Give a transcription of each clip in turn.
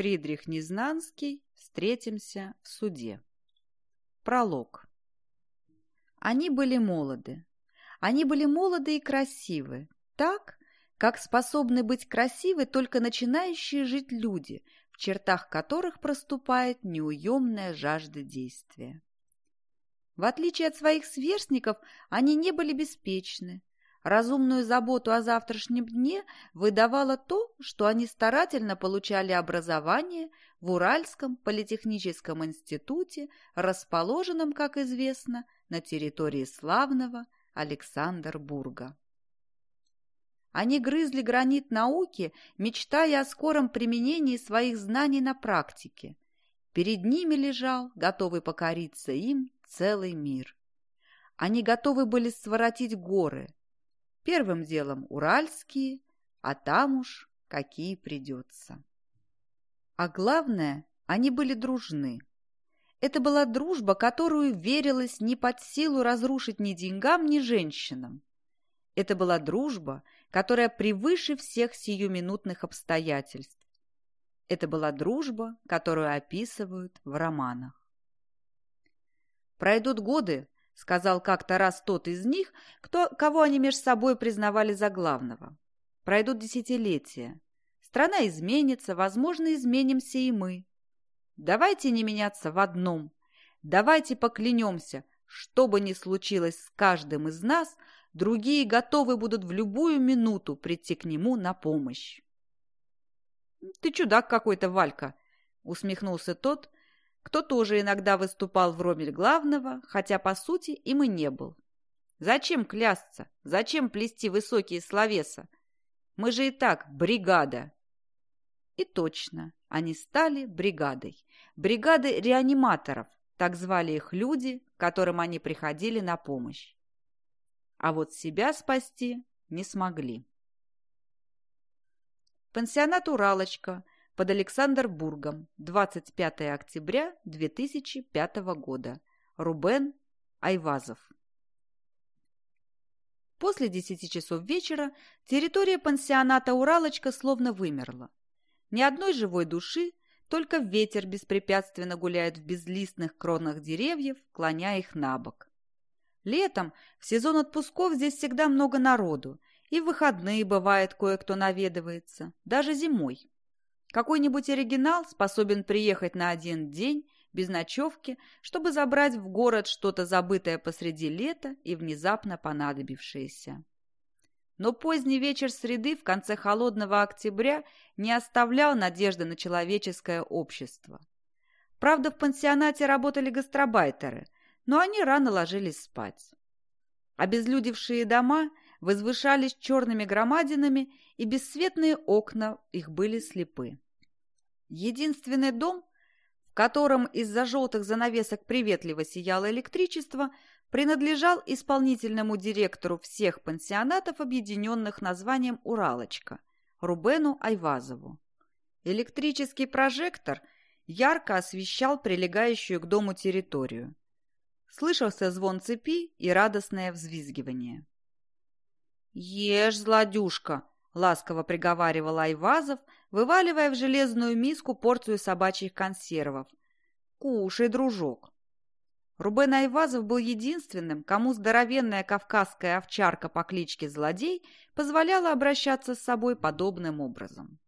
Фридрих Незнанский. Встретимся в суде. Пролог. Они были молоды. Они были молоды и красивы, так, как способны быть красивы только начинающие жить люди, в чертах которых проступает неуемная жажда действия. В отличие от своих сверстников, они не были беспечны. Разумную заботу о завтрашнем дне выдавало то, что они старательно получали образование в Уральском политехническом институте, расположенном, как известно, на территории славного Александрбурга. Они грызли гранит науки, мечтая о скором применении своих знаний на практике. Перед ними лежал, готовый покориться им, целый мир. Они готовы были своротить горы. Первым делом уральские, а там уж какие придется. А главное, они были дружны. Это была дружба, которую верилось не под силу разрушить ни деньгам, ни женщинам. Это была дружба, которая превыше всех сиюминутных обстоятельств. Это была дружба, которую описывают в романах. «Пройдут годы», — сказал как-то раз тот из них, кто, кого они между собой признавали за главного. «Пройдут десятилетия. Страна изменится, возможно, изменимся и мы. Давайте не меняться в одном. Давайте поклянемся, что бы ни случилось с каждым из нас, другие готовы будут в любую минуту прийти к нему на помощь». «Ты чудак какой-то, Валька!» — усмехнулся тот, кто тоже иногда выступал в роли главного, хотя, по сути, им и не был. Зачем клясться? Зачем плести высокие словеса? Мы же и так бригада. И точно, они стали бригадой. Бригадой реаниматоров, так звали их люди, которым они приходили на помощь. А вот себя спасти не смогли. Пансионат «Уралочка» под Александрбургом, 25 октября 2005 года. Рубен Айвазов. После десяти часов вечера территория пансионата «Уралочка» словно вымерла. Ни одной живой души, только ветер беспрепятственно гуляет в безлистных кронах деревьев, клоня их на бок. Летом, в сезон отпусков, здесь всегда много народу, и в выходные бывает кое-кто наведывается, даже зимой. Какой-нибудь оригинал способен приехать на один день без ночевки, чтобы забрать в город что-то забытое посреди лета и внезапно понадобившееся. Но поздний вечер среды в конце холодного октября не оставлял надежды на человеческое общество. Правда, в пансионате работали гастробайтеры, но они рано ложились спать. Обезлюдевшие дома возвышались черными громадинами, и бесцветные окна их были слепы. Единственный дом, в котором из-за желтых занавесок приветливо сияло электричество, принадлежал исполнительному директору всех пансионатов, объединенных названием «Уралочка» Рубену Айвазову. Электрический прожектор ярко освещал прилегающую к дому территорию. Слышался звон цепи и радостное взвизгивание. «Ешь, злодюшка!» — ласково приговаривал Айвазов, вываливая в железную миску порцию собачьих консервов. «Кушай, дружок!» Рубен Айвазов был единственным, кому здоровенная кавказская овчарка по кличке Злодей позволяла обращаться с собой подобным образом.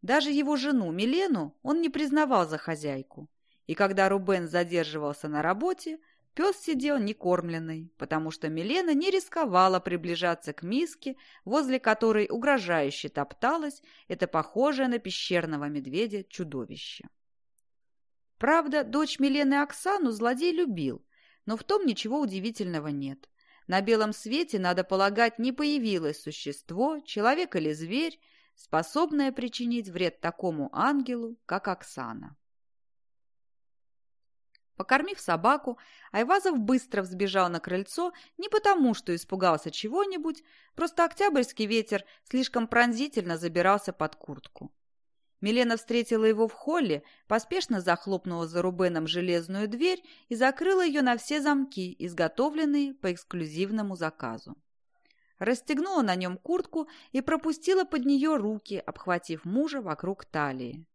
Даже его жену Милену он не признавал за хозяйку, и когда Рубен задерживался на работе, Пес сидел некормленный, потому что Милена не рисковала приближаться к миске, возле которой угрожающе топталась это похожее на пещерного медведя чудовище. Правда, дочь Милены Оксану злодей любил, но в том ничего удивительного нет. На белом свете, надо полагать, не появилось существо, человек или зверь, способное причинить вред такому ангелу, как Оксана. Покормив собаку, Айвазов быстро взбежал на крыльцо не потому, что испугался чего-нибудь, просто октябрьский ветер слишком пронзительно забирался под куртку. Милена встретила его в холле, поспешно захлопнула за Рубеном железную дверь и закрыла ее на все замки, изготовленные по эксклюзивному заказу. расстегнула на нем куртку и пропустила под нее руки, обхватив мужа вокруг талии.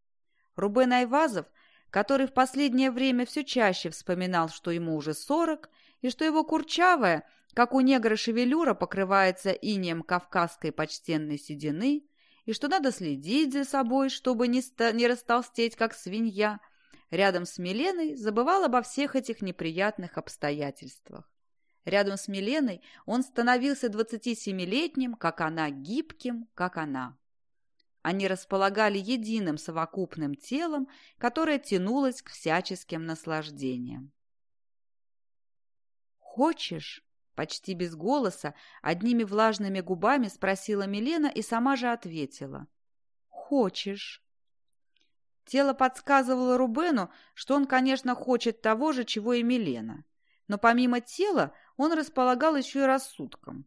Рубен Айвазов, который в последнее время все чаще вспоминал, что ему уже сорок, и что его курчавая, как у негра шевелюра, покрывается инеем кавказской почтенной седины, и что надо следить за собой, чтобы не, не растолстеть, как свинья, рядом с Миленой забывал обо всех этих неприятных обстоятельствах. Рядом с Миленой он становился 27-летним, как она, гибким, как она. Они располагали единым совокупным телом, которое тянулось к всяческим наслаждениям. «Хочешь?» — почти без голоса, одними влажными губами спросила Милена и сама же ответила. «Хочешь?» Тело подсказывало Рубену, что он, конечно, хочет того же, чего и Милена. Но помимо тела он располагал еще и рассудком.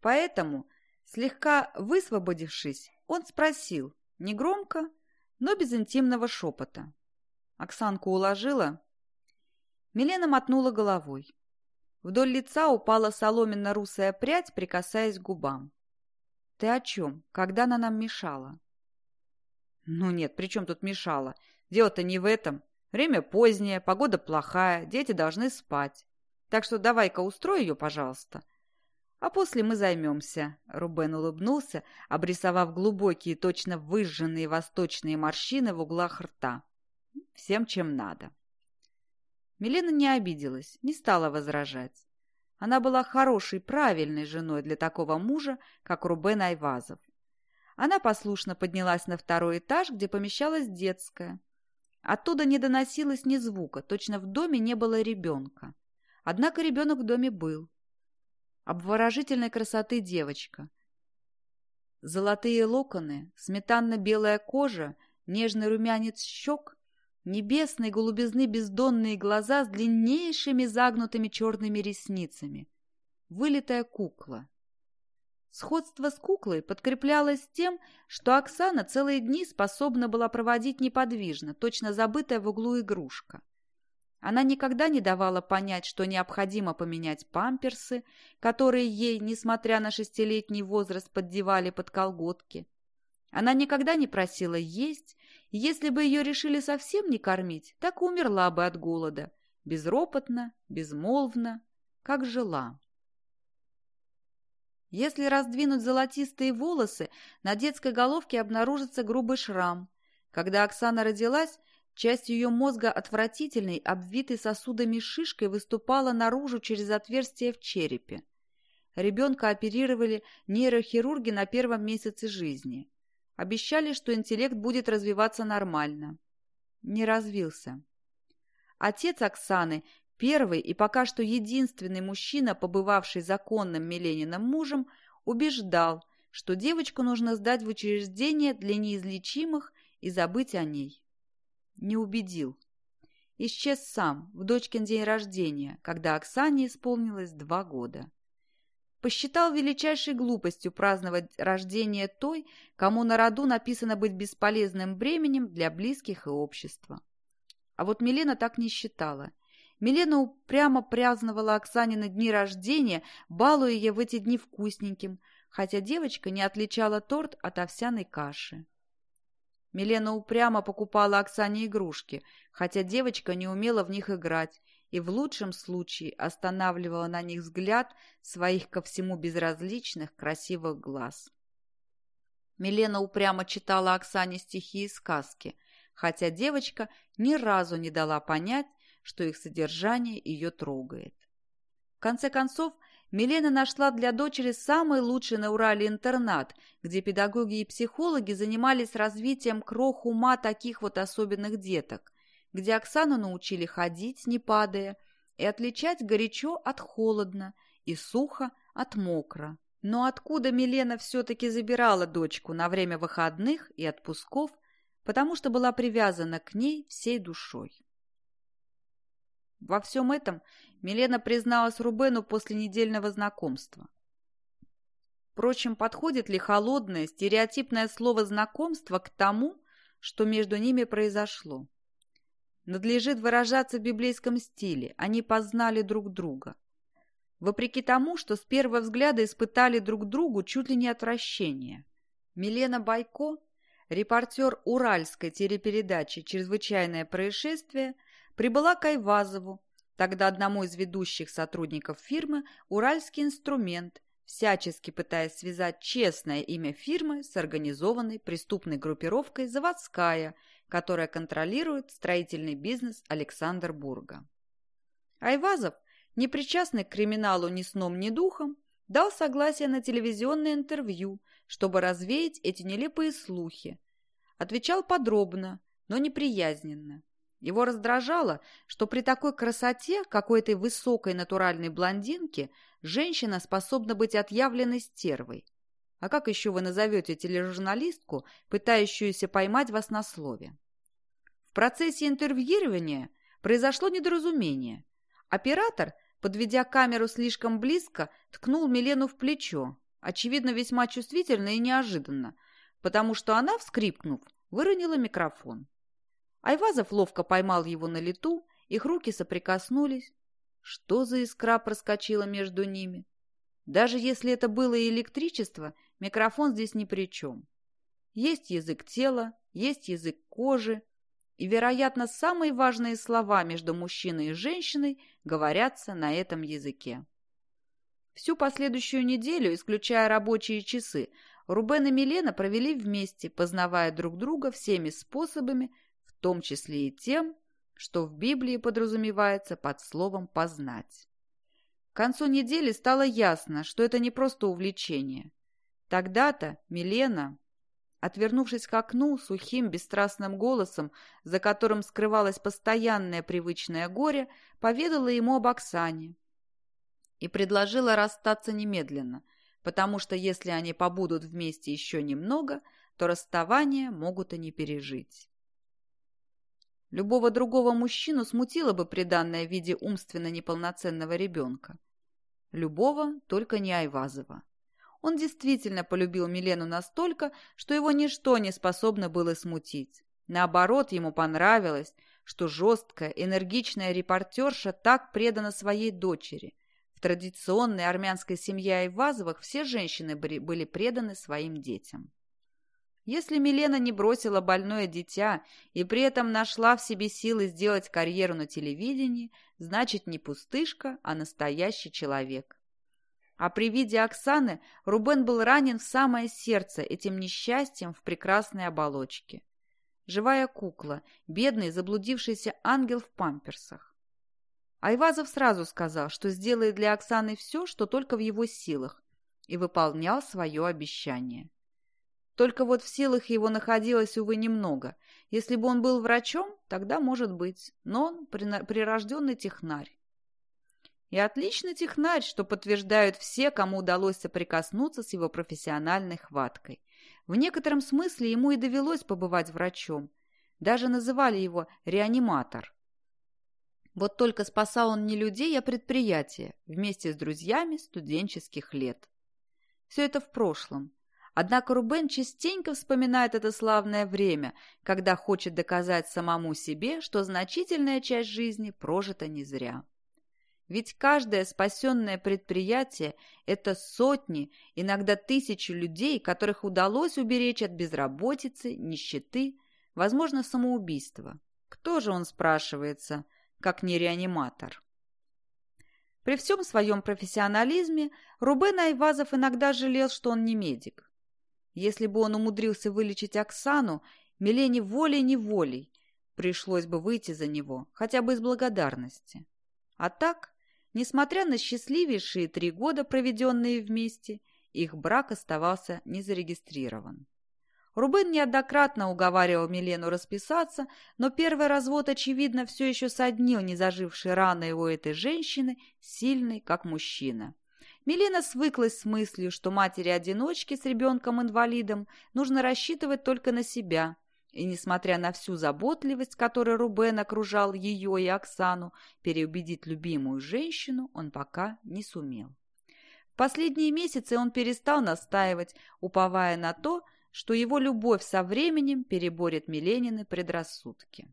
Поэтому, слегка высвободившись, он спросил, негромко, но без интимного шепота. Оксанку уложила? Милена мотнула головой. Вдоль лица упала соломенно-русая прядь, прикасаясь к губам. «Ты о чем? Когда она нам мешала?» «Ну нет, при чем тут мешала? Дело-то не в этом. Время позднее, погода плохая, дети должны спать. Так что давай-ка устрой ее, пожалуйста. А после мы займемся. Рубен улыбнулся, обрисовав глубокие, точно выжженные восточные морщины в углах рта. Всем, чем надо. Милена не обиделась, не стала возражать. Она была хорошей, правильной женой для такого мужа, как Рубен Айвазов. Она послушно поднялась на второй этаж, где помещалась детская. Оттуда не доносилось ни звука, точно в доме не было ребенка. Однако ребенок в доме был. Обворожительной красоты девочка. Золотые локоны, сметанно-белая кожа, нежный румянец щек, небесные голубизны бездонные глаза с длиннейшими загнутыми черными ресницами. Вылитая кукла. Сходство с куклой подкреплялось тем, что Оксана целые дни способна была проводить неподвижно, точно забытая в углу игрушка. Она никогда не давала понять, что необходимо поменять памперсы, которые ей, несмотря на шестилетний возраст, поддевали под колготки. Она никогда не просила есть, и если бы ее решили совсем не кормить, так умерла бы от голода, безропотно, безмолвно, как жила. Если раздвинуть золотистые волосы, на детской головке обнаружится грубый шрам. Когда Оксана родилась, Часть ее мозга отвратительной, обвитой сосудами шишкой, выступала наружу через отверстие в черепе. Ребенка оперировали нейрохирурги на первом месяце жизни. Обещали, что интеллект будет развиваться нормально. Не развился. Отец Оксаны, первый и пока что единственный мужчина, побывавший законным Милениным мужем, убеждал, что девочку нужно сдать в учреждение для неизлечимых и забыть о ней. Не убедил. Исчез сам в дочкин день рождения, когда Оксане исполнилось два года. Посчитал величайшей глупостью праздновать рождение той, кому на роду написано быть бесполезным бременем для близких и общества. А вот Милена так не считала. Милена упрямо праздновала Оксане на дни рождения, балуя ее в эти дни вкусненьким, хотя девочка не отличала торт от овсяной каши. Милена упрямо покупала Оксане игрушки, хотя девочка не умела в них играть и в лучшем случае останавливала на них взгляд своих ко всему безразличных красивых глаз. Милена упрямо читала Оксане стихи и сказки, хотя девочка ни разу не дала понять, что их содержание ее трогает. В конце концов, Милена нашла для дочери самый лучший на Урале интернат, где педагоги и психологи занимались развитием крох ума таких вот особенных деток, где Оксану научили ходить, не падая, и отличать горячо от холодно и сухо от мокро. Но откуда Милена все-таки забирала дочку на время выходных и отпусков, потому что была привязана к ней всей душой. Во всем этом Милена призналась Рубену после недельного знакомства. Впрочем, подходит ли холодное, стереотипное слово «знакомство» к тому, что между ними произошло? Надлежит выражаться в библейском стиле. Они познали друг друга. вопреки тому, что с первого взгляда испытали друг другу чуть ли не отвращение. Милена Байко, репортер уральской телепередачи «Чрезвычайное происшествие», прибыла к Айвазову, тогда одному из ведущих сотрудников фирмы «Уральский инструмент», всячески пытаясь связать честное имя фирмы с организованной преступной группировкой «Заводская», которая контролирует строительный бизнес Александрбурга. Айвазов, не причастный к криминалу ни сном, ни духом, дал согласие на телевизионное интервью, чтобы развеять эти нелепые слухи. Отвечал подробно, но неприязненно. Его раздражало, что при такой красоте, как у этой высокой натуральной блондинки, женщина способна быть отъявленной стервой. А как еще вы назовете тележурналистку, пытающуюся поймать вас на слове? В процессе интервьюирования произошло недоразумение. Оператор, подведя камеру слишком близко, ткнул Милену в плечо, очевидно, весьма чувствительно и неожиданно, потому что она, вскрикнув, выронила микрофон. Айвазов ловко поймал его на лету, их руки соприкоснулись. Что за искра проскочила между ними? Даже если это было и электричество, микрофон здесь ни при чем. Есть язык тела, есть язык кожи, и, вероятно, самые важные слова между мужчиной и женщиной говорятся на этом языке. Всю последующую неделю, исключая рабочие часы, Рубен и Милена провели вместе, познавая друг друга всеми способами, том числе и тем, что в Библии подразумевается под словом «познать». К концу недели стало ясно, что это не просто увлечение. Тогда-то Милена, отвернувшись к окну сухим, бесстрастным голосом, за которым скрывалось постоянное привычное горе, поведала ему об Оксане и предложила расстаться немедленно, потому что если они побудут вместе еще немного, то расставание могут и не пережить. Любого другого мужчину смутило бы приданное в виде умственно неполноценного ребенка. Любого, только не Айвазова. Он действительно полюбил Милену настолько, что его ничто не способно было смутить. Наоборот, ему понравилось, что жесткая, энергичная репортерша так предана своей дочери. В традиционной армянской семье Айвазовых все женщины были преданы своим детям. Если Милена не бросила больное дитя и при этом нашла в себе силы сделать карьеру на телевидении, значит не пустышка, а настоящий человек. А при виде Оксаны Рубен был ранен в самое сердце этим несчастьем в прекрасной оболочке. Живая кукла, бедный заблудившийся ангел в памперсах. Айвазов сразу сказал, что сделает для Оксаны все, что только в его силах, и выполнял свое обещание. Только вот в силах его находилось, увы, немного. Если бы он был врачом, тогда может быть, но он прирожденный технарь. И отличный технарь, что подтверждают все, кому удалось соприкоснуться с его профессиональной хваткой. В некотором смысле ему и довелось побывать врачом. Даже называли его реаниматор. Вот только спасал он не людей, а предприятия, вместе с друзьями студенческих лет. Все это в прошлом. Однако Рубен частенько вспоминает это славное время, когда хочет доказать самому себе, что значительная часть жизни прожита не зря. Ведь каждое спасенное предприятие – это сотни, иногда тысячи людей, которых удалось уберечь от безработицы, нищеты, возможно, самоубийства. Кто же он, спрашивается, как не реаниматор? При всем своем профессионализме Рубен Айвазов иногда жалел, что он не медик. Если бы он умудрился вылечить Оксану, Милене волей-неволей пришлось бы выйти за него, хотя бы из благодарности. А так, несмотря на счастливейшие три года, проведенные вместе, их брак оставался незарегистрирован. Рубен неоднократно уговаривал Милену расписаться, но первый развод, очевидно, все еще соднил незажившие раны у этой женщины, сильной, как мужчина. Милена свыклась с мыслью, что матери-одиночки с ребенком-инвалидом нужно рассчитывать только на себя. И, несмотря на всю заботливость, которой Рубен окружал ее и Оксану, переубедить любимую женщину он пока не сумел. В последние месяцы он перестал настаивать, уповая на то, что его любовь со временем переборет Миленины предрассудки.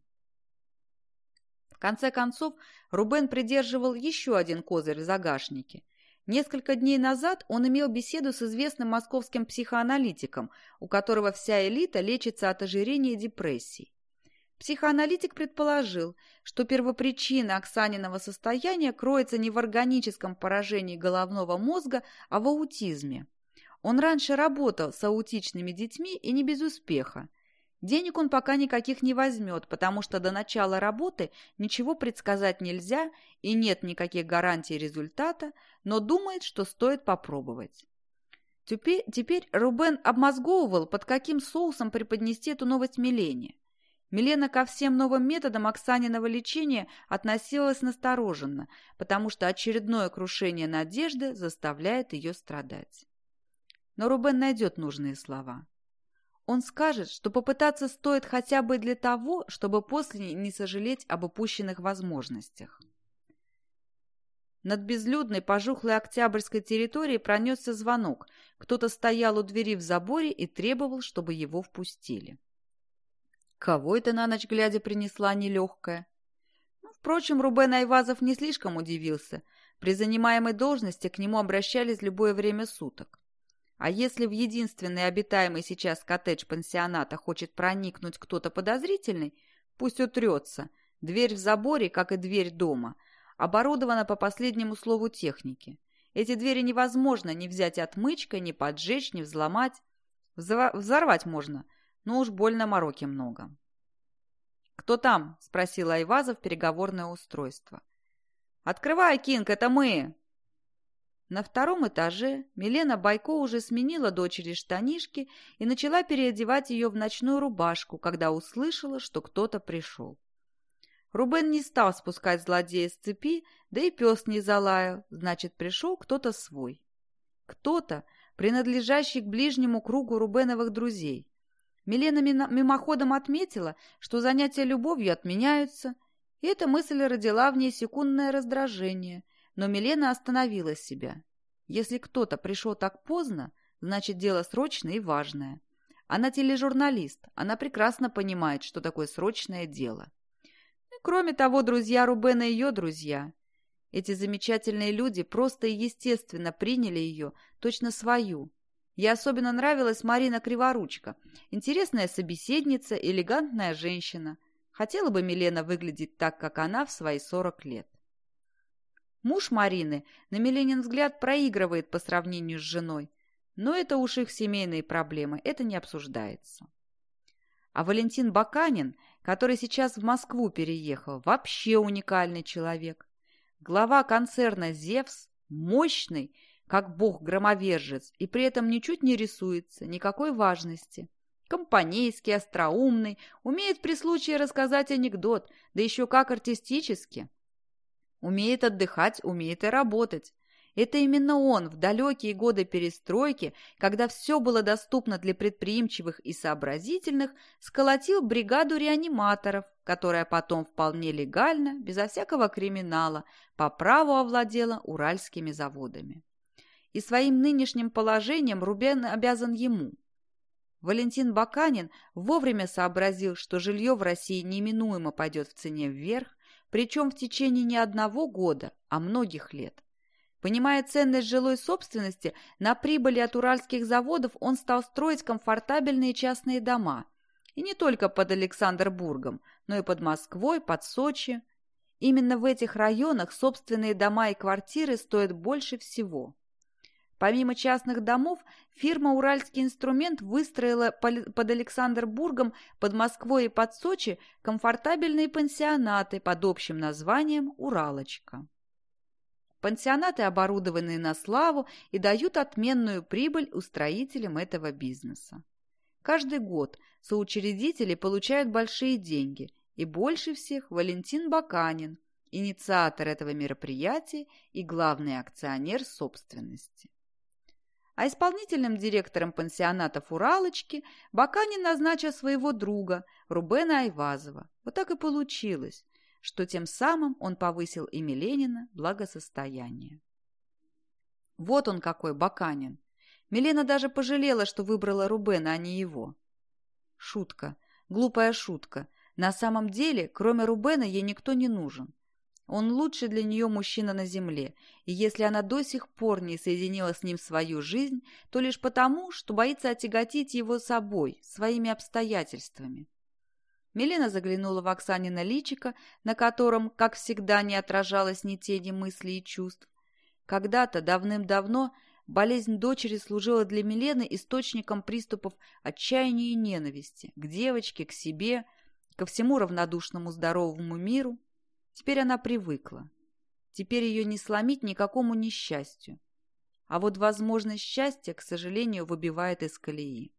В конце концов, Рубен придерживал еще один козырь в загашнике – Несколько дней назад он имел беседу с известным московским психоаналитиком, у которого вся элита лечится от ожирения и депрессий. Психоаналитик предположил, что первопричина Оксаниного состояния кроется не в органическом поражении головного мозга, а в аутизме. Он раньше работал с аутичными детьми и не без успеха. Денег он пока никаких не возьмет, потому что до начала работы ничего предсказать нельзя и нет никаких гарантий результата, но думает, что стоит попробовать. Теперь, Рубен обмозговывал, под каким соусом преподнести эту новость Милене. Милена ко всем новым методам Оксаниного лечения относилась настороженно, потому что очередное крушение надежды заставляет ее страдать. Но Рубен найдет нужные слова. Он скажет, что попытаться стоит хотя бы для того, чтобы после не сожалеть об упущенных возможностях. Над безлюдной, пожухлой октябрьской территорией пронесся звонок. Кто-то стоял у двери в заборе и требовал, чтобы его впустили. Кого это на ночь глядя принесла нелегкая? Ну, впрочем, Рубен Айвазов не слишком удивился. При занимаемой должности к нему обращались любое время суток. А если в единственный обитаемый сейчас коттедж пансионата хочет проникнуть кто-то подозрительный, пусть утрется. Дверь в заборе, как и дверь дома, оборудована по последнему слову техники. Эти двери невозможно ни взять отмычкой, ни поджечь, ни взломать. Взорвать можно, но уж больно мороки много. «Кто там?» – спросил Айвазов переговорное устройство. «Открывай, Кинг, это мы!» На втором этаже Милена Байко уже сменила дочери штанишки и начала переодевать ее в ночную рубашку, когда услышала, что кто-то пришел. Рубен не стал спускать злодея с цепи, да и пес не залаял, значит, пришел кто-то свой. Кто-то, принадлежащий к ближнему кругу Рубеновых друзей. Милена мимоходом отметила, что занятия любовью отменяются, и эта мысль родила в ней секундное раздражение – но Милена остановила себя. Если кто-то пришел так поздно, значит, дело срочное и важное. Она тележурналист, она прекрасно понимает, что такое срочное дело. И, кроме того, друзья Рубена ее друзья. Эти замечательные люди просто и естественно приняли ее, точно свою. Ей особенно нравилась Марина Криворучка. Интересная собеседница, элегантная женщина. Хотела бы Милена выглядеть так, как она в свои сорок лет. Муж Марины, на Миленин взгляд, проигрывает по сравнению с женой. Но это уж их семейные проблемы, это не обсуждается. А Валентин Баканин, который сейчас в Москву переехал, вообще уникальный человек. Глава концерна «Зевс» мощный, как бог-громовержец, и при этом ничуть не рисуется, никакой важности. Компанейский, остроумный, умеет при случае рассказать анекдот, да еще как артистически – Умеет отдыхать, умеет и работать. Это именно он в далекие годы перестройки, когда все было доступно для предприимчивых и сообразительных, сколотил бригаду реаниматоров, которая потом вполне легально, безо всякого криминала, по праву овладела уральскими заводами. И своим нынешним положением Рубен обязан ему. Валентин Баканин вовремя сообразил, что жилье в России неминуемо пойдет в цене вверх, причем в течение не одного года, а многих лет. Понимая ценность жилой собственности, на прибыли от уральских заводов он стал строить комфортабельные частные дома. И не только под Александрбургом, но и под Москвой, под Сочи. Именно в этих районах собственные дома и квартиры стоят больше всего. Помимо частных домов, фирма «Уральский инструмент» выстроила под Александрбургом, под Москвой и под Сочи комфортабельные пансионаты под общим названием «Уралочка». Пансионаты оборудованы на славу и дают отменную прибыль устроителям этого бизнеса. Каждый год соучредители получают большие деньги, и больше всех Валентин Баканин, инициатор этого мероприятия и главный акционер собственности а исполнительным директором пансионатов «Уралочки» Баканин назначил своего друга Рубена Айвазова. Вот так и получилось, что тем самым он повысил и Миленина благосостояние. Вот он какой Баканин. Милена даже пожалела, что выбрала Рубена, а не его. Шутка, глупая шутка. На самом деле, кроме Рубена, ей никто не нужен. Он лучший для нее мужчина на земле, и если она до сих пор не соединила с ним свою жизнь, то лишь потому, что боится отяготить его собой, своими обстоятельствами. Милена заглянула в Оксанина личико, на котором, как всегда, не отражалось ни тени мыслей и чувств. Когда-то, давным-давно, болезнь дочери служила для Милены источником приступов отчаяния и ненависти к девочке, к себе, ко всему равнодушному здоровому миру. Теперь она привыкла. Теперь ее не сломить никакому несчастью. А вот возможность счастья, к сожалению, выбивает из колеи.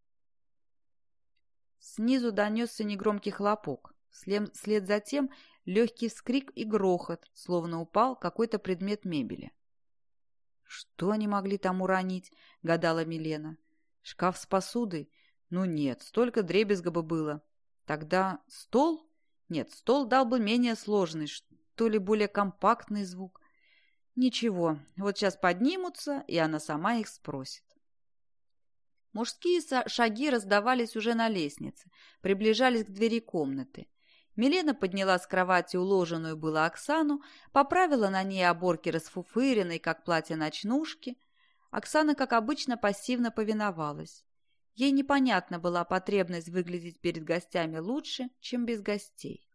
Снизу донесся негромкий хлопок. Вслед, за тем легкий вскрик и грохот, словно упал какой-то предмет мебели. «Что они могли там уронить?» — гадала Милена. «Шкаф с посудой? Ну нет, столько дребезга бы было. Тогда стол? Нет, стол дал бы менее сложный, что ли более компактный звук. Ничего, вот сейчас поднимутся, и она сама их спросит. Мужские шаги раздавались уже на лестнице, приближались к двери комнаты. Милена подняла с кровати уложенную было Оксану, поправила на ней оборки расфуфыренной, как платье ночнушки. Оксана, как обычно, пассивно повиновалась. Ей непонятна была потребность выглядеть перед гостями лучше, чем без гостей.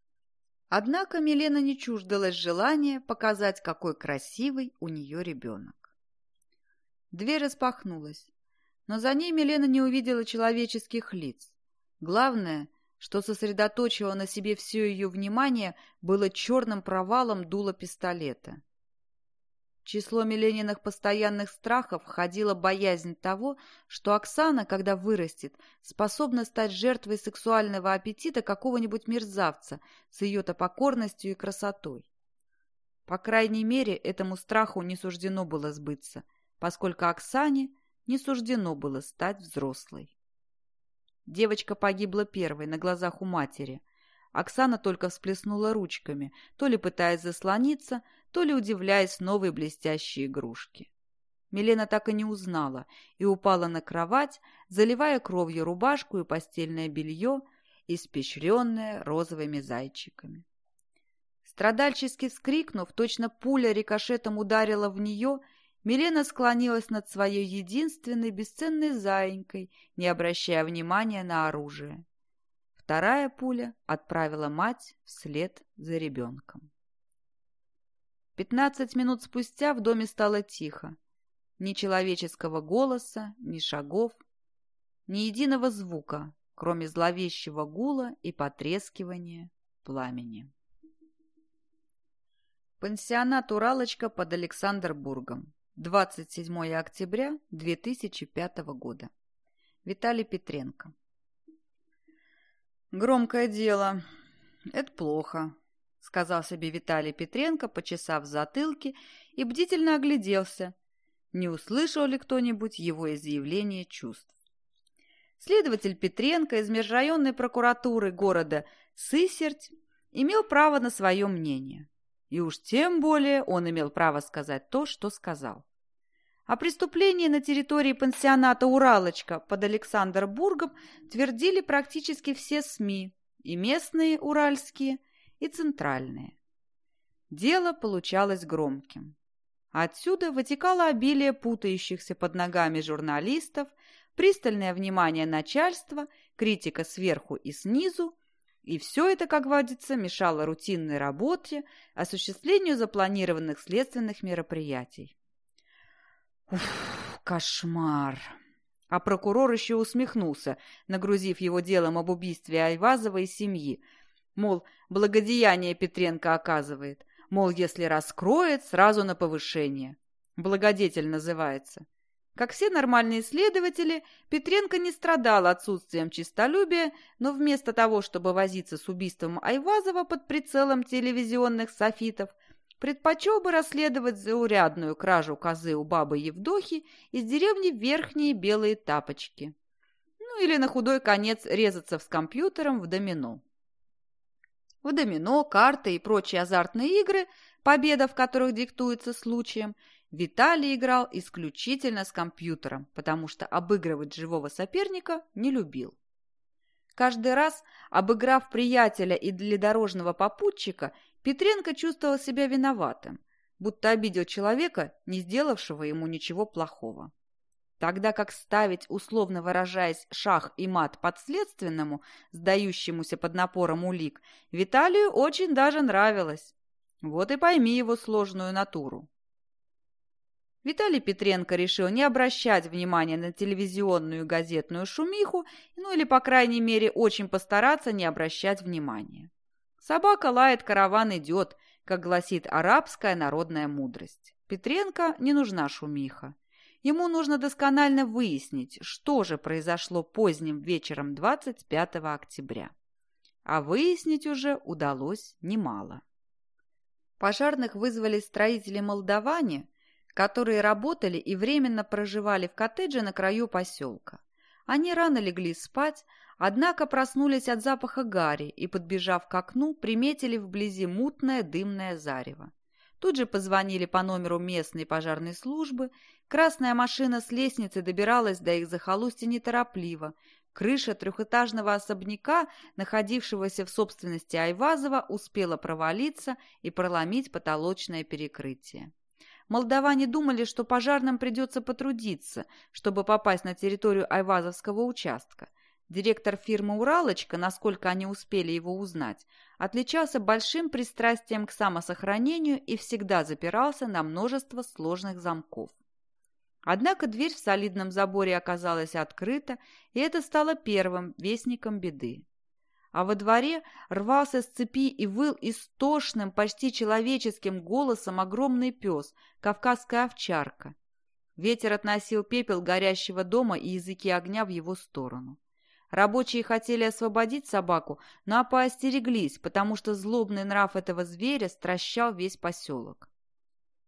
Однако Милена не чуждалась желания показать, какой красивый у нее ребенок. Дверь распахнулась но за ней Милена не увидела человеческих лиц. Главное, что сосредоточило на себе все ее внимание, было черным провалом дула пистолета. Число Милениных постоянных страхов входила боязнь того, что Оксана, когда вырастет, способна стать жертвой сексуального аппетита какого-нибудь мерзавца с ее-то покорностью и красотой. По крайней мере, этому страху не суждено было сбыться, поскольку Оксане не суждено было стать взрослой. Девочка погибла первой, на глазах у матери. Оксана только всплеснула ручками, то ли пытаясь заслониться, то ли удивляясь новой блестящей игрушке. Милена так и не узнала и упала на кровать, заливая кровью рубашку и постельное белье, испещренное розовыми зайчиками. Страдальчески вскрикнув, точно пуля рикошетом ударила в нее Милена склонилась над своей единственной бесценной заинькой, не обращая внимания на оружие. Вторая пуля отправила мать вслед за ребенком. Пятнадцать минут спустя в доме стало тихо. Ни человеческого голоса, ни шагов, ни единого звука, кроме зловещего гула и потрескивания пламени. Пансионат «Уралочка» под Александрбургом. 27 октября 2005 года. Виталий Петренко. «Громкое дело. Это плохо», — сказал себе Виталий Петренко, почесав затылки и бдительно огляделся, не услышал ли кто-нибудь его изъявление чувств. Следователь Петренко из межрайонной прокуратуры города Сысерть имел право на свое мнение. И уж тем более он имел право сказать то, что сказал. О преступлении на территории пансионата «Уралочка» под Александрбургом твердили практически все СМИ, и местные уральские, и центральные. Дело получалось громким. Отсюда вытекало обилие путающихся под ногами журналистов, пристальное внимание начальства, критика сверху и снизу, и все это, как водится, мешало рутинной работе, осуществлению запланированных следственных мероприятий. Уф, кошмар. А прокурор еще усмехнулся, нагрузив его делом об убийстве Айвазовой семьи. Мол, благодеяние Петренко оказывает. Мол, если раскроет, сразу на повышение. Благодетель называется. Как все нормальные следователи, Петренко не страдал отсутствием честолюбия, но вместо того, чтобы возиться с убийством Айвазова под прицелом телевизионных софитов, предпочел бы расследовать заурядную кражу козы у бабы Евдохи из деревни Верхние Белые Тапочки. Ну или на худой конец резаться с компьютером в домино. В домино, карты и прочие азартные игры, победа в которых диктуется случаем, Виталий играл исключительно с компьютером, потому что обыгрывать живого соперника не любил. Каждый раз, обыграв приятеля и длидорожного попутчика, Петренко чувствовал себя виноватым, будто обидел человека, не сделавшего ему ничего плохого. Тогда как ставить, условно выражаясь, шах и мат подследственному, сдающемуся под напором улик, Виталию очень даже нравилось. Вот и пойми его сложную натуру. Виталий Петренко решил не обращать внимания на телевизионную газетную шумиху, ну или, по крайней мере, очень постараться не обращать внимания. Собака лает, караван идет, как гласит арабская народная мудрость. Петренко не нужна шумиха. Ему нужно досконально выяснить, что же произошло поздним вечером 25 октября. А выяснить уже удалось немало. Пожарных вызвали строители молдаване, которые работали и временно проживали в коттедже на краю поселка. Они рано легли спать, однако проснулись от запаха гари и, подбежав к окну, приметили вблизи мутное дымное зарево. Тут же позвонили по номеру местной пожарной службы. Красная машина с лестницы добиралась до их захолустья неторопливо. Крыша трехэтажного особняка, находившегося в собственности Айвазова, успела провалиться и проломить потолочное перекрытие. Молдаване думали, что пожарным придется потрудиться, чтобы попасть на территорию Айвазовского участка. Директор фирмы «Уралочка», насколько они успели его узнать, отличался большим пристрастием к самосохранению и всегда запирался на множество сложных замков. Однако дверь в солидном заборе оказалась открыта, и это стало первым вестником беды. А во дворе рвался с цепи и выл истошным, почти человеческим голосом огромный пес, кавказская овчарка. Ветер относил пепел горящего дома и языки огня в его сторону. Рабочие хотели освободить собаку, но поостереглись, потому что злобный нрав этого зверя стращал весь поселок.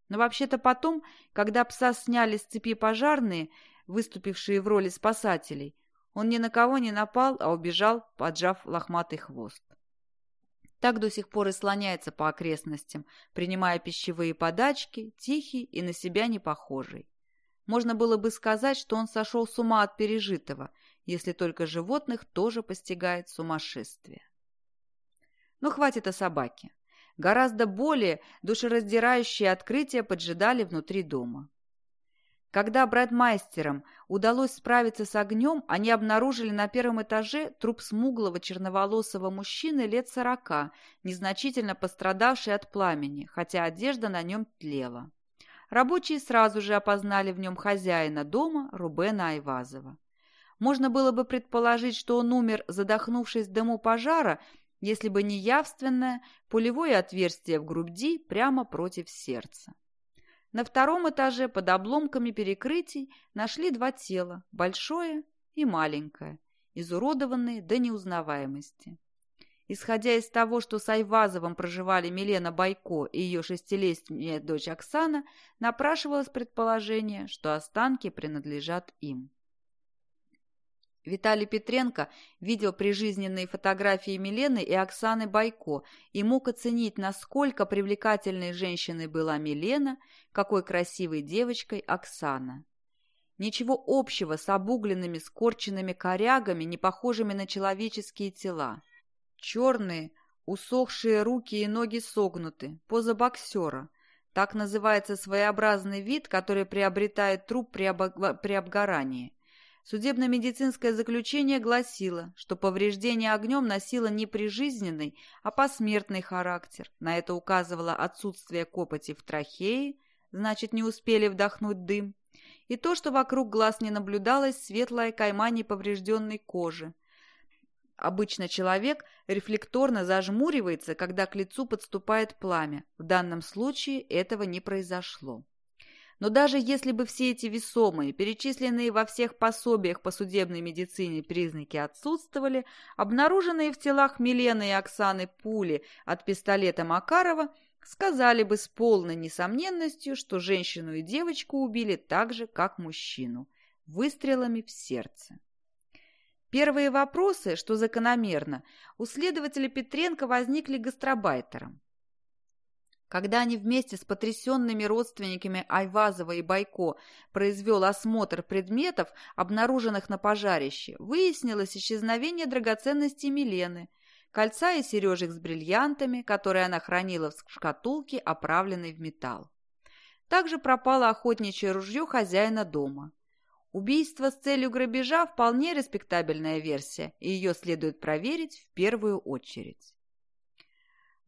Но вообще-то потом, когда пса сняли с цепи пожарные, выступившие в роли спасателей, он ни на кого не напал, а убежал, поджав лохматый хвост. Так до сих пор и слоняется по окрестностям, принимая пищевые подачки, тихий и на себя не похожий. Можно было бы сказать, что он сошел с ума от пережитого если только животных тоже постигает сумасшествие. Но хватит о собаке. Гораздо более душераздирающие открытия поджидали внутри дома. Когда братмайстерам удалось справиться с огнем, они обнаружили на первом этаже труп смуглого черноволосого мужчины лет сорока, незначительно пострадавший от пламени, хотя одежда на нем тлела. Рабочие сразу же опознали в нем хозяина дома Рубена Айвазова. Можно было бы предположить, что он умер, задохнувшись в дыму пожара, если бы не явственное пулевое отверстие в груди прямо против сердца. На втором этаже под обломками перекрытий нашли два тела, большое и маленькое, изуродованные до неузнаваемости. Исходя из того, что с Айвазовым проживали Милена Байко и ее шестилетняя дочь Оксана, напрашивалось предположение, что останки принадлежат им. Виталий Петренко видел прижизненные фотографии Милены и Оксаны Байко и мог оценить, насколько привлекательной женщиной была Милена, какой красивой девочкой Оксана. Ничего общего с обугленными скорченными корягами, не похожими на человеческие тела. Черные, усохшие руки и ноги согнуты, поза боксера. Так называется своеобразный вид, который приобретает труп при, об... при обгорании. Судебно-медицинское заключение гласило, что повреждение огнем носило не прижизненный, а посмертный характер. На это указывало отсутствие копоти в трахее, значит, не успели вдохнуть дым, и то, что вокруг глаз не наблюдалась светлая кайма неповрежденной кожи. Обычно человек рефлекторно зажмуривается, когда к лицу подступает пламя. В данном случае этого не произошло. Но даже если бы все эти весомые, перечисленные во всех пособиях по судебной медицине признаки отсутствовали, обнаруженные в телах Милены и Оксаны пули от пистолета Макарова сказали бы с полной несомненностью, что женщину и девочку убили так же, как мужчину, выстрелами в сердце. Первые вопросы, что закономерно, у следователя Петренко возникли гастробайтером. Когда они вместе с потрясенными родственниками Айвазова и Байко произвел осмотр предметов, обнаруженных на пожарище, выяснилось исчезновение драгоценностей Милены. кольца и сережек с бриллиантами, которые она хранила в шкатулке, оправленной в металл. Также пропало охотничье ружье хозяина дома. Убийство с целью грабежа – вполне респектабельная версия, и ее следует проверить в первую очередь.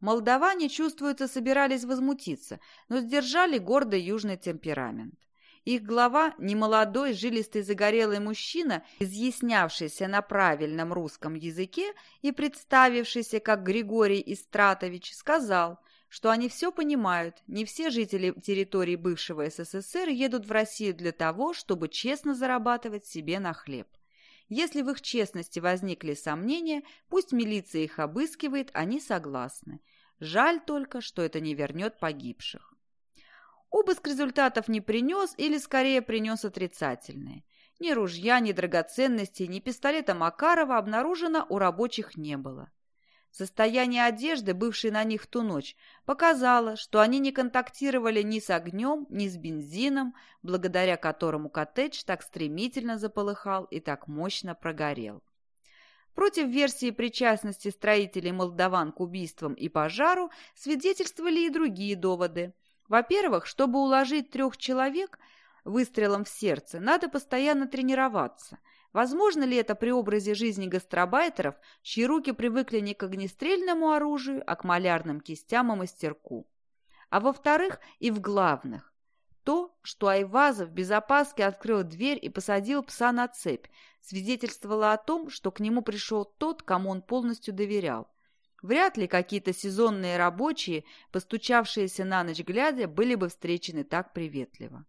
Молдаване, чувствуется, собирались возмутиться, но сдержали гордый южный темперамент. Их глава, немолодой, жилистый, загорелый мужчина, изъяснявшийся на правильном русском языке и представившийся как Григорий Истратович, сказал, что они все понимают, не все жители территории бывшего СССР едут в Россию для того, чтобы честно зарабатывать себе на хлеб. Если в их честности возникли сомнения, пусть милиция их обыскивает, они согласны. Жаль только, что это не вернет погибших. Обыск результатов не принес или, скорее, принес отрицательные. Ни ружья, ни драгоценностей, ни пистолета Макарова обнаружено у рабочих не было. Состояние одежды, бывшей на них в ту ночь, показало, что они не контактировали ни с огнем, ни с бензином, благодаря которому коттедж так стремительно заполыхал и так мощно прогорел. Против версии причастности строителей молдаван к убийствам и пожару свидетельствовали и другие доводы. Во-первых, чтобы уложить трех человек выстрелом в сердце, надо постоянно тренироваться. Возможно ли это при образе жизни гастробайтеров, чьи руки привыкли не к огнестрельному оружию, а к малярным кистям и мастерку? А во-вторых, и в главных, то, что Айвазов без опаски открыл дверь и посадил пса на цепь, свидетельствовало о том, что к нему пришел тот, кому он полностью доверял. Вряд ли какие-то сезонные рабочие, постучавшиеся на ночь глядя, были бы встречены так приветливо.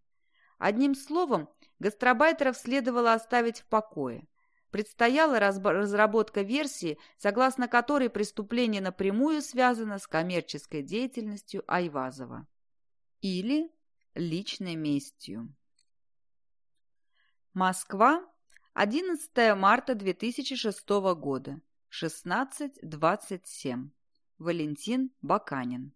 Одним словом, гастробайтеров следовало оставить в покое. Предстояла разработка версии, согласно которой преступление напрямую связано с коммерческой деятельностью Айвазова. Или личной местью. Москва, 11 марта 2006 года, 16.27. Валентин Баканин.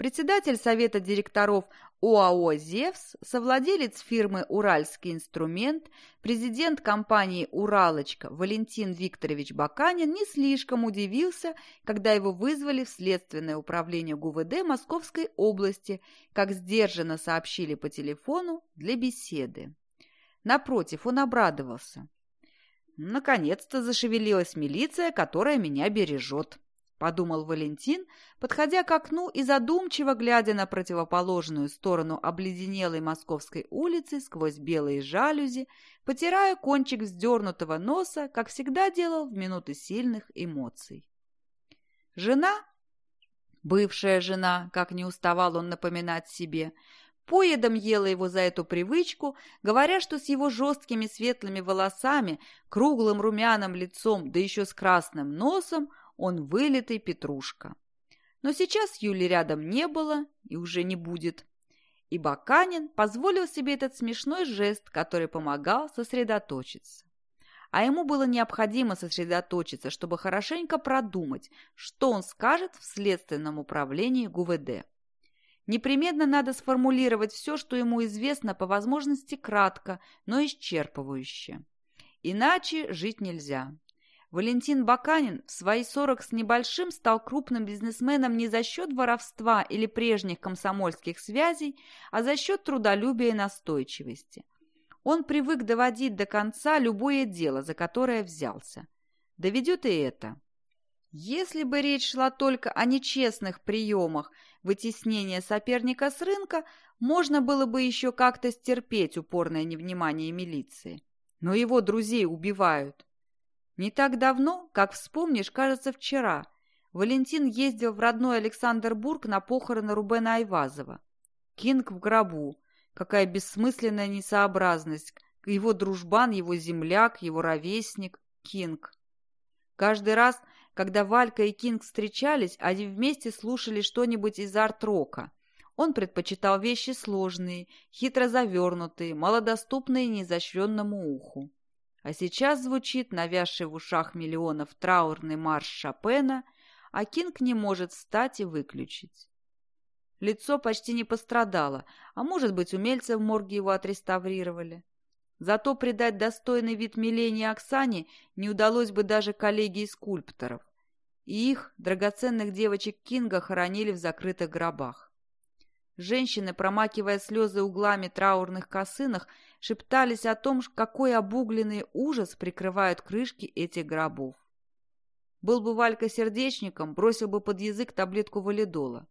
Председатель Совета директоров ОАО «Зевс», совладелец фирмы «Уральский инструмент», президент компании «Уралочка» Валентин Викторович Баканин не слишком удивился, когда его вызвали в Следственное управление ГУВД Московской области, как сдержанно сообщили по телефону, для беседы. Напротив, он обрадовался. «Наконец-то зашевелилась милиция, которая меня бережет», подумал Валентин, подходя к окну и задумчиво глядя на противоположную сторону обледенелой московской улицы сквозь белые жалюзи, потирая кончик вздернутого носа, как всегда делал в минуты сильных эмоций. Жена, бывшая жена, как не уставал он напоминать себе, поедом ела его за эту привычку, говоря, что с его жесткими светлыми волосами, круглым румяным лицом, да еще с красным носом – он вылитый петрушка. Но сейчас Юли рядом не было и уже не будет. И Баканин позволил себе этот смешной жест, который помогал сосредоточиться. А ему было необходимо сосредоточиться, чтобы хорошенько продумать, что он скажет в следственном управлении ГУВД. Непременно надо сформулировать все, что ему известно по возможности кратко, но исчерпывающе. Иначе жить нельзя. Валентин Баканин в свои сорок с небольшим стал крупным бизнесменом не за счет воровства или прежних комсомольских связей, а за счет трудолюбия и настойчивости. Он привык доводить до конца любое дело, за которое взялся. Доведет и это. Если бы речь шла только о нечестных приемах вытеснения соперника с рынка, можно было бы еще как-то стерпеть упорное невнимание милиции. Но его друзей убивают. Не так давно, как вспомнишь, кажется, вчера, Валентин ездил в родной Александрбург на похороны Рубена Айвазова. Кинг в гробу. Какая бессмысленная несообразность. Его дружбан, его земляк, его ровесник. Кинг. Каждый раз, когда Валька и Кинг встречались, они вместе слушали что-нибудь из арт-рока. Он предпочитал вещи сложные, хитро завернутые, малодоступные неизощренному уху. А сейчас звучит навязший в ушах миллионов траурный марш Шопена, а Кинг не может встать и выключить. Лицо почти не пострадало, а может быть, умельцы в морге его отреставрировали. Зато придать достойный вид Милене Оксане не удалось бы даже коллегии скульпторов. И их, драгоценных девочек Кинга, хоронили в закрытых гробах. Женщины, промакивая слезы углами траурных косынах, шептались о том, какой обугленный ужас прикрывают крышки этих гробов. Был бы Валька сердечником, бросил бы под язык таблетку валидола.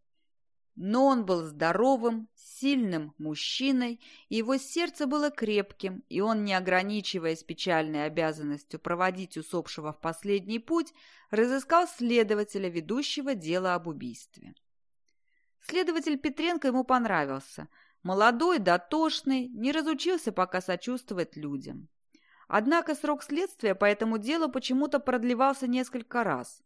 Но он был здоровым, сильным мужчиной, и его сердце было крепким, и он, не ограничиваясь печальной обязанностью проводить усопшего в последний путь, разыскал следователя, ведущего дело об убийстве. Следователь Петренко ему понравился. Молодой, дотошный, не разучился пока сочувствовать людям. Однако срок следствия по этому делу почему-то продлевался несколько раз.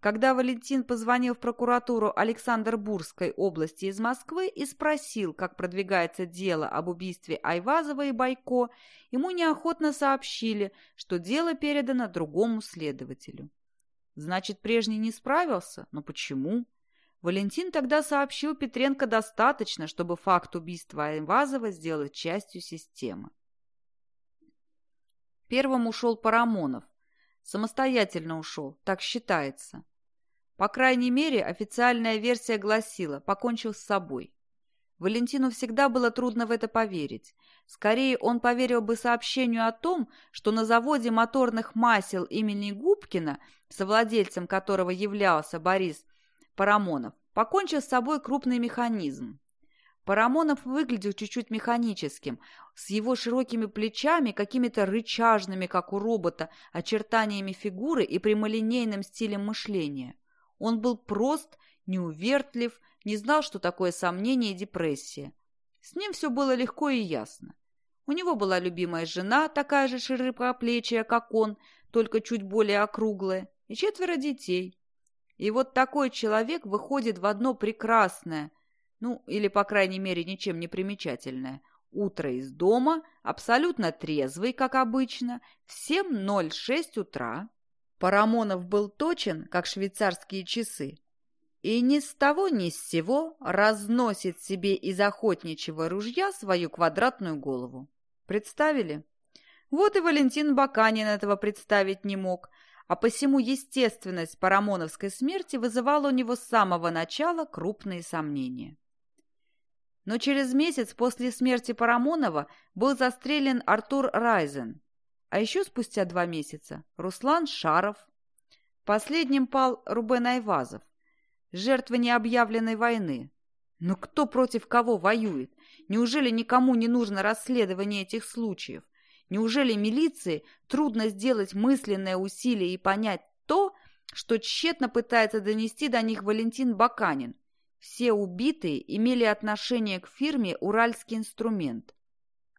Когда Валентин позвонил в прокуратуру Александр-Бурской области из Москвы и спросил, как продвигается дело об убийстве Айвазова и Байко, ему неохотно сообщили, что дело передано другому следователю. Значит, прежний не справился? Но почему? Валентин тогда сообщил Петренко достаточно, чтобы факт убийства Айвазова сделать частью системы. Первым ушел Парамонов. Самостоятельно ушел, так считается. По крайней мере, официальная версия гласила «покончил с собой». Валентину всегда было трудно в это поверить. Скорее, он поверил бы сообщению о том, что на заводе моторных масел имени Губкина, совладельцем которого являлся Борис Парамонов, покончил с собой крупный механизм. Парамонов выглядел чуть-чуть механическим, с его широкими плечами, какими-то рычажными, как у робота, очертаниями фигуры и прямолинейным стилем мышления. Он был прост, неувертлив, не знал, что такое сомнение и депрессия. С ним все было легко и ясно. У него была любимая жена, такая же широкоплечая, как он, только чуть более округлая, и четверо детей. И вот такой человек выходит в одно прекрасное, ну, или, по крайней мере, ничем не примечательное, утро из дома, абсолютно трезвый, как обычно, в 7.06 утра, Парамонов был точен, как швейцарские часы, и ни с того ни с сего разносит себе из охотничьего ружья свою квадратную голову. Представили? Вот и Валентин Баканин этого представить не мог, а посему естественность парамоновской смерти вызывала у него с самого начала крупные сомнения. Но через месяц после смерти Парамонова был застрелен Артур Райзен, а еще спустя два месяца Руслан Шаров. Последним пал Рубен Айвазов, жертва необъявленной войны. Но кто против кого воюет? Неужели никому не нужно расследование этих случаев? Неужели милиции трудно сделать мысленное усилие и понять то, что тщетно пытается донести до них Валентин Баканин? Все убитые имели отношение к фирме «Уральский инструмент».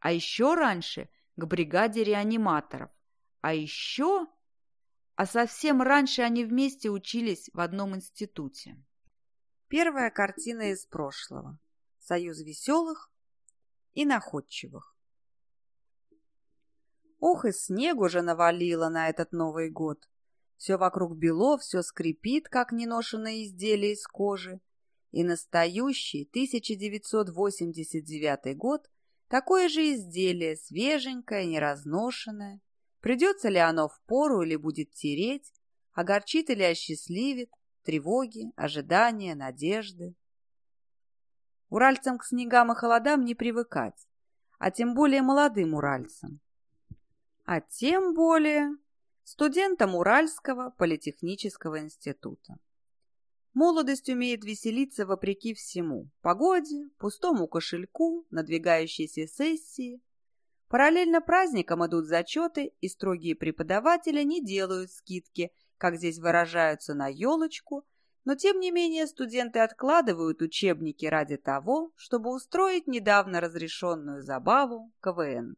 А еще раньше – к бригаде реаниматоров. А еще... А совсем раньше они вместе учились в одном институте. Первая картина из прошлого. Союз веселых и находчивых. Ох, и снегу же навалило на этот Новый год. Все вокруг бело, все скрипит, как неношенное изделие из кожи. И настоящий 1989 год Такое же изделие, свеженькое, неразношенное. Придется ли оно в пору или будет тереть, огорчит или осчастливит, тревоги, ожидания, надежды. Уральцам к снегам и холодам не привыкать, а тем более молодым уральцам. А тем более студентам Уральского политехнического института. Молодость умеет веселиться вопреки всему – погоде, пустому кошельку, надвигающейся сессии. Параллельно праздникам идут зачеты, и строгие преподаватели не делают скидки, как здесь выражаются, на елочку, но тем не менее студенты откладывают учебники ради того, чтобы устроить недавно разрешенную забаву КВН.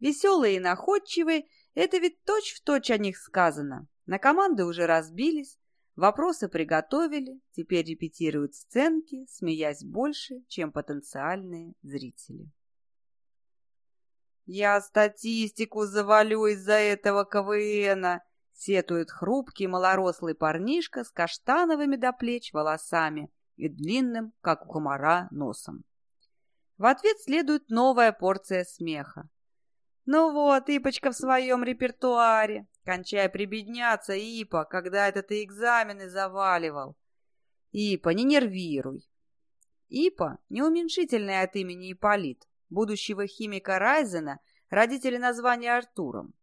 Веселые и находчивые – это ведь точь-в-точь точь о них сказано. На команды уже разбились, Вопросы приготовили, теперь репетируют сценки, смеясь больше, чем потенциальные зрители. «Я статистику завалю из-за этого КВНа!» — сетует хрупкий малорослый парнишка с каштановыми до плеч волосами и длинным, как у комара, носом. В ответ следует новая порция смеха. Ну вот, Ипочка в своем репертуаре. Кончай прибедняться, Ипа, когда это ты экзамены заваливал. Ипа, не нервируй. Ипа – неуменьшительное от имени Ипполит, будущего химика Райзена, родители названия Артуром.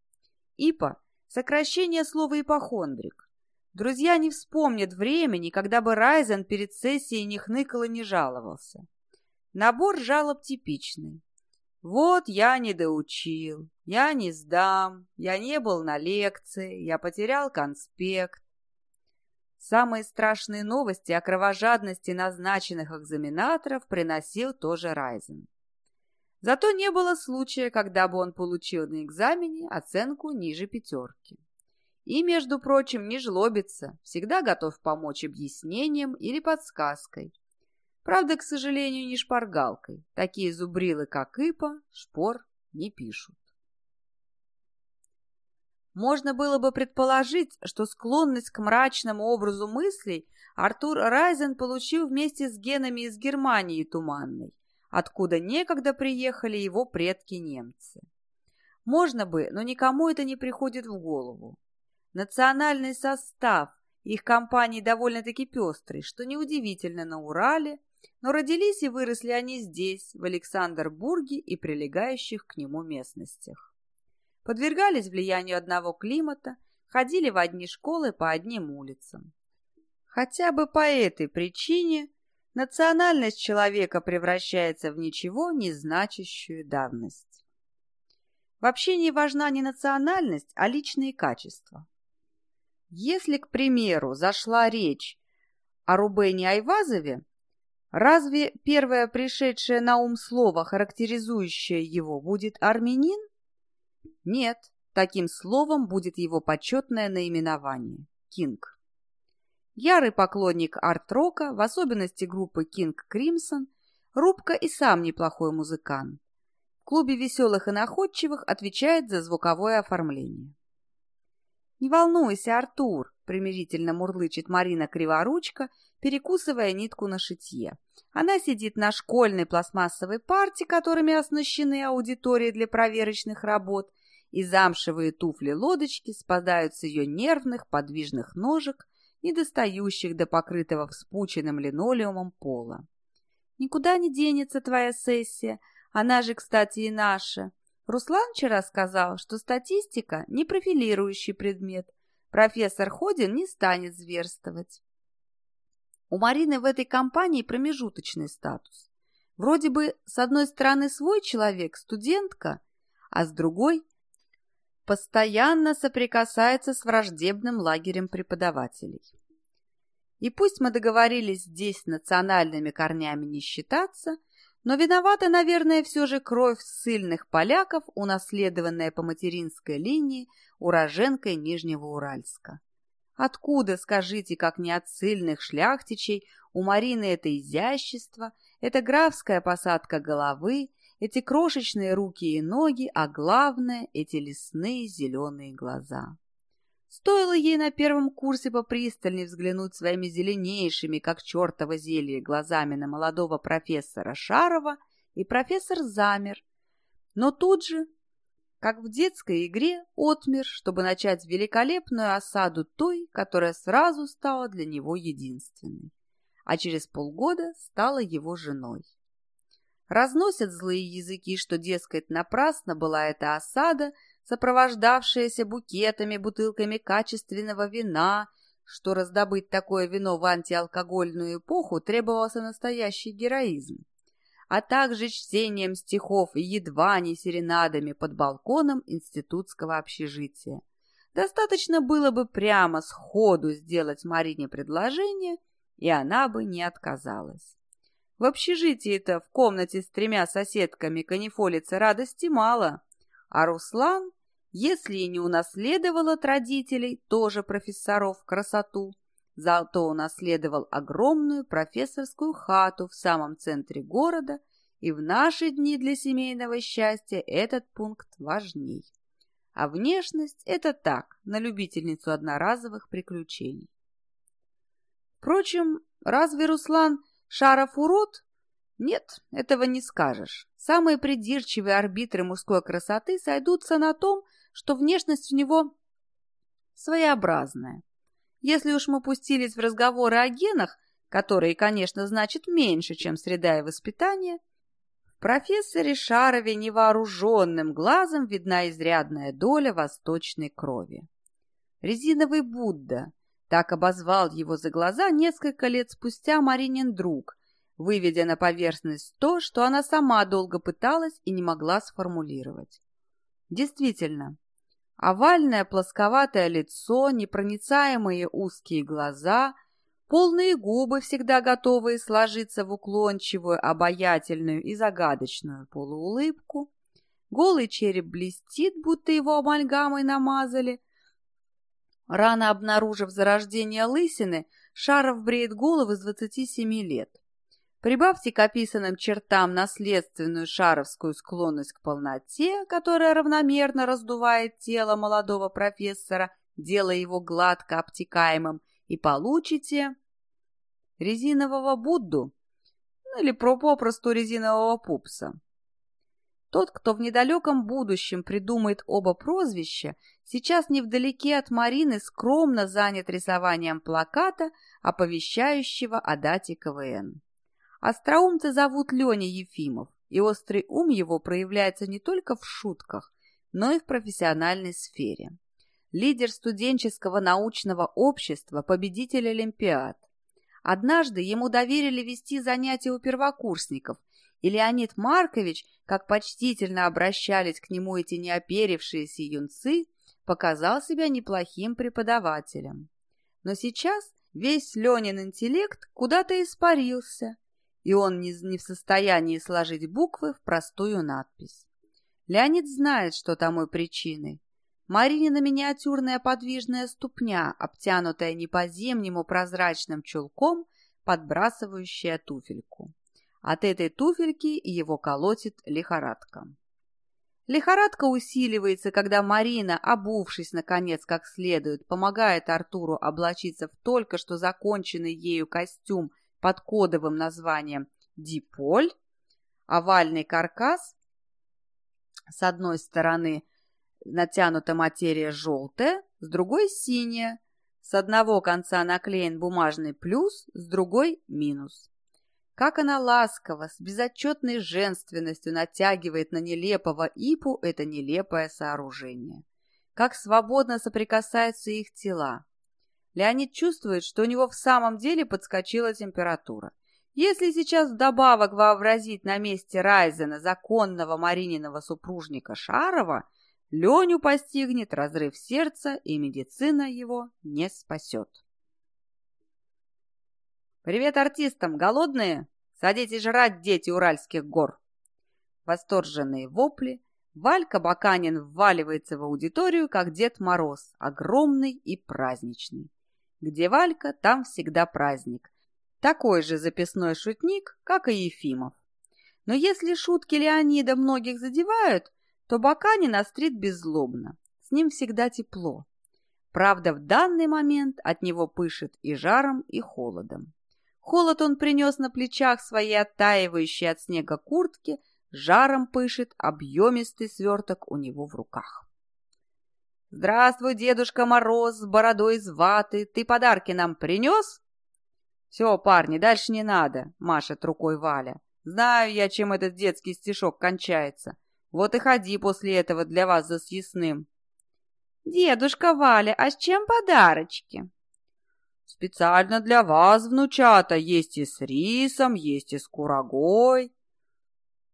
Ипа – сокращение слова ипохондрик. Друзья не вспомнят времени, когда бы Райзен перед сессией не хныкал и не жаловался. Набор жалоб типичный. Вот я не доучил, я не сдам, я не был на лекции, я потерял конспект. Самые страшные новости о кровожадности назначенных экзаменаторов приносил тоже Райзен. Зато не было случая, когда бы он получил на экзамене оценку ниже пятерки. И, между прочим, не жлобится, всегда готов помочь объяснением или подсказкой. Правда, к сожалению, не шпаргалкой. Такие зубрилы, как Ипа, шпор не пишут. Можно было бы предположить, что склонность к мрачному образу мыслей Артур Райзен получил вместе с генами из Германии туманной, откуда некогда приехали его предки-немцы. Можно бы, но никому это не приходит в голову. Национальный состав их компаний довольно-таки пестрый, что неудивительно на Урале, но родились и выросли они здесь, в Александрбурге и прилегающих к нему местностях. Подвергались влиянию одного климата, ходили в одни школы по одним улицам. Хотя бы по этой причине национальность человека превращается в ничего не значащую давность. Вообще не важна не национальность, а личные качества. Если, к примеру, зашла речь о Рубене Айвазове, Разве первое пришедшее на ум слово, характеризующее его, будет армянин? Нет, таким словом будет его почетное наименование – Кинг. Ярый поклонник арт-рока, в особенности группы Кинг Кримсон, Рубка и сам неплохой музыкант. В клубе веселых и находчивых отвечает за звуковое оформление. «Не волнуйся, Артур», — примирительно мурлычет Марина Криворучка, перекусывая нитку на шитье. Она сидит на школьной пластмассовой парте, которыми оснащены аудитории для проверочных работ, и замшевые туфли-лодочки спадают с ее нервных подвижных ножек, не достающих до покрытого вспученным линолеумом пола. «Никуда не денется твоя сессия, она же, кстати, и наша. Руслан вчера сказал, что статистика – не профилирующий предмет. Профессор Ходин не станет зверствовать. У Марины в этой компании промежуточный статус. Вроде бы, с одной стороны, свой человек, студентка, а с другой – постоянно соприкасается с враждебным лагерем преподавателей. И пусть мы договорились здесь национальными корнями не считаться, но виновата, наверное, все же кровь ссыльных поляков, унаследованная по материнской линии уроженкой Нижнего Уральска. Откуда, скажите, как не от сильных шляхтичей, у Марины это изящество, это графская посадка головы, эти крошечные руки и ноги, а главное, эти лесные зеленые глаза. Стоило ей на первом курсе попристальней взглянуть своими зеленейшими, как чертово зелье, глазами на молодого профессора Шарова, и профессор замер. Но тут же как в детской игре, отмер, чтобы начать великолепную осаду той, которая сразу стала для него единственной, а через полгода стала его женой. Разносят злые языки, что, дескать, напрасно была эта осада, сопровождавшаяся букетами, бутылками качественного вина, что раздобыть такое вино в антиалкогольную эпоху требовался настоящий героизм а также чтением стихов и едва не серенадами под балконом институтского общежития. Достаточно было бы прямо сходу сделать Марине предложение, и она бы не отказалась. В общежитии-то в комнате с тремя соседками канифолица радости мало, а Руслан, если и не унаследовал от родителей, тоже профессоров, красоту, Зато унаследовал огромную профессорскую хату в самом центре города, и в наши дни для семейного счастья этот пункт важней. А внешность – это так, на любительницу одноразовых приключений. Впрочем, разве Руслан Шаров урод? Нет, этого не скажешь. Самые придирчивые арбитры мужской красоты сойдутся на том, что внешность у него своеобразная. Если уж мы пустились в разговоры о генах, которые, конечно, значат меньше, чем среда и воспитание, в профессоре Шарове невооруженным глазом видна изрядная доля восточной крови. Резиновый Будда, так обозвал его за глаза несколько лет спустя Маринин друг, выведя на поверхность то, что она сама долго пыталась и не могла сформулировать. Действительно, овальное плосковатое лицо, непроницаемые узкие глаза, полные губы, всегда готовые сложиться в уклончивую, обаятельную и загадочную полуулыбку, голый череп блестит, будто его амальгамой намазали. Рано обнаружив зарождение лысины, Шаров бреет голову с 27 лет. Прибавьте к описанным чертам наследственную шаровскую склонность к полноте, которая равномерно раздувает тело молодого профессора, делая его гладко обтекаемым, и получите резинового Будду, ну или попросту резинового пупса. Тот, кто в недалеком будущем придумает оба прозвища, сейчас невдалеке от Марины скромно занят рисованием плаката, оповещающего о дате КВН. Остроумца зовут Леня Ефимов, и острый ум его проявляется не только в шутках, но и в профессиональной сфере. Лидер студенческого научного общества, победитель Олимпиад. Однажды ему доверили вести занятия у первокурсников, и Леонид Маркович, как почтительно обращались к нему эти неоперившиеся юнцы, показал себя неплохим преподавателем. Но сейчас весь Ленин интеллект куда-то испарился, и он не, в состоянии сложить буквы в простую надпись. Леонид знает, что тому причиной. Маринина миниатюрная подвижная ступня, обтянутая не по-зимнему прозрачным чулком, подбрасывающая туфельку. От этой туфельки его колотит лихорадка. Лихорадка усиливается, когда Марина, обувшись, наконец, как следует, помогает Артуру облачиться в только что законченный ею костюм под кодовым названием «Диполь», овальный каркас, с одной стороны натянута материя желтая, с другой синяя, с одного конца наклеен бумажный плюс, с другой минус. Как она ласково, с безотчетной женственностью натягивает на нелепого ипу это нелепое сооружение. Как свободно соприкасаются их тела. Леонид чувствует, что у него в самом деле подскочила температура. Если сейчас вдобавок вообразить на месте Райзена законного Марининого супружника Шарова, Леню постигнет разрыв сердца, и медицина его не спасет. «Привет артистам! Голодные? Садитесь жрать, дети уральских гор!» Восторженные вопли. Валька Баканин вваливается в аудиторию, как Дед Мороз, огромный и праздничный. Где Валька, там всегда праздник. Такой же записной шутник, как и Ефимов. Но если шутки Леонида многих задевают, то Баканин острит беззлобно. С ним всегда тепло. Правда, в данный момент от него пышет и жаром, и холодом. Холод он принес на плечах своей оттаивающей от снега куртки, жаром пышет объемистый сверток у него в руках. «Здравствуй, Дедушка Мороз с бородой из ваты. Ты подарки нам принес?» «Все, парни, дальше не надо», — машет рукой Валя. «Знаю я, чем этот детский стишок кончается. Вот и ходи после этого для вас за съестным». «Дедушка Валя, а с чем подарочки?» «Специально для вас, внучата, есть и с рисом, есть и с курагой».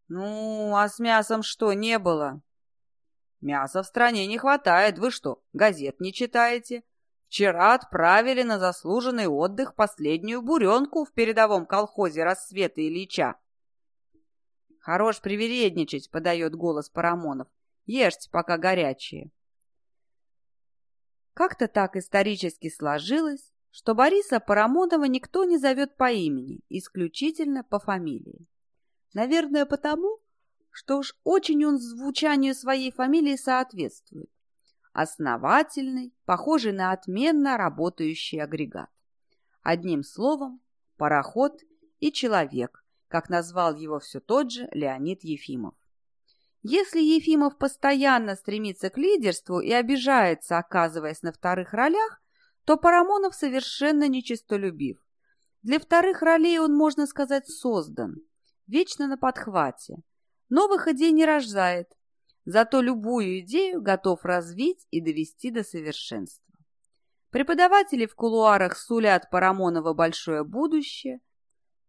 «Ну, а с мясом что, не было?» Мяса в стране не хватает. Вы что, газет не читаете? Вчера отправили на заслуженный отдых последнюю буренку в передовом колхозе «Рассвета Ильича». «Хорош привередничать», — подает голос Парамонов. «Ешьте, пока горячие». Как-то так исторически сложилось, что Бориса Парамонова никто не зовет по имени, исключительно по фамилии. Наверное, потому, что уж очень он звучанию своей фамилии соответствует. Основательный, похожий на отменно работающий агрегат. Одним словом, пароход и человек, как назвал его все тот же Леонид Ефимов. Если Ефимов постоянно стремится к лидерству и обижается, оказываясь на вторых ролях, то Парамонов совершенно нечистолюбив. Для вторых ролей он, можно сказать, создан, вечно на подхвате. Новых идей не рождает, зато любую идею готов развить и довести до совершенства. Преподаватели в кулуарах сулят Парамонова большое будущее.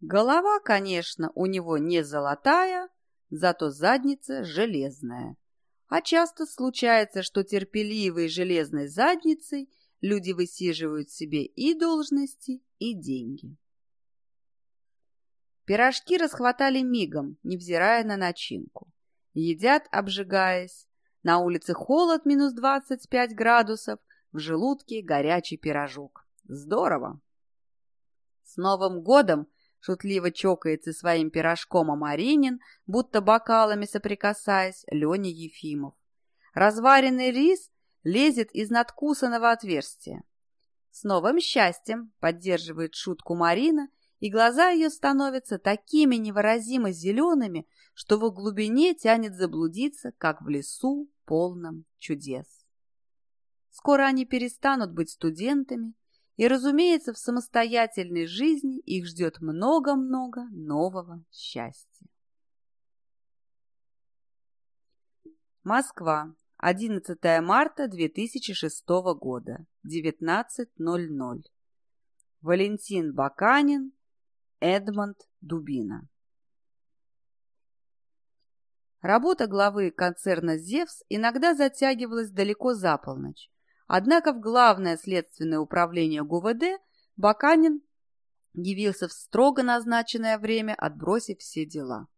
Голова, конечно, у него не золотая, зато задница железная. А часто случается, что терпеливой железной задницей люди высиживают себе и должности, и деньги. Пирожки расхватали мигом, невзирая на начинку. Едят, обжигаясь. На улице холод минус 25 градусов, в желудке горячий пирожок. Здорово! С Новым годом шутливо чокается своим пирожком Амаринин, будто бокалами соприкасаясь, Леня Ефимов. Разваренный рис лезет из надкусанного отверстия. С новым счастьем поддерживает шутку Марина, и глаза ее становятся такими невыразимо зелеными, что в глубине тянет заблудиться, как в лесу, полном чудес. Скоро они перестанут быть студентами, и, разумеется, в самостоятельной жизни их ждет много-много нового счастья. Москва, 11 марта 2006 года, 19.00. Валентин Баканин, Эдмонд Дубина. Работа главы концерна «Зевс» иногда затягивалась далеко за полночь, Однако в главное следственное управление ГУВД Баканин явился в строго назначенное время, отбросив все дела.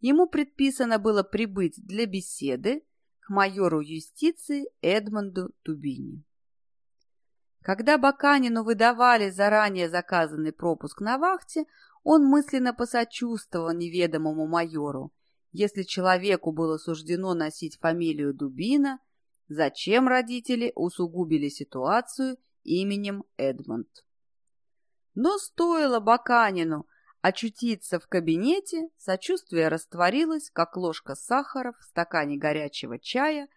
Ему предписано было прибыть для беседы к майору юстиции Эдмонду Тубини. Когда Баканину выдавали заранее заказанный пропуск на вахте, он мысленно посочувствовал неведомому майору. Если человеку было суждено носить фамилию Дубина, зачем родители усугубили ситуацию именем Эдмонд. Но стоило Баканину очутиться в кабинете, сочувствие растворилось, как ложка сахара в стакане горячего чая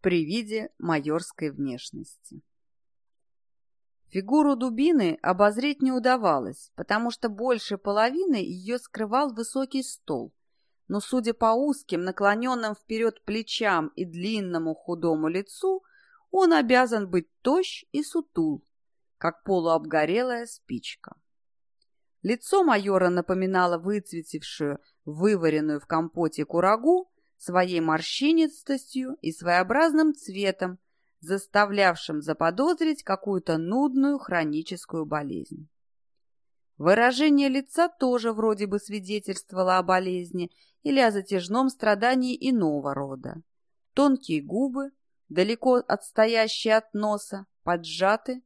при виде майорской внешности. Фигуру дубины обозреть не удавалось, потому что больше половины ее скрывал высокий стол, но, судя по узким, наклоненным вперед плечам и длинному худому лицу, он обязан быть тощ и сутул, как полуобгорелая спичка. Лицо майора напоминало выцветившую, вываренную в компоте курагу своей морщинистостью и своеобразным цветом, заставлявшим заподозрить какую-то нудную хроническую болезнь. Выражение лица тоже вроде бы свидетельствовало о болезни или о затяжном страдании иного рода. Тонкие губы, далеко отстоящие от носа, поджаты,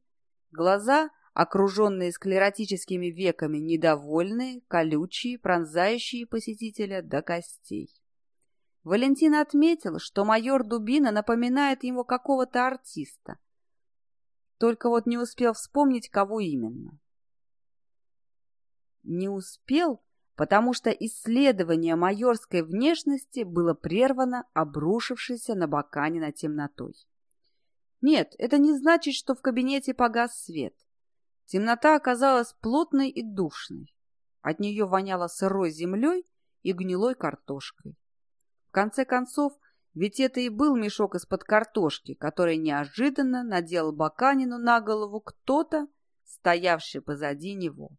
глаза, окруженные склеротическими веками, недовольные, колючие, пронзающие посетителя до костей. Валентин отметил, что майор Дубина напоминает ему какого-то артиста. Только вот не успел вспомнить, кого именно. Не успел, потому что исследование майорской внешности было прервано обрушившейся на Баканина темнотой. Нет, это не значит, что в кабинете погас свет. Темнота оказалась плотной и душной. От нее воняло сырой землей и гнилой картошкой. Конце концов, ведь это и был мешок из-под картошки, который неожиданно надел Баканину на голову кто-то, стоявший позади него.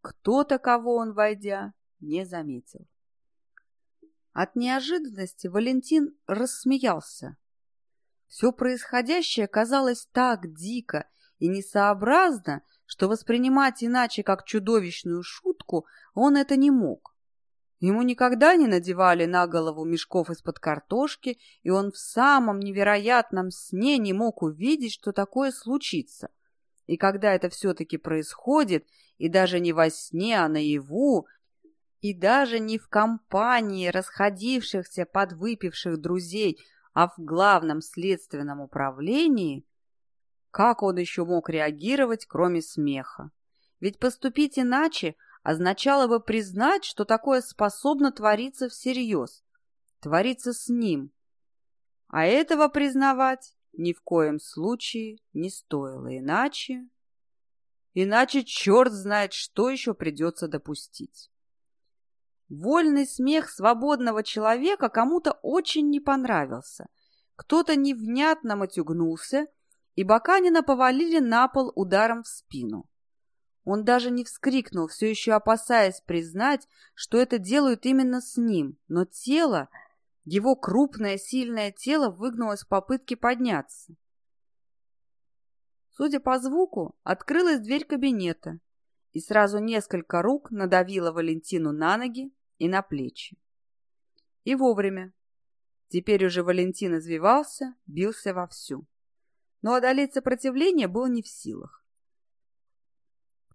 Кто-то, кого он, войдя, не заметил. От неожиданности Валентин рассмеялся. Все происходящее казалось так дико и несообразно, что воспринимать иначе как чудовищную шутку он это не мог. Ему никогда не надевали на голову мешков из-под картошки, и он в самом невероятном сне не мог увидеть, что такое случится. И когда это все-таки происходит, и даже не во сне, а наяву, и даже не в компании расходившихся подвыпивших друзей, а в главном следственном управлении, как он еще мог реагировать, кроме смеха? Ведь поступить иначе означало бы признать, что такое способно твориться всерьез, твориться с ним. А этого признавать ни в коем случае не стоило, иначе... Иначе черт знает, что еще придется допустить. Вольный смех свободного человека кому-то очень не понравился. Кто-то невнятно матюгнулся, и Баканина повалили на пол ударом в спину. Он даже не вскрикнул, все еще опасаясь признать, что это делают именно с ним, но тело, его крупное сильное тело выгнулось в попытке подняться. Судя по звуку, открылась дверь кабинета, и сразу несколько рук надавило Валентину на ноги и на плечи. И вовремя. Теперь уже Валентин извивался, бился вовсю. Но одолеть сопротивление был не в силах.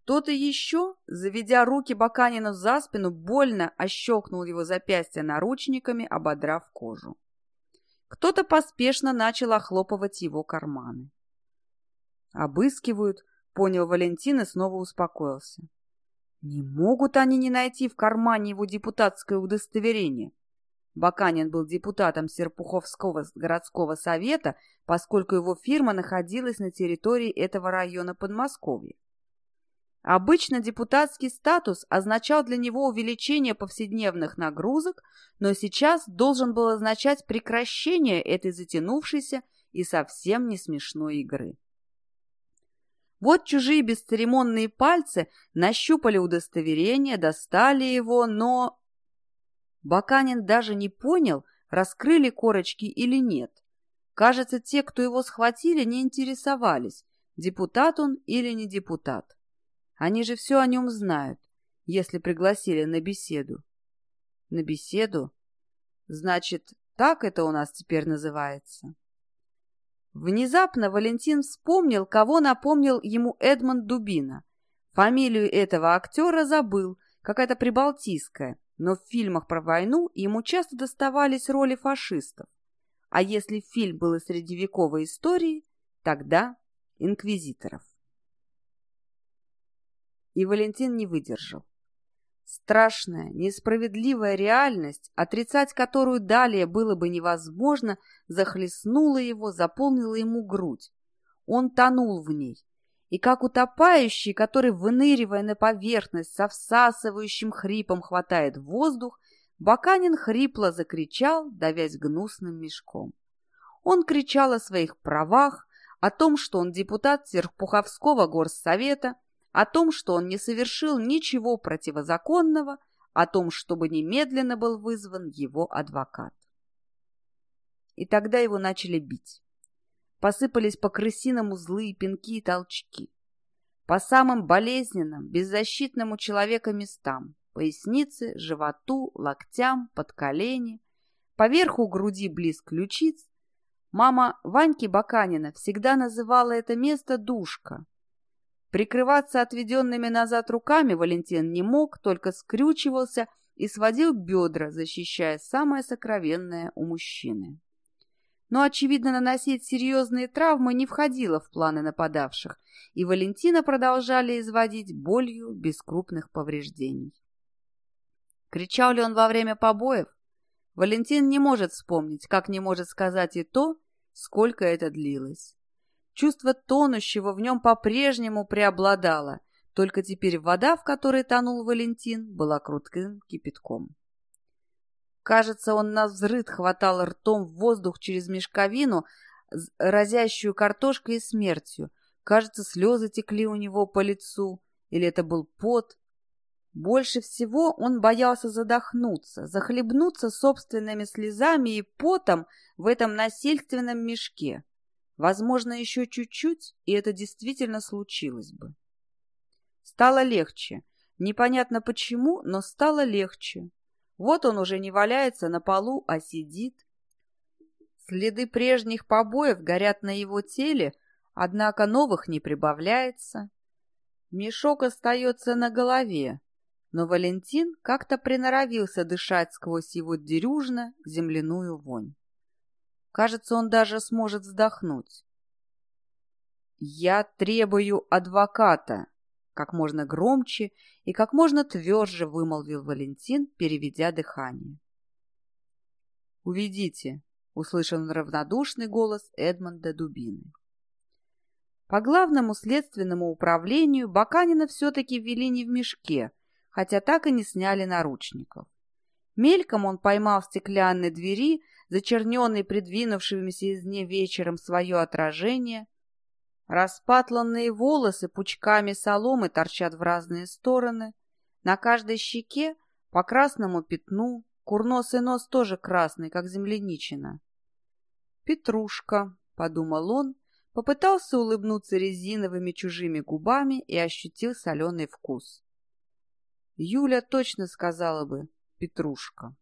Кто-то еще, заведя руки Баканина за спину, больно ощелкнул его запястья наручниками, ободрав кожу. Кто-то поспешно начал охлопывать его карманы. «Обыскивают», — понял Валентин и снова успокоился. «Не могут они не найти в кармане его депутатское удостоверение». Баканин был депутатом Серпуховского городского совета, поскольку его фирма находилась на территории этого района Подмосковья. Обычно депутатский статус означал для него увеличение повседневных нагрузок, но сейчас должен был означать прекращение этой затянувшейся и совсем не смешной игры. Вот чужие бесцеремонные пальцы нащупали удостоверение, достали его, но... Баканин даже не понял, раскрыли корочки или нет. Кажется, те, кто его схватили, не интересовались, депутат он или не депутат. Они же все о нем знают, если пригласили на беседу. На беседу? Значит, так это у нас теперь называется. Внезапно Валентин вспомнил, кого напомнил ему Эдмонд Дубина. Фамилию этого актера забыл, какая-то прибалтийская, но в фильмах про войну ему часто доставались роли фашистов. А если фильм был из средневековой истории, тогда инквизиторов и Валентин не выдержал. Страшная, несправедливая реальность, отрицать которую далее было бы невозможно, захлестнула его, заполнила ему грудь. Он тонул в ней. И как утопающий, который, выныривая на поверхность, со всасывающим хрипом хватает воздух, Баканин хрипло закричал, давясь гнусным мешком. Он кричал о своих правах, о том, что он депутат Серпуховского горсовета, о том, что он не совершил ничего противозаконного, о том, чтобы немедленно был вызван его адвокат. И тогда его начали бить. Посыпались по крысиному злые пинки и толчки. По самым болезненным, беззащитным у человека местам – пояснице, животу, локтям, под колени, поверху груди близ ключиц. Мама Ваньки Баканина всегда называла это место «душка», Прикрываться отведенными назад руками Валентин не мог, только скрючивался и сводил бедра, защищая самое сокровенное у мужчины. Но, очевидно, наносить серьезные травмы не входило в планы нападавших, и Валентина продолжали изводить болью без крупных повреждений. Кричал ли он во время побоев? Валентин не может вспомнить, как не может сказать и то, сколько это длилось. Чувство тонущего в нем по-прежнему преобладало, только теперь вода, в которой тонул Валентин, была крутким кипятком. Кажется, он на взрыд хватал ртом в воздух через мешковину, разящую картошкой и смертью. Кажется, слезы текли у него по лицу, или это был пот. Больше всего он боялся задохнуться, захлебнуться собственными слезами и потом в этом насильственном мешке. Возможно, еще чуть-чуть, и это действительно случилось бы. Стало легче. Непонятно почему, но стало легче. Вот он уже не валяется на полу, а сидит. Следы прежних побоев горят на его теле, однако новых не прибавляется. Мешок остается на голове, но Валентин как-то приноровился дышать сквозь его дерюжно земляную вонь. Кажется, он даже сможет вздохнуть. «Я требую адвоката!» как можно громче и как можно тверже вымолвил Валентин, переведя дыхание. «Уведите», — услышал равнодушный голос Эдмонда Дубины. По главному следственному управлению Баканина все-таки ввели не в мешке, хотя так и не сняли наручников. Мельком он поймал в стеклянной двери, зачерненной придвинувшимися из нее вечером свое отражение. Распатланные волосы пучками соломы торчат в разные стороны. На каждой щеке по красному пятну, курносый нос тоже красный, как земляничина. «Петрушка», — подумал он, попытался улыбнуться резиновыми чужими губами и ощутил соленый вкус. Юля точно сказала бы «Петрушка».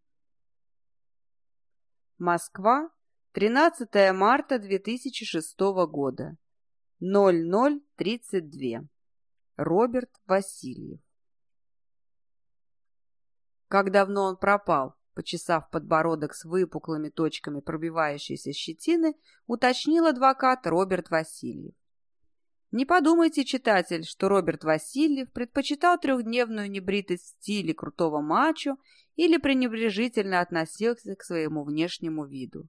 Москва, 13 марта 2006 года, 0032. Роберт Васильев. Как давно он пропал? Почесав подбородок с выпуклыми точками пробивающейся щетины, уточнил адвокат Роберт Васильев. Не подумайте, читатель, что Роберт Васильев предпочитал трехдневную небритость в стиле крутого мачо или пренебрежительно относился к своему внешнему виду.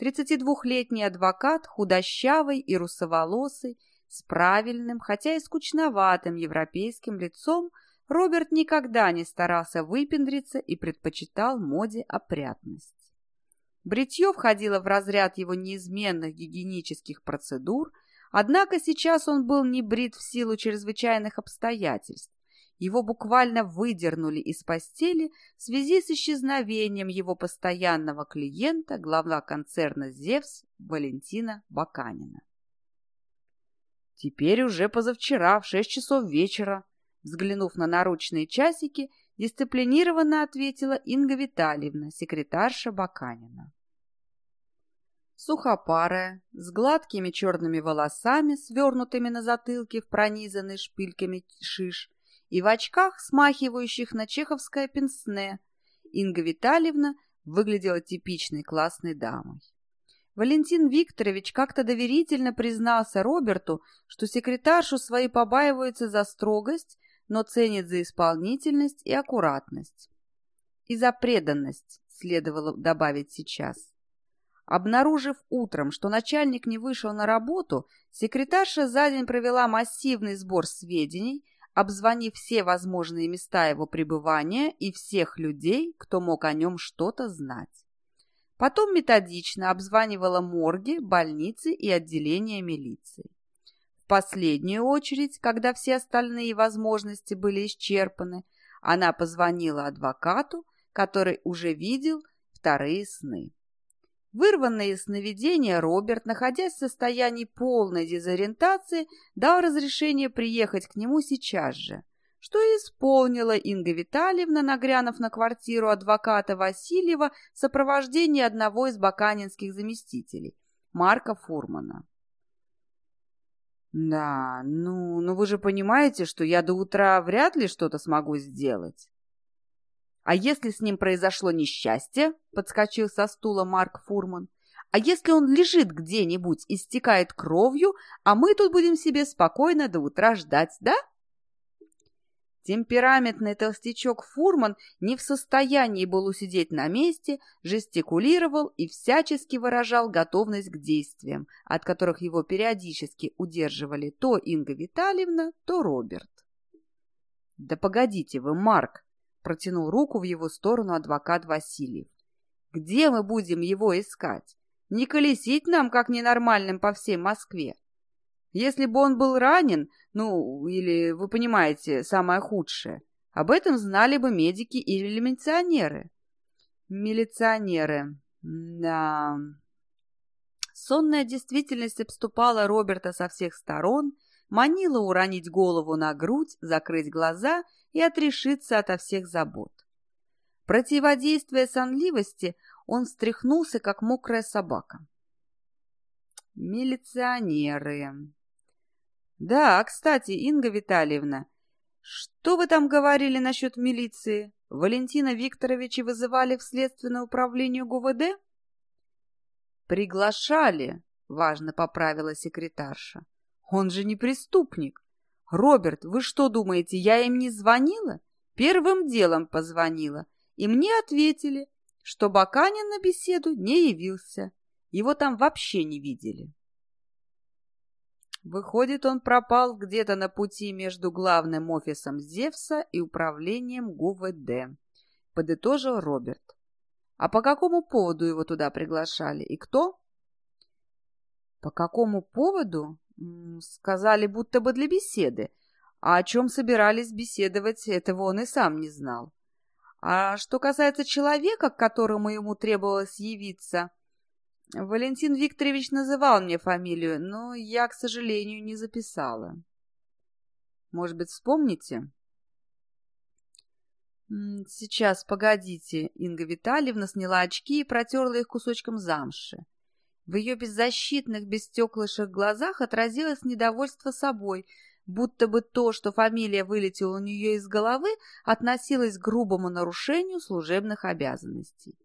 32-летний адвокат, худощавый и русоволосый, с правильным, хотя и скучноватым европейским лицом, Роберт никогда не старался выпендриться и предпочитал моде опрятность. Бритье входило в разряд его неизменных гигиенических процедур, однако сейчас он был не брит в силу чрезвычайных обстоятельств. Его буквально выдернули из постели в связи с исчезновением его постоянного клиента, глава концерна «Зевс» Валентина Баканина. Теперь уже позавчера в шесть часов вечера Взглянув на наручные часики, дисциплинированно ответила Инга Витальевна, секретарша Баканина. Сухопарая, с гладкими черными волосами, свернутыми на затылке в пронизанный шпильками шиш, и в очках, смахивающих на чеховское пенсне, Инга Витальевна выглядела типичной классной дамой. Валентин Викторович как-то доверительно признался Роберту, что секретаршу свои побаиваются за строгость но ценит за исполнительность и аккуратность. И за преданность, следовало добавить сейчас. Обнаружив утром, что начальник не вышел на работу, секретарша за день провела массивный сбор сведений, обзвонив все возможные места его пребывания и всех людей, кто мог о нем что-то знать. Потом методично обзванивала морги, больницы и отделения милиции последнюю очередь, когда все остальные возможности были исчерпаны, она позвонила адвокату, который уже видел вторые сны. Вырванное из сновидения Роберт, находясь в состоянии полной дезориентации, дал разрешение приехать к нему сейчас же, что и исполнила Инга Витальевна, нагрянув на квартиру адвоката Васильева в сопровождении одного из баканинских заместителей, Марка Фурмана. Да, ну, ну вы же понимаете, что я до утра вряд ли что-то смогу сделать. А если с ним произошло несчастье, подскочил со стула Марк Фурман, а если он лежит где-нибудь, и истекает кровью, а мы тут будем себе спокойно до утра ждать, да? Темпераментный толстячок Фурман не в состоянии был усидеть на месте, жестикулировал и всячески выражал готовность к действиям, от которых его периодически удерживали то Инга Витальевна, то Роберт. «Да погодите вы, Марк!» — протянул руку в его сторону адвокат Васильев. «Где мы будем его искать? Не колесить нам, как ненормальным, по всей Москве. Если бы он был ранен, ну, или, вы понимаете, самое худшее, об этом знали бы медики или милиционеры. Милиционеры, да... Сонная действительность обступала Роберта со всех сторон, манила уронить голову на грудь, закрыть глаза и отрешиться ото всех забот. Противодействуя сонливости, он встряхнулся, как мокрая собака. Милиционеры. Да, кстати, Инга Витальевна, что вы там говорили насчет милиции? Валентина Викторовича вызывали в следственное управление ГУВД? Приглашали, важно поправила секретарша. Он же не преступник. «Роберт, вы что думаете, я им не звонила?» Первым делом позвонила, и мне ответили, что Баканин на беседу не явился. Его там вообще не видели. Выходит, он пропал где-то на пути между главным офисом Зевса и управлением ГУВД, подытожил Роберт. А по какому поводу его туда приглашали и кто? По какому поводу? Сказали, будто бы для беседы. А о чем собирались беседовать, этого он и сам не знал. А что касается человека, к которому ему требовалось явиться, Валентин Викторович называл мне фамилию, но я, к сожалению, не записала. Может быть, вспомните? Сейчас, погодите. Инга Витальевна сняла очки и протерла их кусочком замши. В ее беззащитных, без стеклышек глазах отразилось недовольство собой — будто бы то, что фамилия вылетела у нее из головы, относилось к грубому нарушению служебных обязанностей.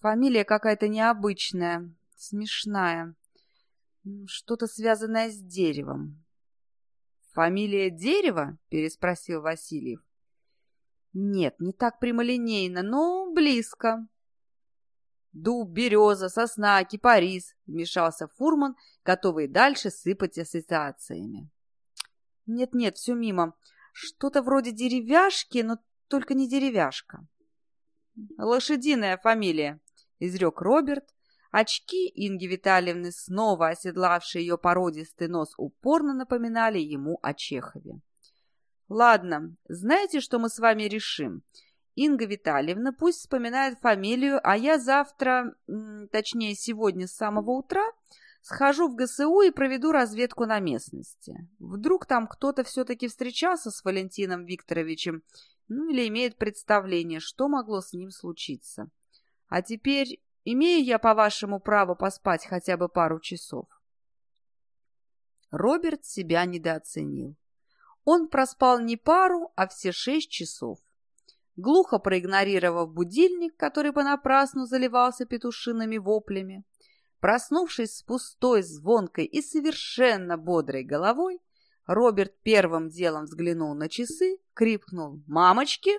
Фамилия какая-то необычная, смешная, что-то связанное с деревом. «Фамилия Дерева?» – переспросил Васильев. «Нет, не так прямолинейно, но близко». «Дуб, береза, сосна, кипарис», – вмешался Фурман, готовый дальше сыпать ассоциациями. Нет-нет, все мимо. Что-то вроде деревяшки, но только не деревяшка. Лошадиная фамилия, изрек Роберт. Очки Инги Витальевны, снова оседлавшие ее породистый нос, упорно напоминали ему о Чехове. «Ладно, знаете, что мы с вами решим? Инга Витальевна пусть вспоминает фамилию, а я завтра, точнее сегодня с самого утра, Схожу в ГСУ и проведу разведку на местности. Вдруг там кто-то все-таки встречался с Валентином Викторовичем, ну или имеет представление, что могло с ним случиться. А теперь имею я, по-вашему, право поспать хотя бы пару часов? Роберт себя недооценил. Он проспал не пару, а все шесть часов. Глухо проигнорировав будильник, который понапрасну заливался петушиными воплями, Проснувшись с пустой, звонкой и совершенно бодрой головой, Роберт первым делом взглянул на часы, крикнул «Мамочки!»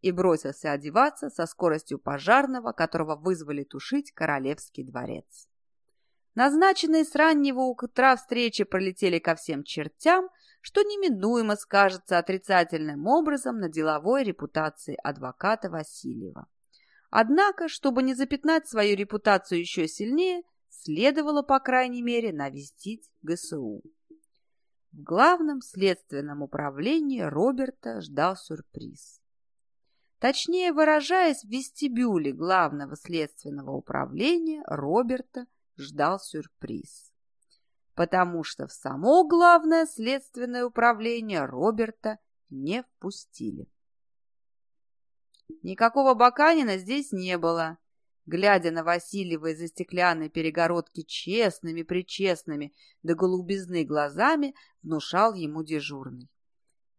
и бросился одеваться со скоростью пожарного, которого вызвали тушить королевский дворец. Назначенные с раннего утра встречи пролетели ко всем чертям, что неминуемо скажется отрицательным образом на деловой репутации адвоката Васильева. Однако, чтобы не запятнать свою репутацию еще сильнее, следовало, по крайней мере, навестить ГСУ. В главном следственном управлении Роберта ждал сюрприз. Точнее выражаясь, в вестибюле главного следственного управления Роберта ждал сюрприз. Потому что в само главное следственное управление Роберта не впустили. Никакого Баканина здесь не было, глядя на Васильева из-за стеклянной перегородки честными-причестными до голубизны глазами, внушал ему дежурный.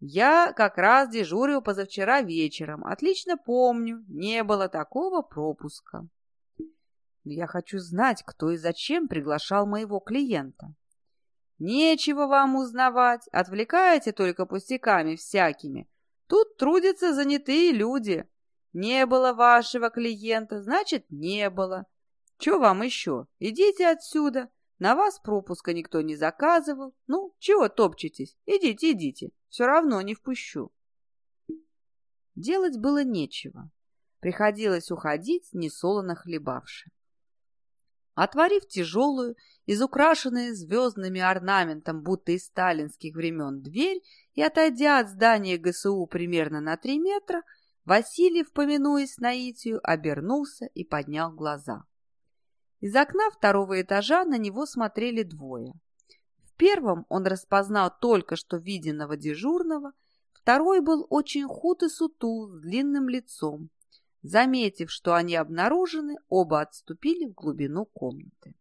«Я как раз дежурил позавчера вечером. Отлично помню, не было такого пропуска». «Я хочу знать, кто и зачем приглашал моего клиента». «Нечего вам узнавать, отвлекаете только пустяками всякими. Тут трудятся занятые люди, не было вашего клиента, значит, не было. Че вам еще? Идите отсюда. На вас пропуска никто не заказывал. Ну, чего топчетесь? Идите, идите. Все равно не впущу. Делать было нечего. Приходилось уходить, несолоно хлебавши. Отворив тяжелую, изукрашенную звездными орнаментом, будто из сталинских времен, дверь и отойдя от здания ГСУ примерно на три метра, Васильев, поминуясь наитию, обернулся и поднял глаза. Из окна второго этажа на него смотрели двое. В первом он распознал только что виденного дежурного, второй был очень худ и сутул, с длинным лицом. Заметив, что они обнаружены, оба отступили в глубину комнаты.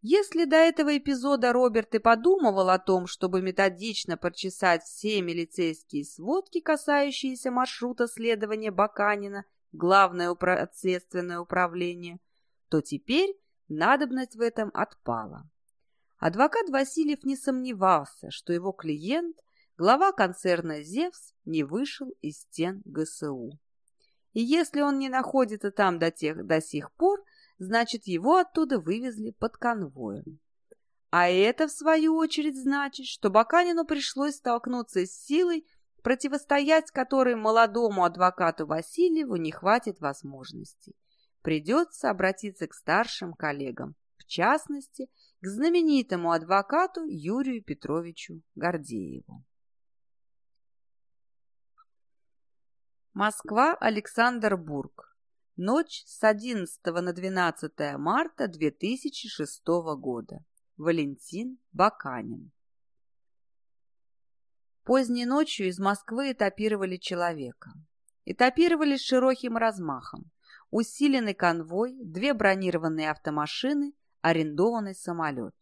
Если до этого эпизода Роберт и подумывал о том, чтобы методично прочесать все милицейские сводки, касающиеся маршрута следования Баканина, главное упра следственное управление, то теперь надобность в этом отпала. Адвокат Васильев не сомневался, что его клиент, глава концерна «Зевс», не вышел из стен ГСУ. И если он не находится там до, тех, до сих пор, значит, его оттуда вывезли под конвоем. А это, в свою очередь, значит, что Баканину пришлось столкнуться с силой, противостоять которой молодому адвокату Васильеву не хватит возможностей. Придется обратиться к старшим коллегам, в частности, к знаменитому адвокату Юрию Петровичу Гордееву. Москва, Александрбург. Ночь с 11 на 12 марта 2006 года. Валентин Баканин. Поздней ночью из Москвы этапировали человека. Этапировали с широким размахом. Усиленный конвой, две бронированные автомашины, арендованный самолет.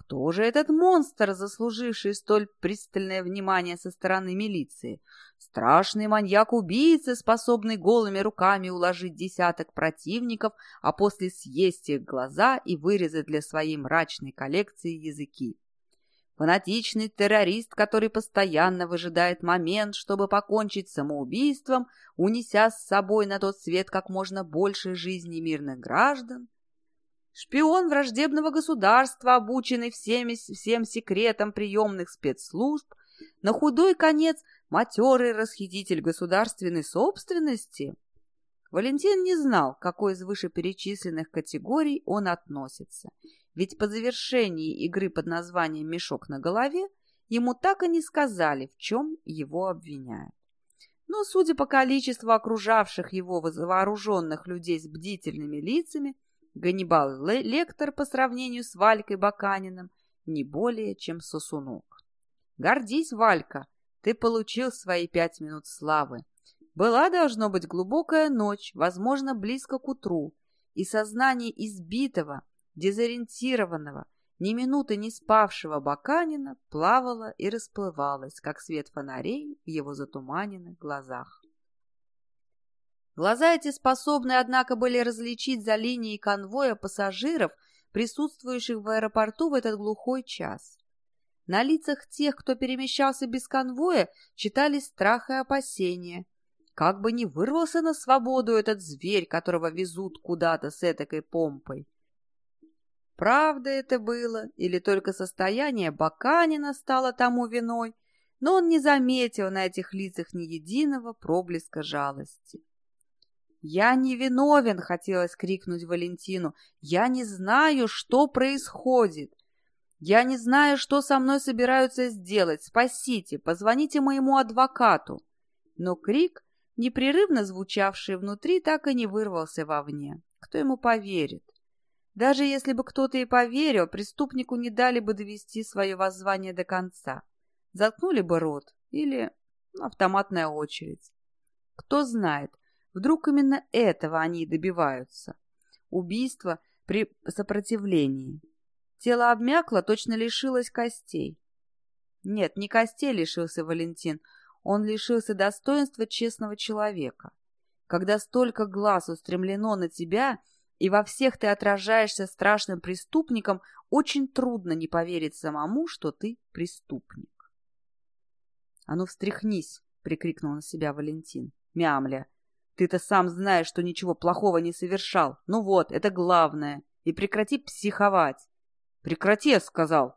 Кто же этот монстр, заслуживший столь пристальное внимание со стороны милиции? Страшный маньяк-убийца, способный голыми руками уложить десяток противников, а после съесть их глаза и вырезать для своей мрачной коллекции языки. Фанатичный террорист, который постоянно выжидает момент, чтобы покончить самоубийством, унеся с собой на тот свет как можно больше жизней мирных граждан – Шпион враждебного государства, обученный всеми, всем секретам приемных спецслужб, на худой конец матерый расхититель государственной собственности. Валентин не знал, к какой из вышеперечисленных категорий он относится, ведь по завершении игры под названием «Мешок на голове» ему так и не сказали, в чем его обвиняют. Но, судя по количеству окружавших его вооруженных людей с бдительными лицами, Ганнибал Лектор по сравнению с Валькой Баканиным не более, чем сосунок. Гордись, Валька, ты получил свои пять минут славы. Была, должно быть, глубокая ночь, возможно, близко к утру, и сознание избитого, дезориентированного, ни минуты не спавшего Баканина плавало и расплывалось, как свет фонарей в его затуманенных глазах. Глаза эти способны, однако, были различить за линией конвоя пассажиров, присутствующих в аэропорту в этот глухой час. На лицах тех, кто перемещался без конвоя, читались страх и опасения. Как бы ни вырвался на свободу этот зверь, которого везут куда-то с этакой помпой. Правда это было, или только состояние Баканина стало тому виной, но он не заметил на этих лицах ни единого проблеска жалости. «Я не виновен!» — хотелось крикнуть Валентину. «Я не знаю, что происходит! Я не знаю, что со мной собираются сделать! Спасите! Позвоните моему адвокату!» Но крик, непрерывно звучавший внутри, так и не вырвался вовне. Кто ему поверит? Даже если бы кто-то и поверил, преступнику не дали бы довести свое воззвание до конца. Заткнули бы рот или автоматная очередь. Кто знает, Вдруг именно этого они и добиваются. Убийство при сопротивлении. Тело обмякло, точно лишилось костей. Нет, не костей лишился Валентин, он лишился достоинства честного человека. Когда столько глаз устремлено на тебя, и во всех ты отражаешься страшным преступником, очень трудно не поверить самому, что ты преступник. — А ну, встряхнись! — прикрикнул на себя Валентин. — Мямля! Ты-то сам знаешь, что ничего плохого не совершал. Ну вот, это главное. И прекрати психовать. Прекрати, сказал.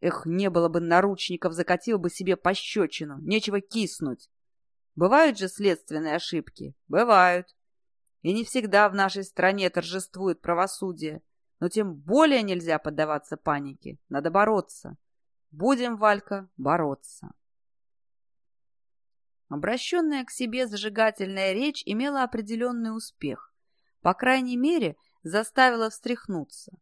Эх, не было бы наручников, закатил бы себе пощечину. Нечего киснуть. Бывают же следственные ошибки? Бывают. И не всегда в нашей стране торжествует правосудие. Но тем более нельзя поддаваться панике. Надо бороться. Будем, Валька, бороться. Обращенная к себе зажигательная речь имела определенный успех. По крайней мере, заставила встряхнуться.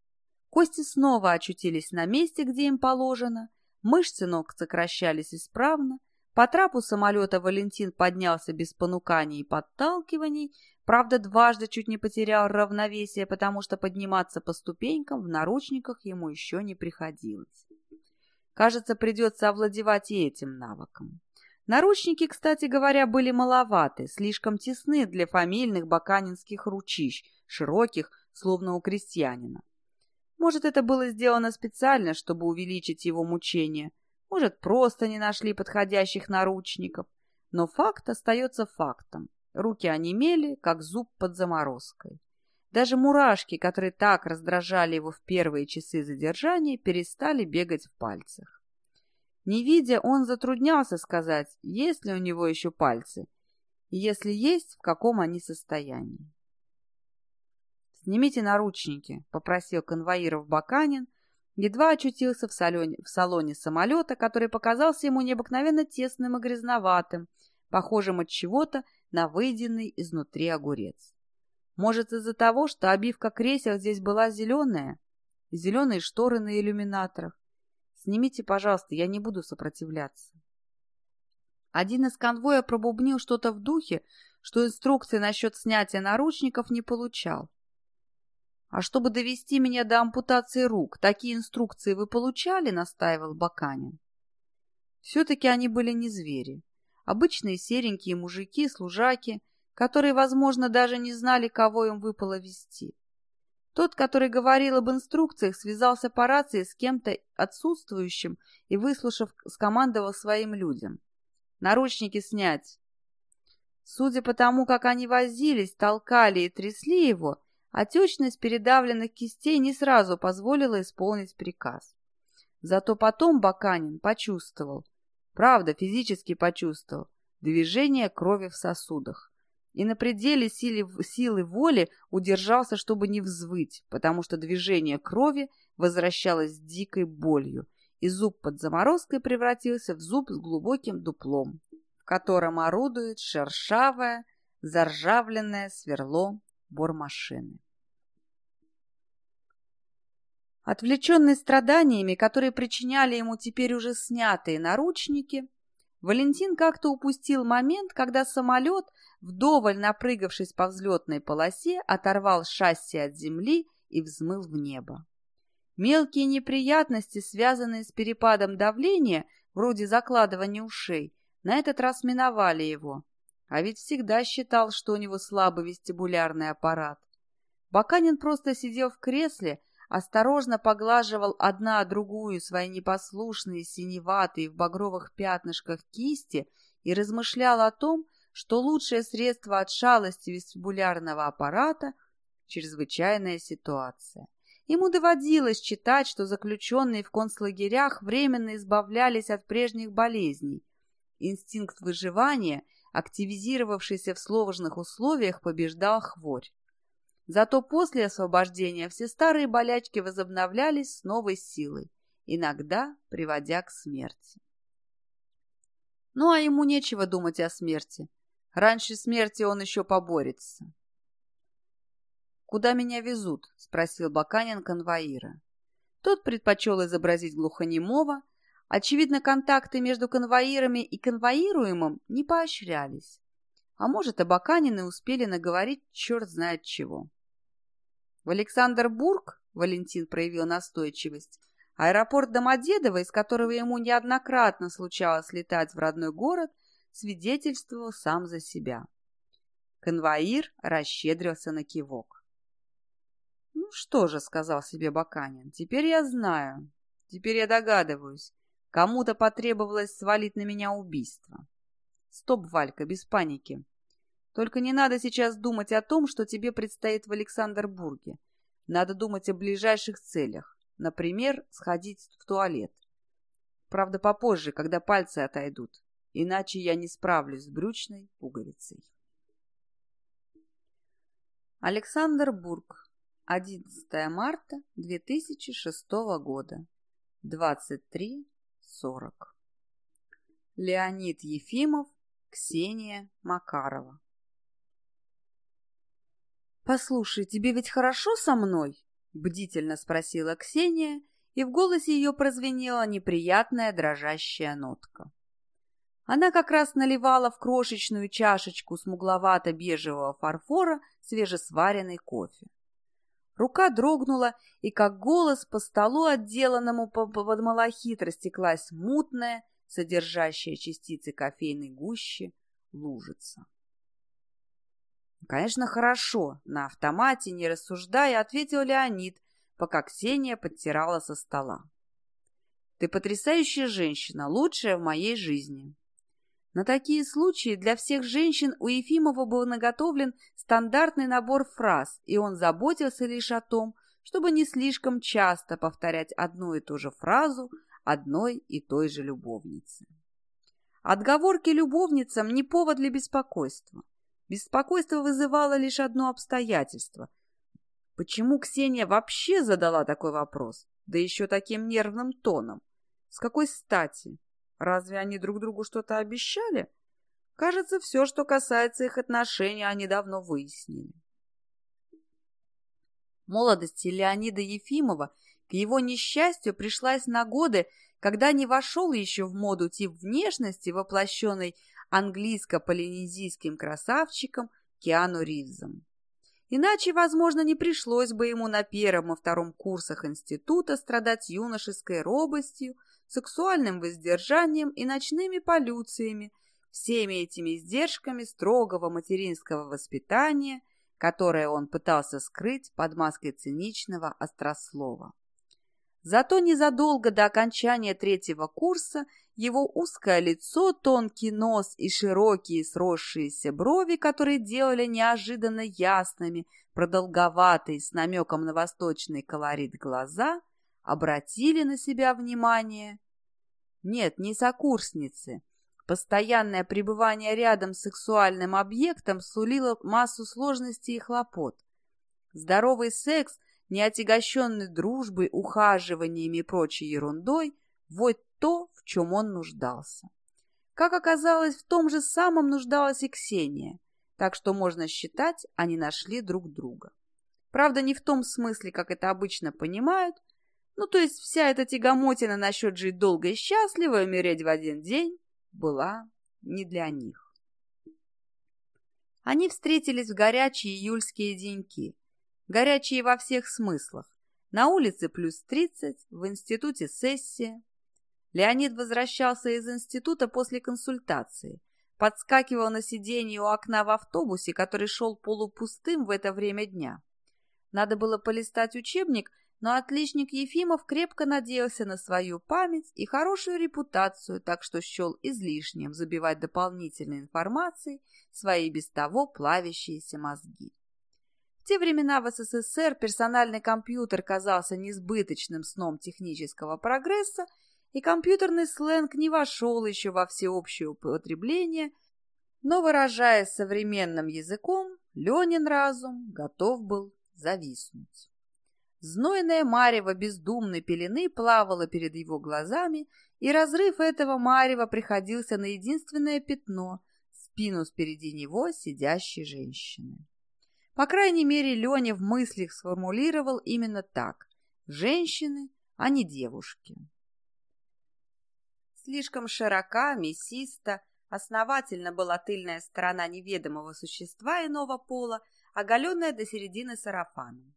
Кости снова очутились на месте, где им положено, мышцы ног сокращались исправно, по трапу самолета Валентин поднялся без понуканий и подталкиваний, правда, дважды чуть не потерял равновесие, потому что подниматься по ступенькам в наручниках ему еще не приходилось. Кажется, придется овладевать и этим навыком. Наручники, кстати говоря, были маловаты, слишком тесны для фамильных баканинских ручищ, широких, словно у крестьянина. Может, это было сделано специально, чтобы увеличить его мучения, может, просто не нашли подходящих наручников. Но факт остается фактом. Руки онемели, как зуб под заморозкой. Даже мурашки, которые так раздражали его в первые часы задержания, перестали бегать в пальцах. Не видя, он затруднялся сказать, есть ли у него еще пальцы, и если есть, в каком они состоянии. «Снимите наручники», — попросил конвоиров Баканин, едва очутился в, салоне, в салоне самолета, который показался ему необыкновенно тесным и грязноватым, похожим от чего-то на выеденный изнутри огурец. Может, из-за того, что обивка кресел здесь была зеленая, зеленые шторы на иллюминаторах. Снимите, пожалуйста, я не буду сопротивляться. Один из конвоя пробубнил что-то в духе, что инструкции насчет снятия наручников не получал. «А чтобы довести меня до ампутации рук, такие инструкции вы получали?» — настаивал Баканин. Все-таки они были не звери. Обычные серенькие мужики, служаки, которые, возможно, даже не знали, кого им выпало вести. Тот, который говорил об инструкциях, связался по рации с кем-то отсутствующим и, выслушав, скомандовал своим людям. «Наручники снять!» Судя по тому, как они возились, толкали и трясли его, Отечность передавленных кистей не сразу позволила исполнить приказ. Зато потом Баканин почувствовал, правда, физически почувствовал, движение крови в сосудах. И на пределе силы, силы воли удержался, чтобы не взвыть, потому что движение крови возвращалось дикой болью, и зуб под заморозкой превратился в зуб с глубоким дуплом, в котором орудует шершавое, заржавленное сверло бормашины. Отвлеченный страданиями, которые причиняли ему теперь уже снятые наручники, Валентин как-то упустил момент, когда самолет, вдоволь напрыгавшись по взлетной полосе, оторвал шасси от земли и взмыл в небо. Мелкие неприятности, связанные с перепадом давления, вроде закладывания ушей, на этот раз миновали его, а ведь всегда считал, что у него слабый вестибулярный аппарат. Баканин просто сидел в кресле, осторожно поглаживал одна другую свои непослушные синеватые в багровых пятнышках кисти и размышлял о том, что лучшее средство от шалости вестибулярного аппарата – чрезвычайная ситуация. Ему доводилось читать, что заключенные в концлагерях временно избавлялись от прежних болезней. Инстинкт выживания – активизировавшийся в сложных условиях, побеждал хворь. Зато после освобождения все старые болячки возобновлялись с новой силой, иногда приводя к смерти. Ну, а ему нечего думать о смерти. Раньше смерти он еще поборется. «Куда меня везут?» — спросил Баканин конвоира. Тот предпочел изобразить глухонемого, Очевидно, контакты между конвоирами и конвоируемым не поощрялись. А может, Абаканины успели наговорить черт знает чего. В Александрбург Валентин проявил настойчивость. Аэропорт Домодедово, из которого ему неоднократно случалось летать в родной город, свидетельствовал сам за себя. Конвоир расщедрился на кивок. «Ну что же», — сказал себе Баканин, — «теперь я знаю, теперь я догадываюсь, Кому-то потребовалось свалить на меня убийство. Стоп, Валька, без паники. Только не надо сейчас думать о том, что тебе предстоит в Александрбурге. Надо думать о ближайших целях. Например, сходить в туалет. Правда, попозже, когда пальцы отойдут. Иначе я не справлюсь с брючной пуговицей. Александрбург. 11 марта 2006 года. 23 сорок. Леонид Ефимов, Ксения Макарова. «Послушай, тебе ведь хорошо со мной?» — бдительно спросила Ксения, и в голосе ее прозвенела неприятная дрожащая нотка. Она как раз наливала в крошечную чашечку смугловато-бежевого фарфора свежесваренный кофе. Рука дрогнула, и как голос по столу, отделанному под малахит, растеклась мутная, содержащая частицы кофейной гущи, лужица. «Конечно, хорошо», — на автомате, не рассуждая, ответил Леонид, пока Ксения подтирала со стола. «Ты потрясающая женщина, лучшая в моей жизни». На такие случаи для всех женщин у Ефимова был наготовлен стандартный набор фраз, и он заботился лишь о том, чтобы не слишком часто повторять одну и ту же фразу одной и той же любовнице. Отговорки любовницам не повод для беспокойства. Беспокойство вызывало лишь одно обстоятельство. Почему Ксения вообще задала такой вопрос, да еще таким нервным тоном? С какой стати? Разве они друг другу что-то обещали? Кажется, все, что касается их отношений, они давно выяснили. Молодость Леонида Ефимова к его несчастью пришлась на годы, когда не вошел еще в моду тип внешности, воплощенный английско-полинезийским красавчиком Киану Ривзом. Иначе, возможно, не пришлось бы ему на первом и втором курсах института страдать юношеской робостью, сексуальным воздержанием и ночными полюциями, всеми этими издержками строгого материнского воспитания, которое он пытался скрыть под маской циничного острослова. Зато незадолго до окончания третьего курса его узкое лицо, тонкий нос и широкие сросшиеся брови, которые делали неожиданно ясными, продолговатые, с намеком на восточный колорит глаза, обратили на себя внимание. Нет, не сокурсницы. Постоянное пребывание рядом с сексуальным объектом сулило массу сложностей и хлопот. Здоровый секс, не отягощенный дружбой, ухаживаниями и прочей ерундой, вот то, в чем он нуждался. Как оказалось, в том же самом нуждалась и Ксения, так что можно считать, они нашли друг друга. Правда, не в том смысле, как это обычно понимают, ну, то есть вся эта тягомотина насчет жить долго и счастливо и умереть в один день была не для них. Они встретились в горячие июльские деньки. Горячие во всех смыслах. На улице плюс тридцать, в институте сессия. Леонид возвращался из института после консультации. Подскакивал на сиденье у окна в автобусе, который шел полупустым в это время дня. Надо было полистать учебник но отличник Ефимов крепко надеялся на свою память и хорошую репутацию, так что счел излишним забивать дополнительной информацией свои без того плавящиеся мозги. Те времена в СССР персональный компьютер казался несбыточным сном технического прогресса, и компьютерный сленг не вошел еще во всеобщее употребление, но, выражаясь современным языком, Ленин разум готов был зависнуть. Знойная марево бездумной пелены плавала перед его глазами, и разрыв этого марева приходился на единственное пятно — спину спереди него сидящей женщины. По крайней мере, Леня в мыслях сформулировал именно так — женщины, а не девушки. Слишком широка, мясиста, основательно была тыльная сторона неведомого существа иного пола, оголенная до середины сарафана.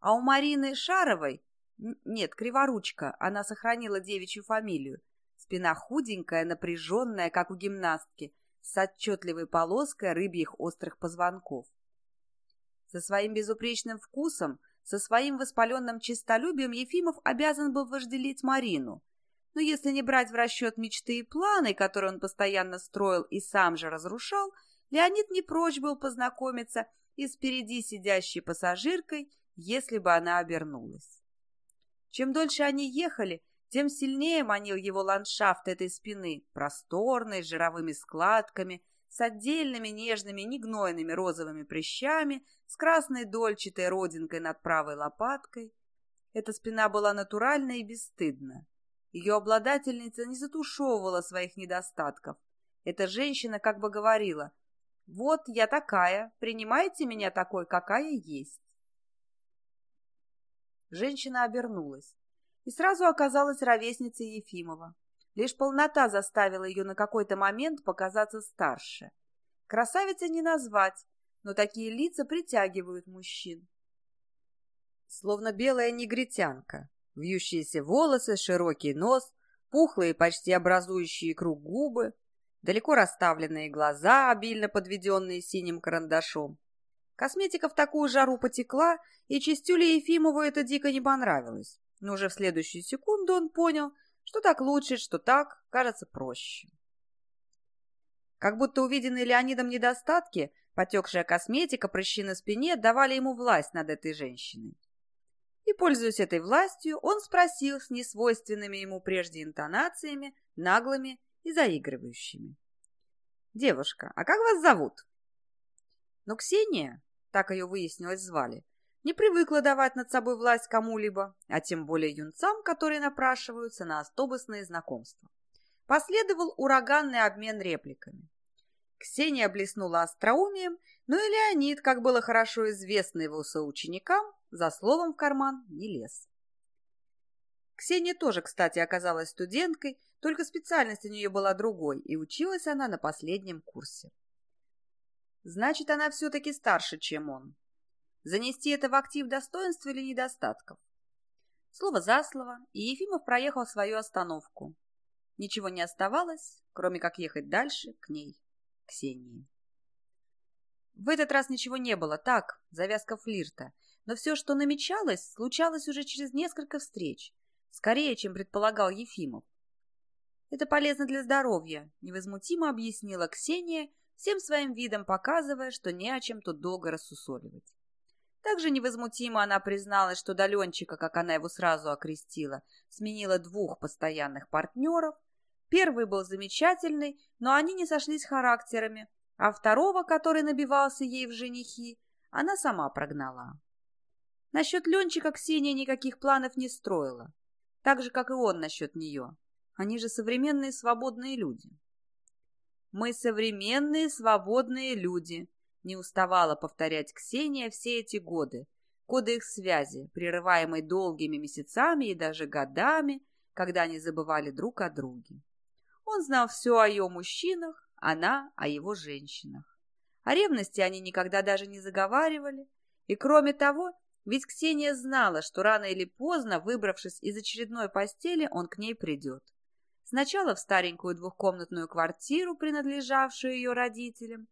А у Марины Шаровой, нет, Криворучка, она сохранила девичью фамилию, спина худенькая, напряженная, как у гимнастки, с отчетливой полоской рыбьих острых позвонков. Со своим безупречным вкусом, со своим воспаленным честолюбием Ефимов обязан был вожделить Марину. Но если не брать в расчет мечты и планы, которые он постоянно строил и сам же разрушал, Леонид не прочь был познакомиться и с впереди сидящей пассажиркой, если бы она обернулась. Чем дольше они ехали, тем сильнее манил его ландшафт этой спины, просторной, с жировыми складками, с отдельными нежными негнойными розовыми прыщами, с красной дольчатой родинкой над правой лопаткой. Эта спина была натуральна и бесстыдна. Ее обладательница не затушевывала своих недостатков. Эта женщина как бы говорила, «Вот я такая, принимайте меня такой, какая есть». Женщина обернулась и сразу оказалась ровесницей Ефимова. Лишь полнота заставила ее на какой-то момент показаться старше. Красавицей не назвать, но такие лица притягивают мужчин. Словно белая негритянка, вьющиеся волосы, широкий нос, пухлые, почти образующие круг губы, далеко расставленные глаза, обильно подведенные синим карандашом. Косметика в такую жару потекла, и Чистюле Ефимову это дико не понравилось. Но уже в следующую секунду он понял, что так лучше, что так кажется проще. Как будто увиденные Леонидом недостатки, потекшая косметика, прыщи на спине давали ему власть над этой женщиной. И, пользуясь этой властью, он спросил с несвойственными ему прежде интонациями, наглыми и заигрывающими. «Девушка, а как вас зовут?» Но Ксения, так ее выяснилось звали, не привыкла давать над собой власть кому-либо, а тем более юнцам, которые напрашиваются на автобусные знакомства. Последовал ураганный обмен репликами. Ксения блеснула остроумием, но и Леонид, как было хорошо известно его соученикам, за словом в карман не лез. Ксения тоже, кстати, оказалась студенткой, только специальность у нее была другой, и училась она на последнем курсе. Значит, она все-таки старше, чем он. Занести это в актив достоинств или недостатков? Слово за слово, и Ефимов проехал свою остановку. Ничего не оставалось, кроме как ехать дальше к ней, Ксении. В этот раз ничего не было, так, завязка флирта. Но все, что намечалось, случалось уже через несколько встреч, скорее, чем предполагал Ефимов. Это полезно для здоровья, невозмутимо объяснила Ксения, всем своим видом показывая, что не о чем тут долго рассусоливать. Также невозмутимо она призналась, что до Ленчика, как она его сразу окрестила, сменила двух постоянных партнеров. Первый был замечательный, но они не сошлись характерами, а второго, который набивался ей в женихи, она сама прогнала. Насчет Ленчика Ксения никаких планов не строила, так же, как и он насчет нее. Они же современные свободные люди. Мы современные свободные люди, не уставала повторять Ксения все эти годы, годы их связи, прерываемой долгими месяцами и даже годами, когда они забывали друг о друге. Он знал все о ее мужчинах, она о его женщинах. О ревности они никогда даже не заговаривали. И кроме того, ведь Ксения знала, что рано или поздно, выбравшись из очередной постели, он к ней придет. Сначала в старенькую двухкомнатную квартиру, принадлежавшую ее родителям,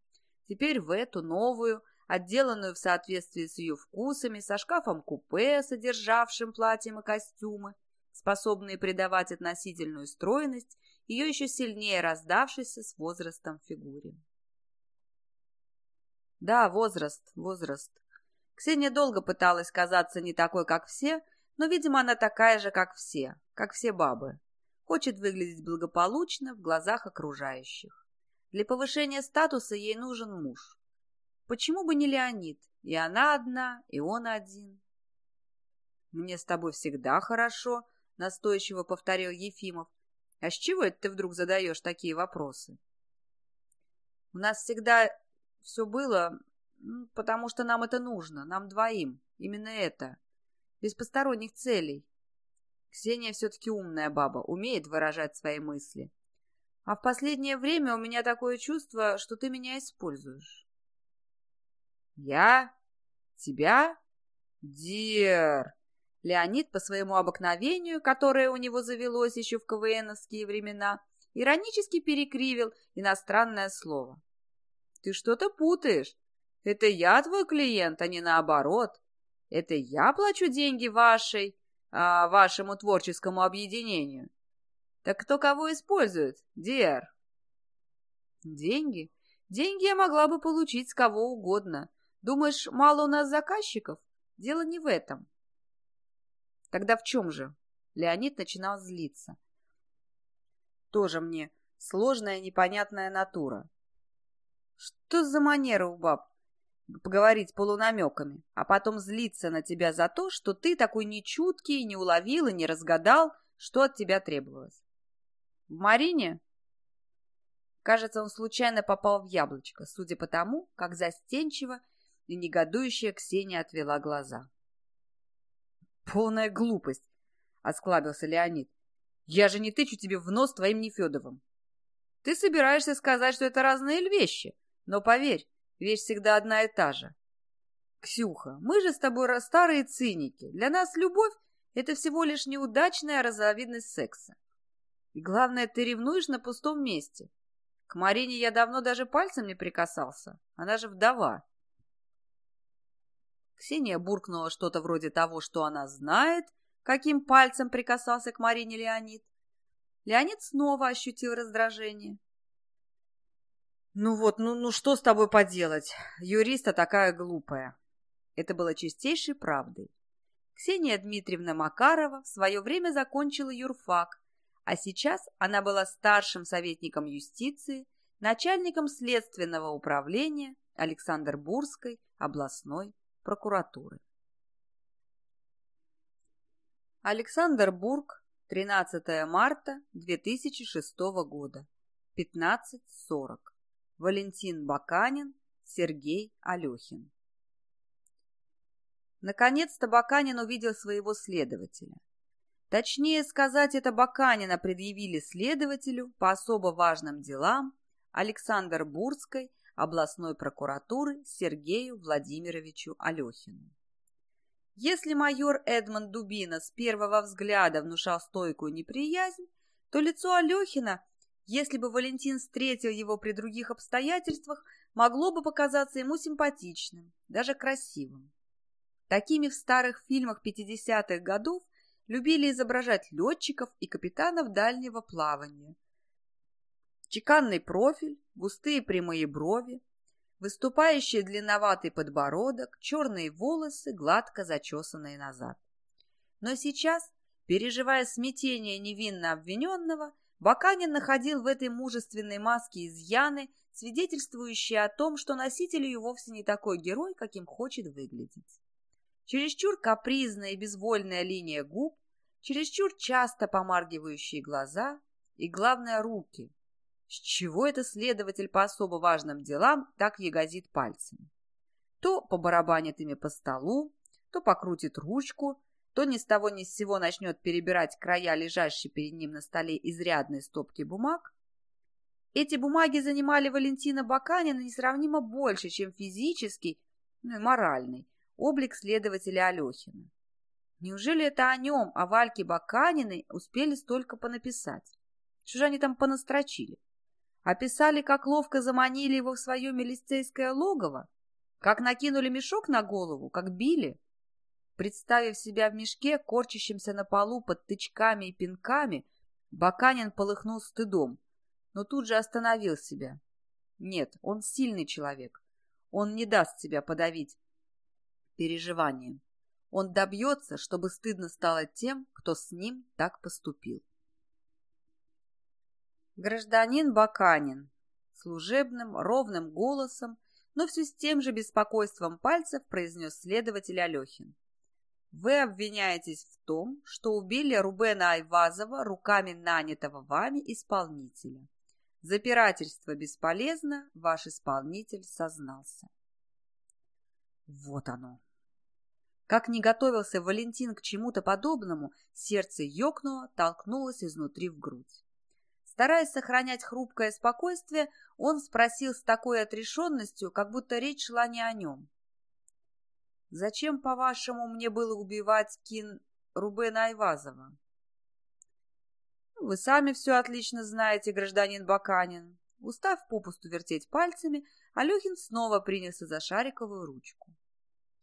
теперь в эту новую, отделанную в соответствии с ее вкусами, со шкафом-купе, содержавшим платьем и костюмы, способные придавать относительную стройность ее еще сильнее раздавшейся с возрастом фигуре. Да, возраст, возраст. Ксения долго пыталась казаться не такой, как все, но, видимо, она такая же, как все, как все бабы. Хочет выглядеть благополучно в глазах окружающих. Для повышения статуса ей нужен муж. Почему бы не Леонид? И она одна, и он один. «Мне с тобой всегда хорошо», — настойчиво повторил Ефимов. «А с чего это ты вдруг задаешь такие вопросы?» «У нас всегда все было, потому что нам это нужно, нам двоим, именно это, без посторонних целей. Ксения все-таки умная баба, умеет выражать свои мысли. А в последнее время у меня такое чувство, что ты меня используешь. Я? Тебя? Дер! Леонид по своему обыкновению, которое у него завелось еще в КВНовские времена, иронически перекривил иностранное слово. Ты что-то путаешь. Это я твой клиент, а не наоборот. Это я плачу деньги вашей, а, вашему творческому объединению. Так кто кого использует, Диар? Деньги? Деньги я могла бы получить с кого угодно. Думаешь, мало у нас заказчиков? Дело не в этом. Тогда в чем же? Леонид начинал злиться. Тоже мне сложная непонятная натура. Что за манера у баб? Поговорить полунамеками, а потом злиться на тебя за то, что ты такой нечуткий, не уловил и не разгадал, что от тебя требовалось. В Марине? Кажется, он случайно попал в яблочко, судя по тому, как застенчиво и негодующая Ксения отвела глаза. «Полная глупость!» — осклабился Леонид. «Я же не тычу тебе в нос твоим Нефедовым. Ты собираешься сказать, что это разные вещи, но поверь, вещь всегда одна и та же. Ксюха, мы же с тобой старые циники. Для нас любовь — это всего лишь неудачная разновидность секса. Главное, ты ревнуешь на пустом месте. К Марине я давно даже пальцем не прикасался. Она же вдова. Ксения буркнула что-то вроде того, что она знает, каким пальцем прикасался к Марине Леонид. Леонид снова ощутил раздражение. «Ну вот, ну, ну что с тобой поделать? Юриста такая глупая». Это было чистейшей правдой. Ксения Дмитриевна Макарова в свое время закончила юрфак, а сейчас она была старшим советником юстиции, начальником следственного управления Александр-Бурской областной прокуратуры. Александр Бург, 13 марта 2006 года, 15.40. Валентин Баканин, Сергей Алехин. Наконец-то Баканин увидел своего следователя. Точнее сказать, это Баканина предъявили следователю по особо важным делам Александр Бурской областной прокуратуры Сергею Владимировичу Алехину. Если майор Эдмонд Дубина с первого взгляда внушал стойкую неприязнь, то лицо Алехина если бы Валентин встретил его при других обстоятельствах, могло бы показаться ему симпатичным, даже красивым. Такими в старых фильмах 50-х годов любили изображать летчиков и капитанов дальнего плавания. Чеканный профиль, густые прямые брови, выступающий длинноватый подбородок, черные волосы, гладко зачесанные назад. Но сейчас, переживая смятение невинно обвиненного, Баканин находил в этой мужественной маске изъяны, свидетельствующие о том, что носитель ее вовсе не такой герой, каким хочет выглядеть. Чересчур капризная и безвольная линия губ, чересчур часто помаргивающие глаза и, главное, руки. С чего это следователь по особо важным делам так ягозит пальцами? То побарабанит ими по столу, то покрутит ручку, то ни с того ни с сего начнет перебирать края лежащей перед ним на столе изрядной стопки бумаг. Эти бумаги занимали Валентина Баканина несравнимо больше, чем физический, ну и моральный, облик следователя Алехина. Неужели это о нем, о Вальке Баканиной, успели столько понаписать? Что же они там понастрочили? Описали, как ловко заманили его в свое милицейское логово? Как накинули мешок на голову? Как били? Представив себя в мешке, корчащимся на полу под тычками и пинками, Баканин полыхнул стыдом, но тут же остановил себя. Нет, он сильный человек. Он не даст себя подавить переживанием. Он добьется, чтобы стыдно стало тем, кто с ним так поступил. Гражданин Баканин служебным, ровным голосом, но все с тем же беспокойством пальцев произнес следователь Алехин. Вы обвиняетесь в том, что убили Рубена Айвазова руками нанятого вами исполнителя. Запирательство бесполезно, ваш исполнитель сознался. Вот оно. Как не готовился Валентин к чему-то подобному, сердце ёкнуло, толкнулось изнутри в грудь. Стараясь сохранять хрупкое спокойствие, он спросил с такой отрешенностью, как будто речь шла не о нем. Зачем, по-вашему, мне было убивать Кин Рубена Айвазова? Вы сами все отлично знаете, гражданин Баканин. Устав попусту вертеть пальцами, Алехин снова принялся за шариковую ручку.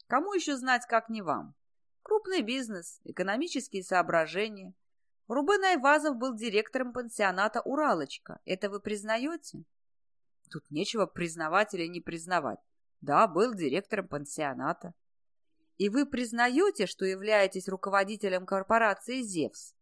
Кому еще знать, как не вам? Крупный бизнес, экономические соображения. Рубен Айвазов был директором пансионата «Уралочка». Это вы признаете? Тут нечего признавать или не признавать. Да, был директором пансионата. И вы признаете, что являетесь руководителем корпорации «Зевс»?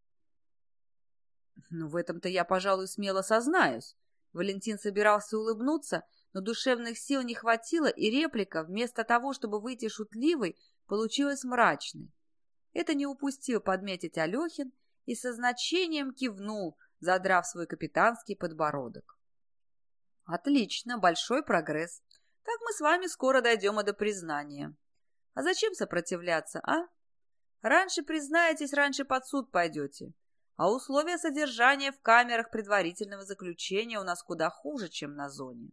Ну, в этом-то я, пожалуй, смело сознаюсь. Валентин собирался улыбнуться, но душевных сил не хватило, и реплика, вместо того, чтобы выйти шутливой, получилась мрачной. Это не упустил подметить Алехин и со значением кивнул, задрав свой капитанский подбородок. Отлично, большой прогресс. Так мы с вами скоро дойдем и до признания. А зачем сопротивляться, а? Раньше признаетесь, раньше под суд пойдете. А условия содержания в камерах предварительного заключения у нас куда хуже, чем на зоне.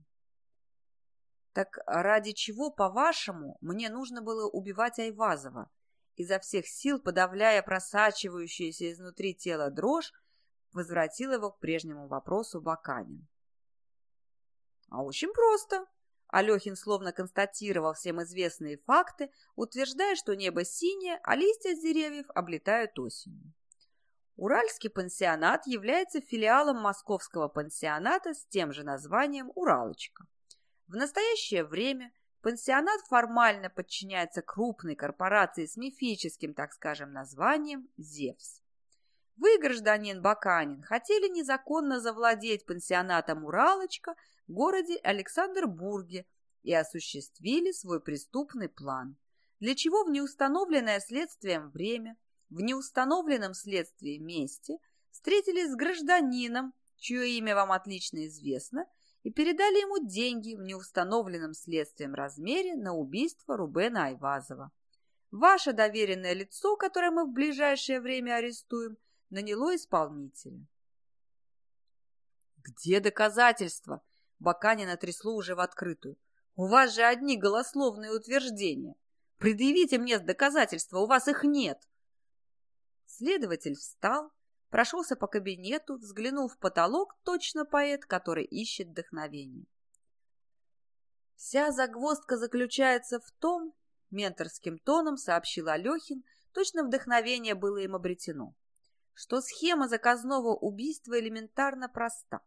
Так ради чего, по-вашему, мне нужно было убивать Айвазова? Изо всех сил, подавляя просачивающуюся изнутри тела дрожь, возвратил его к прежнему вопросу Баканин. А очень просто. Алехин словно констатировал всем известные факты, утверждая, что небо синее, а листья с деревьев облетают осенью. Уральский пансионат является филиалом московского пансионата с тем же названием «Уралочка». В настоящее время пансионат формально подчиняется крупной корпорации с мифическим, так скажем, названием «Зевс». Вы, гражданин Баканин, хотели незаконно завладеть пансионатом «Уралочка» в городе Александрбурге и осуществили свой преступный план, для чего в неустановленное следствием время, в неустановленном следствии месте встретились с гражданином, чье имя вам отлично известно, и передали ему деньги в неустановленном следствием размере на убийство Рубена Айвазова. Ваше доверенное лицо, которое мы в ближайшее время арестуем, наняло исполнителя. «Где доказательства?» Баканина трясло уже в открытую. «У вас же одни голословные утверждения. Предъявите мне доказательства, у вас их нет!» Следователь встал, прошелся по кабинету, взглянул в потолок, точно поэт, который ищет вдохновение. Вся загвоздка заключается в том, менторским тоном сообщил Алехин, точно вдохновение было им обретено что схема заказного убийства элементарно проста.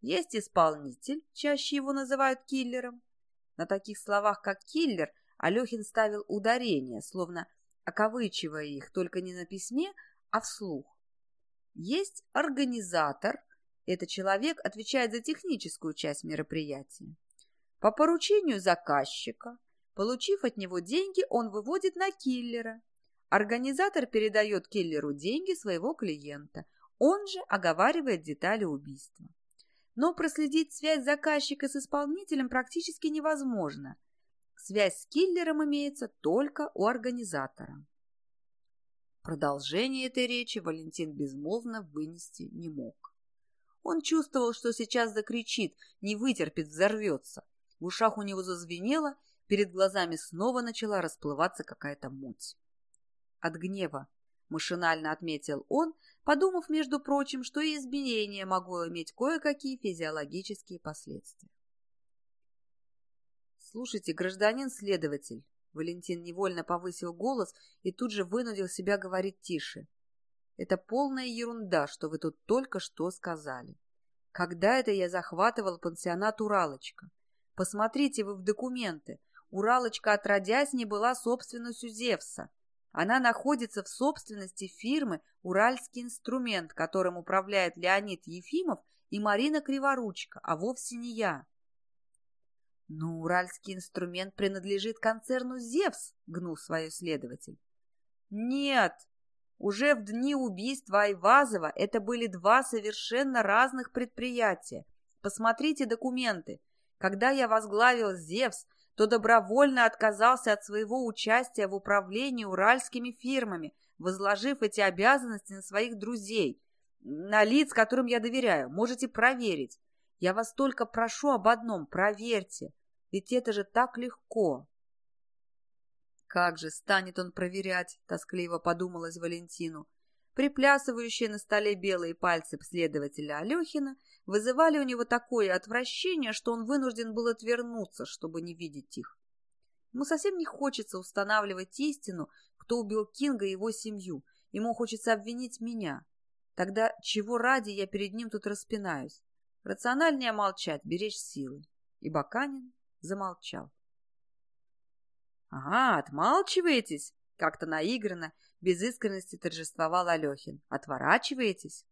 Есть исполнитель, чаще его называют киллером. На таких словах, как киллер, Алехин ставил ударение, словно окавычивая их только не на письме, а вслух. Есть организатор, это человек отвечает за техническую часть мероприятия. По поручению заказчика, получив от него деньги, он выводит на киллера. Организатор передает киллеру деньги своего клиента. Он же оговаривает детали убийства. Но проследить связь заказчика с исполнителем практически невозможно. Связь с киллером имеется только у организатора. Продолжение этой речи Валентин безмолвно вынести не мог. Он чувствовал, что сейчас закричит, не вытерпит, взорвется. В ушах у него зазвенело, перед глазами снова начала расплываться какая-то муть от гнева, машинально отметил он, подумав, между прочим, что и изменение могло иметь кое-какие физиологические последствия. «Слушайте, гражданин следователь», Валентин невольно повысил голос и тут же вынудил себя говорить тише. «Это полная ерунда, что вы тут только что сказали. Когда это я захватывал пансионат «Уралочка»? Посмотрите вы в документы. «Уралочка» отродясь не была собственностью Зевса. Она находится в собственности фирмы «Уральский инструмент», которым управляет Леонид Ефимов и Марина Криворучка, а вовсе не я. Но «Уральский инструмент» принадлежит концерну «Зевс», — гнул свое следователь. Нет, уже в дни убийства Айвазова это были два совершенно разных предприятия. Посмотрите документы. Когда я возглавил «Зевс», то добровольно отказался от своего участия в управлении уральскими фирмами, возложив эти обязанности на своих друзей, на лиц, которым я доверяю. Можете проверить. Я вас только прошу об одном – проверьте. Ведь это же так легко. Как же станет он проверять, тоскливо подумалось Валентину. Приплясывающие на столе белые пальцы следователя Алехина вызывали у него такое отвращение, что он вынужден был отвернуться, чтобы не видеть их. Ему совсем не хочется устанавливать истину, кто убил Кинга и его семью. Ему хочется обвинить меня. Тогда чего ради я перед ним тут распинаюсь? Рациональнее молчать, беречь силы. И Баканин замолчал. — Ага, отмалчиваетесь? — как-то наигранно, без искренности торжествовал Алехин. «Отворачиваетесь?»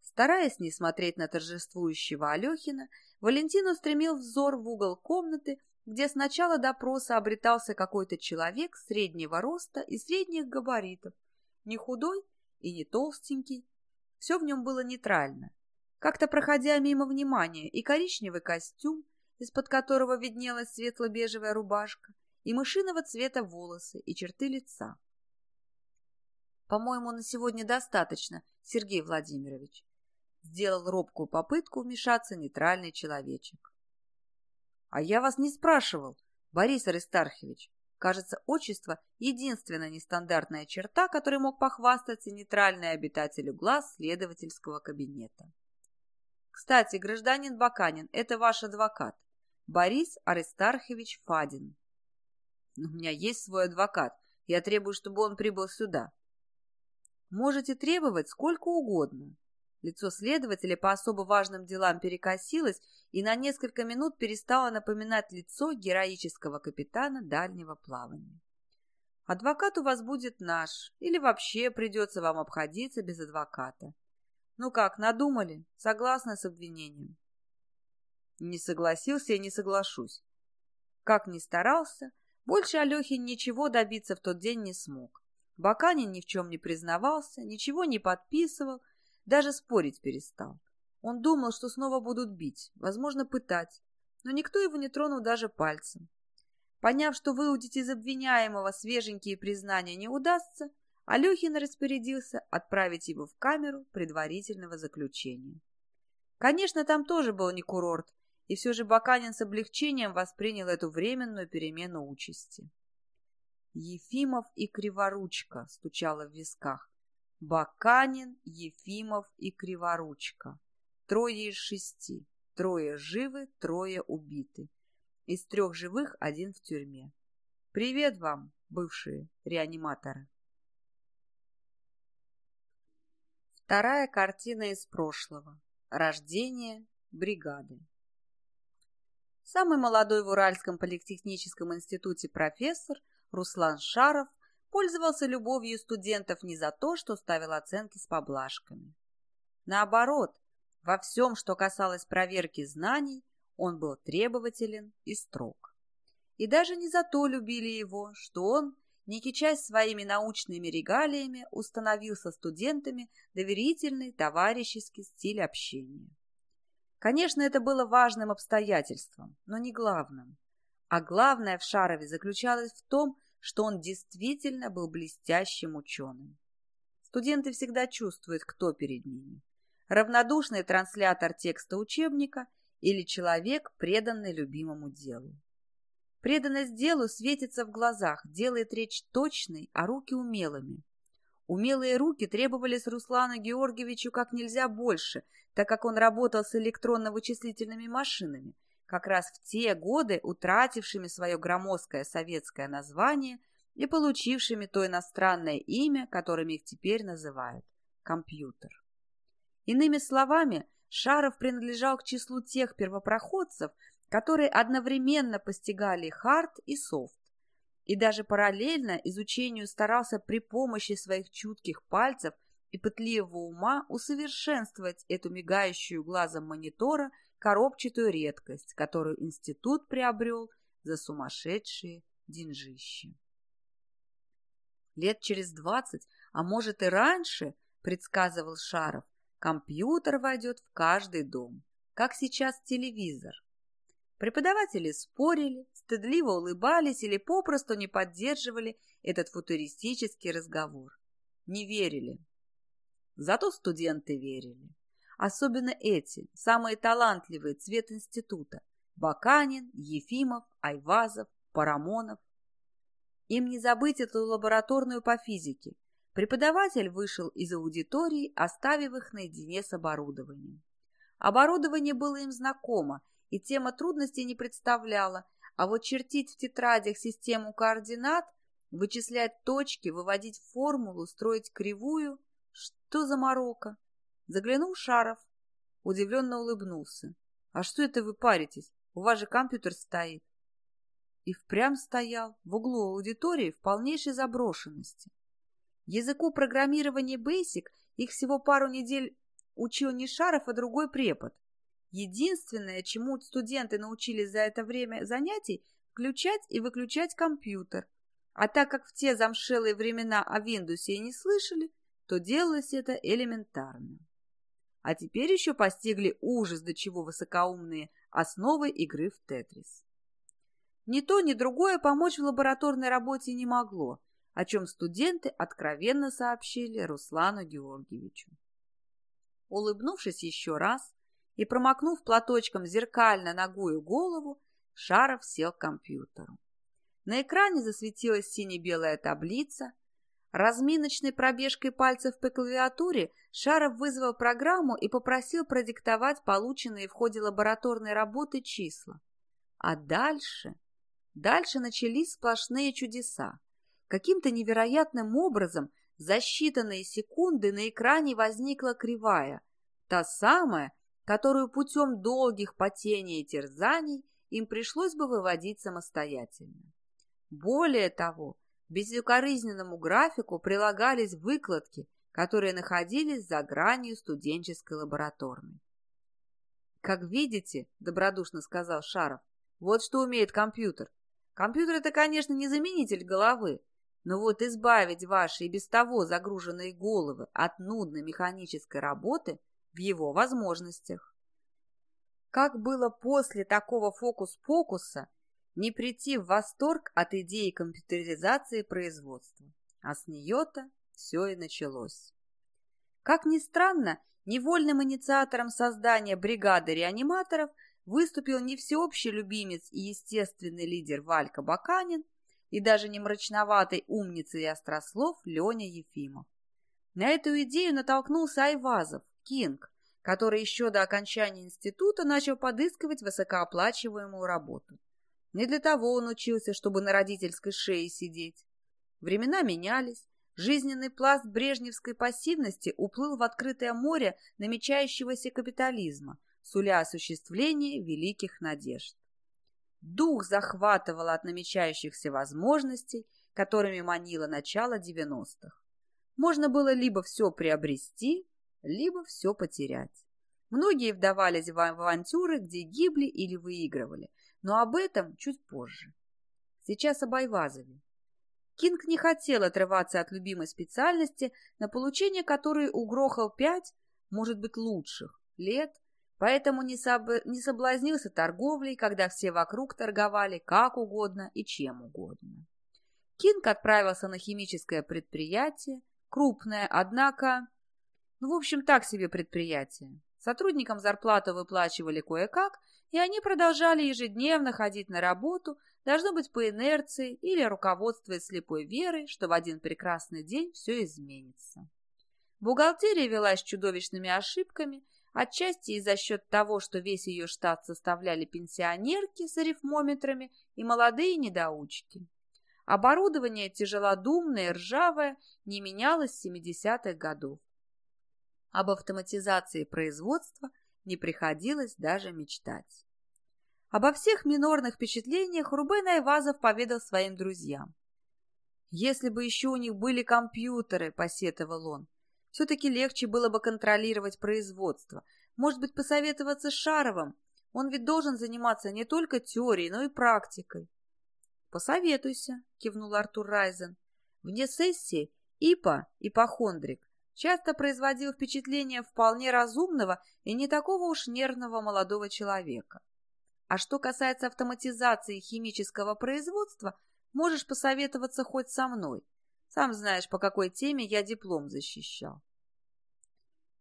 Стараясь не смотреть на торжествующего Алехина, Валентин устремил взор в угол комнаты, где с начала допроса обретался какой-то человек среднего роста и средних габаритов, не худой и не толстенький. Все в нем было нейтрально. Как-то проходя мимо внимания и коричневый костюм, из-под которого виднелась светло-бежевая рубашка, и мышиного цвета волосы и черты лица. По-моему, на сегодня достаточно, Сергей Владимирович. Сделал робкую попытку вмешаться нейтральный человечек. А я вас не спрашивал, Борис Аристархович. Кажется, отчество — единственная нестандартная черта, которой мог похвастаться нейтральный обитатель угла следовательского кабинета. Кстати, гражданин Баканин, это ваш адвокат. Борис Аристархович Фадин. У меня есть свой адвокат. Я требую, чтобы он прибыл сюда. Можете требовать сколько угодно. Лицо следователя по особо важным делам перекосилось и на несколько минут перестало напоминать лицо героического капитана дальнего плавания. Адвокат у вас будет наш, или вообще придется вам обходиться без адвоката. Ну как, надумали? Согласны с обвинением? Не согласился и не соглашусь. Как ни старался, больше Алехин ничего добиться в тот день не смог. Баканин ни в чем не признавался, ничего не подписывал, даже спорить перестал. Он думал, что снова будут бить, возможно, пытать, но никто его не тронул даже пальцем. Поняв, что выудить из обвиняемого свеженькие признания не удастся, Алехин распорядился отправить его в камеру предварительного заключения. Конечно, там тоже был не курорт, и все же Баканин с облегчением воспринял эту временную перемену участи. Ефимов и Криворучка стучало в висках. Баканин, Ефимов и Криворучка. Трое из шести. Трое живы, трое убиты. Из трех живых один в тюрьме. Привет вам, бывшие реаниматоры. Вторая картина из прошлого. Рождение бригады. Самый молодой в Уральском политехническом институте профессор Руслан Шаров пользовался любовью студентов не за то, что ставил оценки с поблажками. Наоборот, во всем, что касалось проверки знаний, он был требователен и строг. И даже не за то любили его, что он, не кичась своими научными регалиями, установил со студентами доверительный товарищеский стиль общения. Конечно, это было важным обстоятельством, но не главным. А главное в Шарове заключалось в том, что он действительно был блестящим ученым. Студенты всегда чувствуют, кто перед ними. Равнодушный транслятор текста учебника или человек, преданный любимому делу. Преданность делу светится в глазах, делает речь точной, а руки умелыми. Умелые руки требовались Руслану Георгиевичу как нельзя больше, так как он работал с электронно-вычислительными машинами, как раз в те годы утратившими свое громоздкое советское название и получившими то иностранное имя, которым их теперь называют – компьютер. Иными словами, Шаров принадлежал к числу тех первопроходцев, которые одновременно постигали хард и софт, и даже параллельно изучению старался при помощи своих чутких пальцев и пытливого ума усовершенствовать эту мигающую глазом монитора коробчатую редкость, которую институт приобрел за сумасшедшие деньжищи. Лет через двадцать, а может и раньше, предсказывал Шаров, компьютер войдет в каждый дом, как сейчас телевизор. Преподаватели спорили, стыдливо улыбались или попросту не поддерживали этот футуристический разговор. Не верили. Зато студенты верили. Особенно эти, самые талантливые цвет института. Баканин, Ефимов, Айвазов, Парамонов. Им не забыть эту лабораторную по физике. Преподаватель вышел из аудитории, оставив их наедине с оборудованием. Оборудование было им знакомо, и тема трудностей не представляла, а вот чертить в тетрадях систему координат, вычислять точки, выводить формулу, строить кривую – что за морока? Заглянул Шаров, удивленно улыбнулся. А что это вы паритесь? У вас же компьютер стоит. И впрямь стоял в углу аудитории в полнейшей заброшенности. Языку программирования Basic их всего пару недель учил не Шаров, а другой препод. Единственное, чему студенты научились за это время занятий, включать и выключать компьютер. А так как в те замшелые времена о Windows и не слышали, то делалось это элементарно. А теперь еще постигли ужас, до чего высокоумные основы игры в Тетрис. Ни то, ни другое помочь в лабораторной работе не могло, о чем студенты откровенно сообщили Руслану Георгиевичу. Улыбнувшись еще раз, и, промокнув платочком зеркально ногую голову, Шаров сел к компьютеру. На экране засветилась сине-белая таблица. Разминочной пробежкой пальцев по клавиатуре Шаров вызвал программу и попросил продиктовать полученные в ходе лабораторной работы числа. А дальше... Дальше начались сплошные чудеса. Каким-то невероятным образом за считанные секунды на экране возникла кривая, та самая, которую путем долгих потений и терзаний им пришлось бы выводить самостоятельно. Более того, безукоризненному графику прилагались выкладки, которые находились за гранью студенческой лабораторной. «Как видите», — добродушно сказал Шаров, — «вот что умеет компьютер. Компьютер — это, конечно, не заменитель головы, но вот избавить ваши и без того загруженные головы от нудной механической работы в его возможностях. Как было после такого фокус-покуса не прийти в восторг от идеи компьютеризации производства? А с нее-то все и началось. Как ни странно, невольным инициатором создания бригады реаниматоров выступил не всеобщий любимец и естественный лидер Валька Баканин, и даже не мрачноватой умницей и острослов Леня Ефимов. На эту идею натолкнулся Айвазов, Кинг, который еще до окончания института начал подыскивать высокооплачиваемую работу. Не для того он учился, чтобы на родительской шее сидеть. Времена менялись, жизненный пласт брежневской пассивности уплыл в открытое море намечающегося капитализма, суля осуществление великих надежд. Дух захватывало от намечающихся возможностей, которыми манило начало 90-х. Можно было либо все приобрести, либо все потерять. Многие вдавались в авантюры, где гибли или выигрывали, но об этом чуть позже. Сейчас об Айвазове. Кинг не хотел отрываться от любимой специальности, на получение которой угрохал пять, может быть, лучших, лет, поэтому не, соб... не соблазнился торговлей, когда все вокруг торговали как угодно и чем угодно. Кинг отправился на химическое предприятие, крупное, однако... Ну, в общем, так себе предприятие. Сотрудникам зарплату выплачивали кое-как, и они продолжали ежедневно ходить на работу, должно быть по инерции или руководствуясь слепой верой, что в один прекрасный день все изменится. Бухгалтерия велась чудовищными ошибками, отчасти и за счет того, что весь ее штат составляли пенсионерки с арифмометрами и молодые недоучки. Оборудование тяжелодумное, ржавое, не менялось с 70-х годов. Об автоматизации производства не приходилось даже мечтать. Обо всех минорных впечатлениях Рубен Айвазов поведал своим друзьям. «Если бы еще у них были компьютеры», — посетовал он, все-таки легче было бы контролировать производство. Может быть, посоветоваться с Шаровым? Он ведь должен заниматься не только теорией, но и практикой. «Посоветуйся», — кивнул Артур Райзен. Вне сессии ИПА, ипохондрик, часто производил впечатление вполне разумного и не такого уж нервного молодого человека. А что касается автоматизации химического производства, можешь посоветоваться хоть со мной. Сам знаешь, по какой теме я диплом защищал.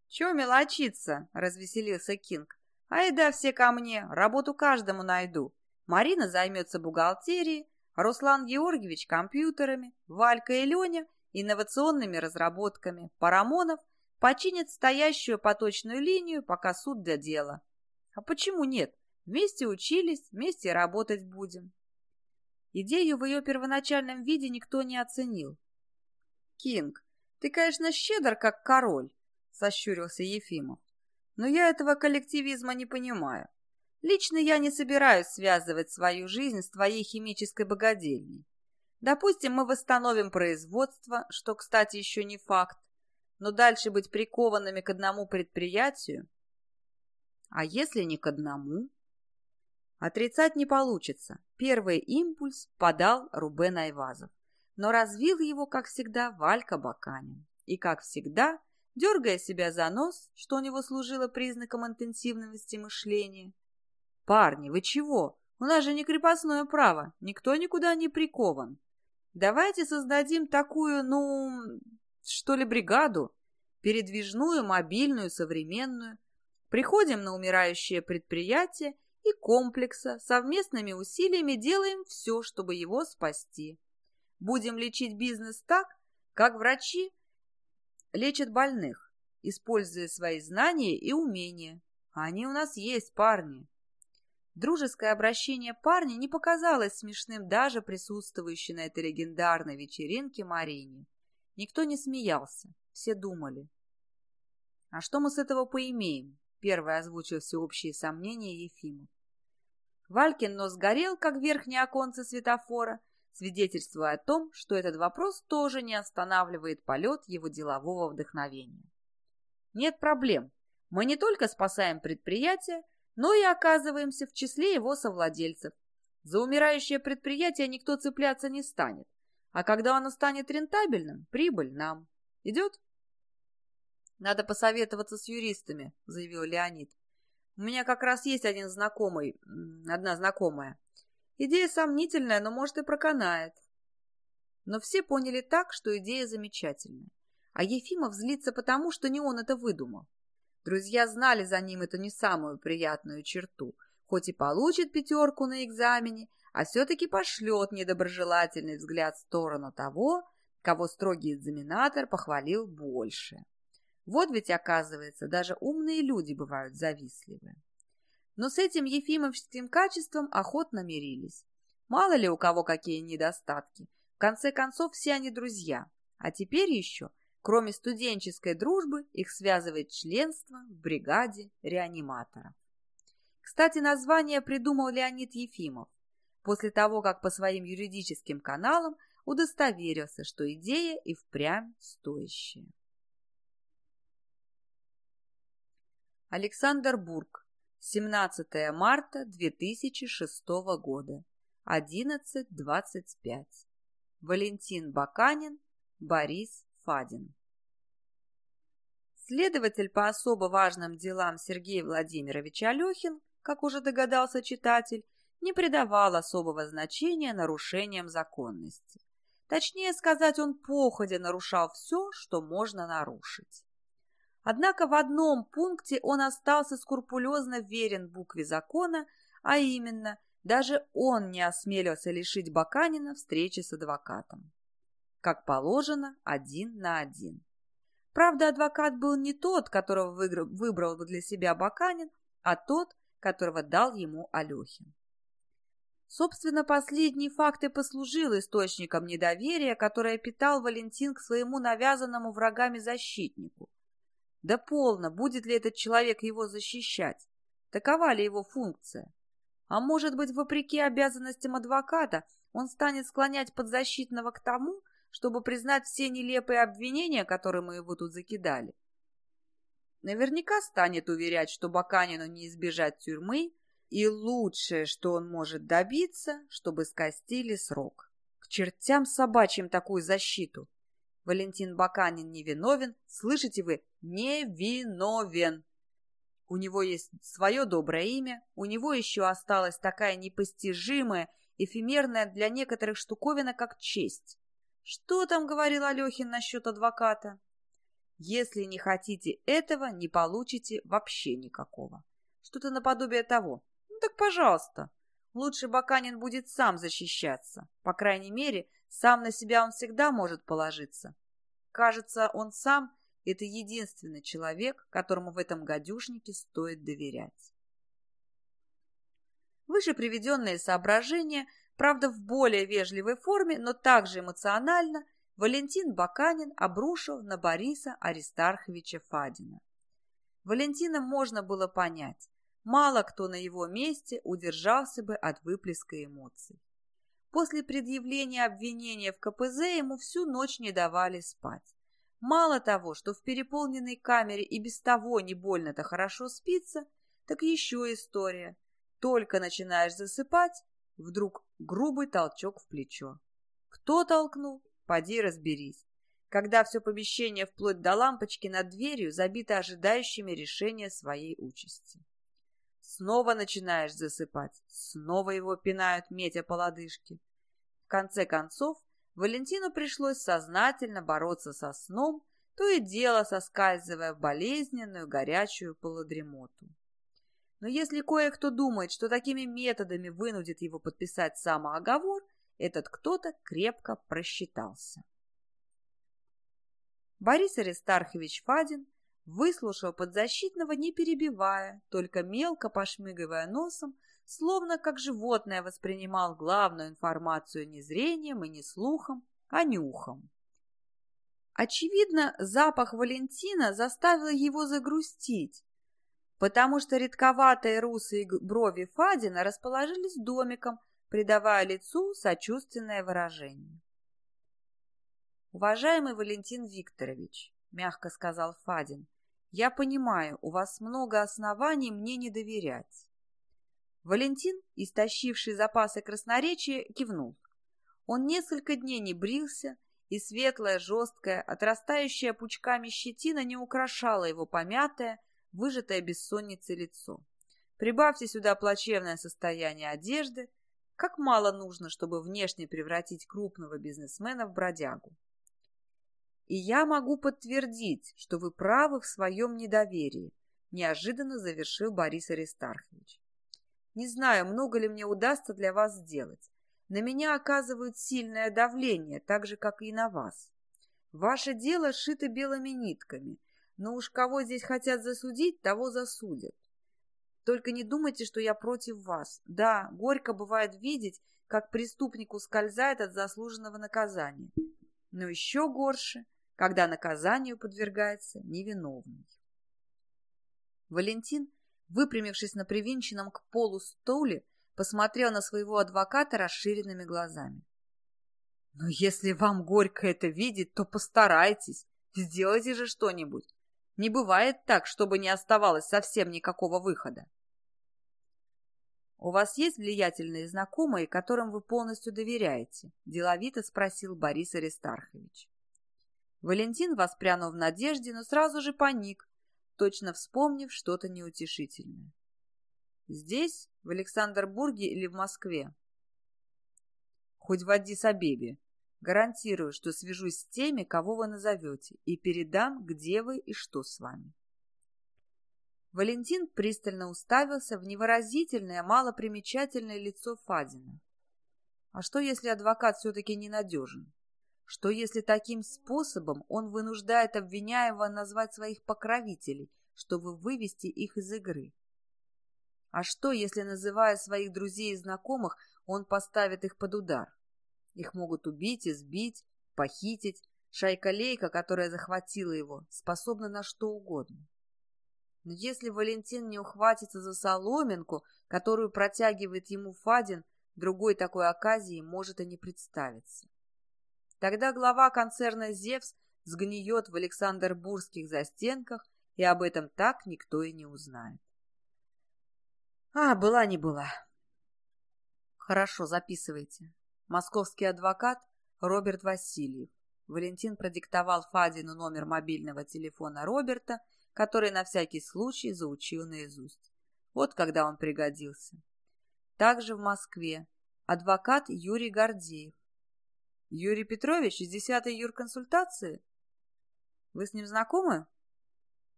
«Чего мелочиться?» — развеселился Кинг. «Ай да все ко мне, работу каждому найду. Марина займется бухгалтерией, Руслан Георгиевич — компьютерами, Валька и Леня — инновационными разработками, Парамонов починит стоящую поточную линию, пока суд до дела. А почему нет? Вместе учились, вместе работать будем». Идею в ее первоначальном виде никто не оценил. Кинг, ты, конечно, щедр, как король, — сощурился Ефимов. Но я этого коллективизма не понимаю. Лично я не собираюсь связывать свою жизнь с твоей химической богадельней. Допустим, мы восстановим производство, что, кстати, еще не факт, но дальше быть прикованными к одному предприятию? А если не к одному? Отрицать не получится. Первый импульс подал Рубен Айвазов но развил его, как всегда, Валька Баканин. И, как всегда, дергая себя за нос, что у него служило признаком интенсивности мышления. «Парни, вы чего? У нас же не крепостное право, никто никуда не прикован. Давайте создадим такую, ну, что ли, бригаду, передвижную, мобильную, современную. Приходим на умирающее предприятие и комплекса совместными усилиями делаем все, чтобы его спасти. Будем лечить бизнес так, как врачи лечат больных, используя свои знания и умения. Они у нас есть, парни. Дружеское обращение парня не показалось смешным даже присутствующей на этой легендарной вечеринке Марине. Никто не смеялся, все думали. «А что мы с этого поимеем?» — первый озвучил всеобщие сомнения Ефимов. Валькин нос горел, как верхнее оконце светофора, свидетельствуя о том, что этот вопрос тоже не останавливает полет его делового вдохновения. Нет проблем. Мы не только спасаем предприятие, но и оказываемся в числе его совладельцев. За умирающее предприятие никто цепляться не станет, а когда оно станет рентабельным, прибыль нам. Идет? Надо посоветоваться с юристами, заявил Леонид. У меня как раз есть один знакомый, одна знакомая. Идея сомнительная, но, может, и проканает. Но все поняли так, что идея замечательная. А Ефимов злится потому, что не он это выдумал. Друзья знали за ним эту не самую приятную черту. Хоть и получит пятерку на экзамене, а все-таки пошлет недоброжелательный взгляд в сторону того, кого строгий экзаменатор похвалил больше. Вот ведь, оказывается, даже умные люди бывают завистливы. Но с этим ефимовским качеством охотно мирились. Мало ли у кого какие недостатки. В конце концов, все они друзья. А теперь еще, кроме студенческой дружбы, их связывает членство в бригаде реаниматоров. Кстати, название придумал Леонид Ефимов после того, как по своим юридическим каналам удостоверился, что идея и впрямь стоящая. Александр Бург 17 марта 2006 года, 11.25. Валентин Баканин, Борис Фадин. Следователь по особо важным делам Сергей Владимирович Алехин, как уже догадался читатель, не придавал особого значения нарушениям законности. Точнее сказать, он походя нарушал все, что можно нарушить. Однако в одном пункте он остался скрупулезно верен букве закона, а именно, даже он не осмелился лишить Баканина встречи с адвокатом. Как положено, один на один. Правда, адвокат был не тот, которого выбрал для себя Баканин, а тот, которого дал ему Алехин. Собственно, последний факт и послужил источником недоверия, которое питал Валентин к своему навязанному врагами защитнику – да полно, будет ли этот человек его защищать? Такова ли его функция? А может быть, вопреки обязанностям адвоката, он станет склонять подзащитного к тому, чтобы признать все нелепые обвинения, которые мы его тут закидали? Наверняка станет уверять, что Баканину не избежать тюрьмы, и лучшее, что он может добиться, чтобы скостили срок. К чертям собачьим такую защиту! Валентин Баканин невиновен, слышите вы, невиновен. У него есть свое доброе имя, у него еще осталась такая непостижимая, эфемерная для некоторых штуковина, как честь. Что там говорил Алехин насчет адвоката? Если не хотите этого, не получите вообще никакого. Что-то наподобие того. Ну так пожалуйста. Лучше Баканин будет сам защищаться. По крайней мере, сам на себя он всегда может положиться. Кажется, он сам – это единственный человек, которому в этом гадюшнике стоит доверять. Выше приведенные соображения, правда в более вежливой форме, но также эмоционально, Валентин Баканин обрушил на Бориса Аристарховича Фадина. Валентина можно было понять. Мало кто на его месте удержался бы от выплеска эмоций. После предъявления обвинения в КПЗ ему всю ночь не давали спать. Мало того, что в переполненной камере и без того не больно-то хорошо спится, так еще история. Только начинаешь засыпать, вдруг грубый толчок в плечо. Кто толкнул? Поди разберись. Когда все помещение вплоть до лампочки над дверью забито ожидающими решения своей участи. Снова начинаешь засыпать, снова его пинают, метя по лодыжке. В конце концов, Валентину пришлось сознательно бороться со сном, то и дело соскальзывая в болезненную горячую полудремоту. Но если кое-кто думает, что такими методами вынудит его подписать самооговор, этот кто-то крепко просчитался. Борис Аристархович Фадин выслушав подзащитного, не перебивая, только мелко пошмыгивая носом, словно как животное воспринимал главную информацию не зрением и не слухом, а нюхом. Очевидно, запах Валентина заставил его загрустить, потому что редковатые русые брови Фадина расположились домиком, придавая лицу сочувственное выражение. «Уважаемый Валентин Викторович», — мягко сказал Фадин, — «я понимаю, у вас много оснований мне не доверять». Валентин, истощивший запасы красноречия, кивнул. Он несколько дней не брился, и светлая, жесткая, отрастающая пучками щетина не украшала его помятое, выжатое бессонницей лицо. Прибавьте сюда плачевное состояние одежды, как мало нужно, чтобы внешне превратить крупного бизнесмена в бродягу. И я могу подтвердить, что вы правы в своем недоверии, неожиданно завершил Борис Аристархович. Не знаю, много ли мне удастся для вас сделать. На меня оказывают сильное давление, так же, как и на вас. Ваше дело шито белыми нитками, но уж кого здесь хотят засудить, того засудят. Только не думайте, что я против вас. Да, горько бывает видеть, как преступник ускользает от заслуженного наказания. Но еще горше, когда наказанию подвергается невиновный. Валентин, выпрямившись на привинченном к полу стуле, посмотрел на своего адвоката расширенными глазами. «Но если вам горько это видеть, то постарайтесь, сделайте же что-нибудь. Не бывает так, чтобы не оставалось совсем никакого выхода. «У вас есть влиятельные знакомые, которым вы полностью доверяете?» – деловито спросил Борис Аристархович. Валентин воспрянул в надежде, но сразу же паник, точно вспомнив что-то неутешительное. «Здесь, в Александрбурге или в Москве?» «Хоть в Аддис-Абебе», Гарантирую, что свяжусь с теми, кого вы назовете, и передам, где вы и что с вами. Валентин пристально уставился в невыразительное, малопримечательное лицо Фадина. А что, если адвокат все-таки ненадежен? Что, если таким способом он вынуждает обвиняемого назвать своих покровителей, чтобы вывести их из игры? А что, если, называя своих друзей и знакомых, он поставит их под удар? Их могут убить, избить, похитить. Шайка-лейка, которая захватила его, способна на что угодно. Но если Валентин не ухватится за соломинку, которую протягивает ему Фадин, другой такой оказии может и не представиться. Тогда глава концерна «Зевс» сгниет в Александрбургских застенках, и об этом так никто и не узнает. А, была не была. Хорошо, записывайте. Московский адвокат Роберт Васильев. Валентин продиктовал Фадину номер мобильного телефона Роберта, который на всякий случай заучил наизусть. Вот когда он пригодился. Также в Москве адвокат Юрий Гордеев. Юрий Петрович из 10-й юрконсультации? Вы с ним знакомы?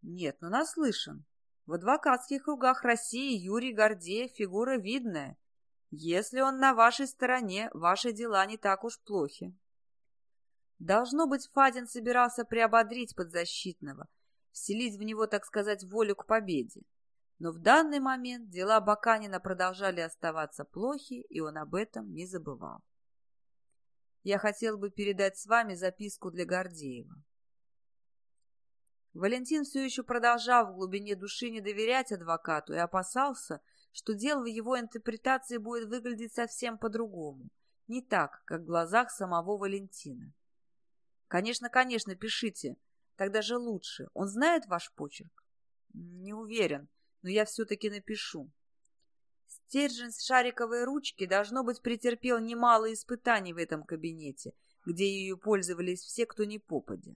Нет, но наслышан. В адвокатских кругах России Юрий Гордеев фигура видная, если он на вашей стороне, ваши дела не так уж плохи. Должно быть, Фадин собирался приободрить подзащитного, вселить в него, так сказать, волю к победе. Но в данный момент дела Баканина продолжали оставаться плохи, и он об этом не забывал. Я хотел бы передать с вами записку для Гордеева. Валентин все еще продолжал в глубине души не доверять адвокату и опасался, что дело в его интерпретации будет выглядеть совсем по-другому, не так, как в глазах самого Валентина. «Конечно, конечно, пишите. Тогда же лучше. Он знает ваш почерк?» «Не уверен, но я все-таки напишу». Стержень с шариковой ручки, должно быть, претерпел немало испытаний в этом кабинете, где ее пользовались все, кто не попадя.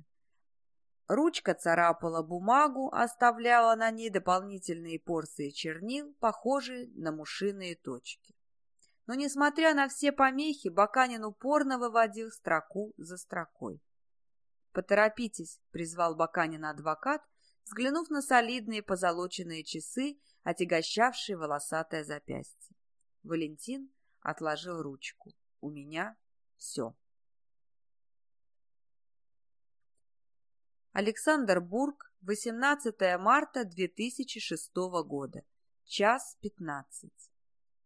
Ручка царапала бумагу, оставляла на ней дополнительные порции чернил, похожие на мушиные точки. Но, несмотря на все помехи, Баканин упорно выводил строку за строкой. «Поторопитесь», — призвал Баканина адвокат, взглянув на солидные позолоченные часы, отягощавшие волосатое запястье. Валентин отложил ручку. «У меня все». Александр Бург, 18 марта 2006 года. Час 15.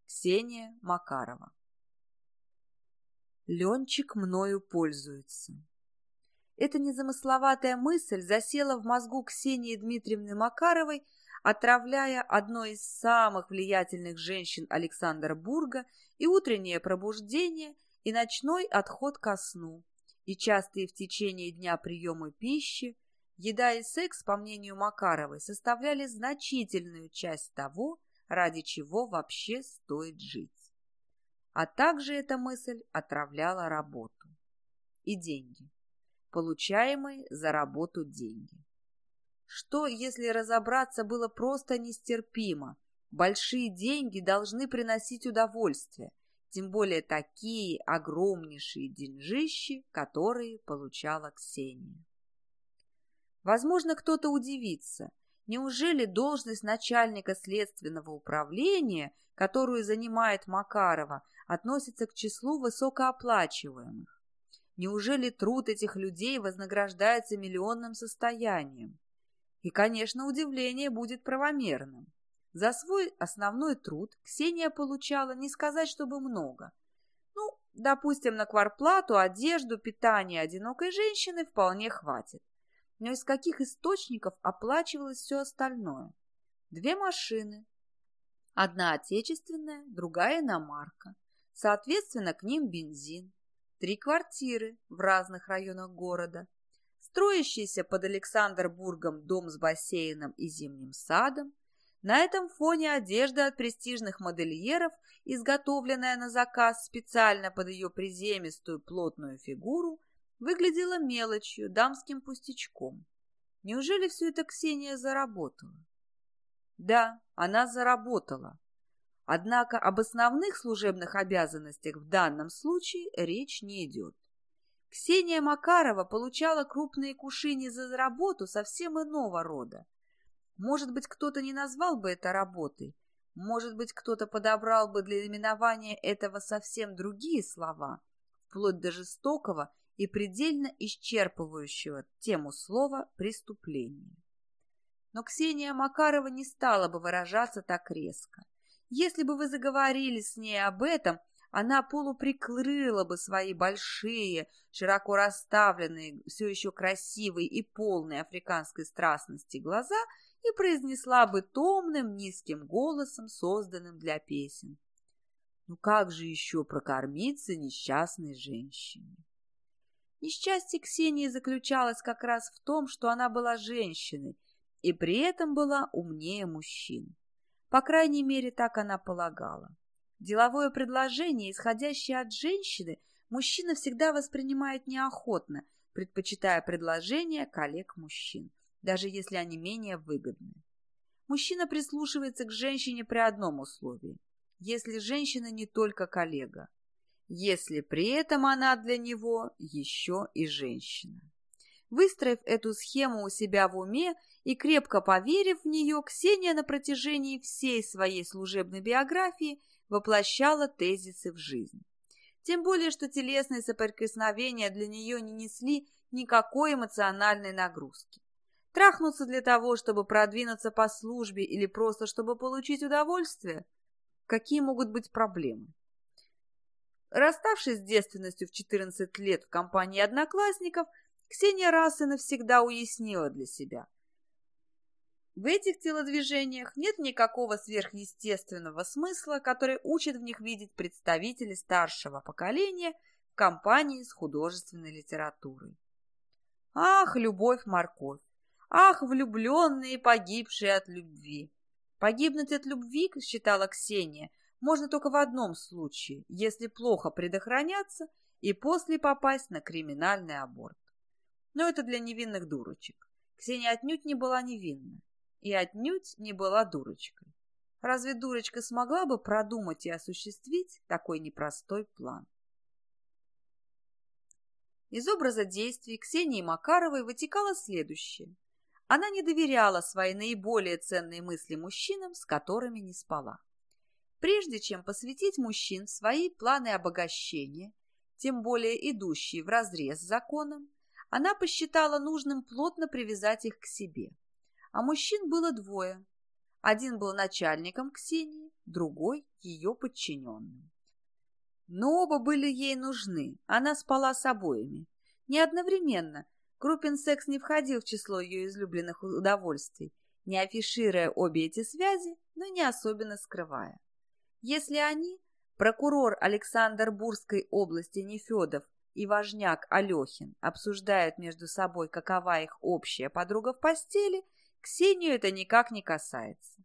Ксения Макарова. Ленчик мною пользуется. Эта незамысловатая мысль засела в мозгу Ксении Дмитриевны Макаровой, отравляя одной из самых влиятельных женщин Александра Бурга и утреннее пробуждение, и ночной отход ко сну, и частые в течение дня приемы пищи, Еда и секс, по мнению Макаровой, составляли значительную часть того, ради чего вообще стоит жить. А также эта мысль отравляла работу. И деньги. Получаемые за работу деньги. Что, если разобраться, было просто нестерпимо? Большие деньги должны приносить удовольствие, тем более такие огромнейшие деньжищи, которые получала Ксения. Возможно, кто-то удивится. Неужели должность начальника следственного управления, которую занимает Макарова, относится к числу высокооплачиваемых? Неужели труд этих людей вознаграждается миллионным состоянием? И, конечно, удивление будет правомерным. За свой основной труд Ксения получала не сказать, чтобы много. Ну, допустим, на кварплату, одежду, питание одинокой женщины вполне хватит но из каких источников оплачивалось все остальное? Две машины. Одна отечественная, другая иномарка. Соответственно, к ним бензин. Три квартиры в разных районах города. Строящийся под Александрбургом дом с бассейном и зимним садом. На этом фоне одежда от престижных модельеров, изготовленная на заказ специально под ее приземистую плотную фигуру, выглядела мелочью, дамским пустячком. Неужели все это Ксения заработала? Да, она заработала. Однако об основных служебных обязанностях в данном случае речь не идет. Ксения Макарова получала крупные кушини за работу совсем иного рода. Может быть, кто-то не назвал бы это работой, может быть, кто-то подобрал бы для именования этого совсем другие слова, вплоть до жестокого и предельно исчерпывающего тему слова «преступление». Но Ксения Макарова не стала бы выражаться так резко. Если бы вы заговорили с ней об этом, она полуприкрыла бы свои большие, широко расставленные, все еще красивые и полные африканской страстности глаза и произнесла бы томным низким голосом, созданным для песен. Ну как же еще прокормиться несчастной женщине? Несчастье Ксении заключалось как раз в том, что она была женщиной и при этом была умнее мужчин. По крайней мере, так она полагала. Деловое предложение, исходящее от женщины, мужчина всегда воспринимает неохотно, предпочитая предложения коллег-мужчин, даже если они менее выгодны. Мужчина прислушивается к женщине при одном условии – если женщина не только коллега если при этом она для него еще и женщина. Выстроив эту схему у себя в уме и крепко поверив в нее, Ксения на протяжении всей своей служебной биографии воплощала тезисы в жизнь. Тем более, что телесные соприкосновения для нее не несли никакой эмоциональной нагрузки. Трахнуться для того, чтобы продвинуться по службе или просто чтобы получить удовольствие? Какие могут быть проблемы? Расставшись с девственностью в 14 лет в компании одноклассников, Ксения раз и навсегда уяснила для себя. В этих телодвижениях нет никакого сверхъестественного смысла, который учат в них видеть представители старшего поколения в компании с художественной литературой. Ах, любовь-морковь! Ах, влюбленные, погибшие от любви! Погибнуть от любви, считала Ксения, можно только в одном случае, если плохо предохраняться и после попасть на криминальный аборт. Но это для невинных дурочек. Ксения отнюдь не была невинна и отнюдь не была дурочкой. Разве дурочка смогла бы продумать и осуществить такой непростой план? Из образа действий Ксении Макаровой вытекало следующее. Она не доверяла свои наиболее ценные мысли мужчинам, с которыми не спала. Прежде чем посвятить мужчин свои планы обогащения, тем более идущие вразрез с законом, она посчитала нужным плотно привязать их к себе, а мужчин было двое. Один был начальником Ксении, другой – ее подчиненным. Но оба были ей нужны, она спала с обоими. Не одновременно. Крупин секс не входил в число ее излюбленных удовольствий, не афишируя обе эти связи, но не особенно скрывая. Если они, прокурор Александр Бурской области Нефедов и важняк Алехин, обсуждают между собой, какова их общая подруга в постели – Ксению это никак не касается.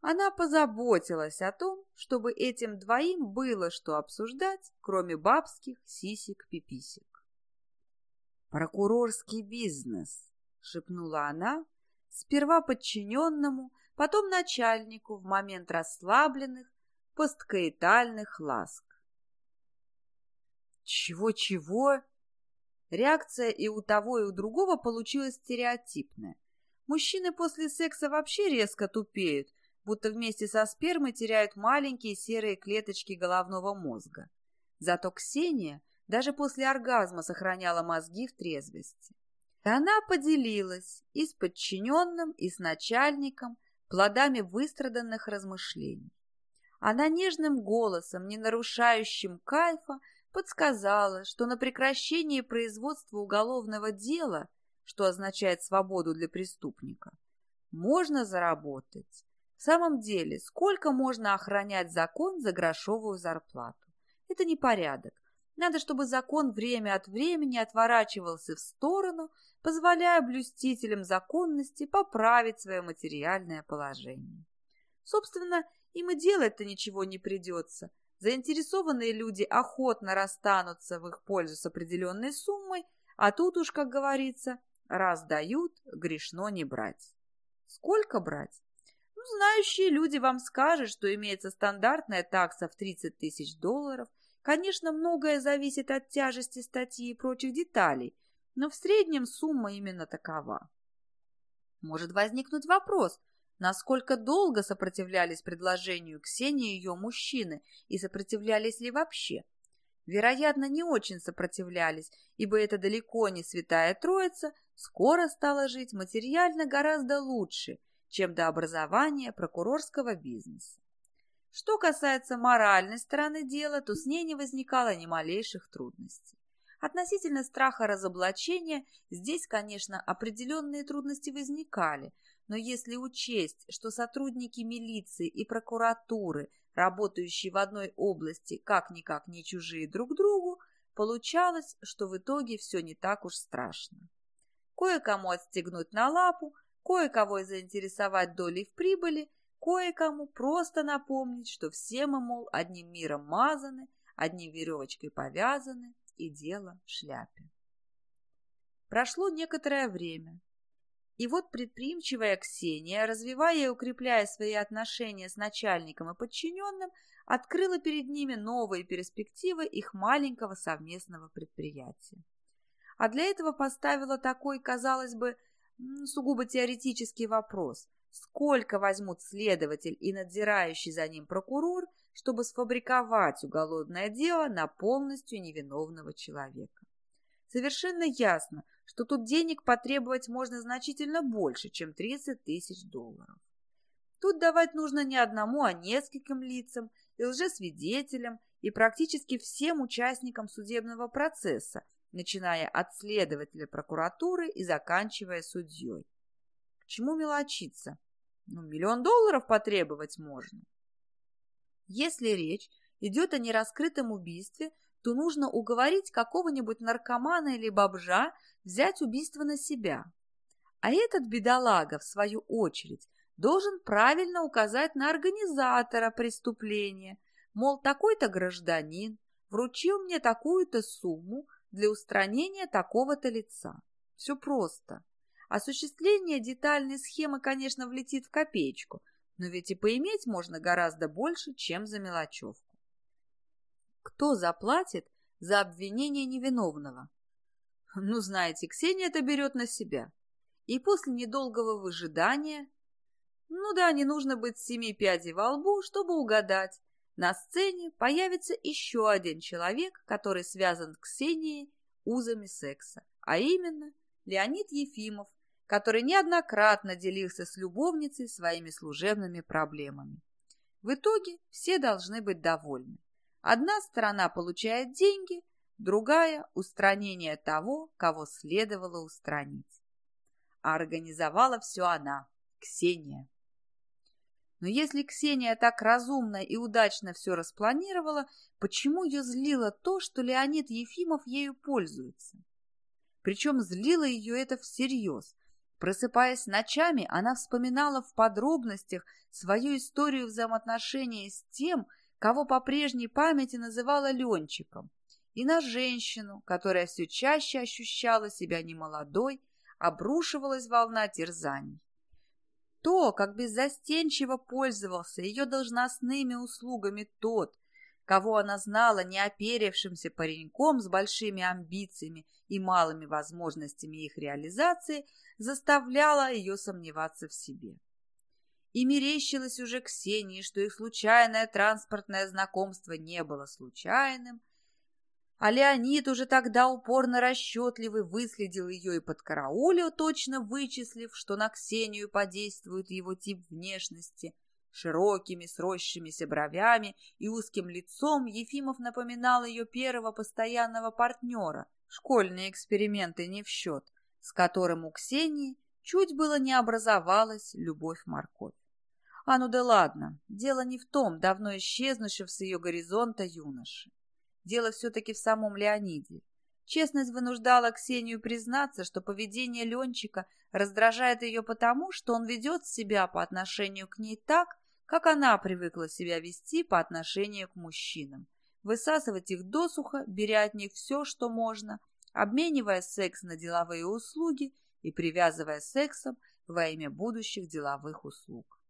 Она позаботилась о том, чтобы этим двоим было что обсуждать, кроме бабских сисек-пиписек. «Прокурорский бизнес», — шепнула она, сперва подчиненному, потом начальнику в момент расслабленных, посткаитальных ласк. «Чего-чего?» Реакция и у того, и у другого получилась стереотипная. Мужчины после секса вообще резко тупеют, будто вместе со спермой теряют маленькие серые клеточки головного мозга. Зато Ксения даже после оргазма сохраняла мозги в трезвости. Она поделилась и с подчиненным, и с начальником плодами выстраданных размышлений. Она нежным голосом, не нарушающим кайфа, подсказала, что на прекращении производства уголовного дела что означает свободу для преступника, можно заработать. В самом деле, сколько можно охранять закон за грошовую зарплату? Это непорядок. Надо, чтобы закон время от времени отворачивался в сторону, позволяя блюстителям законности поправить свое материальное положение. Собственно, им и делать-то ничего не придется. Заинтересованные люди охотно расстанутся в их пользу с определенной суммой, а тут уж, как говорится, Раз дают, грешно не брать. Сколько брать? Ну, знающие люди вам скажут, что имеется стандартная такса в 30 тысяч долларов. Конечно, многое зависит от тяжести статьи и прочих деталей, но в среднем сумма именно такова. Может возникнуть вопрос, насколько долго сопротивлялись предложению Ксении ее мужчины и сопротивлялись ли вообще. Вероятно, не очень сопротивлялись, ибо это далеко не святая троица – скоро стала жить материально гораздо лучше, чем до образования прокурорского бизнеса. Что касается моральной стороны дела, то с ней не возникало ни малейших трудностей. Относительно страха разоблачения здесь, конечно, определенные трудности возникали, но если учесть, что сотрудники милиции и прокуратуры, работающие в одной области, как-никак не чужие друг другу, получалось, что в итоге все не так уж страшно кое-кому отстегнуть на лапу, кое-кого заинтересовать долей в прибыли, кое-кому просто напомнить, что все мы, мол, одним миром мазаны, одним веревочкой повязаны, и дело в шляпе. Прошло некоторое время, и вот предприимчивая Ксения, развивая и укрепляя свои отношения с начальником и подчиненным, открыла перед ними новые перспективы их маленького совместного предприятия а для этого поставила такой, казалось бы, сугубо теоретический вопрос. Сколько возьмут следователь и надзирающий за ним прокурор, чтобы сфабриковать уголовное дело на полностью невиновного человека? Совершенно ясно, что тут денег потребовать можно значительно больше, чем 30 тысяч долларов. Тут давать нужно не одному, а нескольким лицам, и лжесвидетелям, и практически всем участникам судебного процесса, начиная от следователя прокуратуры и заканчивая судьей. Чему мелочиться? Ну, миллион долларов потребовать можно. Если речь идет о нераскрытом убийстве, то нужно уговорить какого-нибудь наркомана или бомжа взять убийство на себя. А этот бедолага, в свою очередь, должен правильно указать на организатора преступления, мол, такой-то гражданин вручил мне такую-то сумму, для устранения такого-то лица. Все просто. Осуществление детальной схемы, конечно, влетит в копеечку, но ведь и поиметь можно гораздо больше, чем за мелочевку. Кто заплатит за обвинение невиновного? Ну, знаете, Ксения это берет на себя. И после недолгого выжидания... Ну да, не нужно быть семи пядей во лбу, чтобы угадать, на сцене появится еще один человек, который связан с Ксенией узами секса, а именно Леонид Ефимов, который неоднократно делился с любовницей своими служебными проблемами. В итоге все должны быть довольны. Одна сторона получает деньги, другая – устранение того, кого следовало устранить. А организовала все она, Ксения. Но если Ксения так разумно и удачно все распланировала, почему ее злило то, что Леонид Ефимов ею пользуется? Причем злило ее это всерьез. Просыпаясь ночами, она вспоминала в подробностях свою историю взаимоотношений с тем, кого по прежней памяти называла Ленчиком, и на женщину, которая все чаще ощущала себя немолодой, обрушивалась волна терзаний. То, как беззастенчиво пользовался ее должностными услугами тот, кого она знала неоперевшимся пареньком с большими амбициями и малыми возможностями их реализации, заставляло ее сомневаться в себе. И мерещилось уже Ксении, что их случайное транспортное знакомство не было случайным, а Леонид уже тогда упорно расчетливый выследил ее и подкараулил, точно вычислив, что на Ксению подействует его тип внешности. Широкими сросшимися бровями и узким лицом Ефимов напоминал ее первого постоянного партнера, школьные эксперименты не в счет, с которым у Ксении чуть было не образовалась любовь-морковь. А ну да ладно, дело не в том, давно исчезнувшем с ее горизонта юноши. Дело все-таки в самом Леониде. Честность вынуждала Ксению признаться, что поведение Ленчика раздражает ее потому, что он ведет себя по отношению к ней так, как она привыкла себя вести по отношению к мужчинам. Высасывать их досуха, беря от них все, что можно, обменивая секс на деловые услуги и привязывая сексом во имя будущих деловых услуг.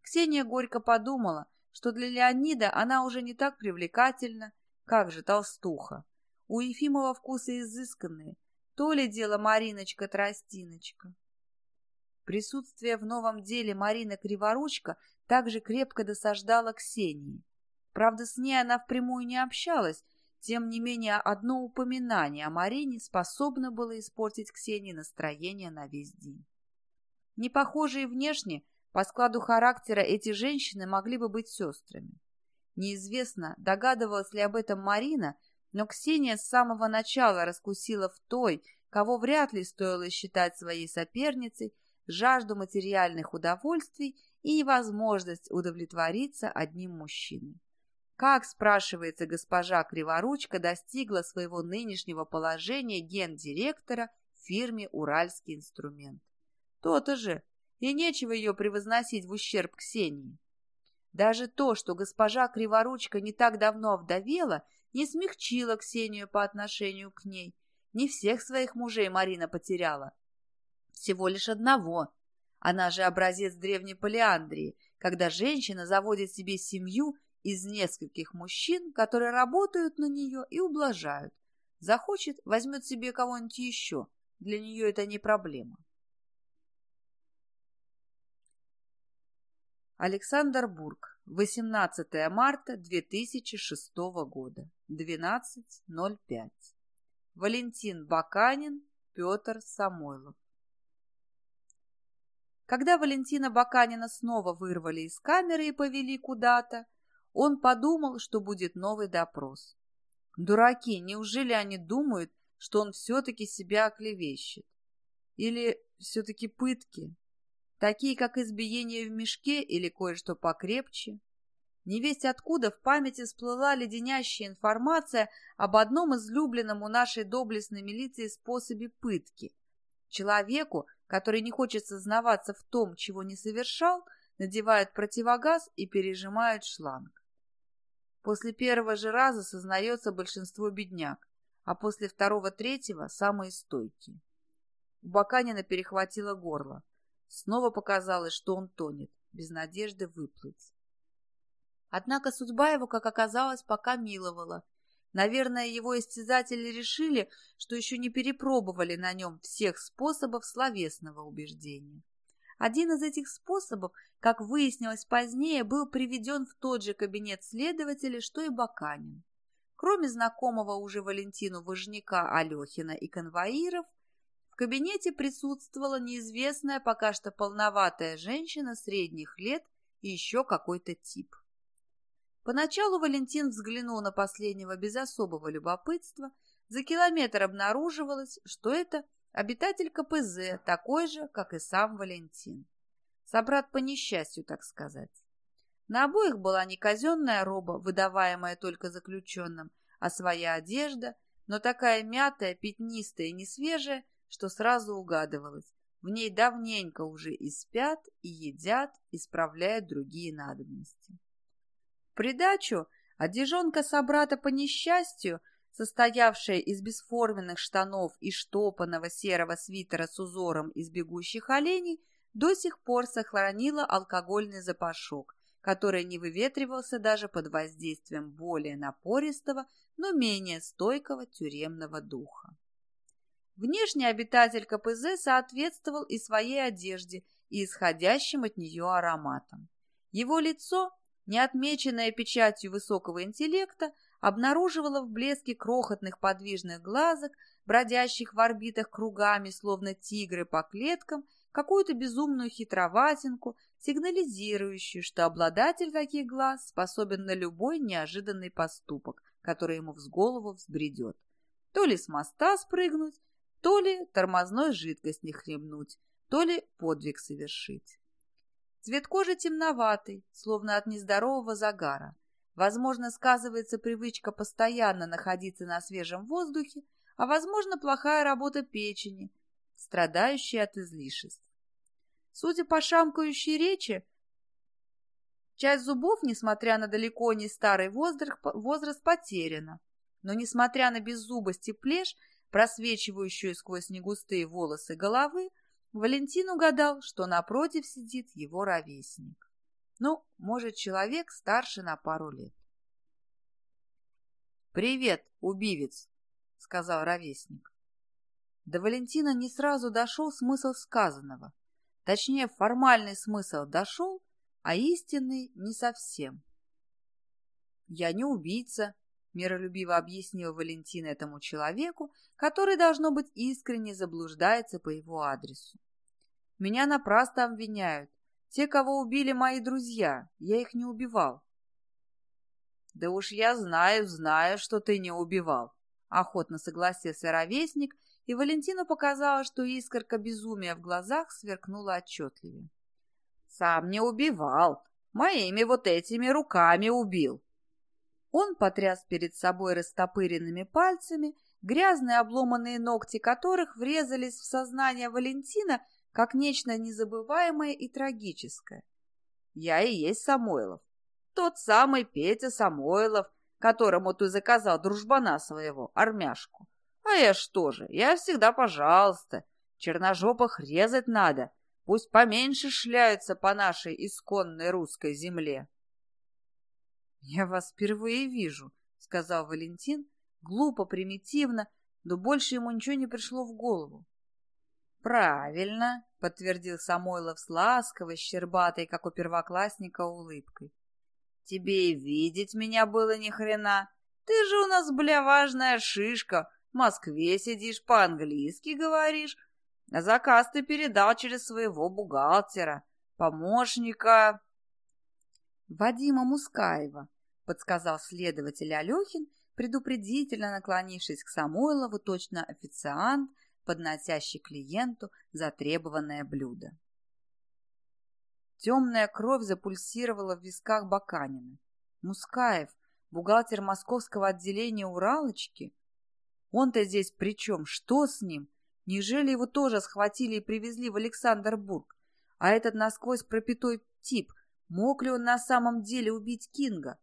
Ксения горько подумала, что для Леонида она уже не так привлекательна, как же толстуха? У Ефимова вкусы изысканные. То ли дело Мариночка-тростиночка. Присутствие в новом деле Марина Криворучка также крепко досаждала Ксении. Правда, с ней она впрямую не общалась, тем не менее одно упоминание о Марине способно было испортить Ксении настроение на весь день. Не похожие внешне, по складу характера эти женщины могли бы быть сестрами. Неизвестно, догадывалась ли об этом Марина, но Ксения с самого начала раскусила в той, кого вряд ли стоило считать своей соперницей, жажду материальных удовольствий и невозможность удовлетвориться одним мужчиной. Как, спрашивается госпожа Криворучка, достигла своего нынешнего положения гендиректора в фирме «Уральский инструмент». То-то же, и нечего ее превозносить в ущерб Ксении. Даже то, что госпожа Криворучка не так давно овдовела, не смягчило Ксению по отношению к ней. Не всех своих мужей Марина потеряла. Всего лишь одного. Она же образец древней полиандрии, когда женщина заводит себе семью из нескольких мужчин, которые работают на нее и ублажают. Захочет, возьмет себе кого-нибудь еще. Для нее это не проблема. Александр Бург, 18 марта 2006 года, 12.05. Валентин Баканин, Петр Самойлов. Когда Валентина Баканина снова вырвали из камеры и повели куда-то, он подумал, что будет новый допрос. Дураки, неужели они думают, что он все-таки себя оклевещет? Или все-таки пытки? Такие как избиение в мешке или кое-что покрепче. Невесть откуда в памяти всплыла леденящая информация об одном излюбленном у нашей доблестной милиции способе пытки. Человеку, который не хочет сознаваться в том, чего не совершал, надевают противогаз и пережимают шланг. После первого же раза сознается большинство бедняк, а после второго-третьего – самые стойкие. У Баканина перехватило горло. Снова показалось, что он тонет, без надежды выплыть. Однако судьба его, как оказалось, пока миловала. Наверное, его истязатели решили, что еще не перепробовали на нем всех способов словесного убеждения. Один из этих способов, как выяснилось позднее, был приведен в тот же кабинет следователя, что и Баканин. Кроме знакомого уже Валентину Важняка Алехина и конвоиров, в кабинете присутствовала неизвестная пока что полноватая женщина средних лет и еще какой-то тип. Поначалу Валентин взглянул на последнего без особого любопытства. За километр обнаруживалось, что это обитатель КПЗ, такой же, как и сам Валентин. Собрат по несчастью, так сказать. На обоих была не казенная роба, выдаваемая только заключенным, а своя одежда, но такая мятая, пятнистая и несвежая, что сразу угадывалось. В ней давненько уже и спят, и едят, и справляют другие надобности. Придачу одежонка собрата по несчастью, состоявшая из бесформенных штанов и штопанного серого свитера с узором из бегущих оленей, до сих пор сохранила алкогольный запашок, который не выветривался даже под воздействием более напористого, но менее стойкого тюремного духа. Внешний обитатель КПЗ соответствовал и своей одежде, и исходящим от нее ароматам. Его лицо, не отмеченное печатью высокого интеллекта, обнаруживало в блеске крохотных подвижных глазок, бродящих в орбитах кругами, словно тигры по клеткам, какую-то безумную хитроватинку, сигнализирующую, что обладатель таких глаз способен на любой неожиданный поступок, который ему в голову взбредет. То ли с моста спрыгнуть, то ли тормозной жидкость не хлебнуть, то ли подвиг совершить. Цвет кожи темноватый, словно от нездорового загара. Возможно, сказывается привычка постоянно находиться на свежем воздухе, а возможно, плохая работа печени, страдающая от излишеств. Судя по шамкающей речи, часть зубов, несмотря на далеко не старый возраст, возраст потеряна. Но, несмотря на беззубость и плешь, просвечивающую сквозь негустые волосы головы, Валентин угадал, что напротив сидит его ровесник. Ну, может, человек старше на пару лет. «Привет, убивец!» — сказал ровесник. До Валентина не сразу дошел смысл сказанного. Точнее, формальный смысл дошел, а истинный не совсем. «Я не убийца», миролюбиво объяснил Валентин этому человеку, который, должно быть, искренне заблуждается по его адресу. «Меня напрасно обвиняют. Те, кого убили мои друзья, я их не убивал». «Да уж я знаю, знаю, что ты не убивал», — охотно согласился ровесник, и Валентину показалось, что искорка безумия в глазах сверкнула отчетливее. «Сам не убивал, моими вот этими руками убил. Он потряс перед собой растопыренными пальцами, грязные обломанные ногти которых врезались в сознание Валентина как нечто незабываемое и трагическое. «Я и есть Самойлов. Тот самый Петя Самойлов, которому ты заказал дружбана своего, армяшку. А я что же, я всегда пожалуйста. Черножопых резать надо, пусть поменьше шляются по нашей исконной русской земле». «Я вас впервые вижу», — сказал Валентин, глупо, примитивно, но больше ему ничего не пришло в голову. «Правильно», — подтвердил Самойлов с ласковой, щербатой, как у первоклассника, улыбкой. «Тебе и видеть меня было ни хрена. Ты же у нас, бля, важная шишка. В Москве сидишь, по-английски говоришь. А заказ ты передал через своего бухгалтера, помощника...» Вадима Мускаева, — подсказал следователь Алехин, предупредительно наклонившись к Самойлову, точно официант, подносящий клиенту затребованное блюдо. Темная кровь запульсировала в висках Баканина. Мускаев, бухгалтер московского отделения «Уралочки», он-то здесь при чем? Что с ним? Неужели его тоже схватили и привезли в Александрбург? А этот насквозь пропитой тип, мог ли он на самом деле убить Кинга?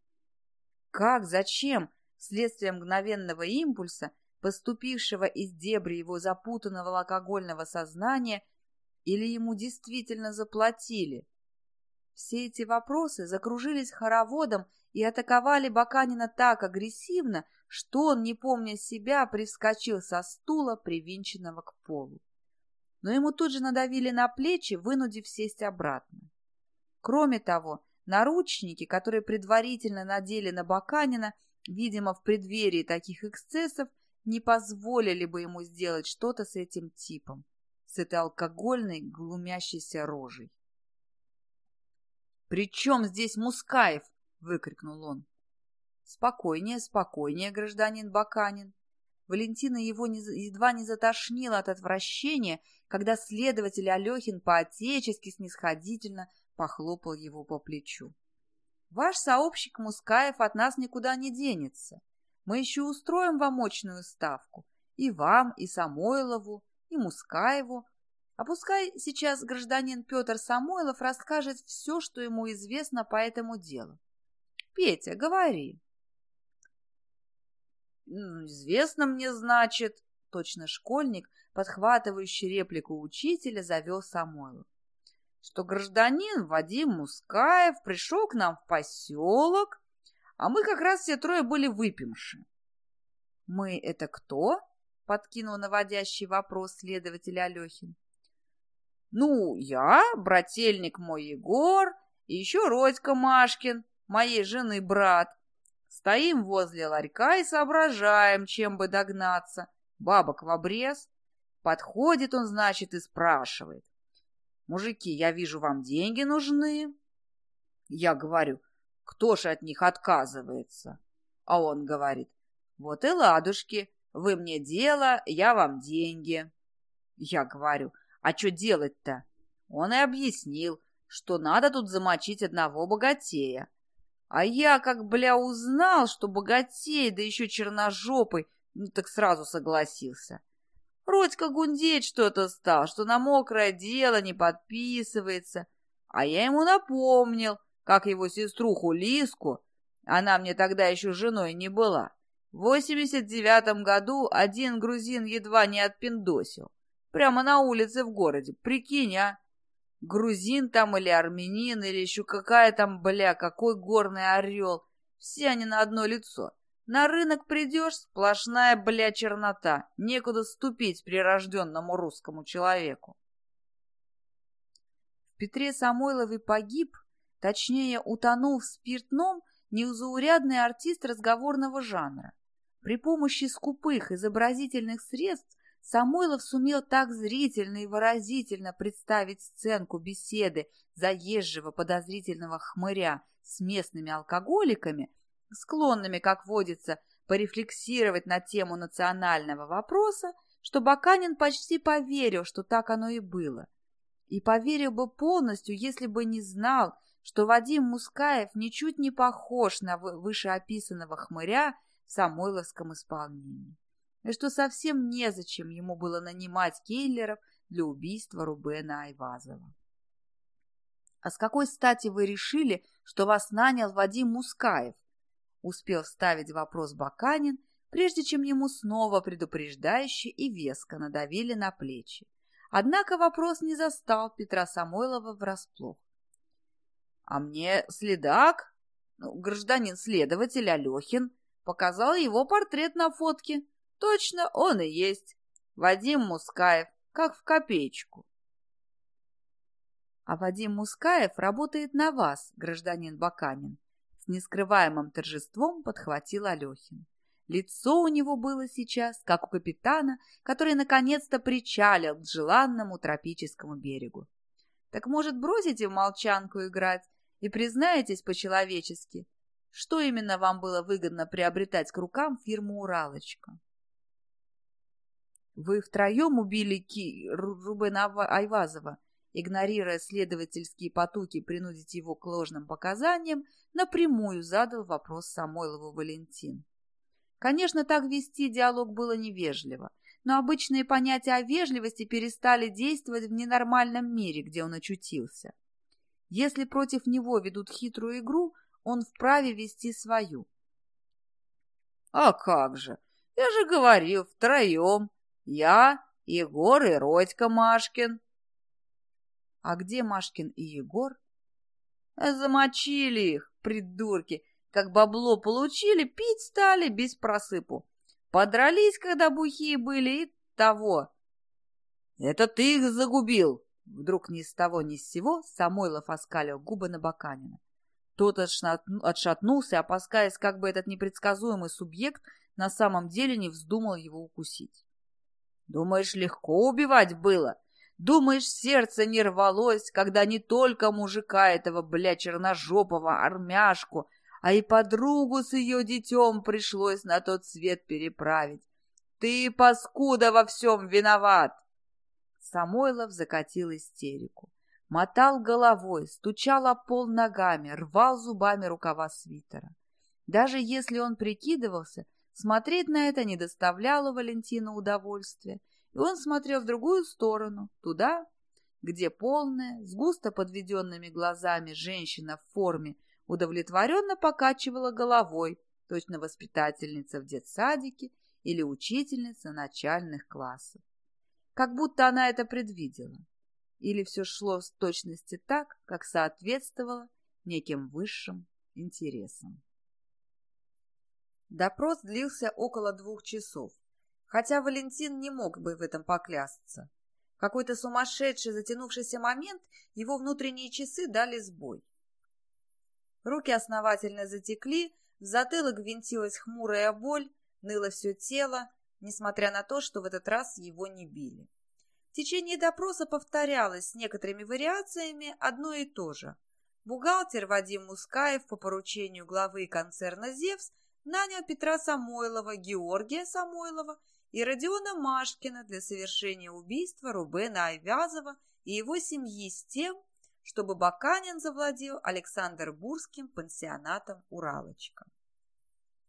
Как, зачем, вследствие мгновенного импульса, поступившего из дебри его запутанного алкогольного сознания, или ему действительно заплатили? Все эти вопросы закружились хороводом и атаковали Баканина так агрессивно, что он, не помня себя, привскочил со стула, привинченного к полу. Но ему тут же надавили на плечи, вынудив сесть обратно. Кроме того, Наручники, которые предварительно надели на Баканина, видимо, в преддверии таких эксцессов, не позволили бы ему сделать что-то с этим типом. с этой алкогольной глумящейся рожей. «При чем здесь Мускаев?» — выкрикнул он. «Спокойнее, спокойнее, гражданин Баканин». Валентина его не, едва не затошнила от отвращения, когда следователь Алехин по-отечески снисходительно похлопал его по плечу. «Ваш сообщник Мускаев от нас никуда не денется. Мы еще устроим вам очную ставку. И вам, и Самойлову, и Мускаеву. А пускай сейчас гражданин Петр Самойлов расскажет все, что ему известно по этому делу. Петя, говори. «Известно мне, значит», — точно школьник, подхватывающий реплику учителя, завел Самойлов, что гражданин Вадим Мускаев пришел к нам в поселок, а мы как раз все трое были выпивши. «Мы — это кто?» — подкинул наводящий вопрос следователь Алехин. «Ну, я, брательник мой Егор и еще Родька Машкин, моей жены брат, Стоим возле ларька и соображаем, чем бы догнаться. Бабок в обрез. Подходит он, значит, и спрашивает. «Мужики, я вижу, вам деньги нужны?» Я говорю, кто ж от них отказывается? А он говорит, вот и ладушки, вы мне дело, я вам деньги. Я говорю, а что делать-то? Он и объяснил, что надо тут замочить одного богатея. А я, как, бля, узнал, что богатей, да еще черножопый, ну так сразу согласился. Родька гундеть что-то стал, что на мокрое дело не подписывается. А я ему напомнил, как его сеструху Лиску, она мне тогда еще женой не была, в восемьдесят девятом году один грузин едва не отпиндосил. Прямо на улице в городе, прикинь, а? грузин там или армянин, или еще какая там, бля, какой горный орел. Все они на одно лицо. На рынок придешь, сплошная, бля, чернота. Некуда ступить прирожденному русскому человеку. В Петре Самойлове погиб, точнее, утонул в спиртном, неузаурядный артист разговорного жанра. При помощи скупых изобразительных средств Самойлов сумел так зрительно и выразительно представить сценку беседы заезжего подозрительного хмыря с местными алкоголиками, склонными, как водится, порефлексировать на тему национального вопроса, что Баканин почти поверил, что так оно и было. И поверил бы полностью, если бы не знал, что Вадим Мускаев ничуть не похож на вышеописанного хмыря в самойловском исполнении и что совсем незачем ему было нанимать киллеров для убийства Рубена Айвазова. «А с какой стати вы решили, что вас нанял Вадим Мускаев?» Успел вставить вопрос Баканин, прежде чем ему снова предупреждающе и веско надавили на плечи. Однако вопрос не застал Петра Самойлова врасплох. «А мне следак, ну, гражданин-следователь Алехин, показал его портрет на фотке», Точно он и есть. Вадим Мускаев, как в копеечку. А Вадим Мускаев работает на вас, гражданин Баканин. С нескрываемым торжеством подхватил Алехин. Лицо у него было сейчас, как у капитана, который наконец-то причалил к желанному тропическому берегу. Так, может, бросите в молчанку играть и признаетесь по-человечески, что именно вам было выгодно приобретать к рукам фирму «Уралочка»? Вы втроем убили Ки... Рубена Айвазова, игнорируя следовательские потуги принудить его к ложным показаниям, напрямую задал вопрос Самойлову Валентин. Конечно, так вести диалог было невежливо, но обычные понятия о вежливости перестали действовать в ненормальном мире, где он очутился. Если против него ведут хитрую игру, он вправе вести свою. — А как же! Я же говорил, втроем! Я, Егор и Родька Машкин. А где Машкин и Егор? Замочили их, придурки. Как бабло получили, пить стали без просыпу. Подрались, когда бухие были, и того. Это ты их загубил. Вдруг ни с того ни с сего Самойлов оскалил губы на Баканина. Тот отшатнулся, опаскаясь, как бы этот непредсказуемый субъект на самом деле не вздумал его укусить. Думаешь, легко убивать было? Думаешь, сердце не рвалось, когда не только мужика этого, бля, черножопого, армяшку, а и подругу с ее детем пришлось на тот свет переправить. Ты, паскуда, во всем виноват!» Самойлов закатил истерику. Мотал головой, стучал о пол ногами, рвал зубами рукава свитера. Даже если он прикидывался, смотреть на это не доставляло Валентину удовольствия, и он смотрел в другую сторону, туда, где полная, с густо подведенными глазами женщина в форме удовлетворенно покачивала головой, точно воспитательница в детсадике или учительница начальных классов. Как будто она это предвидела. Или все шло с точности так, как соответствовало неким высшим интересам. Допрос длился около двух часов, хотя Валентин не мог бы в этом поклясться. какой-то сумасшедший затянувшийся момент его внутренние часы дали сбой. Руки основательно затекли, в затылок винтилась хмурая боль, ныло все тело, несмотря на то, что в этот раз его не били. В течение допроса повторялось с некоторыми вариациями одно и то же. Бухгалтер Вадим Мускаев по поручению главы концерна «Зевс» нанял Петра Самойлова, Георгия Самойлова и Родиона Машкина для совершения убийства Рубена Айвязова и его семьи с тем, чтобы Баканин завладел Александр-Бурским пансионатом «Уралочка».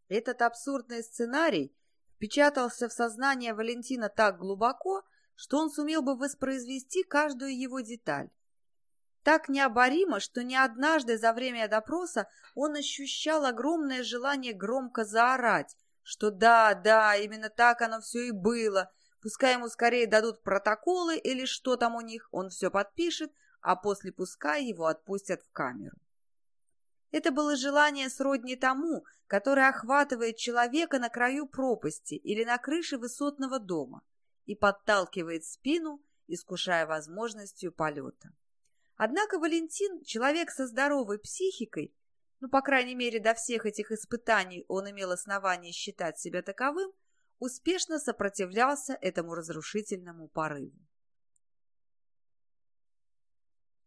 Этот абсурдный сценарий впечатался в сознание Валентина так глубоко, что он сумел бы воспроизвести каждую его деталь. Так необоримо, что не однажды за время допроса он ощущал огромное желание громко заорать, что да, да, именно так оно все и было. Пускай ему скорее дадут протоколы или что там у них, он все подпишет, а после пускай его отпустят в камеру. Это было желание сродни тому, которое охватывает человека на краю пропасти или на крыше высотного дома и подталкивает спину, искушая возможностью полета. Однако Валентин, человек со здоровой психикой, ну, по крайней мере, до всех этих испытаний он имел основание считать себя таковым, успешно сопротивлялся этому разрушительному порыву.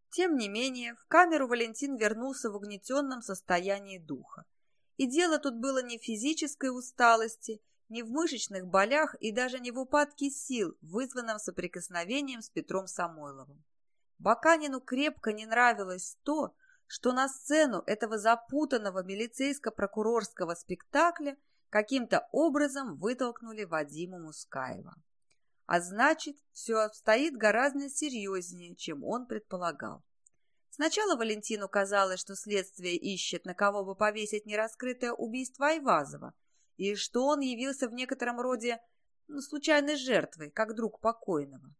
Тем не менее, в камеру Валентин вернулся в угнетенном состоянии духа. И дело тут было не в физической усталости, не в мышечных болях и даже не в упадке сил, вызванном соприкосновением с Петром Самойловым. Баканину крепко не нравилось то, что на сцену этого запутанного милицейско-прокурорского спектакля каким-то образом вытолкнули Вадима Мускаева. А значит, все обстоит гораздо серьезнее, чем он предполагал. Сначала Валентину казалось, что следствие ищет, на кого бы повесить нераскрытое убийство Айвазова, и что он явился в некотором роде ну, случайной жертвой, как друг покойного.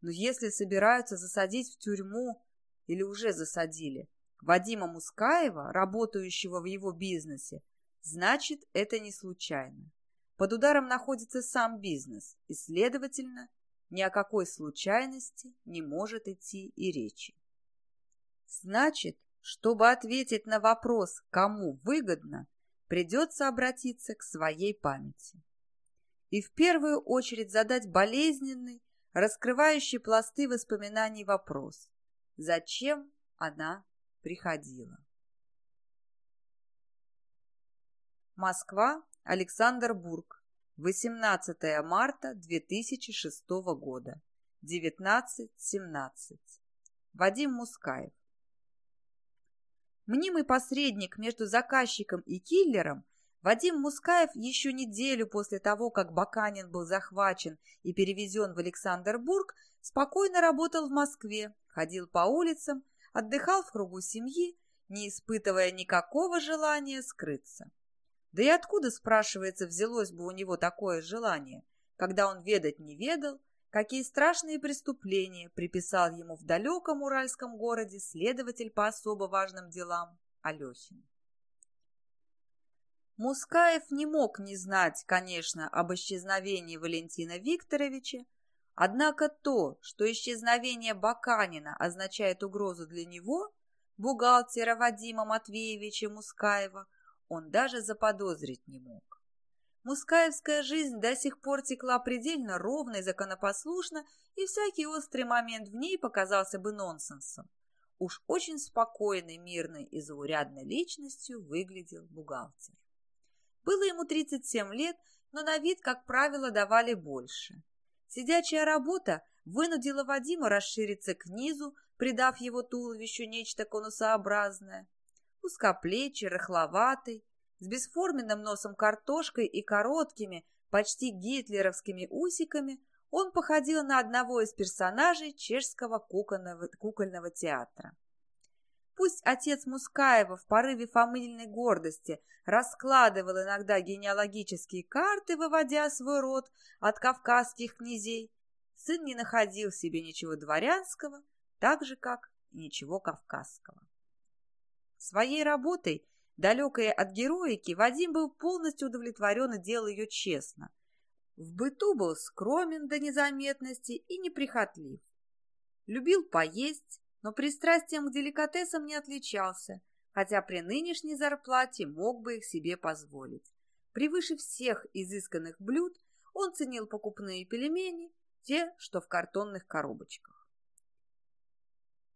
Но если собираются засадить в тюрьму, или уже засадили, Вадима Мускаева, работающего в его бизнесе, значит, это не случайно. Под ударом находится сам бизнес, и, следовательно, ни о какой случайности не может идти и речи. Значит, чтобы ответить на вопрос, кому выгодно, придется обратиться к своей памяти. И в первую очередь задать болезненный, раскрывающий пласты воспоминаний вопрос, зачем она приходила. Москва, Александр Бург. 18 марта 2006 года. 19.17. Вадим Мускаев. Мнимый посредник между заказчиком и киллером Вадим Мускаев еще неделю после того, как Баканин был захвачен и перевезен в Александрбург, спокойно работал в Москве, ходил по улицам, отдыхал в кругу семьи, не испытывая никакого желания скрыться. Да и откуда, спрашивается, взялось бы у него такое желание, когда он ведать не ведал, какие страшные преступления приписал ему в далеком уральском городе следователь по особо важным делам Алехин. Мускаев не мог не знать, конечно, об исчезновении Валентина Викторовича, однако то, что исчезновение Баканина означает угрозу для него, бухгалтера Вадима Матвеевича Мускаева – он даже заподозрить не мог. Мускаевская жизнь до сих пор текла предельно ровно и законопослушно, и всякий острый момент в ней показался бы нонсенсом. Уж очень спокойной, мирной и заурядной личностью выглядел бухгалтер. Было ему 37 лет, но на вид, как правило, давали больше. Сидячая работа вынудила Вадима расшириться к низу, придав его туловищу нечто конусообразное. Узкоплечий, рыхловатый, с бесформенным носом картошкой и короткими, почти гитлеровскими усиками, он походил на одного из персонажей чешского кукольного, кукольного театра. Пусть отец Мускаева в порыве фамильной гордости раскладывал иногда генеалогические карты, выводя свой род от кавказских князей, сын не находил себе ничего дворянского, так же, как ничего кавказского. Своей работой Далекой от героики, Вадим был полностью удовлетворен и делал ее честно. В быту был скромен до незаметности и неприхотлив. Любил поесть, но пристрастием к деликатесам не отличался, хотя при нынешней зарплате мог бы их себе позволить. Превыше всех изысканных блюд он ценил покупные пельмени, те, что в картонных коробочках.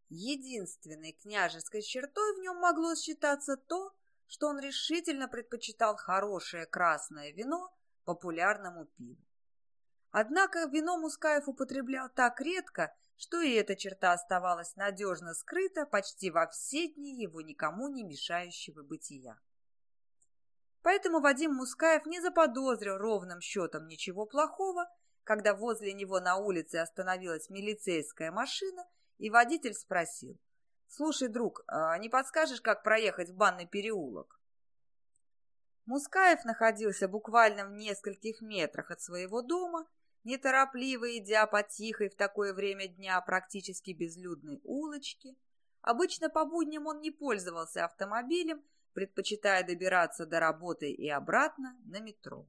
Единственной княжеской чертой в нем могло считаться то, что он решительно предпочитал хорошее красное вино популярному пиву. Однако вино Мускаев употреблял так редко, что и эта черта оставалась надежно скрыта почти во все дни его никому не мешающего бытия. Поэтому Вадим Мускаев не заподозрил ровным счетом ничего плохого, когда возле него на улице остановилась милицейская машина, и водитель спросил, «Слушай, друг, а не подскажешь, как проехать в банный переулок?» Мускаев находился буквально в нескольких метрах от своего дома, неторопливо идя по тихой в такое время дня практически безлюдной улочке. Обычно по будням он не пользовался автомобилем, предпочитая добираться до работы и обратно на метро.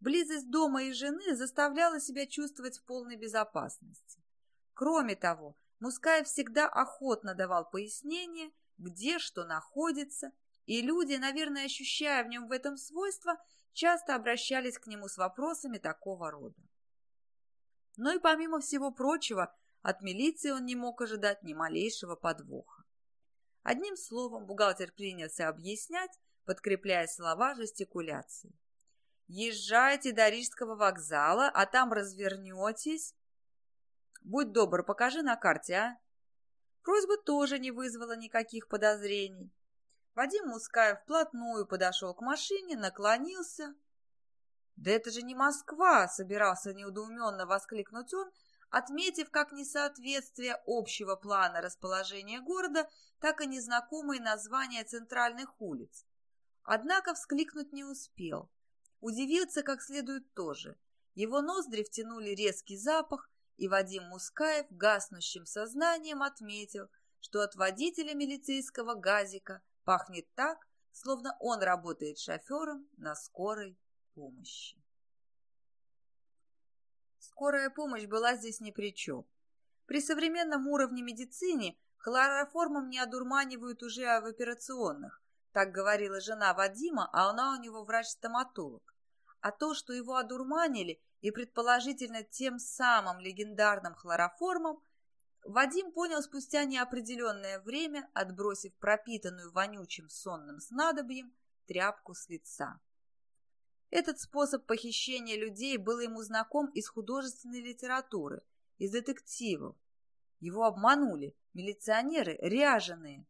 Близость дома и жены заставляла себя чувствовать в полной безопасности. Кроме того, Мускаев всегда охотно давал пояснения, где что находится, и люди, наверное, ощущая в нем в этом свойство, часто обращались к нему с вопросами такого рода. Но и помимо всего прочего, от милиции он не мог ожидать ни малейшего подвоха. Одним словом, бухгалтер принялся объяснять, подкрепляя слова жестикуляции. «Езжайте до Рижского вокзала, а там развернетесь, Будь добр, покажи на карте, а?» Просьба тоже не вызвала никаких подозрений. Вадим Мускаев вплотную подошел к машине, наклонился. «Да это же не Москва!» — собирался неудоуменно воскликнуть он, отметив как несоответствие общего плана расположения города, так и незнакомые названия центральных улиц. Однако вскликнуть не успел. Удивиться как следует тоже. Его ноздри втянули резкий запах, и Вадим Мускаев гаснущим сознанием отметил, что от водителя милицейского газика пахнет так, словно он работает шофером на скорой помощи. Скорая помощь была здесь ни при чем. При современном уровне медицины хлороформом не одурманивают уже в операционных, так говорила жена Вадима, а она у него врач-стоматолог. А то, что его одурманили и предположительно тем самым легендарным хлороформом, Вадим понял спустя неопределенное время, отбросив пропитанную вонючим сонным снадобьем тряпку с лица. Этот способ похищения людей был ему знаком из художественной литературы, из детективов. Его обманули, милиционеры ряженые.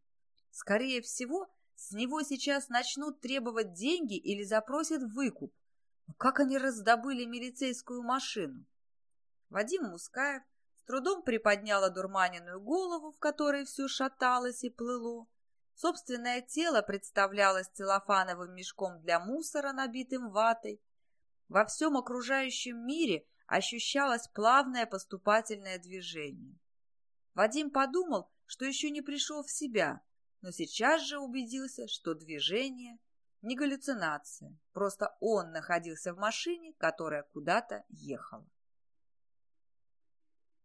Скорее всего, с него сейчас начнут требовать деньги или запросят выкуп. Но как они раздобыли милицейскую машину? Вадим Мускаев с трудом приподнял одурманенную голову, в которой все шаталось и плыло. Собственное тело представлялось целлофановым мешком для мусора, набитым ватой. Во всем окружающем мире ощущалось плавное поступательное движение. Вадим подумал, что еще не пришел в себя, но сейчас же убедился, что движение не галлюцинация, просто он находился в машине, которая куда-то ехала.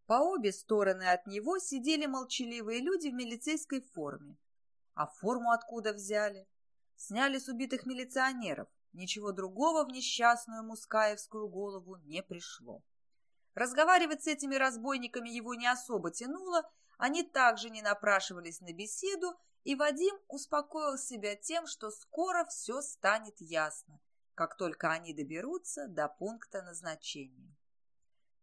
По обе стороны от него сидели молчаливые люди в милицейской форме. А форму откуда взяли? Сняли с убитых милиционеров. Ничего другого в несчастную Мускаевскую голову не пришло. Разговаривать с этими разбойниками его не особо тянуло, они также не напрашивались на беседу, и Вадим успокоил себя тем, что скоро все станет ясно, как только они доберутся до пункта назначения.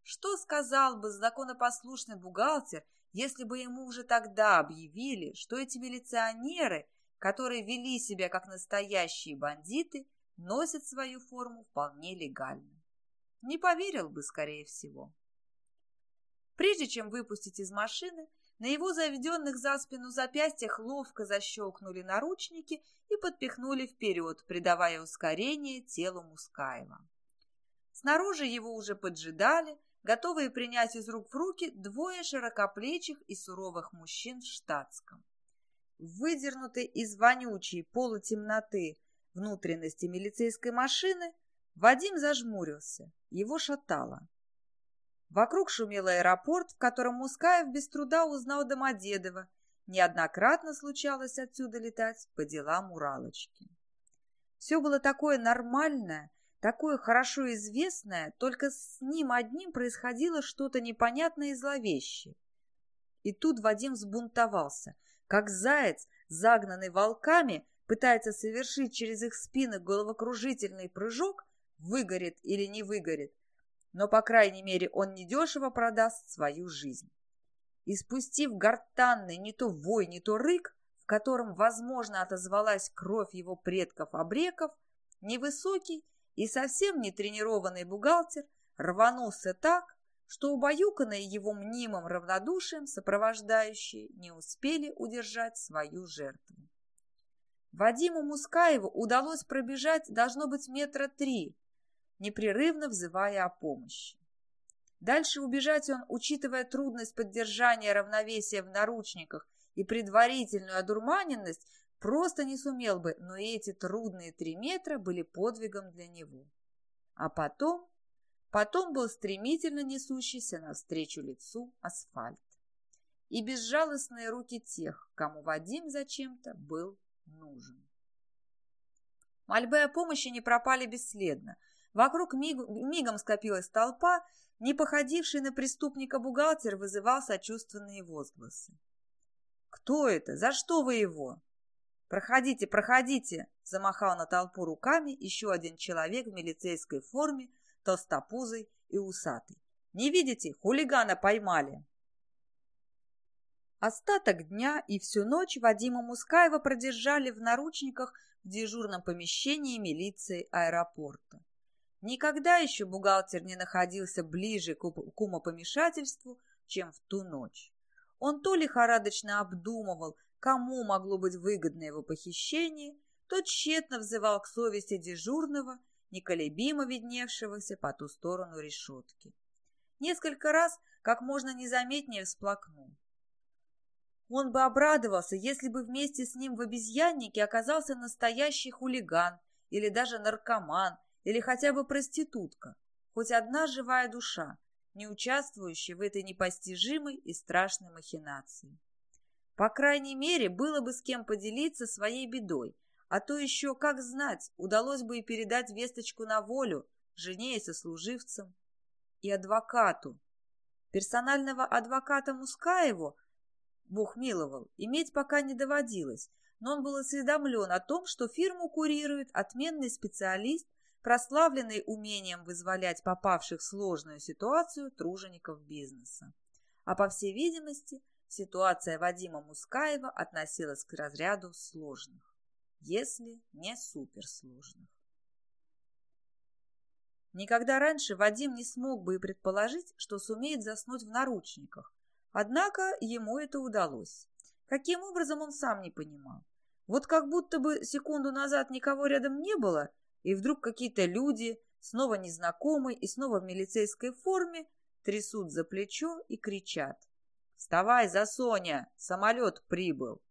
Что сказал бы законопослушный бухгалтер, если бы ему уже тогда объявили, что эти милиционеры, которые вели себя как настоящие бандиты, носят свою форму вполне легально? Не поверил бы, скорее всего. Прежде чем выпустить из машины, на его заведенных за спину запястьях ловко защелкнули наручники и подпихнули вперед, придавая ускорение телу Мускаева. Снаружи его уже поджидали, готовые принять из рук в руки двое широкоплечих и суровых мужчин в штатском. Выдернутый из вонючей полутемноты внутренности милицейской машины, Вадим зажмурился, его шатало. Вокруг шумел аэропорт, в котором Мускаев без труда узнал Домодедово. Неоднократно случалось отсюда летать по делам Уралочки. Все было такое нормальное, такое хорошо известное, только с ним одним происходило что-то непонятное и зловещее. И тут Вадим взбунтовался, как заяц, загнанный волками, пытается совершить через их спины головокружительный прыжок, выгорит или не выгорит, но, по крайней мере, он недешево продаст свою жизнь. И спустив гортанный не то вой, не то рык, в котором, возможно, отозвалась кровь его предков-обреков, невысокий и совсем не тренированный бухгалтер рванулся так, что убаюканные его мнимым равнодушием сопровождающие не успели удержать свою жертву. Вадиму Мускаеву удалось пробежать, должно быть, метра три, непрерывно взывая о помощи. Дальше убежать он, учитывая трудность поддержания равновесия в наручниках и предварительную одурманенность, просто не сумел бы, но эти трудные три метра были подвигом для него. А потом, потом был стремительно несущийся навстречу лицу асфальт. И безжалостные руки тех, кому Вадим зачем-то был нужен. Мольбы о помощи не пропали бесследно. Вокруг миг, мигом скопилась толпа, не походивший на преступника бухгалтер вызывал сочувственные возгласы. «Кто это? За что вы его?» «Проходите, проходите!» – замахал на толпу руками еще один человек в милицейской форме, толстопузый и усатый. «Не видите? Хулигана поймали!» Остаток дня и всю ночь Вадима Мускаева продержали в наручниках в дежурном помещении милиции аэропорта. Никогда еще бухгалтер не находился ближе к умопомешательству, чем в ту ночь. Он то лихорадочно обдумывал, кому могло быть выгодно его похищение, то тщетно взывал к совести дежурного, неколебимо видневшегося по ту сторону решетки. Несколько раз как можно незаметнее всплакнул. Он бы обрадовался, если бы вместе с ним в обезьяннике оказался настоящий хулиган или даже наркоман, или хотя бы проститутка, хоть одна живая душа, не участвующая в этой непостижимой и страшной махинации. По крайней мере, было бы с кем поделиться своей бедой, а то еще, как знать, удалось бы и передать весточку на волю жене и сослуживцам, и адвокату. Персонального адвоката Мускаеву, Бог миловал, иметь пока не доводилось, но он был осведомлен о том, что фирму курирует отменный специалист прославленный умением вызволять попавших в сложную ситуацию тружеников бизнеса. А по всей видимости, ситуация Вадима Мускаева относилась к разряду сложных, если не суперсложных. Никогда раньше Вадим не смог бы и предположить, что сумеет заснуть в наручниках, однако ему это удалось. Каким образом он сам не понимал. Вот как будто бы секунду назад никого рядом не было, и вдруг какие-то люди, снова незнакомые и снова в милицейской форме, трясут за плечо и кричат. «Вставай, за Соня! Самолет прибыл!»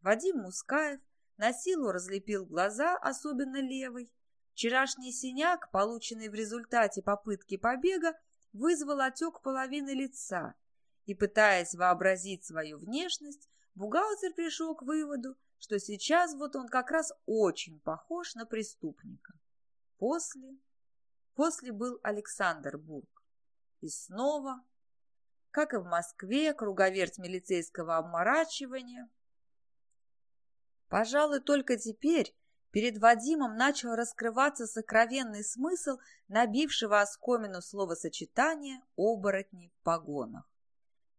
Вадим Мускаев на силу разлепил глаза, особенно левый. Вчерашний синяк, полученный в результате попытки побега, вызвал отек половины лица. И, пытаясь вообразить свою внешность, бухгалтер пришел к выводу, что сейчас вот он как раз очень похож на преступника. После... После был Александр Бург. И снова, как и в Москве, круговерть милицейского обморачивания. Пожалуй, только теперь перед Вадимом начал раскрываться сокровенный смысл набившего оскомину словосочетания «оборотни в погонах».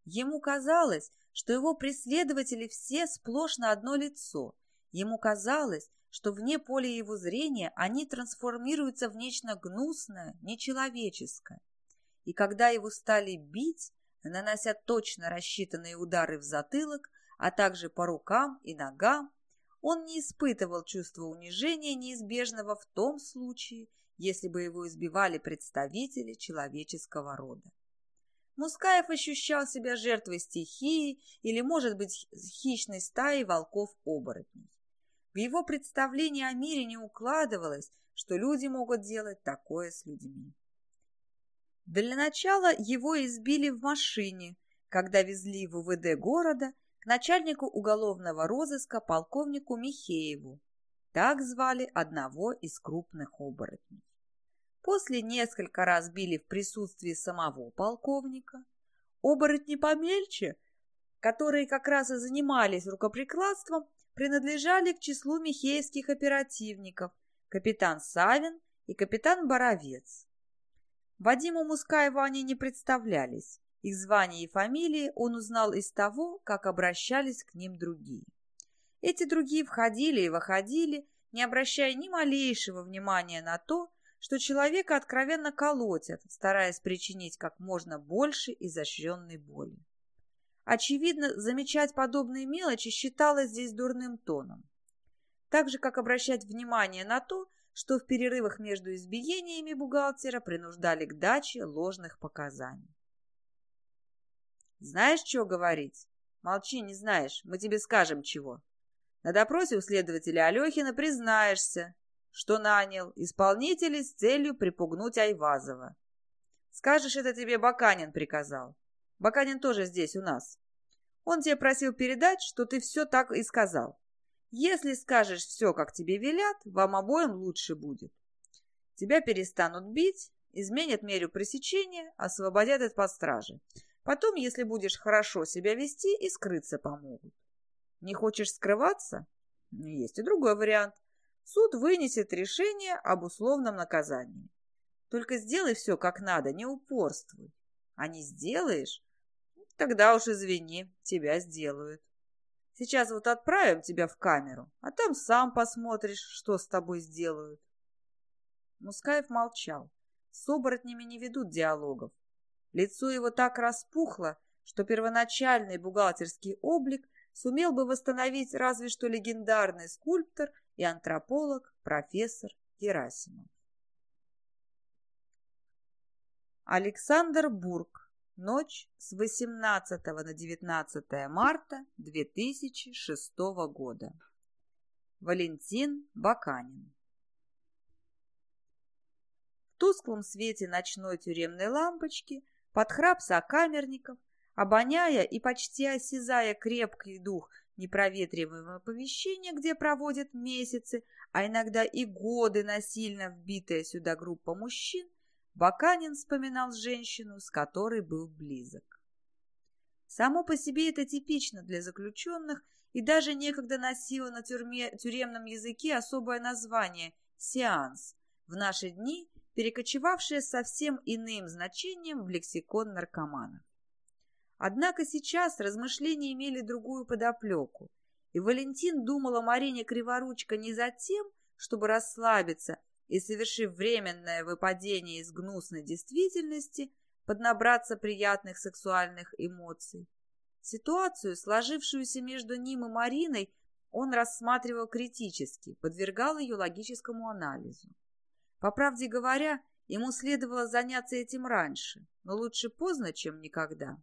Ему казалось, что его преследователи все сплошь на одно лицо. Ему казалось, что вне поля его зрения они трансформируются в нечто гнусное, нечеловеческое. И когда его стали бить, нанося точно рассчитанные удары в затылок, а также по рукам и ногам, он не испытывал чувства унижения, неизбежного в том случае, если бы его избивали представители человеческого рода. Мускаев ощущал себя жертвой стихии или, может быть, хищной стаи волков-оборотней. В его представлении о мире не укладывалось, что люди могут делать такое с людьми. Для начала его избили в машине, когда везли в УВД города к начальнику уголовного розыска полковнику Михееву. Так звали одного из крупных оборотней. После несколько раз били в присутствии самого полковника. Оборотни помельче, которые как раз и занимались рукоприкладством, принадлежали к числу михеевских оперативников капитан Савин и капитан Боровец. Вадиму Мускаеву они не представлялись. Их звания и фамилии он узнал из того, как обращались к ним другие. Эти другие входили и выходили, не обращая ни малейшего внимания на то, что человека откровенно колотят, стараясь причинить как можно больше изощренной боли. Очевидно, замечать подобные мелочи считалось здесь дурным тоном. Так же, как обращать внимание на то, что в перерывах между избиениями бухгалтера принуждали к даче ложных показаний. «Знаешь, что говорить?» «Молчи, не знаешь, мы тебе скажем чего. На допросе у следователя Алехина признаешься, что нанял исполнителей с целью припугнуть Айвазова. Скажешь, это тебе Баканин приказал. Баканин тоже здесь, у нас. Он тебе просил передать, что ты все так и сказал. Если скажешь все, как тебе велят, вам обоим лучше будет. Тебя перестанут бить, изменят меру пресечения, освободят от стражи. Потом, если будешь хорошо себя вести, и скрыться помогут. Не хочешь скрываться? Есть и другой вариант – суд вынесет решение об условном наказании. Только сделай все как надо, не упорствуй. А не сделаешь, тогда уж извини, тебя сделают. Сейчас вот отправим тебя в камеру, а там сам посмотришь, что с тобой сделают. Мускаев молчал. С оборотнями не ведут диалогов. Лицо его так распухло, что первоначальный бухгалтерский облик сумел бы восстановить разве что легендарный скульптор и антрополог профессор Герасимов. Александр Бург. Ночь с 18 на 19 марта 2006 года. Валентин Баканин. В тусклом свете ночной тюремной лампочки, под храп сокамерников, обоняя и почти осязая крепкий дух непроветриваемое помещение, где проводят месяцы, а иногда и годы насильно вбитая сюда группа мужчин, Баканин вспоминал женщину, с которой был близок. Само по себе это типично для заключенных и даже некогда носило на тюрьме, тюремном языке особое название «сеанс», в наши дни перекочевавшее совсем иным значением в лексикон наркоманов. Однако сейчас размышления имели другую подоплеку, и Валентин думал о Марине Криворучко не за тем, чтобы расслабиться и, совершив временное выпадение из гнусной действительности, поднабраться приятных сексуальных эмоций. Ситуацию, сложившуюся между ним и Мариной, он рассматривал критически, подвергал ее логическому анализу. По правде говоря, ему следовало заняться этим раньше, но лучше поздно, чем никогда.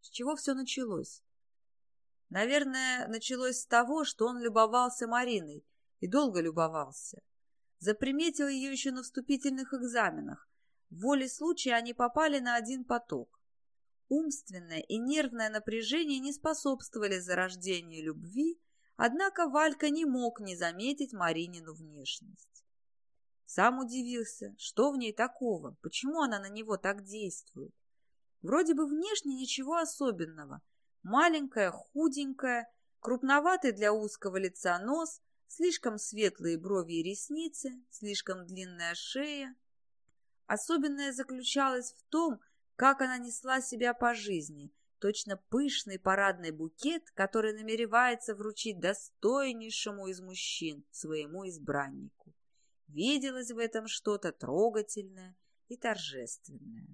С чего все началось? Наверное, началось с того, что он любовался Мариной, и долго любовался. Заприметил ее еще на вступительных экзаменах. В воле случая они попали на один поток. Умственное и нервное напряжение не способствовали зарождению любви, однако Валька не мог не заметить Маринину внешность. Сам удивился, что в ней такого, почему она на него так действует. Вроде бы внешне ничего особенного. Маленькая, худенькая, крупноватый для узкого лица нос, слишком светлые брови и ресницы, слишком длинная шея. Особенное заключалось в том, как она несла себя по жизни, точно пышный парадный букет, который намеревается вручить достойнейшему из мужчин, своему избраннику. Виделось в этом что-то трогательное и торжественное.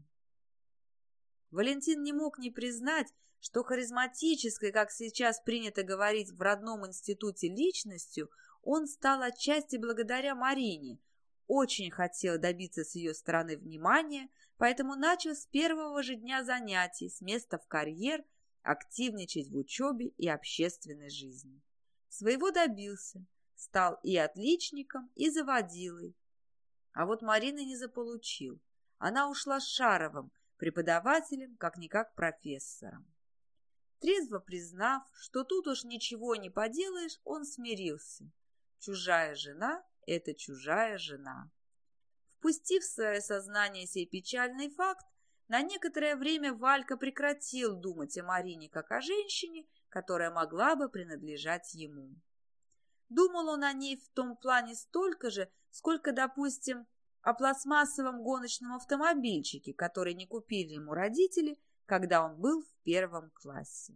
Валентин не мог не признать, что харизматической, как сейчас принято говорить в родном институте личностью, он стал отчасти благодаря Марине. Очень хотел добиться с ее стороны внимания, поэтому начал с первого же дня занятий, с места в карьер, активничать в учебе и общественной жизни. Своего добился, стал и отличником, и заводилой. А вот Марина не заполучил. Она ушла с Шаровым, преподавателем, как-никак профессором. Трезво признав, что тут уж ничего не поделаешь, он смирился. Чужая жена — это чужая жена. Впустив в свое сознание сей печальный факт, на некоторое время Валька прекратил думать о Марине как о женщине, которая могла бы принадлежать ему. Думал он о ней в том плане столько же, сколько, допустим, о пластмассовом гоночном автомобильчике, который не купили ему родители, когда он был в первом классе.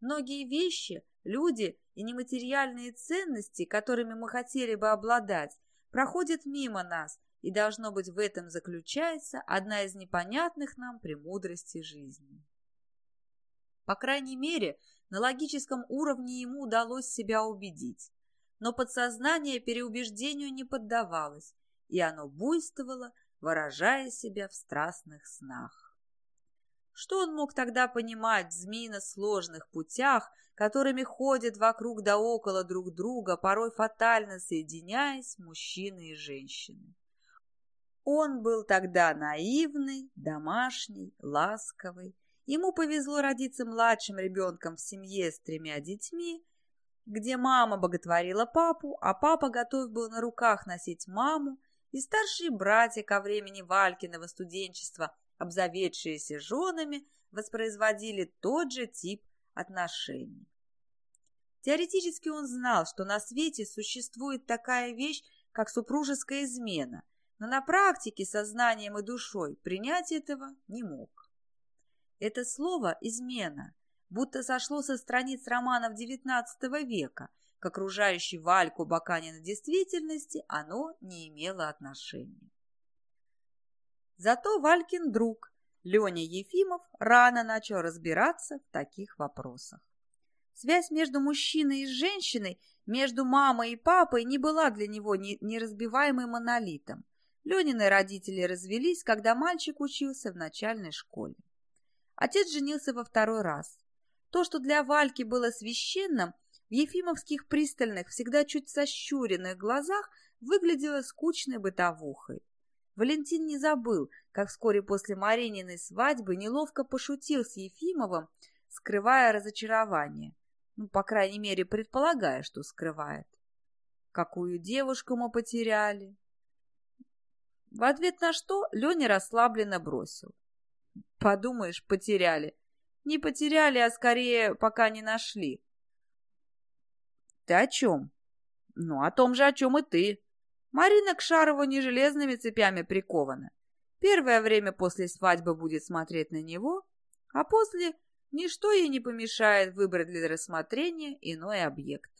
Многие вещи, люди и нематериальные ценности, которыми мы хотели бы обладать, проходят мимо нас, и, должно быть, в этом заключается одна из непонятных нам премудростей жизни. По крайней мере, на логическом уровне ему удалось себя убедить, но подсознание переубеждению не поддавалось, и оно буйствовало, выражая себя в страстных снах. Что он мог тогда понимать в змеино сложных путях, которыми ходят вокруг да около друг друга, порой фатально соединяясь мужчины и женщины? Он был тогда наивный, домашний, ласковый. Ему повезло родиться младшим ребенком в семье с тремя детьми, где мама боготворила папу, а папа готов был на руках носить маму и старшие братья ко времени Валькиного студенчества, обзаведшиеся женами, воспроизводили тот же тип отношений. Теоретически он знал, что на свете существует такая вещь, как супружеская измена, но на практике сознанием и душой принять этого не мог. Это слово «измена» будто сошло со страниц романов XIX века, к окружающей Вальку Баканина действительности оно не имело отношения. Зато Валькин друг, Леня Ефимов, рано начал разбираться в таких вопросах. Связь между мужчиной и женщиной, между мамой и папой не была для него неразбиваемым монолитом. Ленины родители развелись, когда мальчик учился в начальной школе. Отец женился во второй раз. То, что для Вальки было священным – в ефимовских пристальных, всегда чуть сощуренных глазах выглядела скучной бытовухой. Валентин не забыл, как вскоре после Марининой свадьбы неловко пошутил с Ефимовым, скрывая разочарование. Ну, по крайней мере, предполагая, что скрывает. Какую девушку мы потеряли? В ответ на что Леня расслабленно бросил. Подумаешь, потеряли. Не потеряли, а скорее пока не нашли. Ты о чем? Ну, о том же, о чем и ты. Марина к Шарову не железными цепями прикована. Первое время после свадьбы будет смотреть на него, а после ничто ей не помешает выбрать для рассмотрения иной объект.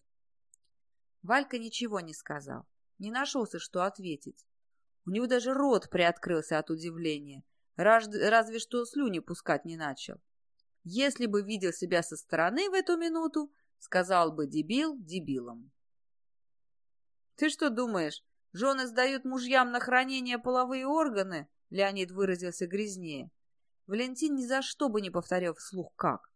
Валька ничего не сказал, не нашелся, что ответить. У него даже рот приоткрылся от удивления, разве что слюни пускать не начал. Если бы видел себя со стороны в эту минуту, Сказал бы дебил дебилом. «Ты что думаешь, жены сдают мужьям на хранение половые органы?» Леонид выразился грязнее. Валентин ни за что бы не повторял вслух как.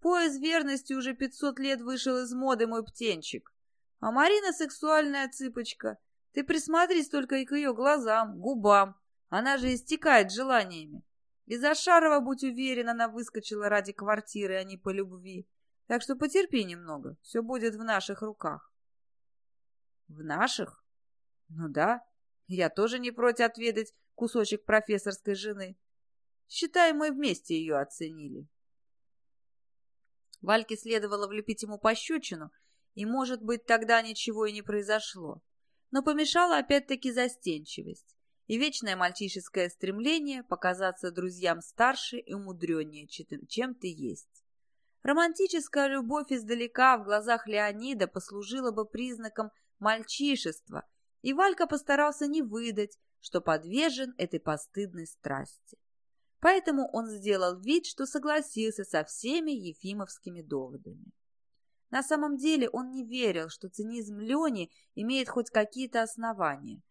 «Пояс верности уже пятьсот лет вышел из моды, мой птенчик. А Марина сексуальная цыпочка. Ты присмотрись только к ее глазам, губам. Она же истекает желаниями. Из-за Шарова, будь уверен, она выскочила ради квартиры, а не по любви. Так что потерпи немного, все будет в наших руках. В наших? Ну да, я тоже не против отведать кусочек профессорской жены. Считай, мы вместе ее оценили. Вальке следовало влепить ему пощечину, и, может быть, тогда ничего и не произошло. Но помешала опять-таки застенчивость и вечное мальчишеское стремление показаться друзьям старше и умудреннее, чем ты есть. Романтическая любовь издалека в глазах Леонида послужила бы признаком мальчишества, и Валька постарался не выдать, что подвержен этой постыдной страсти. Поэтому он сделал вид, что согласился со всеми ефимовскими доводами. На самом деле он не верил, что цинизм Лени имеет хоть какие-то основания.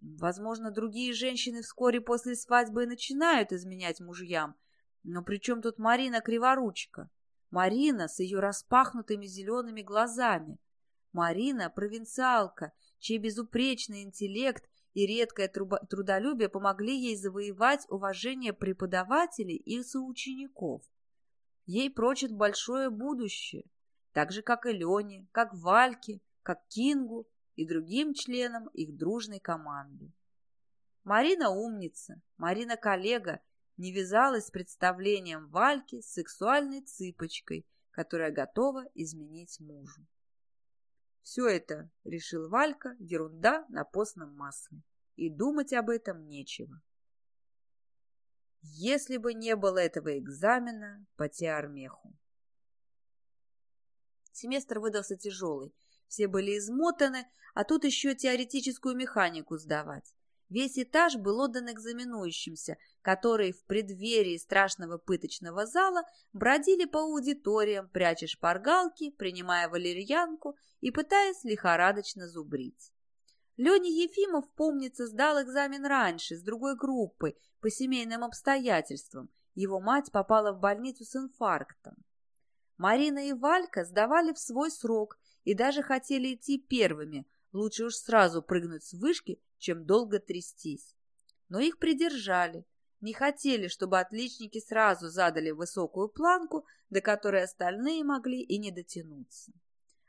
Возможно, другие женщины вскоре после свадьбы начинают изменять мужьям, но при чем тут Марина Криворучка? Марина с ее распахнутыми зелеными глазами. Марина – провинциалка, чей безупречный интеллект и редкое трудолюбие помогли ей завоевать уважение преподавателей и соучеников. Ей прочит большое будущее, так же, как и Лене, как Вальке, как Кингу и другим членам их дружной команды. Марина умница, Марина коллега, не вязалась с представлением Вальки с сексуальной цыпочкой, которая готова изменить мужу. Все это, решил Валька, ерунда на постном масле. И думать об этом нечего. Если бы не было этого экзамена по теармеху. Семестр выдался тяжелый. Все были измотаны, а тут еще теоретическую механику сдавать. Весь этаж был отдан экзаменующимся, которые в преддверии страшного пыточного зала бродили по аудиториям, пряча шпаргалки, принимая валерьянку и пытаясь лихорадочно зубрить. Леня Ефимов, помнится, сдал экзамен раньше, с другой группой, по семейным обстоятельствам. Его мать попала в больницу с инфарктом. Марина и Валька сдавали в свой срок и даже хотели идти первыми, лучше уж сразу прыгнуть с вышки, чем долго трястись. Но их придержали, не хотели, чтобы отличники сразу задали высокую планку, до которой остальные могли и не дотянуться.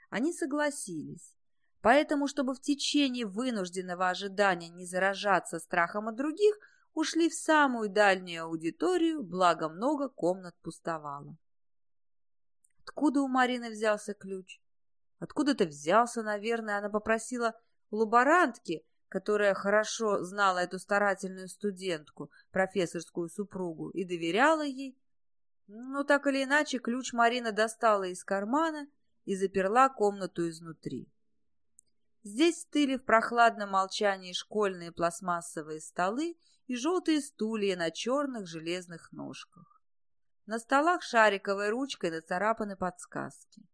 Они согласились. Поэтому, чтобы в течение вынужденного ожидания не заражаться страхом от других, ушли в самую дальнюю аудиторию, благо много комнат пустовало. Откуда у Марины взялся ключ? Откуда-то взялся, наверное, она попросила лаборантки, которая хорошо знала эту старательную студентку, профессорскую супругу, и доверяла ей. Но так или иначе, ключ Марина достала из кармана и заперла комнату изнутри. Здесь стыли в прохладном молчании школьные пластмассовые столы и желтые стулья на черных железных ножках. На столах шариковой ручкой нацарапаны подсказки.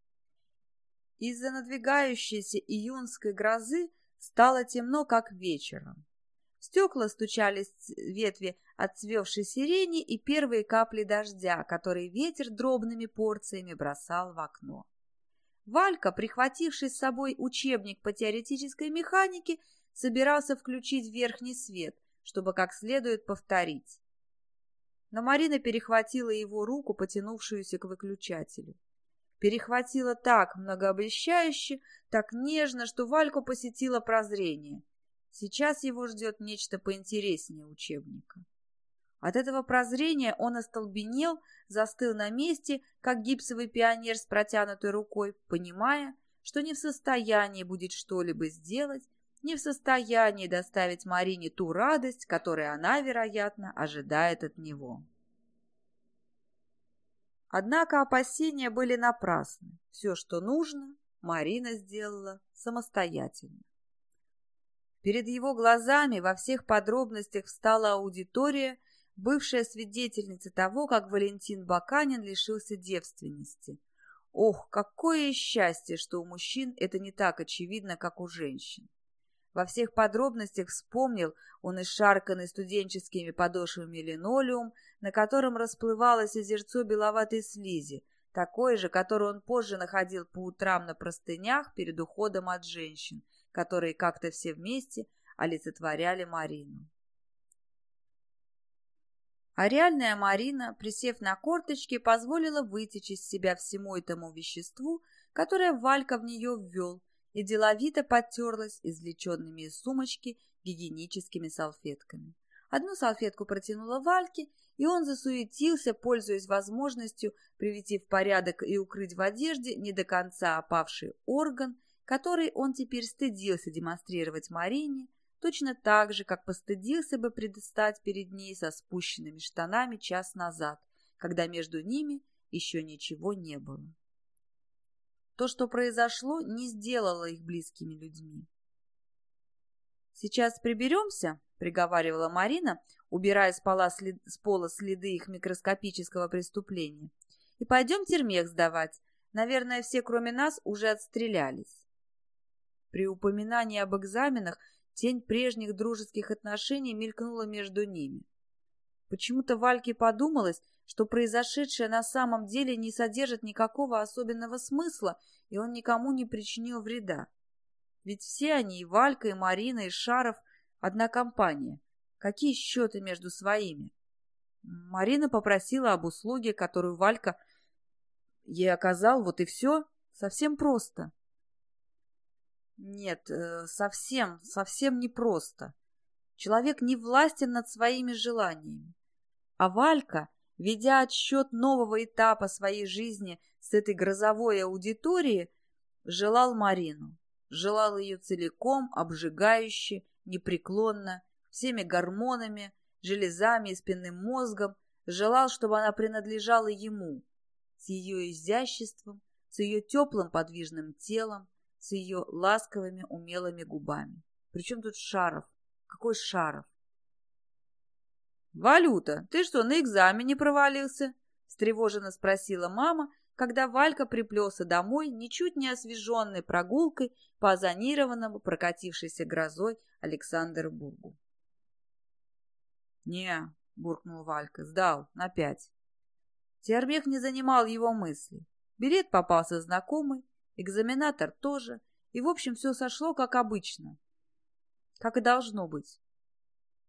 Из-за надвигающейся июнской грозы стало темно, как вечером. Стекла стучались ветви отцвевшей сирени и первые капли дождя, которые ветер дробными порциями бросал в окно. Валька, прихвативший с собой учебник по теоретической механике, собирался включить верхний свет, чтобы как следует повторить но Марина перехватила его руку, потянувшуюся к выключателю. Перехватила так многообещающе, так нежно, что Вальку посетило прозрение. Сейчас его ждет нечто поинтереснее учебника. От этого прозрения он остолбенел, застыл на месте, как гипсовый пионер с протянутой рукой, понимая, что не в состоянии будет что-либо сделать, не в состоянии доставить Марине ту радость, которую она, вероятно, ожидает от него. Однако опасения были напрасны. Все, что нужно, Марина сделала самостоятельно. Перед его глазами во всех подробностях встала аудитория, бывшая свидетельница того, как Валентин Баканин лишился девственности. Ох, какое счастье, что у мужчин это не так очевидно, как у женщин. Во всех подробностях вспомнил он исшарканный студенческими подошвами линолеум, на котором расплывалось озерцо беловатой слизи, такое же, которое он позже находил по утрам на простынях перед уходом от женщин, которые как-то все вместе олицетворяли Марину. А реальная Марина, присев на корточки, позволила вытечь из себя всему этому веществу, которое Валька в нее ввел, и деловито подтерлась извлеченными из сумочки гигиеническими салфетками. Одну салфетку протянула Вальке, и он засуетился, пользуясь возможностью привести в порядок и укрыть в одежде не до конца опавший орган, который он теперь стыдился демонстрировать Марине, точно так же, как постыдился бы предстать перед ней со спущенными штанами час назад, когда между ними еще ничего не было. То, что произошло, не сделало их близкими людьми. «Сейчас приберемся», — приговаривала Марина, убирая с пола, след... с пола следы их микроскопического преступления, «и пойдем термех сдавать. Наверное, все, кроме нас, уже отстрелялись». При упоминании об экзаменах Тень прежних дружеских отношений мелькнула между ними. Почему-то Вальке подумалось, что произошедшее на самом деле не содержит никакого особенного смысла, и он никому не причинил вреда. Ведь все они, и Валька, и Марина, и Шаров, одна компания. Какие счеты между своими? Марина попросила об услуге, которую Валька ей оказал, вот и все. Совсем просто. Нет, э, совсем, совсем непросто. Человек не властен над своими желаниями. А Валька, ведя отсчет нового этапа своей жизни с этой грозовой аудитории, желал Марину. Желал ее целиком, обжигающе, непреклонно, всеми гормонами, железами и спинным мозгом, желал, чтобы она принадлежала ему, с ее изяществом, с ее теплым подвижным телом, с ее ласковыми умелыми губами. Причем тут Шаров? Какой Шаров? «Валюта, ты что, на экзамене провалился?» — встревоженно спросила мама, когда Валька приплелся домой, ничуть не освеженной прогулкой по озонированному, прокатившейся грозой Александрбургу. «Не», — буркнул Валька, — «сдал, на пять». Термех не занимал его мысли. Билет попался знакомый, экзаменатор тоже, и, в общем, все сошло как обычно, как и должно быть.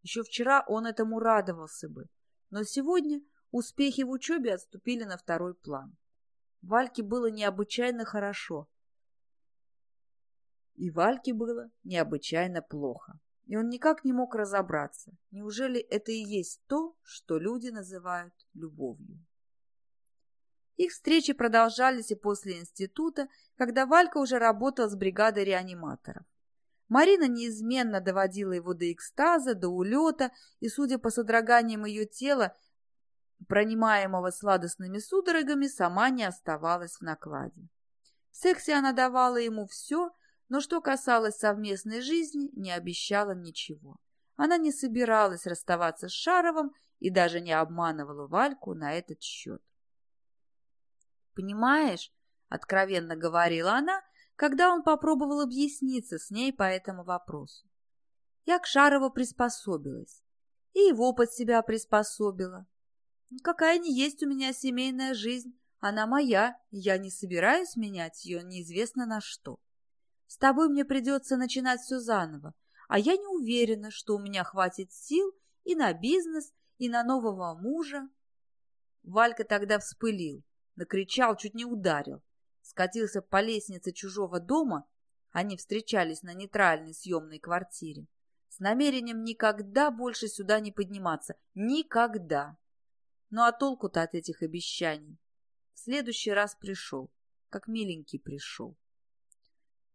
Еще вчера он этому радовался бы, но сегодня успехи в учебе отступили на второй план. Вальке было необычайно хорошо, и Вальке было необычайно плохо. И он никак не мог разобраться, неужели это и есть то, что люди называют любовью. Их встречи продолжались и после института, когда Валька уже работал с бригадой реаниматоров. Марина неизменно доводила его до экстаза, до улета, и, судя по содроганиям ее тела, пронимаемого сладостными судорогами, сама не оставалась в накладе. В сексе она давала ему все, но что касалось совместной жизни, не обещала ничего. Она не собиралась расставаться с Шаровым и даже не обманывала Вальку на этот счет. «Понимаешь?» — откровенно говорила она, когда он попробовал объясниться с ней по этому вопросу. «Я к Шарову приспособилась, и его под себя приспособила. Какая не есть у меня семейная жизнь, она моя, я не собираюсь менять ее неизвестно на что. С тобой мне придется начинать все заново, а я не уверена, что у меня хватит сил и на бизнес, и на нового мужа». Валька тогда вспылил накричал, чуть не ударил. Скатился по лестнице чужого дома, они встречались на нейтральной съемной квартире, с намерением никогда больше сюда не подниматься. Никогда. Ну а толку-то от этих обещаний? В следующий раз пришел, как миленький пришел.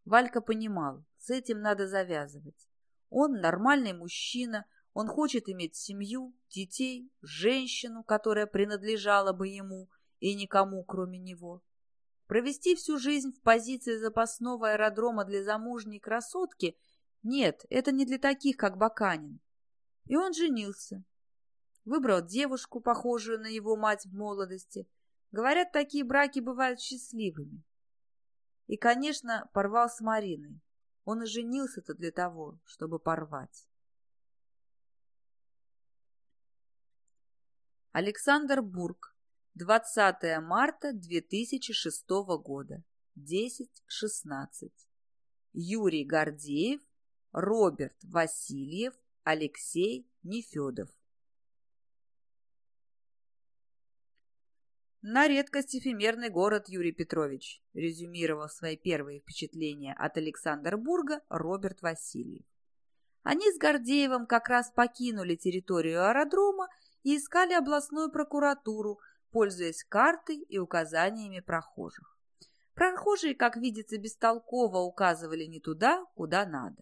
Валька понимал, с этим надо завязывать. Он нормальный мужчина, он хочет иметь семью, детей, женщину, которая принадлежала бы ему, и никому, кроме него. Провести всю жизнь в позиции запасного аэродрома для замужней красотки – нет, это не для таких, как Баканин. И он женился. Выбрал девушку, похожую на его мать в молодости. Говорят, такие браки бывают счастливыми. И, конечно, порвал с Мариной. Он и женился-то для того, чтобы порвать. Александр Бург 20 марта 2006 года. 10.16. Юрий Гордеев, Роберт Васильев, Алексей Нефедов. На редкость эфемерный город Юрий Петрович, резюмировал свои первые впечатления от Александрбурга Роберт Васильев. Они с Гордеевым как раз покинули территорию аэродрома и искали областную прокуратуру, пользуясь картой и указаниями прохожих. Прохожие, как видится, бестолково указывали не туда, куда надо.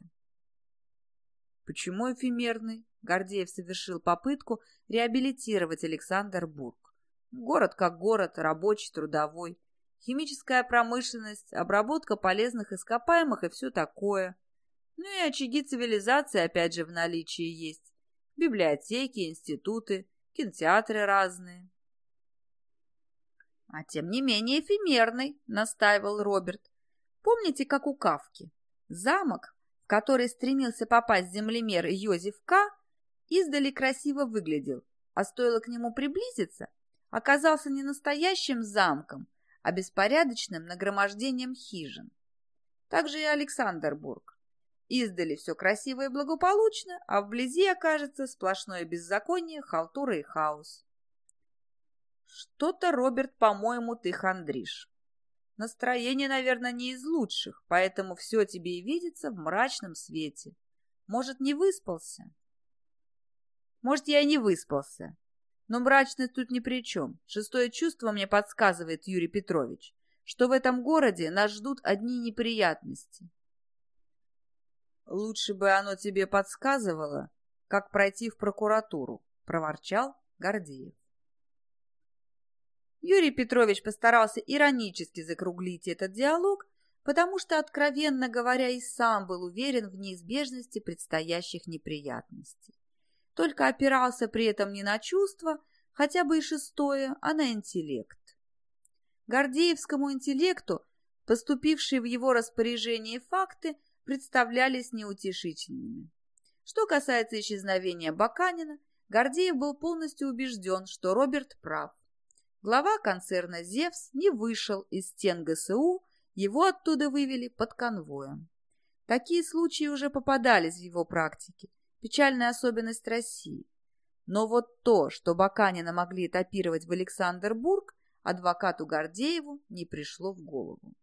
Почему эфемерный? Гордеев совершил попытку реабилитировать Александр Бург. Город как город, рабочий, трудовой. Химическая промышленность, обработка полезных ископаемых и все такое. Ну и очаги цивилизации опять же в наличии есть. Библиотеки, институты, кинотеатры разные. А тем не менее эфемерный, настаивал Роберт. Помните, как у Кавки? Замок, в который стремился попасть землемер Йозеф К., издали красиво выглядел, а стоило к нему приблизиться, оказался не настоящим замком, а беспорядочным нагромождением хижин. Также и Александрбург. Издали все красиво и благополучно, а вблизи окажется сплошное беззаконие, халтура и хаос. Что-то, Роберт, по-моему, ты хандришь. Настроение, наверное, не из лучших, поэтому все тебе и видится в мрачном свете. Может, не выспался? Может, я и не выспался. Но мрачность тут ни при чем. Шестое чувство мне подсказывает, Юрий Петрович, что в этом городе нас ждут одни неприятности. Лучше бы оно тебе подсказывало, как пройти в прокуратуру, проворчал Гордеев. Юрий Петрович постарался иронически закруглить этот диалог, потому что, откровенно говоря, и сам был уверен в неизбежности предстоящих неприятностей. Только опирался при этом не на чувства, хотя бы и шестое, а на интеллект. Гордеевскому интеллекту поступившие в его распоряжение факты представлялись неутешительными. Что касается исчезновения Баканина, Гордеев был полностью убежден, что Роберт прав. Глава концерна «Зевс» не вышел из стен ГСУ, его оттуда вывели под конвоем. Такие случаи уже попадались в его практике, печальная особенность России. Но вот то, что Баканина могли этапировать в Александрбург, адвокату Гордееву не пришло в голову.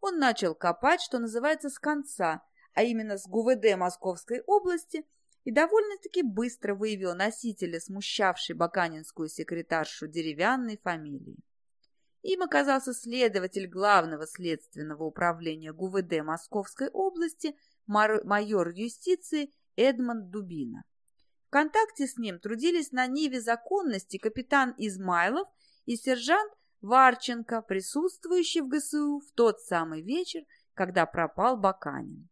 Он начал копать, что называется, с конца, а именно с ГУВД Московской области – и довольно-таки быстро выявил носителя, смущавшей баканинскую секретаршу деревянной фамилии. Им оказался следователь главного следственного управления ГУВД Московской области, майор юстиции Эдмонд Дубина. В контакте с ним трудились на Ниве законности капитан Измайлов и сержант Варченко, присутствующий в ГСУ в тот самый вечер, когда пропал Баканин.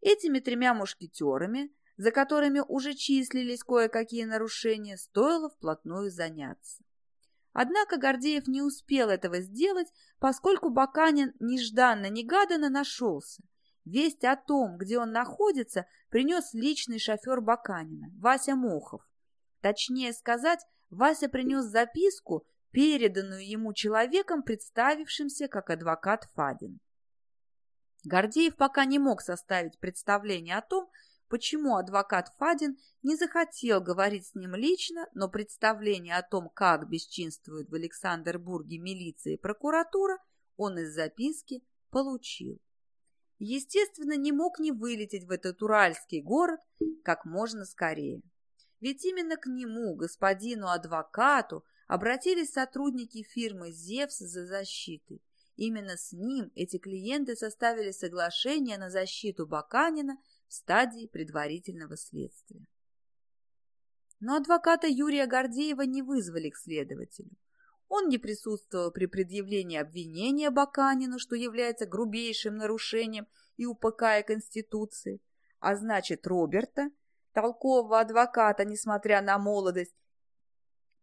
Этими тремя мушкетерами за которыми уже числились кое-какие нарушения, стоило вплотную заняться. Однако Гордеев не успел этого сделать, поскольку Баканин нежданно-негаданно нашелся. Весть о том, где он находится, принес личный шофер Баканина, Вася Мохов. Точнее сказать, Вася принес записку, переданную ему человеком, представившимся как адвокат Фадин. Гордеев пока не мог составить представление о том, почему адвокат Фадин не захотел говорить с ним лично, но представление о том, как бесчинствуют в Александрбурге милиция и прокуратура, он из записки получил. Естественно, не мог не вылететь в этот уральский город как можно скорее. Ведь именно к нему, господину адвокату, обратились сотрудники фирмы «Зевс» за защитой. Именно с ним эти клиенты составили соглашение на защиту Баканина стадии предварительного следствия. Но адвоката Юрия Гордеева не вызвали к следователю. Он не присутствовал при предъявлении обвинения Баканину, что является грубейшим нарушением и УПК Конституции, а значит Роберта, толкового адвоката, несмотря на молодость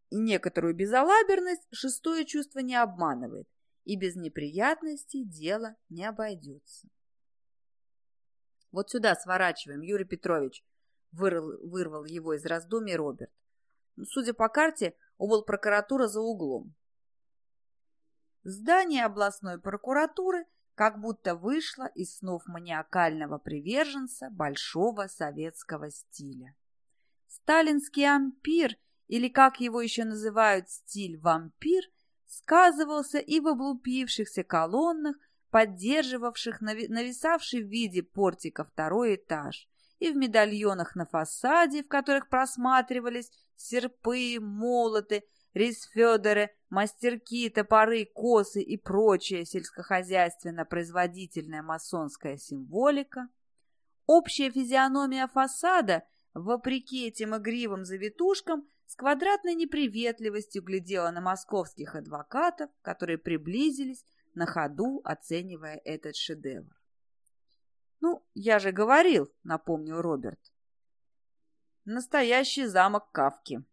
и некоторую безалаберность, шестое чувство не обманывает, и без неприятностей дело не обойдется. Вот сюда сворачиваем, Юрий Петрович, вырвал, вырвал его из раздумий Роберт. Ну, судя по карте, убыл прокуратура за углом. Здание областной прокуратуры как будто вышло из снов маниакального приверженца большого советского стиля. Сталинский ампир, или как его еще называют, стиль вампир, сказывался и в облупившихся колоннах, поддерживавших нависавший в виде портика второй этаж, и в медальонах на фасаде, в которых просматривались серпы, молоты, рисфедеры, мастерки, топоры, косы и прочая сельскохозяйственно-производительная масонская символика. Общая физиономия фасада, вопреки этим игривым завитушкам, с квадратной неприветливостью глядела на московских адвокатов, которые приблизились, на ходу оценивая этот шедевр. «Ну, я же говорил», — напомнил Роберт. «Настоящий замок Кавки».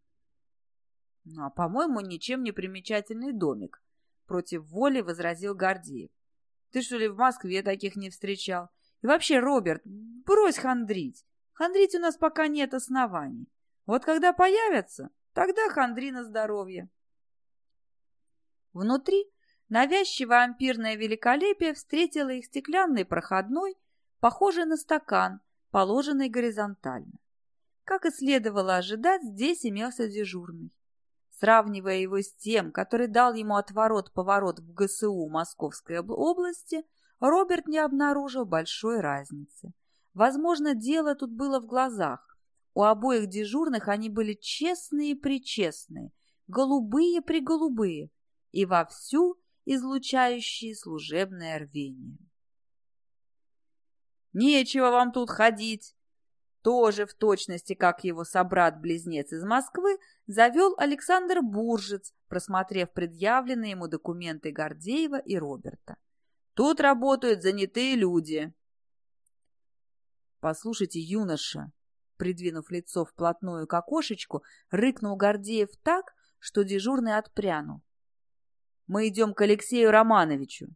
«Ну, а, по-моему, ничем не примечательный домик», — против воли возразил Гордеев. «Ты что ли в Москве таких не встречал? И вообще, Роберт, брось хандрить. Хандрить у нас пока нет оснований. Вот когда появятся, тогда хандри на здоровье. Внутри навязчивое ампирное великолепие встретило их стеклянный проходной, похожий на стакан, положенный горизонтально. Как и следовало ожидать, здесь имелся дежурный. Сравнивая его с тем, который дал ему отворот-поворот в ГСУ Московской области, Роберт не обнаружил большой разницы. Возможно, дело тут было в глазах. У обоих дежурных они были честные-причестные, голубые-приголубые и вовсю излучающие служебное рвение. «Нечего вам тут ходить!» Тоже в точности, как его собрат-близнец из Москвы, завел Александр Буржец, просмотрев предъявленные ему документы Гордеева и Роберта. «Тут работают занятые люди». «Послушайте, юноша», придвинув лицо вплотную к окошечку, рыкнул Гордеев так, что дежурный отпрянул. «Мы идем к Алексею Романовичу,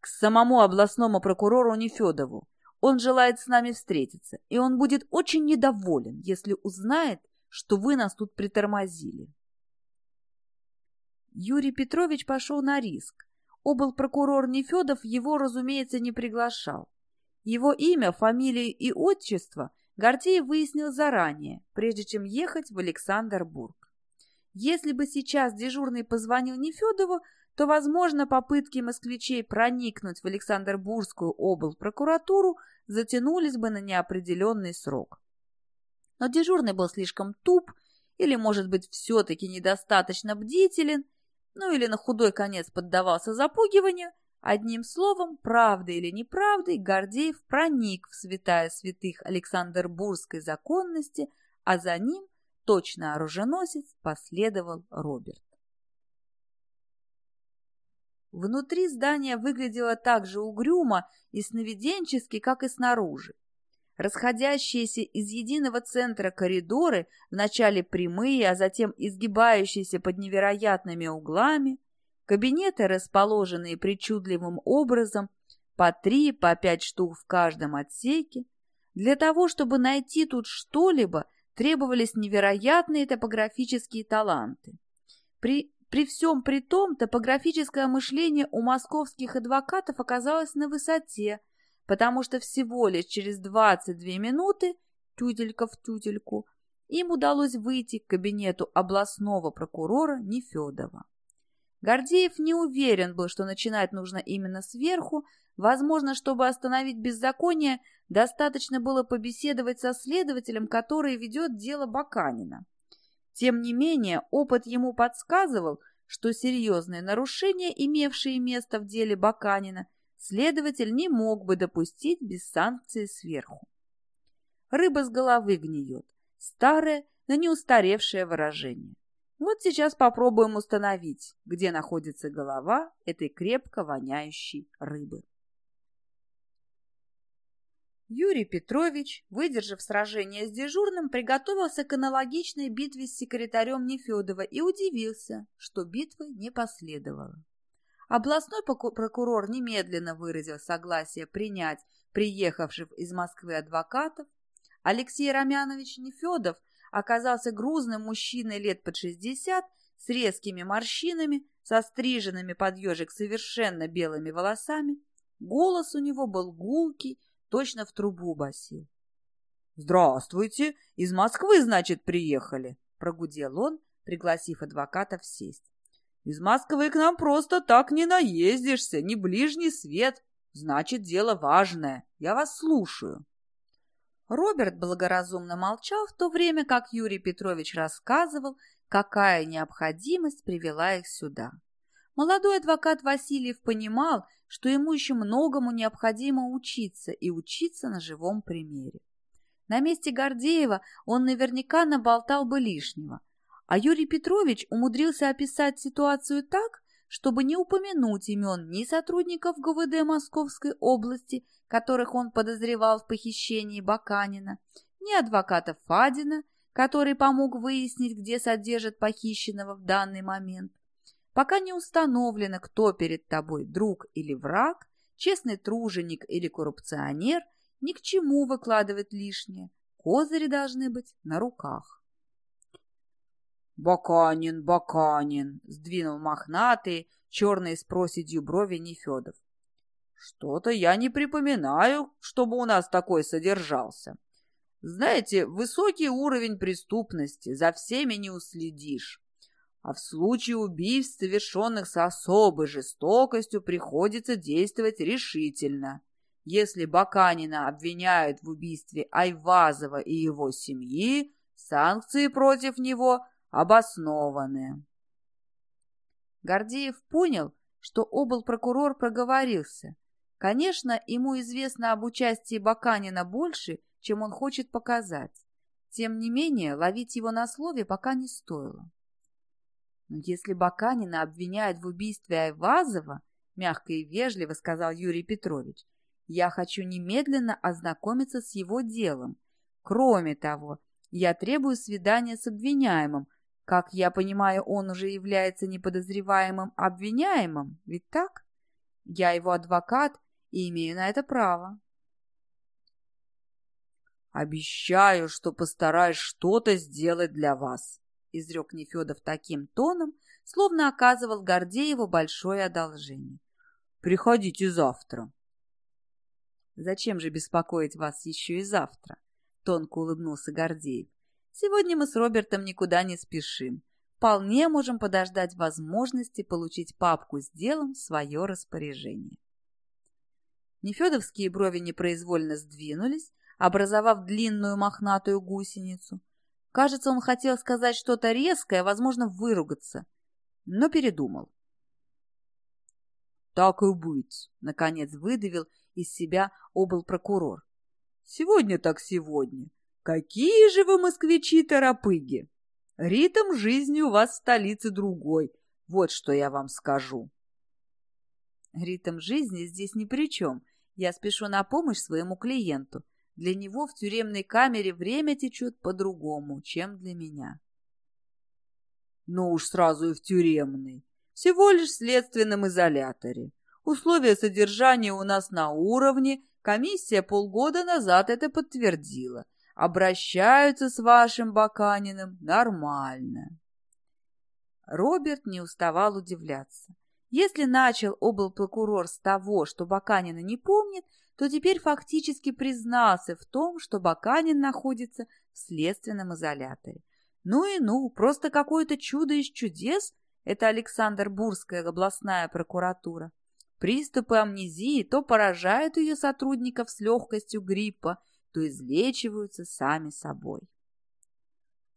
к самому областному прокурору Нефедову. Он желает с нами встретиться, и он будет очень недоволен, если узнает, что вы нас тут притормозили». Юрий Петрович пошел на риск. Обл. прокурор Нефедов его, разумеется, не приглашал. Его имя, фамилию и отчество Гордеев выяснил заранее, прежде чем ехать в Александрбург. Если бы сейчас дежурный позвонил Нефедову, то, возможно, попытки москвичей проникнуть в Александрбургскую облпрокуратуру затянулись бы на неопределенный срок. Но дежурный был слишком туп или, может быть, все-таки недостаточно бдителен, ну или на худой конец поддавался запугиванию, Одним словом, правдой или неправдой, Гордеев проник в святая святых Александрбургской законности, а за ним, точно оруженосец, последовал Роберт. Внутри здания выглядело так же угрюмо и сновиденчески, как и снаружи. Расходящиеся из единого центра коридоры, вначале прямые, а затем изгибающиеся под невероятными углами – Кабинеты, расположенные причудливым образом, по три, по пять штук в каждом отсеке. Для того, чтобы найти тут что-либо, требовались невероятные топографические таланты. При, при всем при том, топографическое мышление у московских адвокатов оказалось на высоте, потому что всего лишь через 22 минуты, тютелька в тютельку, им удалось выйти к кабинету областного прокурора Нефедова. Гордеев не уверен был, что начинать нужно именно сверху. Возможно, чтобы остановить беззаконие, достаточно было побеседовать со следователем, который ведет дело Баканина. Тем не менее, опыт ему подсказывал, что серьезные нарушения, имевшие место в деле Баканина, следователь не мог бы допустить без санкции сверху. Рыба с головы гниет. Старое, но не устаревшее выражение. Вот сейчас попробуем установить, где находится голова этой крепко воняющей рыбы. Юрий Петрович, выдержав сражение с дежурным, приготовился к аналогичной битве с секретарем Нефедова и удивился, что битвы не последовало. Областной прокурор немедленно выразил согласие принять приехавших из Москвы адвокатов. Алексей Ромянович Нефедов оказался грузным мужчиной лет под шестьдесят, с резкими морщинами, со стриженными под ежик совершенно белыми волосами. Голос у него был гулкий, точно в трубу басил. «Здравствуйте! Из Москвы, значит, приехали!» — прогудел он, пригласив адвокатов сесть. Из Москвы к нам просто так не наездишься, не ближний свет. Значит, дело важное. Я вас слушаю. Роберт благоразумно молчал в то время, как Юрий Петрович рассказывал, какая необходимость привела их сюда. Молодой адвокат Васильев понимал, что ему еще многому необходимо учиться и учиться на живом примере. На месте Гордеева он наверняка наболтал бы лишнего, а Юрий Петрович умудрился описать ситуацию так, чтобы не упомянуть имен ни сотрудников ГВД Московской области, которых он подозревал в похищении Баканина, ни адвоката Фадина, который помог выяснить, где содержат похищенного в данный момент. Пока не установлено, кто перед тобой, друг или враг, честный труженик или коррупционер, ни к чему выкладывать лишнее. Козыри должны быть на руках. «Баканин, Баканин!» — сдвинул мохнатые, черные с проседью брови Нефедов. «Что-то я не припоминаю, чтобы у нас такой содержался. Знаете, высокий уровень преступности, за всеми не уследишь. А в случае убийств, совершенных с особой жестокостью, приходится действовать решительно. Если Баканина обвиняют в убийстве Айвазова и его семьи, санкции против него обоснованные. Гордеев понял, что обл-прокурор проговорился. Конечно, ему известно об участии Баканина больше, чем он хочет показать. Тем не менее, ловить его на слове пока не стоило. Но если Баканина обвиняют в убийстве Айвазова, мягко и вежливо сказал Юрий Петрович, я хочу немедленно ознакомиться с его делом. Кроме того, я требую свидания с обвиняемым, как я понимаю, он уже является неподозреваемым обвиняемым, ведь так? Я его адвокат и имею на это право. «Обещаю, что постараюсь что-то сделать для вас», — изрек Нефедов таким тоном, словно оказывал Гордееву большое одолжение. «Приходите завтра». «Зачем же беспокоить вас еще и завтра?» — тонко улыбнулся Гордеев. Сегодня мы с Робертом никуда не спешим. Вполне можем подождать возможности получить папку с делом в свое распоряжение. Нефедовские брови непроизвольно сдвинулись, образовав длинную мохнатую гусеницу. Кажется, он хотел сказать что-то резкое, возможно, выругаться, но передумал. «Так и быть», — наконец выдавил из себя обл. прокурор. «Сегодня так сегодня. Какие же вы москвичи-торопыги! Ритм жизни у вас в столице другой, вот что я вам скажу. Ритм жизни здесь ни при чем. Я спешу на помощь своему клиенту. Для него в тюремной камере время течет по-другому, чем для меня. Ну уж сразу и в тюремной. Всего лишь в следственном изоляторе. Условия содержания у нас на уровне. Комиссия полгода назад это подтвердила обращаются с вашим Баканиным нормально. Роберт не уставал удивляться. Если начал облпрокурор с того, что Баканина не помнит, то теперь фактически признался в том, что Баканин находится в следственном изоляторе. Ну и ну, просто какое-то чудо из чудес – это Александр Бурская областная прокуратура. Приступы амнезии то поражают ее сотрудников с легкостью гриппа, то излечиваются сами собой.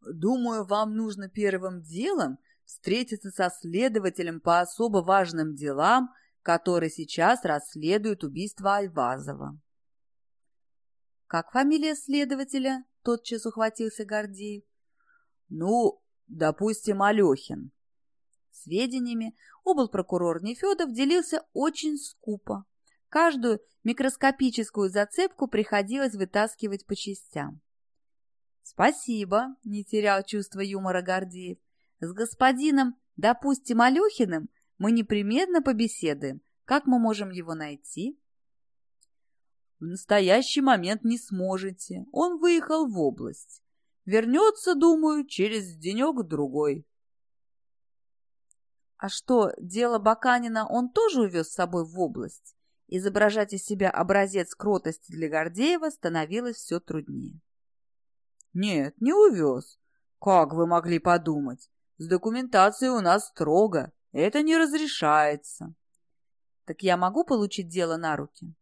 Думаю, вам нужно первым делом встретиться со следователем по особо важным делам, который сейчас расследует убийство Альвазова. «Как фамилия следователя?» — тотчас ухватился Гордеев. «Ну, допустим, Алехин». Сведениями облпрокурор Нефедов делился очень скупо. Каждую микроскопическую зацепку приходилось вытаскивать по частям. «Спасибо», — не терял чувство юмора Гордеев. «С господином, допустим, Алехиным мы непременно побеседуем. Как мы можем его найти?» «В настоящий момент не сможете. Он выехал в область. Вернется, думаю, через денек-другой». «А что, дело Баканина он тоже увез с собой в область?» Изображать из себя образец кротости для Гордеева становилось все труднее. «Нет, не увез. Как вы могли подумать? С документацией у нас строго. Это не разрешается. Так я могу получить дело на руки?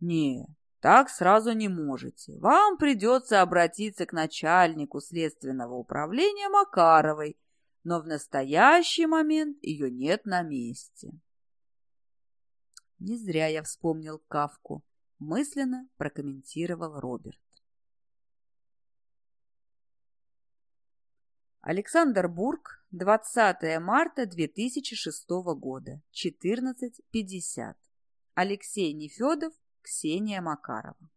Не, так сразу не можете. Вам придется обратиться к начальнику следственного управления Макаровой, но в настоящий момент ее нет на месте. Не зря я вспомнил Кавку, мысленно прокомментировал Роберт. Александр Бург, 20 марта 2006 года, 14.50. Алексей Нефедов, Ксения Макарова.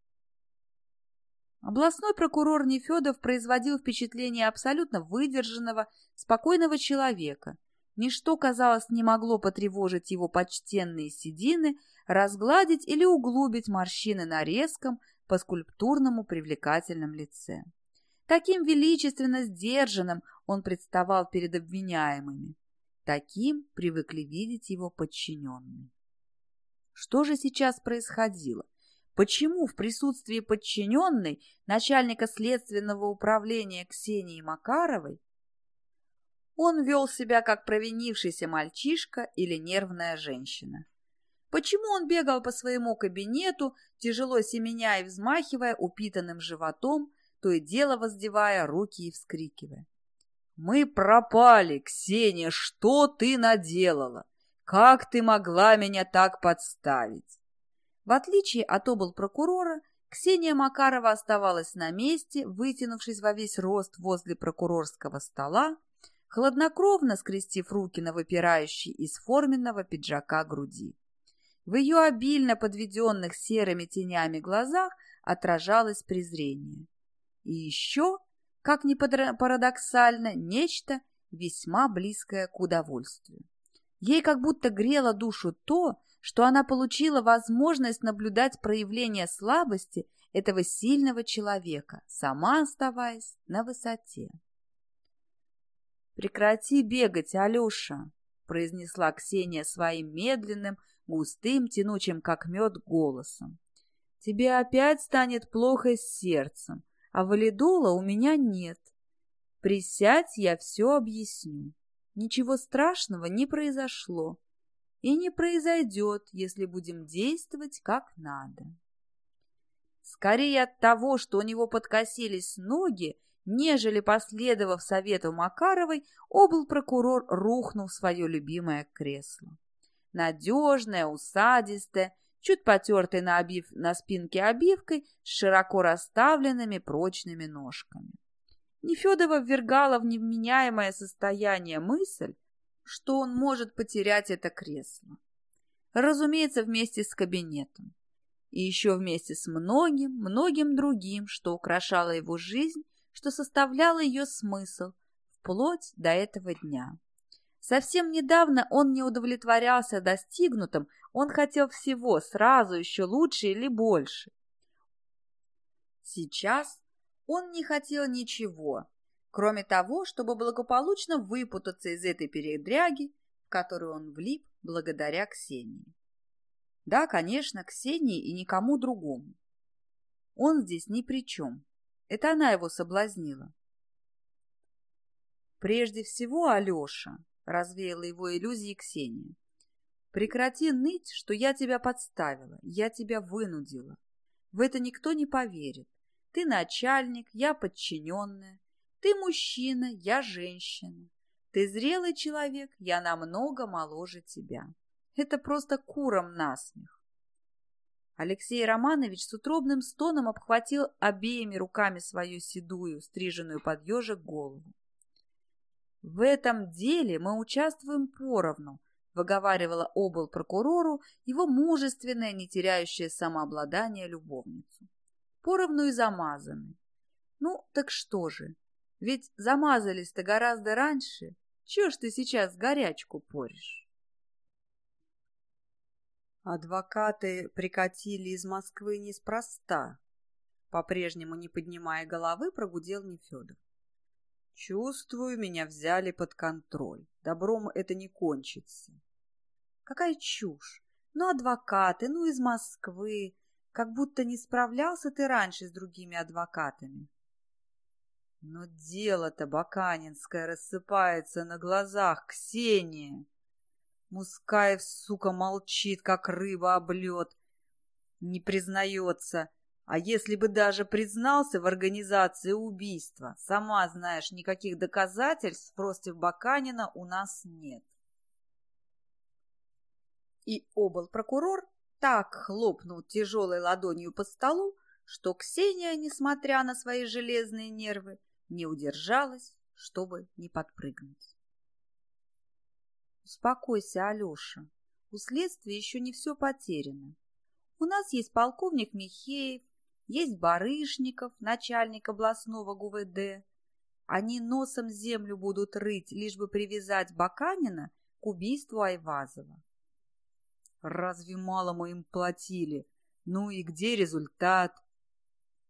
Областной прокурор Нефедов производил впечатление абсолютно выдержанного, спокойного человека. Ничто, казалось, не могло потревожить его почтенные седины, разгладить или углубить морщины на резком, по скульптурному привлекательном лице. Таким величественно сдержанным он представал перед обвиняемыми. Таким привыкли видеть его подчиненные. Что же сейчас происходило? Почему в присутствии подчиненной начальника следственного управления Ксении Макаровой он вел себя как провинившийся мальчишка или нервная женщина? Почему он бегал по своему кабинету, тяжело семеня и взмахивая упитанным животом, то и дело воздевая руки и вскрикивая? «Мы пропали, Ксения, что ты наделала? Как ты могла меня так подставить?» В отличие от обл. прокурора, Ксения Макарова оставалась на месте, вытянувшись во весь рост возле прокурорского стола, хладнокровно скрестив руки на выпирающей из форменного пиджака груди. В ее обильно подведенных серыми тенями глазах отражалось презрение. И еще, как ни парадоксально, нечто весьма близкое к удовольствию. Ей как будто грело душу то, что она получила возможность наблюдать проявление слабости этого сильного человека, сама оставаясь на высоте. «Прекрати бегать, Алеша!» — произнесла Ксения своим медленным, густым, тянучим, как мед, голосом. «Тебе опять станет плохо с сердцем, а валидола у меня нет. Присядь, я все объясню». Ничего страшного не произошло и не произойдет, если будем действовать как надо. Скорее от того, что у него подкосились ноги, нежели последовав совету Макаровой, обл. прокурор рухнул в свое любимое кресло. Надежное, усадистое, чуть потертое на, обив... на спинке обивкой с широко расставленными прочными ножками. Нефедова ввергала в невменяемое состояние мысль, что он может потерять это кресло. Разумеется, вместе с кабинетом. И еще вместе с многим, многим другим, что украшало его жизнь, что составляло ее смысл, вплоть до этого дня. Совсем недавно он не удовлетворялся достигнутым, он хотел всего, сразу еще лучше или больше. Сейчас он не хотел ничего, кроме того, чтобы благополучно выпутаться из этой передряги, в которую он влип благодаря Ксении. Да, конечно, Ксении и никому другому. Он здесь ни при чем. Это она его соблазнила. Прежде всего, Алеша, развеяла его иллюзии Ксения, прекрати ныть, что я тебя подставила, я тебя вынудила. В это никто не поверит. Ты начальник, я подчиненная. Ты мужчина, я женщина. Ты зрелый человек, я намного моложе тебя. Это просто куром насмех. Алексей Романович с утробным стоном обхватил обеими руками свою седую, стриженную под ежик голову. «В этом деле мы участвуем поровну», — выговаривала обл. прокурору его мужественная, не теряющая самообладание любовницу поровну и замазаны. Ну, так что же? Ведь замазались-то гораздо раньше. Чего ж ты сейчас горячку поришь? Адвокаты прикатили из Москвы неспроста. По-прежнему, не поднимая головы, прогудел Нефедов. Чувствую, меня взяли под контроль. Добром это не кончится. Какая чушь! Ну, адвокаты, ну, из Москвы как будто не справлялся ты раньше с другими адвокатами. Но дело-то Баканинское рассыпается на глазах, Ксения. Мускаев, сука, молчит, как рыба об лед. Не признается. А если бы даже признался в организации убийства, сама знаешь, никаких доказательств против Баканина у нас нет. И обл. прокурор так хлопнул тяжелой ладонью по столу, что Ксения, несмотря на свои железные нервы, не удержалась, чтобы не подпрыгнуть. Успокойся, Алеша. У следствия еще не все потеряно. У нас есть полковник Михеев, есть Барышников, начальник областного ГУВД. Они носом землю будут рыть, лишь бы привязать Баканина к убийству Айвазова. Разве мало мы им платили? Ну и где результат?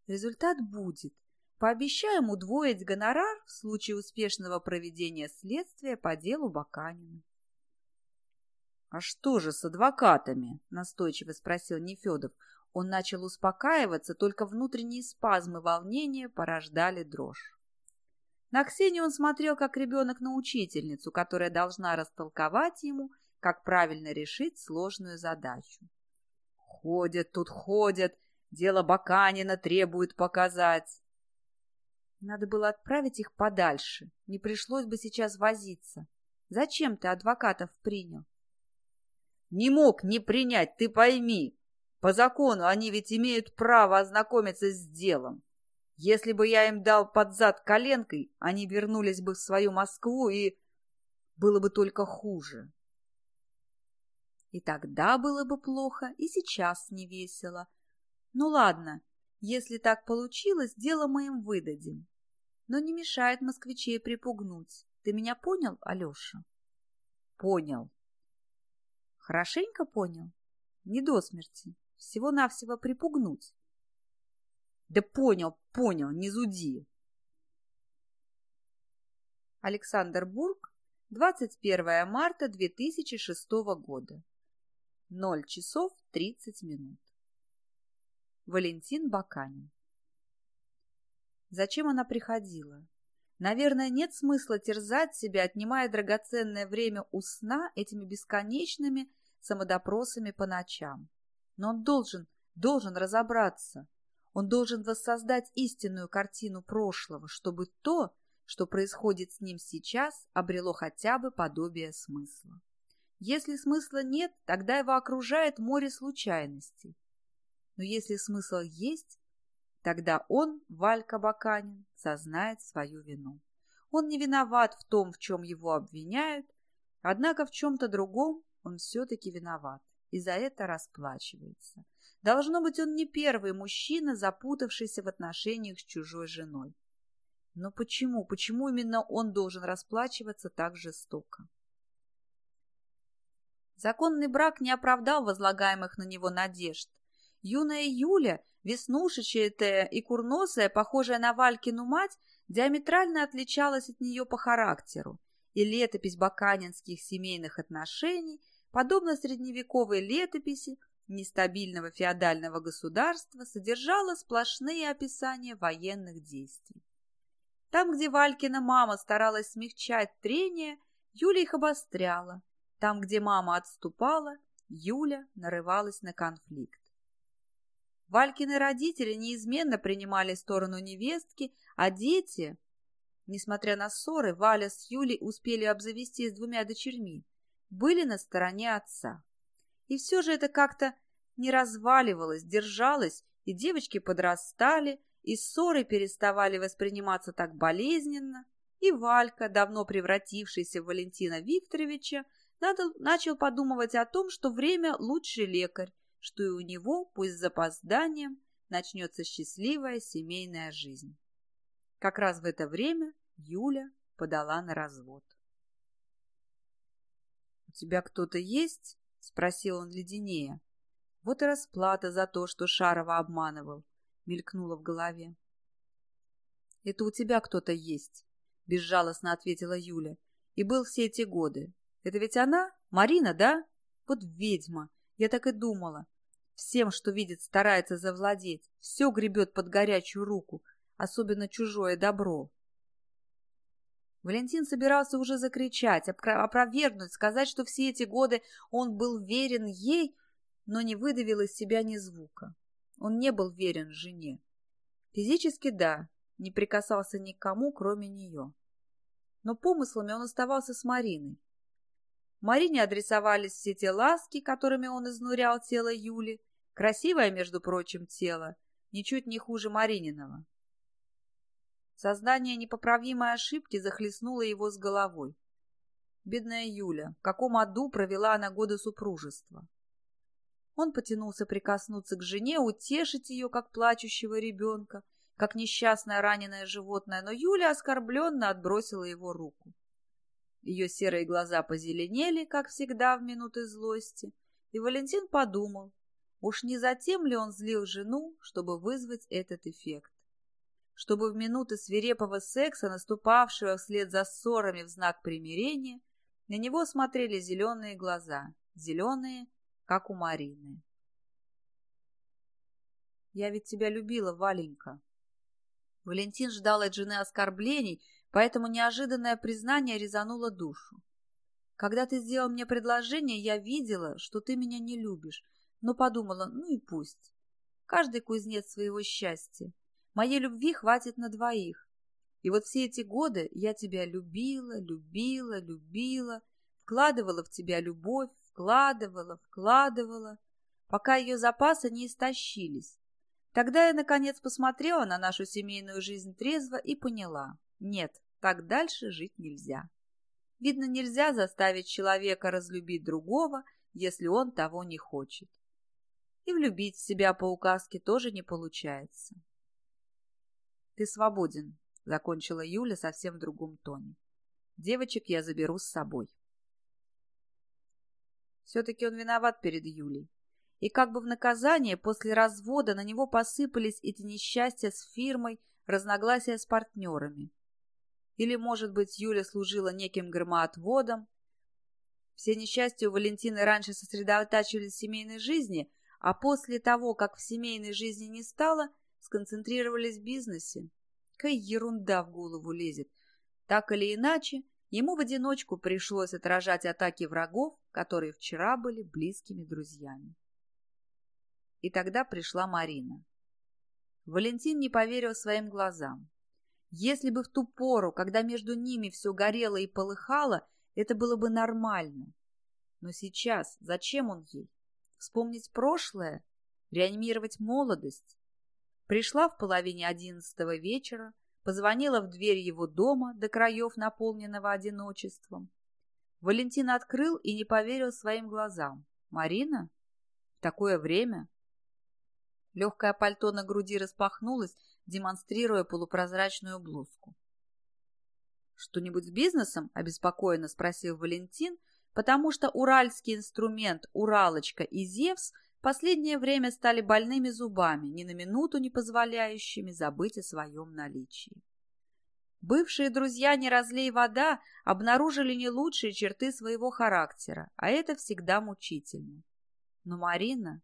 Результат будет. Пообещаем удвоить гонорар в случае успешного проведения следствия по делу Баканина. «А что же с адвокатами?» – настойчиво спросил Нефедов. Он начал успокаиваться, только внутренние спазмы волнения порождали дрожь. На Ксению он смотрел, как ребенок на учительницу, которая должна растолковать ему, как правильно решить сложную задачу. «Ходят тут, ходят, дело Баканина требует показать». Надо было отправить их подальше, не пришлось бы сейчас возиться. Зачем ты адвокатов принял? Не мог не принять, ты пойми. По закону они ведь имеют право ознакомиться с делом. Если бы я им дал под зад коленкой, они вернулись бы в свою Москву, и было бы только хуже. И тогда было бы плохо, и сейчас не весело. Ну ладно, если так получилось, дело мы им выдадим. Но не мешает москвичей припугнуть. Ты меня понял, Алеша? Понял. Хорошенько понял? Не до смерти. Всего-навсего припугнуть. Да понял, понял, не зуди. Александр Бург, 21 марта 2006 года. 0 часов 30 минут. Валентин Баканин. Зачем она приходила? Наверное, нет смысла терзать себя, отнимая драгоценное время у сна этими бесконечными самодопросами по ночам. Но он должен, должен разобраться. Он должен воссоздать истинную картину прошлого, чтобы то, что происходит с ним сейчас, обрело хотя бы подобие смысла. Если смысла нет, тогда его окружает море случайностей. Но если смысл есть, Тогда он, Валька Баканин, сознает свою вину. Он не виноват в том, в чем его обвиняют, однако в чем-то другом он все-таки виноват и за это расплачивается. Должно быть, он не первый мужчина, запутавшийся в отношениях с чужой женой. Но почему, почему именно он должен расплачиваться так жестоко? Законный брак не оправдал возлагаемых на него надежд. Юная Юля Веснушечатая и курносая, похожая на Валькину мать, диаметрально отличалась от нее по характеру, и летопись баканинских семейных отношений, подобно средневековой летописи нестабильного феодального государства, содержала сплошные описания военных действий. Там, где Валькина мама старалась смягчать трения, Юля их обостряла. Там, где мама отступала, Юля нарывалась на конфликт. Валькины родители неизменно принимали сторону невестки, а дети, несмотря на ссоры, Валя с Юлей успели обзавестись двумя дочерьми, были на стороне отца. И все же это как-то не разваливалось, держалось, и девочки подрастали, и ссоры переставали восприниматься так болезненно, и Валька, давно превратившийся в Валентина Викторовича, начал подумывать о том, что время – лучший лекарь, что и у него, пусть с запозданием, начнется счастливая семейная жизнь. Как раз в это время Юля подала на развод. «У тебя кто-то есть?» — спросил он леденее. Вот и расплата за то, что Шарова обманывал, мелькнула в голове. «Это у тебя кто-то есть», — безжалостно ответила Юля. «И был все эти годы. Это ведь она? Марина, да? Вот ведьма. Я так и думала. Всем, что видит, старается завладеть, все гребет под горячую руку, особенно чужое добро. Валентин собирался уже закричать, опровергнуть, сказать, что все эти годы он был верен ей, но не выдавил из себя ни звука. Он не был верен жене. Физически да, не прикасался ни к кому, кроме нее. Но помыслами он оставался с Мариной. Марине адресовались все те ласки, которыми он изнурял тело Юли, красивое, между прочим, тело, ничуть не хуже Марининого. Сознание непоправимой ошибки захлестнуло его с головой. Бедная Юля, в каком аду провела она годы супружества. Он потянулся прикоснуться к жене, утешить ее, как плачущего ребенка, как несчастное раненое животное, но Юля оскорбленно отбросила его руку. Ее серые глаза позеленели, как всегда в минуты злости, и Валентин подумал, уж не затем ли он злил жену, чтобы вызвать этот эффект чтобы в минуты свирепого секса, наступавшего вслед за ссорами в знак примирения, на него смотрели зеленые глаза, зеленые, как у Марины. «Я ведь тебя любила, Валенька». Валентин ждал от жены оскорблений, поэтому неожиданное признание резануло душу. «Когда ты сделал мне предложение, я видела, что ты меня не любишь, но подумала, ну и пусть. Каждый кузнец своего счастья. Моей любви хватит на двоих. И вот все эти годы я тебя любила, любила, любила, вкладывала в тебя любовь, вкладывала, вкладывала, пока ее запасы не истощились. Тогда я, наконец, посмотрела на нашу семейную жизнь трезво и поняла. Нет, так дальше жить нельзя. Видно, нельзя заставить человека разлюбить другого, если он того не хочет. И влюбить в себя по указке тоже не получается. «Ты свободен», — закончила Юля совсем в другом тоне. «Девочек я заберу с собой». Все-таки он виноват перед Юлей. И как бы в наказание после развода на него посыпались эти несчастья с фирмой, разногласия с партнерами. Или, может быть, Юля служила неким громоотводом. Все несчастья у Валентины раньше сосредотачивались в семейной жизни, а после того, как в семейной жизни не стало – сконцентрировались в бизнесе. Какая ерунда в голову лезет. Так или иначе, ему в одиночку пришлось отражать атаки врагов, которые вчера были близкими друзьями. И тогда пришла Марина. Валентин не поверил своим глазам. Если бы в ту пору, когда между ними все горело и полыхало, это было бы нормально. Но сейчас зачем он ей? Вспомнить прошлое? Реанимировать молодость? Пришла в половине одиннадцатого вечера, позвонила в дверь его дома, до краев наполненного одиночеством. Валентин открыл и не поверил своим глазам. «Марина? В такое время?» Легкое пальто на груди распахнулось, демонстрируя полупрозрачную блузку. «Что-нибудь с бизнесом?» – обеспокоенно спросил Валентин, потому что уральский инструмент «Уралочка» и «Зевс» последнее время стали больными зубами, ни на минуту не позволяющими забыть о своем наличии. Бывшие друзья «Не разлей вода» обнаружили не лучшие черты своего характера, а это всегда мучительно. Но Марина...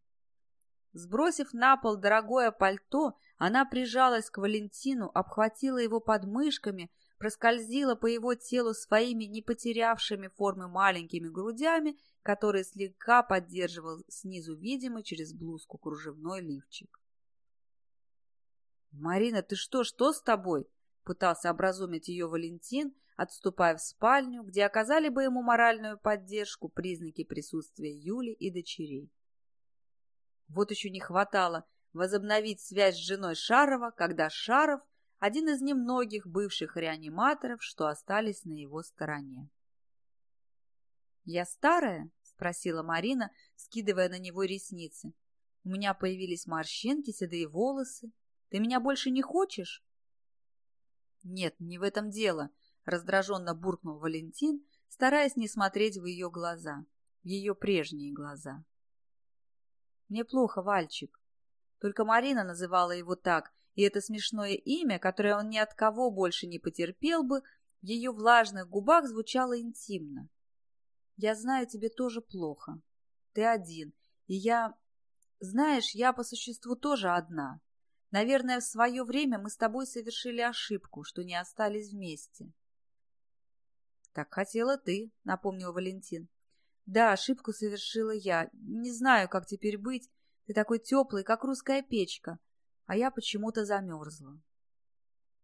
Сбросив на пол дорогое пальто, она прижалась к Валентину, обхватила его подмышками, проскользила по его телу своими не потерявшими формы маленькими грудями который слегка поддерживал снизу видимо через блузку кружевной лифчик. «Марина, ты что, что с тобой?» — пытался образумить ее Валентин, отступая в спальню, где оказали бы ему моральную поддержку признаки присутствия Юли и дочерей. Вот еще не хватало возобновить связь с женой Шарова, когда Шаров — один из немногих бывших реаниматоров, что остались на его стороне. «Я старая?» — спросила Марина, скидывая на него ресницы. «У меня появились морщинки, седые волосы. Ты меня больше не хочешь?» «Нет, не в этом дело», — раздраженно буркнул Валентин, стараясь не смотреть в ее глаза, в ее прежние глаза. «Мне плохо, Вальчик». Только Марина называла его так, и это смешное имя, которое он ни от кого больше не потерпел бы, в ее влажных губах звучало интимно. Я знаю, тебе тоже плохо. Ты один. И я... Знаешь, я по существу тоже одна. Наверное, в свое время мы с тобой совершили ошибку, что не остались вместе. Так хотела ты, напомнил Валентин. Да, ошибку совершила я. Не знаю, как теперь быть. Ты такой теплый, как русская печка. А я почему-то замерзла.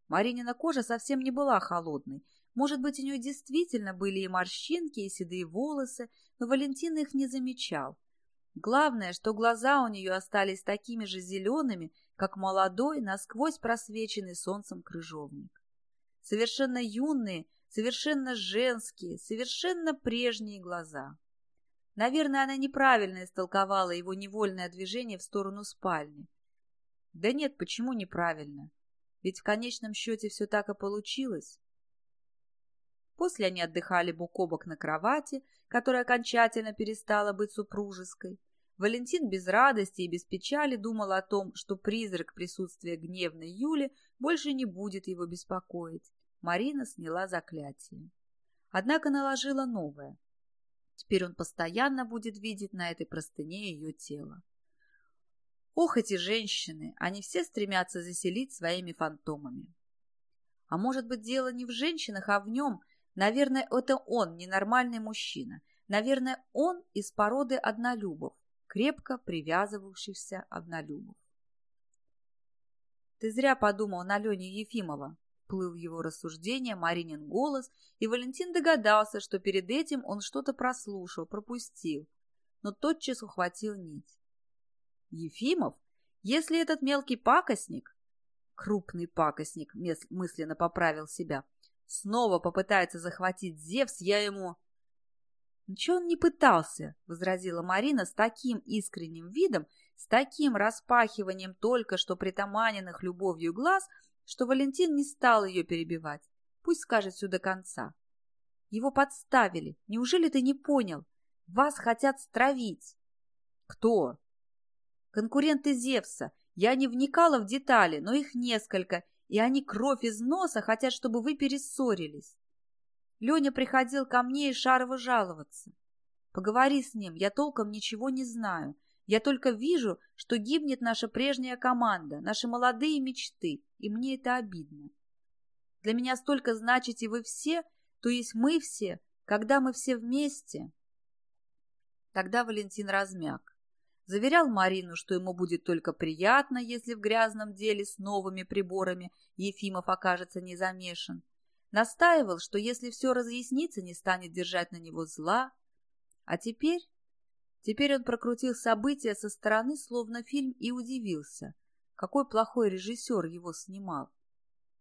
Маринина кожа совсем не была холодной. Может быть, у нее действительно были и морщинки, и седые волосы, но Валентин их не замечал. Главное, что глаза у нее остались такими же зелеными, как молодой, насквозь просвеченный солнцем крыжовник. Совершенно юные, совершенно женские, совершенно прежние глаза. Наверное, она неправильно истолковала его невольное движение в сторону спальни. Да нет, почему неправильно? Ведь в конечном счете все так и получилось. После они отдыхали бок о бок на кровати, которая окончательно перестала быть супружеской. Валентин без радости и без печали думал о том, что призрак присутствия гневной Юли больше не будет его беспокоить. Марина сняла заклятие. Однако наложила новое. Теперь он постоянно будет видеть на этой простыне ее тело. Ох, эти женщины! Они все стремятся заселить своими фантомами. А может быть, дело не в женщинах, а в нем. Наверное, это он, ненормальный мужчина. Наверное, он из породы однолюбов крепко привязывавшихся однолюбов. «Ты зря подумал на Леню Ефимова», — плыл в его рассуждение Маринин голос, и Валентин догадался, что перед этим он что-то прослушал, пропустил, но тотчас ухватил нить. «Ефимов? Если этот мелкий пакостник...» Крупный пакостник мысленно поправил себя. «Снова попытается захватить Зевс, я ему...» «Ничего он не пытался», — возразила Марина с таким искренним видом, с таким распахиванием только что притаманенных любовью глаз, что Валентин не стал ее перебивать. Пусть скажет все до конца. Его подставили. Неужели ты не понял? Вас хотят стравить. Кто? Конкуренты Зевса. Я не вникала в детали, но их несколько, и они кровь из носа хотят, чтобы вы перессорились. Леня приходил ко мне и Шарова жаловаться. Поговори с ним, я толком ничего не знаю. Я только вижу, что гибнет наша прежняя команда, наши молодые мечты, и мне это обидно. Для меня столько значите вы все, то есть мы все, когда мы все вместе. Тогда Валентин размяк. Заверял Марину, что ему будет только приятно, если в грязном деле с новыми приборами Ефимов окажется не замешан. Настаивал, что если все разъяснится, не станет держать на него зла. А теперь... Теперь он прокрутил события со стороны, словно фильм, и удивился, какой плохой режиссер его снимал.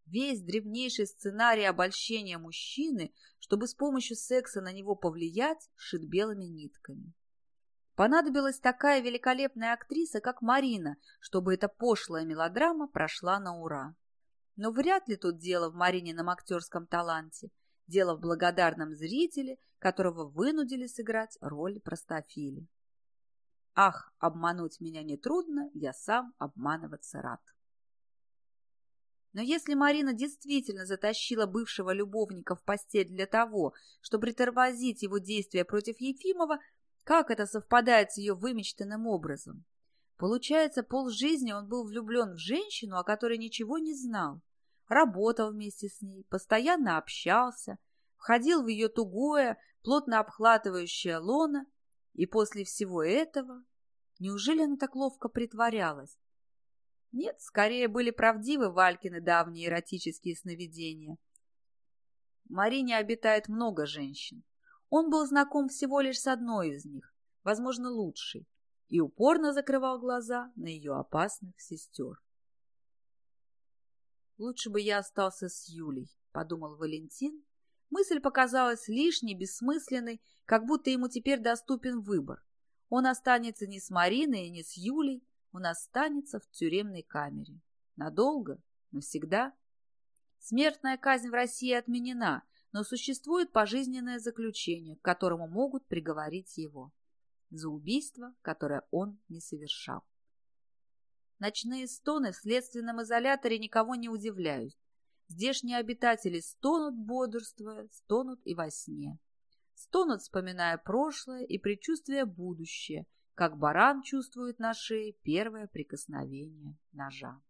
Весь древнейший сценарий обольщения мужчины, чтобы с помощью секса на него повлиять, шит белыми нитками. Понадобилась такая великолепная актриса, как Марина, чтобы эта пошлая мелодрама прошла на ура. Но вряд ли тут дело в Маринином актерском таланте. Дело в благодарном зрителе, которого вынудили сыграть роль простофили. Ах, обмануть меня нетрудно, я сам обманываться рад. Но если Марина действительно затащила бывшего любовника в постель для того, чтобы притормозить его действия против Ефимова, как это совпадает с ее вымечтанным образом? Получается, полжизни он был влюблен в женщину, о которой ничего не знал. Работал вместе с ней, постоянно общался, входил в ее тугое, плотно обхватывающее лоно, и после всего этого... Неужели она так ловко притворялась? Нет, скорее были правдивы Валькины давние эротические сновидения. Марине обитает много женщин. Он был знаком всего лишь с одной из них, возможно, лучшей, и упорно закрывал глаза на ее опасных сестер. «Лучше бы я остался с Юлей», — подумал Валентин. Мысль показалась лишней, бессмысленной, как будто ему теперь доступен выбор. Он останется не с Мариной не с Юлей, он останется в тюремной камере. Надолго? Навсегда? Смертная казнь в России отменена, но существует пожизненное заключение, к которому могут приговорить его за убийство, которое он не совершал. Ночные стоны в следственном изоляторе никого не удивляют. Здешние обитатели стонут, бодрствуя, стонут и во сне. Стонут, вспоминая прошлое и предчувствие будущее, как баран чувствует на шее первое прикосновение ножа.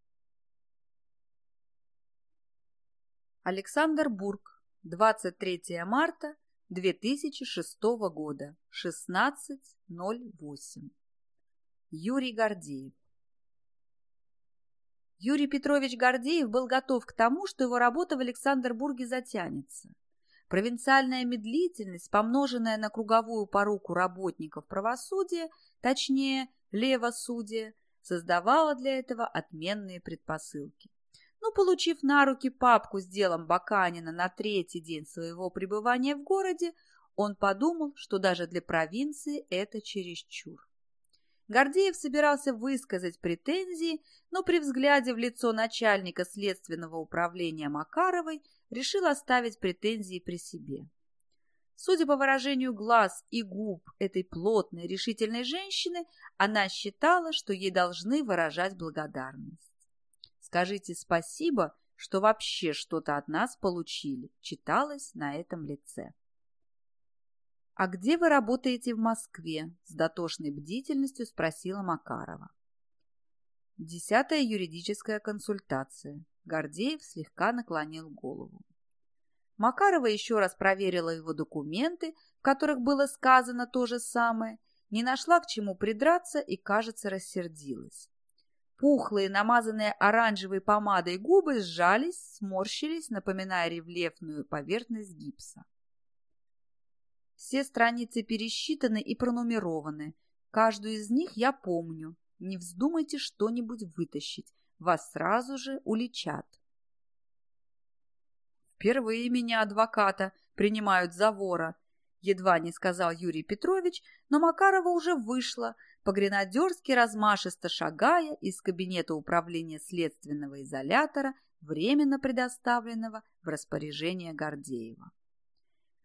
Александр Бург. 23 марта 2006 года, 16.08. Юрий Гордеев. Юрий Петрович Гордеев был готов к тому, что его работа в Александрбурге затянется. Провинциальная медлительность, помноженная на круговую поруку работников правосудия, точнее, левосудия, создавала для этого отменные предпосылки но, получив на руки папку с делом Баканина на третий день своего пребывания в городе, он подумал, что даже для провинции это чересчур. Гордеев собирался высказать претензии, но при взгляде в лицо начальника следственного управления Макаровой решил оставить претензии при себе. Судя по выражению глаз и губ этой плотной, решительной женщины, она считала, что ей должны выражать благодарность. Скажите спасибо, что вообще что-то от нас получили, читалось на этом лице. «А где вы работаете в Москве?» – с дотошной бдительностью спросила Макарова. Десятая юридическая консультация. Гордеев слегка наклонил голову. Макарова еще раз проверила его документы, в которых было сказано то же самое, не нашла к чему придраться и, кажется, рассердилась. Пухлые, намазанные оранжевой помадой губы сжались, сморщились, напоминая рельефную поверхность гипса. Все страницы пересчитаны и пронумерованы. Каждую из них я помню. Не вздумайте что-нибудь вытащить. Вас сразу же уличат. Впервые меня, адвоката, принимают за вора. Едва не сказал Юрий Петрович, но Макарова уже вышла, по-гренадерски размашисто шагая из кабинета управления следственного изолятора, временно предоставленного в распоряжение Гордеева.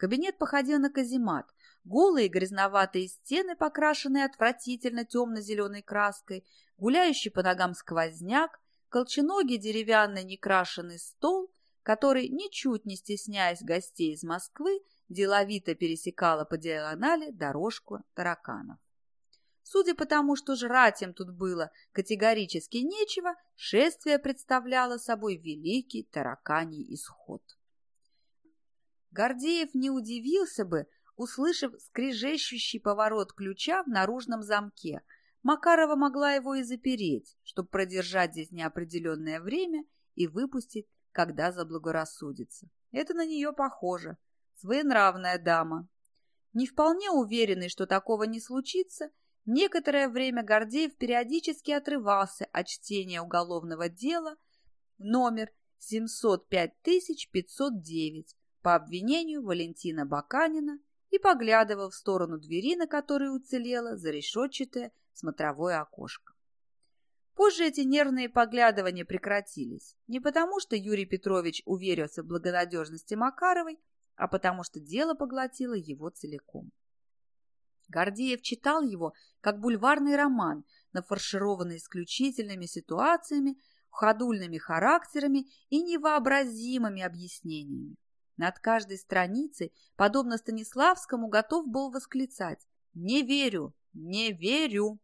Кабинет походил на каземат. Голые грязноватые стены, покрашенные отвратительно темно-зеленой краской, гуляющий по ногам сквозняк, колченогий деревянный некрашенный стол, который, ничуть не стесняясь гостей из Москвы, деловито пересекала по диагонали дорожку тараканов. Судя по тому, что жрать им тут было категорически нечего, шествие представляло собой великий тараканий исход. Гордеев не удивился бы, услышав скрежещущий поворот ключа в наружном замке. Макарова могла его и запереть, чтобы продержать здесь неопределенное время и выпустить, когда заблагорассудится. Это на нее похоже. Своенравная дама. Не вполне уверенный, что такого не случится, Некоторое время Гордеев периодически отрывался от чтения уголовного дела номер 705509 по обвинению Валентина Баканина и поглядывал в сторону двери, на которой уцелело зарешетчатое смотровое окошко. Позже эти нервные поглядывания прекратились, не потому что Юрий Петрович уверился в благонадежности Макаровой, а потому что дело поглотило его целиком. Гордеев читал его как бульварный роман, нафаршированный исключительными ситуациями, ходульными характерами и невообразимыми объяснениями. Над каждой страницей, подобно Станиславскому, готов был восклицать «Не верю! Не верю!».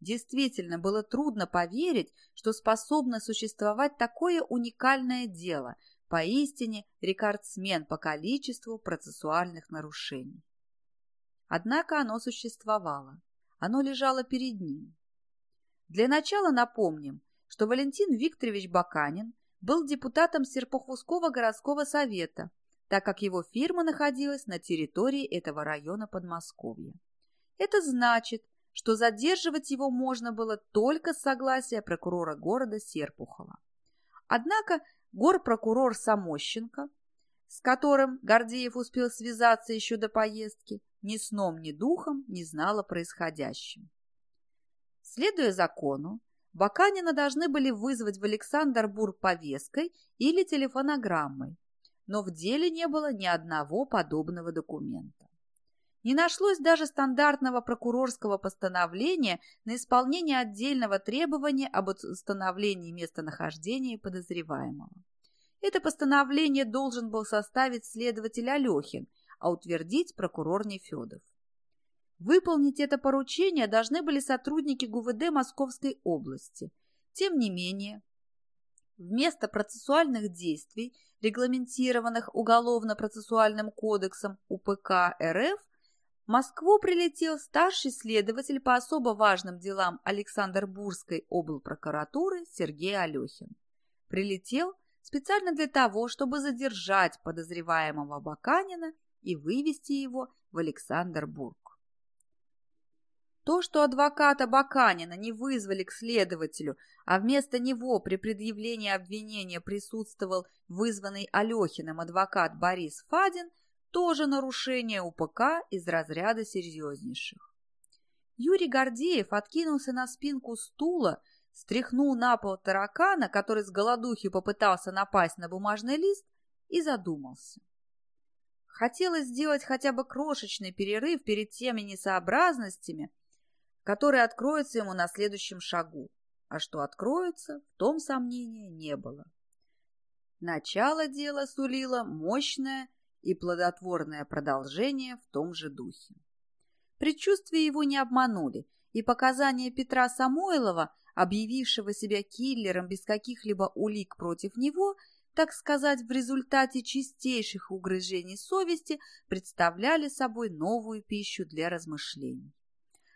Действительно, было трудно поверить, что способно существовать такое уникальное дело, поистине рекордсмен по количеству процессуальных нарушений. Однако оно существовало. Оно лежало перед ним. Для начала напомним, что Валентин Викторович Баканин был депутатом Серпуховского городского совета, так как его фирма находилась на территории этого района Подмосковья. Это значит, что задерживать его можно было только с согласия прокурора города Серпухова. Однако горпрокурор Самощенко, с которым Гордеев успел связаться еще до поездки, ни сном, ни духом не знала происходящем. Следуя закону, Баканина должны были вызвать в Александрбург повесткой или телефонограммой, но в деле не было ни одного подобного документа. Не нашлось даже стандартного прокурорского постановления на исполнение отдельного требования об установлении местонахождения подозреваемого. Это постановление должен был составить следователь Алехин – а утвердить прокурор Нефедов. Выполнить это поручение должны были сотрудники ГУВД Московской области. Тем не менее, Вместо процессуальных действий, регламентированных Уголовно-процессуальным кодексом УПК РФ, в Москву прилетел старший следователь по особо важным делам Александр-Бурской облпрокуратуры Сергей Алехин. Прилетел специально для того, чтобы задержать подозреваемого Баканина и вывести его в Александрбург. То, что адвоката Баканина не вызвали к следователю, а вместо него при предъявлении обвинения присутствовал вызванный Алехиным адвокат Борис Фадин, тоже нарушение УПК из разряда серьезнейших. Юрий Гордеев откинулся на спинку стула, стряхнул на пол таракана, который с голодухи попытался напасть на бумажный лист, и задумался. Хотелось сделать хотя бы крошечный перерыв перед теми несообразностями, которые откроются ему на следующем шагу. А что откроется, в том сомнения не было. Начало дела сулило мощное и плодотворное продолжение в том же духе. Предчувствия его не обманули, и показания Петра Самойлова, объявившего себя киллером без каких-либо улик против него, так сказать, в результате чистейших угрызений совести, представляли собой новую пищу для размышлений.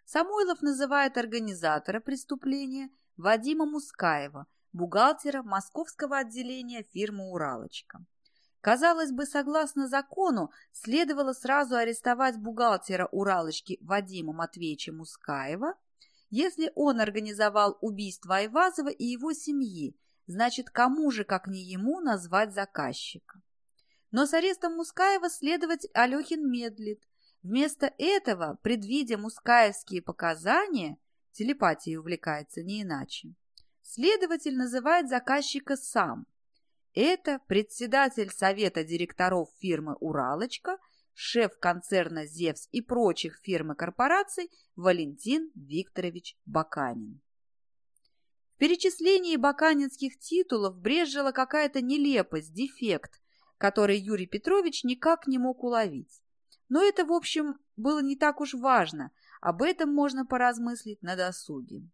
Самойлов называет организатора преступления Вадима Мускаева, бухгалтера московского отделения фирмы «Уралочка». Казалось бы, согласно закону, следовало сразу арестовать бухгалтера «Уралочки» Вадима Матвеевича Мускаева, если он организовал убийство Айвазова и его семьи, значит, кому же, как не ему, назвать заказчика. Но с арестом Мускаева следователь Алехин медлит, Вместо этого, предвидя мускаевские показания, телепатией увлекается не иначе, следователь называет заказчика сам. Это председатель совета директоров фирмы «Уралочка», шеф концерна «Зевс» и прочих фирм и корпораций Валентин Викторович Баканин. В перечислении баканинских титулов брежила какая-то нелепость, дефект, который Юрий Петрович никак не мог уловить. Но это, в общем, было не так уж важно. Об этом можно поразмыслить на досуге.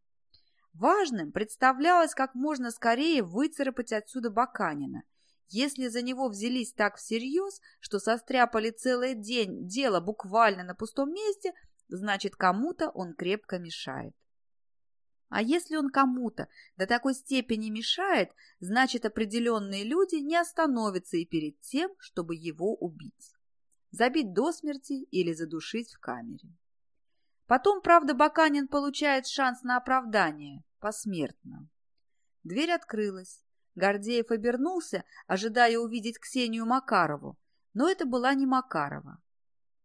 Важным представлялось как можно скорее выцарапать отсюда Баканина. Если за него взялись так всерьез, что состряпали целый день дело буквально на пустом месте, значит, кому-то он крепко мешает. А если он кому-то до такой степени мешает, значит, определенные люди не остановятся и перед тем, чтобы его убить забить до смерти или задушить в камере. Потом, правда, Баканин получает шанс на оправдание, посмертно. Дверь открылась. Гордеев обернулся, ожидая увидеть Ксению Макарову, но это была не Макарова.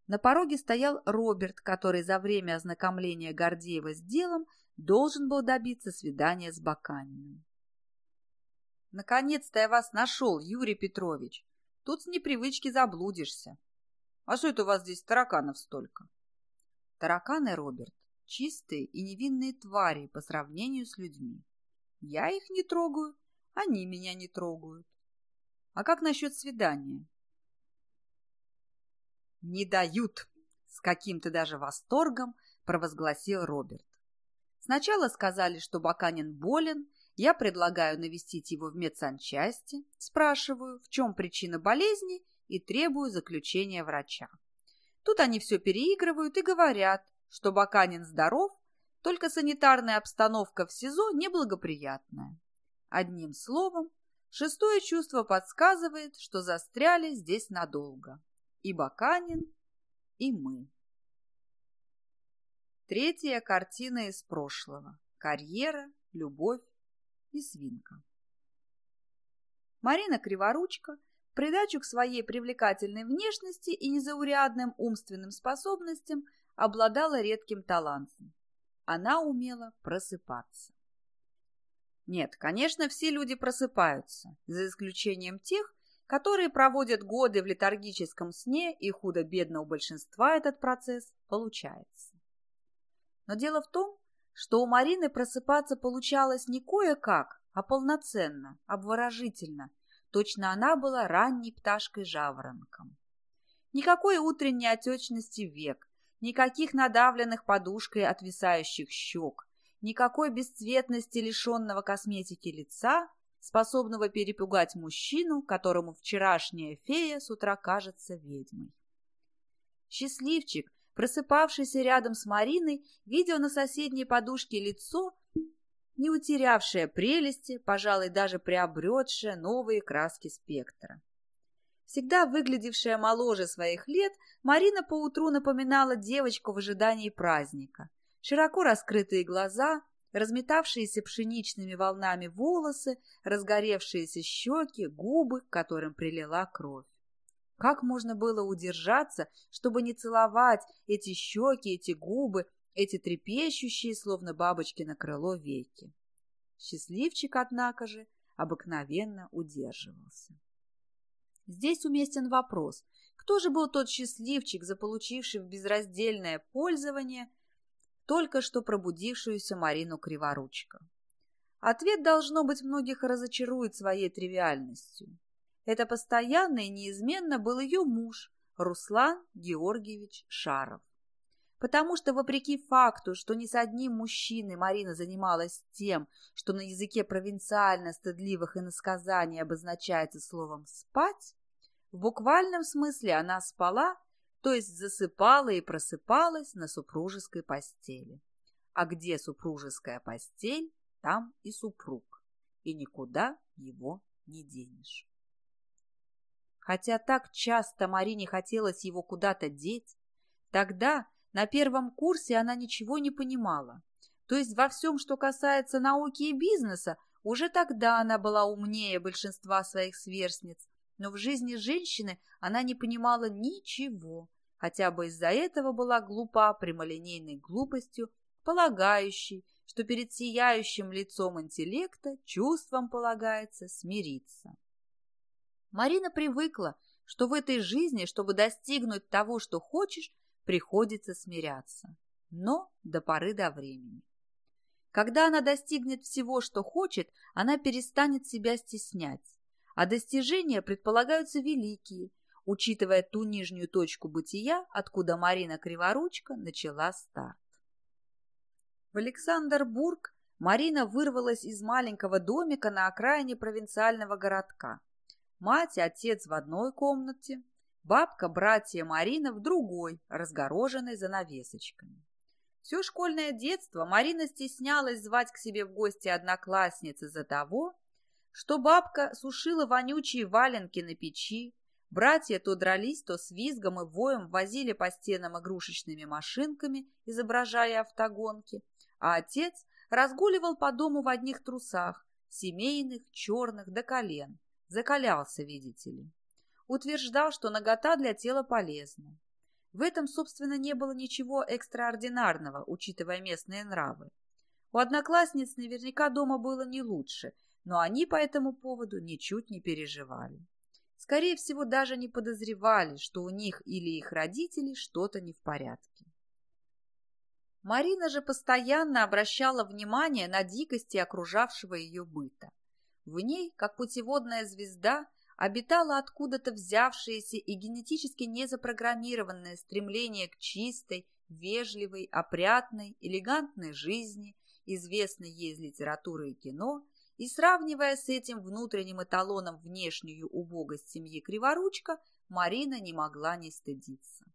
На пороге стоял Роберт, который за время ознакомления Гордеева с делом должен был добиться свидания с Баканиным. «Наконец-то я вас нашел, Юрий Петрович. Тут с непривычки заблудишься», а что это у вас здесь тараканов столько? Тараканы, Роберт, чистые и невинные твари по сравнению с людьми. Я их не трогаю, они меня не трогают. А как насчет свидания? Не дают, с каким-то даже восторгом провозгласил Роберт. Сначала сказали, что Баканин болен, я предлагаю навестить его в медсанчасти, спрашиваю, в чем причина болезни, и требую заключения врача. Тут они все переигрывают и говорят, что Баканин здоров, только санитарная обстановка в СИЗО неблагоприятная. Одним словом, шестое чувство подсказывает, что застряли здесь надолго. И Баканин, и мы. Третья картина из прошлого. Карьера, любовь и свинка. Марина Криворучка – придачу к своей привлекательной внешности и незаурядным умственным способностям обладала редким талантом. Она умела просыпаться. Нет, конечно, все люди просыпаются, за исключением тех, которые проводят годы в летаргическом сне, и худо-бедно у большинства этот процесс получается. Но дело в том, что у Марины просыпаться получалось не кое-как, а полноценно, обворожительно – Точно она была ранней пташкой-жаворонком. Никакой утренней отечности век, никаких надавленных подушкой отвисающих щек, никакой бесцветности лишенного косметики лица, способного перепугать мужчину, которому вчерашняя фея с утра кажется ведьмой. Счастливчик, просыпавшийся рядом с Мариной, видел на соседней подушке лицо, не утерявшее прелести, пожалуй, даже приобретшее новые краски спектра. Всегда выглядевшая моложе своих лет, Марина поутру напоминала девочку в ожидании праздника. Широко раскрытые глаза, разметавшиеся пшеничными волнами волосы, разгоревшиеся щеки, губы, к которым прилила кровь. Как можно было удержаться, чтобы не целовать эти щеки, эти губы, эти трепещущие, словно бабочки на крыло веки? Счастливчик, однако же, обыкновенно удерживался. Здесь уместен вопрос, кто же был тот счастливчик, заполучивший в безраздельное пользование только что пробудившуюся Марину Криворучка? Ответ, должно быть, многих разочарует своей тривиальностью. Это постоянно и неизменно был ее муж, Руслан Георгиевич Шаров. Потому что, вопреки факту, что ни с одним мужчиной Марина занималась тем, что на языке провинциально-стыдливых иносказаний обозначается словом «спать», в буквальном смысле она спала, то есть засыпала и просыпалась на супружеской постели. А где супружеская постель, там и супруг, и никуда его не денешь. Хотя так часто Марине хотелось его куда-то деть, тогда на первом курсе она ничего не понимала. То есть во всем, что касается науки и бизнеса, уже тогда она была умнее большинства своих сверстниц, но в жизни женщины она не понимала ничего, хотя бы из-за этого была глупа прямолинейной глупостью, полагающей, что перед сияющим лицом интеллекта чувством полагается смириться. Марина привыкла, что в этой жизни, чтобы достигнуть того, что хочешь, приходится смиряться. Но до поры до времени. Когда она достигнет всего, что хочет, она перестанет себя стеснять. А достижения предполагаются великие, учитывая ту нижнюю точку бытия, откуда Марина Криворучка начала старт. В Александрбург Марина вырвалась из маленького домика на окраине провинциального городка. Мать и отец в одной комнате, бабка, братья Марина в другой, разгороженной занавесочками. Все школьное детство Марина стеснялась звать к себе в гости одноклассниц из-за того, что бабка сушила вонючие валенки на печи, братья то дрались, то с визгом и воем возили по стенам игрушечными машинками, изображая автогонки, а отец разгуливал по дому в одних трусах, семейных, черных, до колен, Закалялся, видите ли. Утверждал, что нагота для тела полезна. В этом, собственно, не было ничего экстраординарного, учитывая местные нравы. У одноклассниц наверняка дома было не лучше, но они по этому поводу ничуть не переживали. Скорее всего, даже не подозревали, что у них или их родителей что-то не в порядке. Марина же постоянно обращала внимание на дикости окружавшего ее быта. В ней, как путеводная звезда, обитало откуда-то взявшееся и генетически незапрограммированное стремление к чистой, вежливой, опрятной, элегантной жизни, известной ей из литературы и кино, и сравнивая с этим внутренним эталоном внешнюю убогость семьи Криворучка, Марина не могла не стыдиться.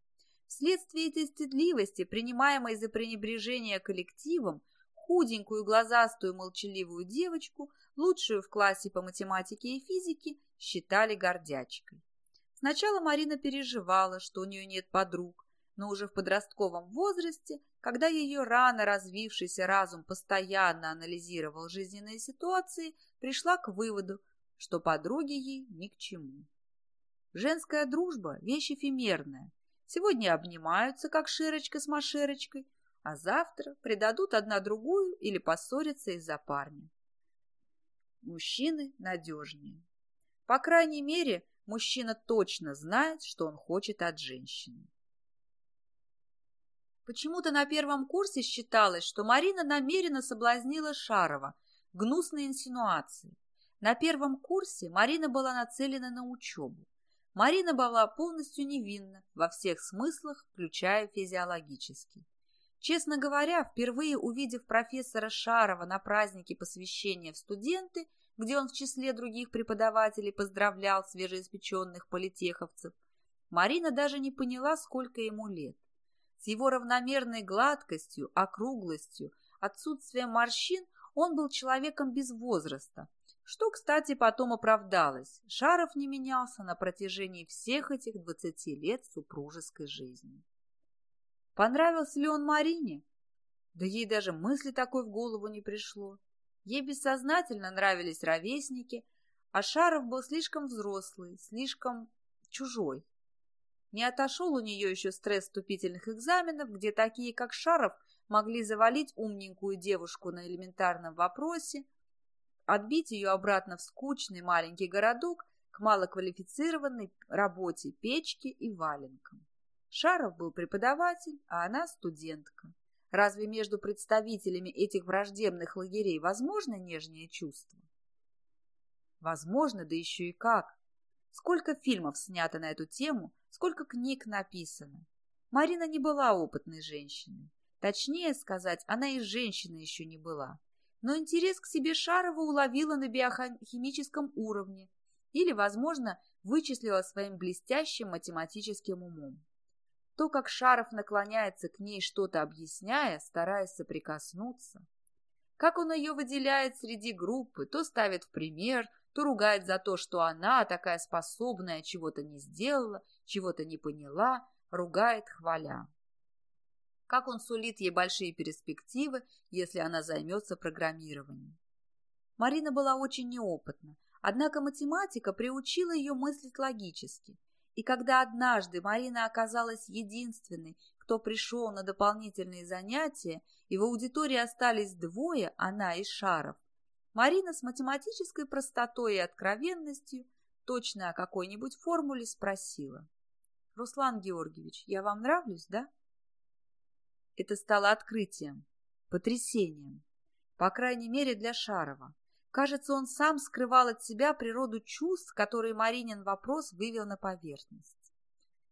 Вследствие этой стыдливости, принимаемой за пренебрежение коллективом, худенькую, глазастую, молчаливую девочку, лучшую в классе по математике и физике, считали гордячкой. Сначала Марина переживала, что у нее нет подруг, но уже в подростковом возрасте, когда ее рано развившийся разум постоянно анализировал жизненные ситуации, пришла к выводу, что подруги ей ни к чему. Женская дружба – вещь эфемерная. Сегодня обнимаются, как Широчка с Машерочкой, а завтра предадут одна другую или поссорятся из-за парня. Мужчины надежнее. По крайней мере, мужчина точно знает, что он хочет от женщины. Почему-то на первом курсе считалось, что Марина намеренно соблазнила Шарова, гнусной инсинуации. На первом курсе Марина была нацелена на учебу. Марина была полностью невинна во всех смыслах, включая физиологический. Честно говоря, впервые увидев профессора Шарова на празднике посвящения в студенты, где он в числе других преподавателей поздравлял свежеиспеченных политеховцев, Марина даже не поняла, сколько ему лет. С его равномерной гладкостью, округлостью, отсутствием морщин он был человеком без возраста, что, кстати, потом оправдалось. Шаров не менялся на протяжении всех этих двадцати лет супружеской жизни. Понравился ли он Марине? Да ей даже мысли такой в голову не пришло. Ей бессознательно нравились ровесники, а Шаров был слишком взрослый, слишком чужой. Не отошел у нее еще стресс вступительных экзаменов, где такие, как Шаров, могли завалить умненькую девушку на элементарном вопросе, отбить ее обратно в скучный маленький городок к малоквалифицированной работе печки и валенкам. Шаров был преподаватель, а она студентка. Разве между представителями этих враждебных лагерей возможно нежнее чувство? Возможно, да еще и как. Сколько фильмов снято на эту тему, сколько книг написано. Марина не была опытной женщиной. Точнее сказать, она и женщиной еще не была. Но интерес к себе Шарова уловила на биохимическом уровне или, возможно, вычислила своим блестящим математическим умом. То, как Шаров наклоняется к ней, что-то объясняя, стараясь соприкоснуться. Как он ее выделяет среди группы, то ставит в пример, то ругает за то, что она, такая способная, чего-то не сделала, чего-то не поняла, ругает, хваля. Как он сулит ей большие перспективы, если она займется программированием. Марина была очень неопытна, однако математика приучила ее мыслить логически – и когда однажды Марина оказалась единственной, кто пришел на дополнительные занятия, и в аудитории остались двое, она и Шаров, Марина с математической простотой и откровенностью точно о какой-нибудь формуле спросила. «Руслан Георгиевич, я вам нравлюсь, да?» Это стало открытием, потрясением, по крайней мере для Шарова. Кажется, он сам скрывал от себя природу чувств, которые Маринин вопрос вывел на поверхность.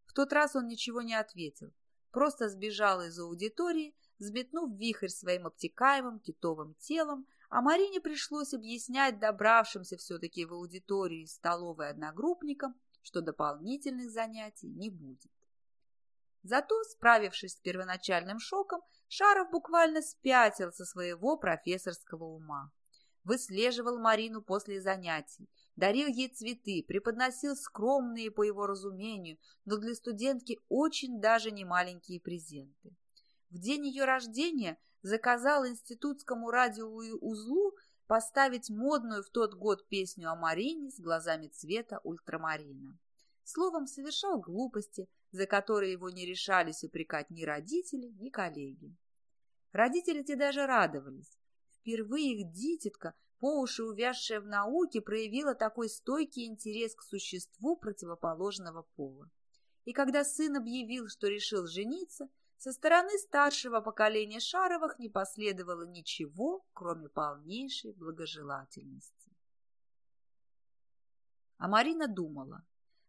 В тот раз он ничего не ответил, просто сбежал из аудитории, взметнув вихрь своим обтекаемым китовым телом, а Марине пришлось объяснять добравшимся все-таки в аудиторию из столовой одногруппникам, что дополнительных занятий не будет. Зато, справившись с первоначальным шоком, Шаров буквально спятил со своего профессорского ума выслеживал Марину после занятий, дарил ей цветы, преподносил скромные, по его разумению, но для студентки очень даже не маленькие презенты. В день ее рождения заказал институтскому радиоузлу поставить модную в тот год песню о Марине с глазами цвета ультрамарина. Словом, совершал глупости, за которые его не решались упрекать ни родители, ни коллеги. Родители-те даже радовались. Впервые их дитятка, по уши увязшая в науке, проявила такой стойкий интерес к существу противоположного пола. И когда сын объявил, что решил жениться, со стороны старшего поколения Шаровых не последовало ничего, кроме полнейшей благожелательности. А Марина думала,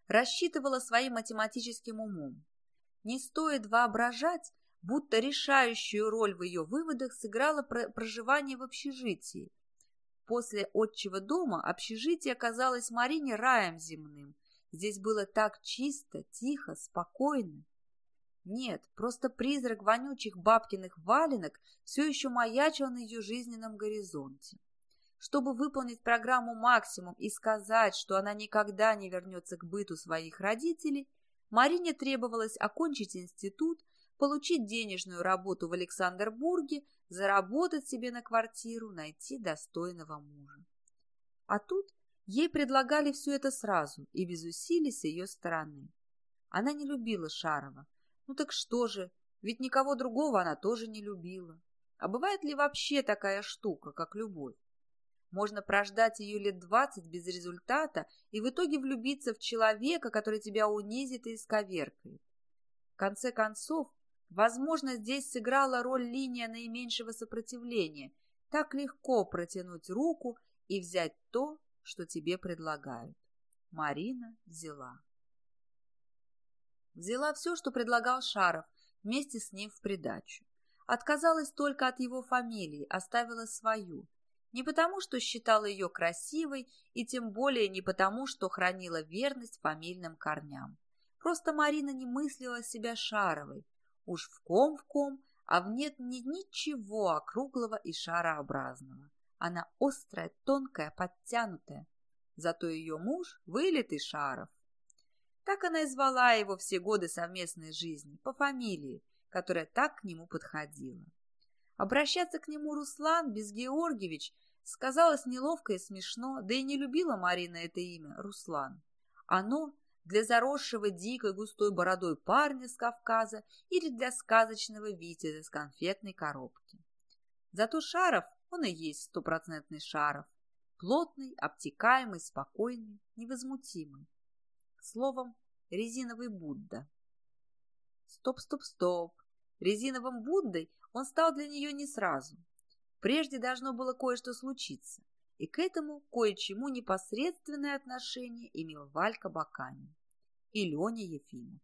рассчитывала своим математическим умом. Не стоит воображать, будто решающую роль в ее выводах сыграло проживание в общежитии. После отчего дома общежитие оказалось Марине раем земным. Здесь было так чисто, тихо, спокойно. Нет, просто призрак вонючих бабкиных валенок все еще маячил на ее жизненном горизонте. Чтобы выполнить программу «Максимум» и сказать, что она никогда не вернется к быту своих родителей, Марине требовалось окончить институт, получить денежную работу в Александрбурге, заработать себе на квартиру, найти достойного мужа. А тут ей предлагали все это сразу и без усилий с ее стороны. Она не любила Шарова. Ну так что же, ведь никого другого она тоже не любила. А бывает ли вообще такая штука, как любовь? Можно прождать ее лет двадцать без результата и в итоге влюбиться в человека, который тебя унизит и исковеркает. В конце концов, Возможно, здесь сыграла роль линия наименьшего сопротивления. Так легко протянуть руку и взять то, что тебе предлагают. Марина взяла. Взяла все, что предлагал Шаров, вместе с ним в придачу. Отказалась только от его фамилии, оставила свою. Не потому, что считала ее красивой, и тем более не потому, что хранила верность фамильным корням. Просто Марина не мыслила себя шаровой. Уж в ком в ком, а в нет ни ничего округлого и шарообразного. Она острая, тонкая, подтянутая. Зато ее муж – вылитый Шаров. Так она и звала его все годы совместной жизни, по фамилии, которая так к нему подходила. Обращаться к нему Руслан без Георгиевич сказалось неловко и смешно, да и не любила Марина это имя, Руслан. Оно для заросшего дикой густой бородой парня с Кавказа или для сказочного витязя с конфетной коробки. Зато Шаров, он и есть стопроцентный Шаров. Плотный, обтекаемый, спокойный, невозмутимый. Словом, резиновый Будда. Стоп, стоп, стоп. Резиновым Буддой он стал для нее не сразу. Прежде должно было кое-что случиться, и к этому кое-чему непосредственное отношение имел Валька Баканин и Леня Ефимов.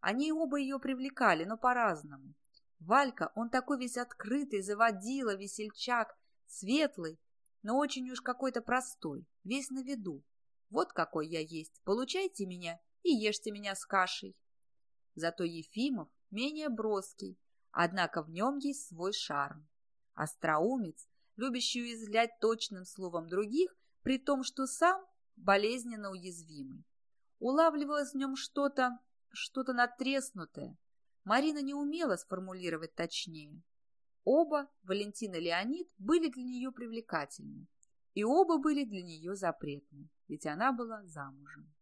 Они оба ее привлекали, но по-разному. Валька, он такой весь открытый, заводила, весельчак, светлый, но очень уж какой-то простой, весь на виду. Вот какой я есть, получайте меня и ешьте меня с кашей. Зато Ефимов менее броский, Однако в нем есть свой шарм. Остроумец, любящий уязвлять точным словом других, при том, что сам болезненно уязвимый. Улавливалось в нем что-то, что-то натреснутое. Марина не умела сформулировать точнее. Оба, Валентин и Леонид, были для нее привлекательны. И оба были для нее запретны, ведь она была замужем.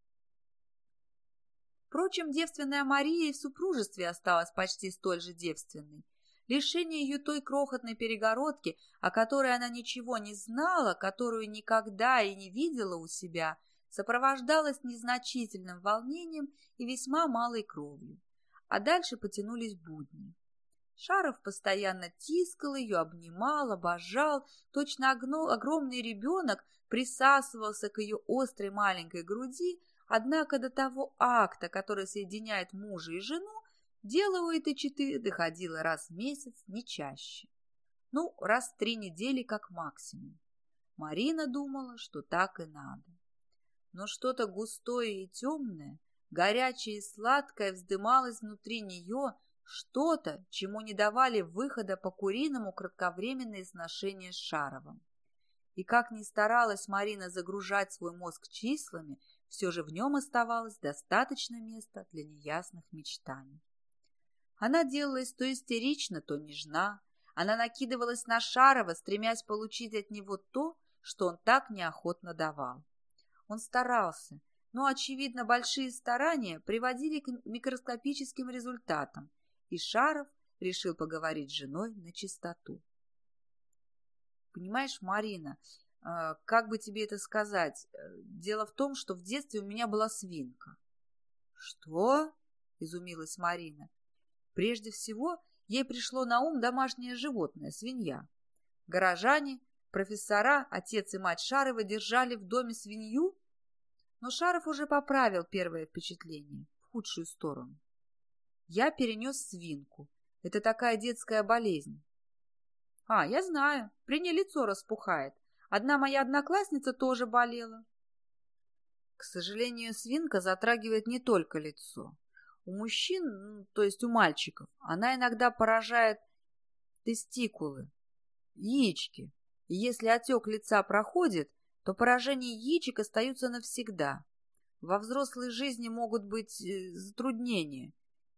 Впрочем, девственная Мария и в супружестве осталась почти столь же девственной. Лишение ее той крохотной перегородки, о которой она ничего не знала, которую никогда и не видела у себя, сопровождалось незначительным волнением и весьма малой кровью. А дальше потянулись будни. Шаров постоянно тискал ее, обнимал, обожал. Точно огромный ребенок присасывался к ее острой маленькой груди, Однако до того акта, который соединяет мужа и жену, дело у этой четы доходило раз в месяц, не чаще. Ну, раз в три недели как максимум. Марина думала, что так и надо. Но что-то густое и темное, горячее и сладкое вздымалось внутри нее, что-то, чему не давали выхода по куриному кратковременные сношения с Шаровым. И как ни старалась Марина загружать свой мозг числами, все же в нем оставалось достаточно места для неясных мечтаний. Она делалась то истерично, то нежна. Она накидывалась на Шарова, стремясь получить от него то, что он так неохотно давал. Он старался, но, очевидно, большие старания приводили к микроскопическим результатам, и Шаров решил поговорить с женой на чистоту. «Понимаешь, Марина, а, как бы тебе это сказать? Э, дело в том, что в детстве у меня была свинка. Что? Изумилась Марина. Прежде всего, ей пришло на ум домашнее животное, свинья. Горожане, профессора, отец и мать Шарова держали в доме свинью, но Шаров уже поправил первое впечатление в худшую сторону. Я перенес свинку. Это такая детская болезнь. А, я знаю, при ней лицо распухает, Одна моя одноклассница тоже болела. К сожалению, свинка затрагивает не только лицо. У мужчин, то есть у мальчиков, она иногда поражает тестикулы, яички. И если отек лица проходит, то поражения яичек остаются навсегда. Во взрослой жизни могут быть э, затруднения.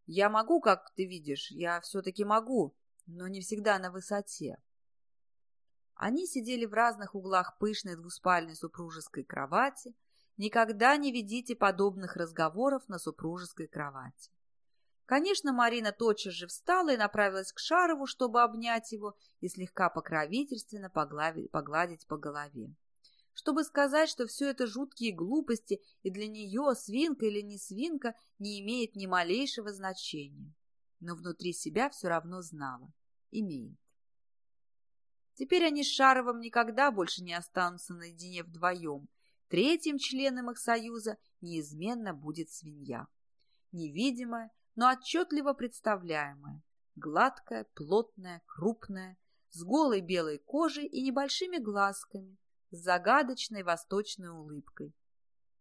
Я могу, как ты видишь, я все-таки могу, но не всегда на высоте. Они сидели в разных углах пышной двуспальной супружеской кровати. Никогда не ведите подобных разговоров на супружеской кровати. Конечно, Марина тотчас же встала и направилась к Шарову, чтобы обнять его и слегка покровительственно погладить, погладить по голове. Чтобы сказать, что все это жуткие глупости, и для нее, свинка или не свинка, не имеет ни малейшего значения. Но внутри себя все равно знала. Имеет. Теперь они с Шаровым никогда больше не останутся наедине вдвоем. Третьим членом их союза неизменно будет свинья. Невидимая, но отчетливо представляемая. Гладкая, плотная, крупная, с голой белой кожей и небольшими глазками, с загадочной восточной улыбкой,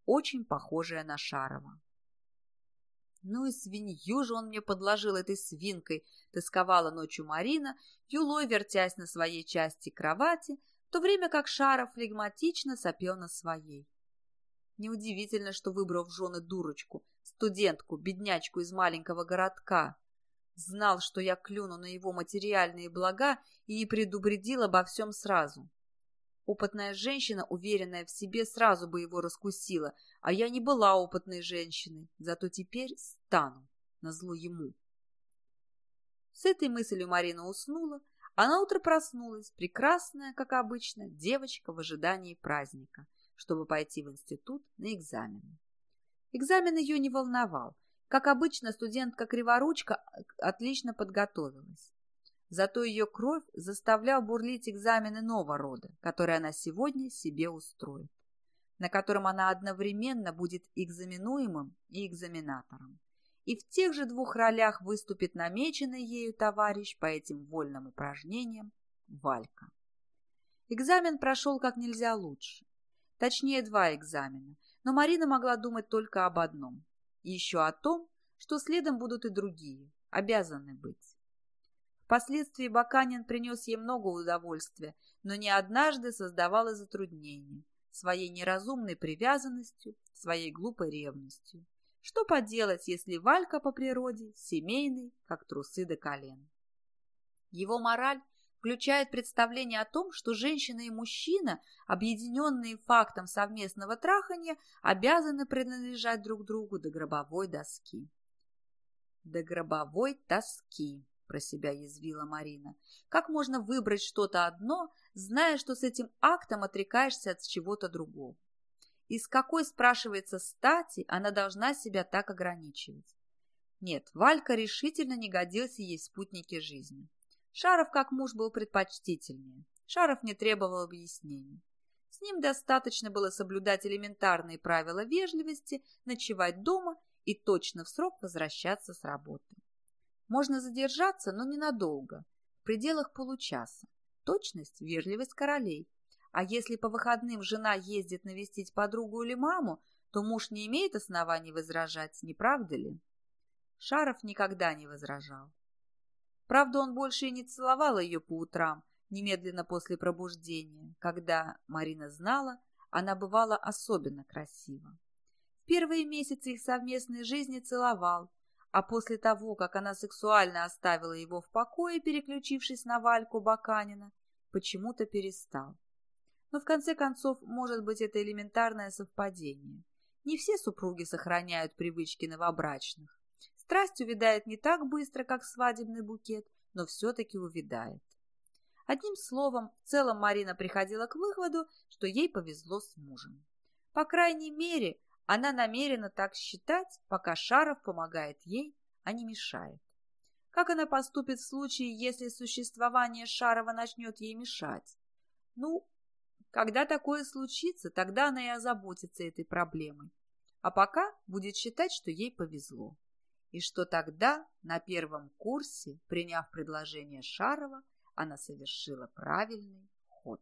очень похожая на Шарова. Ну и свинью же он мне подложил этой свинкой, тосковала ночью Марина, юлой вертясь на своей части кровати, в то время как Шаров флегматично сопел на своей. Неудивительно, что выбрал в жены дурочку, студентку, беднячку из маленького городка. Знал, что я клюну на его материальные блага и не предупредил обо всем сразу. Опытная женщина, уверенная в себе, сразу бы его раскусила, а я не была опытной женщиной, зато теперь стану, назло ему. С этой мыслью Марина уснула, а на утро проснулась, прекрасная, как обычно, девочка в ожидании праздника, чтобы пойти в институт на экзамены. Экзамен ее не волновал. Как обычно, студентка Криворучка отлично подготовилась. Зато ее кровь заставлял бурлить экзамены нового рода, которые она сегодня себе устроит, на котором она одновременно будет экзаменуемым и экзаменатором. И в тех же двух ролях выступит намеченный ею товарищ по этим вольным упражнениям Валька. Экзамен прошел как нельзя лучше. Точнее, два экзамена, но Марина могла думать только об одном. И еще о том, что следом будут и другие, обязаны быть. Впоследствии Баканин принес ей много удовольствия, но не однажды создавал и затруднения своей неразумной привязанностью, своей глупой ревностью. Что поделать, если Валька по природе семейный, как трусы до колен? Его мораль включает представление о том, что женщина и мужчина, объединенные фактом совместного трахания, обязаны принадлежать друг другу до гробовой доски. До гробовой тоски про себя язвила Марина. Как можно выбрать что-то одно, зная, что с этим актом отрекаешься от чего-то другого? И с какой, спрашивается, стати она должна себя так ограничивать? Нет, Валька решительно не годился ей в спутнике жизни. Шаров как муж был предпочтительнее. Шаров не требовал объяснений. С ним достаточно было соблюдать элементарные правила вежливости, ночевать дома и точно в срок возвращаться с работы. Можно задержаться, но ненадолго, в пределах получаса. Точность – вежливость королей. А если по выходным жена ездит навестить подругу или маму, то муж не имеет оснований возражать, не правда ли? Шаров никогда не возражал. Правда, он больше и не целовал ее по утрам, немедленно после пробуждения, когда, Марина знала, она бывала особенно красива. В первые месяцы их совместной жизни целовал, а после того, как она сексуально оставила его в покое, переключившись на Вальку Баканина, почему-то перестал. Но в конце концов, может быть, это элементарное совпадение. Не все супруги сохраняют привычки новобрачных. Страсть увядает не так быстро, как свадебный букет, но все-таки увядает. Одним словом, в целом Марина приходила к выводу, что ей повезло с мужем. По крайней мере, она намерена так считать, пока Шаров помогает ей, а не мешает. Как она поступит в случае, если существование Шарова начнет ей мешать? Ну, когда такое случится, тогда она и озаботится этой проблемой. А пока будет считать, что ей повезло. И что тогда, на первом курсе, приняв предложение Шарова, она совершила правильный ход.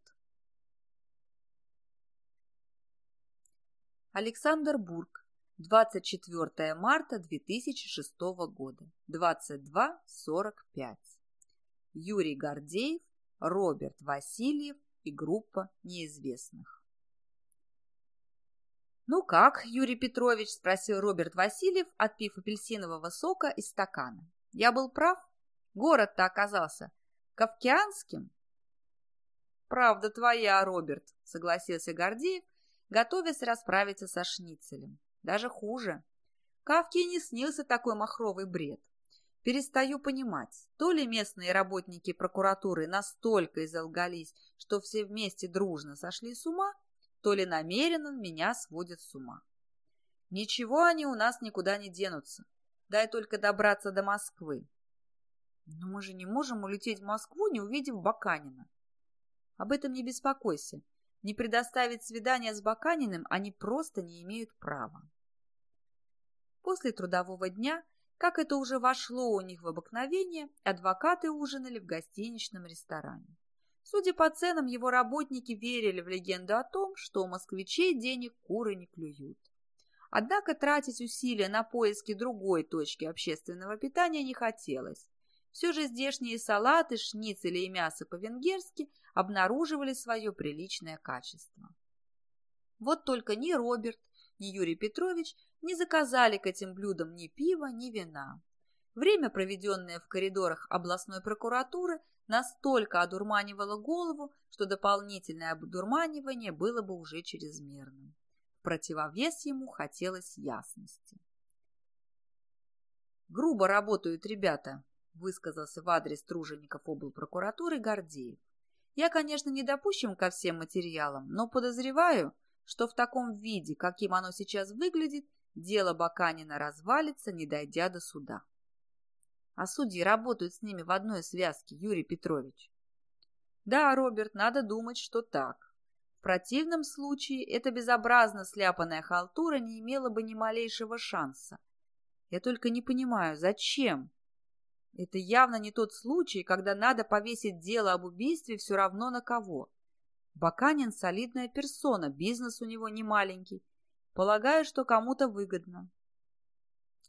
Александр Бург. 24 марта 2006 года. 22.45. Юрий Гордеев, Роберт Васильев и группа неизвестных. «Ну как, Юрий Петрович?» – спросил Роберт Васильев, отпив апельсинового сока из стакана. «Я был прав? Город-то оказался кавкианским?» «Правда твоя, Роберт», – согласился Гордеев, готовясь расправиться со шницелем. Даже хуже. Кавке не снился такой махровый бред. Перестаю понимать, то ли местные работники прокуратуры настолько изолгались, что все вместе дружно сошли с ума, то ли намеренно меня сводят с ума. Ничего они у нас никуда не денутся. Дай только добраться до Москвы. Но мы же не можем улететь в Москву, не увидев Баканина. Об этом не беспокойся. Не предоставить свидание с Баканиным они просто не имеют права. После трудового дня, Как это уже вошло у них в обыкновение, адвокаты ужинали в гостиничном ресторане. Судя по ценам, его работники верили в легенду о том, что у москвичей денег куры не клюют. Однако тратить усилия на поиски другой точки общественного питания не хотелось. Все же здешние салаты, шницели и мясо по-венгерски обнаруживали свое приличное качество. Вот только ни Роберт, ни Юрий Петрович не заказали к этим блюдам ни пива, ни вина. Время, проведенное в коридорах областной прокуратуры, настолько одурманивало голову, что дополнительное одурманивание было бы уже чрезмерным. Противовес ему хотелось ясности. «Грубо работают ребята», – высказался в адрес тружеников облпрокуратуры Гордеев. «Я, конечно, не допущен ко всем материалам, но подозреваю, что в таком виде, каким оно сейчас выглядит, дело Баканина развалится, не дойдя до суда. А судьи работают с ними в одной связке, Юрий Петрович. Да, Роберт, надо думать, что так. В противном случае эта безобразно сляпанная халтура не имела бы ни малейшего шанса. Я только не понимаю, зачем? Это явно не тот случай, когда надо повесить дело об убийстве все равно на кого. Баканин солидная персона, бизнес у него не маленький. Полагаю, что кому-то выгодно.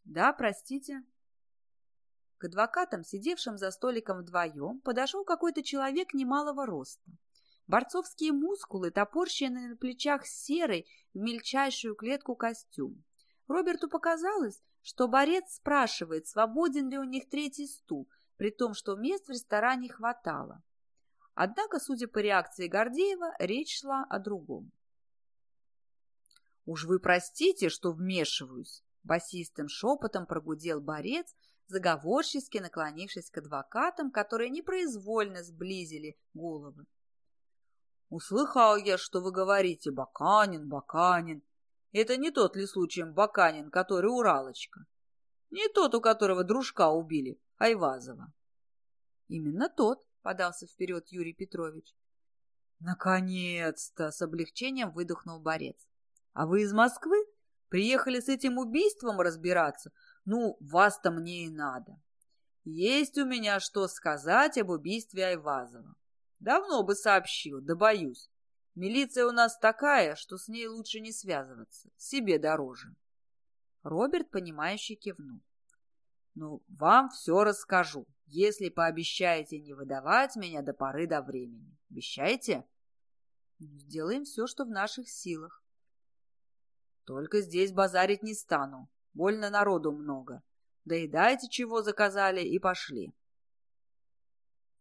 Да, простите. К адвокатам, сидевшим за столиком вдвоем, подошел какой-то человек немалого роста. Борцовские мускулы, топорщенные на плечах серый в мельчайшую клетку костюм. Роберту показалось, что борец спрашивает, свободен ли у них третий стул, при том, что мест в ресторане хватало. Однако, судя по реакции Гордеева, речь шла о другом. «Уж вы простите, что вмешиваюсь», — басистым шепотом прогудел борец, заговорчески наклонившись к адвокатам, которые непроизвольно сблизили головы. «Услыхал я, что вы говорите «Баканин, Баканин». Это не тот ли случаем Баканин, который Уралочка? Не тот, у которого дружка убили, Айвазова?» «Именно тот», подался вперед Юрий Петрович. Наконец-то! С облегчением выдохнул борец. А вы из Москвы? Приехали с этим убийством разбираться? Ну, вас-то мне и надо. Есть у меня что сказать об убийстве Айвазова. Давно бы сообщил, да боюсь. Милиция у нас такая, что с ней лучше не связываться. Себе дороже. Роберт, понимающе кивнул. Ну, вам все расскажу если пообещаете не выдавать меня до поры до времени. Обещаете? Сделаем все, что в наших силах. Только здесь базарить не стану. Больно народу много. Доедайте, чего заказали, и пошли.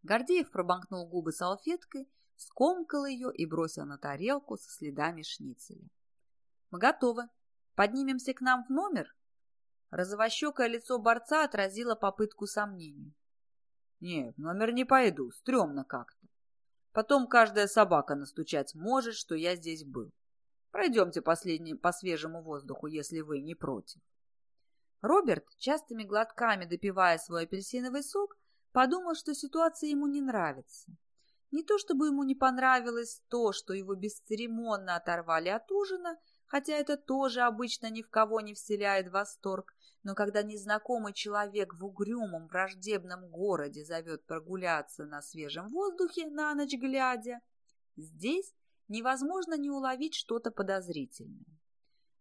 Гордеев пробанкнул губы салфеткой, скомкал ее и бросил на тарелку со следами шницеля. «Мы готовы. Поднимемся к нам в номер?» Розовощекое лицо борца отразило попытку сомнений. Нет, в номер не пойду, стрёмно как-то. Потом каждая собака настучать может, что я здесь был. Пройдемте последний по свежему воздуху, если вы не против. Роберт, частыми глотками допивая свой апельсиновый сок, подумал, что ситуация ему не нравится. Не то чтобы ему не понравилось то, что его бесцеремонно оторвали от ужина, хотя это тоже обычно ни в кого не вселяет восторг, но когда незнакомый человек в угрюмом враждебном городе зовет прогуляться на свежем воздухе на ночь глядя, здесь невозможно не уловить что-то подозрительное.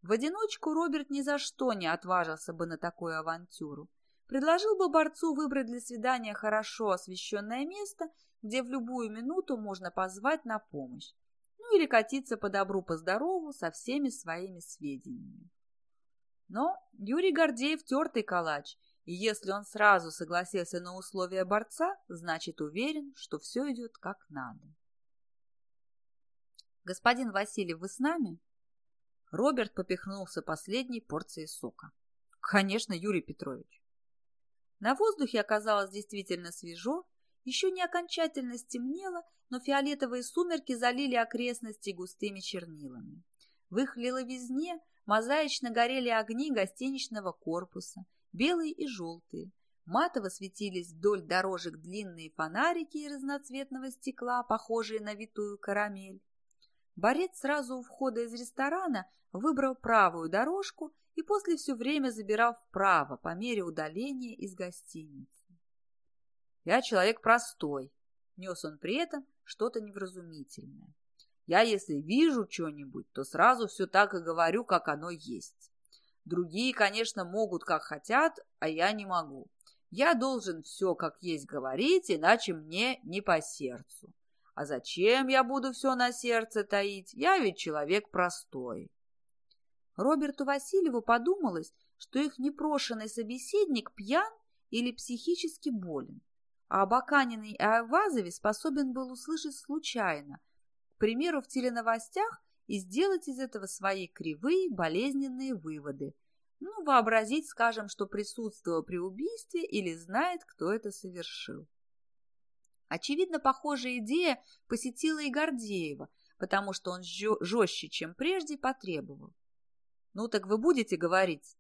В одиночку Роберт ни за что не отважился бы на такую авантюру. Предложил бы борцу выбрать для свидания хорошо освещенное место, где в любую минуту можно позвать на помощь, ну или катиться по добру, по здорову со всеми своими сведениями. Но Юрий Гордеев тертый калач, и если он сразу согласился на условия борца, значит уверен, что все идет как надо. «Господин Васильев, вы с нами?» Роберт попихнулся последней порцией сока. «Конечно, Юрий Петрович». На воздухе оказалось действительно свежо, еще не окончательно стемнело, но фиолетовые сумерки залили окрестности густыми чернилами. В их лиловизне Мозаично горели огни гостиничного корпуса, белые и желтые. Матово светились вдоль дорожек длинные фонарики разноцветного стекла, похожие на витую карамель. Борец сразу у входа из ресторана выбрал правую дорожку и после все время забирал вправо по мере удаления из гостиницы. «Я человек простой», — нес он при этом что-то невразумительное. «Я, если вижу что-нибудь, то сразу все так и говорю, как оно есть. Другие, конечно, могут, как хотят, а я не могу. Я должен все как есть говорить, иначе мне не по сердцу. А зачем я буду все на сердце таить? Я ведь человек простой. Роберту Васильеву подумалось, что их непрошенный собеседник пьян или психически болен, а Абаканин и Айвазове способен был услышать случайно, к примеру, в теленовостях и сделать из этого свои кривые болезненные выводы. Ну, вообразить, скажем, что присутствовал при убийстве или знает, кто это совершил. Очевидно, похожая идея посетила и Гордеева, потому что он жестче, чем прежде, потребовал. «Ну так вы будете говорить?»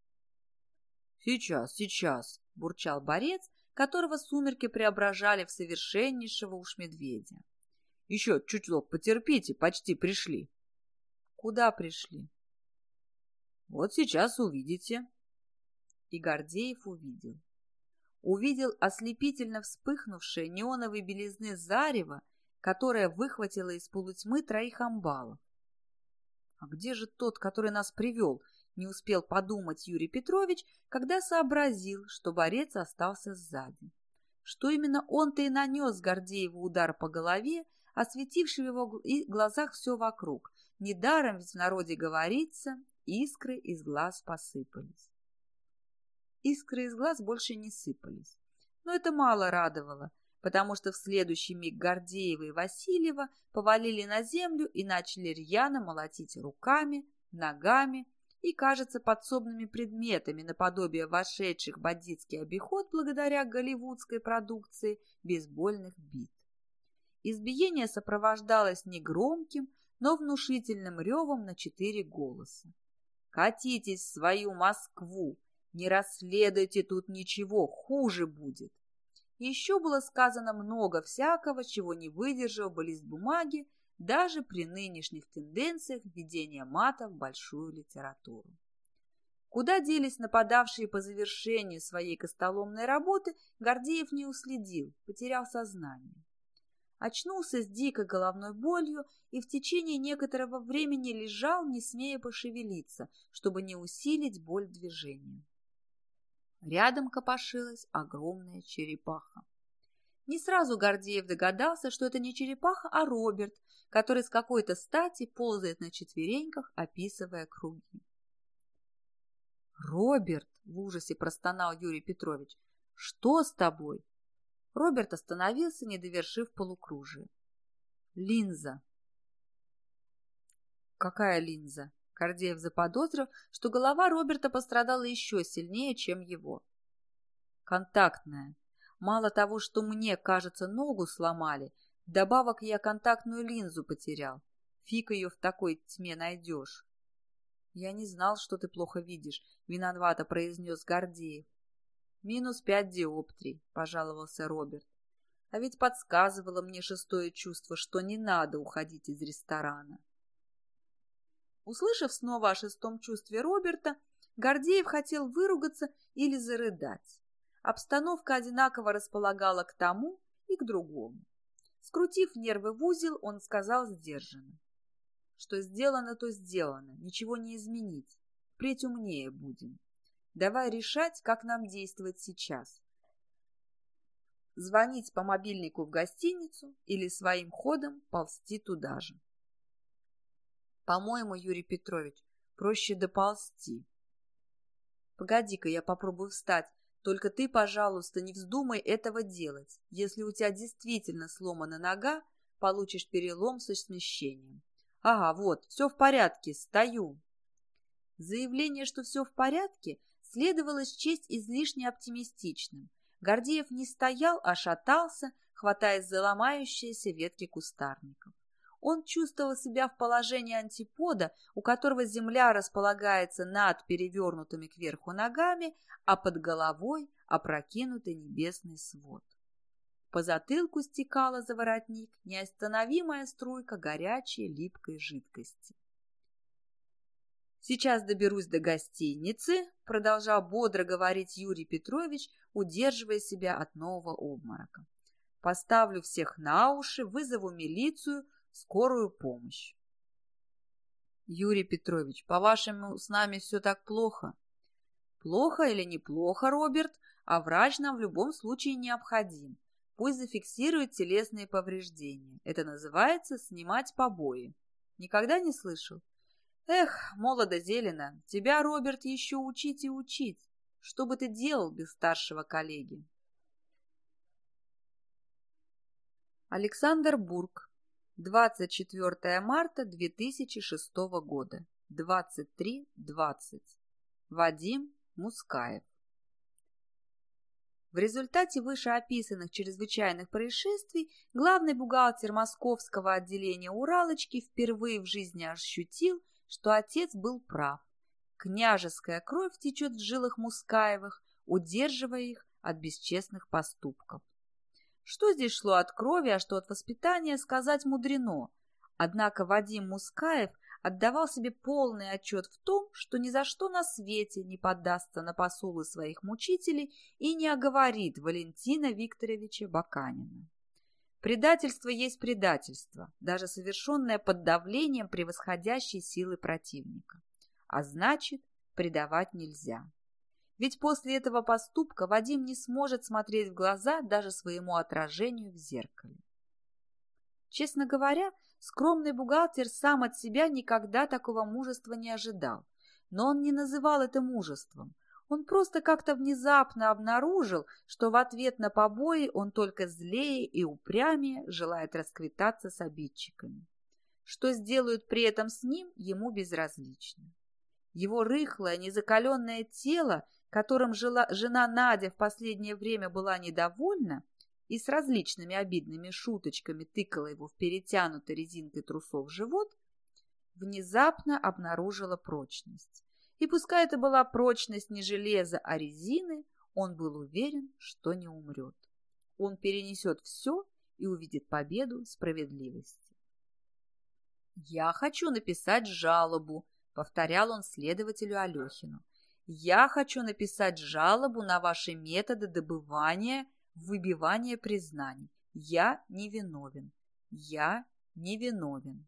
«Сейчас, сейчас», — бурчал борец, которого сумерки преображали в совершеннейшего уж медведя. «Еще чуть-чуть потерпите, почти пришли». «Куда пришли?» «Вот сейчас увидите». И Гордеев увидел. Увидел ослепительно вспыхнувшее неоновой белизны зарево, которое выхватило из полутьмы троих амбалов. А где же тот, который нас привел? Не успел подумать Юрий Петрович, когда сообразил, что борец остался сзади. Что именно он-то и нанес Гордееву удар по голове, осветивший в его глазах все вокруг. Недаром ведь в народе говорится, искры из глаз посыпались. Искры из глаз больше не сыпались. Но это мало радовало потому что в следующий миг Гордеева и Васильева повалили на землю и начали рьяно молотить руками, ногами и, кажется, подсобными предметами наподобие вошедших в бандитский обиход благодаря голливудской продукции бейсбольных бит. Избиение сопровождалось негромким, но внушительным ревом на четыре голоса. «Катитесь в свою Москву! Не расследуйте тут ничего, хуже будет!» Еще было сказано много всякого, чего не выдержал бы лист бумаги, даже при нынешних тенденциях введения мата в большую литературу. Куда делись нападавшие по завершении своей костоломной работы, Гордеев не уследил, потерял сознание. Очнулся с дикой головной болью и в течение некоторого времени лежал, не смея пошевелиться, чтобы не усилить боль движения. Рядом копошилась огромная черепаха. Не сразу Гордеев догадался, что это не черепаха, а Роберт, который с какой-то стати ползает на четвереньках, описывая круги. «Роберт!» — в ужасе простонал Юрий Петрович. «Что с тобой?» Роберт остановился, не довершив полукружие. «Линза!» «Какая линза?» Гордеев заподозрил, что голова Роберта пострадала еще сильнее, чем его. Контактная. Мало того, что мне, кажется, ногу сломали, добавок я контактную линзу потерял. Фиг ее в такой тьме найдешь. Я не знал, что ты плохо видишь, виновато произнес Гордеев. Минус пять диоптрий, пожаловался Роберт. А ведь подсказывало мне шестое чувство, что не надо уходить из ресторана. Услышав снова о шестом чувстве Роберта, Гордеев хотел выругаться или зарыдать. Обстановка одинаково располагала к тому и к другому. Скрутив нервы в узел, он сказал сдержанно. Что сделано, то сделано, ничего не изменить. Впредь умнее будем. Давай решать, как нам действовать сейчас. Звонить по мобильнику в гостиницу или своим ходом ползти туда же. По-моему, Юрий Петрович, проще доползти. Погоди-ка, я попробую встать. Только ты, пожалуйста, не вздумай этого делать. Если у тебя действительно сломана нога, получишь перелом со смещением. Ага, вот, все в порядке, стою. Заявление, что все в порядке, следовало счесть излишне оптимистичным. Гордеев не стоял, а шатался, хватаясь за ломающиеся ветки кустарников. Он чувствовал себя в положении антипода, у которого земля располагается над перевернутыми кверху ногами, а под головой опрокинутый небесный свод. По затылку стекала за воротник неостановимая струйка горячей липкой жидкости. «Сейчас доберусь до гостиницы», — продолжал бодро говорить Юрий Петрович, удерживая себя от нового обморока. «Поставлю всех на уши, вызову милицию, скорую помощь». «Юрий Петрович, по-вашему, с нами все так плохо?» «Плохо или неплохо, Роберт, а врач нам в любом случае необходим. Пусть зафиксирует телесные повреждения. Это называется снимать побои. Никогда не слышал?» Эх, молодо зелено, тебя, Роберт, еще учить и учить. Что бы ты делал без старшего коллеги? Александр Бург. 24 марта 2006 года. 23.20. Вадим Мускаев. В результате вышеописанных чрезвычайных происшествий главный бухгалтер московского отделения «Уралочки» впервые в жизни ощутил, что отец был прав. Княжеская кровь течет в жилах Мускаевых, удерживая их от бесчестных поступков. Что здесь шло от крови, а что от воспитания, сказать мудрено. Однако Вадим Мускаев отдавал себе полный отчет в том, что ни за что на свете не поддастся на посулы своих мучителей и не оговорит Валентина Викторовича Баканина. Предательство есть предательство, даже совершенное под давлением превосходящей силы противника. А значит, предавать нельзя. Ведь после этого поступка Вадим не сможет смотреть в глаза даже своему отражению в зеркале. Честно говоря, скромный бухгалтер сам от себя никогда такого мужества не ожидал. Но он не называл это мужеством, он просто как-то внезапно обнаружил, что в ответ на побои он только злее и упрямее желает расквитаться с обидчиками. Что сделают при этом с ним, ему безразлично. Его рыхлое, незакаленное тело, которым жила, жена Надя в последнее время была недовольна и с различными обидными шуточками тыкала его в перетянутый резинкой трусов живот, внезапно обнаружила прочность. И пускай это была прочность не железа, а резины, он был уверен, что не умрет. Он перенесет все и увидит победу справедливости. «Я хочу написать жалобу», — повторял он следователю Алехину. «Я хочу написать жалобу на ваши методы добывания, выбивания признаний. Я невиновен. Я невиновен».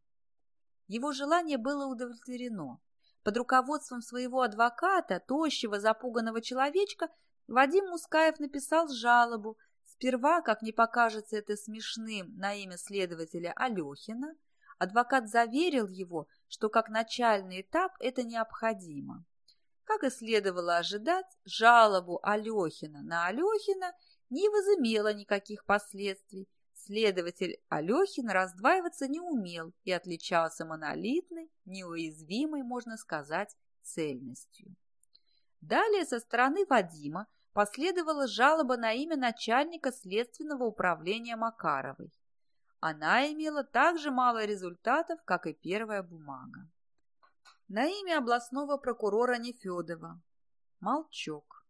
Его желание было удовлетворено. Под руководством своего адвоката, тощего запуганного человечка, Вадим Мускаев написал жалобу. Сперва, как не покажется это смешным, на имя следователя Алехина, адвокат заверил его, что как начальный этап это необходимо. Как и следовало ожидать, жалобу Алехина на Алехина не возымела никаких последствий, Следователь Алехин раздваиваться не умел и отличался монолитной, неуязвимой, можно сказать, цельностью. Далее со стороны Вадима последовала жалоба на имя начальника следственного управления Макаровой. Она имела так же мало результатов, как и первая бумага. На имя областного прокурора Нефедова. Молчок.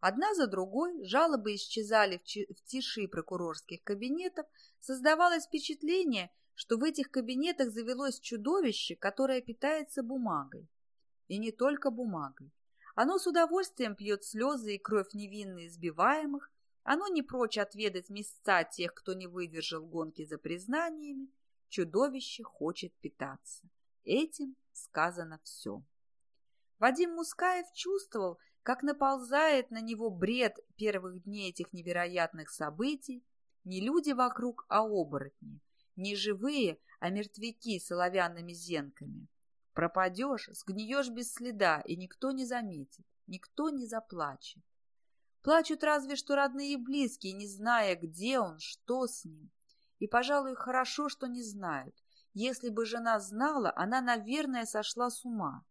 Одна за другой жалобы исчезали в тиши прокурорских кабинетов, создавалось впечатление, что в этих кабинетах завелось чудовище, которое питается бумагой. И не только бумагой. Оно с удовольствием пьет слезы и кровь невинно избиваемых, оно не прочь отведать места тех, кто не выдержал гонки за признаниями. Чудовище хочет питаться. Этим сказано все. Вадим Мускаев чувствовал, как наползает на него бред первых дней этих невероятных событий, не люди вокруг, а оборотни, не живые, а мертвяки с оловянными зенками. Пропадешь, сгниешь без следа, и никто не заметит, никто не заплачет. Плачут разве что родные и близкие, не зная, где он, что с ним. И, пожалуй, хорошо, что не знают. Если бы жена знала, она, наверное, сошла с ума.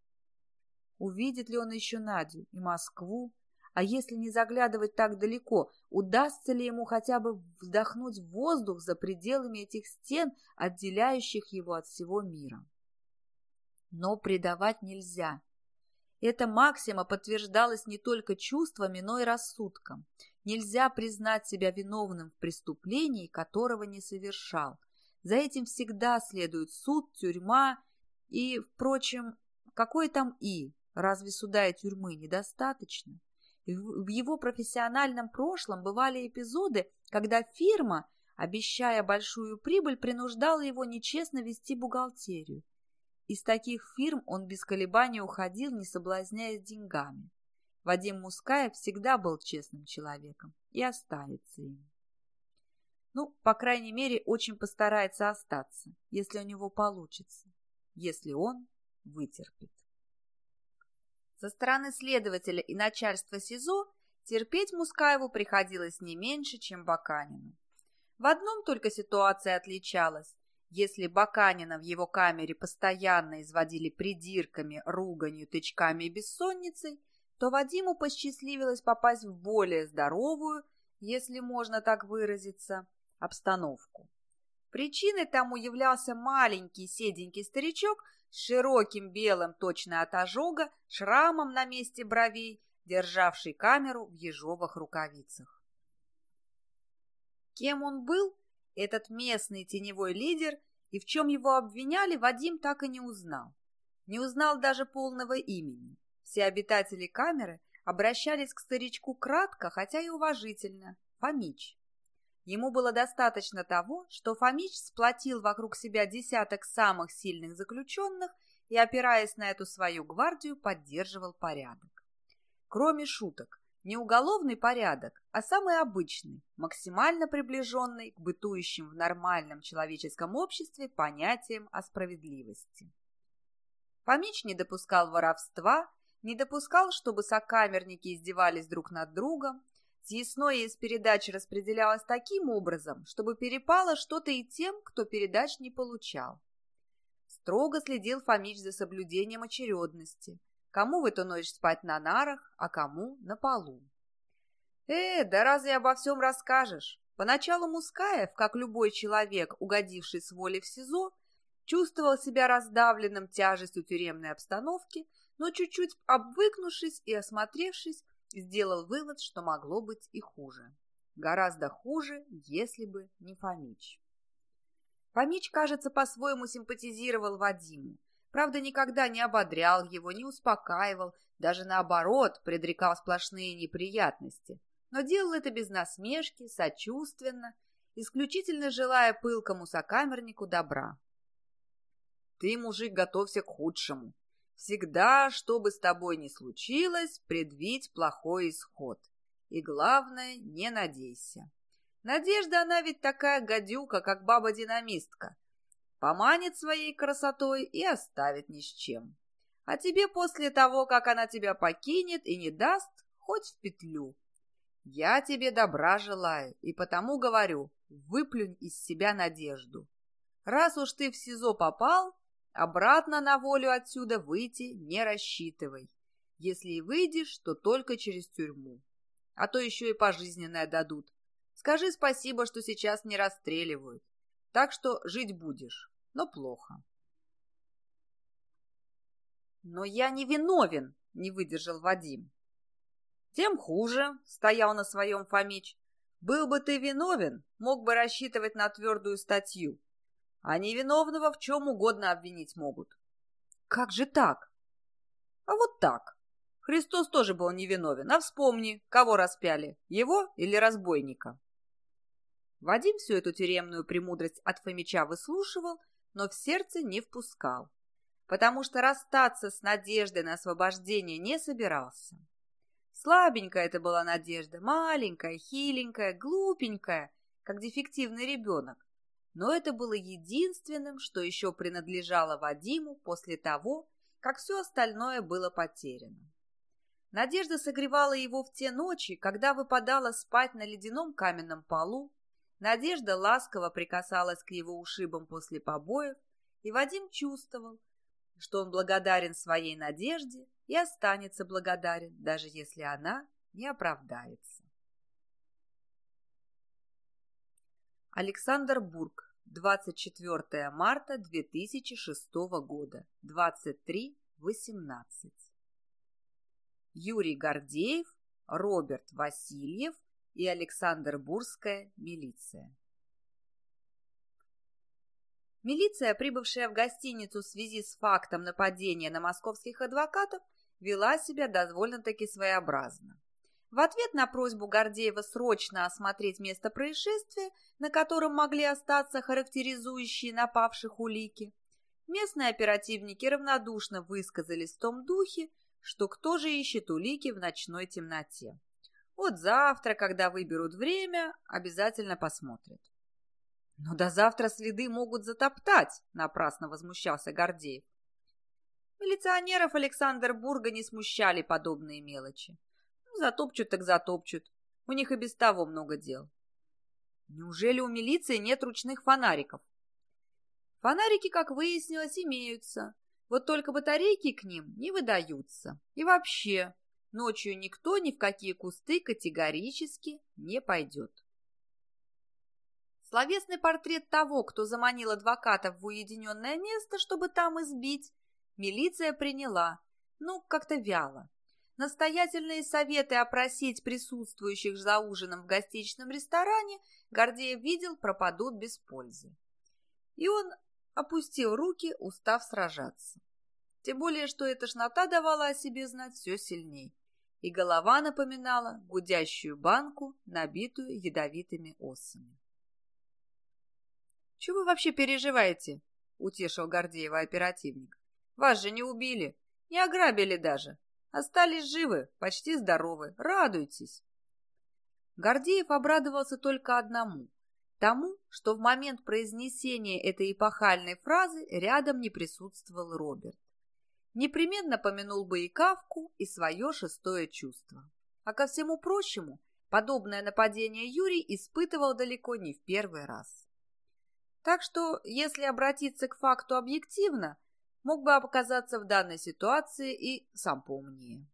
Увидит ли он еще Надю и Москву? А если не заглядывать так далеко, удастся ли ему хотя бы вдохнуть воздух за пределами этих стен, отделяющих его от всего мира? Но предавать нельзя. Эта максима подтверждалась не только чувствами, но и рассудком. Нельзя признать себя виновным в преступлении, которого не совершал. За этим всегда следует суд, тюрьма и, впрочем, какой там «и»? Разве суда и тюрьмы недостаточно? В его профессиональном прошлом бывали эпизоды, когда фирма, обещая большую прибыль, принуждала его нечестно вести бухгалтерию. Из таких фирм он без колебаний уходил, не соблазняясь деньгами. Вадим Мускаев всегда был честным человеком и останется им. Ну, по крайней мере, очень постарается остаться, если у него получится, если он вытерпит. Со стороны следователя и начальства СИЗО терпеть Мускаеву приходилось не меньше, чем Баканину. В одном только ситуация отличалась. Если Баканина в его камере постоянно изводили придирками, руганью, тычками и бессонницей, то Вадиму посчастливилось попасть в более здоровую, если можно так выразиться, обстановку. Причиной тому являлся маленький седенький старичок с широким белым точно от ожога шрамом на месте бровей, державший камеру в ежовых рукавицах. Кем он был, этот местный теневой лидер, и в чем его обвиняли, Вадим так и не узнал. Не узнал даже полного имени. Все обитатели камеры обращались к старичку кратко, хотя и уважительно – Фомич. Ему было достаточно того, что Фомич сплотил вокруг себя десяток самых сильных заключенных и, опираясь на эту свою гвардию, поддерживал порядок. Кроме шуток, не уголовный порядок, а самый обычный, максимально приближенный к бытующим в нормальном человеческом обществе понятиям о справедливости. Фомич не допускал воровства не допускал, чтобы сокамерники издевались друг над другом. Съестное из передач распределялось таким образом, чтобы перепало что-то и тем, кто передач не получал. Строго следил Фомич за соблюдением очередности. Кому в эту ночь спать на нарах, а кому на полу. Э, да разве обо всем расскажешь? Поначалу Мускаев, как любой человек, угодивший с воли в СИЗО, чувствовал себя раздавленным тяжестью тюремной обстановки – но чуть-чуть обвыкнувшись и осмотревшись, сделал вывод, что могло быть и хуже. Гораздо хуже, если бы не Фомич. Фомич, кажется, по-своему симпатизировал Вадиму. Правда, никогда не ободрял его, не успокаивал, даже наоборот, предрекал сплошные неприятности. Но делал это без насмешки, сочувственно, исключительно желая пылкому сокамернику добра. «Ты, мужик, готовься к худшему», Всегда, что бы с тобой ни случилось, предвидь плохой исход. И главное, не надейся. Надежда, она ведь такая гадюка, как баба-динамистка. Поманит своей красотой и оставит ни с чем. А тебе после того, как она тебя покинет и не даст, хоть в петлю. Я тебе добра желаю, и потому говорю, выплюнь из себя надежду. Раз уж ты в СИЗО попал, Обратно на волю отсюда выйти не рассчитывай. Если и выйдешь, то только через тюрьму. А то еще и пожизненное дадут. Скажи спасибо, что сейчас не расстреливают. Так что жить будешь, но плохо. Но я не виновен, не выдержал Вадим. Тем хуже, стоял на своем Фомич. Был бы ты виновен, мог бы рассчитывать на твердую статью. А невиновного в чем угодно обвинить могут. Как же так? А вот так. Христос тоже был невиновен. А вспомни, кого распяли, его или разбойника? Вадим всю эту тюремную премудрость от Фомича выслушивал, но в сердце не впускал, потому что расстаться с надеждой на освобождение не собирался. Слабенькая это была надежда, маленькая, хиленькая, глупенькая, как дефективный ребенок, но это было единственным, что еще принадлежало Вадиму после того, как все остальное было потеряно. Надежда согревала его в те ночи, когда выпадала спать на ледяном каменном полу. Надежда ласково прикасалась к его ушибам после побоев, и Вадим чувствовал, что он благодарен своей надежде и останется благодарен, даже если она не оправдается. Александр Бург, 24 марта 2006 года, 23.18. Юрий Гордеев, Роберт Васильев, и Александр-Бурская милиция. Милиция, прибывшая в гостиницу в связи с фактом нападения на московских адвокатов, вела себя довольно-таки своеобразно. В ответ на просьбу Гордеева срочно осмотреть место происшествия, на котором могли остаться характеризующие напавших улики, местные оперативники равнодушно высказались в том духе, что кто же ищет улики в ночной темноте. Вот завтра, когда выберут время, обязательно посмотрят. Но до завтра следы могут затоптать, напрасно возмущался Гордеев. Милиционеров Александр Бурга не смущали подобные мелочи. Ну, затопчут так затопчут. У них и без того много дел. Неужели у милиции нет ручных фонариков? Фонарики, как выяснилось, имеются. Вот только батарейки к ним не выдаются. И вообще, ночью никто ни в какие кусты категорически не пойдет. Словесный портрет того, кто заманил адвоката в уединенное место, чтобы там избить, милиция приняла, ну, как-то вяло. Настоятельные советы опросить присутствующих за ужином в гостиничном ресторане Гордеев видел пропадут без пользы. И он опустил руки, устав сражаться. Тем более, что эта тошнота давала о себе знать все сильней, и голова напоминала гудящую банку, набитую ядовитыми осами. «Чего вы вообще переживаете?» — утешил Гордеева оперативник. «Вас же не убили, не ограбили даже. Остались живы, почти здоровы. Радуйтесь!» Гордеев обрадовался только одному — тому, что в момент произнесения этой эпохальной фразы рядом не присутствовал Роберт. Непременно помянул бы и Кавку, и свое шестое чувство. А ко всему прочему, подобное нападение Юрий испытывал далеко не в первый раз. Так что, если обратиться к факту объективно, мог бы оказаться в данной ситуации и сам поумнее.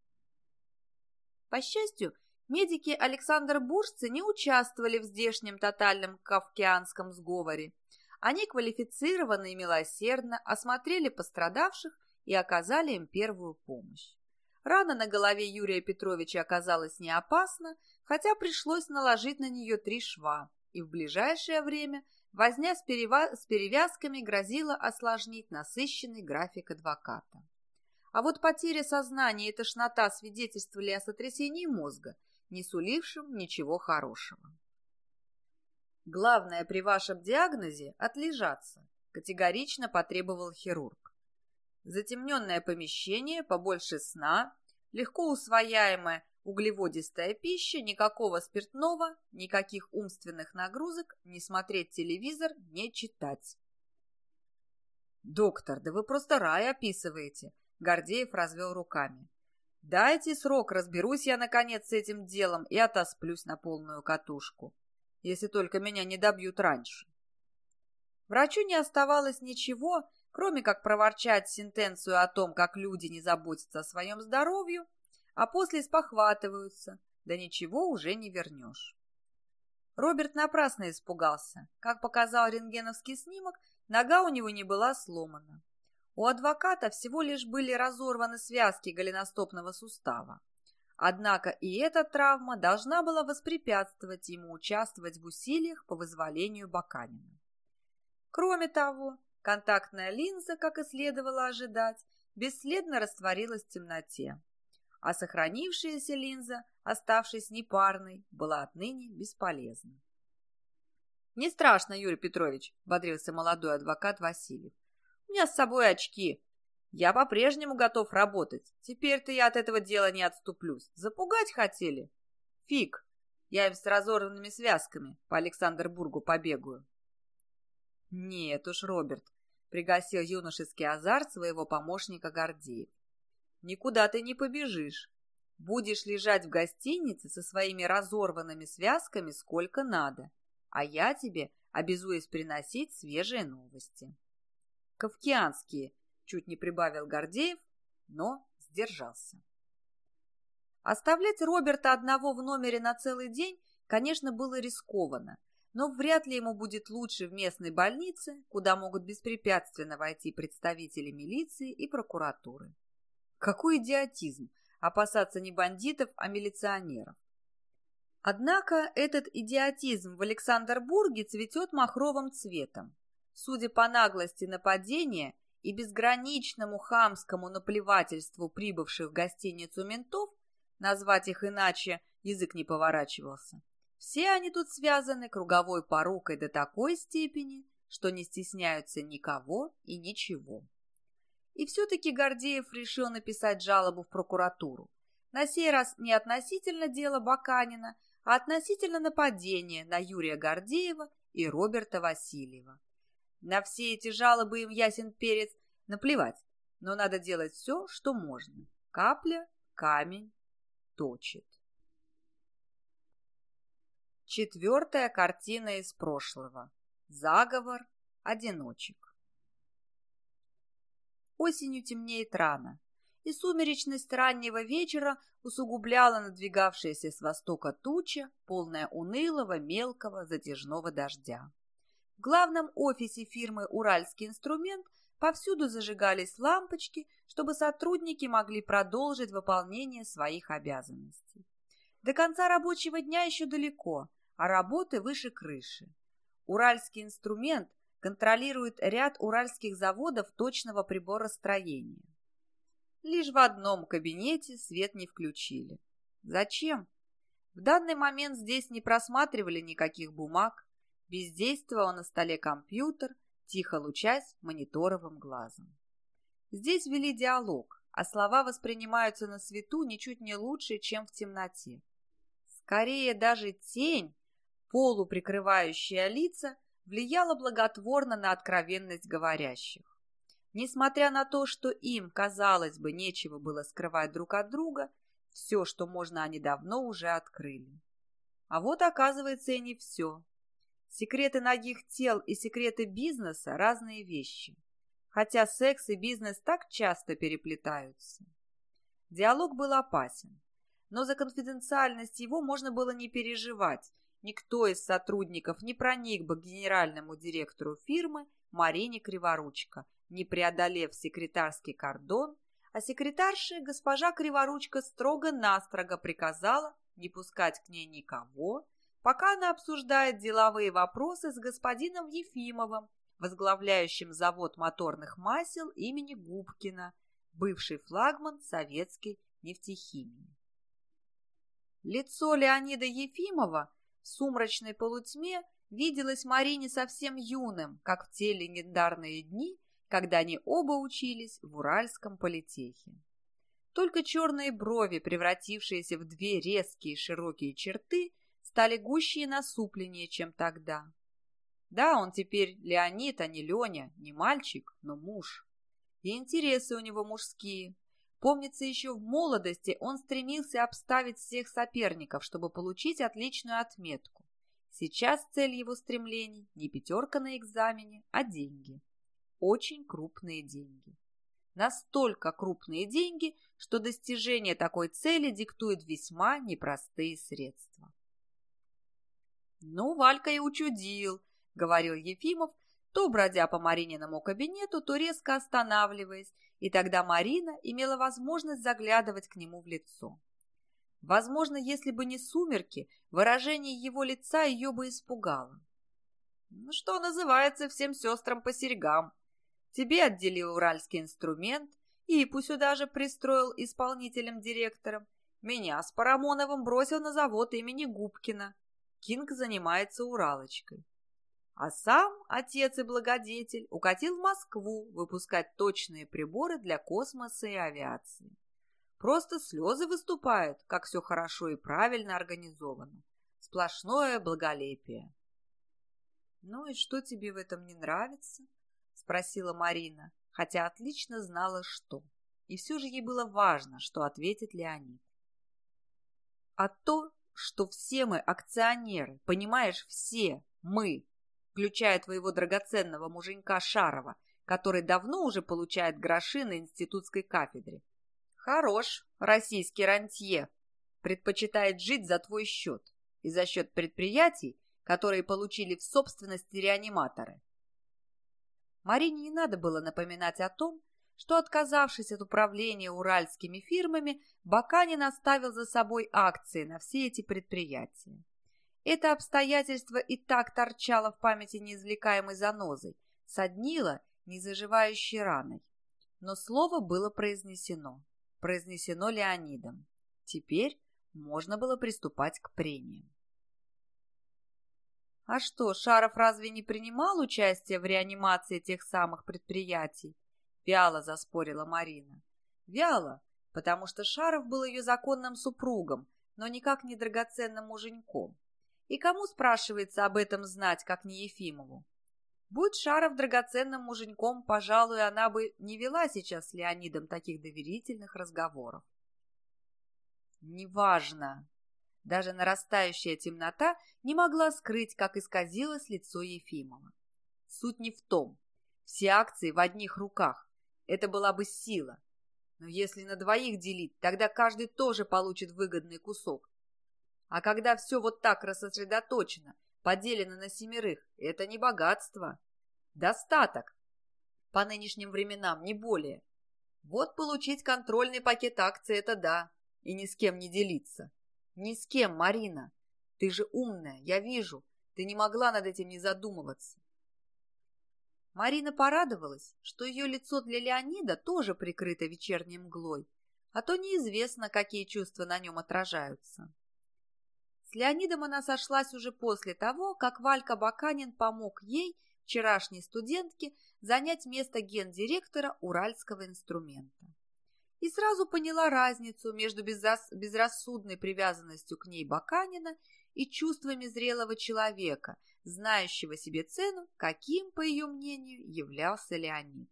По счастью, медики Александр Буржцы не участвовали в здешнем тотальном кавкианском сговоре. Они квалифицированно и милосердно осмотрели пострадавших и оказали им первую помощь. Рана на голове Юрия Петровича оказалась не опасна, хотя пришлось наложить на нее три шва, и в ближайшее время – Возня с, перева... с перевязками грозила осложнить насыщенный график адвоката. А вот потеря сознания и тошнота свидетельствовали о сотрясении мозга, не сулившем ничего хорошего. Главное при вашем диагнозе – отлежаться, категорично потребовал хирург. Затемненное помещение, побольше сна, легко усвояемое Углеводистая пища, никакого спиртного, никаких умственных нагрузок, не смотреть телевизор, не читать. «Доктор, да вы просто рай описываете!» Гордеев развел руками. «Дайте срок, разберусь я, наконец, с этим делом и отосплюсь на полную катушку, если только меня не добьют раньше». Врачу не оставалось ничего, кроме как проворчать сентенцию о том, как люди не заботятся о своем здоровье, а после спохватываются, да ничего уже не вернешь. Роберт напрасно испугался. Как показал рентгеновский снимок, нога у него не была сломана. У адвоката всего лишь были разорваны связки голеностопного сустава. Однако и эта травма должна была воспрепятствовать ему участвовать в усилиях по вызволению Баканина. Кроме того, контактная линза, как и следовало ожидать, бесследно растворилась в темноте а сохранившаяся линза, оставшись непарной, была отныне бесполезна. «Не страшно, Юрий Петрович», — бодрился молодой адвокат Васильев. «У меня с собой очки. Я по-прежнему готов работать. Теперь-то я от этого дела не отступлюсь. Запугать хотели? Фиг. Я им с разорванными связками по Александрбургу побегаю». «Нет уж, Роберт», — пригасил юношеский азарт своего помощника Гордеев. Никуда ты не побежишь. Будешь лежать в гостинице со своими разорванными связками сколько надо, а я тебе обязуюсь приносить свежие новости. Кавкианские, чуть не прибавил Гордеев, но сдержался. Оставлять Роберта одного в номере на целый день, конечно, было рискованно, но вряд ли ему будет лучше в местной больнице, куда могут беспрепятственно войти представители милиции и прокуратуры. Какой идиотизм! Опасаться не бандитов, а милиционеров. Однако этот идиотизм в Александрбурге цветет махровым цветом. Судя по наглости нападения и безграничному хамскому наплевательству прибывших в гостиницу ментов, назвать их иначе язык не поворачивался, все они тут связаны круговой порукой до такой степени, что не стесняются никого и ничего. И все-таки Гордеев решил написать жалобу в прокуратуру. На сей раз не относительно дела Баканина, а относительно нападения на Юрия Гордеева и Роберта Васильева. На все эти жалобы им ясен перец наплевать, но надо делать все, что можно. Капля, камень точит. Четвертая картина из прошлого. Заговор одиночек. Осенью темнеет рано, и сумеречность раннего вечера усугубляла надвигавшаяся с востока туча, полная унылого, мелкого, затяжного дождя. В главном офисе фирмы «Уральский инструмент» повсюду зажигались лампочки, чтобы сотрудники могли продолжить выполнение своих обязанностей. До конца рабочего дня еще далеко, а работы выше крыши. Уральский инструмент контролирует ряд уральских заводов точного приборостроения. Лишь в одном кабинете свет не включили. Зачем? В данный момент здесь не просматривали никаких бумаг, Бездействовал на столе компьютер, тихо лучась мониторовым глазом. Здесь вели диалог, а слова воспринимаются на свету ничуть не лучше, чем в темноте. Скорее даже тень, полуприкрывающая лица, влияла благотворно на откровенность говорящих. Несмотря на то, что им, казалось бы, нечего было скрывать друг от друга, все, что можно, они давно уже открыли. А вот, оказывается, и не все. Секреты ногих тел и секреты бизнеса – разные вещи. Хотя секс и бизнес так часто переплетаются. Диалог был опасен, но за конфиденциальность его можно было не переживать. Никто из сотрудников не проник бы к генеральному директору фирмы Марине Криворучко, не преодолев секретарский кордон, а секретарша госпожа Криворучка строго-настрого приказала не пускать к ней никого, пока она обсуждает деловые вопросы с господином Ефимовым, возглавляющим завод моторных масел имени Губкина, бывший флагман советской нефтехимии. Лицо Леонида Ефимова в сумрачной полутьме виделось Марине совсем юным, как в те легендарные дни, когда они оба учились в Уральском политехе. Только черные брови, превратившиеся в две резкие широкие черты, стали гуще и насупленнее, чем тогда. Да, он теперь Леонид, а не Леня, не мальчик, но муж. И интересы у него мужские. Помнится, еще в молодости он стремился обставить всех соперников, чтобы получить отличную отметку. Сейчас цель его стремлений не пятерка на экзамене, а деньги. Очень крупные деньги. Настолько крупные деньги, что достижение такой цели диктует весьма непростые средства. «Ну, Валька и учудил», — говорил Ефимов, то бродя по Марининому кабинету, то резко останавливаясь, и тогда Марина имела возможность заглядывать к нему в лицо. Возможно, если бы не сумерки, выражение его лица ее бы испугало. Ну, что называется всем сестрам по серьгам. Тебе отделил уральский инструмент, и Ипу сюда же пристроил исполнителем-директором. Меня с Парамоновым бросил на завод имени Губкина. Кинг занимается Уралочкой. А сам отец и благодетель укатил в Москву выпускать точные приборы для космоса и авиации. Просто слезы выступают, как все хорошо и правильно организовано. Сплошное благолепие. «Ну и что тебе в этом не нравится?» — спросила Марина, хотя отлично знала, что. И все же ей было важно, что ответит Леонид. «А то, что все мы акционеры, понимаешь, все мы, включая твоего драгоценного муженька Шарова, который давно уже получает гроши на институтской кафедре. Хорош, российский рантье, предпочитает жить за твой счет и за счет предприятий, которые получили в собственности реаниматоры. Марине не надо было напоминать о том, что, отказавшись от управления уральскими фирмами, Баканин оставил за собой акции на все эти предприятия. Это обстоятельство и так торчало в памяти неизвлекаемой занозой, соднило незаживающей раной. Но слово было произнесено. Произнесено Леонидом. Теперь можно было приступать к прениям. А что, Шаров разве не принимал участие в реанимации тех самых предприятий? Вяло заспорила Марина. Вяло, потому что Шаров был ее законным супругом, но никак не драгоценным муженьком. И кому, спрашивается, об этом знать, как не Ефимову? Будь Шаров драгоценным муженьком, пожалуй, она бы не вела сейчас с Леонидом таких доверительных разговоров. Неважно. Даже нарастающая темнота не могла скрыть, как исказилось лицо Ефимова. Суть не в том. Все акции в одних руках. Это была бы сила. Но если на двоих делить, тогда каждый тоже получит выгодный кусок. А когда все вот так рассосредоточено, поделено на семерых, это не богатство. Достаток. По нынешним временам, не более. Вот получить контрольный пакет акций – это да. И ни с кем не делиться. Ни с кем, Марина. Ты же умная, я вижу. Ты не могла над этим не задумываться. Марина порадовалась, что ее лицо для Леонида тоже прикрыто вечерней мглой, а то неизвестно, какие чувства на нем отражаются. С Леонидом она сошлась уже после того, как Валька Баканин помог ей, вчерашней студентке, занять место гендиректора Уральского инструмента. И сразу поняла разницу между безрассудной привязанностью к ней Баканина и чувствами зрелого человека, знающего себе цену, каким, по ее мнению, являлся Леонид.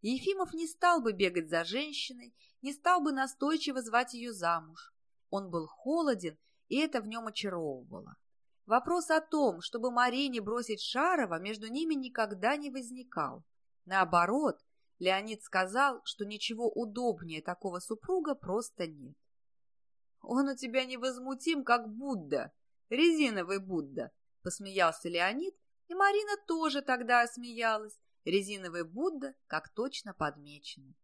Ефимов не стал бы бегать за женщиной, не стал бы настойчиво звать ее замуж. Он был холоден и это в нем очаровывало. Вопрос о том, чтобы Марине бросить Шарова, между ними никогда не возникал. Наоборот, Леонид сказал, что ничего удобнее такого супруга просто нет. «Он у тебя невозмутим, как Будда, резиновый Будда», — посмеялся Леонид, и Марина тоже тогда смеялась. Резиновый Будда, как точно подмечено.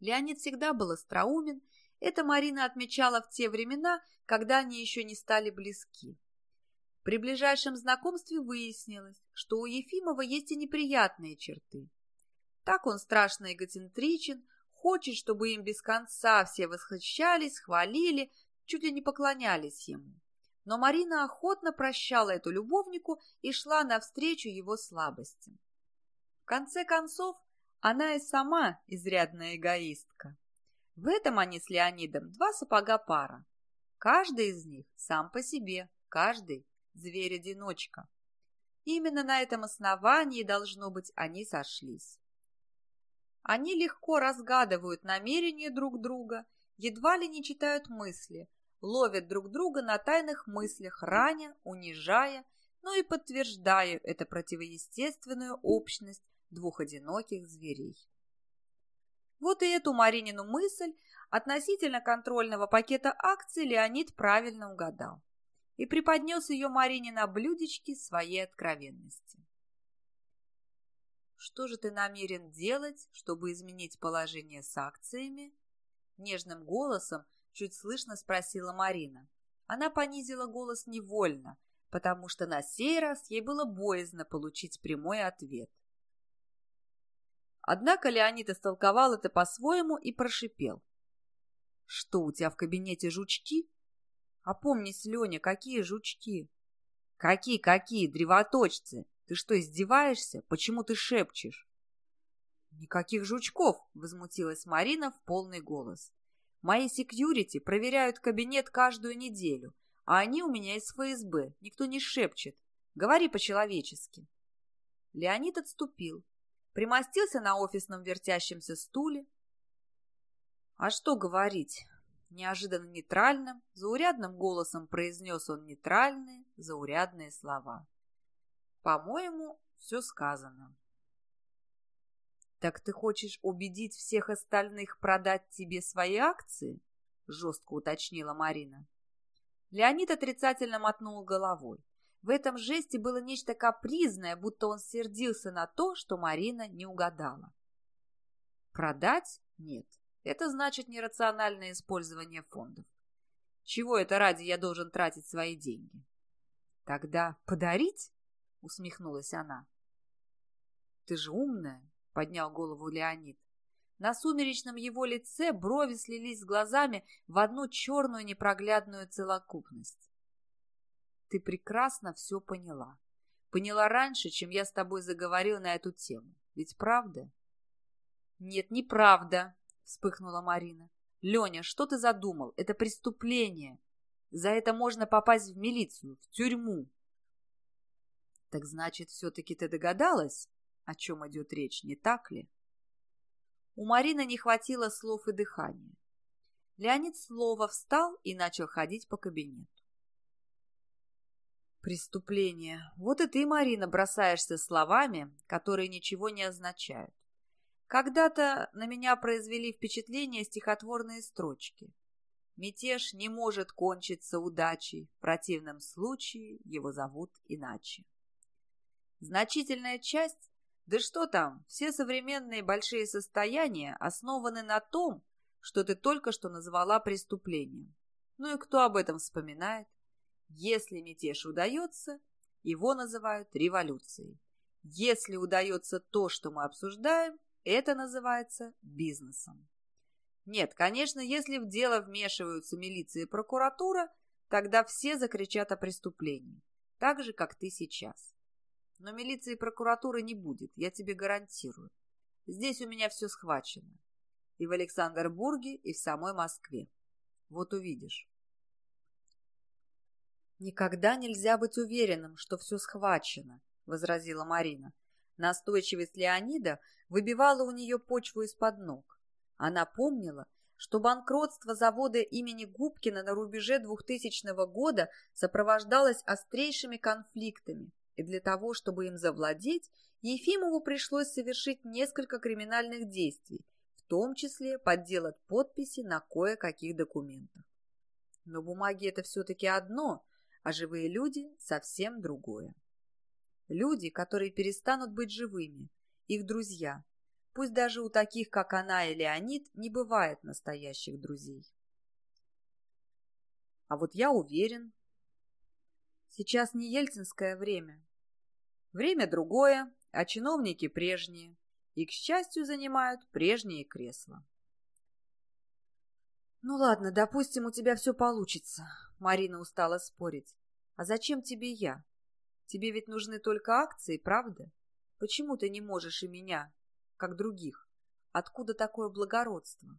Леонид всегда был остроумен это Марина отмечала в те времена, когда они еще не стали близки. При ближайшем знакомстве выяснилось, что у Ефимова есть и неприятные черты. Так он страшно эгоцентричен, хочет, чтобы им без конца все восхищались, хвалили, чуть ли не поклонялись ему. Но Марина охотно прощала эту любовнику и шла навстречу его слабостям. В конце концов, она и сама изрядная эгоистка. В этом они с Леонидом два сапога пара. Каждый из них сам по себе, каждый зверь-одиночка. Именно на этом основании, должно быть, они сошлись. Они легко разгадывают намерения друг друга, едва ли не читают мысли, ловят друг друга на тайных мыслях, раня, унижая, но и подтверждая эту противоестественную общность двух одиноких зверей. Вот и эту Маринину мысль относительно контрольного пакета акций Леонид правильно угадал и преподнес ее Марине на блюдечке своей откровенности. «Что же ты намерен делать, чтобы изменить положение с акциями?» Нежным голосом чуть слышно спросила Марина. Она понизила голос невольно, потому что на сей раз ей было боязно получить прямой ответ. Однако Леонид истолковал это по-своему и прошипел. «Что, у тебя в кабинете жучки?» «Опомнись, Леня, какие жучки?» «Какие-какие, древоточцы? Ты что, издеваешься? Почему ты шепчешь?» «Никаких жучков!» — возмутилась Марина в полный голос. «Мои секьюрити проверяют кабинет каждую неделю, а они у меня из ФСБ, никто не шепчет. Говори по-человечески». Леонид отступил, примостился на офисном вертящемся стуле. А что говорить? Неожиданно нейтральным, заурядным голосом произнес он нейтральные, заурядные слова. По-моему, все сказано. «Так ты хочешь убедить всех остальных продать тебе свои акции?» — жестко уточнила Марина. Леонид отрицательно мотнул головой. В этом жесте было нечто капризное, будто он сердился на то, что Марина не угадала. Продать? Нет. Это значит нерациональное использование фондов. Чего это ради я должен тратить свои деньги? Тогда подарить? Усмехнулась она. Ты же умная, поднял голову Леонид. На сумеречном его лице брови слились с глазами в одну черную непроглядную целокупность. Ты прекрасно все поняла. Поняла раньше, чем я с тобой заговорил на эту тему. Ведь правда? Нет, неправда, вспыхнула Марина. Леня, что ты задумал? Это преступление. За это можно попасть в милицию, в тюрьму. Так значит, все-таки ты догадалась, о чем идет речь, не так ли? У Марины не хватило слов и дыхания. Леонид снова встал и начал ходить по кабинету. Преступление. Вот и ты, Марина, бросаешься словами, которые ничего не означают. Когда-то на меня произвели впечатление стихотворные строчки. Мятеж не может кончиться удачей, в противном случае его зовут иначе. Значительная часть, да что там, все современные большие состояния основаны на том, что ты только что назвала преступлением. Ну и кто об этом вспоминает? Если мятеж удается, его называют революцией. Если удается то, что мы обсуждаем, это называется бизнесом. Нет, конечно, если в дело вмешиваются милиция и прокуратура, тогда все закричат о преступлении, так же, как ты сейчас. Но милиции и прокуратуры не будет, я тебе гарантирую. Здесь у меня все схвачено. И в Александрбурге, и в самой Москве. Вот увидишь. «Никогда нельзя быть уверенным, что все схвачено», — возразила Марина. Настойчивость Леонида выбивала у нее почву из-под ног. Она помнила, что банкротство завода имени Губкина на рубеже 2000 года сопровождалось острейшими конфликтами, и для того, чтобы им завладеть, Ефимову пришлось совершить несколько криминальных действий, в том числе подделать подписи на кое-каких документах. Но бумаги это все-таки одно, а живые люди – совсем другое. Люди, которые перестанут быть живыми, их друзья. Пусть даже у таких, как она и Леонид, не бывает настоящих друзей. А вот я уверен, сейчас не ельцинское время. Время другое, а чиновники прежние, и, к счастью, занимают прежние кресла. «Ну ладно, допустим, у тебя все получится», — Марина устала спорить. «А зачем тебе я? Тебе ведь нужны только акции, правда? Почему ты не можешь и меня, как других? Откуда такое благородство?»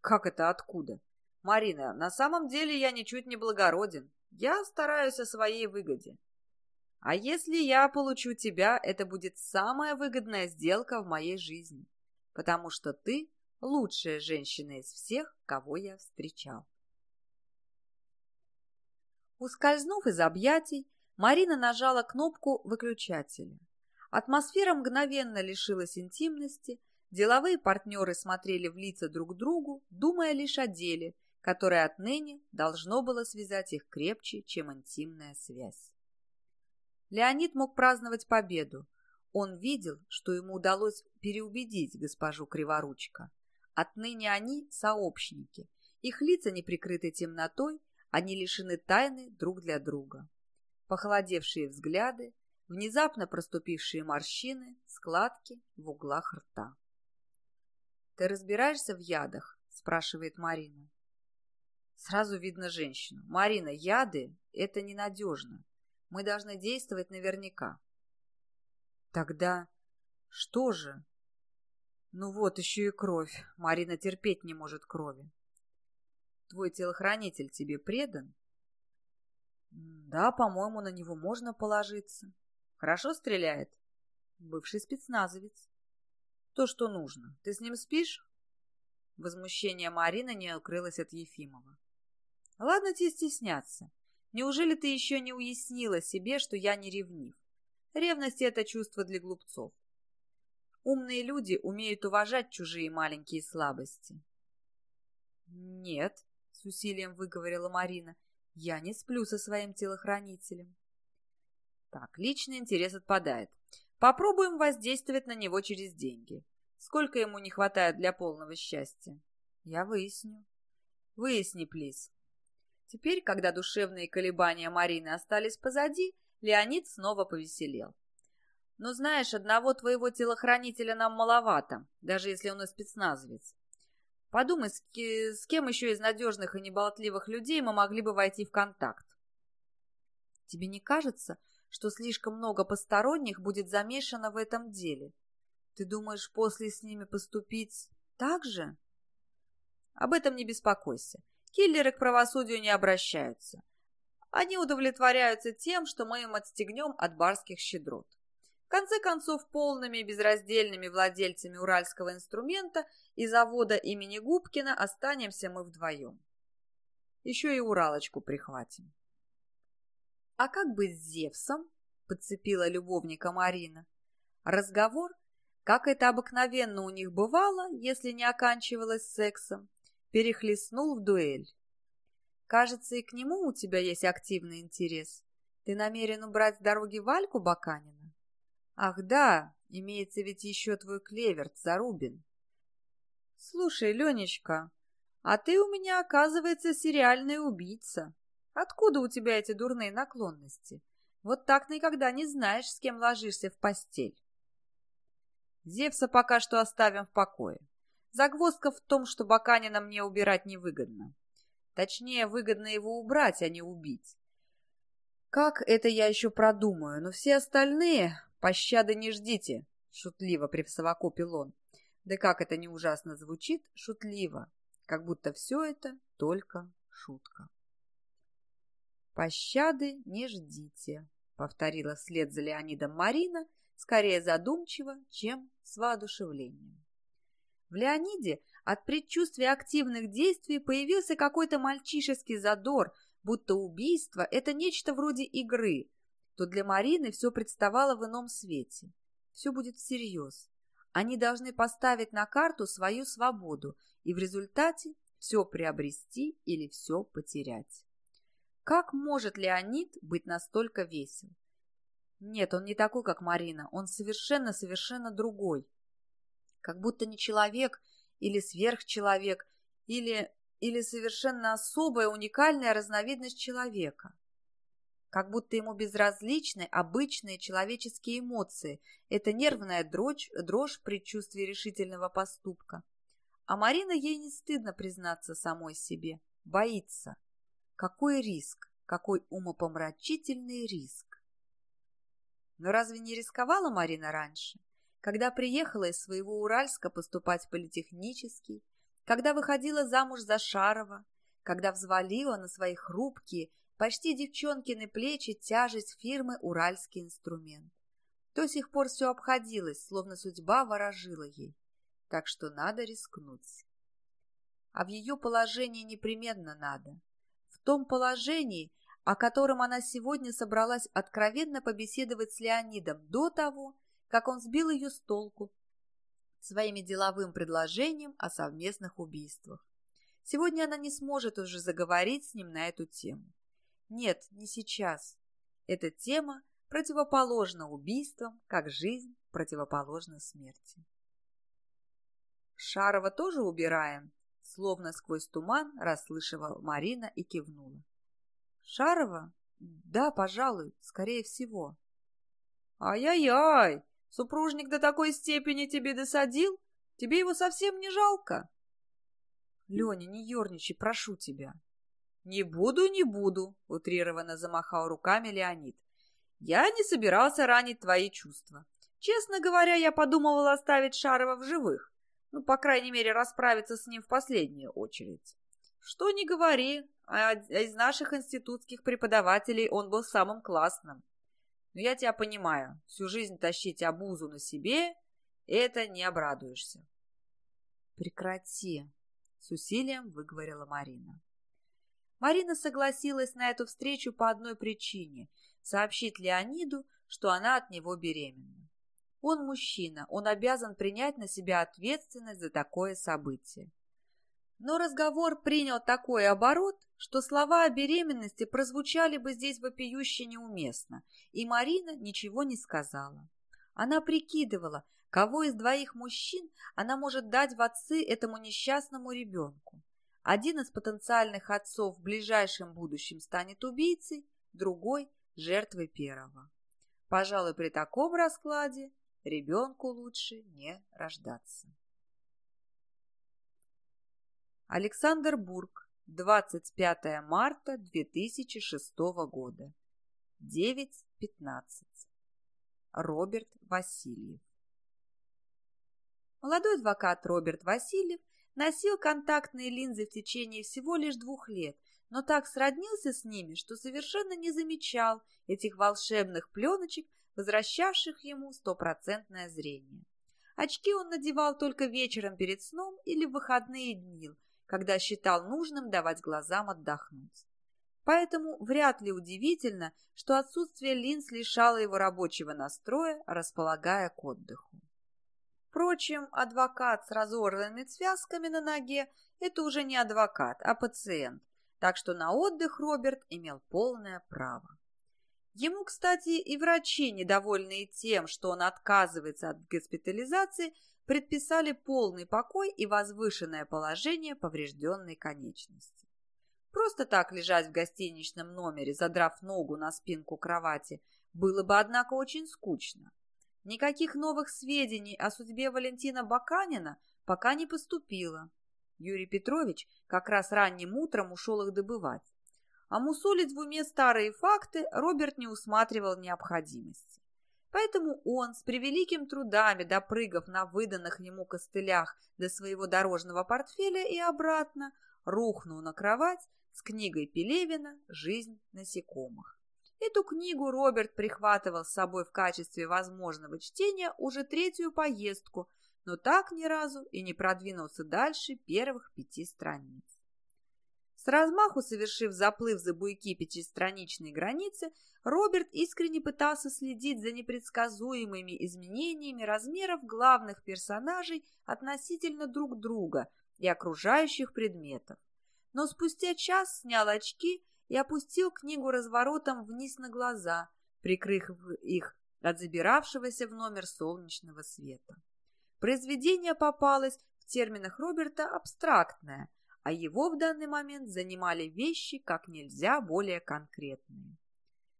«Как это откуда?» «Марина, на самом деле я ничуть не благороден. Я стараюсь о своей выгоде. А если я получу тебя, это будет самая выгодная сделка в моей жизни, потому что ты лучшая женщина из всех, кого я встречал. Ускользнув из объятий, Марина нажала кнопку выключателя. Атмосфера мгновенно лишилась интимности, деловые партнеры смотрели в лица друг другу, думая лишь о деле, которое отныне должно было связать их крепче, чем интимная связь. Леонид мог праздновать победу. Он видел, что ему удалось переубедить госпожу Криворучка. Отныне они сообщники. Их лица не прикрыты темнотой, они лишены тайны друг для друга. Похолодевшие взгляды, внезапно проступившие морщины, складки в углах рта. «Ты разбираешься в ядах?» – спрашивает Марина. Сразу видно женщину. «Марина, яды – это ненадежно. Мы должны действовать наверняка». «Тогда что же?» Ну вот, еще и кровь. Марина терпеть не может крови. Твой телохранитель тебе предан? Да, по-моему, на него можно положиться. Хорошо стреляет? Бывший спецназовец. То, что нужно. Ты с ним спишь? Возмущение Марины не укрылось от Ефимова. Ладно тебе стесняться. Неужели ты еще не уяснила себе, что я не ревнив? Ревность — это чувство для глупцов. Умные люди умеют уважать чужие маленькие слабости. Нет, с усилием выговорила Марина, я не сплю со своим телохранителем. Так, личный интерес отпадает. Попробуем воздействовать на него через деньги. Сколько ему не хватает для полного счастья? Я выясню. Выясни, плиз. Теперь, когда душевные колебания Марины остались позади, Леонид снова повеселел. «Ну, знаешь, одного твоего телохранителя нам маловато, даже если он и спецназовец. Подумай, с, с кем еще из надежных и неболтливых людей мы могли бы войти в контакт. Тебе не кажется, что слишком много посторонних будет замешано в этом деле? Ты думаешь, после с ними поступить так же? Об этом не беспокойся. Киллеры к правосудию не обращаются. Они удовлетворяются тем, что мы им отстегнем от барских щедрот. В конце концов, полными безраздельными владельцами уральского инструмента и завода имени Губкина останемся мы вдвоем. Еще и Уралочку прихватим. А как быть с Зевсом? Подцепила любовника Марина. Разговор, как это обыкновенно у них бывало, если не оканчивалось сексом, перехлестнул в дуэль. Кажется, и к нему у тебя есть активный интерес. Ты намерен убрать с дороги Вальку Баканина? Ах да, имеется ведь еще твой клеверт, Зарубин. Слушай, Ленечка, а ты у меня, оказывается, сериальный убийца. Откуда у тебя эти дурные наклонности? Вот так никогда не знаешь, с кем ложишься в постель. Зевса пока что оставим в покое. Загвоздка в том, что Баканина мне убирать невыгодно. Точнее, выгодно его убрать, а не убить. Как это я еще продумаю, но все остальные «Пощады не ждите!» — шутливо присовокупил он. Да как это не ужасно звучит, шутливо, как будто все это только шутка. «Пощады не ждите», — повторила вслед за Леонидом Марина, скорее задумчиво, чем с воодушевлением. В Леониде от предчувствия активных действий появился какой-то мальчишеский задор, будто убийство — это нечто вроде игры, то для Марины все представало в ином свете. Все будет всерьез. Они должны поставить на карту свою свободу и в результате все приобрести или все потерять. Как может Леонид быть настолько весел? Нет, он не такой, как Марина, он совершенно-совершенно другой. Как будто не человек или сверхчеловек, или, или совершенно особая уникальная разновидность человека как будто ему безразличны обычные человеческие эмоции. Это нервная дрожь, дрожь предчувствии решительного поступка. А Марина ей не стыдно признаться самой себе. Боится. Какой риск, какой умопомрачительный риск. Но разве не рисковала Марина раньше, когда приехала из своего Уральска поступать в политехнический, когда выходила замуж за Шарова, когда взвалила на свои хрупкие почти девчонкины плечи тяжесть фирмы «Уральский инструмент». До сих пор все обходилось, словно судьба ворожила ей. Так что надо рискнуть. А в ее положении непременно надо. В том положении, о котором она сегодня собралась откровенно побеседовать с Леонидом до того, как он сбил ее с толку своими деловым предложением о совместных убийствах. Сегодня она не сможет уже заговорить с ним на эту тему. Нет, не сейчас. Эта тема противоположна убийствам, как жизнь противоположна смерти. Шарова тоже убираем? Словно сквозь туман расслышала Марина и кивнула. Шарова? Да, пожалуй, скорее всего. Ай-яй-яй! Супружник до такой степени тебе досадил? Тебе его совсем не жалко? Леня, не ерничай, прошу тебя. «Не буду, не буду», — утрированно замахал руками Леонид. «Я не собирался ранить твои чувства. Честно говоря, я подумывал оставить Шарова в живых. Ну, по крайней мере, расправиться с ним в последнюю очередь. Что не говори, а из наших институтских преподавателей он был самым классным. Но я тебя понимаю, всю жизнь тащить обузу на себе — это не обрадуешься». «Прекрати», — с усилием выговорила Марина. Марина согласилась на эту встречу по одной причине – сообщить Леониду, что она от него беременна. Он мужчина, он обязан принять на себя ответственность за такое событие. Но разговор принял такой оборот, что слова о беременности прозвучали бы здесь вопиюще неуместно, и Марина ничего не сказала. Она прикидывала, Кого из двоих мужчин она может дать в отцы этому несчастному ребенку? Один из потенциальных отцов в ближайшем будущем станет убийцей, другой – жертвой первого. Пожалуй, при таком раскладе ребенку лучше не рождаться. Александр Бург, 25 марта 2006 года, 9.15. Роберт Васильев Молодой адвокат Роберт Васильев носил контактные линзы в течение всего лишь двух лет, но так сроднился с ними, что совершенно не замечал этих волшебных пленочек, возвращавших ему стопроцентное зрение. Очки он надевал только вечером перед сном или в выходные дни, когда считал нужным давать глазам отдохнуть. Поэтому вряд ли удивительно, что отсутствие линз лишало его рабочего настроя, располагая к отдыху. Впрочем, адвокат с разорванными связками на ноге – это уже не адвокат, а пациент, так что на отдых Роберт имел полное право. Ему, кстати, и врачи, недовольные тем, что он отказывается от госпитализации, предписали полный покой и возвышенное положение поврежденной конечности. Просто так лежать в гостиничном номере, задрав ногу на спинку кровати, было бы, однако, очень скучно. Никаких новых сведений о судьбе Валентина Баканина пока не поступило. Юрий Петрович как раз ранним утром ушел их добывать. А мусолить в уме старые факты Роберт не усматривал необходимости. Поэтому он, с превеликим трудами допрыгав на выданных ему костылях до своего дорожного портфеля и обратно, рухнул на кровать с книгой Пелевина «Жизнь насекомых». Эту книгу Роберт прихватывал с собой в качестве возможного чтения уже третью поездку, но так ни разу и не продвинулся дальше первых пяти страниц. С размаху совершив заплыв за буйки пятистраничной границы, Роберт искренне пытался следить за непредсказуемыми изменениями размеров главных персонажей относительно друг друга и окружающих предметов. Но спустя час снял очки и опустил книгу разворотом вниз на глаза, прикрыв их от забиравшегося в номер солнечного света. Произведение попалось в терминах Роберта абстрактное, а его в данный момент занимали вещи как нельзя более конкретные.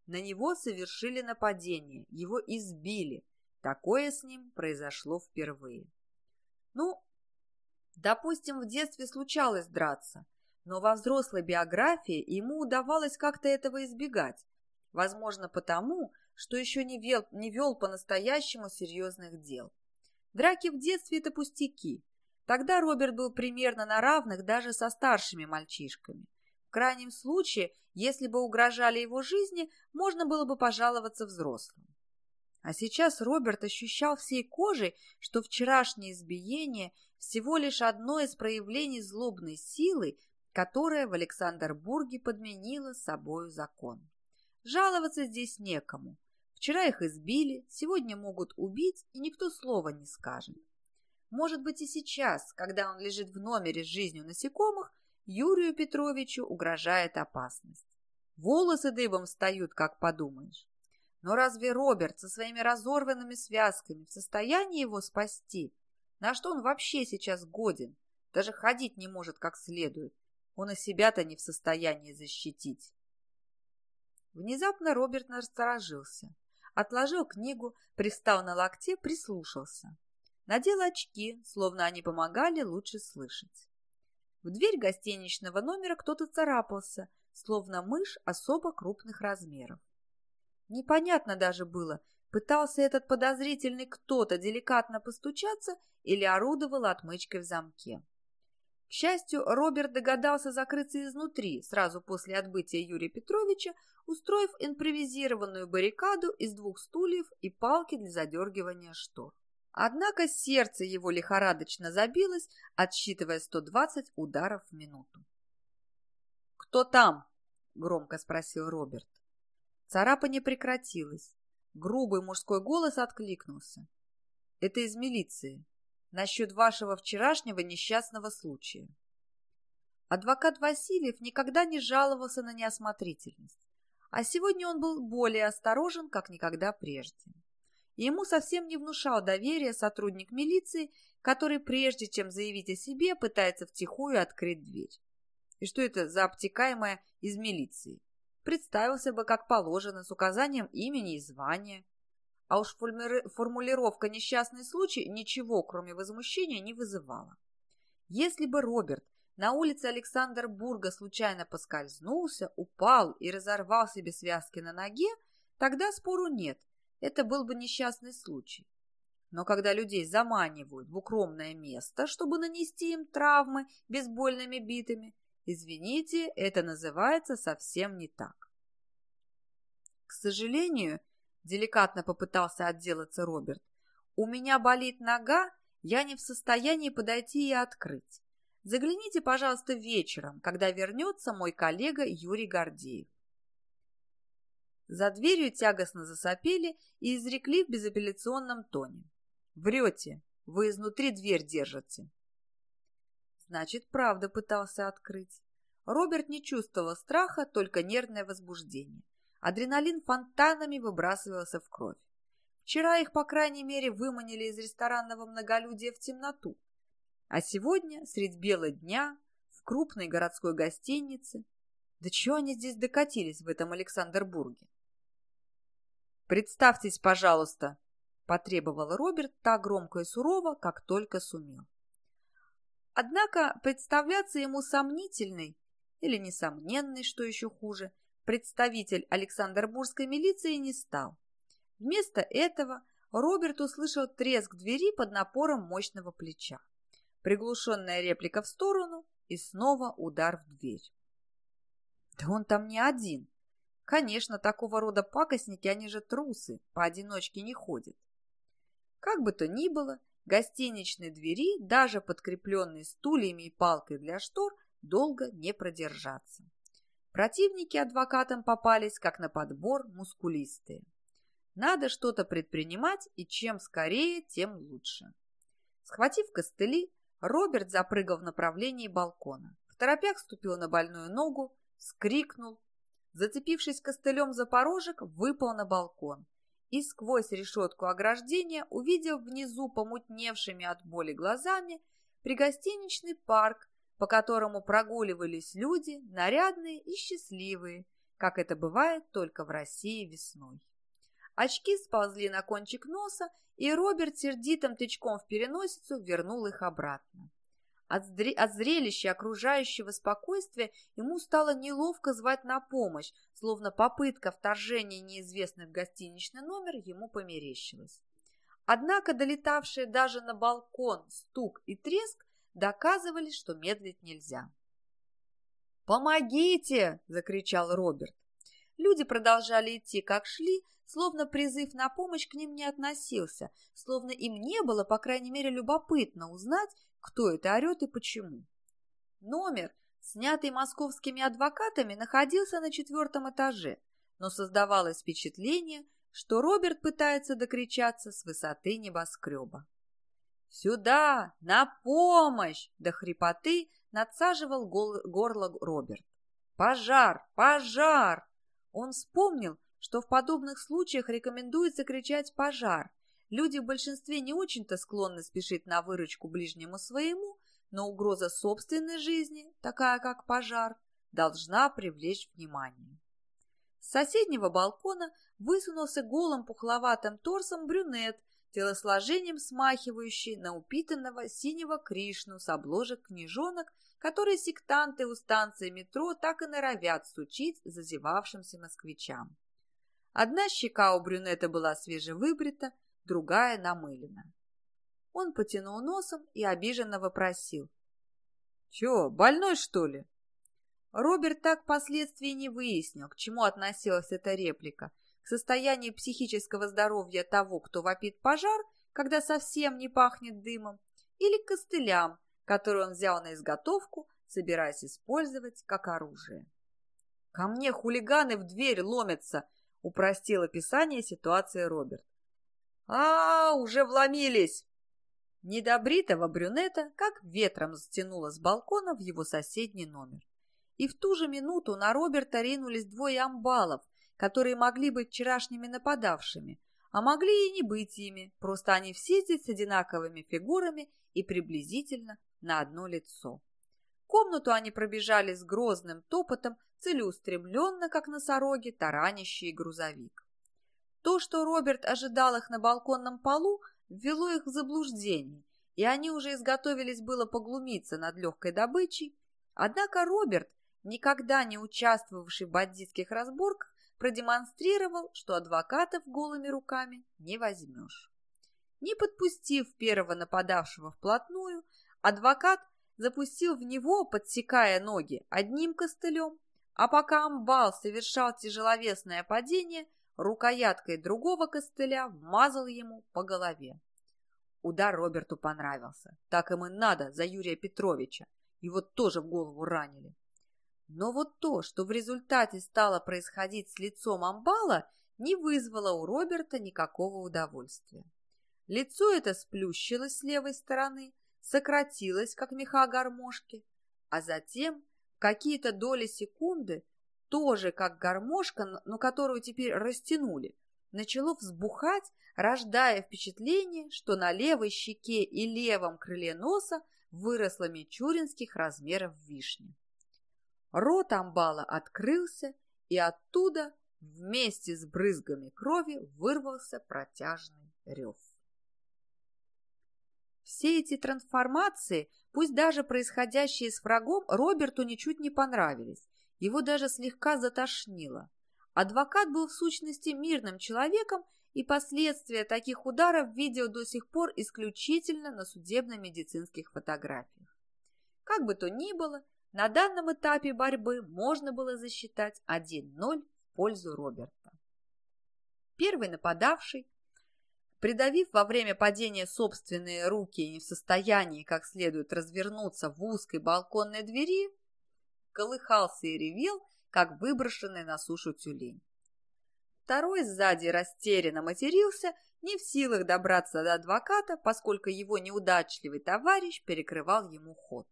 На него совершили нападение, его избили. Такое с ним произошло впервые. Ну, допустим, в детстве случалось драться, но во взрослой биографии ему удавалось как-то этого избегать. Возможно, потому, что еще не вел, не вел по-настоящему серьезных дел. Драки в детстве – это пустяки. Тогда Роберт был примерно на равных даже со старшими мальчишками. В крайнем случае, если бы угрожали его жизни, можно было бы пожаловаться взрослым. А сейчас Роберт ощущал всей кожей, что вчерашнее избиение всего лишь одно из проявлений злобной силы, которая в Александрбурге подменила собою закон. Жаловаться здесь некому. Вчера их избили, сегодня могут убить, и никто слова не скажет. Может быть и сейчас, когда он лежит в номере с жизнью насекомых, Юрию Петровичу угрожает опасность. Волосы дыбом встают, как подумаешь. Но разве Роберт со своими разорванными связками в состоянии его спасти? На что он вообще сейчас годен? Даже ходить не может как следует. Он и себя-то не в состоянии защитить. Внезапно Роберт насторожился. Отложил книгу, пристал на локте, прислушался. Надел очки, словно они помогали лучше слышать. В дверь гостиничного номера кто-то царапался, словно мышь особо крупных размеров. Непонятно даже было, пытался этот подозрительный кто-то деликатно постучаться или орудовал отмычкой в замке. К счастью, Роберт догадался закрыться изнутри сразу после отбытия Юрия Петровича, устроив импровизированную баррикаду из двух стульев и палки для задергивания штор. Однако сердце его лихорадочно забилось, отсчитывая 120 ударов в минуту. «Кто там?» – громко спросил Роберт. Царапа не прекратилась. Грубый мужской голос откликнулся. «Это из милиции насчет вашего вчерашнего несчастного случая. Адвокат Васильев никогда не жаловался на неосмотрительность, а сегодня он был более осторожен, как никогда прежде. ему совсем не внушал доверия сотрудник милиции, который, прежде чем заявить о себе, пытается втихую открыть дверь. И что это за обтекаемое из милиции? Представился бы, как положено, с указанием имени и звания. А уж формулировка «несчастный случай» ничего, кроме возмущения, не вызывала. Если бы Роберт на улице Александрбурга случайно поскользнулся, упал и разорвал себе связки на ноге, тогда спору нет, это был бы несчастный случай. Но когда людей заманивают в укромное место, чтобы нанести им травмы бейсбольными битами, извините, это называется совсем не так. К сожалению, деликатно попытался отделаться Роберт, у меня болит нога, я не в состоянии подойти и открыть. Загляните, пожалуйста, вечером, когда вернется мой коллега Юрий Гордеев. За дверью тягостно засопели и изрекли в безапелляционном тоне. «Врете, вы изнутри дверь держите». Значит, правда пытался открыть. Роберт не чувствовал страха, только нервное возбуждение. Адреналин фонтанами выбрасывался в кровь. Вчера их, по крайней мере, выманили из ресторанного многолюдия в темноту. А сегодня, средь бела дня, в крупной городской гостинице, да чего они здесь докатились в этом Александрбурге? «Представьтесь, пожалуйста», — потребовал Роберт так громко и сурово, как только сумел. Однако представляться ему сомнительный или несомненный, что еще хуже, представитель Александрбургской милиции не стал. Вместо этого Роберт услышал треск двери под напором мощного плеча приглушенная реплика в сторону и снова удар в дверь. Да он там не один. Конечно, такого рода пакостники, они же трусы, поодиночке не ходят. Как бы то ни было, гостиничные двери, даже подкрепленные стульями и палкой для штор, долго не продержаться. Противники адвокатам попались, как на подбор, мускулистые. Надо что-то предпринимать, и чем скорее, тем лучше. Схватив костыли, Роберт запрыгал в направлении балкона. В торопях ступил на больную ногу, скрикнул. Зацепившись костылем за порожек, выпал на балкон и сквозь решетку ограждения увидел внизу помутневшими от боли глазами пригостиничный парк, по которому прогуливались люди, нарядные и счастливые, как это бывает только в России весной. Очки сползли на кончик носа, и Роберт сердитым тычком в переносицу вернул их обратно. От, зре от зрелища окружающего спокойствия ему стало неловко звать на помощь, словно попытка вторжения неизвестной в гостиничный номер ему померещилась. Однако долетавшие даже на балкон стук и треск доказывали, что медлить нельзя. «Помогите!» – закричал Роберт. Люди продолжали идти, как шли, словно призыв на помощь к ним не относился, словно им не было, по крайней мере, любопытно узнать, кто это орет и почему. Номер, снятый московскими адвокатами, находился на четвертом этаже, но создавалось впечатление, что Роберт пытается докричаться с высоты небоскреба. «Сюда! На помощь!» до хрипоты надсаживал горло Роберт. «Пожар! Пожар!» Он вспомнил, что в подобных случаях рекомендуется кричать «пожар». Люди в большинстве не очень-то склонны спешить на выручку ближнему своему, но угроза собственной жизни, такая как пожар, должна привлечь внимание. С соседнего балкона высунулся голым пухловатым торсом брюнет, телосложением смахивающий на упитанного синего Кришну с обложек книжонок, которые сектанты у станции метро так и норовят сучить зазевавшимся москвичам. Одна щека у брюнета была свежевыбрита, другая намылена. Он потянул носом и обиженно вопросил. «Чё, больной, что ли?» Роберт так впоследствии не выяснил, к чему относилась эта реплика, к состоянию психического здоровья того, кто вопит пожар, когда совсем не пахнет дымом, или к костылям, которые он взял на изготовку, собираясь использовать как оружие. «Ко мне хулиганы в дверь ломятся!» упростил описание ситуации Роберт. «А, уже вломились!» Недобритого брюнета как ветром стянуло с балкона в его соседний номер. И в ту же минуту на Роберта ринулись двое амбалов, которые могли быть вчерашними нападавшими, а могли и не быть ими, просто они все здесь с одинаковыми фигурами и приблизительно на одно лицо. Комнату они пробежали с грозным топотом, целеустремленно, как носороги, таранящий грузовик. То, что Роберт ожидал их на балконном полу, ввело их в заблуждение, и они уже изготовились было поглумиться над легкой добычей. Однако Роберт, никогда не участвовавший в бандитских разборках, продемонстрировал, что адвокатов голыми руками не возьмешь. Не подпустив первого нападавшего вплотную, адвокат запустил в него, подсекая ноги, одним костылем, а пока амбал совершал тяжеловесное падение, рукояткой другого костыля вмазал ему по голове. Удар Роберту понравился. Так им и надо за Юрия Петровича. Его тоже в голову ранили. Но вот то, что в результате стало происходить с лицом амбала, не вызвало у Роберта никакого удовольствия. Лицо это сплющилось с левой стороны, сократилось, как меха гармошки, а затем какие-то доли секунды, тоже как гармошка, но которую теперь растянули, начало взбухать, рождая впечатление, что на левой щеке и левом крыле носа выросла мичуринских размеров вишня. Рот амбала открылся, и оттуда вместе с брызгами крови вырвался протяжный рев. Все эти трансформации, пусть даже происходящие с врагом, Роберту ничуть не понравились. Его даже слегка затошнило. Адвокат был в сущности мирным человеком, и последствия таких ударов видел до сих пор исключительно на судебно-медицинских фотографиях. Как бы то ни было, на данном этапе борьбы можно было засчитать 1-0 в пользу Роберта. Первый нападавший, придавив во время падения собственные руки и не в состоянии как следует развернуться в узкой балконной двери, колыхался и ревел, как выброшенный на сушу тюлень. Второй сзади растерянно матерился, не в силах добраться до адвоката, поскольку его неудачливый товарищ перекрывал ему ход.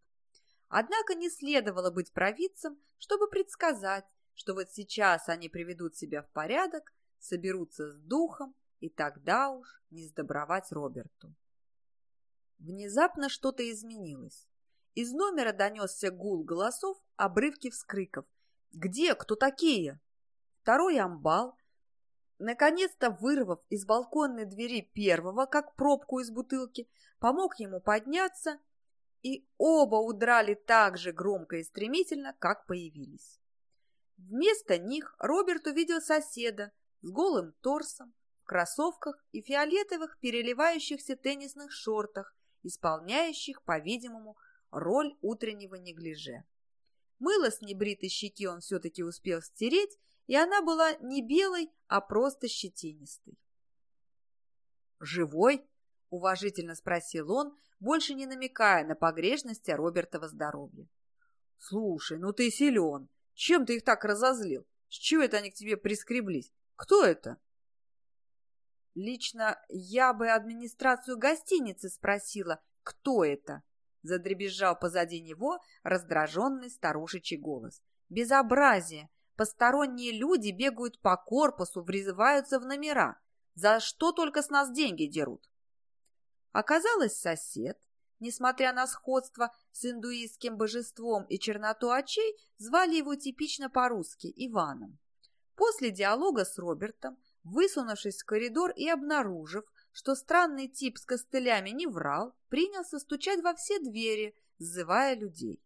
Однако не следовало быть провидцем, чтобы предсказать, что вот сейчас они приведут себя в порядок, соберутся с духом, и тогда уж не сдобровать Роберту. Внезапно что-то изменилось. Из номера донесся гул голосов, обрывки вскриков. «Где? Кто такие?» Второй амбал, наконец-то вырвав из балконной двери первого, как пробку из бутылки, помог ему подняться и оба удрали так же громко и стремительно, как появились. Вместо них Роберт увидел соседа с голым торсом, в кроссовках и фиолетовых переливающихся теннисных шортах, исполняющих, по-видимому, роль утреннего неглиже. Мыло с небритой щеки он все-таки успел стереть, и она была не белой, а просто щетинистой. «Живой?» – уважительно спросил он, больше не намекая на погрешности Робертова здоровья. «Слушай, ну ты силен. Чем ты их так разозлил? С чего это они к тебе прискреблись? Кто это?» «Лично я бы администрацию гостиницы спросила, кто это?» Задребезжал позади него раздраженный старушечий голос. «Безобразие! Посторонние люди бегают по корпусу, врезаются в номера. За что только с нас деньги дерут?» Оказалось, сосед, несмотря на сходство с индуистским божеством и черноту очей, звали его типично по-русски Иваном. После диалога с Робертом, высунувшись в коридор и обнаружив, что странный тип с костылями не врал, принялся стучать во все двери, сзывая людей.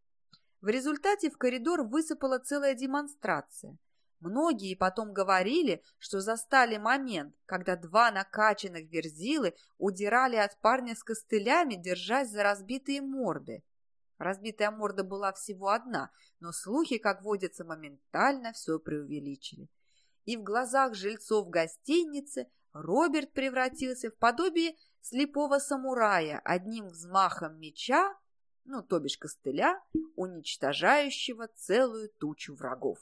В результате в коридор высыпала целая демонстрация. Многие потом говорили, что застали момент, когда два накачанных верзилы удирали от парня с костылями, держась за разбитые морды. Разбитая морда была всего одна, но слухи, как водится, моментально все преувеличили. И в глазах жильцов гостиницы Роберт превратился в подобие слепого самурая, одним взмахом меча, ну, то бишь костыля, уничтожающего целую тучу врагов.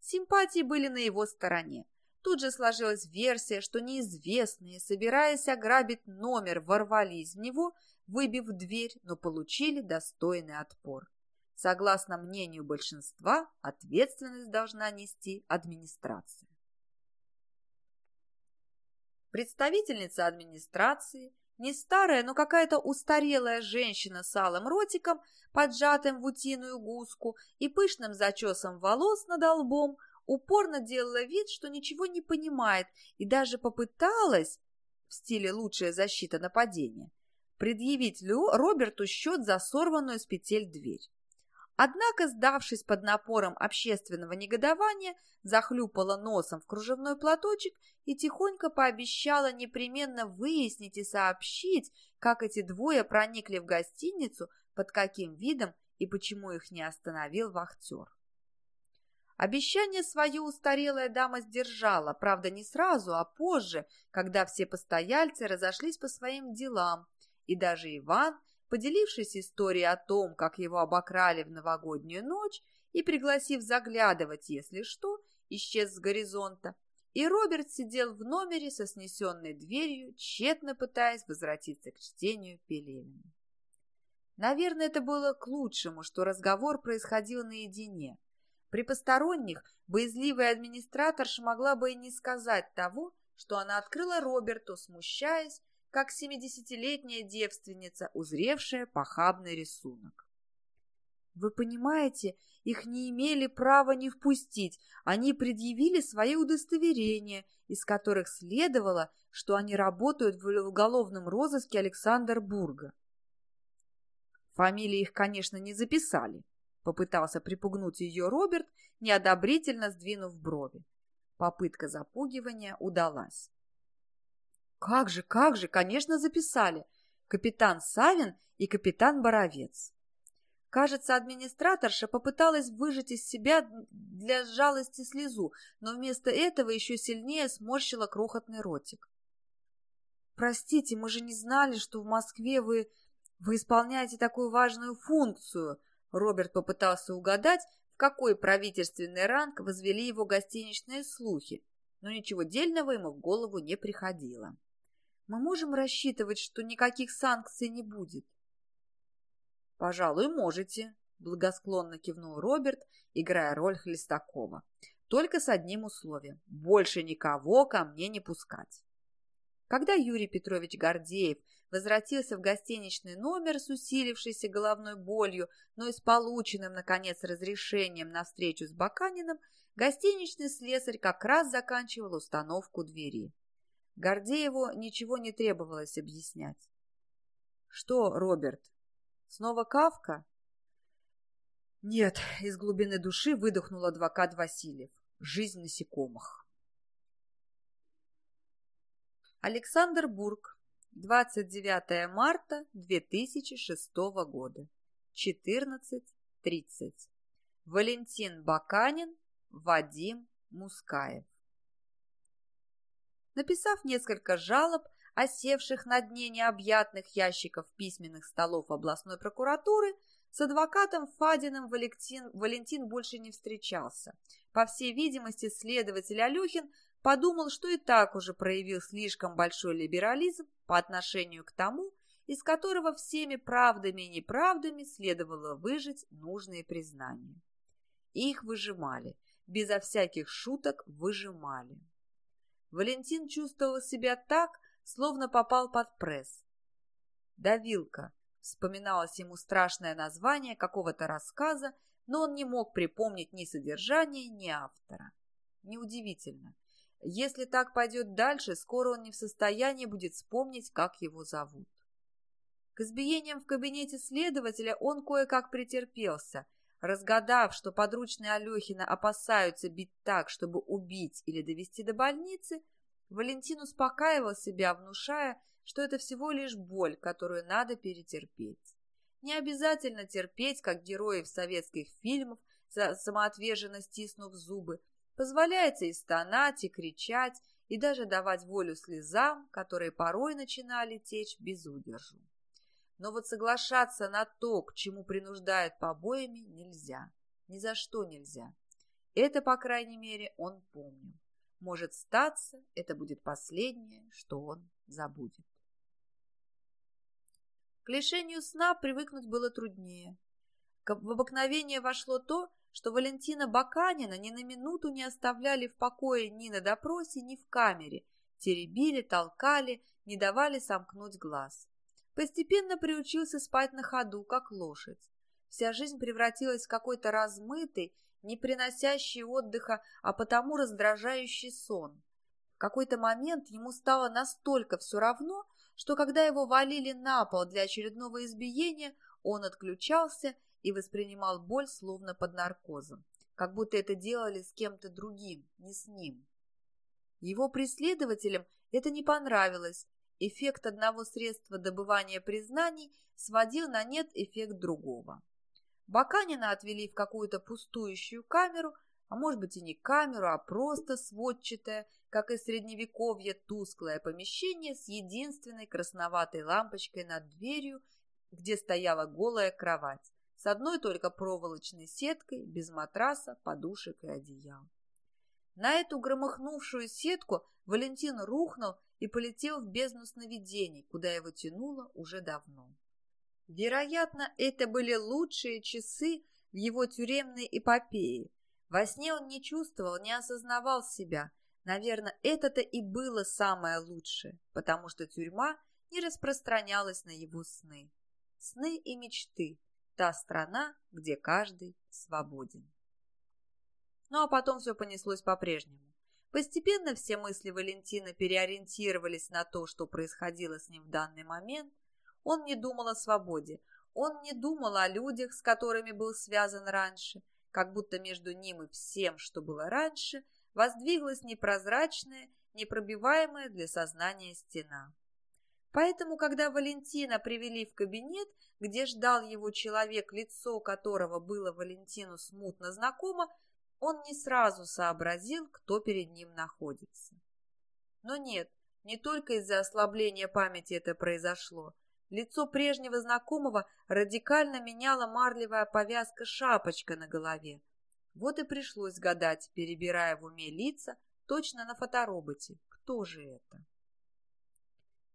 Симпатии были на его стороне. Тут же сложилась версия, что неизвестные, собираясь ограбить номер, ворвались в него, выбив дверь, но получили достойный отпор. Согласно мнению большинства, ответственность должна нести администрация. Представительница администрации, не старая, но какая-то устарелая женщина с алым ротиком, поджатым в утиную гуску и пышным зачесом волос над лбом, упорно делала вид, что ничего не понимает и даже попыталась, в стиле «лучшая защита нападения», предъявить Лю Роберту счет за сорванную с петель дверь. Однако, сдавшись под напором общественного негодования, захлюпала носом в кружевной платочек и тихонько пообещала непременно выяснить и сообщить, как эти двое проникли в гостиницу, под каким видом и почему их не остановил вахтер. Обещание свое устарелая дама сдержала, правда, не сразу, а позже, когда все постояльцы разошлись по своим делам, и даже Иван, поделившись историей о том, как его обокрали в новогоднюю ночь и пригласив заглядывать, если что, исчез с горизонта, и Роберт сидел в номере со снесенной дверью, тщетно пытаясь возвратиться к чтению Пелевина. Наверное, это было к лучшему, что разговор происходил наедине. При посторонних боязливая администраторша могла бы и не сказать того, что она открыла Роберту, смущаясь, как семидесятилетняя девственница, узревшая похабный рисунок. Вы понимаете, их не имели права не впустить, они предъявили свои удостоверения, из которых следовало, что они работают в уголовном розыске Александрбурга. Фамилии их, конечно, не записали, попытался припугнуть ее Роберт, неодобрительно сдвинув брови. Попытка запугивания удалась. Как же, как же, конечно, записали. Капитан Савин и капитан Боровец. Кажется, администраторша попыталась выжать из себя для жалости слезу, но вместо этого еще сильнее сморщила крохотный ротик. «Простите, мы же не знали, что в Москве вы... вы исполняете такую важную функцию», Роберт попытался угадать, в какой правительственный ранг возвели его гостиничные слухи, но ничего дельного ему в голову не приходило мы можем рассчитывать, что никаких санкций не будет? — Пожалуй, можете, — благосклонно кивнул Роберт, играя роль Хлестакова. — Только с одним условием — больше никого ко мне не пускать. Когда Юрий Петрович Гордеев возвратился в гостиничный номер с усилившейся головной болью, но и с полученным, наконец, разрешением на встречу с Баканиным, гостиничный слесарь как раз заканчивал установку двери. Гордееву ничего не требовалось объяснять. «Что, Роберт, снова Кавка?» «Нет», — из глубины души выдохнул адвокат Васильев. «Жизнь насекомых». Александр Бург, 29 марта 2006 года, 14.30. Валентин Баканин, Вадим Мускаев. Написав несколько жалоб, осевших на дне необъятных ящиков письменных столов областной прокуратуры, с адвокатом Фадиным Валентин, Валентин больше не встречался. По всей видимости, следователь Алехин подумал, что и так уже проявил слишком большой либерализм по отношению к тому, из которого всеми правдами и неправдами следовало выжить нужные признания. Их выжимали, безо всяких шуток выжимали. Валентин чувствовал себя так, словно попал под пресс. «Давилка» — вспоминалось ему страшное название какого-то рассказа, но он не мог припомнить ни содержания, ни автора. Неудивительно. Если так пойдет дальше, скоро он не в состоянии будет вспомнить, как его зовут. К избиениям в кабинете следователя он кое-как претерпелся, Разгадав, что подручные Алехина опасаются бить так, чтобы убить или довести до больницы, Валентин успокаивал себя, внушая, что это всего лишь боль, которую надо перетерпеть. Не обязательно терпеть, как герои в советских фильмах, самоотверженно стиснув зубы. Позволяется и стонать, и кричать, и даже давать волю слезам, которые порой начинали течь без удержу. Но вот соглашаться на то, к чему принуждают побоями, нельзя. Ни за что нельзя. Это, по крайней мере, он помнил. Может статься, это будет последнее, что он забудет. К лишению сна привыкнуть было труднее. В обыкновение вошло то, что Валентина Баканина ни на минуту не оставляли в покое ни на допросе, ни в камере, Теребили, толкали, не давали сомкнуть глаз. Постепенно приучился спать на ходу, как лошадь. Вся жизнь превратилась в какой-то размытый, не приносящий отдыха, а потому раздражающий сон. В какой-то момент ему стало настолько все равно, что когда его валили на пол для очередного избиения, он отключался и воспринимал боль словно под наркозом, как будто это делали с кем-то другим, не с ним. Его преследователям это не понравилось. Эффект одного средства добывания признаний сводил на нет эффект другого. Баканина отвели в какую-то пустующую камеру, а может быть и не камеру, а просто сводчатое, как и средневековье, тусклое помещение с единственной красноватой лампочкой над дверью, где стояла голая кровать, с одной только проволочной сеткой, без матраса, подушек и одеял. На эту громыхнувшую сетку Валентин рухнул и полетел в бездну сновидений, куда его тянуло уже давно. Вероятно, это были лучшие часы в его тюремной эпопее. Во сне он не чувствовал, не осознавал себя. Наверное, это-то и было самое лучшее, потому что тюрьма не распространялась на его сны. Сны и мечты – та страна, где каждый свободен. Ну а потом все понеслось по-прежнему. Постепенно все мысли Валентина переориентировались на то, что происходило с ним в данный момент – он не думал о свободе. Он не думал о людях, с которыми был связан раньше, как будто между ним и всем, что было раньше, воздвиглась непрозрачная, непробиваемая для сознания стена. Поэтому, когда Валентина привели в кабинет, где ждал его человек, лицо которого было Валентину смутно знакомо, он не сразу сообразил, кто перед ним находится. Но нет, не только из-за ослабления памяти это произошло. Лицо прежнего знакомого радикально меняла марлевая повязка-шапочка на голове. Вот и пришлось гадать, перебирая в уме лица, точно на фотороботе. Кто же это?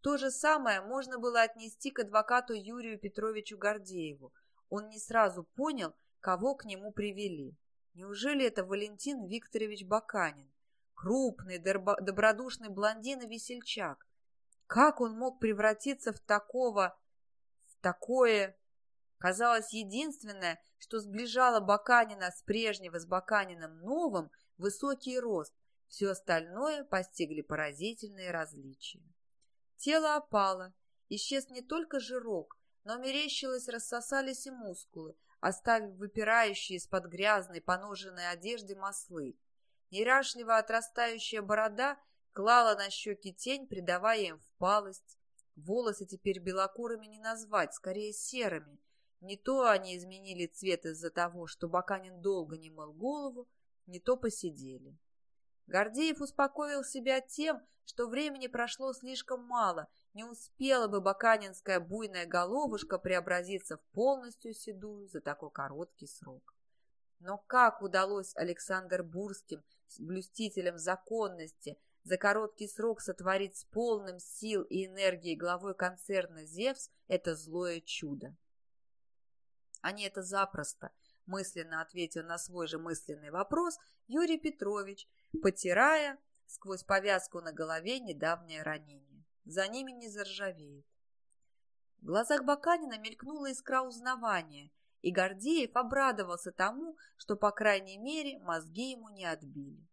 То же самое можно было отнести к адвокату Юрию Петровичу Гордееву. Он не сразу понял, кого к нему привели. Неужели это Валентин Викторович Баканин? Крупный, добродушный блондин и весельчак. Как он мог превратиться в такого... в такое... Казалось, единственное, что сближало Баканина с прежнего с Баканином новым, высокий рост. Все остальное постигли поразительные различия. Тело опало, исчез не только жирок, но мерещилось, рассосались и мускулы, оставив выпирающие из-под грязной, поноженной одежды маслы. Неряшливо отрастающая борода клала на щеки тень, придавая им впалость. Волосы теперь белокурыми не назвать, скорее серыми. Не то они изменили цвет из-за того, что Баканин долго не мыл голову, не то посидели. Гордеев успокоил себя тем, что времени прошло слишком мало, не успела бы баканинская буйная головушка преобразиться в полностью седую за такой короткий срок. Но как удалось Александр Бурским, блюстителям законности, за короткий срок сотворить с полным сил и энергии главой концерна «Зевс» — это злое чудо. Они это запросто, мысленно ответил на свой же мысленный вопрос Юрий Петрович, потирая сквозь повязку на голове недавнее ранение. За ними не заржавеет. В глазах Баканина мелькнула искра узнавания, и Гордеев обрадовался тому, что, по крайней мере, мозги ему не отбили.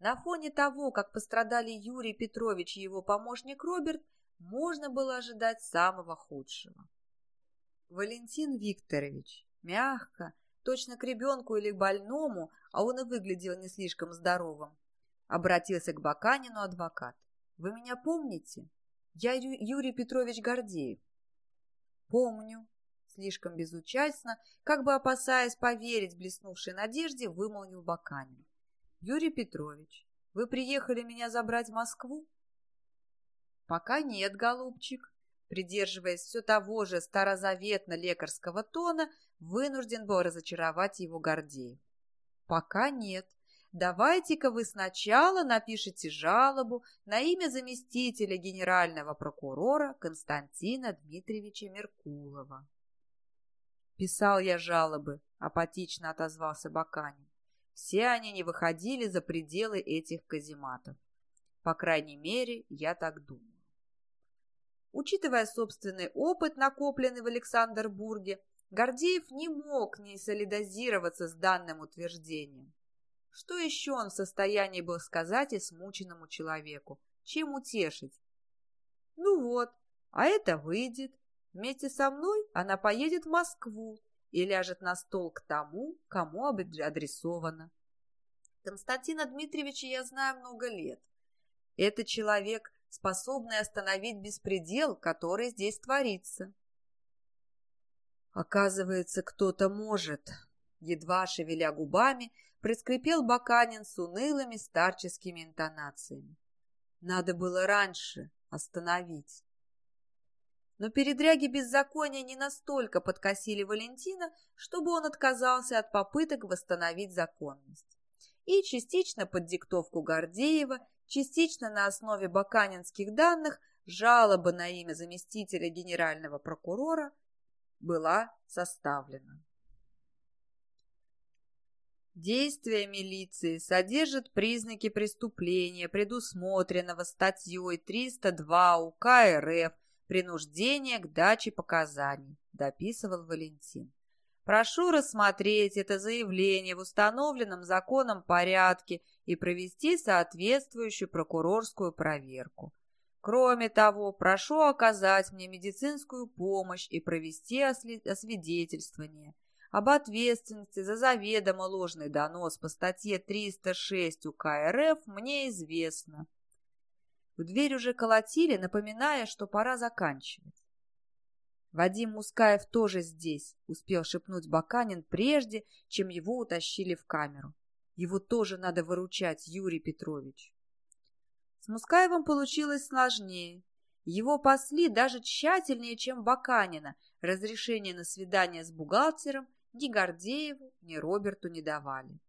На фоне того, как пострадали Юрий Петрович и его помощник Роберт, можно было ожидать самого худшего. Валентин Викторович, мягко, точно к ребенку или к больному, а он и выглядел не слишком здоровым, обратился к Баканину адвокат. «Вы меня помните? Я Ю Юрий Петрович Гордеев». «Помню», слишком безучастно, как бы опасаясь поверить блеснувшей надежде, вымолвил Баканин. Юрий Петрович, вы приехали меня забрать в Москву? Пока нет, голубчик. Придерживаясь все того же старозаветно-лекарского тона, вынужден был разочаровать его Гордеев. Пока нет. Давайте-ка вы сначала напишите жалобу на имя заместителя генерального прокурора Константина Дмитриевича Меркулова. Писал я жалобы, апатично отозвался Баканин. Все они не выходили за пределы этих казематов. По крайней мере, я так думаю. Учитывая собственный опыт, накопленный в Александрбурге, Гордеев не мог не солидозироваться с данным утверждением. Что еще он в состоянии был сказать и смученному человеку? Чем утешить? Ну вот, а это выйдет. Вместе со мной она поедет в Москву и ляжет на стол к тому, кому адресовано. Константина Дмитриевича я знаю много лет. Это человек, способный остановить беспредел, который здесь творится. Оказывается, кто-то может. Едва шевеля губами, проскрипел Баканин с унылыми старческими интонациями. Надо было раньше остановить. Но передряги беззакония не настолько подкосили Валентина, чтобы он отказался от попыток восстановить законность. И частично под диктовку Гордеева, частично на основе баканинских данных, жалоба на имя заместителя генерального прокурора была составлена. Действия милиции содержат признаки преступления, предусмотренного статьей 302 УК РФ «Принуждение к даче показаний», дописывал Валентин. Прошу рассмотреть это заявление в установленном законом порядке и провести соответствующую прокурорскую проверку. Кроме того, прошу оказать мне медицинскую помощь и провести освидетельствование об ответственности за заведомо ложный донос по статье 306 УК РФ мне известно. В дверь уже колотили, напоминая, что пора заканчивать. Вадим Мускаев тоже здесь, успел шепнуть Баканин прежде, чем его утащили в камеру. Его тоже надо выручать, Юрий Петрович. С Мускаевым получилось сложнее. Его пасли даже тщательнее, чем Баканина. Разрешение на свидание с бухгалтером ни Гордееву, ни Роберту не давали.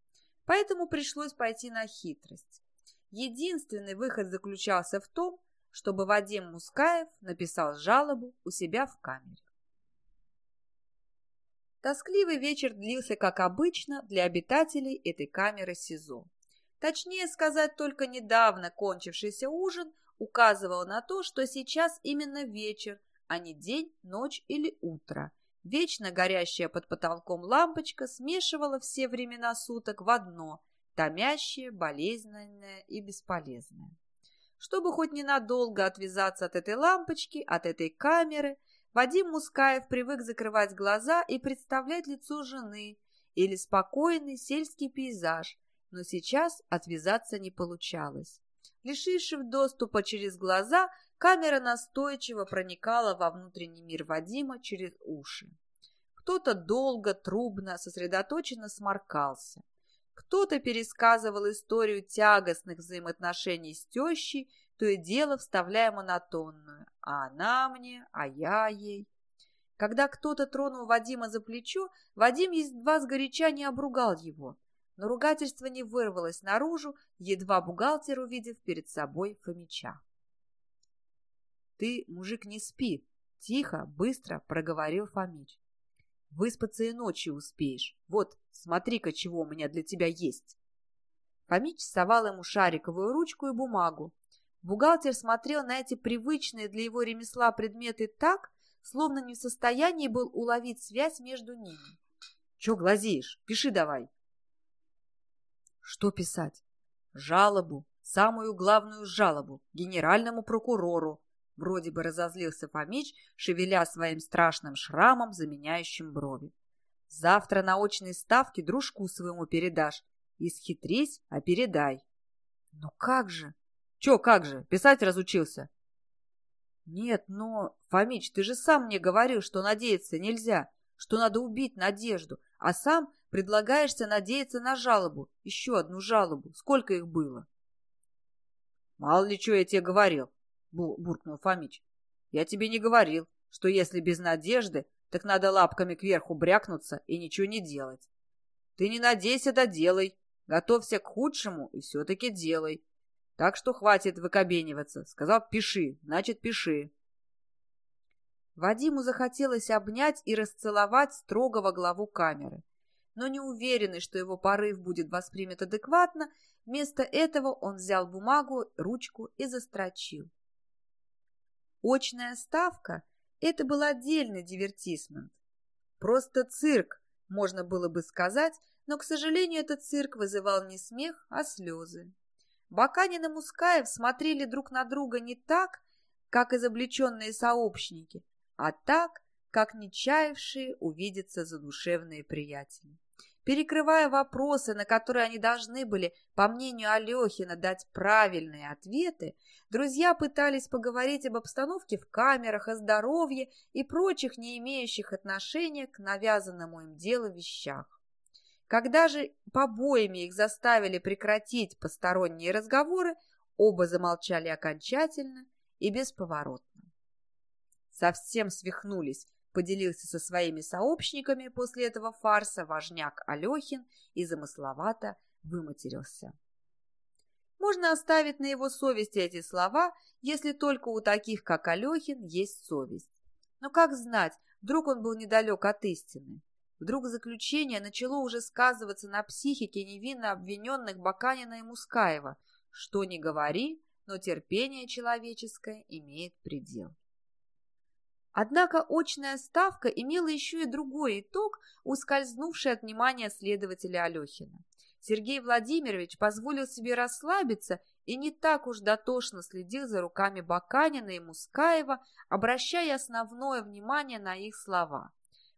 Поэтому пришлось пойти на хитрость. Единственный выход заключался в том, чтобы Вадим Мускаев написал жалобу у себя в камере. Тоскливый вечер длился, как обычно, для обитателей этой камеры СИЗО. Точнее сказать, только недавно кончившийся ужин указывал на то, что сейчас именно вечер, а не день, ночь или утро – Вечно горящая под потолком лампочка смешивала все времена суток в одно, томящее, болезненное и бесполезное. Чтобы хоть ненадолго отвязаться от этой лампочки, от этой камеры, Вадим Мускаев привык закрывать глаза и представлять лицо жены или спокойный сельский пейзаж, но сейчас отвязаться не получалось. Лишившись доступа через глаза, камера настойчиво проникала во внутренний мир Вадима через уши. Кто-то долго, трубно, сосредоточенно сморкался. Кто-то пересказывал историю тягостных взаимоотношений с тещей, то и дело вставляя монотонную «а она мне, а я ей». Когда кто-то тронул Вадима за плечо, Вадим едва сгоряча не обругал его но ругательство не вырвалось наружу, едва бухгалтер увидев перед собой Фомича. «Ты, мужик, не спи!» — тихо, быстро проговорил Фомич. «Выспаться и ночью успеешь. Вот, смотри-ка, чего у меня для тебя есть!» Фомич совал ему шариковую ручку и бумагу. Бухгалтер смотрел на эти привычные для его ремесла предметы так, словно не в состоянии был уловить связь между ними. «Че глазеешь? Пиши давай!» Что писать? Жалобу, самую главную жалобу, генеральному прокурору. Вроде бы разозлился Фомич, шевеля своим страшным шрамом, заменяющим брови. Завтра на очной ставке дружку своему передашь. Исхитрись, а передай. Ну как же? Че как же, писать разучился? Нет, но, Фомич, ты же сам мне говорил, что надеяться нельзя, что надо убить надежду, а сам предлагаешься надеяться на жалобу, еще одну жалобу. Сколько их было? Мало ли что я тебе говорил, буркнул Фомич. Я тебе не говорил, что если без надежды, так надо лапками кверху брякнуться и ничего не делать. Ты не надейся, да делай. Готовься к худшему и все-таки делай. Так что хватит выкобениваться. Сказал, пиши, значит, пиши. Вадиму захотелось обнять и расцеловать строгого главу камеры. Но не уверенный, что его порыв будет воспринят адекватно, вместо этого он взял бумагу, ручку и застрочил. Очная ставка – это был отдельный дивертисмент. Просто цирк, можно было бы сказать, но, к сожалению, этот цирк вызывал не смех, а слезы. Баканин и Мускаев смотрели друг на друга не так, как изобличенные сообщники, а так, как нечаявшие увидеться задушевные приятели. Перекрывая вопросы, на которые они должны были, по мнению Алехина, дать правильные ответы, друзья пытались поговорить об обстановке в камерах, о здоровье и прочих не имеющих отношения к навязанному им делу вещах. Когда же побоями их заставили прекратить посторонние разговоры, оба замолчали окончательно и бесповоротно. Совсем свихнулись, поделился со своими сообщниками после этого фарса важняк Алехин и замысловато выматерился. Можно оставить на его совести эти слова, если только у таких, как Алехин, есть совесть. Но как знать, вдруг он был недалек от истины. Вдруг заключение начало уже сказываться на психике невинно обвиненных Баканина и Мускаева. Что ни говори, но терпение человеческое имеет предел. Однако очная ставка имела еще и другой итог, ускользнувший от внимания следователя Алехина. Сергей Владимирович позволил себе расслабиться и не так уж дотошно следил за руками Баканина и Мускаева, обращая основное внимание на их слова.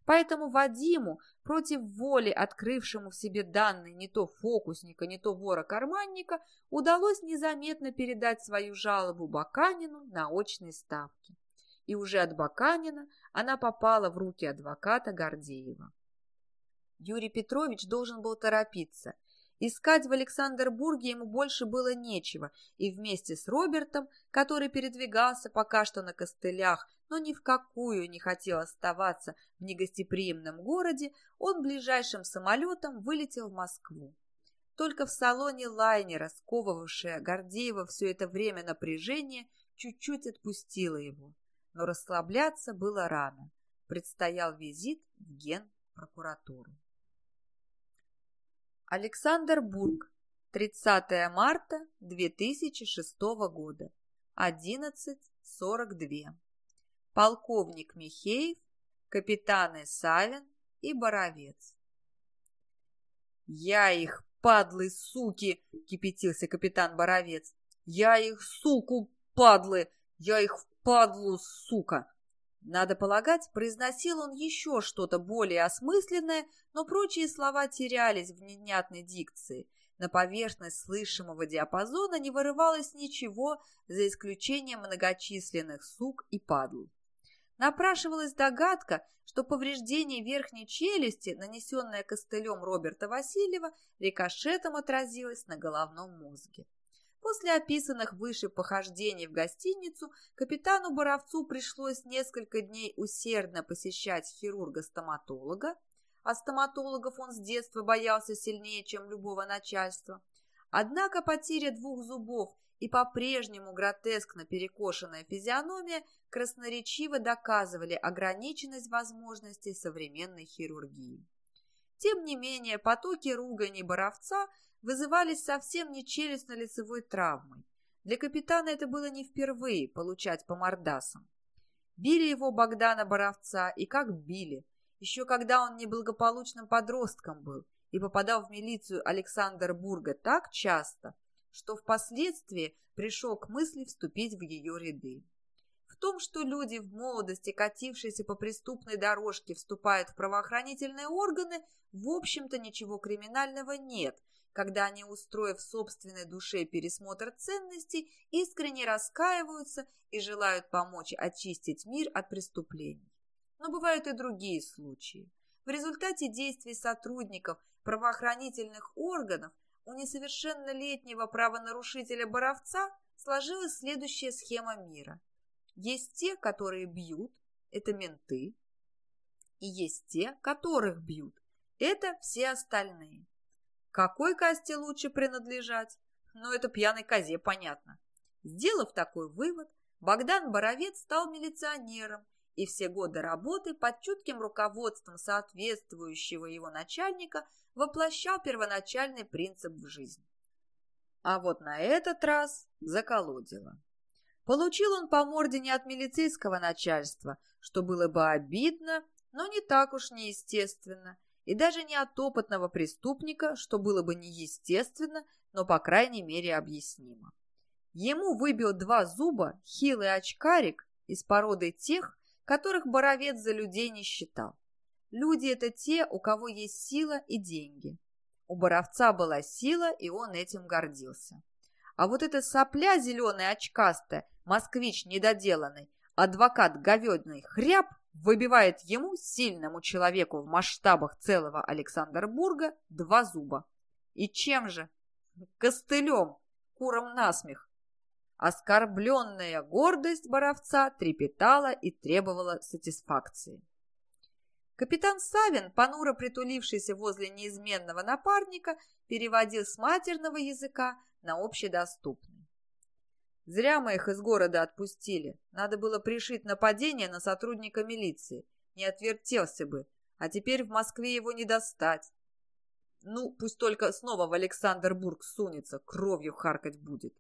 Поэтому Вадиму, против воли открывшему в себе данные не то фокусника, не то вора-карманника, удалось незаметно передать свою жалобу Баканину на очной ставке и уже от Баканина она попала в руки адвоката Гордеева. Юрий Петрович должен был торопиться. Искать в Александрбурге ему больше было нечего, и вместе с Робертом, который передвигался пока что на костылях, но ни в какую не хотел оставаться в негостеприимном городе, он ближайшим самолетом вылетел в Москву. Только в салоне лайнера, сковывавшее Гордеева все это время напряжение, чуть-чуть отпустило его но расслабляться было рано. Предстоял визит в Генпрокуратуру. Александр Бург, 30 марта 2006 года, 11.42. Полковник Михеев, капитаны Савин и Боровец. «Я их, падлы, суки!» — кипятился капитан Боровец. «Я их, суку, падлы! Я их падлу, сука!» Надо полагать, произносил он еще что-то более осмысленное, но прочие слова терялись в невнятной дикции. На поверхность слышимого диапазона не вырывалось ничего, за исключением многочисленных сук и падл. Напрашивалась догадка, что повреждение верхней челюсти, нанесенное костылем Роберта Васильева, рикошетом отразилось на головном мозге. После описанных выше похождений в гостиницу капитану Боровцу пришлось несколько дней усердно посещать хирурга-стоматолога, а стоматологов он с детства боялся сильнее, чем любого начальства. Однако потеря двух зубов и по-прежнему гротескно перекошенная физиономия красноречиво доказывали ограниченность возможностей современной хирургии. Тем не менее, потоки ругани Боровца – вызывались совсем не челюстно-лицевой травмой. Для капитана это было не впервые получать по мордасам. Били его Богдана Боровца, и как били. Еще когда он неблагополучным подростком был и попадал в милицию Александра Бурга так часто, что впоследствии пришел к мысли вступить в ее ряды. В том, что люди в молодости, катившиеся по преступной дорожке, вступают в правоохранительные органы, в общем-то ничего криминального нет, когда они, устроив в собственной душе пересмотр ценностей, искренне раскаиваются и желают помочь очистить мир от преступлений. Но бывают и другие случаи. В результате действий сотрудников правоохранительных органов у несовершеннолетнего правонарушителя Боровца сложилась следующая схема мира. Есть те, которые бьют, это менты, и есть те, которых бьют, это все остальные. Какой касте лучше принадлежать? Ну, это пьяной козе, понятно. Сделав такой вывод, Богдан Боровец стал милиционером и все годы работы под чутким руководством соответствующего его начальника воплощал первоначальный принцип в жизнь. А вот на этот раз заколодило. Получил он по морде не от милицейского начальства, что было бы обидно, но не так уж неестественно, и даже не от опытного преступника, что было бы неестественно, но по крайней мере объяснимо. Ему выбил два зуба хилый очкарик из породы тех, которых Боровец за людей не считал. Люди – это те, у кого есть сила и деньги. У Боровца была сила, и он этим гордился. А вот эта сопля зеленая очкастая, москвич недоделанный, адвокат говедный хряб выбивает ему, сильному человеку в масштабах целого Александрбурга, два зуба. И чем же? Костылем, куром насмех. Оскорбленная гордость Боровца трепетала и требовала сатисфакции. Капитан Савин, понуро притулившийся возле неизменного напарника, переводил с матерного языка на общедоступный. Зря мы их из города отпустили. Надо было пришить нападение на сотрудника милиции. Не отвертелся бы. А теперь в Москве его не достать. Ну, пусть только снова в Александрбург сунется, кровью харкать будет.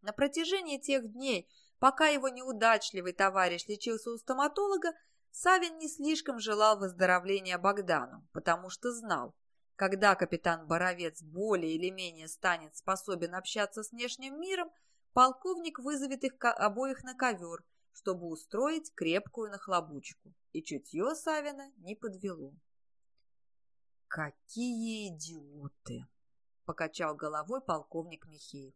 На протяжении тех дней, пока его неудачливый товарищ лечился у стоматолога, Савин не слишком желал выздоровления Богдану, потому что знал, когда капитан Боровец более или менее станет способен общаться с внешним миром, полковник вызовет их обоих на ковер, чтобы устроить крепкую нахлобучку, и чутье Савина не подвело. «Какие идиоты!» — покачал головой полковник Михеев.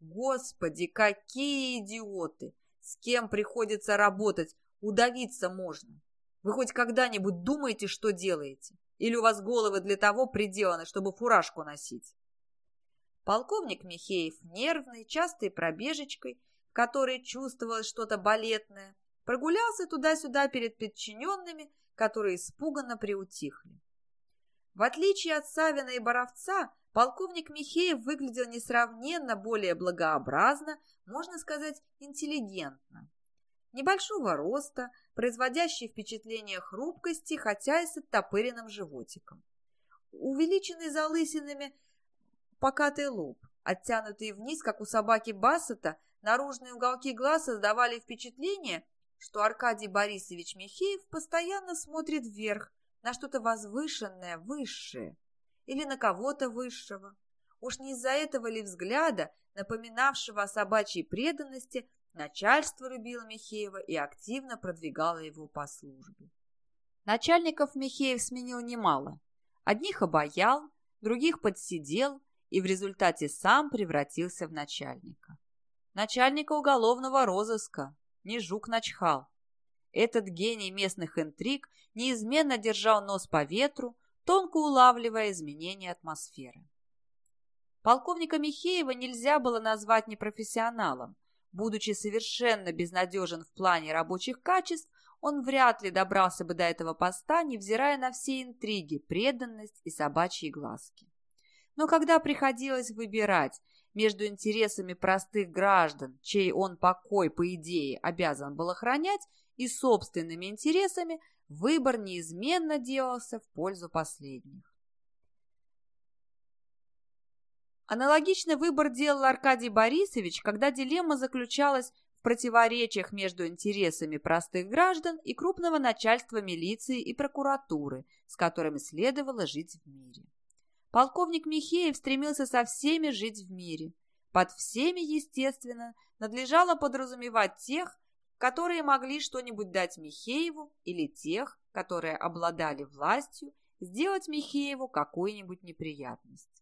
«Господи, какие идиоты! С кем приходится работать? Удавиться можно. Вы хоть когда-нибудь думаете, что делаете? Или у вас головы для того приделаны, чтобы фуражку носить?» Полковник Михеев, нервный, частой пробежечкой, в которой чувствовалось что-то балетное, прогулялся туда-сюда перед подчиненными, которые испуганно приутихли. В отличие от Савина и Боровца, полковник Михеев выглядел несравненно более благообразно, можно сказать, интеллигентно. Небольшого роста, производящий впечатление хрупкости, хотя и с оттопыренным животиком. Увеличенный залысинами покатый лоб, оттянутый вниз, как у собаки Бассета, наружные уголки глаз создавали впечатление, что Аркадий Борисович Михеев постоянно смотрит вверх, на что-то возвышенное, высшее, или на кого-то высшего. Уж не из-за этого ли взгляда, напоминавшего о собачьей преданности, начальство любило Михеева и активно продвигало его по службе. Начальников Михеев сменил немало. Одних обаял, других подсидел и в результате сам превратился в начальника. Начальника уголовного розыска, не жук начхал, этот гений местных интриг неизменно держал нос по ветру, тонко улавливая изменения атмосферы. Полковника Михеева нельзя было назвать непрофессионалом. Будучи совершенно безнадежен в плане рабочих качеств, он вряд ли добрался бы до этого поста, невзирая на все интриги, преданность и собачьи глазки. Но когда приходилось выбирать между интересами простых граждан, чей он покой, по идее, обязан был охранять, и собственными интересами, выбор неизменно делался в пользу последних. Аналогичный выбор делал Аркадий Борисович, когда дилемма заключалась в противоречиях между интересами простых граждан и крупного начальства милиции и прокуратуры, с которыми следовало жить в мире. Полковник Михеев стремился со всеми жить в мире. Под всеми, естественно, надлежало подразумевать тех, которые могли что-нибудь дать Михееву или тех, которые обладали властью, сделать Михееву какую-нибудь неприятность.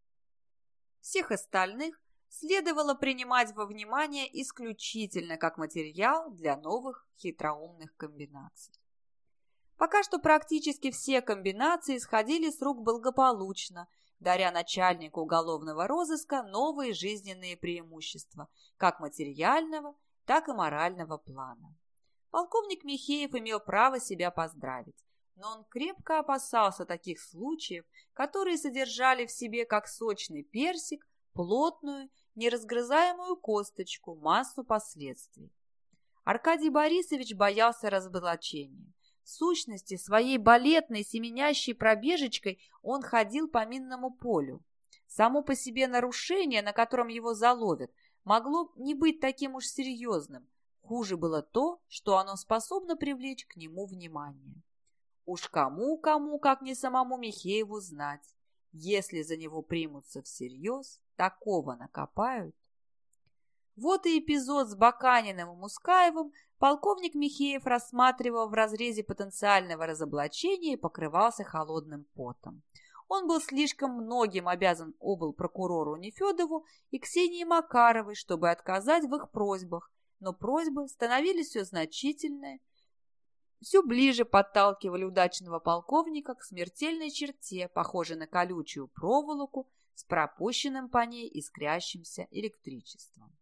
Всех остальных следовало принимать во внимание исключительно как материал для новых хитроумных комбинаций. Пока что практически все комбинации сходили с рук благополучно, даря начальнику уголовного розыска новые жизненные преимущества, как материального, так и морального плана. Полковник Михеев имел право себя поздравить, но он крепко опасался таких случаев, которые содержали в себе как сочный персик, плотную, неразгрызаемую косточку, массу последствий. Аркадий Борисович боялся разоблачения. В сущности, своей балетной семенящей пробежечкой он ходил по минному полю. Само по себе нарушение, на котором его заловят, могло не быть таким уж серьезным. Хуже было то, что оно способно привлечь к нему внимание. Уж кому-кому, как не самому Михееву знать. Если за него примутся всерьез, такого накопают. Вот и эпизод с Баканиным и Мускаевым полковник Михеев рассматривал в разрезе потенциального разоблачения и покрывался холодным потом. Он был слишком многим обязан обл. прокурору Нефедову и Ксении Макаровой, чтобы отказать в их просьбах, но просьбы становились все значительнее, все ближе подталкивали удачного полковника к смертельной черте, похожей на колючую проволоку с пропущенным по ней искрящимся электричеством.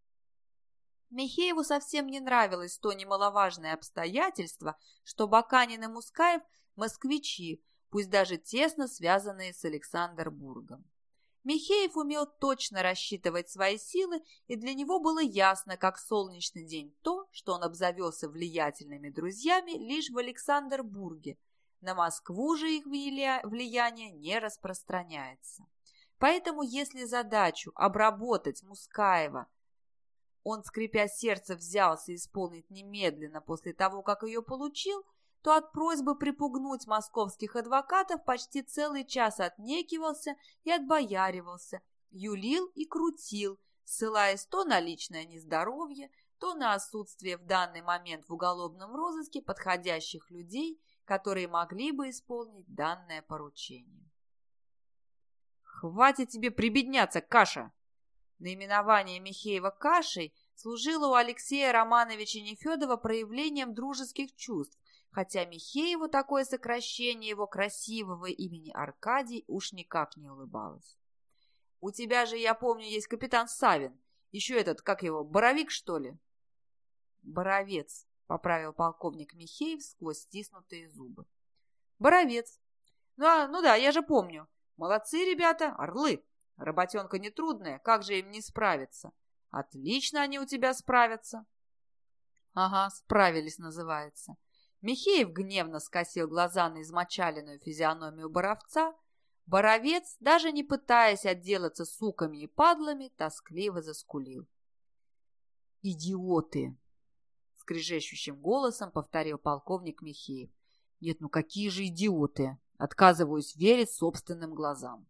Михееву совсем не нравилось то немаловажное обстоятельство, что Баканин и Мускаев – москвичи, пусть даже тесно связанные с Александрбургом. Михеев умел точно рассчитывать свои силы, и для него было ясно, как солнечный день, то, что он обзавелся влиятельными друзьями лишь в Александрбурге. На Москву же их влияние не распространяется. Поэтому, если задачу обработать Мускаева он, скрипя сердце, взялся исполнить немедленно после того, как ее получил – то от просьбы припугнуть московских адвокатов почти целый час отнекивался и отбояривался, юлил и крутил, ссылаясь то на личное нездоровье, то на отсутствие в данный момент в уголовном розыске подходящих людей, которые могли бы исполнить данное поручение. «Хватит тебе прибедняться, Каша!» Наименование Михеева «Кашей» служило у Алексея Романовича Нефедова проявлением дружеских чувств, хотя Михееву такое сокращение его красивого имени Аркадий уж никак не улыбалось. «У тебя же, я помню, есть капитан Савин. Еще этот, как его, Боровик, что ли?» «Боровец», — поправил полковник Михеев сквозь стиснутые зубы. «Боровец. Ну, а, ну да, я же помню. Молодцы, ребята, орлы. Работенка нетрудная, как же им не справиться? Отлично они у тебя справятся». «Ага, справились, называется. Михеев гневно скосил глаза на измочаленную физиономию боровца. Боровец, даже не пытаясь отделаться суками и падлами, тоскливо заскулил. «Идиоты!» — скрежещущим голосом повторил полковник Михеев. «Нет, ну какие же идиоты!» Отказываюсь верить собственным глазам.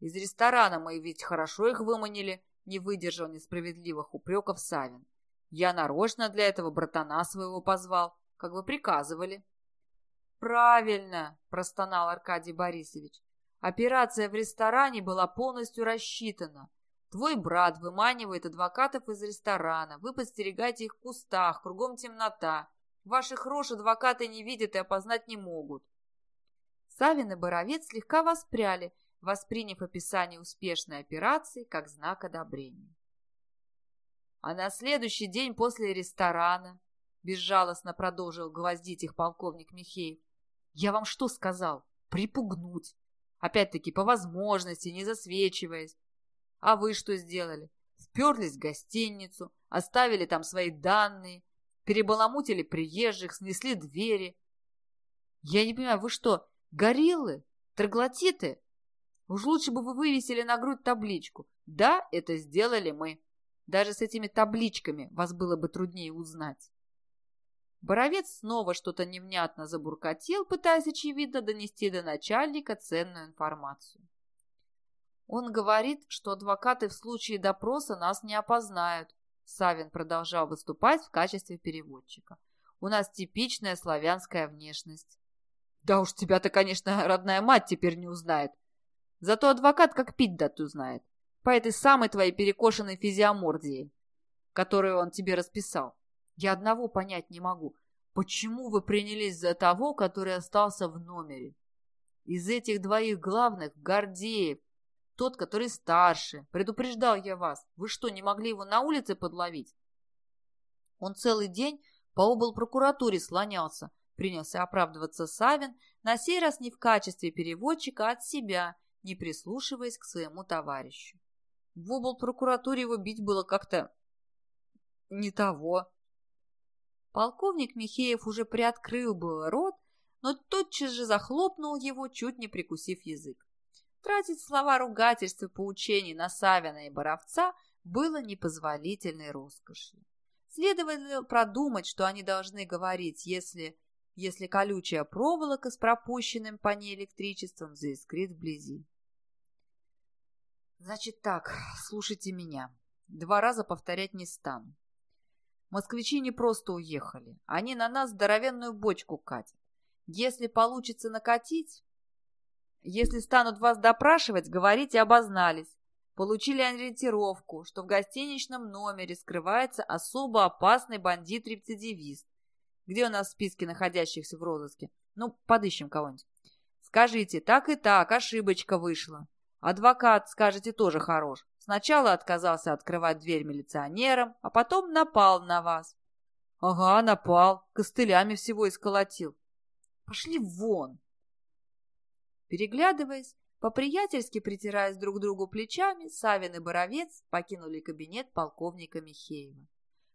Из ресторана мы ведь хорошо их выманили, не выдержал несправедливых упреков Савин. Я нарочно для этого братана своего позвал как вы приказывали. Правильно, простонал Аркадий Борисович. Операция в ресторане была полностью рассчитана. Твой брат выманивает адвокатов из ресторана. Вы подстерегаете их в кустах, кругом темнота. Ваших рож адвокаты не видят и опознать не могут. Савин и Боровец слегка воспряли, восприняв описание успешной операции как знак одобрения. А на следующий день после ресторана Безжалостно продолжил гвоздить их полковник Михеев. Я вам что сказал? Припугнуть. Опять-таки, по возможности, не засвечиваясь. А вы что сделали? Вперлись в гостиницу, оставили там свои данные, перебаламутили приезжих, снесли двери. Я не понимаю, вы что, гориллы? Троглотиты? Уж лучше бы вы вывесили на грудь табличку. Да, это сделали мы. Даже с этими табличками вас было бы труднее узнать. Боровец снова что-то невнятно забуркотел, пытаясь, очевидно, донести до начальника ценную информацию. Он говорит, что адвокаты в случае допроса нас не опознают. Савин продолжал выступать в качестве переводчика. У нас типичная славянская внешность. Да уж тебя-то, конечно, родная мать теперь не узнает. Зато адвокат как пить дать узнает. По этой самой твоей перекошенной физиомордии, которую он тебе расписал. Я одного понять не могу. Почему вы принялись за того, который остался в номере? Из этих двоих главных Гордеев, тот, который старше. Предупреждал я вас. Вы что, не могли его на улице подловить? Он целый день по облпрокуратуре слонялся. Принялся оправдываться Савин, на сей раз не в качестве переводчика, а от себя, не прислушиваясь к своему товарищу. В облпрокуратуре его бить было как-то не того. Полковник Михеев уже приоткрыл был рот, но тотчас же захлопнул его, чуть не прикусив язык. Тратить слова ругательства поучений на Савина и Боровца было непозволительной роскошью. Следовало продумать, что они должны говорить, если, если колючая проволока с пропущенным по ней электричеством заискрит вблизи. Значит так, слушайте меня. Два раза повторять не стану. Москвичи не просто уехали. Они на нас здоровенную бочку катят. Если получится накатить... Если станут вас допрашивать, говорите обознались. Получили ориентировку, что в гостиничном номере скрывается особо опасный бандит-рецидивист. Где у нас в списке находящихся в розыске? Ну, подыщем кого-нибудь. Скажите, так и так, ошибочка вышла. Адвокат, скажете, тоже хорош. Сначала отказался открывать дверь милиционерам, а потом напал на вас. Ага, напал, костылями всего исколотил. Пошли вон. Переглядываясь, по-приятельски притираясь друг к другу плечами, Савин и Боровец покинули кабинет полковника Михеева.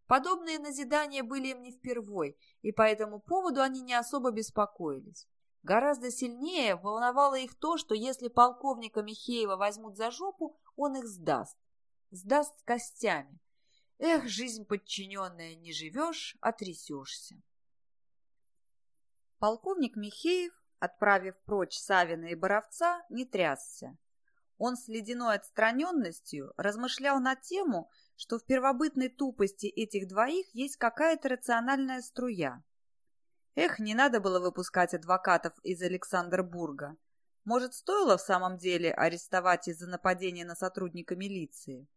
Подобные назидания были им не впервой, и по этому поводу они не особо беспокоились. Гораздо сильнее волновало их то, что если полковника Михеева возьмут за жопу, он их сдаст. Сдаст костями. Эх, жизнь подчиненная, не живешь, а. Полковник Михеев, отправив прочь Савина и Боровца, не трясся. Он с ледяной отстраненностью размышлял на тему, что в первобытной тупости этих двоих есть какая-то рациональная струя. Эх, не надо было выпускать адвокатов из Александрбурга. Может, стоило в самом деле арестовать из-за нападения на сотрудника милиции?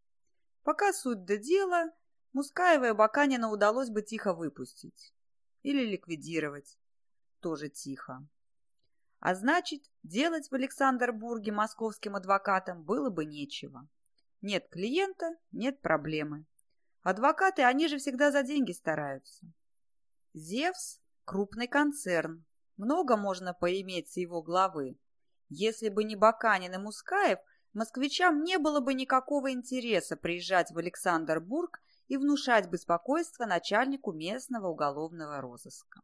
Пока суть до дела, Мускаева и Баканина удалось бы тихо выпустить. Или ликвидировать. Тоже тихо. А значит, делать в Александрбурге московским адвокатам было бы нечего. Нет клиента, нет проблемы. Адвокаты, они же всегда за деньги стараются. Зевс Крупный концерн. Много можно поиметь с его главы. Если бы не Баканин и Мускаев, москвичам не было бы никакого интереса приезжать в Александрбург и внушать беспокойство начальнику местного уголовного розыска.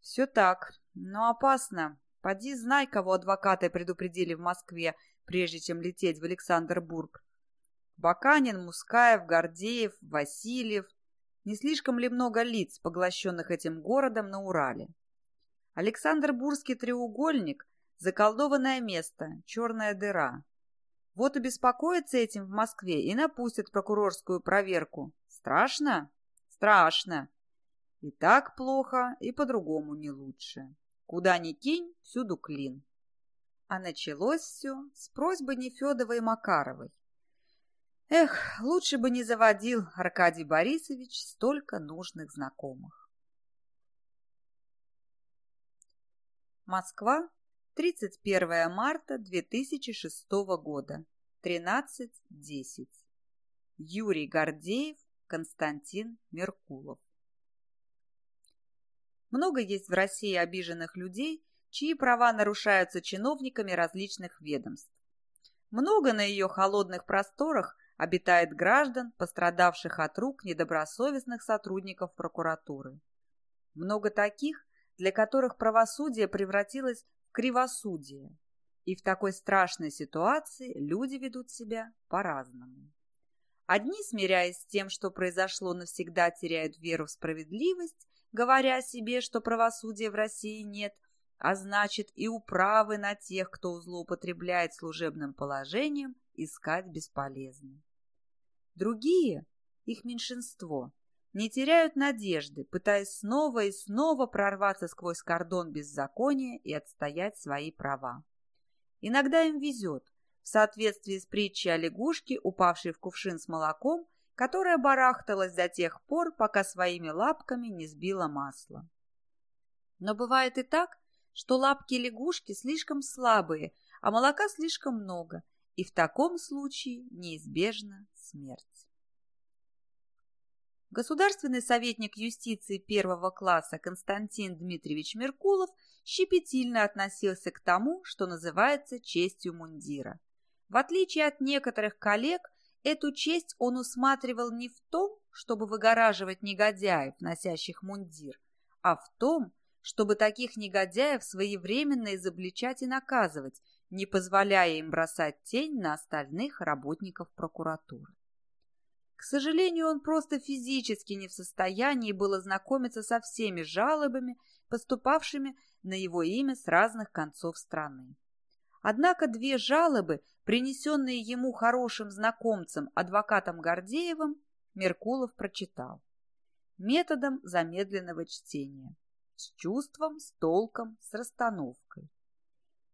Все так, но опасно. Поди знай, кого адвокаты предупредили в Москве, прежде чем лететь в Александрбург. Баканин, Мускаев, Гордеев, Васильев, не слишком ли много лиц, поглощенных этим городом на Урале? Александр-Бурский треугольник – заколдованное место, черная дыра. Вот и беспокоятся этим в Москве и напустят прокурорскую проверку. Страшно? Страшно. И так плохо, и по-другому не лучше. Куда ни кинь, всюду клин. А началось все с просьбы Нефедовой Макаровой. Эх, лучше бы не заводил Аркадий Борисович столько нужных знакомых. Москва, 31 марта 2006 года, 13.10. Юрий Гордеев, Константин Меркулов. Много есть в России обиженных людей, чьи права нарушаются чиновниками различных ведомств. Много на ее холодных просторах обитает граждан, пострадавших от рук недобросовестных сотрудников прокуратуры. Много таких, для которых правосудие превратилось кривосудие. И в такой страшной ситуации люди ведут себя по-разному. Одни, смиряясь с тем, что произошло, навсегда теряют веру в справедливость, говоря себе, что правосудия в России нет, а значит и управы на тех, кто злоупотребляет служебным положением, искать бесполезно. Другие, их меньшинство, не теряют надежды, пытаясь снова и снова прорваться сквозь кордон беззакония и отстоять свои права. Иногда им везет, в соответствии с притчей о лягушке, упавшей в кувшин с молоком, которая барахталась до тех пор, пока своими лапками не сбила масло. Но бывает и так, что лапки лягушки слишком слабые, а молока слишком много, и в таком случае неизбежна смерть. Государственный советник юстиции первого класса Константин Дмитриевич Меркулов щепетильно относился к тому, что называется честью мундира. В отличие от некоторых коллег, эту честь он усматривал не в том, чтобы выгораживать негодяев, носящих мундир, а в том, чтобы таких негодяев своевременно изобличать и наказывать, не позволяя им бросать тень на остальных работников прокуратуры. К сожалению, он просто физически не в состоянии был ознакомиться со всеми жалобами, поступавшими на его имя с разных концов страны. Однако две жалобы, принесенные ему хорошим знакомцем, адвокатом Гордеевым, Меркулов прочитал. Методом замедленного чтения, с чувством, с толком, с расстановкой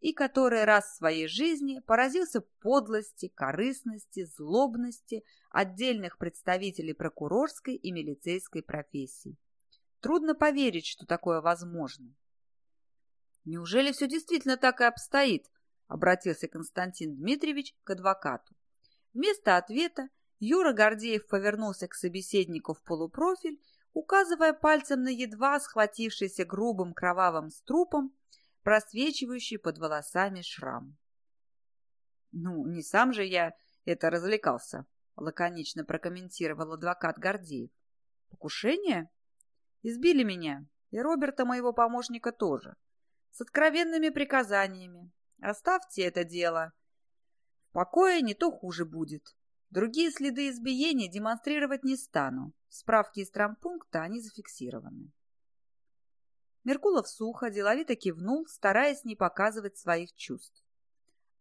и который раз в своей жизни поразился подлости, корыстности, злобности отдельных представителей прокурорской и милицейской профессий. Трудно поверить, что такое возможно. «Неужели все действительно так и обстоит?» – обратился Константин Дмитриевич к адвокату. Вместо ответа Юра Гордеев повернулся к собеседнику в полупрофиль, указывая пальцем на едва схватившийся грубым кровавым струпом просвечивающий под волосами шрам. «Ну, не сам же я это развлекался», — лаконично прокомментировал адвокат Гордеев. «Покушение? Избили меня, и Роберта, моего помощника, тоже. С откровенными приказаниями. Оставьте это дело. В покое не то хуже будет. Другие следы избиения демонстрировать не стану. Справки из травмпункта они зафиксированы. Меркулов сухо, деловито кивнул, стараясь не показывать своих чувств.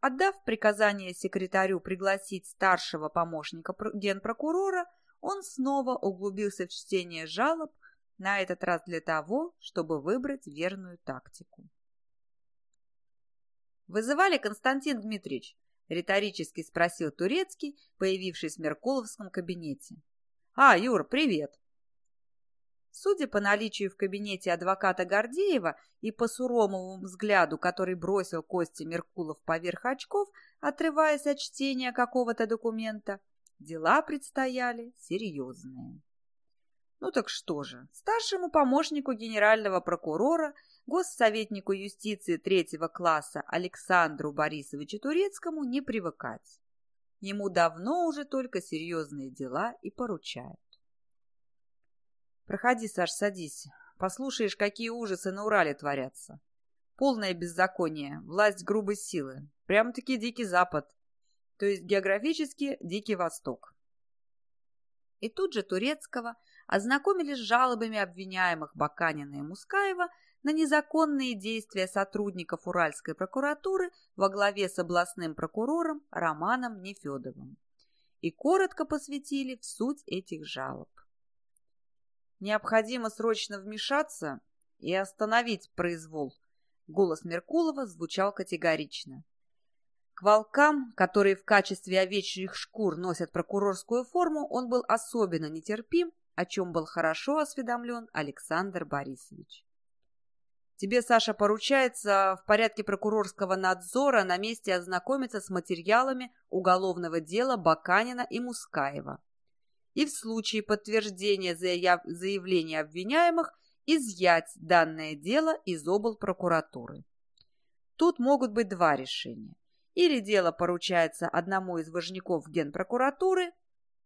Отдав приказание секретарю пригласить старшего помощника генпрокурора, он снова углубился в чтение жалоб, на этот раз для того, чтобы выбрать верную тактику. «Вызывали, Константин Дмитриевич?» — риторически спросил Турецкий, появившись в Меркуловском кабинете. «А, Юр, привет!» Судя по наличию в кабинете адвоката Гордеева и по суровому взгляду, который бросил Костя Меркулов поверх очков, отрываясь от чтения какого-то документа, дела предстояли серьезные. Ну так что же, старшему помощнику генерального прокурора, госсоветнику юстиции третьего класса Александру Борисовичу Турецкому не привыкать. Ему давно уже только серьезные дела и поручают. Проходи, Саш, садись. Послушаешь, какие ужасы на Урале творятся. Полное беззаконие, власть грубой силы. Прямо-таки Дикий Запад. То есть географически Дикий Восток. И тут же Турецкого ознакомились с жалобами обвиняемых Баканина и Мускаева на незаконные действия сотрудников Уральской прокуратуры во главе с областным прокурором Романом Нефедовым и коротко посвятили в суть этих жалоб. Необходимо срочно вмешаться и остановить произвол. Голос Меркулова звучал категорично. К волкам, которые в качестве овечьих шкур носят прокурорскую форму, он был особенно нетерпим, о чем был хорошо осведомлен Александр Борисович. Тебе, Саша, поручается в порядке прокурорского надзора на месте ознакомиться с материалами уголовного дела Баканина и Мускаева и в случае подтверждения заявления обвиняемых изъять данное дело из обл. прокуратуры. Тут могут быть два решения. Или дело поручается одному из важников генпрокуратуры,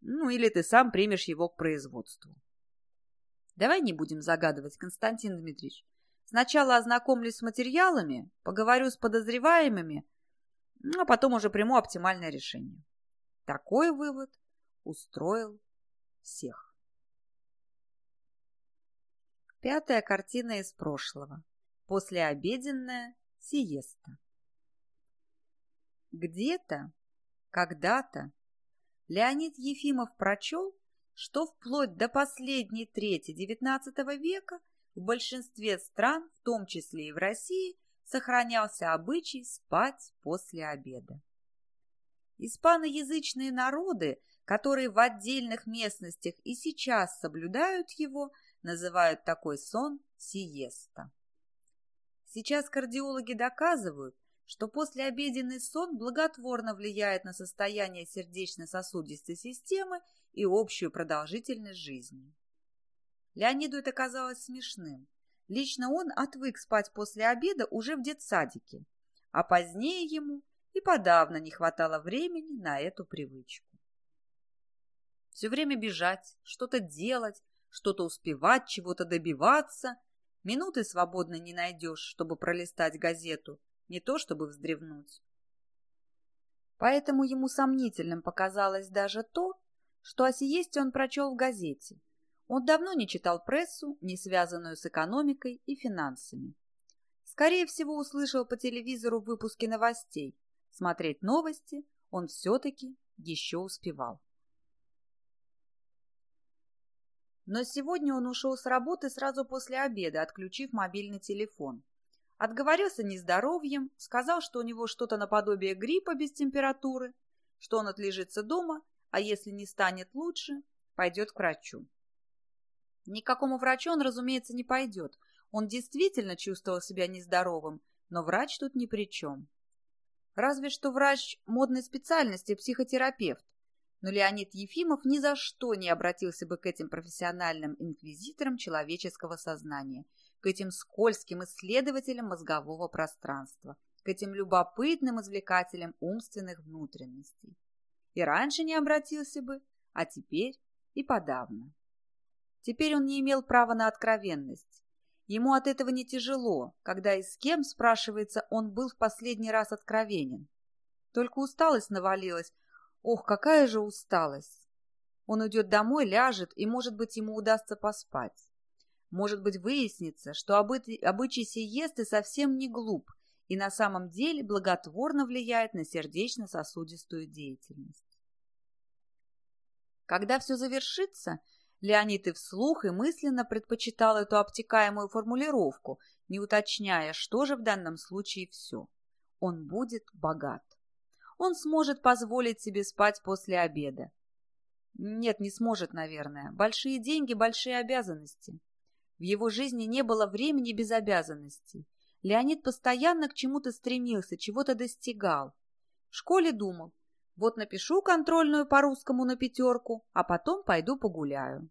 ну или ты сам примешь его к производству. Давай не будем загадывать, Константин Дмитриевич. Сначала ознакомлюсь с материалами, поговорю с подозреваемыми, а потом уже приму оптимальное решение. Такой вывод устроил всех. Пятая картина из прошлого. Послеобеденная сиеста. Где-то, когда-то Леонид Ефимов прочел, что вплоть до последней трети XIX века в большинстве стран, в том числе и в России, сохранялся обычай спать после обеда. Испаноязычные народы которые в отдельных местностях и сейчас соблюдают его, называют такой сон сиеста. Сейчас кардиологи доказывают, что послеобеденный сон благотворно влияет на состояние сердечно-сосудистой системы и общую продолжительность жизни. Леониду это казалось смешным. Лично он отвык спать после обеда уже в детсадике, а позднее ему и подавно не хватало времени на эту привычку. Все время бежать, что-то делать, что-то успевать, чего-то добиваться. Минуты свободно не найдешь, чтобы пролистать газету, не то чтобы вздревнуть. Поэтому ему сомнительным показалось даже то, что о сиесте он прочел в газете. Он давно не читал прессу, не связанную с экономикой и финансами. Скорее всего, услышал по телевизору выпуски новостей. Смотреть новости он все-таки еще успевал. Но сегодня он ушел с работы сразу после обеда, отключив мобильный телефон. Отговорился нездоровьем, сказал, что у него что-то наподобие гриппа без температуры, что он отлежится дома, а если не станет лучше, пойдет к врачу. Никакому врачу он, разумеется, не пойдет. Он действительно чувствовал себя нездоровым, но врач тут ни при чем. Разве что врач модной специальности, психотерапевт. Но Леонид Ефимов ни за что не обратился бы к этим профессиональным инквизиторам человеческого сознания – к этим скользким исследователям мозгового пространства, к этим любопытным извлекателям умственных внутренностей. И раньше не обратился бы, а теперь и подавно. Теперь он не имел права на откровенность. Ему от этого не тяжело, когда и с кем, спрашивается, он был в последний раз откровенен. Только усталость навалилась. Ох, какая же усталость! Он уйдет домой, ляжет, и, может быть, ему удастся поспать. Может быть, выяснится, что обычай сиесты совсем не глуп и на самом деле благотворно влияет на сердечно-сосудистую деятельность. Когда все завершится, Леонид и вслух, и мысленно предпочитал эту обтекаемую формулировку, не уточняя, что же в данном случае все. Он будет богат. Он сможет позволить себе спать после обеда. Нет, не сможет, наверное. Большие деньги, большие обязанности. В его жизни не было времени без обязанностей. Леонид постоянно к чему-то стремился, чего-то достигал. В школе думал, вот напишу контрольную по русскому на пятерку, а потом пойду погуляю.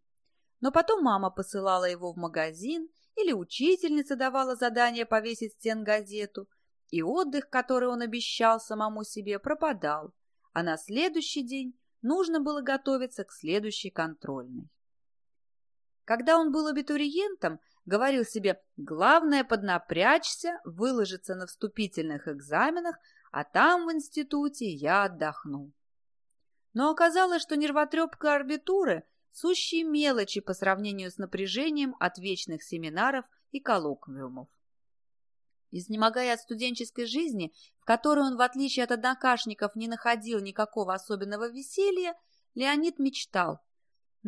Но потом мама посылала его в магазин или учительница давала задание повесить стен газету, и отдых, который он обещал самому себе, пропадал, а на следующий день нужно было готовиться к следующей контрольной. Когда он был абитуриентом, говорил себе «главное поднапрячься, выложиться на вступительных экзаменах, а там в институте я отдохну». Но оказалось, что нервотрепка арбитуры – сущие мелочи по сравнению с напряжением от вечных семинаров и коллоквиумов. Изнемогая от студенческой жизни, в которой он, в отличие от однокашников, не находил никакого особенного веселья, Леонид мечтал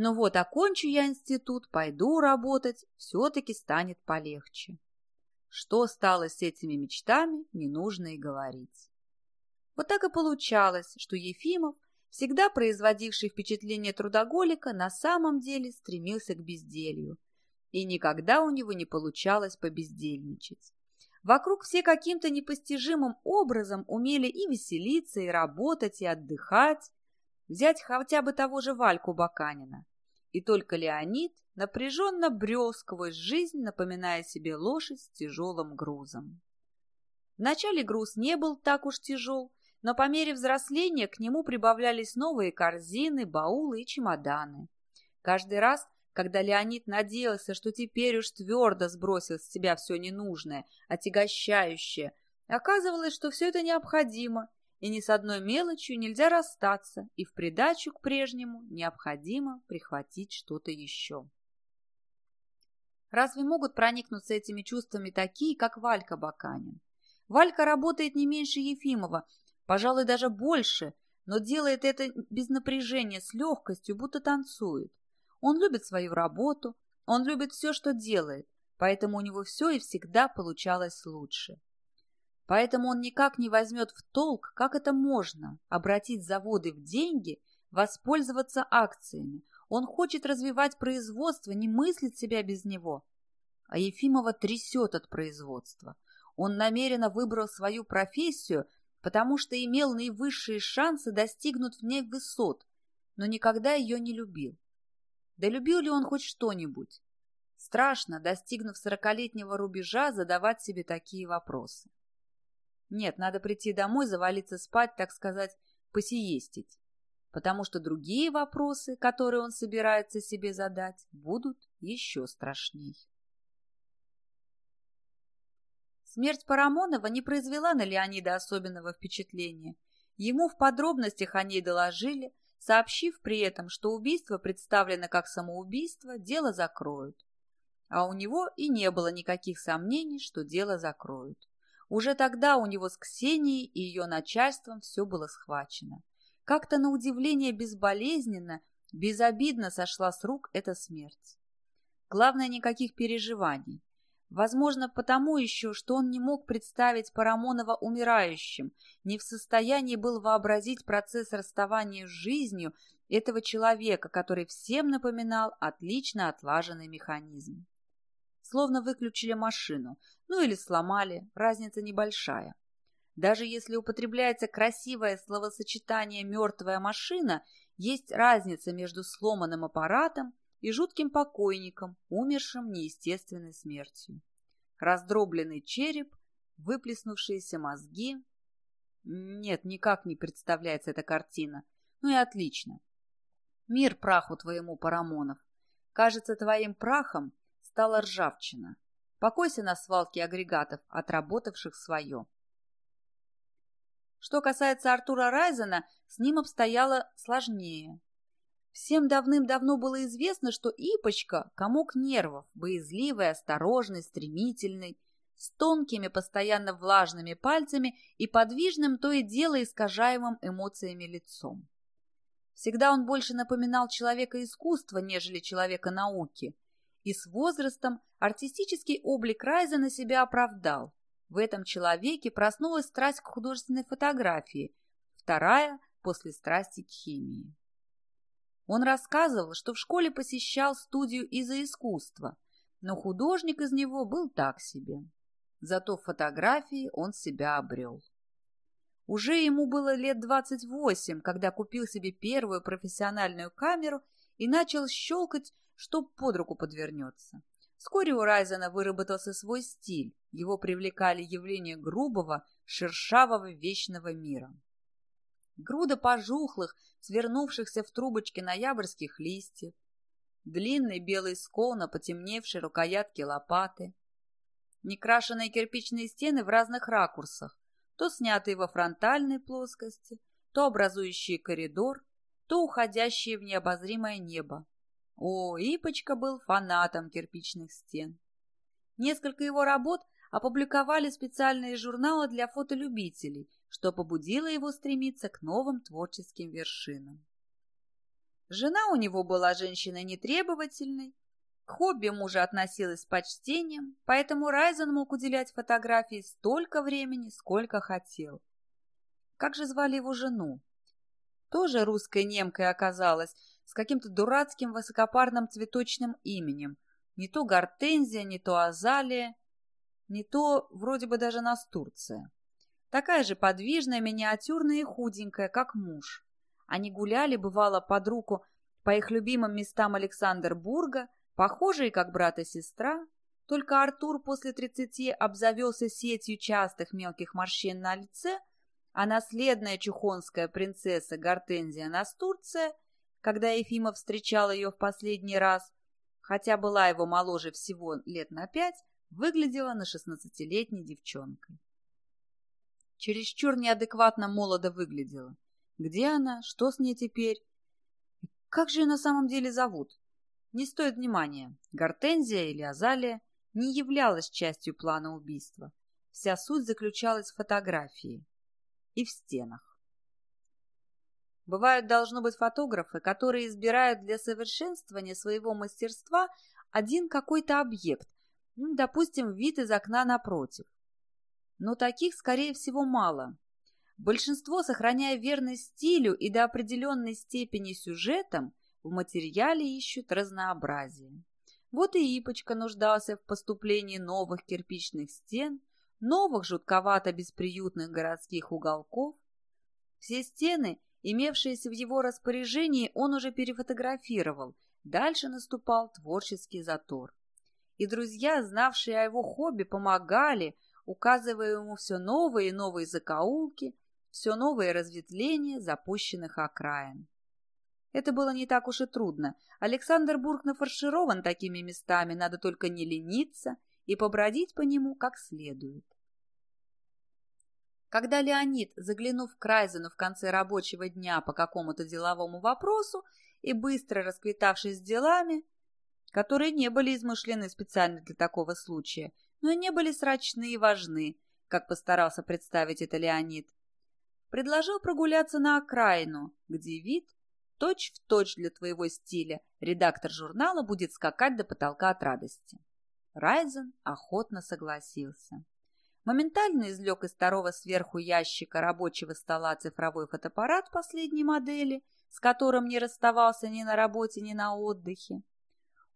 но вот окончу я институт, пойду работать, все-таки станет полегче. Что стало с этими мечтами, не нужно и говорить. Вот так и получалось, что Ефимов, всегда производивший впечатление трудоголика, на самом деле стремился к безделью. И никогда у него не получалось побездельничать. Вокруг все каким-то непостижимым образом умели и веселиться, и работать, и отдыхать, Взять хотя бы того же Вальку Баканина. И только Леонид напряженно брел сквозь жизнь, напоминая себе лошадь с тяжелым грузом. Вначале груз не был так уж тяжел, но по мере взросления к нему прибавлялись новые корзины, баулы и чемоданы. Каждый раз, когда Леонид надеялся, что теперь уж твердо сбросил с себя все ненужное, отягощающее, оказывалось, что все это необходимо, и ни с одной мелочью нельзя расстаться, и в придачу к прежнему необходимо прихватить что-то еще. Разве могут проникнуться этими чувствами такие, как Валька Баканин? Валька работает не меньше Ефимова, пожалуй, даже больше, но делает это без напряжения, с легкостью, будто танцует. Он любит свою работу, он любит все, что делает, поэтому у него все и всегда получалось лучше. Поэтому он никак не возьмет в толк, как это можно – обратить заводы в деньги, воспользоваться акциями. Он хочет развивать производство, не мыслит себя без него. А Ефимова трясет от производства. Он намеренно выбрал свою профессию, потому что имел наивысшие шансы достигнуть в ней высот, но никогда ее не любил. Да любил ли он хоть что-нибудь? Страшно, достигнув сорокалетнего рубежа, задавать себе такие вопросы. Нет, надо прийти домой, завалиться спать, так сказать, посиестить. потому что другие вопросы, которые он собирается себе задать, будут еще страшней. Смерть Парамонова не произвела на Леонида особенного впечатления. Ему в подробностях о ней доложили, сообщив при этом, что убийство представлено как самоубийство, дело закроют. А у него и не было никаких сомнений, что дело закроют. Уже тогда у него с Ксенией и ее начальством все было схвачено. Как-то на удивление безболезненно, безобидно сошла с рук эта смерть. Главное, никаких переживаний. Возможно, потому еще, что он не мог представить Парамонова умирающим, не в состоянии был вообразить процесс расставания с жизнью этого человека, который всем напоминал отлично отлаженный механизм. Словно выключили машину, ну или сломали, разница небольшая. Даже если употребляется красивое словосочетание «мертвая машина», есть разница между сломанным аппаратом и жутким покойником, умершим неестественной смертью. Раздробленный череп, выплеснувшиеся мозги. Нет, никак не представляется эта картина. Ну и отлично. Мир праху твоему, Парамонов. Кажется, твоим прахом стала ржавчина. Покойся на свалке агрегатов, отработавших свое. Что касается Артура Райзена, с ним обстояло сложнее. Всем давным-давно было известно, что Ипочка – комок нервов, боязливый, осторожный, стремительный, с тонкими, постоянно влажными пальцами и подвижным, то и дело искажаемым эмоциями лицом. Всегда он больше напоминал человека искусства, нежели человека науки, и с возрастом артистический облик Райза на себя оправдал. В этом человеке проснулась страсть к художественной фотографии, вторая – после страсти к химии. Он рассказывал, что в школе посещал студию из-за искусства, но художник из него был так себе. Зато в фотографии он себя обрел. Уже ему было лет 28, когда купил себе первую профессиональную камеру и начал щелкать, что под руку подвернется. Вскоре у Райзена выработался свой стиль, его привлекали явления грубого, шершавого вечного мира. Груда пожухлых, свернувшихся в трубочки ноябрьских листьев, длинный белый скол на потемневшей рукоятке лопаты, некрашенные кирпичные стены в разных ракурсах, то снятые во фронтальной плоскости, то образующие коридор, то уходящие в необозримое небо. О, Ипочка был фанатом кирпичных стен. Несколько его работ опубликовали специальные журналы для фотолюбителей, что побудило его стремиться к новым творческим вершинам. Жена у него была женщиной нетребовательной, к хобби мужа относилась с почтением, поэтому Райзен мог уделять фотографии столько времени, сколько хотел. Как же звали его жену? Тоже русской немкой оказалась, с каким-то дурацким высокопарным цветочным именем. Не то гортензия, не то азалия, не то вроде бы даже настурция. Такая же подвижная, миниатюрная и худенькая, как муж. Они гуляли, бывало, под руку по их любимым местам Александрбурга, похожие, как брат и сестра, только Артур после тридцати обзавелся сетью частых мелких морщин на лице, а наследная чухонская принцесса Гортензия Настурция – когда Ефимов встречал ее в последний раз, хотя была его моложе всего лет на пять, выглядела на шестнадцатилетней девчонкой. Чересчур неадекватно молодо выглядела. Где она? Что с ней теперь? Как же ее на самом деле зовут? Не стоит внимания. Гортензия или Азалия не являлась частью плана убийства. Вся суть заключалась в фотографии и в стенах. Бывают, должно быть, фотографы, которые избирают для совершенствования своего мастерства один какой-то объект, ну, допустим, вид из окна напротив. Но таких, скорее всего, мало. Большинство, сохраняя верность стилю и до определенной степени сюжетам, в материале ищут разнообразие. Вот и Ипочка нуждался в поступлении новых кирпичных стен, новых жутковато-бесприютных городских уголков. Все стены Имевшиеся в его распоряжении он уже перефотографировал. Дальше наступал творческий затор. И друзья, знавшие о его хобби, помогали, указывая ему все новые и новые закоулки, все новые разветвления запущенных окраин. Это было не так уж и трудно. Александрбург нафарширован такими местами, надо только не лениться и побродить по нему как следует. Когда Леонид, заглянув к Райзену в конце рабочего дня по какому-то деловому вопросу и быстро расквитавшись с делами, которые не были измышлены специально для такого случая, но не были срочны и важны, как постарался представить это Леонид, предложил прогуляться на окраину, где вид точь в точь для твоего стиля, редактор журнала будет скакать до потолка от радости. Райзен охотно согласился. Моментально извлек из второго сверху ящика рабочего стола цифровой фотоаппарат последней модели, с которым не расставался ни на работе, ни на отдыхе.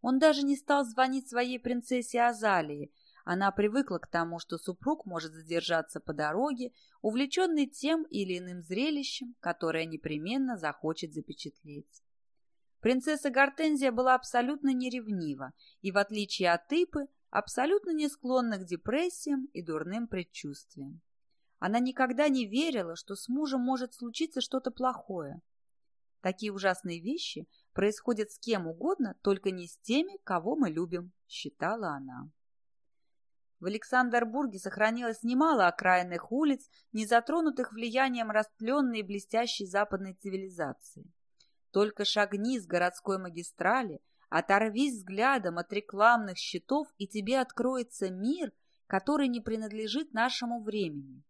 Он даже не стал звонить своей принцессе Азалии. Она привыкла к тому, что супруг может задержаться по дороге, увлеченный тем или иным зрелищем, которое непременно захочет запечатлеть. Принцесса Гортензия была абсолютно неревнива и, в отличие от Ипы, абсолютно не склонна к депрессиям и дурным предчувствиям. Она никогда не верила, что с мужем может случиться что-то плохое. Такие ужасные вещи происходят с кем угодно, только не с теми, кого мы любим, считала она. В Александрбурге сохранилось немало окраинных улиц, не затронутых влиянием растленной и блестящей западной цивилизации. Только шагни с городской магистрали, оторвись взглядом от рекламных щитов, и тебе откроется мир, который не принадлежит нашему времени.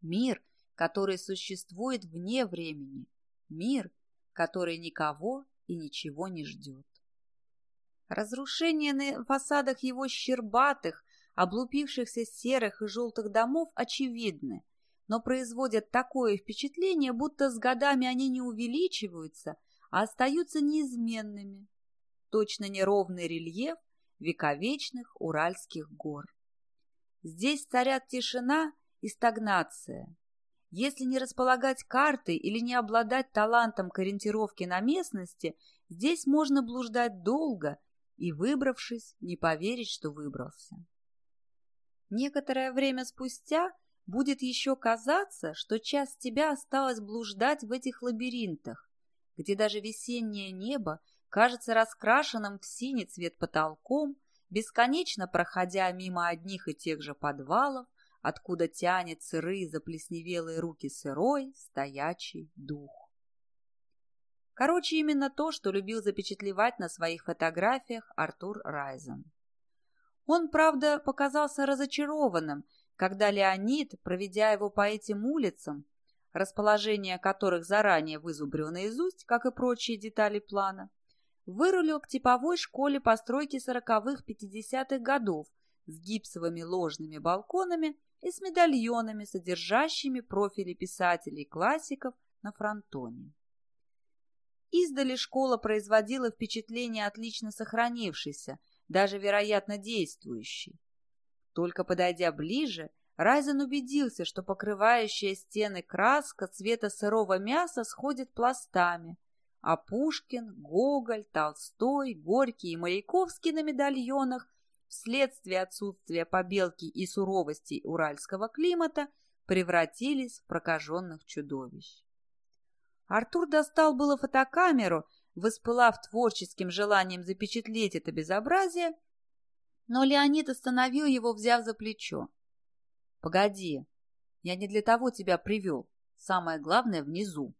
Мир, который существует вне времени. Мир, который никого и ничего не ждет. Разрушения на фасадах его щербатых, облупившихся серых и желтых домов очевидны, но производят такое впечатление, будто с годами они не увеличиваются, а остаются неизменными. Точно неровный рельеф вековечных Уральских гор. Здесь царят тишина и стагнация. Если не располагать картой или не обладать талантом к ориентировке на местности, здесь можно блуждать долго и, выбравшись, не поверить, что выбрался. Некоторое время спустя будет еще казаться, что часть тебя осталась блуждать в этих лабиринтах, где даже весеннее небо кажется раскрашенным в синий цвет потолком, бесконечно проходя мимо одних и тех же подвалов, откуда тянет сырые заплесневелые руки сырой, стоячий дух. Короче, именно то, что любил запечатлевать на своих фотографиях Артур Райзен. Он, правда, показался разочарованным, когда Леонид, проведя его по этим улицам, расположение которых заранее вызубрил наизусть, как и прочие детали плана, вырулил к типовой школе постройки сороковых-пятидесятых годов с гипсовыми ложными балконами и с медальонами, содержащими профили писателей-классиков на фронтоне. Издали школа производила впечатление отлично сохранившейся, даже, вероятно, действующей. Только подойдя ближе, Райзен убедился, что покрывающая стены краска цвета сырого мяса сходит пластами, а Пушкин, Гоголь, Толстой, Горький и Маяковский на медальонах вследствие отсутствия побелки и суровости уральского климата превратились в прокаженных чудовищ. Артур достал было фотокамеру, воспылав творческим желанием запечатлеть это безобразие, но Леонид остановил его, взяв за плечо. «Погоди, я не для того тебя привел. Самое главное внизу».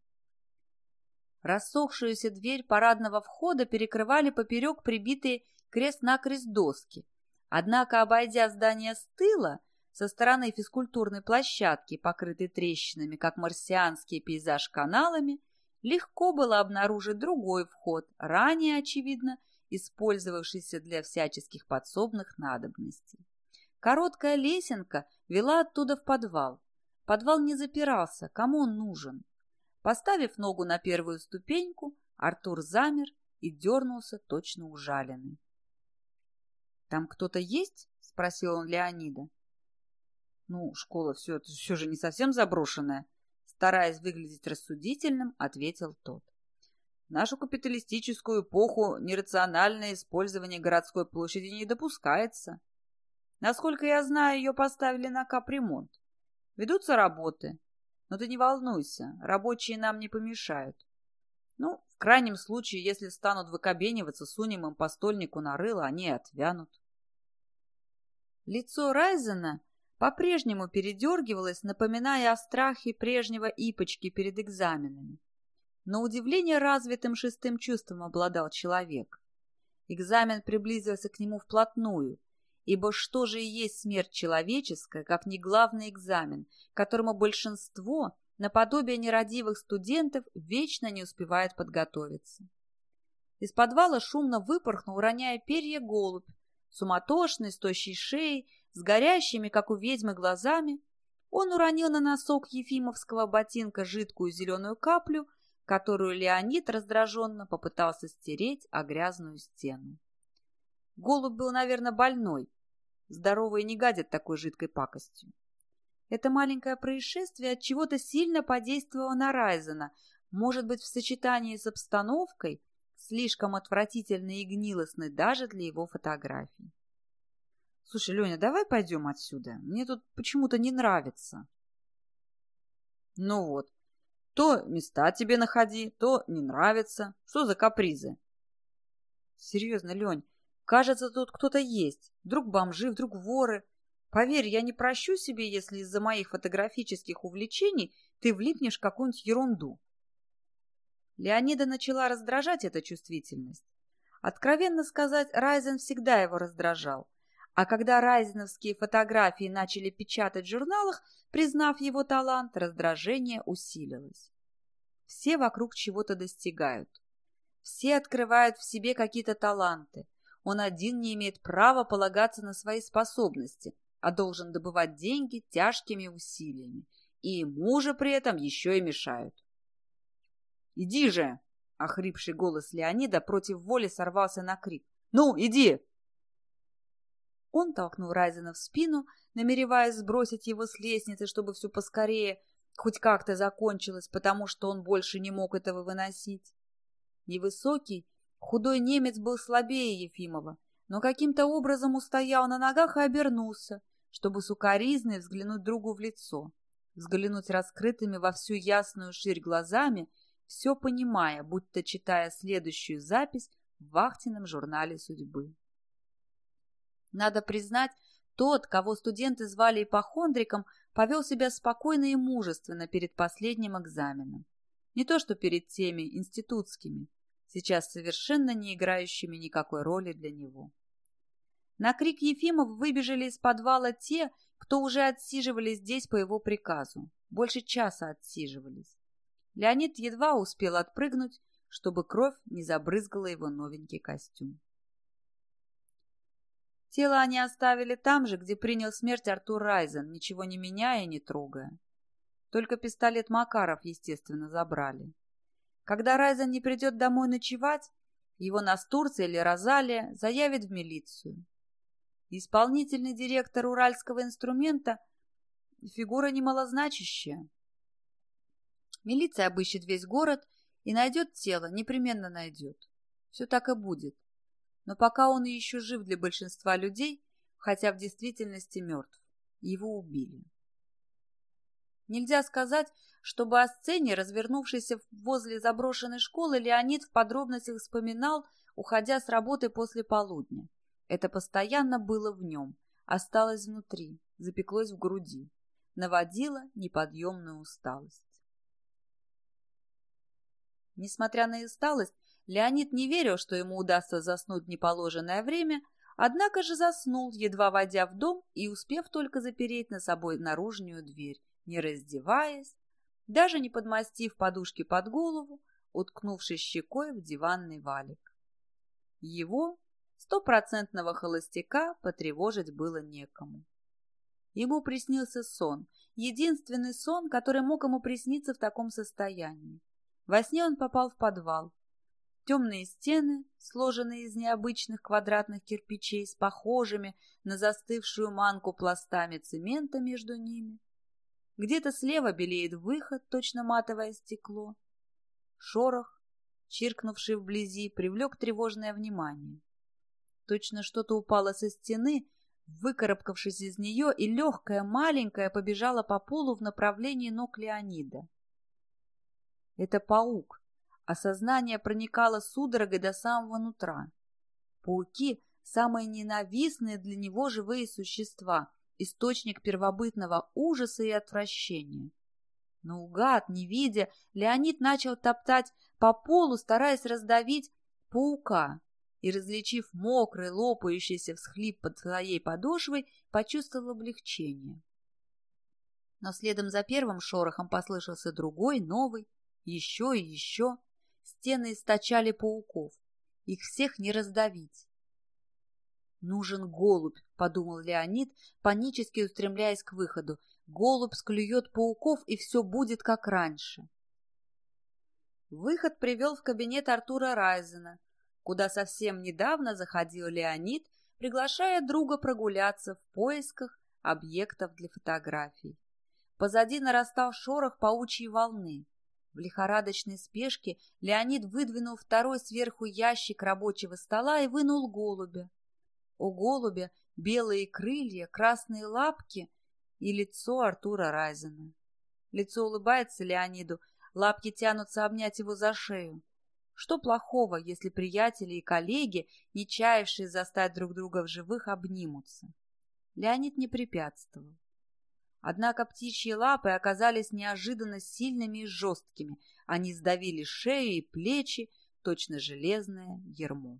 Рассохшуюся дверь парадного входа перекрывали поперек прибитые крест-накрест доски. Однако, обойдя здание с тыла, со стороны физкультурной площадки, покрытой трещинами, как марсианский пейзаж каналами, легко было обнаружить другой вход, ранее, очевидно, использовавшийся для всяческих подсобных надобностей. Короткая лесенка вела оттуда в подвал. Подвал не запирался, кому он нужен? Поставив ногу на первую ступеньку, Артур замер и дернулся точно ужаленный. «Там кто-то есть?» — спросил он Леонида. «Ну, школа все, все же не совсем заброшенная», — стараясь выглядеть рассудительным, ответил тот. В нашу капиталистическую эпоху нерациональное использование городской площади не допускается. Насколько я знаю, ее поставили на капремонт. Ведутся работы, но ты не волнуйся, рабочие нам не помешают. Ну, в крайнем случае, если станут выкобениваться, сунем им по стольнику на рыло, они отвянут. Лицо Райзена по-прежнему передергивалось, напоминая о страхе прежнего Ипочки перед экзаменами. На удивление развитым шестым чувством обладал человек. Экзамен приблизился к нему вплотную, ибо что же и есть смерть человеческая, как не главный экзамен, которому большинство, наподобие нерадивых студентов, вечно не успевает подготовиться. Из подвала шумно выпорхнул, роняя перья, голубь, суматошный, с тощей шеей, с горящими, как у ведьмы, глазами. Он уронил на носок ефимовского ботинка жидкую зеленую каплю, которую Леонид раздраженно попытался стереть о грязную стену. Голубь был, наверное, больной. Здоровые не гадят такой жидкой пакостью. Это маленькое происшествие от чего-то сильно подействовало на Райзена, может быть, в сочетании с обстановкой, слишком отвратительной и гнилостной даже для его фотографий. Слушай, Леня, давай пойдем отсюда. Мне тут почему-то не нравится. Ну вот, то места тебе находи, то не нравится. Что за капризы? Серьезно, Лень, кажется, тут кто-то есть. Вдруг бомжи, вдруг воры. Поверь, я не прощу себе, если из-за моих фотографических увлечений ты влипнешь в какую-нибудь ерунду. Леонида начала раздражать эта чувствительность. Откровенно сказать, Райзен всегда его раздражал. А когда райзеновские фотографии начали печатать в журналах, признав его талант, раздражение усилилось. Все вокруг чего-то достигают. Все открывают в себе какие-то таланты. Он один не имеет права полагаться на свои способности, а должен добывать деньги тяжкими усилиями. И ему же при этом еще и мешают. «Иди же!» — охрипший голос Леонида против воли сорвался на крик. «Ну, иди!» Он толкнул Райзена в спину, намереваясь сбросить его с лестницы, чтобы все поскорее хоть как-то закончилось, потому что он больше не мог этого выносить. Невысокий, худой немец был слабее Ефимова, но каким-то образом устоял на ногах и обернулся, чтобы сукоризной взглянуть другу в лицо, взглянуть раскрытыми во всю ясную ширь глазами, все понимая, будто читая следующую запись в вахтенном журнале судьбы. Надо признать, тот, кого студенты звали ипохондриком, повел себя спокойно и мужественно перед последним экзаменом. Не то что перед теми институтскими, сейчас совершенно не играющими никакой роли для него. На крик Ефимов выбежали из подвала те, кто уже отсиживались здесь по его приказу. Больше часа отсиживались. Леонид едва успел отпрыгнуть, чтобы кровь не забрызгала его новенький костюм. Тело они оставили там же, где принял смерть Артур Райзен, ничего не меняя и не трогая. Только пистолет Макаров, естественно, забрали. Когда Райзен не придет домой ночевать, его Настурция или Розалия заявит в милицию. Исполнительный директор Уральского инструмента – фигура немалозначащая. Милиция обыщет весь город и найдет тело, непременно найдет. Все так и будет но пока он еще жив для большинства людей, хотя в действительности мертв. Его убили. Нельзя сказать, чтобы о сцене, развернувшейся возле заброшенной школы, Леонид в подробностях вспоминал, уходя с работы после полудня. Это постоянно было в нем, осталось внутри, запеклось в груди, наводило неподъемную усталость. Несмотря на усталость, Леонид не верил, что ему удастся заснуть в неположенное время, однако же заснул, едва войдя в дом и успев только запереть на собой наружную дверь, не раздеваясь, даже не подмастив подушки под голову, уткнувшись щекой в диванный валик. Его, стопроцентного холостяка, потревожить было некому. Ему приснился сон, единственный сон, который мог ему присниться в таком состоянии. Во сне он попал в подвал, Темные стены, сложенные из необычных квадратных кирпичей с похожими на застывшую манку пластами цемента между ними. Где-то слева белеет выход, точно матовое стекло. Шорох, чиркнувший вблизи, привлек тревожное внимание. Точно что-то упало со стены, выкарабкавшись из нее, и легкая, маленькая побежала по полу в направлении ног Леонида. Это паук, Осознание проникало судорогой до самого нутра. Пауки — самые ненавистные для него живые существа, источник первобытного ужаса и отвращения. Наугад, не видя, Леонид начал топтать по полу, стараясь раздавить паука, и, различив мокрый, лопающийся всхлип под своей подошвой, почувствовал облегчение. Но следом за первым шорохом послышался другой, новый, еще и еще. Стены источали пауков. Их всех не раздавить. «Нужен голубь», — подумал Леонид, панически устремляясь к выходу. «Голубь склюет пауков, и все будет как раньше». Выход привел в кабинет Артура Райзена, куда совсем недавно заходил Леонид, приглашая друга прогуляться в поисках объектов для фотографий. Позади нарастал шорох паучьей волны. В лихорадочной спешке Леонид выдвинул второй сверху ящик рабочего стола и вынул голубя. У голубя белые крылья, красные лапки и лицо Артура Райзена. Лицо улыбается Леониду, лапки тянутся обнять его за шею. Что плохого, если приятели и коллеги, не чаявшие застать друг друга в живых, обнимутся? Леонид не препятствовал. Однако птичьи лапы оказались неожиданно сильными и жесткими. Они сдавили шею и плечи, точно железное ермо.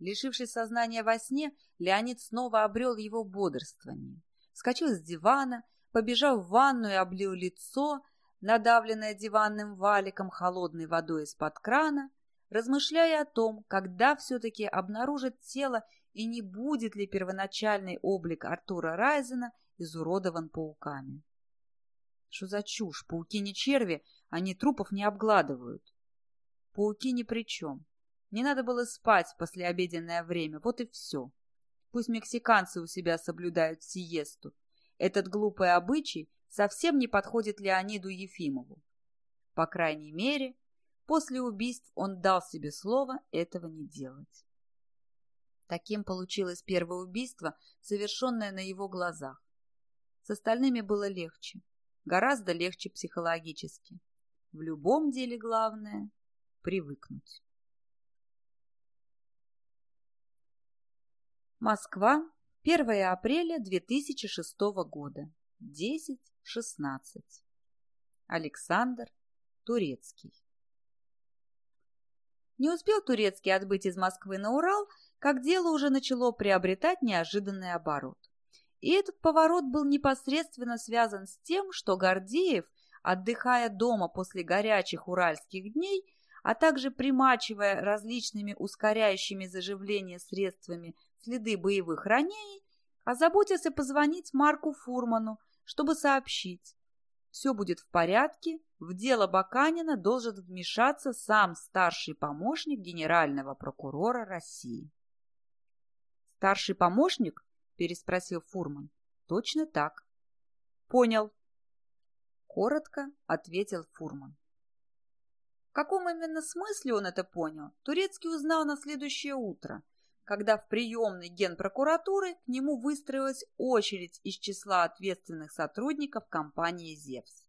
Лишившись сознания во сне, Леонид снова обрел его бодрствование. Скочил с дивана, побежал в ванную и облил лицо, надавленное диванным валиком холодной водой из-под крана, размышляя о том, когда все-таки обнаружит тело и не будет ли первоначальный облик Артура Райзена изуродован пауками. Что за чушь? Пауки не черви, они трупов не обгладывают. Пауки ни при чем. Не надо было спать в послеобеденное время, вот и все. Пусть мексиканцы у себя соблюдают сиесту. Этот глупый обычай совсем не подходит Леониду Ефимову. По крайней мере, после убийств он дал себе слово этого не делать. Таким получилось первое убийство, совершенное на его глазах. С остальными было легче, гораздо легче психологически. В любом деле главное – привыкнуть. Москва, 1 апреля 2006 года, 10.16. Александр Турецкий. Не успел Турецкий отбыть из Москвы на Урал, как дело уже начало приобретать неожиданный оборот. И этот поворот был непосредственно связан с тем, что Гордеев, отдыхая дома после горячих уральских дней, а также примачивая различными ускоряющими заживление средствами следы боевых ранений, озаботился позвонить Марку Фурману, чтобы сообщить. Все будет в порядке, в дело Баканина должен вмешаться сам старший помощник генерального прокурора России. «Старший помощник?» – переспросил Фурман. «Точно так». «Понял», – коротко ответил Фурман. В каком именно смысле он это понял, Турецкий узнал на следующее утро – когда в приемной генпрокуратуры к нему выстроилась очередь из числа ответственных сотрудников компании «Зевс».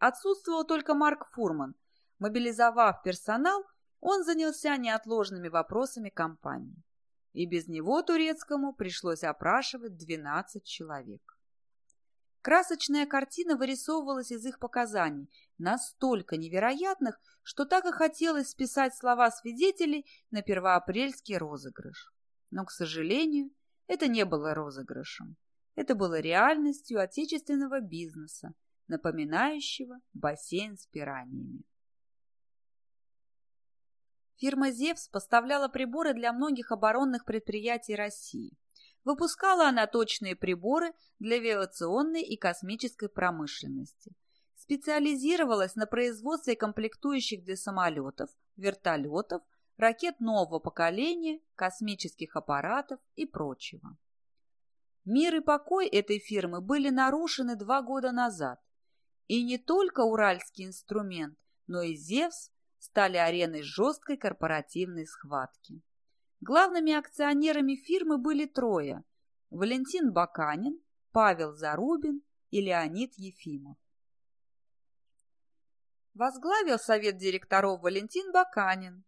Отсутствовал только Марк Фурман. Мобилизовав персонал, он занялся неотложными вопросами компании. И без него турецкому пришлось опрашивать 12 человек. Красочная картина вырисовывалась из их показаний, настолько невероятных, что так и хотелось списать слова свидетелей на первоапрельский розыгрыш. Но, к сожалению, это не было розыгрышем. Это было реальностью отечественного бизнеса, напоминающего бассейн с пираниями. Фирма «Зевс» поставляла приборы для многих оборонных предприятий России. Выпускала она точные приборы для авиационной и космической промышленности. Специализировалась на производстве комплектующих для самолетов, вертолетов, ракет нового поколения, космических аппаратов и прочего. Мир и покой этой фирмы были нарушены два года назад. И не только уральский инструмент, но и «Зевс» стали ареной жесткой корпоративной схватки. Главными акционерами фирмы были трое – Валентин Баканин, Павел Зарубин и Леонид Ефимов. возглавил совет директоров Валентин Баканин.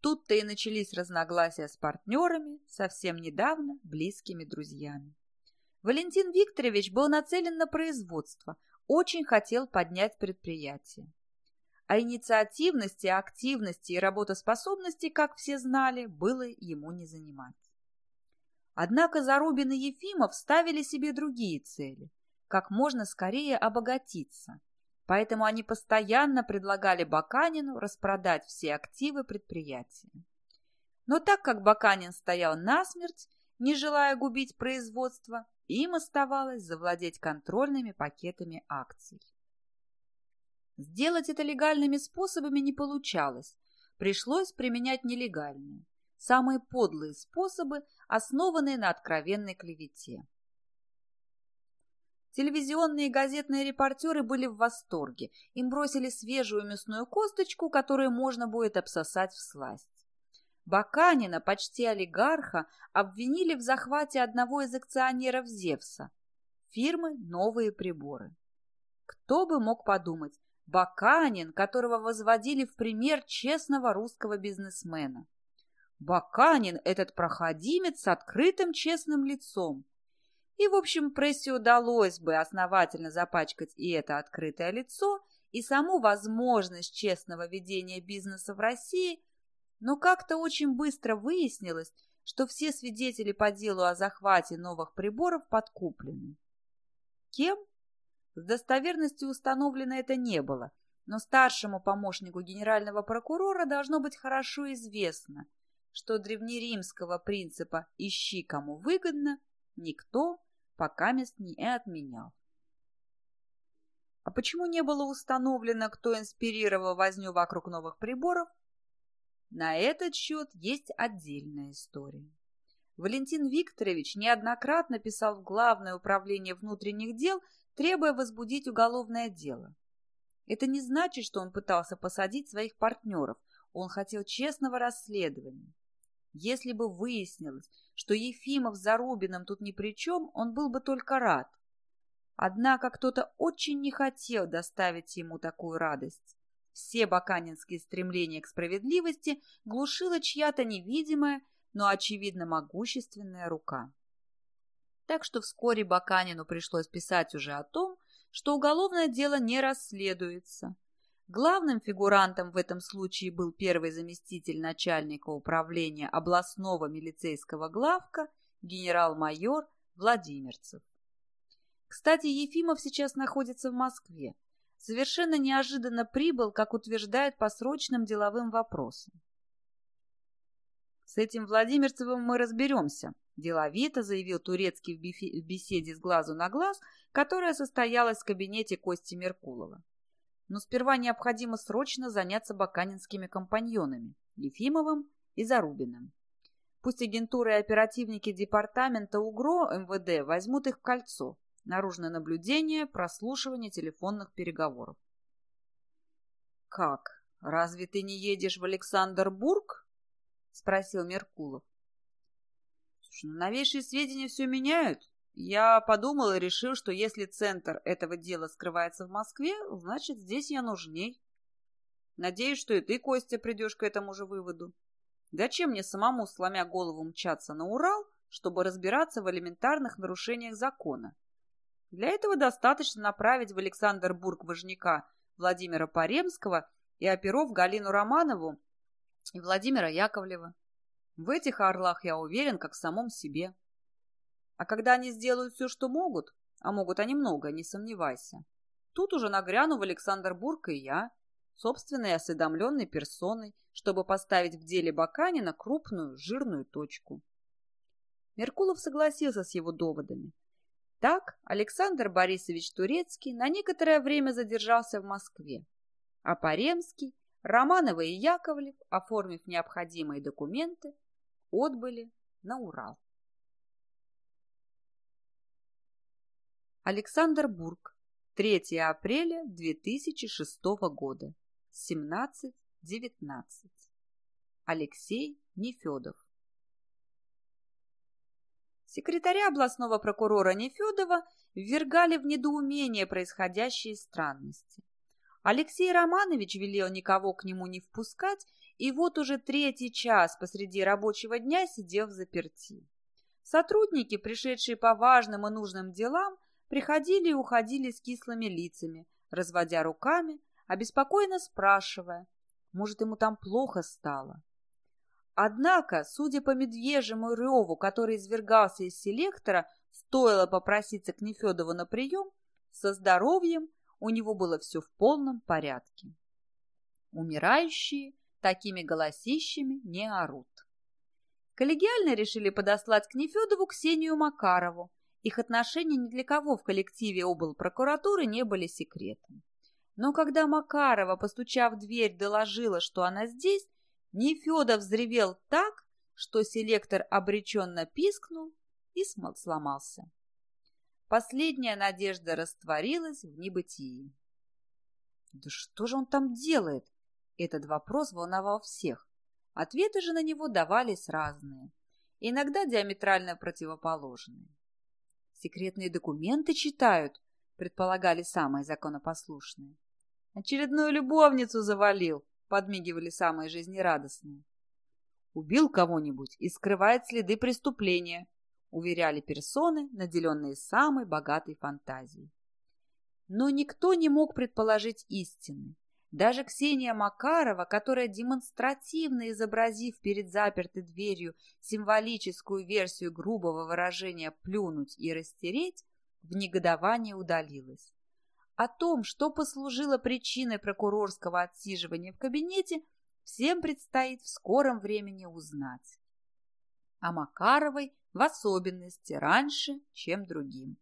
Тут-то и начались разногласия с партнерами, совсем недавно близкими друзьями. Валентин Викторович был нацелен на производство, очень хотел поднять предприятие. А инициативности, активности и работоспособности, как все знали, было ему не занимать. Однако Зарубин и Ефимов ставили себе другие цели – как можно скорее обогатиться. Поэтому они постоянно предлагали Баканину распродать все активы предприятия. Но так как Баканин стоял насмерть, не желая губить производство, им оставалось завладеть контрольными пакетами акций. Сделать это легальными способами не получалось, пришлось применять нелегальные, самые подлые способы, основанные на откровенной клевете. Телевизионные и газетные репортеры были в восторге. Им бросили свежую мясную косточку, которую можно будет обсосать в сласть. Баканина, почти олигарха, обвинили в захвате одного из акционеров Зевса, фирмы «Новые приборы». Кто бы мог подумать, Баканин, которого возводили в пример честного русского бизнесмена. Баканин – этот проходимец с открытым честным лицом. И, в общем, прессе удалось бы основательно запачкать и это открытое лицо, и саму возможность честного ведения бизнеса в России, но как-то очень быстро выяснилось, что все свидетели по делу о захвате новых приборов подкуплены. Кем? С достоверностью установлено это не было, но старшему помощнику генерального прокурора должно быть хорошо известно, что древнеримского принципа «ищи кому выгодно» никто пока мест не отменял. А почему не было установлено, кто инспирировал возню вокруг новых приборов? На этот счет есть отдельная история. Валентин Викторович неоднократно писал в Главное управление внутренних дел, требуя возбудить уголовное дело. Это не значит, что он пытался посадить своих партнеров, он хотел честного расследования. Если бы выяснилось, что Ефимов с Зарубиным тут ни при чем, он был бы только рад. Однако кто-то очень не хотел доставить ему такую радость. Все баканинские стремления к справедливости глушила чья-то невидимая, но, очевидно, могущественная рука. Так что вскоре Баканину пришлось писать уже о том, что уголовное дело не расследуется, Главным фигурантом в этом случае был первый заместитель начальника управления областного милицейского главка генерал-майор Владимирцев. Кстати, Ефимов сейчас находится в Москве. Совершенно неожиданно прибыл, как утверждает, по срочным деловым вопросам. «С этим Владимирцевым мы разберемся», – деловито заявил Турецкий в беседе с глазу на глаз, которая состоялась в кабинете Кости Меркулова но сперва необходимо срочно заняться баканинскими компаньонами Ефимовым и Зарубиным. Пусть агентуры и оперативники департамента УГРО МВД возьмут их в кольцо. Наружное наблюдение, прослушивание телефонных переговоров. «Как? Разве ты не едешь в Александрбург?» — спросил Меркулов. «Слушай, ну новейшие сведения все меняют. Я подумал и решил, что если центр этого дела скрывается в Москве, значит, здесь я нужней. Надеюсь, что и ты, Костя, придешь к этому же выводу. Зачем мне самому, сломя голову, мчаться на Урал, чтобы разбираться в элементарных нарушениях закона? Для этого достаточно направить в Александрбург важняка Владимира Паремского и оперов Галину Романову и Владимира Яковлева. В этих орлах я уверен, как в самом себе. А когда они сделают все, что могут, а могут они много, не сомневайся, тут уже нагряну в Александрбург и я, собственной осведомленной персоной, чтобы поставить в деле Баканина крупную, жирную точку. Меркулов согласился с его доводами. Так Александр Борисович Турецкий на некоторое время задержался в Москве, а Паремский, Романова и Яковлев, оформив необходимые документы, отбыли на Урал. Александрбург, 3 апреля 2006 года, 17.19. Алексей Нефедов. Секретаря областного прокурора Нефедова ввергали в недоумение происходящие странности. Алексей Романович велел никого к нему не впускать, и вот уже третий час посреди рабочего дня сидел в заперти. Сотрудники, пришедшие по важным и нужным делам, приходили и уходили с кислыми лицами, разводя руками, обеспокоенно спрашивая, может, ему там плохо стало. Однако, судя по медвежьему реву, который извергался из селектора, стоило попроситься к Нефедову на прием, со здоровьем у него было все в полном порядке. Умирающие такими голосищами не орут. Коллегиально решили подослать к Нефедову Ксению Макарову. Их отношения ни для кого в коллективе обл. прокуратуры не были секретом. Но когда Макарова, постучав в дверь, доложила, что она здесь, Нефедов взревел так, что селектор обреченно пискнул и сломался. Последняя надежда растворилась в небытии. Да что же он там делает? Этот вопрос волновал всех. Ответы же на него давались разные, иногда диаметрально противоположные. Секретные документы читают, предполагали самые законопослушные. Очередную любовницу завалил, подмигивали самые жизнерадостные. Убил кого-нибудь и скрывает следы преступления, уверяли персоны, наделенные самой богатой фантазией. Но никто не мог предположить истины. Даже Ксения Макарова, которая, демонстративно изобразив перед запертой дверью символическую версию грубого выражения «плюнуть» и «растереть», в негодовании удалилась. О том, что послужило причиной прокурорского отсиживания в кабинете, всем предстоит в скором времени узнать. А Макаровой в особенности раньше, чем другим.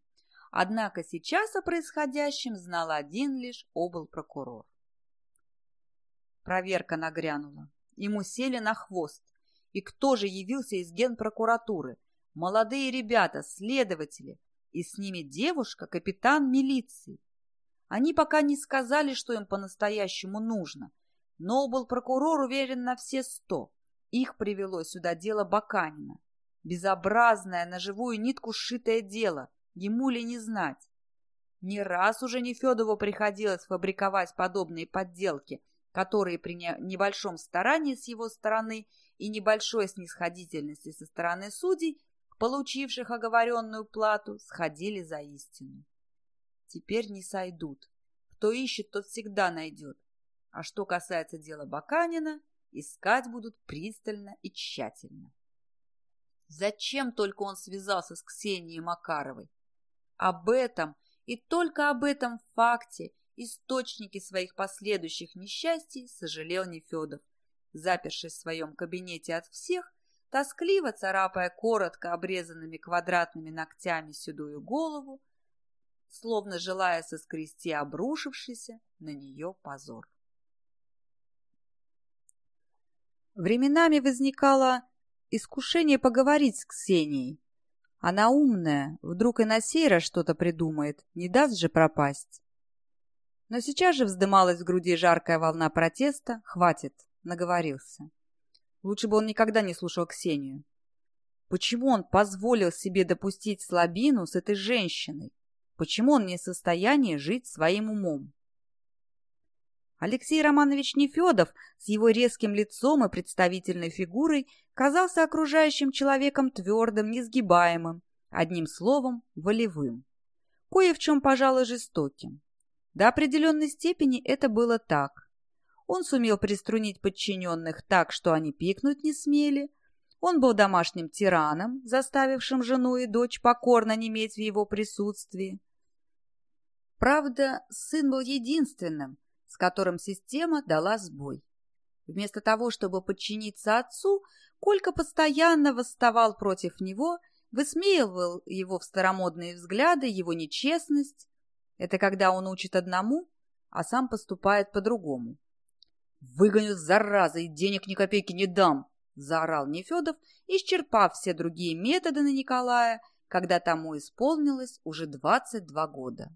Однако сейчас о происходящем знал один лишь обл. прокурор. Проверка нагрянула. Ему сели на хвост. И кто же явился из генпрокуратуры? Молодые ребята, следователи. И с ними девушка, капитан милиции. Они пока не сказали, что им по-настоящему нужно. Но был прокурор уверен на все сто. Их привело сюда дело Баканина. Безобразное, на живую нитку сшитое дело. Ему ли не знать? Не раз уже Нефедову приходилось фабриковать подобные подделки, которые при небольшом старании с его стороны и небольшой снисходительности со стороны судей, получивших оговоренную плату, сходили за истину. Теперь не сойдут. Кто ищет, тот всегда найдет. А что касается дела Баканина, искать будут пристально и тщательно. Зачем только он связался с Ксенией Макаровой? Об этом и только об этом факте источники своих последующих несчастий сожалел Нефедов, запершись в своем кабинете от всех, тоскливо царапая коротко обрезанными квадратными ногтями седую голову, словно желая соскрести обрушившийся на нее позор. Временами возникало искушение поговорить с Ксенией. Она умная, вдруг и на сей раз что-то придумает, не даст же пропасть. Но сейчас же вздымалась в груди жаркая волна протеста. Хватит, наговорился. Лучше бы он никогда не слушал Ксению. Почему он позволил себе допустить слабину с этой женщиной? Почему он не в состоянии жить своим умом? Алексей Романович Нефедов с его резким лицом и представительной фигурой казался окружающим человеком твердым, несгибаемым, одним словом, волевым. Кое в чем, пожалуй, жестоким. До определенной степени это было так. Он сумел приструнить подчиненных так, что они пикнуть не смели. Он был домашним тираном, заставившим жену и дочь покорно неметь в его присутствии. Правда, сын был единственным, с которым система дала сбой. Вместо того, чтобы подчиниться отцу, Колька постоянно восставал против него, высмеивал его в старомодные взгляды, его нечестность, это когда он учит одному, а сам поступает по-другому. «Выгоню, зараза, и денег ни копейки не дам!» — заорал Нефедов, исчерпав все другие методы на Николая, когда тому исполнилось уже 22 года.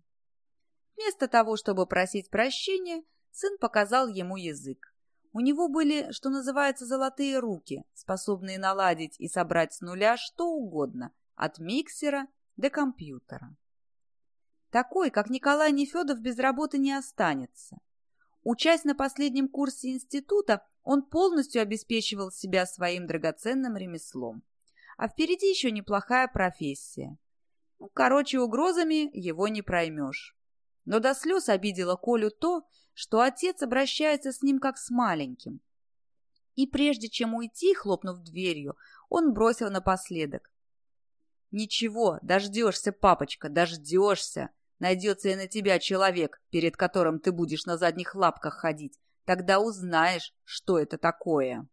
Вместо того, чтобы просить прощения, сын показал ему язык. У него были, что называется, золотые руки, способные наладить и собрать с нуля что угодно, от миксера до компьютера. Такой, как Николай Нефедов, без работы не останется. учась на последнем курсе института, он полностью обеспечивал себя своим драгоценным ремеслом. А впереди еще неплохая профессия. Ну, короче, угрозами его не проймешь. Но до слез обидело Колю то, что отец обращается с ним как с маленьким. И прежде чем уйти, хлопнув дверью, он бросил напоследок. «Ничего, дождешься, папочка, дождешься. Найдется и на тебя человек, перед которым ты будешь на задних лапках ходить. Тогда узнаешь, что это такое».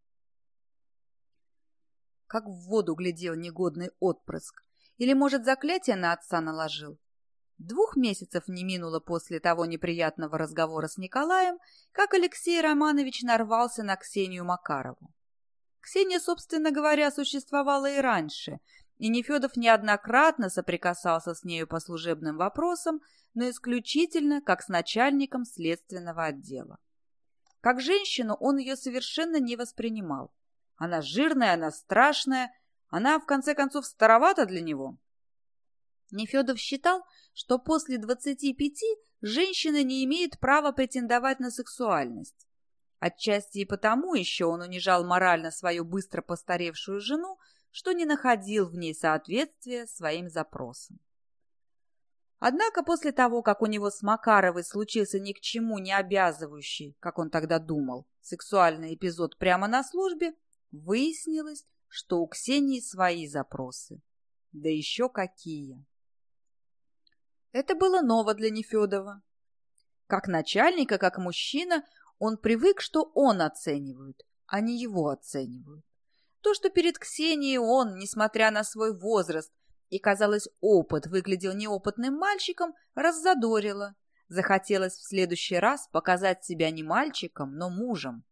Как в воду глядел негодный отпрыск. Или, может, заклятие на отца наложил? Двух месяцев не минуло после того неприятного разговора с Николаем, как Алексей Романович нарвался на Ксению Макарову. Ксения, собственно говоря, существовала и раньше, и Нефедов неоднократно соприкасался с нею по служебным вопросам, но исключительно как с начальником следственного отдела. Как женщину он ее совершенно не воспринимал. Она жирная, она страшная, она, в конце концов, старовата для него. Нефедов считал, что после 25 женщина не имеет права претендовать на сексуальность. Отчасти и потому еще он унижал морально свою быстро постаревшую жену, что не находил в ней соответствия своим запросам. Однако после того, как у него с Макаровой случился ни к чему не обязывающий, как он тогда думал, сексуальный эпизод прямо на службе, выяснилось, что у Ксении свои запросы. Да еще какие! Это было ново для Нефедова. Как начальника, как мужчина, он привык, что он оценивают, а не его оценивают. То, что перед Ксенией он, несмотря на свой возраст и, казалось, опыт выглядел неопытным мальчиком, раззадорило. Захотелось в следующий раз показать себя не мальчиком, но мужем.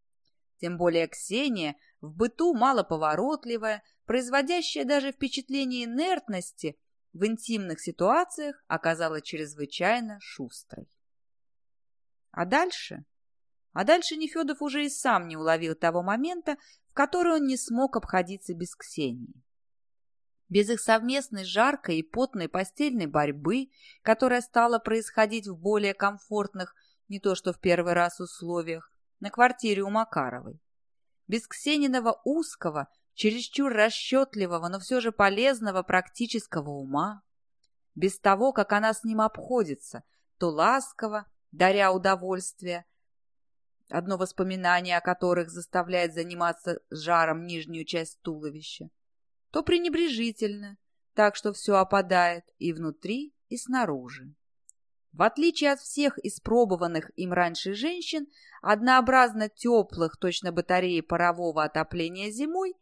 Тем более Ксения в быту малоповоротливая, производящая даже впечатление инертности – в интимных ситуациях оказалась чрезвычайно шустрой. А дальше? А дальше Нефедов уже и сам не уловил того момента, в который он не смог обходиться без Ксении. Без их совместной жаркой и потной постельной борьбы, которая стала происходить в более комфортных, не то что в первый раз условиях, на квартире у Макаровой. Без Ксениного узкого, чересчур расчетливого, но все же полезного практического ума. Без того, как она с ним обходится, то ласково, даря удовольствие, одно воспоминание о которых заставляет заниматься жаром нижнюю часть туловища, то пренебрежительно, так что все опадает и внутри, и снаружи. В отличие от всех испробованных им раньше женщин, однообразно теплых, точно батареи парового отопления зимой,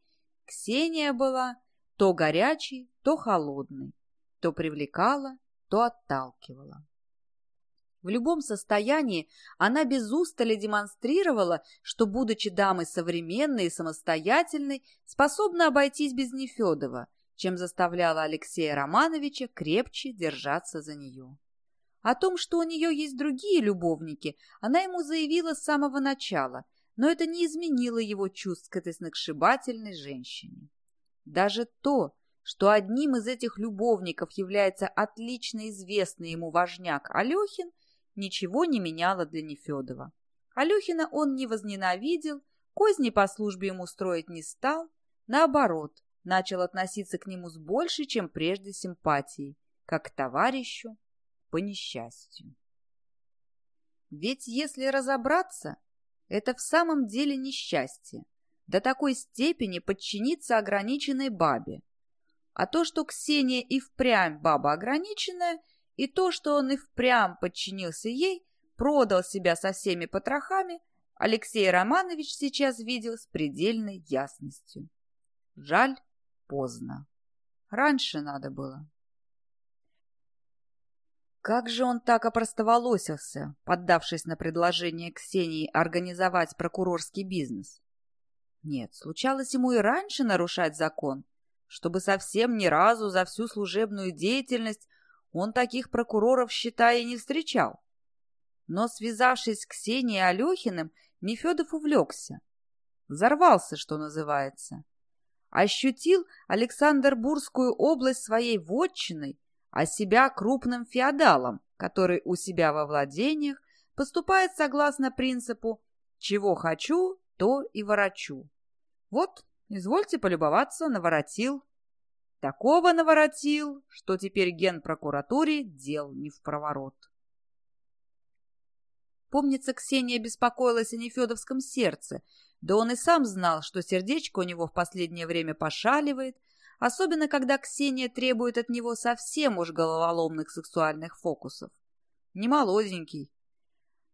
Ксения была то горячей, то холодной, то привлекала, то отталкивала. В любом состоянии она без устали демонстрировала, что, будучи дамой современной и самостоятельной, способна обойтись без Нефедова, чем заставляла Алексея Романовича крепче держаться за нее. О том, что у нее есть другие любовники, она ему заявила с самого начала – но это не изменило его чувств к этой сногсшибательной женщине. Даже то, что одним из этих любовников является отлично известный ему важняк Алехин, ничего не меняло для Нефедова. Алехина он не возненавидел, козни по службе ему строить не стал, наоборот, начал относиться к нему с большей, чем прежде, симпатией, как к товарищу по несчастью. Ведь если разобраться, это в самом деле несчастье. До такой степени подчиниться ограниченной бабе. А то, что Ксения и впрямь баба ограниченная, и то, что он и впрямь подчинился ей, продал себя со всеми потрохами, Алексей Романович сейчас видел с предельной ясностью. Жаль, поздно. Раньше надо было. Как же он так опростоволосился, поддавшись на предложение Ксении организовать прокурорский бизнес? Нет, случалось ему и раньше нарушать закон, чтобы совсем ни разу за всю служебную деятельность он таких прокуроров, считая, не встречал. Но, связавшись с Ксенией Алехиным, Нефедов увлекся. Взорвался, что называется. Ощутил Александрбургскую область своей вотчиной, а себя крупным феодалом, который у себя во владениях поступает согласно принципу «чего хочу, то и ворочу». Вот, извольте полюбоваться, наворотил. Такого наворотил, что теперь генпрокуратуре дел не в проворот. Помнится, Ксения беспокоилась о Нефедовском сердце, да он и сам знал, что сердечко у него в последнее время пошаливает, особенно когда Ксения требует от него совсем уж головоломных сексуальных фокусов. Не молоденький.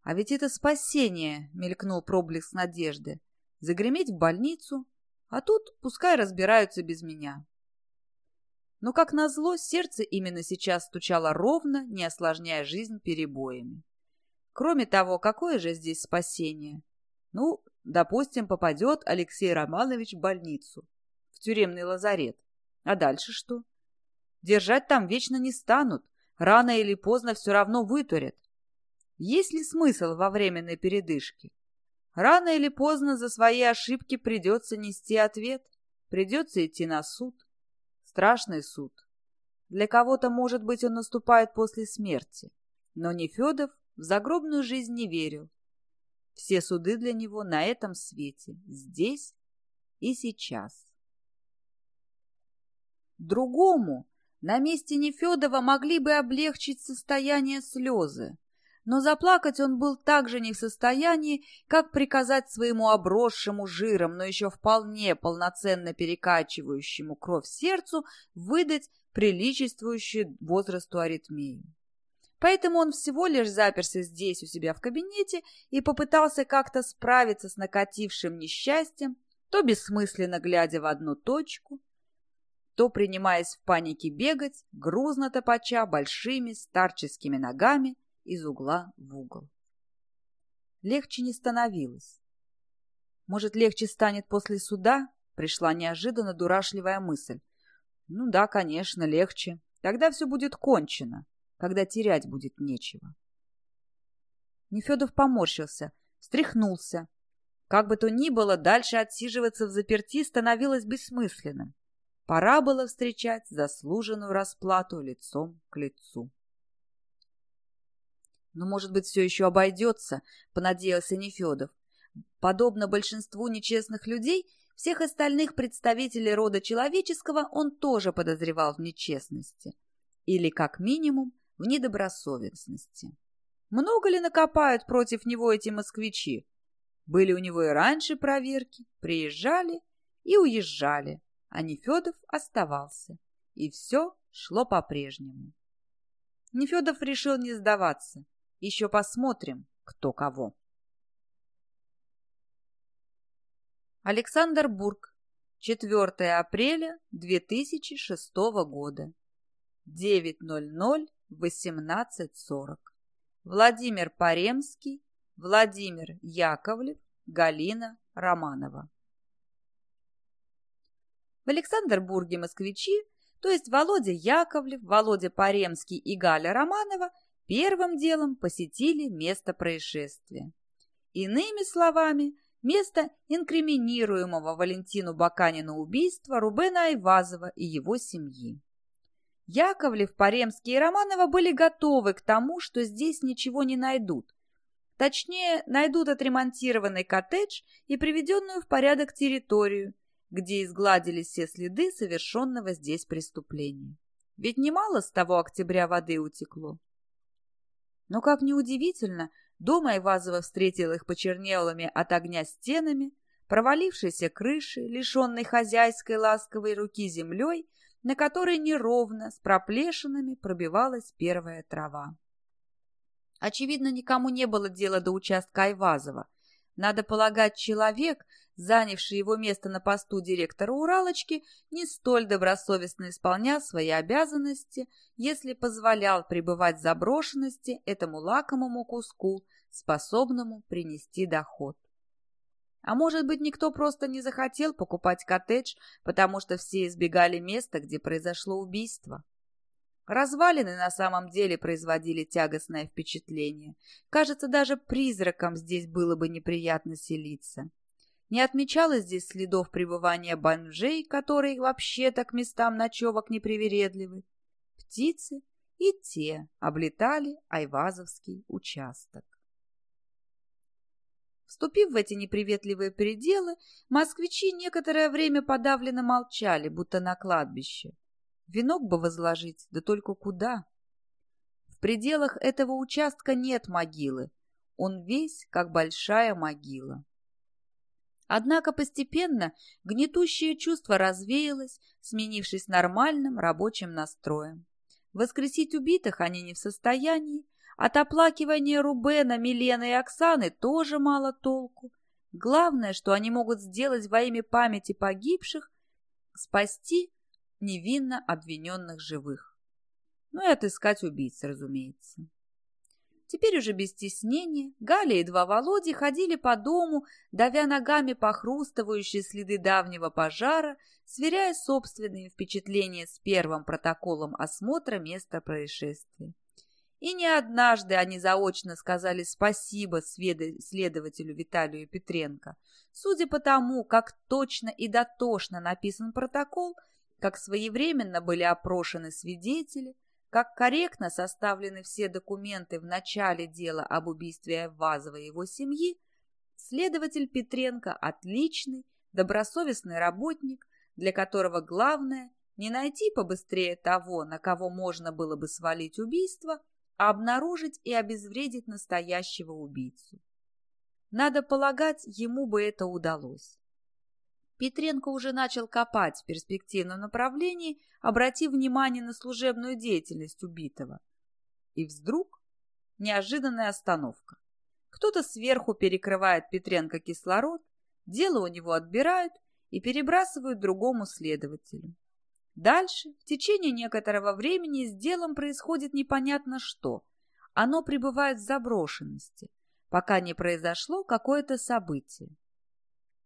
А ведь это спасение, мелькнул проблеск надежды. Загреметь в больницу, а тут пускай разбираются без меня. Но, как назло, сердце именно сейчас стучало ровно, не осложняя жизнь перебоями. Кроме того, какое же здесь спасение? Ну, допустим, попадет Алексей Романович в больницу, в тюремный лазарет. А дальше что? Держать там вечно не станут. Рано или поздно все равно вытурят. Есть ли смысл во временной передышке? Рано или поздно за свои ошибки придется нести ответ. Придется идти на суд. Страшный суд. Для кого-то, может быть, он наступает после смерти. Но Нефедов в загробную жизнь не верил. Все суды для него на этом свете, здесь и сейчас. Другому на месте Нефедова могли бы облегчить состояние слезы, но заплакать он был также не в состоянии, как приказать своему обросшему жиром, но еще вполне полноценно перекачивающему кровь сердцу выдать приличествующую возрасту аритмию. Поэтому он всего лишь заперся здесь у себя в кабинете и попытался как-то справиться с накатившим несчастьем, то бессмысленно глядя в одну точку, то принимаясь в панике бегать, грузно топача большими старческими ногами из угла в угол. Легче не становилось. Может, легче станет после суда? Пришла неожиданно дурашливая мысль. Ну да, конечно, легче. Тогда все будет кончено, когда терять будет нечего. Нефедов поморщился, встряхнулся. Как бы то ни было, дальше отсиживаться в заперти становилось бессмысленным. Пора было встречать заслуженную расплату лицом к лицу. «Ну, может быть, все еще обойдется», — понадеялся Нефедов. Подобно большинству нечестных людей, всех остальных представителей рода человеческого он тоже подозревал в нечестности. Или, как минимум, в недобросовестности. Много ли накопают против него эти москвичи? Были у него и раньше проверки, приезжали и уезжали, а Нефедов оставался. И все шло по-прежнему. Нефедов решил не сдаваться. Еще посмотрим, кто кого. Александр Бург. 4 апреля 2006 года. 9.00, 18.40. Владимир Паремский, Владимир Яковлев, Галина Романова. В Александрбурге москвичи, то есть Володя Яковлев, Володя Паремский и Галя Романова, первым делом посетили место происшествия. Иными словами, место инкриминируемого Валентину Баканину убийства Рубена Айвазова и его семьи. Яковлев, Паремский и Романова были готовы к тому, что здесь ничего не найдут. Точнее, найдут отремонтированный коттедж и приведенную в порядок территорию, где изгладились все следы совершенного здесь преступления. Ведь немало с того октября воды утекло. Но, как ни удивительно, дом Айвазова встретил их почернелыми от огня стенами, провалившейся крышей, лишенной хозяйской ласковой руки землей, на которой неровно, с проплешинами пробивалась первая трава. Очевидно, никому не было дела до участка Айвазова. Надо полагать, человек, занявший его место на посту директора «Уралочки», не столь добросовестно исполнял свои обязанности, если позволял пребывать в заброшенности этому лакомому куску, способному принести доход. А может быть, никто просто не захотел покупать коттедж, потому что все избегали места, где произошло убийство. Развалины на самом деле производили тягостное впечатление. Кажется, даже призракам здесь было бы неприятно селиться. Не отмечалось здесь следов пребывания бомжей, которые вообще-то к местам ночевок непривередливы. Птицы и те облетали Айвазовский участок. Вступив в эти неприветливые пределы, москвичи некоторое время подавленно молчали, будто на кладбище. Венок бы возложить, да только куда? В пределах этого участка нет могилы, он весь как большая могила. Однако постепенно гнетущее чувство развеялось, сменившись нормальным рабочим настроем. Воскресить убитых они не в состоянии, от оплакивания Рубена, Милены и Оксаны тоже мало толку. Главное, что они могут сделать во имя памяти погибших, спасти невинно обвиненных живых. Ну и отыскать убийц, разумеется. Теперь уже без стеснения Галя и два Володи ходили по дому, давя ногами похрустывающие следы давнего пожара, сверяя собственные впечатления с первым протоколом осмотра места происшествия. И не однажды они заочно сказали спасибо следователю Виталию Петренко. Судя по тому, как точно и дотошно написан протокол, как своевременно были опрошены свидетели, как корректно составлены все документы в начале дела об убийстве Айвазова и его семьи, следователь Петренко – отличный, добросовестный работник, для которого главное – не найти побыстрее того, на кого можно было бы свалить убийство – а обнаружить и обезвредить настоящего убийцу. Надо полагать, ему бы это удалось. Петренко уже начал копать в перспективном направлении, обратив внимание на служебную деятельность убитого. И вдруг неожиданная остановка. Кто-то сверху перекрывает Петренко кислород, дело у него отбирают и перебрасывают другому следователю. Дальше, в течение некоторого времени, с делом происходит непонятно что. Оно пребывает в заброшенности, пока не произошло какое-то событие.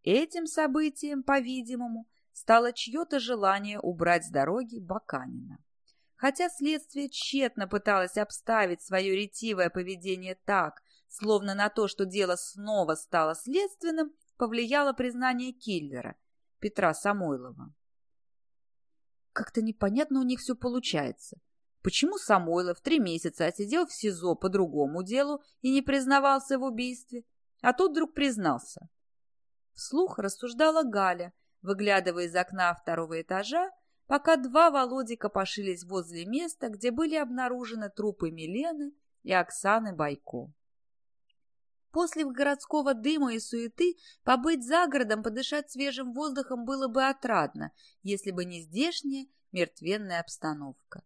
Этим событием, по-видимому, стало чье-то желание убрать с дороги Баканина. Хотя следствие тщетно пыталось обставить свое ретивое поведение так, словно на то, что дело снова стало следственным, повлияло признание киллера Петра Самойлова. Как-то непонятно у них все получается. Почему Самойлов три месяца отсидел в СИЗО по другому делу и не признавался в убийстве, а тут вдруг признался? Вслух рассуждала Галя, выглядывая из окна второго этажа, пока два Володика пошились возле места, где были обнаружены трупы Милены и Оксаны Байко. После городского дыма и суеты побыть за городом, подышать свежим воздухом было бы отрадно, если бы не здешняя мертвенная обстановка.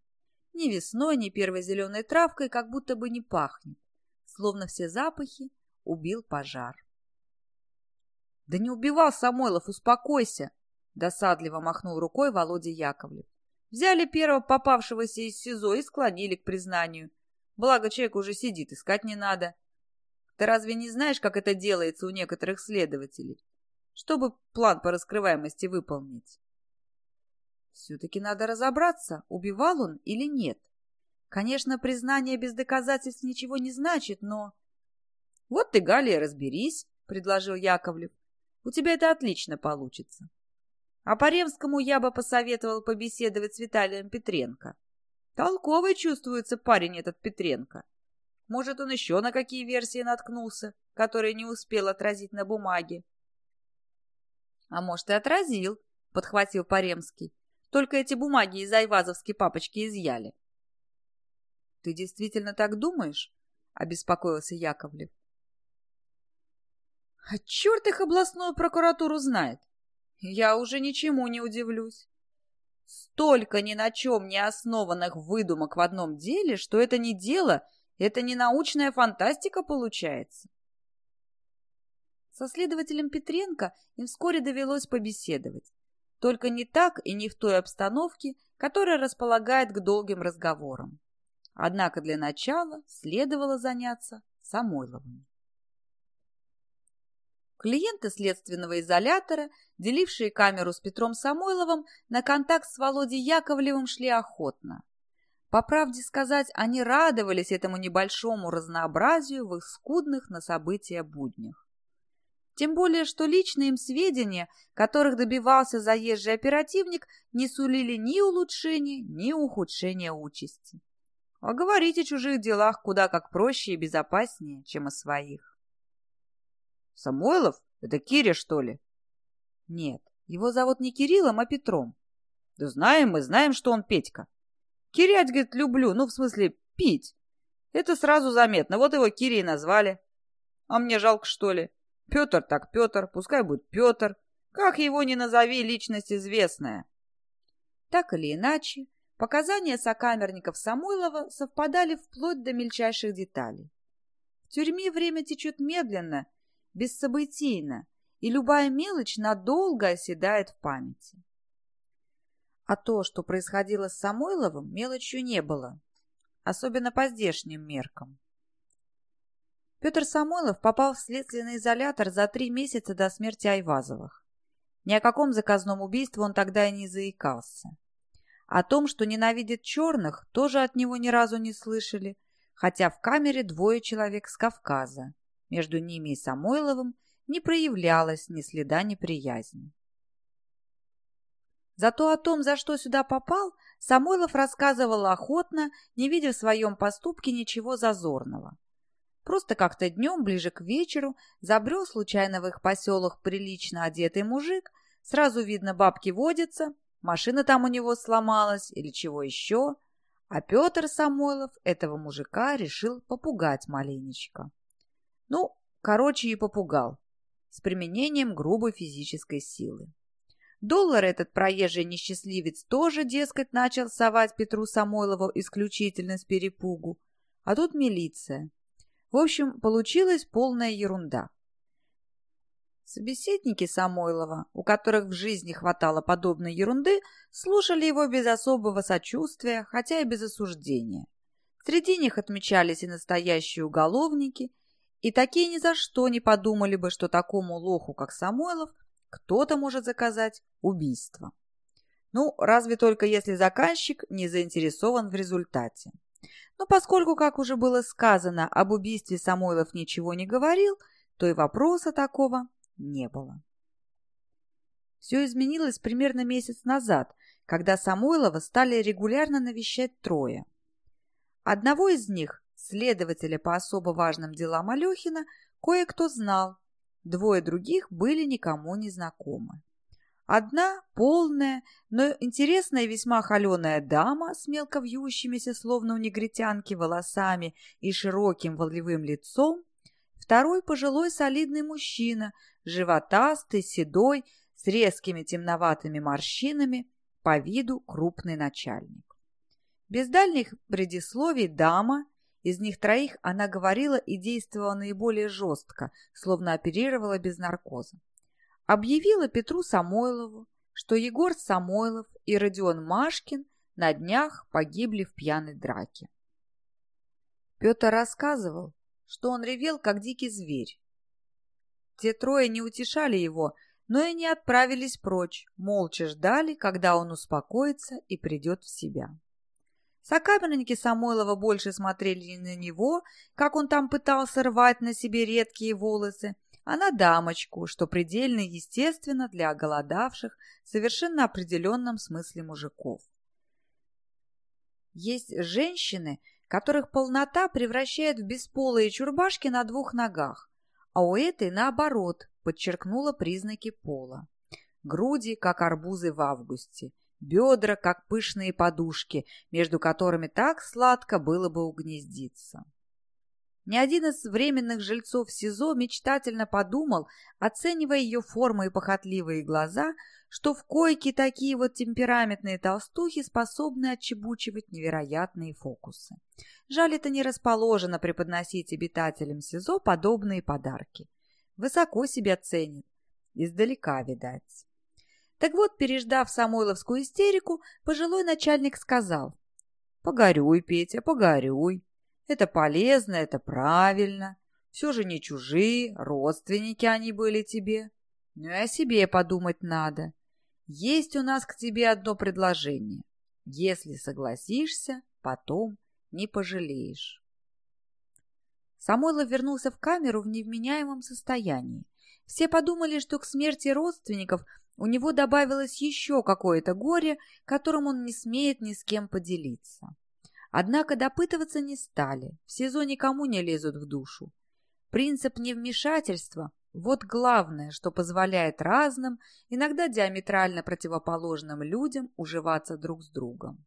Ни весной, ни первой зеленой травкой как будто бы не пахнет, словно все запахи убил пожар. «Да не убивал Самойлов, успокойся!» Досадливо махнул рукой Володя Яковлев. Взяли первого попавшегося из СИЗО и склонили к признанию. Благо, человек уже сидит, искать не надо. Ты разве не знаешь, как это делается у некоторых следователей? Чтобы план по раскрываемости выполнить. Все-таки надо разобраться, убивал он или нет. Конечно, признание без доказательств ничего не значит, но... Вот ты, Галия, разберись, предложил Яковлев. У тебя это отлично получится. А по Ремскому я бы посоветовал побеседовать с Виталием Петренко. Толковый чувствуется парень этот Петренко. Может, он еще на какие версии наткнулся, которые не успел отразить на бумаге. — А может, и отразил, — подхватил Паремский. Только эти бумаги из айвазовской папочки изъяли. — Ты действительно так думаешь? — обеспокоился Яковлев. — А черт их областную прокуратуру знает. Я уже ничему не удивлюсь. Столько ни на чем не основанных выдумок в одном деле, что это не дело — это не научная фантастика получается. Со следователем Петренко им вскоре довелось побеседовать. Только не так и не в той обстановке, которая располагает к долгим разговорам. Однако для начала следовало заняться Самойловым. Клиенты следственного изолятора, делившие камеру с Петром Самойловым, на контакт с Володей Яковлевым шли охотно. По правде сказать, они радовались этому небольшому разнообразию в их скудных на события буднях. Тем более, что личные им сведения, которых добивался заезжий оперативник, не сулили ни улучшения, ни ухудшения участи. А говорить о чужих делах куда как проще и безопаснее, чем о своих. Самойлов? Это Киря, что ли? Нет, его зовут не Кириллом, а Петром. Да знаем мы, знаем, что он Петька. Кирять, говорит, люблю, ну, в смысле, пить. Это сразу заметно, вот его Кирей назвали. А мне жалко, что ли? Петр так Петр, пускай будет Петр. Как его ни назови, личность известная. Так или иначе, показания сокамерников Самойлова совпадали вплоть до мельчайших деталей. В тюрьме время течет медленно, бессобытийно, и любая мелочь надолго оседает в памяти. А то, что происходило с Самойловым, мелочью не было, особенно по здешним меркам. Петр Самойлов попал в следственный изолятор за три месяца до смерти Айвазовых. Ни о каком заказном убийстве он тогда и не заикался. О том, что ненавидит черных, тоже от него ни разу не слышали, хотя в камере двое человек с Кавказа. Между ними и Самойловым не проявлялось ни следа неприязни. Зато о том, за что сюда попал, Самойлов рассказывал охотно, не видя в своем поступке ничего зазорного. Просто как-то днем, ближе к вечеру, забрел случайно в их поселок прилично одетый мужик, сразу видно, бабки водятся, машина там у него сломалась или чего еще, а Петр Самойлов этого мужика решил попугать маленечко. Ну, короче, и попугал, с применением грубой физической силы. Доллар этот проезжий несчастливец тоже, дескать, начал совать Петру Самойлову исключительно с перепугу. А тут милиция. В общем, получилась полная ерунда. Собеседники Самойлова, у которых в жизни хватало подобной ерунды, слушали его без особого сочувствия, хотя и без осуждения. Среди них отмечались и настоящие уголовники, и такие ни за что не подумали бы, что такому лоху, как Самойлов, кто-то может заказать убийство. Ну, разве только если заказчик не заинтересован в результате. Но поскольку, как уже было сказано, об убийстве Самойлов ничего не говорил, то и вопроса такого не было. Все изменилось примерно месяц назад, когда Самойлова стали регулярно навещать трое. Одного из них, следователя по особо важным делам Алехина, кое-кто знал, двое других были никому не знакомы. Одна полная, но интересная и весьма холеная дама с мелко вьющимися, словно у негритянки, волосами и широким волевым лицом, второй пожилой солидный мужчина, животастый, седой, с резкими темноватыми морщинами, по виду крупный начальник. Без дальних предисловий дама, из них троих она говорила и действовала наиболее жестко, словно оперировала без наркоза объявила Петру Самойлову, что Егор Самойлов и Родион Машкин на днях погибли в пьяной драке. Петр рассказывал, что он ревел, как дикий зверь. Те трое не утешали его, но и не отправились прочь, молча ждали, когда он успокоится и придет в себя. Сокамерники Самойлова больше смотрели на него, как он там пытался рвать на себе редкие волосы, а на дамочку, что предельно естественно для оголодавших в совершенно определенном смысле мужиков. Есть женщины, которых полнота превращает в бесполые чурбашки на двух ногах, а у этой, наоборот, подчеркнула признаки пола. Груди, как арбузы в августе, бедра, как пышные подушки, между которыми так сладко было бы угнездиться. Ни один из временных жильцов СИЗО мечтательно подумал, оценивая ее форму и похотливые глаза, что в койке такие вот темпераментные толстухи способны отчебучивать невероятные фокусы. Жаль, это не расположено преподносить обитателям СИЗО подобные подарки. Высоко себя ценит, издалека, видать. Так вот, переждав Самойловскую истерику, пожилой начальник сказал, «Погорюй, Петя, погорюй. Это полезно, это правильно. Все же не чужие, родственники они были тебе. Ну и о себе подумать надо. Есть у нас к тебе одно предложение. Если согласишься, потом не пожалеешь. Самойлов вернулся в камеру в невменяемом состоянии. Все подумали, что к смерти родственников у него добавилось еще какое-то горе, которым он не смеет ни с кем поделиться. Однако допытываться не стали, в СИЗО никому не лезут в душу. Принцип невмешательства Вот главное, что позволяет разным, иногда диаметрально противоположным людям уживаться друг с другом.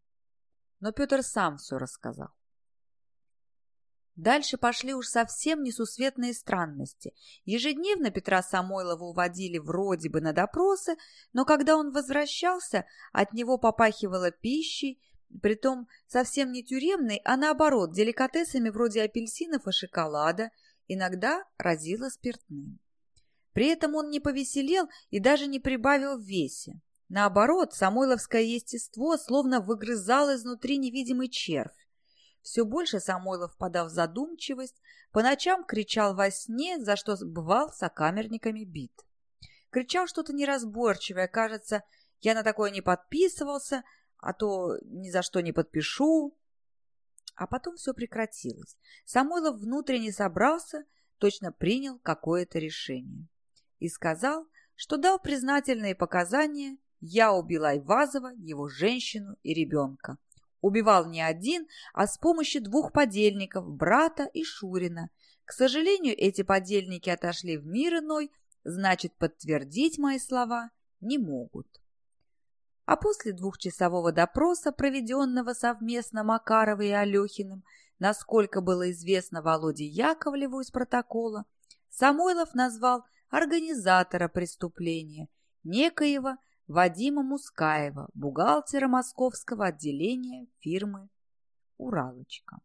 Но Петр сам все рассказал. Дальше пошли уж совсем несусветные странности. Ежедневно Петра Самойлова уводили вроде бы на допросы, но когда он возвращался, от него попахивало пищей, притом совсем не тюремной, а наоборот, деликатесами вроде апельсинов и шоколада, иногда разило спиртным. При этом он не повеселел и даже не прибавил в весе. Наоборот, самойловское естество словно выгрызал изнутри невидимый червь. Все больше Самойлов впадал в задумчивость, по ночам кричал во сне, за что бывал сокамерниками бит. Кричал что-то неразборчивое, кажется, я на такое не подписывался, а то ни за что не подпишу. А потом все прекратилось. Самойлов внутренне собрался, точно принял какое-то решение. И сказал, что дал признательные показания «Я убил Айвазова, его женщину и ребенка». Убивал не один, а с помощью двух подельников, брата и Шурина. К сожалению, эти подельники отошли в мир иной, значит, подтвердить мои слова не могут. А после двухчасового допроса, проведенного совместно Макаровой и Алехиным, насколько было известно Володе Яковлеву из протокола, Самойлов назвал организатора преступления, некоего Вадима Мускаева, бухгалтера московского отделения фирмы «Уралочка».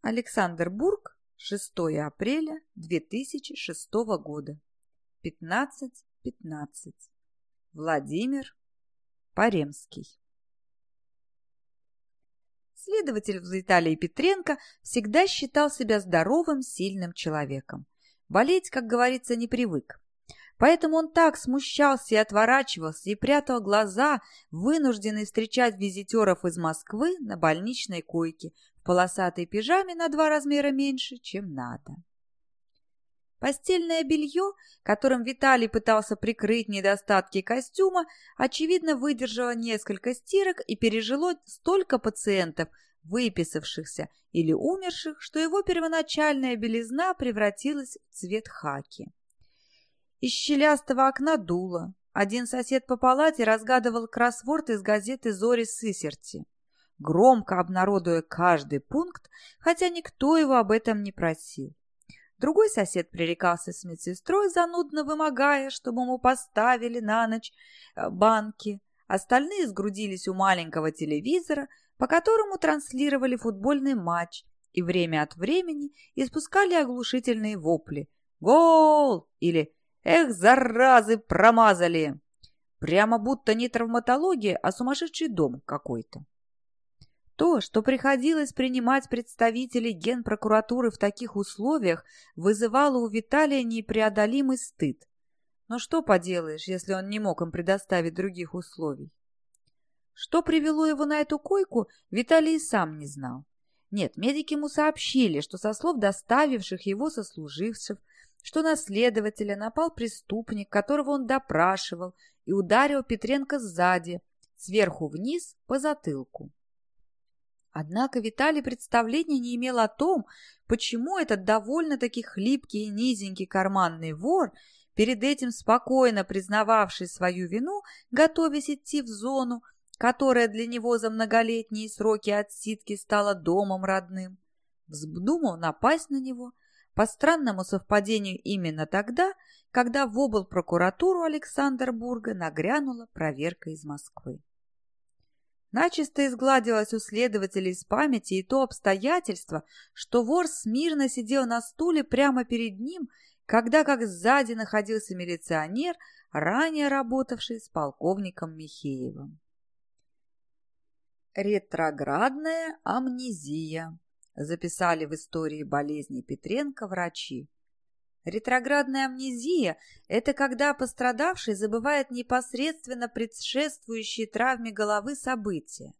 Александр Бург, 6 апреля 2006 года, 15.15. .15. Владимир Паремский. Следователь в Италии Петренко всегда считал себя здоровым, сильным человеком. Болеть, как говорится, не привык. Поэтому он так смущался и отворачивался, и прятал глаза, вынужденный встречать визитеров из Москвы на больничной койке в полосатой пижаме на два размера меньше, чем надо. Постельное белье, которым Виталий пытался прикрыть недостатки костюма, очевидно выдержало несколько стирок и пережило столько пациентов, выписавшихся или умерших, что его первоначальная белизна превратилась в цвет хаки. Из щелястого окна дуло. Один сосед по палате разгадывал кроссворд из газеты «Зори Сысерти», громко обнародуя каждый пункт, хотя никто его об этом не просил. Другой сосед пререкался с медсестрой, занудно вымогая, чтобы ему поставили на ночь э, банки. Остальные сгрудились у маленького телевизора, по которому транслировали футбольный матч, и время от времени испускали оглушительные вопли «Гол!» или Эх, заразы, промазали! Прямо будто не травматология, а сумасшедший дом какой-то. То, что приходилось принимать представителей генпрокуратуры в таких условиях, вызывало у Виталия непреодолимый стыд. Но что поделаешь, если он не мог им предоставить других условий? Что привело его на эту койку, Виталий сам не знал. Нет, медики ему сообщили, что со слов доставивших его сослуживцев что на следователя напал преступник, которого он допрашивал, и ударил Петренко сзади, сверху вниз, по затылку. Однако Виталий представления не имел о том, почему этот довольно-таки хлипкий и низенький карманный вор, перед этим спокойно признававший свою вину, готовясь идти в зону, которая для него за многолетние сроки отсидки стала домом родным, вздумал напасть на него – по странному совпадению именно тогда, когда в обл. прокуратуру Александрбурга нагрянула проверка из Москвы. Начисто изгладилось у следователей из памяти и то обстоятельство, что вор смирно сидел на стуле прямо перед ним, когда как сзади находился милиционер, ранее работавший с полковником Михеевым. Ретроградная амнезия записали в истории болезни Петренко врачи. Ретроградная амнезия – это когда пострадавший забывает непосредственно предшествующие травме головы события.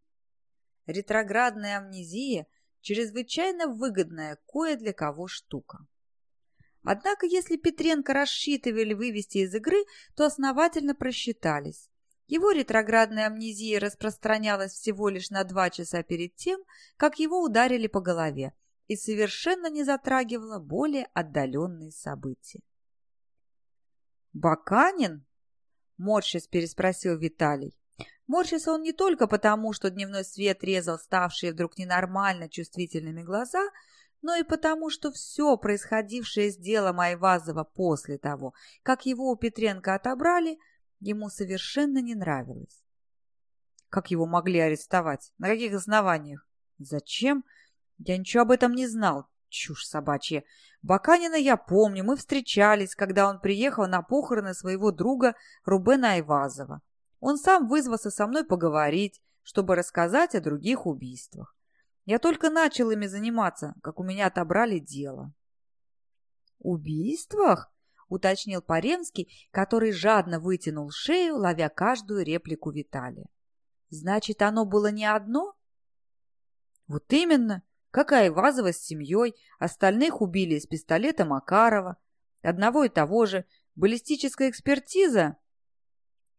Ретроградная амнезия – чрезвычайно выгодная кое для кого штука. Однако, если Петренко рассчитывали вывести из игры, то основательно просчитались. Его ретроградная амнезия распространялась всего лишь на два часа перед тем, как его ударили по голове, и совершенно не затрагивала более отдаленные события. «Баканин?» – морщись переспросил Виталий. Морщился он не только потому, что дневной свет резал ставшие вдруг ненормально чувствительными глаза, но и потому, что все происходившее с делом Айвазова после того, как его у Петренко отобрали, ему совершенно не нравилось. Как его могли арестовать? На каких основаниях? Зачем? Я ничего об этом не знал. Чушь собачья. Баканина я помню, мы встречались, когда он приехал на похороны своего друга Рубена Айвазова. Он сам вызвался со мной поговорить, чтобы рассказать о других убийствах. Я только начал ими заниматься, как у меня отобрали дело. «Убийствах?» — уточнил Паремский, который жадно вытянул шею, ловя каждую реплику Виталия. «Значит, оно было не одно?» «Вот именно. Какая Вазова с семьей, остальных убили из пистолета Макарова. Одного и того же. Баллистическая экспертиза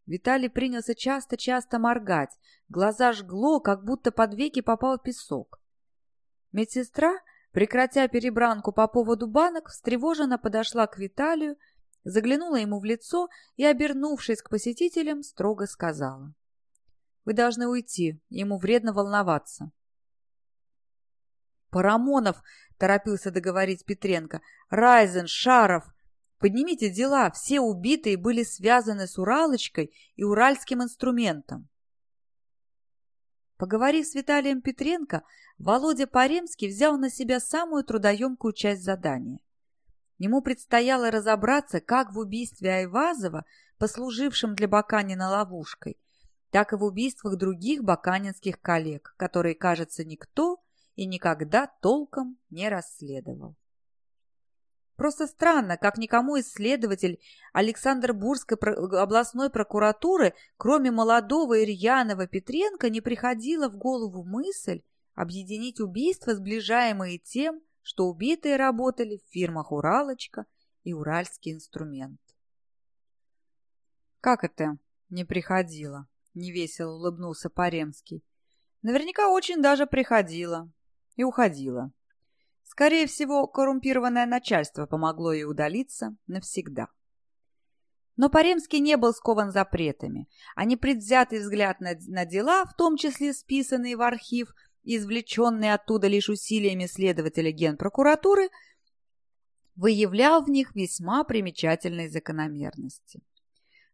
Виталий принялся часто-часто моргать. Глаза жгло, как будто под веки попал песок. Медсестра, прекратя перебранку по поводу банок, встревоженно подошла к Виталию, заглянула ему в лицо и, обернувшись к посетителям, строго сказала. «Вы должны уйти, ему вредно волноваться». «Парамонов!» — торопился договорить Петренко. «Райзен, Шаров! Поднимите дела, все убитые были связаны с Уралочкой и уральским инструментом. Поговорив с Виталием Петренко, Володя Паремский взял на себя самую трудоемкую часть задания. Ему предстояло разобраться как в убийстве Айвазова, послужившем для Баканина ловушкой, так и в убийствах других баканинских коллег, которые, кажется, никто и никогда толком не расследовал. Просто странно, как никому исследователь Александр Бурской областной прокуратуры, кроме молодого Ирьянова Петренко, не приходила в голову мысль объединить убийства, сближаемые тем, что убитые работали в фирмах «Уралочка» и «Уральский инструмент». «Как это не приходила?» — невесело улыбнулся Паремский. «Наверняка очень даже приходила и уходила. Скорее всего, коррумпированное начальство помогло ей удалиться навсегда. Но Паремский не был скован запретами, а непредвзятый взгляд на, на дела, в том числе списанные в архив и извлеченные оттуда лишь усилиями следователя генпрокуратуры, выявлял в них весьма примечательные закономерности.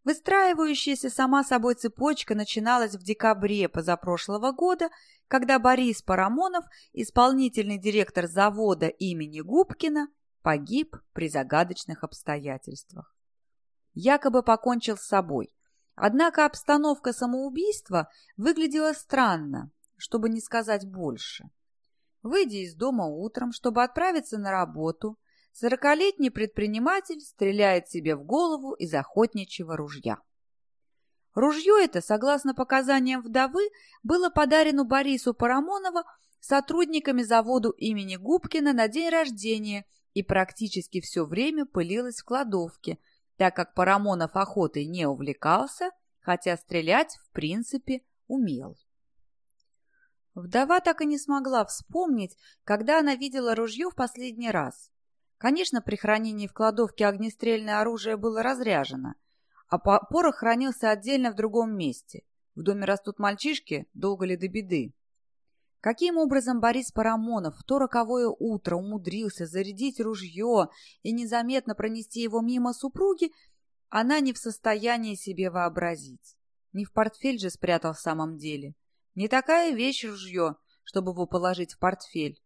Выстраивающаяся сама собой цепочка начиналась в декабре позапрошлого года, когда Борис Парамонов, исполнительный директор завода имени Губкина, погиб при загадочных обстоятельствах. Якобы покончил с собой. Однако обстановка самоубийства выглядела странно, чтобы не сказать больше. Выйдя из дома утром, чтобы отправиться на работу, Сорокалетний предприниматель стреляет себе в голову из охотничьего ружья. Ружье это, согласно показаниям вдовы, было подарено Борису Парамонову сотрудниками заводу имени Губкина на день рождения и практически все время пылилось в кладовке, так как Парамонов охотой не увлекался, хотя стрелять, в принципе, умел. Вдова так и не смогла вспомнить, когда она видела ружье в последний раз. Конечно, при хранении в кладовке огнестрельное оружие было разряжено, а порох хранился отдельно в другом месте. В доме растут мальчишки, долго ли до беды. Каким образом Борис Парамонов в то роковое утро умудрился зарядить ружье и незаметно пронести его мимо супруги, она не в состоянии себе вообразить. Не в портфель же спрятал в самом деле. Не такая вещь ружье, чтобы его положить в портфель.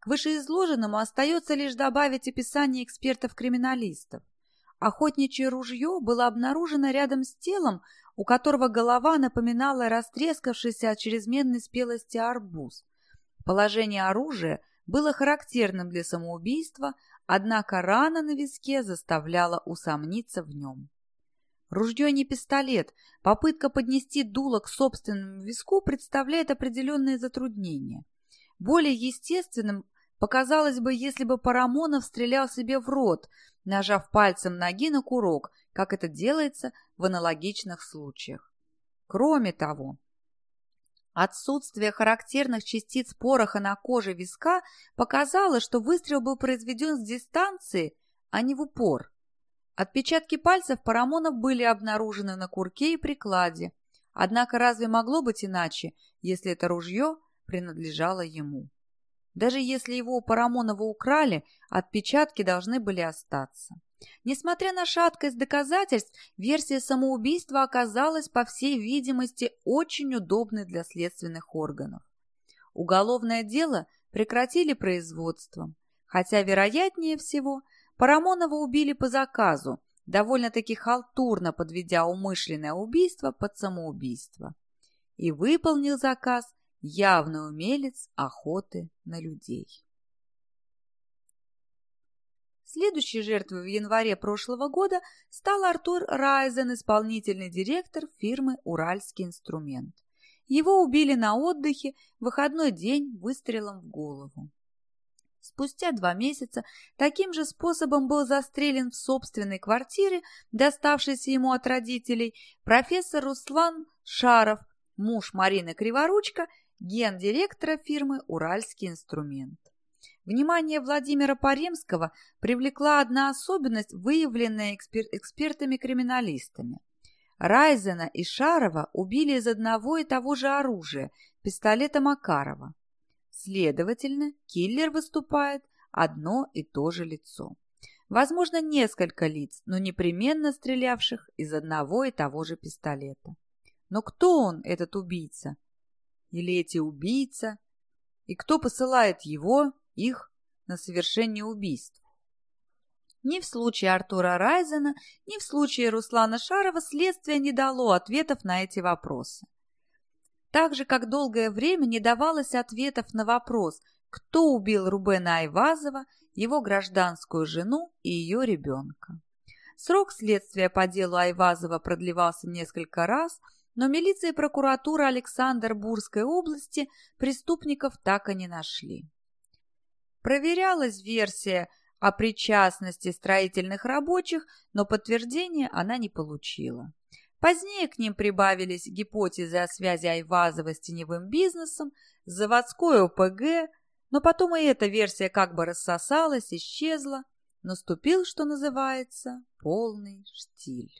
К вышеизложенному остается лишь добавить описание экспертов-криминалистов. Охотничье ружье было обнаружено рядом с телом, у которого голова напоминала растрескавшийся от чрезменной спелости арбуз. Положение оружия было характерным для самоубийства, однако рана на виске заставляла усомниться в нем. Ружье не пистолет, попытка поднести дуло к собственному виску представляет определенные затруднения – более естественным показалось бы, если бы Парамонов стрелял себе в рот, нажав пальцем ноги на курок, как это делается в аналогичных случаях. Кроме того, Отсутствие характерных частиц пороха на коже виска показало, что выстрел был произведен с дистанции, а не в упор. Отпечатки пальцев Парамонов были обнаружены на курке и прикладе, однако разве могло быть иначе, если это ружье принадлежало ему? Даже если его у Парамонова украли, отпечатки должны были остаться. Несмотря на шаткость доказательств, версия самоубийства оказалась, по всей видимости, очень удобной для следственных органов. Уголовное дело прекратили производством, хотя, вероятнее всего, Парамонова убили по заказу, довольно-таки халтурно подведя умышленное убийство под самоубийство. И выполнил заказ явный умелец охоты на людей. Следующей жертвой в январе прошлого года стал Артур Райзен, исполнительный директор фирмы «Уральский инструмент». Его убили на отдыхе в выходной день выстрелом в голову. Спустя два месяца таким же способом был застрелен в собственной квартире, доставшейся ему от родителей, профессор Руслан Шаров, муж Марины Криворучка, гендиректора фирмы «Уральский инструмент». Внимание Владимира Паремского привлекла одна особенность, выявленная экспер экспертами-криминалистами. Райзена и Шарова убили из одного и того же оружия – пистолета Макарова. Следовательно, киллер выступает одно и то же лицо. Возможно, несколько лиц, но непременно стрелявших из одного и того же пистолета. Но кто он, этот убийца? Или эти убийца? И кто посылает его, их на совершение убийств. Ни в случае Артура Райзена, ни в случае Руслана Шарова следствие не дало ответов на эти вопросы. Так же, как долгое время не давалось ответов на вопрос, кто убил Рубена Айвазова, его гражданскую жену и ее ребенка. Срок следствия по делу Айвазова продлевался несколько раз, но милиция и прокуратура Александр-Бурской области преступников так и не нашли. Проверялась версия о причастности строительных рабочих, но подтверждения она не получила. Позднее к ним прибавились гипотезы о связи Айвазова с теневым бизнесом, заводской ОПГ, но потом и эта версия как бы рассосалась, исчезла. Наступил, что называется, полный штиль.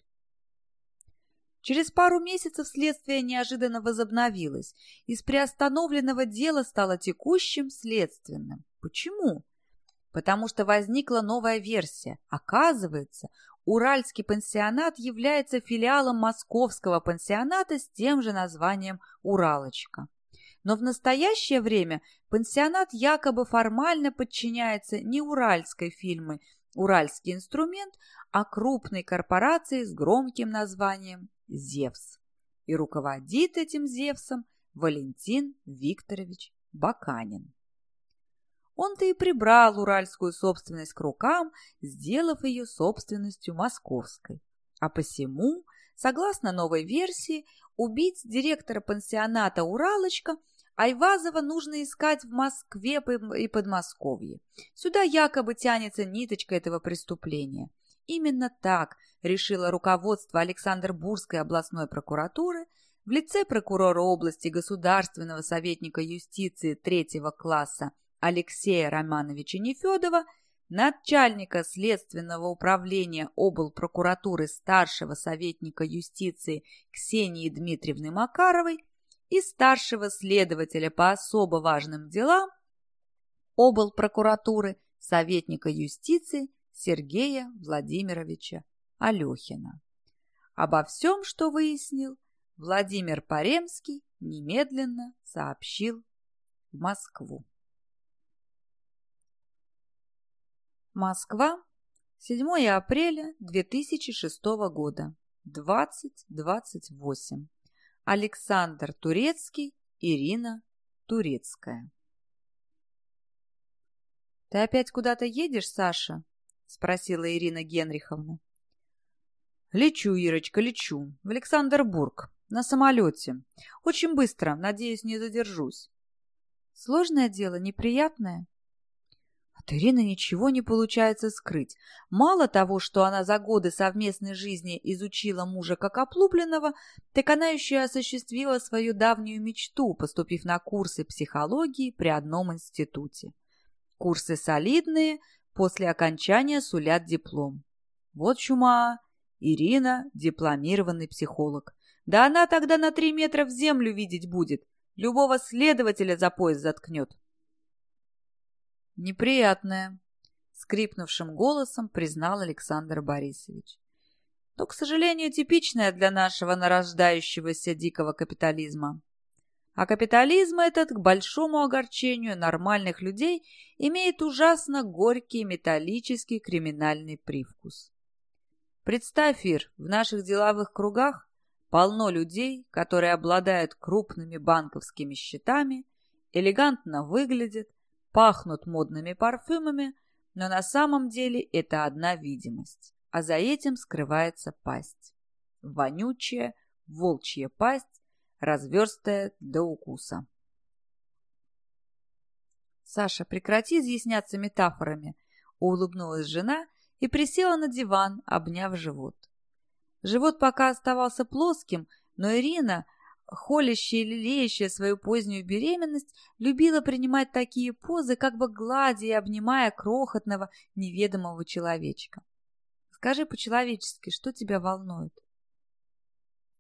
Через пару месяцев следствие неожиданно возобновилось. Из приостановленного дела стало текущим следственным. Почему? Потому что возникла новая версия. Оказывается, Уральский пансионат является филиалом московского пансионата с тем же названием «Уралочка». Но в настоящее время пансионат якобы формально подчиняется не уральской фирме «Уральский инструмент», а крупной корпорации с громким названием «Зевс». И руководит этим Зевсом Валентин Викторович Баканин. Он-то и прибрал уральскую собственность к рукам, сделав ее собственностью московской. А посему, согласно новой версии, убить директора пансионата «Уралочка» Айвазова нужно искать в Москве и Подмосковье. Сюда якобы тянется ниточка этого преступления. Именно так решило руководство Александр-Бурской областной прокуратуры в лице прокурора области государственного советника юстиции третьего класса Алексея Романовича Нефедова, начальника следственного управления облпрокуратуры старшего советника юстиции Ксении Дмитриевны Макаровой и старшего следователя по особо важным делам облпрокуратуры советника юстиции Сергея Владимировича Алехина. Обо всем, что выяснил, Владимир Паремский немедленно сообщил в Москву. Москва, 7 апреля 2006 года, 20.28. Александр Турецкий, Ирина Турецкая. «Ты опять куда-то едешь, Саша?» — спросила Ирина Генриховна. «Лечу, Ирочка, лечу. В Александрбург. На самолете. Очень быстро. Надеюсь, не задержусь». «Сложное дело, неприятное?» От Ирины ничего не получается скрыть. Мало того, что она за годы совместной жизни изучила мужа как оплубленного, так она еще и осуществила свою давнюю мечту, поступив на курсы психологии при одном институте. Курсы солидные, после окончания сулят диплом. Вот чума. Ирина – дипломированный психолог. Да она тогда на три метра в землю видеть будет. Любого следователя за пояс заткнет. Неприятное, скрипнувшим голосом признал Александр Борисович. То, к сожалению, типичное для нашего нарождающегося дикого капитализма. А капитализм этот, к большому огорчению нормальных людей, имеет ужасно горький металлический криминальный привкус. Представь, Ир, в наших деловых кругах полно людей, которые обладают крупными банковскими счетами, элегантно выглядят, пахнут модными парфюмами, но на самом деле это одна видимость, а за этим скрывается пасть. Вонючая, волчья пасть, разверстая до укуса. «Саша, прекрати изъясняться метафорами», — улыбнулась жена и присела на диван, обняв живот. Живот пока оставался плоским, но Ирина, холящая и лелеющая свою позднюю беременность, любила принимать такие позы, как бы гладя и обнимая крохотного неведомого человечка. Скажи по-человечески, что тебя волнует?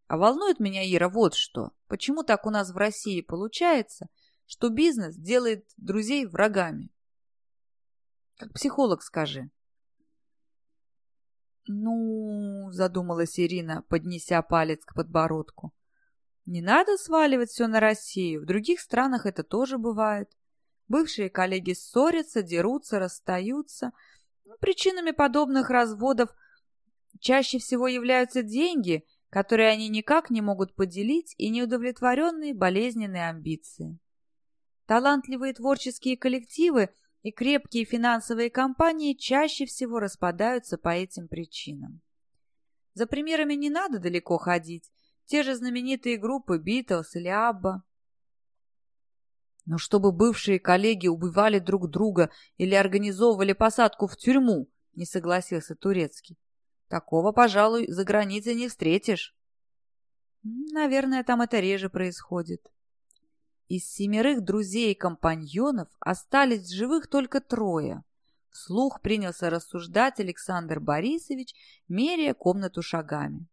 А волнует меня, Ира, вот что. Почему так у нас в России получается, что бизнес делает друзей врагами? Как психолог скажи. «Ну...» — задумалась Ирина, поднеся палец к подбородку. «Не надо сваливать все на Россию. В других странах это тоже бывает. Бывшие коллеги ссорятся, дерутся, расстаются. Причинами подобных разводов чаще всего являются деньги, которые они никак не могут поделить, и неудовлетворенные болезненные амбиции. Талантливые творческие коллективы — и крепкие финансовые компании чаще всего распадаются по этим причинам. За примерами не надо далеко ходить. Те же знаменитые группы Битлз или Абба. Но чтобы бывшие коллеги убивали друг друга или организовывали посадку в тюрьму, не согласился Турецкий. Такого, пожалуй, за границей не встретишь. Наверное, там это реже происходит. Из семерых друзей и компаньонов остались живых только трое. Вслух принялся рассуждать Александр Борисович, меряя комнату шагами.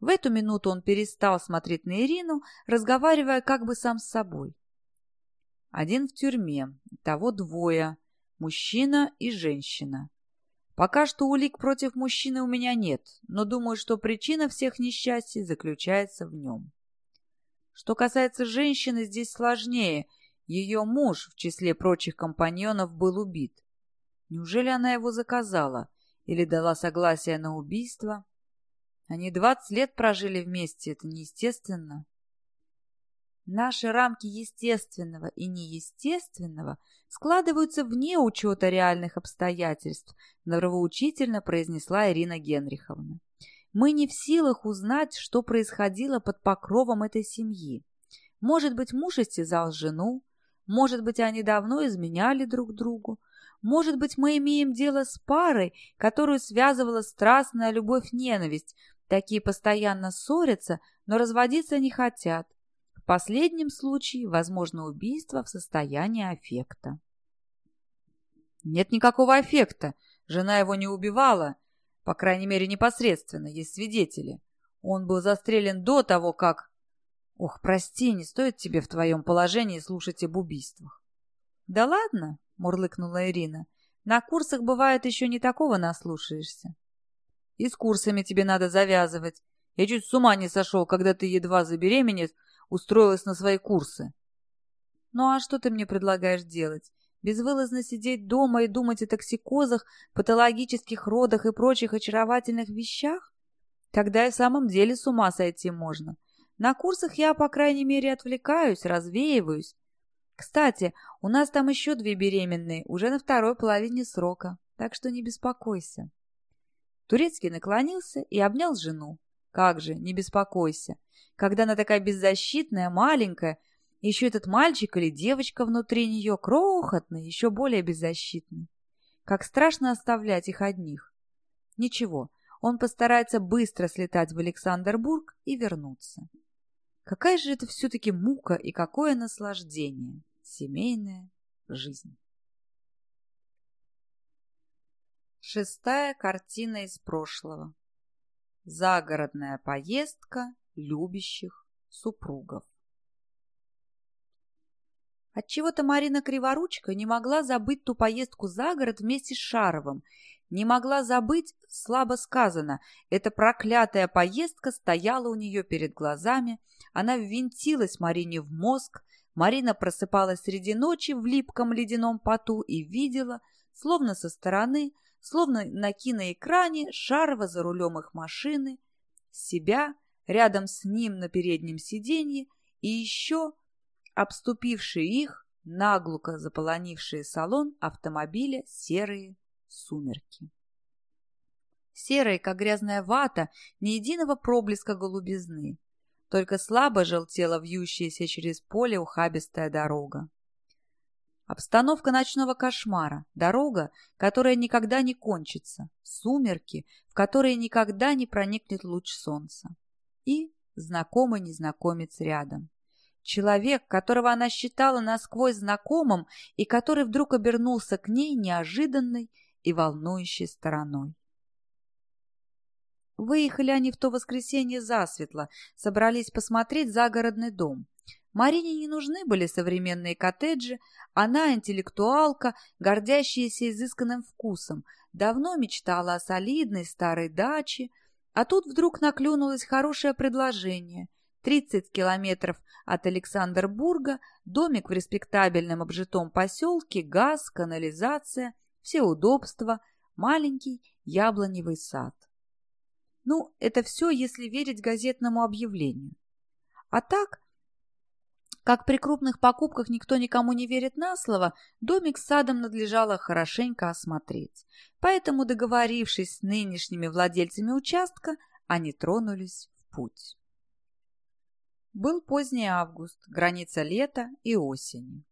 В эту минуту он перестал смотреть на Ирину, разговаривая как бы сам с собой. Один в тюрьме, того двое, мужчина и женщина. Пока что улик против мужчины у меня нет, но думаю, что причина всех несчастий заключается в нем. Что касается женщины, здесь сложнее. Ее муж, в числе прочих компаньонов, был убит. Неужели она его заказала или дала согласие на убийство? Они двадцать лет прожили вместе, это неестественно. Наши рамки естественного и неестественного складываются вне учета реальных обстоятельств, нравоучительно произнесла Ирина Генриховна. Мы не в силах узнать, что происходило под покровом этой семьи. Может быть, муж истязал жену, может быть, они давно изменяли друг другу, может быть, мы имеем дело с парой, которую связывала страстная любовь-ненависть. Такие постоянно ссорятся, но разводиться не хотят. Последнем случае возможно убийство в состоянии аффекта. Нет никакого аффекта. Жена его не убивала. По крайней мере, непосредственно, есть свидетели. Он был застрелен до того, как... Ох, прости, не стоит тебе в твоем положении слушать об убийствах. Да ладно, мурлыкнула Ирина. На курсах бывает еще не такого наслушаешься. И с курсами тебе надо завязывать. Я чуть с ума не сошел, когда ты едва забеременев, устроилась на свои курсы. Ну а что ты мне предлагаешь делать? Безвылазно сидеть дома и думать о токсикозах, патологических родах и прочих очаровательных вещах? Тогда и в самом деле с ума сойти можно. На курсах я, по крайней мере, отвлекаюсь, развеиваюсь. Кстати, у нас там еще две беременные, уже на второй половине срока, так что не беспокойся. Турецкий наклонился и обнял жену. Как же, не беспокойся. Когда она такая беззащитная, маленькая, еще этот мальчик или девочка внутри нее крохотный, еще более беззащитный. Как страшно оставлять их одних. Ничего, он постарается быстро слетать в Александрбург и вернуться. Какая же это все-таки мука и какое наслаждение! Семейная жизнь. Шестая картина из прошлого. Загородная поездка любящих супругов. Отчего-то Марина Криворучка не могла забыть ту поездку за город вместе с Шаровым. Не могла забыть, слабо сказано, эта проклятая поездка стояла у нее перед глазами, она ввинтилась Марине в мозг, Марина просыпалась среди ночи в липком ледяном поту и видела, словно со стороны, словно на киноэкране, Шарова за рулем их машины, себя рядом с ним на переднем сиденье и еще обступившие их, наглухо заполонившие салон автомобиля серые сумерки. Серые, как грязная вата, ни единого проблеска голубизны. Только слабо желтела вьющаяся через поле ухабистая дорога. Обстановка ночного кошмара, дорога, которая никогда не кончится, сумерки, в которые никогда не проникнет луч солнца. И знакомый незнакомец рядом. Человек, которого она считала насквозь знакомым и который вдруг обернулся к ней неожиданной и волнующей стороной. Выехали они в то воскресенье засветло, собрались посмотреть загородный дом. Марине не нужны были современные коттеджи, она интеллектуалка, гордящаяся изысканным вкусом, давно мечтала о солидной старой даче, а тут вдруг наклюнулось хорошее предложение. 30 километров от Александрбурга, домик в респектабельном обжитом поселке, газ, канализация, все удобства, маленький яблоневый сад. Ну, это все, если верить газетному объявлению. А так, как при крупных покупках никто никому не верит на слово, домик с садом надлежало хорошенько осмотреть. Поэтому, договорившись с нынешними владельцами участка, они тронулись в путь. Был поздний август, граница лета и осени.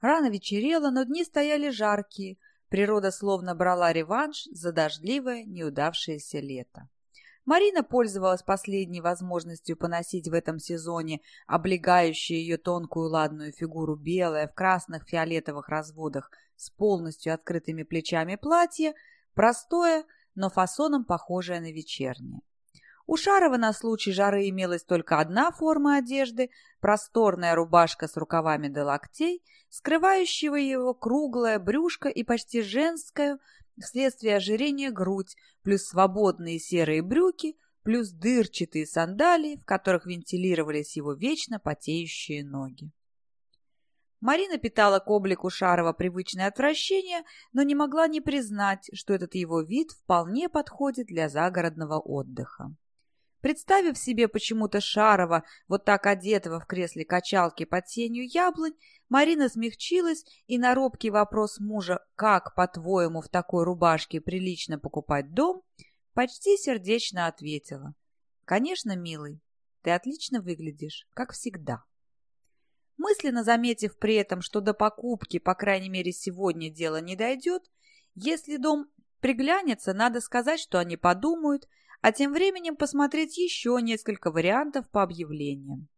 Рано вечерело, но дни стояли жаркие, природа словно брала реванш за дождливое, неудавшееся лето. Марина пользовалась последней возможностью поносить в этом сезоне облегающую ее тонкую ладную фигуру белое в красных фиолетовых разводах с полностью открытыми плечами платье, простое, но фасоном похожее на вечернее. У Шарова на случай жары имелась только одна форма одежды – просторная рубашка с рукавами до локтей, скрывающего его круглое брюшко и почти женское вследствие ожирения грудь, плюс свободные серые брюки, плюс дырчатые сандалии, в которых вентилировались его вечно потеющие ноги. Марина питала к облику Шарова привычное отвращение, но не могла не признать, что этот его вид вполне подходит для загородного отдыха. Представив себе почему-то Шарова, вот так одетого в кресле качалки под сенью яблонь, Марина смягчилась и на робкий вопрос мужа «Как, по-твоему, в такой рубашке прилично покупать дом?» почти сердечно ответила «Конечно, милый, ты отлично выглядишь, как всегда». Мысленно заметив при этом, что до покупки, по крайней мере, сегодня дело не дойдет, если дом приглянется, надо сказать, что они подумают – а тем временем посмотреть еще несколько вариантов по объявлениям.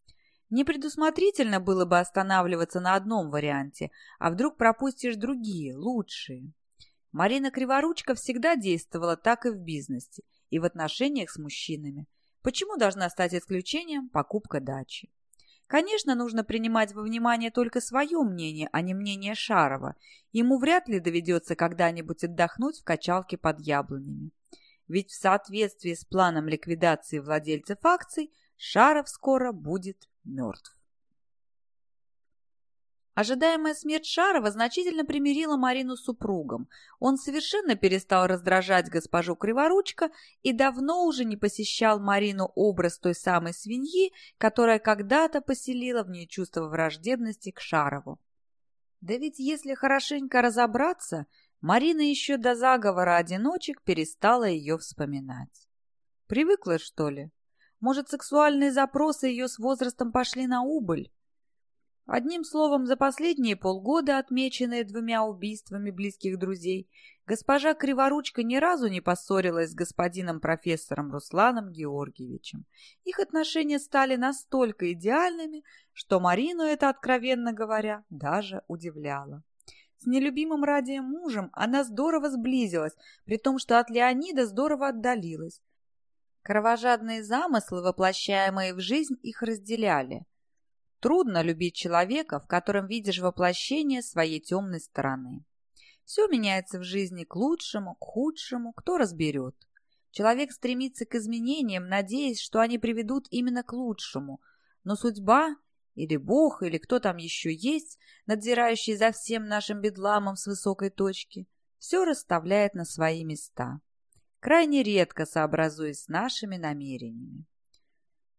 Непредусмотрительно было бы останавливаться на одном варианте, а вдруг пропустишь другие, лучшие. Марина Криворучка всегда действовала так и в бизнесе, и в отношениях с мужчинами. Почему должна стать исключением покупка дачи? Конечно, нужно принимать во внимание только свое мнение, а не мнение Шарова. Ему вряд ли доведется когда-нибудь отдохнуть в качалке под яблонями ведь в соответствии с планом ликвидации владельцев акций Шаров скоро будет мертв. Ожидаемая смерть Шарова значительно примирила Марину с супругом. Он совершенно перестал раздражать госпожу Криворучка и давно уже не посещал Марину образ той самой свиньи, которая когда-то поселила в ней чувство враждебности к Шарову. Да ведь если хорошенько разобраться, Марина еще до заговора одиночек перестала ее вспоминать. Привыкла, что ли? Может, сексуальные запросы ее с возрастом пошли на убыль? Одним словом, за последние полгода, отмеченные двумя убийствами близких друзей, госпожа Криворучка ни разу не поссорилась с господином профессором Русланом Георгиевичем. Их отношения стали настолько идеальными, что Марину это, откровенно говоря, даже удивляло. С нелюбимым ради мужем она здорово сблизилась, при том, что от Леонида здорово отдалилась. Кровожадные замыслы, воплощаемые в жизнь, их разделяли. Трудно любить человека, в котором видишь воплощение своей темной стороны. Все меняется в жизни к лучшему, к худшему, кто разберет. Человек стремится к изменениям, надеясь, что они приведут именно к лучшему. Но судьба, или Бог, или кто там еще есть, надзирающий за всем нашим бедламом с высокой точки, все расставляет на свои места, крайне редко сообразуясь с нашими намерениями.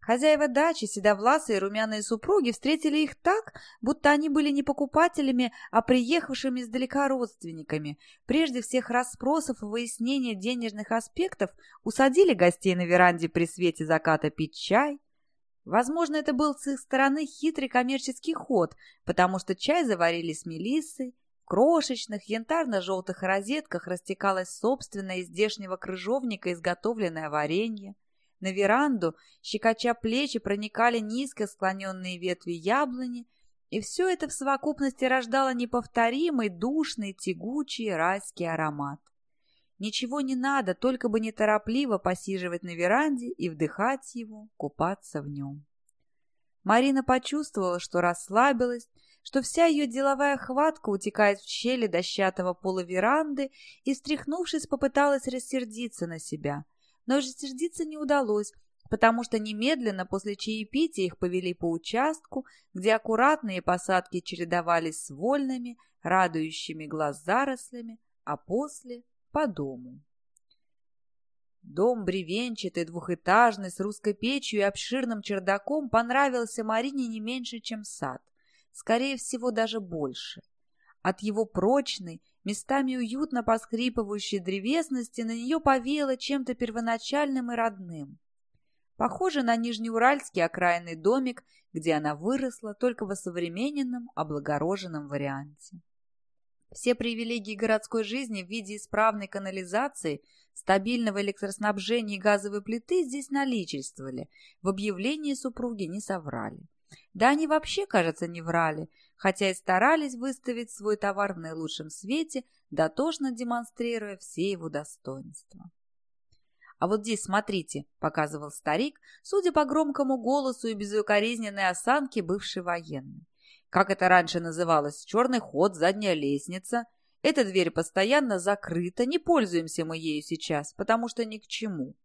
Хозяева дачи, седовласые румяные супруги, встретили их так, будто они были не покупателями, а приехавшими издалека родственниками. Прежде всех расспросов и выяснения денежных аспектов усадили гостей на веранде при свете заката пить чай. Возможно, это был с их стороны хитрый коммерческий ход, потому что чай заварили с мелиссой, в крошечных янтарно-желтых розетках растекалось собственное из здешнего крыжовника изготовленное варенье. На веранду, щекоча плечи, проникали низко склоненные ветви яблони, и все это в совокупности рождало неповторимый, душный, тягучий райский аромат. Ничего не надо, только бы неторопливо посиживать на веранде и вдыхать его, купаться в нем. Марина почувствовала, что расслабилась, что вся ее деловая хватка утекает в щели дощатого пола веранды и, встряхнувшись, попыталась рассердиться на себя. Но рассердиться не удалось, потому что немедленно после чаепития их повели по участку, где аккуратные посадки чередовались с вольными, радующими глаз зарослями, а после — по дому. Дом бревенчатый, двухэтажный, с русской печью и обширным чердаком понравился Марине не меньше, чем сад. Скорее всего, даже больше. От его прочной, местами уютно поскрипывающей древесности на нее повеяло чем-то первоначальным и родным. Похоже на нижнеуральский окраинный домик, где она выросла, только в осовремененном, облагороженном варианте. Все привилегии городской жизни в виде исправной канализации, стабильного электроснабжения и газовой плиты здесь наличествовали, в объявлении супруги не соврали. Да они вообще, кажется, не врали, хотя и старались выставить свой товар в наилучшем свете, дотошно демонстрируя все его достоинства. «А вот здесь, смотрите», — показывал старик, судя по громкому голосу и безукоризненной осанке бывший военный. «Как это раньше называлось? Черный ход, задняя лестница. Эта дверь постоянно закрыта, не пользуемся мы ею сейчас, потому что ни к чему.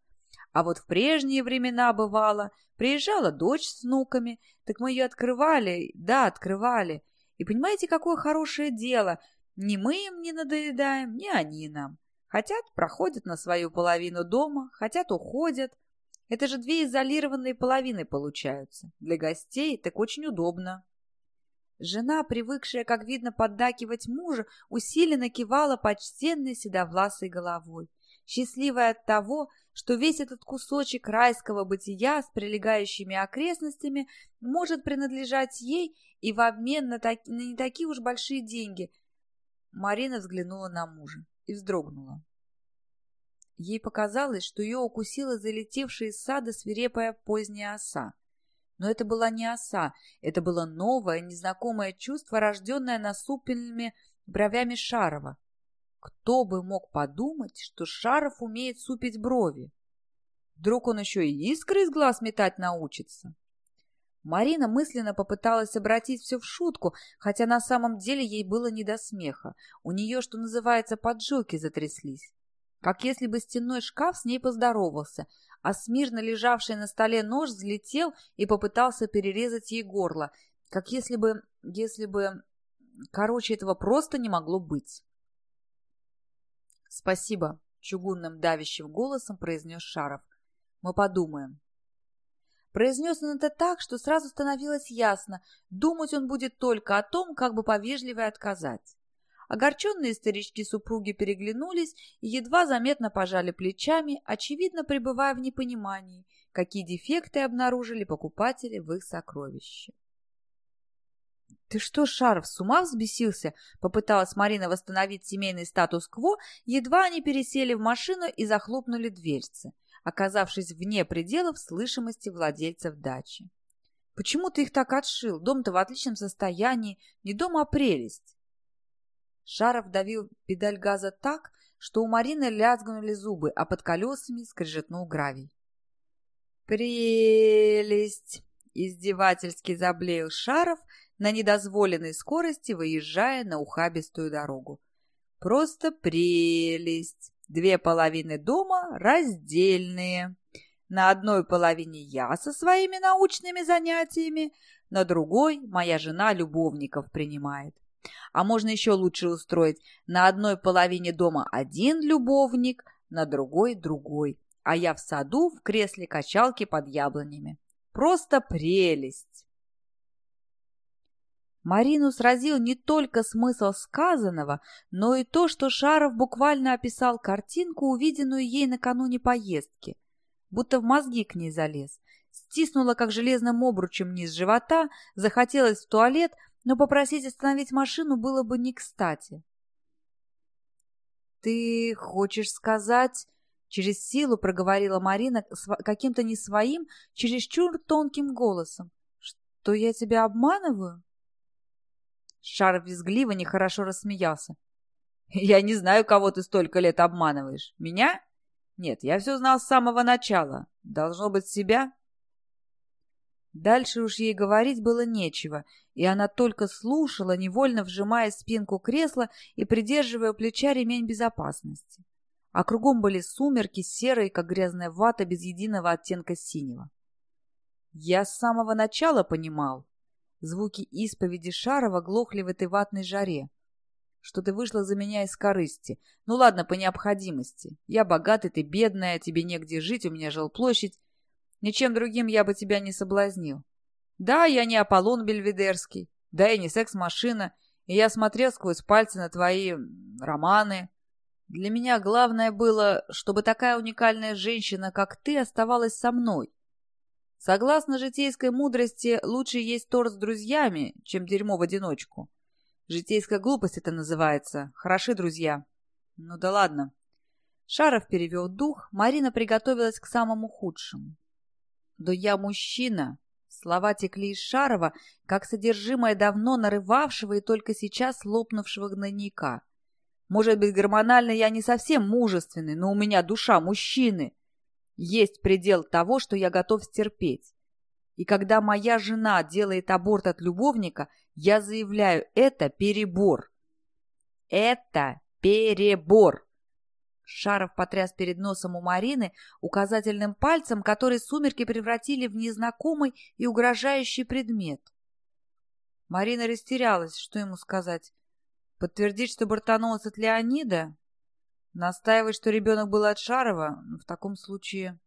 А вот в прежние времена бывало, приезжала дочь с внуками, так мы ее открывали, да, открывали. И понимаете, какое хорошее дело, ни мы им не надоедаем, ни они нам. Хотят, проходят на свою половину дома, хотят, уходят. Это же две изолированные половины получаются. Для гостей так очень удобно. Жена, привыкшая, как видно, поддакивать мужа, усиленно кивала почтенной седовласой головой счастливая от того, что весь этот кусочек райского бытия с прилегающими окрестностями может принадлежать ей и в обмен на, так... на не такие уж большие деньги. Марина взглянула на мужа и вздрогнула. Ей показалось, что ее укусила залетевшая из сада свирепая поздняя оса. Но это была не оса, это было новое, незнакомое чувство, рожденное насупленными бровями Шарова. Кто бы мог подумать, что Шаров умеет супить брови? Вдруг он еще и искры из глаз метать научится? Марина мысленно попыталась обратить все в шутку, хотя на самом деле ей было не до смеха. У нее, что называется, поджоги затряслись. Как если бы стенной шкаф с ней поздоровался, а смирно лежавший на столе нож взлетел и попытался перерезать ей горло, как если бы... если бы... Короче, этого просто не могло быть. «Спасибо», — чугунным давящим голосом произнес Шаров. «Мы подумаем». Произнес он это так, что сразу становилось ясно, думать он будет только о том, как бы повежливо отказать. Огорченные старички-супруги переглянулись и едва заметно пожали плечами, очевидно пребывая в непонимании, какие дефекты обнаружили покупатели в их сокровище. «Ты что, Шаров, с ума взбесился?» — попыталась Марина восстановить семейный статус-кво, едва они пересели в машину и захлопнули дверцы, оказавшись вне пределов слышимости владельцев дачи. «Почему ты их так отшил? Дом-то в отличном состоянии, не дом, а прелесть!» Шаров давил педаль газа так, что у Марины лязгнули зубы, а под колесами скрежетнул гравий. «Прелесть!» — издевательски заблеял Шаров, на недозволенной скорости, выезжая на ухабистую дорогу. Просто прелесть! Две половины дома раздельные. На одной половине я со своими научными занятиями, на другой моя жена любовников принимает. А можно еще лучше устроить. На одной половине дома один любовник, на другой другой. А я в саду в кресле качалки под яблонями. Просто прелесть! Марину сразил не только смысл сказанного, но и то, что Шаров буквально описал картинку, увиденную ей накануне поездки. Будто в мозги к ней залез. Стиснула, как железным обручем низ живота, захотелось в туалет, но попросить остановить машину было бы не кстати. «Ты хочешь сказать...» — через силу проговорила Марина каким-то не своим, чересчур тонким голосом. «Что я тебя обманываю?» Шар визгливо нехорошо рассмеялся. «Я не знаю, кого ты столько лет обманываешь. Меня? Нет, я все знал с самого начала. Должно быть себя?» Дальше уж ей говорить было нечего, и она только слушала, невольно вжимая спинку кресла и придерживая плеча ремень безопасности. А кругом были сумерки, серые, как грязная вата, без единого оттенка синего. Я с самого начала понимал, Звуки исповеди Шарова глохли в этой ватной жаре. Что ты вышла за меня из корысти. Ну ладно, по необходимости. Я богатый, ты бедная, тебе негде жить, у меня жилплощадь. Ничем другим я бы тебя не соблазнил. Да, я не Аполлон Бельведерский, да и не секс-машина, и я смотрел сквозь пальцы на твои романы. Для меня главное было, чтобы такая уникальная женщина, как ты, оставалась со мной. Согласно житейской мудрости, лучше есть торт с друзьями, чем дерьмо в одиночку. Житейская глупость это называется. Хороши друзья. Ну да ладно. Шаров перевел дух, Марина приготовилась к самому худшему. «Да я мужчина!» Слова текли из Шарова, как содержимое давно нарывавшего и только сейчас лопнувшего гнойника. «Может быть, гормонально я не совсем мужественный, но у меня душа мужчины. Есть предел того, что я готов стерпеть. И когда моя жена делает аборт от любовника, я заявляю, это перебор. Это перебор. Шаров потряс перед носом у Марины указательным пальцем, который сумерки превратили в незнакомый и угрожающий предмет. Марина растерялась, что ему сказать. Подтвердить, что бортанулась от Леонида? Настаивать, что ребенок был от Шарова? В таком случае...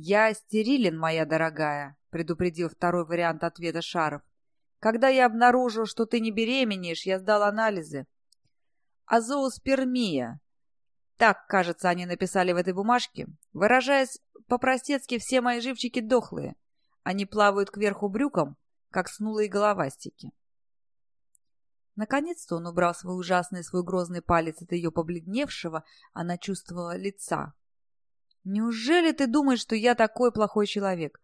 «Я стерилен, моя дорогая», — предупредил второй вариант ответа Шаров. «Когда я обнаружил, что ты не беременеешь, я сдал анализы. Азооспермия. Так, кажется, они написали в этой бумажке. Выражаясь по-простецки, все мои живчики дохлые. Они плавают кверху брюком, как снулые головастики. Наконец-то он убрал свой ужасный, свой грозный палец от ее побледневшего, она чувствовала лица. «Неужели ты думаешь, что я такой плохой человек?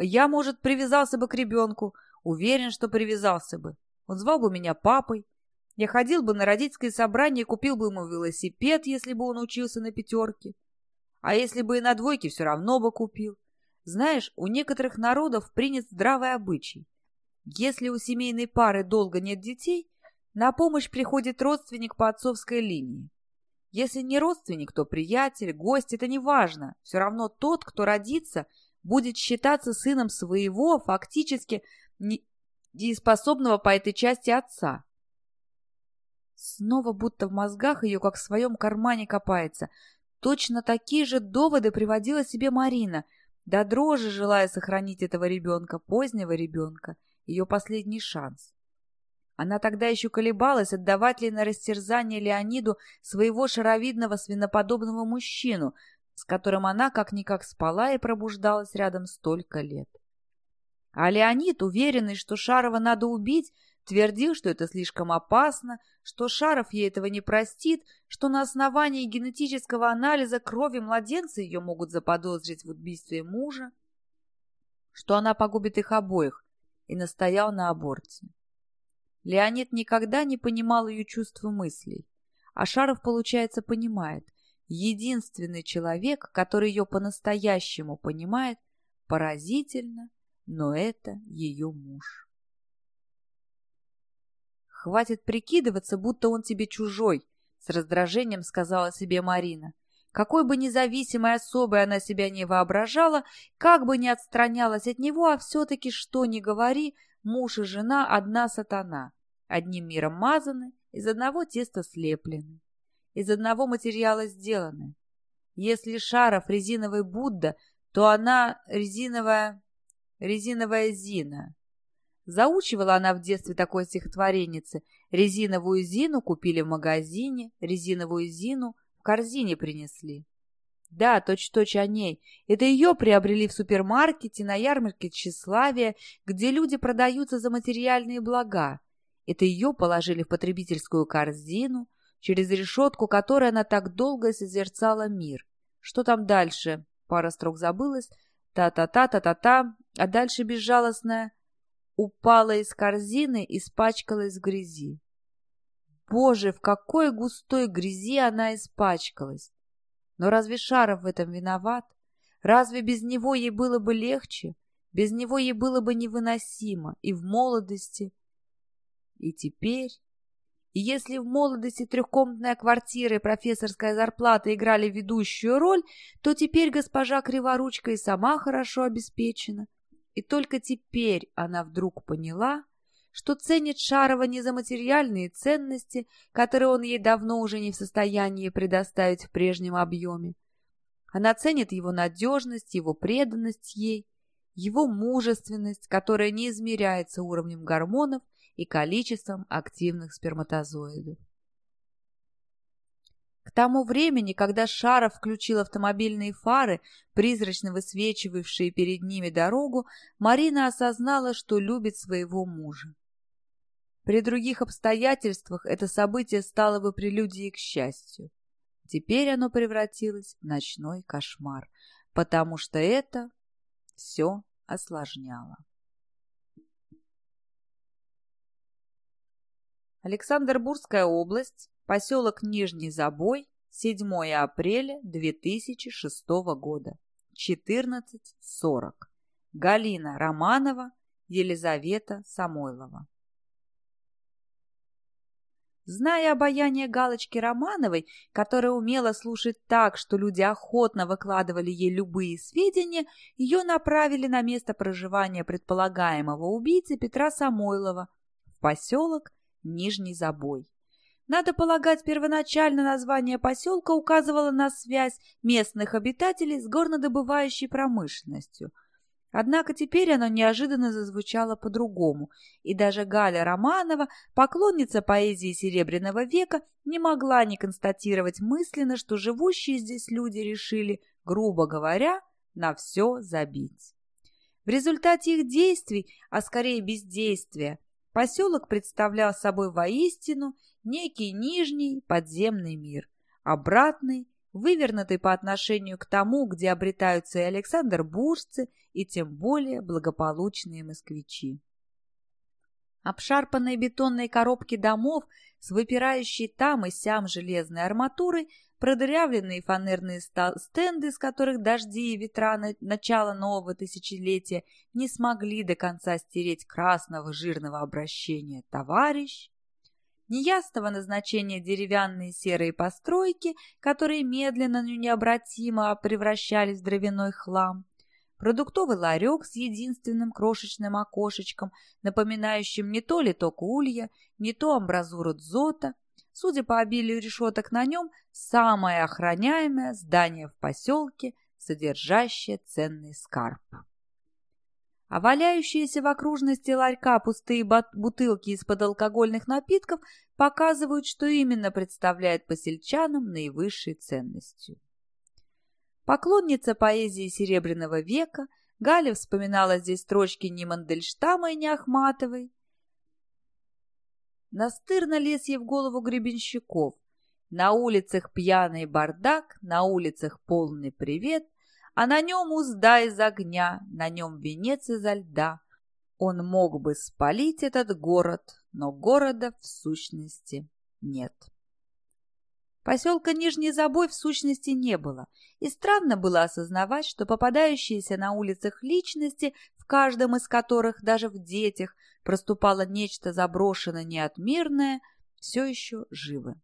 Я, может, привязался бы к ребенку, уверен, что привязался бы. Он звал бы меня папой. Я ходил бы на родительское собрание и купил бы ему велосипед, если бы он учился на пятерке. А если бы и на двойке, все равно бы купил. Знаешь, у некоторых народов принят здравый обычай. Если у семейной пары долго нет детей, на помощь приходит родственник по отцовской линии. Если не родственник, то приятель, гость, это не важно. Все равно тот, кто родится, будет считаться сыном своего, фактически неспособного по этой части отца. Снова будто в мозгах ее, как в своем кармане копается. Точно такие же доводы приводила себе Марина, до дрожи желая сохранить этого ребенка, позднего ребенка, ее последний шанс. Она тогда еще колебалась, отдавать ли на растерзание Леониду своего шаровидного свиноподобного мужчину, с которым она как-никак спала и пробуждалась рядом столько лет. А Леонид, уверенный, что Шарова надо убить, твердил, что это слишком опасно, что Шаров ей этого не простит, что на основании генетического анализа крови младенца ее могут заподозрить в убийстве мужа, что она погубит их обоих, и настоял на аборте. Леонид никогда не понимал ее чувств и мыслей, а Шаров, получается, понимает. Единственный человек, который ее по-настоящему понимает, поразительно, но это ее муж. «Хватит прикидываться, будто он тебе чужой», — с раздражением сказала себе Марина. Какой бы независимой особой она себя не воображала, как бы ни отстранялась от него, а все-таки, что ни говори, муж и жена — одна сатана. Одним миром мазаны, из одного теста слеплены, из одного материала сделаны. Если Шаров резиновый Будда, то она резиновая... резиновая Зина. Заучивала она в детстве такое стихотворенице. Резиновую Зину купили в магазине, резиновую Зину в корзине принесли. Да, точь-точь о ней. Это ее приобрели в супермаркете, на ярмарке тщеславия, где люди продаются за материальные блага. Это ее положили в потребительскую корзину, через решетку которой она так долго созерцала мир. Что там дальше? Пара строк забылась. Та-та-та-та-та-та. А дальше безжалостная упала из корзины, испачкалась в грязи. Боже, в какой густой грязи она испачкалась! Но разве Шаров в этом виноват? Разве без него ей было бы легче? Без него ей было бы невыносимо и в молодости, и теперь... И если в молодости трехкомнатная квартира и профессорская зарплата играли ведущую роль, то теперь госпожа Криворучка и сама хорошо обеспечена. И только теперь она вдруг поняла, что ценит Шарова не за материальные ценности, которые он ей давно уже не в состоянии предоставить в прежнем объеме. Она ценит его надежность, его преданность ей, его мужественность, которая не измеряется уровнем гормонов и количеством активных сперматозоидов. Тому времени, когда Шаров включил автомобильные фары, призрачно высвечивавшие перед ними дорогу, Марина осознала, что любит своего мужа. При других обстоятельствах это событие стало бы прелюдией к счастью. Теперь оно превратилось в ночной кошмар, потому что это все осложняло. Александрбургская область, поселок Нижний Забой, 7 апреля 2006 года, 14.40. Галина Романова, Елизавета Самойлова. Зная обаяние Галочки Романовой, которая умела слушать так, что люди охотно выкладывали ей любые сведения, ее направили на место проживания предполагаемого убийцы Петра Самойлова в поселок Нижний Забой. Надо полагать, первоначально название поселка указывало на связь местных обитателей с горнодобывающей промышленностью. Однако теперь оно неожиданно зазвучало по-другому, и даже Галя Романова, поклонница поэзии Серебряного века, не могла не констатировать мысленно, что живущие здесь люди решили, грубо говоря, на все забить. В результате их действий, а скорее бездействия, Поселок представлял собой воистину некий нижний подземный мир, обратный, вывернутый по отношению к тому, где обретаются и Александр Буржцы, и тем более благополучные москвичи. Обшарпанные бетонные коробки домов с выпирающей там и сям железной арматурой продырявленные фанерные стенды, с которых дожди и ветра на начала нового тысячелетия не смогли до конца стереть красного жирного обращения «товарищ», неясного назначения деревянные серые постройки, которые медленно, но необратимо превращались в дровяной хлам, продуктовый ларек с единственным крошечным окошечком, напоминающим не то литок улья, не то амбразуру дзота, Судя по обилию решеток на нем, самое охраняемое здание в поселке, содержащее ценный скарб. А валяющиеся в окружности ларька пустые бутылки из-под алкогольных напитков показывают, что именно представляет посельчанам наивысшей ценностью. Поклонница поэзии Серебряного века, Галя вспоминала здесь строчки ни Мандельштама и ни Ахматовой. Настырно лез ей в голову гребенщиков. На улицах пьяный бардак, на улицах полный привет, а на нем узда из огня, на нем венец изо льда. Он мог бы спалить этот город, но города в сущности нет. Поселка Нижний Забой в сущности не было, и странно было осознавать, что попадающиеся на улицах личности, в каждом из которых, даже в детях, проступало нечто заброшенное неотмирное, все еще живы.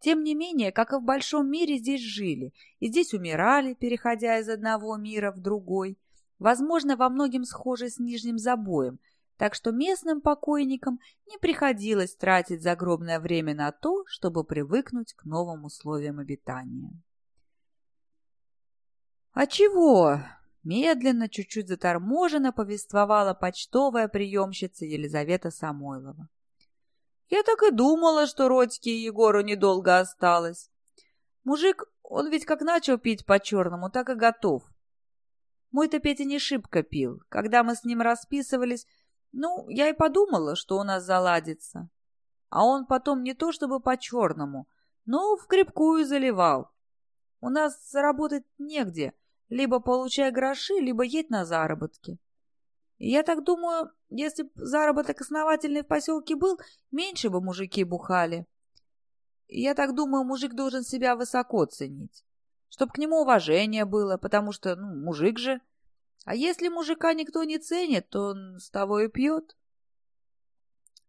Тем не менее, как и в большом мире, здесь жили, и здесь умирали, переходя из одного мира в другой, возможно, во многим схожи с Нижним Забоем – так что местным покойникам не приходилось тратить загробное время на то, чтобы привыкнуть к новым условиям обитания. «А чего?» – медленно, чуть-чуть заторможенно повествовала почтовая приемщица Елизавета Самойлова. «Я так и думала, что Родьке и Егору недолго осталось. Мужик, он ведь как начал пить по-черному, так и готов. Мой-то Петя не шибко пил. Когда мы с ним расписывались, ну, я и подумала, что у нас заладится. А он потом не то чтобы по-черному, но в крепкую заливал. У нас заработать негде, либо получай гроши, либо едь на заработки. Я так думаю, если б заработок основательный в поселке был, меньше бы мужики бухали. Я так думаю, мужик должен себя высоко ценить. Чтоб к нему уважение было, потому что, ну, мужик же. А если мужика никто не ценит, то он с того и пьет.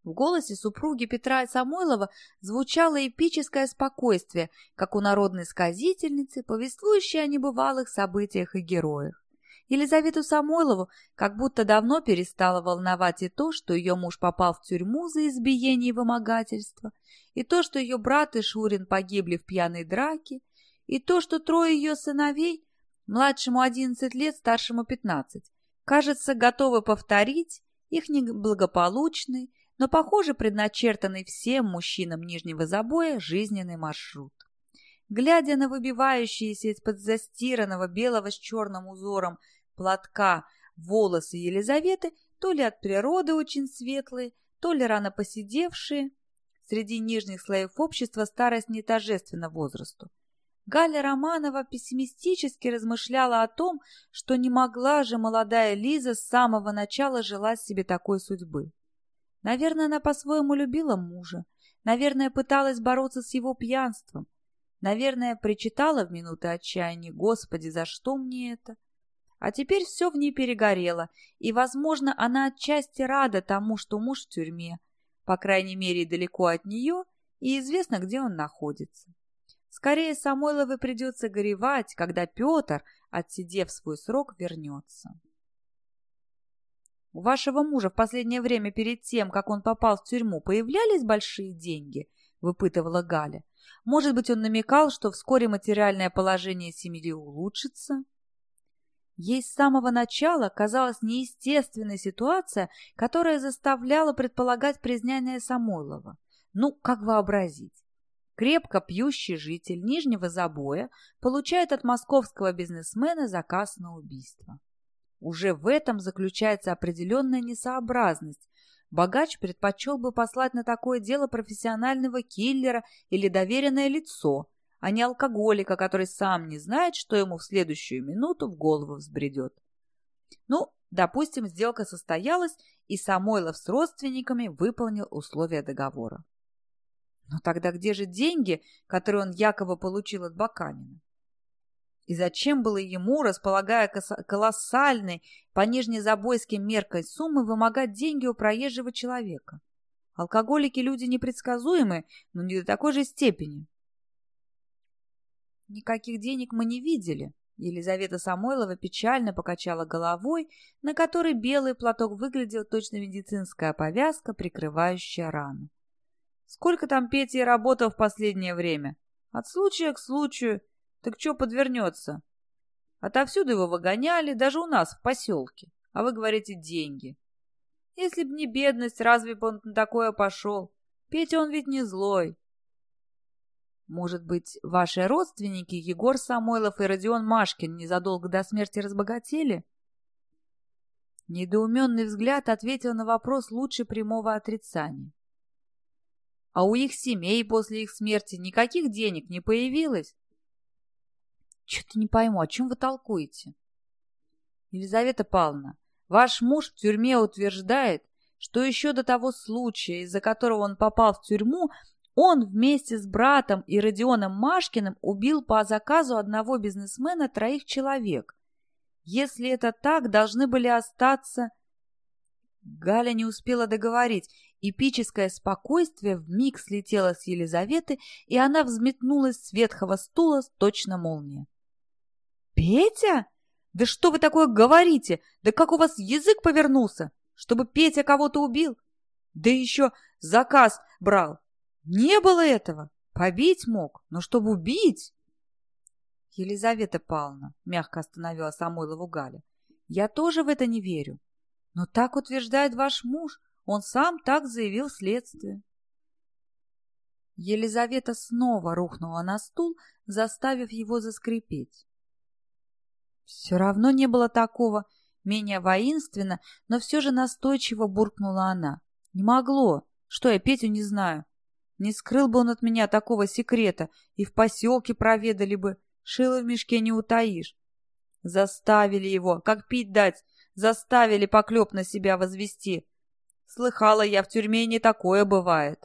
В голосе супруги Петра Самойлова звучало эпическое спокойствие, как у народной сказительницы, повествующей о небывалых событиях и героях. Елизавету Самойлову как будто давно перестало волновать и то, что ее муж попал в тюрьму за избиение и вымогательство, и то, что ее брат и Шурин погибли в пьяной драке, и то, что трое ее сыновей Младшему 11 лет, старшему 15. Кажется, готовы повторить их неблагополучный, но, похоже, предначертанный всем мужчинам Нижнего Забоя жизненный маршрут. Глядя на выбивающиеся из-под застиранного белого с черным узором платка волосы Елизаветы, то ли от природы очень светлые, то ли рано поседевшие, среди нижних слоев общества старость не тождественна возрасту. Галя Романова пессимистически размышляла о том, что не могла же молодая Лиза с самого начала желать себе такой судьбы. Наверное, она по-своему любила мужа, наверное, пыталась бороться с его пьянством, наверное, причитала в минуты отчаяния «Господи, за что мне это?». А теперь все в ней перегорело, и, возможно, она отчасти рада тому, что муж в тюрьме, по крайней мере, далеко от нее, и известно, где он находится. Скорее Самойловой придется горевать, когда Петр, отсидев свой срок, вернется. У вашего мужа в последнее время перед тем, как он попал в тюрьму, появлялись большие деньги? Выпытывала Галя. Может быть, он намекал, что вскоре материальное положение семьи улучшится? Ей с самого начала казалась неестественной ситуация, которая заставляла предполагать признание Самойлова. Ну, как вообразить? Крепко пьющий житель Нижнего Забоя получает от московского бизнесмена заказ на убийство. Уже в этом заключается определенная несообразность. Богач предпочел бы послать на такое дело профессионального киллера или доверенное лицо, а не алкоголика, который сам не знает, что ему в следующую минуту в голову взбредет. Ну, допустим, сделка состоялась, и Самойлов с родственниками выполнил условия договора. Но тогда где же деньги, которые он якобы получил от Баканина? И зачем было ему, располагая колоссальной по нижнезабойским меркой суммы, вымогать деньги у проезжего человека? Алкоголики люди непредсказуемые, но не до такой же степени. Никаких денег мы не видели. Елизавета Самойлова печально покачала головой, на которой белый платок выглядел точно медицинская повязка, прикрывающая рану. Сколько там Петя работал в последнее время? От случая к случаю. Так что подвернется? Отовсюду его выгоняли, даже у нас, в поселке. А вы говорите деньги. Если б не бедность, разве бы он на такое пошел? Петя он ведь не злой. Может быть, ваши родственники Егор Самойлов и Родион Машкин незадолго до смерти разбогатели? Недоуменный взгляд ответил на вопрос лучше прямого отрицания. А у их семей после их смерти никаких денег не появилось? Что-то не пойму, о чем вы толкуете? Елизавета Павловна, ваш муж в тюрьме утверждает, что еще до того случая, из-за которого он попал в тюрьму, он вместе с братом и Родионом Машкиным убил по заказу одного бизнесмена троих человек. Если это так, должны были остаться... Галя не успела договорить. Эпическое спокойствие вмиг слетело с Елизаветы, и она взметнулась с ветхого стула точно молния. «Петя? Да что вы такое говорите? Да как у вас язык повернулся? Чтобы Петя кого-то убил? Да еще заказ брал. Не было этого. Побить мог, но чтобы убить... Елизавета Павловна мягко остановила Самойлову Галя. Я тоже в это не верю. Но так утверждает ваш муж. Он сам так заявил следствие. Елизавета снова рухнула на стул, заставив его заскрипеть. Все равно не было такого, менее воинственно, но все же настойчиво буркнула она. Не могло. Что я Петю не знаю. Не скрыл бы он от меня такого секрета, и в поселке проведали бы. Шило в мешке не утаишь. Заставили его, как пить дать, заставили поклеп на себя возвести. Слыхала я, в тюрьме не такое бывает.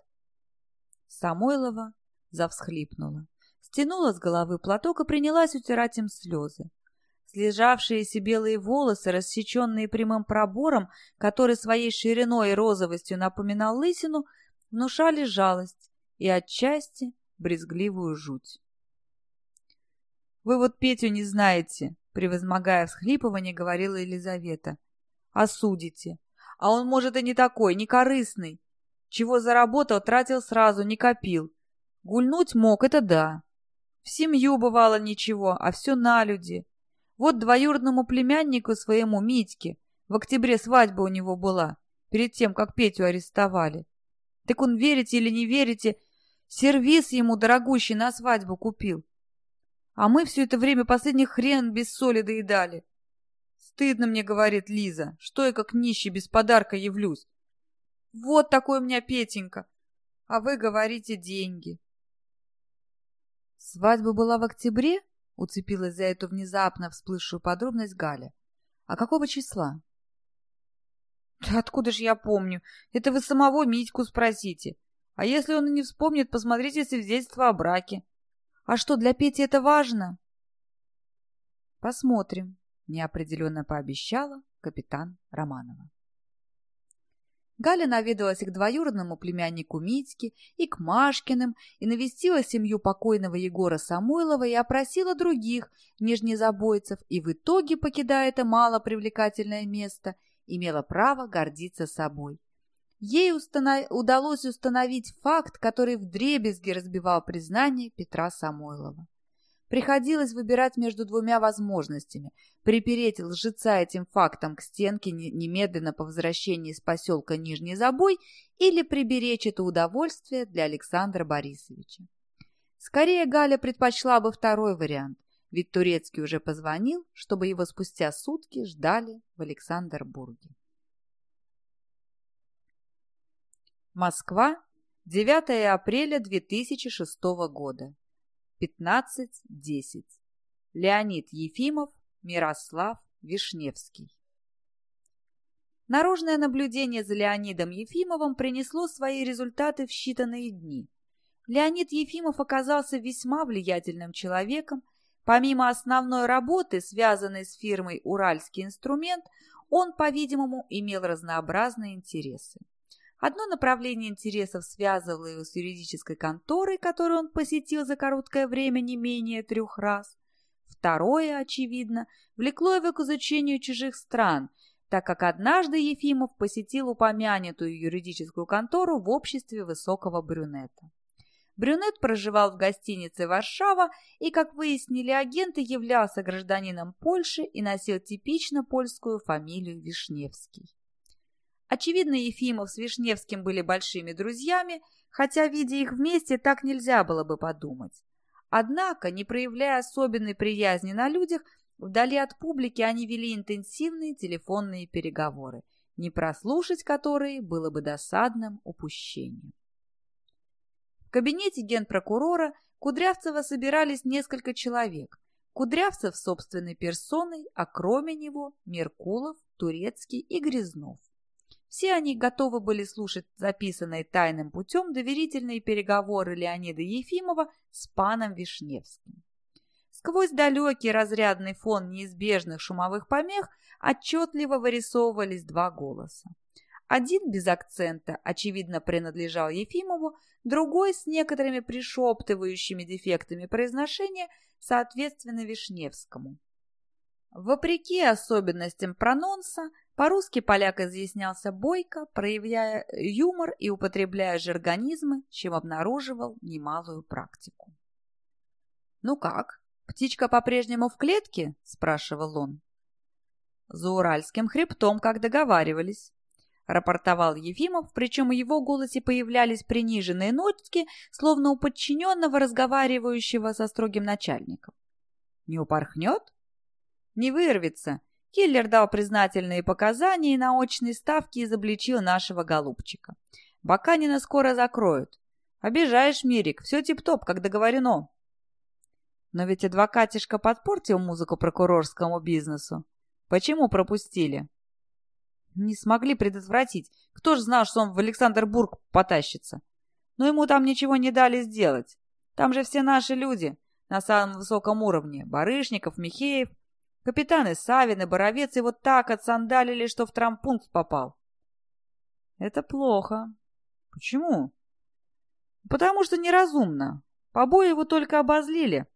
Самойлова завсхлипнула, стянула с головы платок и принялась утирать им слезы. Слежавшиеся белые волосы, рассеченные прямым пробором, который своей шириной и розовостью напоминал лысину, внушали жалость и отчасти брезгливую жуть. «Вы вот Петю не знаете», — превозмогая всхлипывание, говорила Елизавета. «Осудите. А он, может, и не такой, не корыстный. Чего заработал, тратил сразу, не копил. Гульнуть мог, это да. В семью бывало ничего, а все на люди. Вот двоюродному племяннику своему, Митьке, в октябре свадьба у него была, перед тем, как Петю арестовали. Так он, верите или не верите, сервис ему дорогущий на свадьбу купил. А мы все это время последний хрен без соли доедали. Стыдно мне, говорит Лиза, что я как нищий без подарка явлюсь. Вот такой у меня Петенька. А вы говорите деньги. Свадьба была в октябре? Уцепилась за эту внезапно всплывшую подробность Галя. А какого числа? Да откуда ж я помню? Это вы самого Митьку спросите. А если он и не вспомнит, посмотрите свидетельство о браке. А что, для Пети это важно? Посмотрим, неопределенно пообещала капитан Романова. Галя наведалась и к двоюродному племяннику Митьке, и к Машкиным, и навестила семью покойного Егора Самойлова и опросила других нижнезабойцев, и в итоге, покидая это малопривлекательное место, имела право гордиться собой. Ей установ... удалось установить факт, который вдребезги разбивал признание Петра Самойлова. Приходилось выбирать между двумя возможностями – припереть лжеца этим фактом к стенке немедленно по возвращении из поселка Нижний Забой или приберечь это удовольствие для Александра Борисовича. Скорее Галя предпочла бы второй вариант, ведь Турецкий уже позвонил, чтобы его спустя сутки ждали в Александрбурге. Москва, 9 апреля 2006 года, 15.10. Леонид Ефимов, Мирослав Вишневский. Наружное наблюдение за Леонидом Ефимовым принесло свои результаты в считанные дни. Леонид Ефимов оказался весьма влиятельным человеком. Помимо основной работы, связанной с фирмой «Уральский инструмент», он, по-видимому, имел разнообразные интересы. Одно направление интересов связывало его с юридической конторой, которую он посетил за короткое время не менее трех раз. Второе, очевидно, влекло его к изучению чужих стран, так как однажды Ефимов посетил упомянутую юридическую контору в обществе высокого брюнета. Брюнет проживал в гостинице «Варшава» и, как выяснили агенты, являлся гражданином Польши и носил типично польскую фамилию Вишневский. Очевидно, Ефимов с Вишневским были большими друзьями, хотя, видя их вместе, так нельзя было бы подумать. Однако, не проявляя особенной приязни на людях, Вдали от публики они вели интенсивные телефонные переговоры, не прослушать которые было бы досадным упущением. В кабинете генпрокурора Кудрявцева собирались несколько человек. Кудрявцев собственной персоной, а кроме него Меркулов, Турецкий и Грязнов. Все они готовы были слушать записанные тайным путем доверительные переговоры Леонида Ефимова с паном Вишневским. Сквозь далекий разрядный фон неизбежных шумовых помех отчетливо вырисовывались два голоса. Один без акцента, очевидно, принадлежал Ефимову, другой с некоторыми пришептывающими дефектами произношения, соответственно, Вишневскому. Вопреки особенностям прононса, по-русски поляк изъяснялся бойко, проявляя юмор и употребляя жаргонизмы, чем обнаруживал немалую практику. «Ну как, птичка по-прежнему в клетке?» – спрашивал он. «За уральским хребтом, как договаривались», – рапортовал Ефимов, причем в его голосе появлялись приниженные нотки, словно у подчиненного, разговаривающего со строгим начальником. «Не упорхнет?» «Не вырвется», Киллер дал признательные показания и на очной ставке изобличил нашего голубчика. Баканина скоро закроют. Обижаешь, Мирик, все тип-топ, как договорено. Но ведь адвокатишка подпортил музыку прокурорскому бизнесу. Почему пропустили? Не смогли предотвратить. Кто ж знал, что он в Александрбург потащится? Но ему там ничего не дали сделать. Там же все наши люди на самом высоком уровне. Барышников, Михеев, Капитаны Савин и Боровец его так отсандалили, что в трампункт попал. Это плохо. Почему? Потому что неразумно. Побои его только обозлили.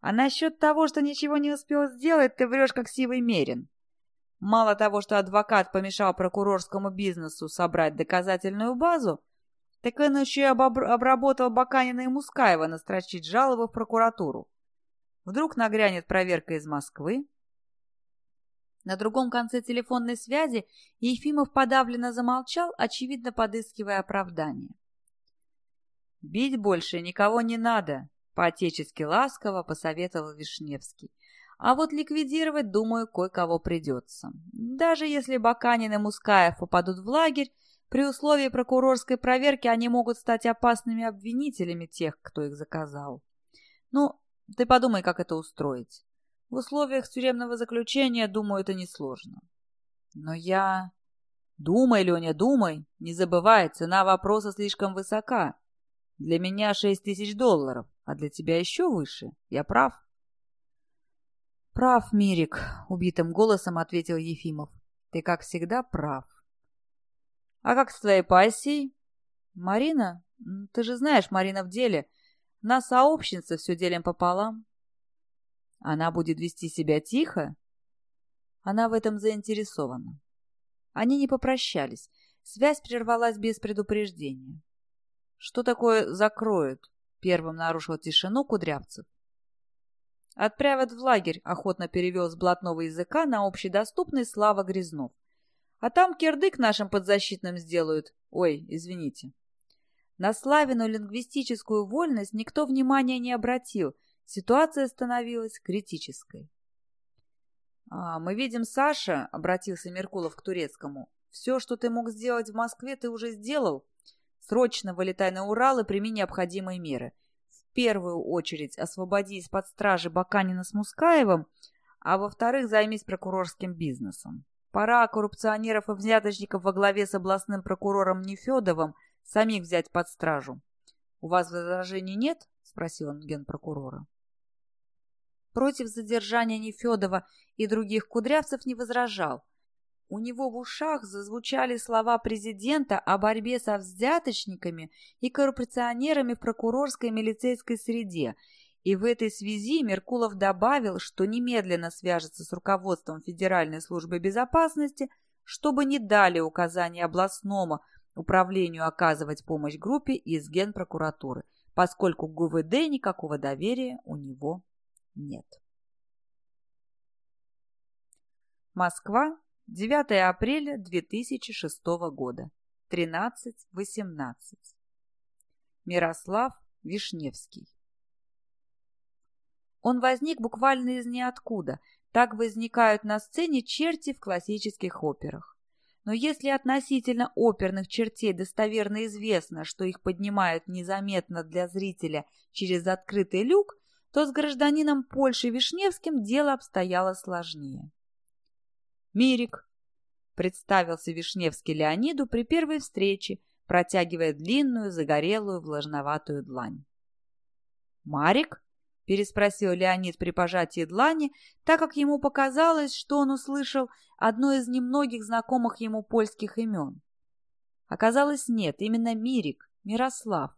А насчет того, что ничего не успел сделать, ты врешь, как сивый мерин. Мало того, что адвокат помешал прокурорскому бизнесу собрать доказательную базу, так он еще и обработал Баканина и Мускаева настрочить жалобы в прокуратуру. Вдруг нагрянет проверка из Москвы, на другом конце телефонной связи Ефимов подавленно замолчал, очевидно подыскивая оправдание. «Бить больше никого не надо», — по-отечески ласково посоветовал Вишневский. «А вот ликвидировать, думаю, кое-кого придется. Даже если Баканин и Мускаев попадут в лагерь, при условии прокурорской проверки они могут стать опасными обвинителями тех, кто их заказал. Ну, ты подумай, как это устроить. В условиях тюремного заключения, думаю, это несложно. Но я... Думай, Леня, думай. Не забывай, цена вопроса слишком высока. Для меня шесть тысяч долларов, а для тебя еще выше. Я прав? Прав, Мирик, убитым голосом ответил Ефимов. Ты, как всегда, прав. А как с твоей пассией? Марина? Ты же знаешь, Марина в деле. На сообщница все делим пополам. Она будет вести себя тихо? Она в этом заинтересована. Они не попрощались. Связь прервалась без предупреждения. Что такое «закроют»? Первым нарушил тишину Кудрявцев. Отправят в лагерь, охотно перевел с блатного языка на общедоступный Слава Грязнов. А там кирдык нашим подзащитным сделают. Ой, извините. На Славину лингвистическую вольность никто внимания не обратил — Ситуация становилась критической. «А, «Мы видим, Саша», — обратился Меркулов к Турецкому, — «все, что ты мог сделать в Москве, ты уже сделал. Срочно вылетай на Урал и прими необходимые меры. В первую очередь освободи из-под стражи Баканина с Мускаевым, а во-вторых, займись прокурорским бизнесом. Пора коррупционеров и взяточников во главе с областным прокурором Нефедовым самих взять под стражу. У вас возражений нет?» — спросил он генпрокурора. Против задержания Нефедова и других кудрявцев не возражал. У него в ушах зазвучали слова президента о борьбе со взяточниками и коррупционерами в прокурорской и милицейской среде, и в этой связи Меркулов добавил, что немедленно свяжется с руководством Федеральной службы безопасности, чтобы не дали указания областному управлению оказывать помощь группе из Генпрокуратуры, поскольку ГУВД никакого доверия у него нет. Москва, 9 апреля 2006 года, 13.18. Мирослав Вишневский. Он возник буквально из ниоткуда, Так возникают на сцене черти в классических операх. Но если относительно оперных чертей достоверно известно, что их поднимают незаметно для зрителя через открытый люк, то с гражданином Польши Вишневским дело обстояло сложнее. «Мирик», — представился Вишневский Леониду при первой встрече, протягивая длинную, загорелую, влажноватую длань. «Марик?» — переспросил Леонид при пожатии длани, так как ему показалось, что он услышал одно из немногих знакомых ему польских имен. Оказалось, нет, именно Мирик, Мирослав.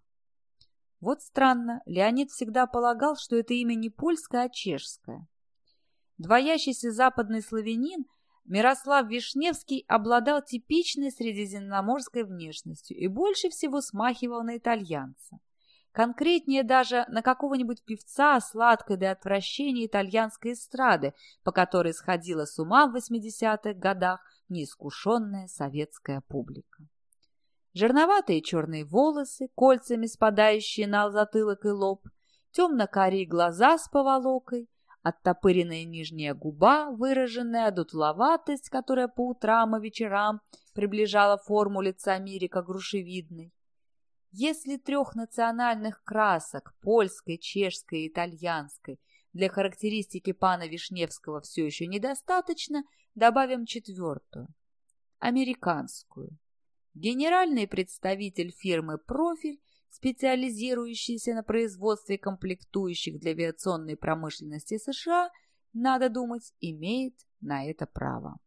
Вот странно, Леонид всегда полагал, что это имя не польское, а чешское. Двоящийся западный славянин Мирослав Вишневский обладал типичной средиземноморской внешностью и больше всего смахивал на итальянца. Конкретнее даже на какого-нибудь певца сладкой до отвращения итальянской эстрады, по которой сходила с ума в 80-х годах неискушенная советская публика. Жирноватые черные волосы, кольцами спадающие на затылок и лоб, темно-карие глаза с поволокой, оттопыренная нижняя губа, выраженная дутловатость, которая по утрам и вечерам приближала форму лица Мирика грушевидной. Если трех национальных красок, польской, чешской и итальянской, для характеристики пана Вишневского все еще недостаточно, добавим четвертую – американскую. Генеральный представитель фирмы «Профиль», специализирующийся на производстве комплектующих для авиационной промышленности США, надо думать, имеет на это право.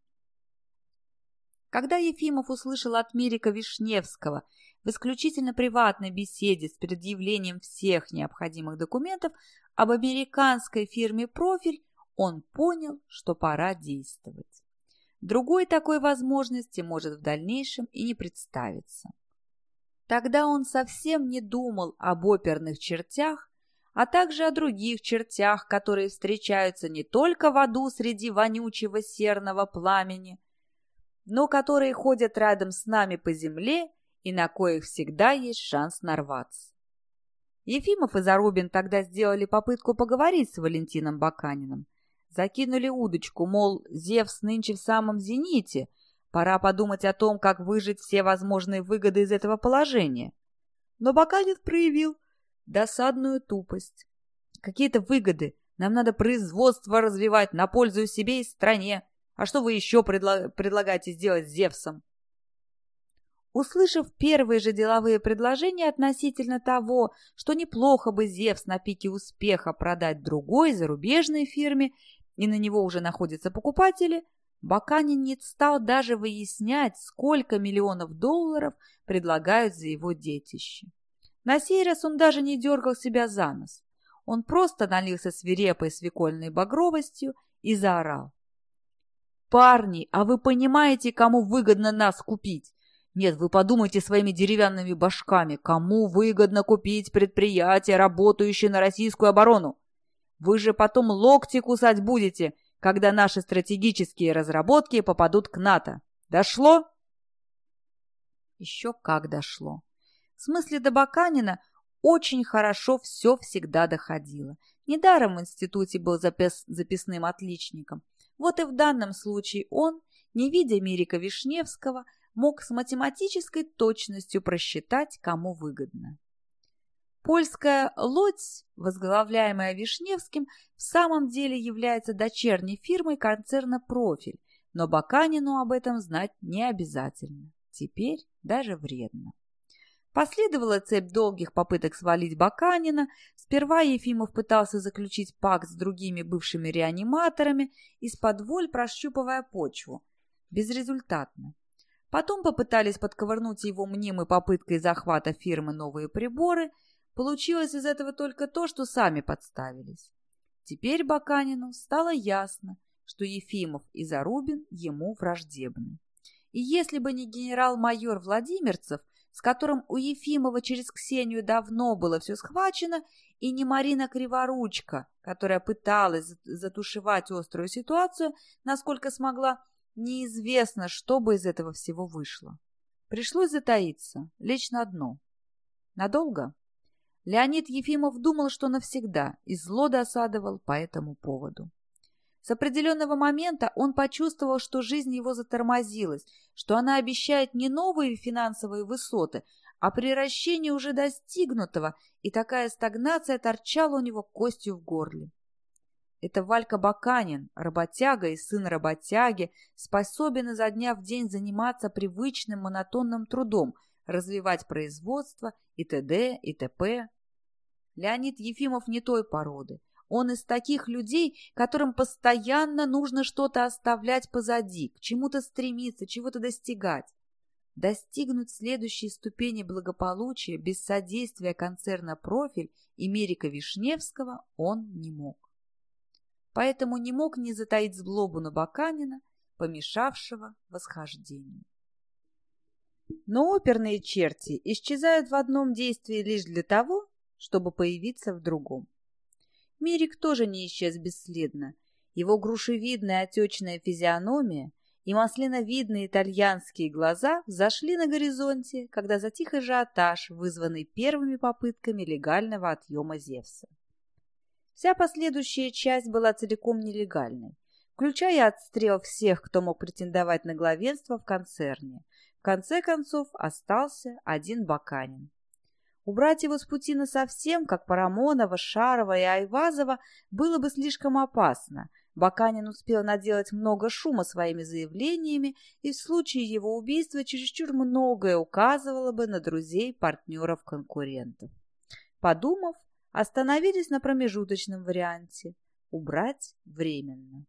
Когда Ефимов услышал от Мирика Вишневского в исключительно приватной беседе с предъявлением всех необходимых документов об американской фирме «Профиль», он понял, что пора действовать. Другой такой возможности может в дальнейшем и не представиться. Тогда он совсем не думал об оперных чертях, а также о других чертях, которые встречаются не только в аду среди вонючего серного пламени, но которые ходят рядом с нами по земле и на коих всегда есть шанс нарваться. Ефимов и Зарубин тогда сделали попытку поговорить с Валентином Баканиным, Закинули удочку, мол, Зевс нынче в самом зените, пора подумать о том, как выжить все возможные выгоды из этого положения. Но Баканин проявил досадную тупость. Какие-то выгоды. Нам надо производство развивать на пользу себе и стране. А что вы еще предла предлагаете сделать с Зевсом? Услышав первые же деловые предложения относительно того, что неплохо бы Зевс на пике успеха продать другой зарубежной фирме и на него уже находятся покупатели, Баканин не стал даже выяснять, сколько миллионов долларов предлагают за его детище. На сей раз он даже не дергал себя за нос. Он просто налился свирепой свекольной багровостью и заорал. «Парни, а вы понимаете, кому выгодно нас купить? Нет, вы подумайте своими деревянными башками, кому выгодно купить предприятие, работающее на российскую оборону? Вы же потом локти кусать будете, когда наши стратегические разработки попадут к НАТО. Дошло? Еще как дошло. В смысле до Баканина очень хорошо все всегда доходило. Недаром в институте был запис записным отличником. Вот и в данном случае он, не видя Мирика Вишневского, мог с математической точностью просчитать, кому выгодно. Польская «Лодь», возглавляемая Вишневским, в самом деле является дочерней фирмой концерна «Профиль», но Баканину об этом знать не обязательно. Теперь даже вредно. Последовала цепь долгих попыток свалить Баканина. Сперва Ефимов пытался заключить пакт с другими бывшими реаниматорами, из-под воль прощупывая почву. Безрезультатно. Потом попытались подковырнуть его мнимой попыткой захвата фирмы «Новые приборы», Получилось из этого только то, что сами подставились. Теперь Баканину стало ясно, что Ефимов и Зарубин ему враждебны. И если бы не генерал-майор Владимирцев, с которым у Ефимова через Ксению давно было все схвачено, и не Марина Криворучка, которая пыталась затушевать острую ситуацию, насколько смогла, неизвестно, что бы из этого всего вышло. Пришлось затаиться, лечь на дно. Надолго? Леонид Ефимов думал, что навсегда, и зло досадовал по этому поводу. С определенного момента он почувствовал, что жизнь его затормозилась, что она обещает не новые финансовые высоты, а приращение уже достигнутого, и такая стагнация торчала у него костью в горле. Это Валька Баканин, работяга и сын работяги, способен изо дня в день заниматься привычным монотонным трудом, развивать производство и т.д. и т.п. Леонид Ефимов не той породы. Он из таких людей, которым постоянно нужно что-то оставлять позади, к чему-то стремиться, чего-то достигать. Достигнуть следующей ступени благополучия без содействия концерна «Профиль» и Мерика Вишневского он не мог. Поэтому не мог не затаить злобу на Баканина, помешавшего восхождению. Но оперные черти исчезают в одном действии лишь для того, чтобы появиться в другом. Мирик тоже не исчез бесследно. Его грушевидная отечная физиономия и маслиновидные итальянские глаза зашли на горизонте, когда затих ажиотаж, вызванный первыми попытками легального отъема Зевса. Вся последующая часть была целиком нелегальной, включая отстрел всех, кто мог претендовать на главенство в концерне. В конце концов остался один Баканин. Убрать его с пути совсем, как Парамонова, Шарова и Айвазова, было бы слишком опасно. Баканин успел наделать много шума своими заявлениями, и в случае его убийства чересчур многое указывало бы на друзей, партнеров, конкурентов. Подумав, остановились на промежуточном варианте – убрать временно.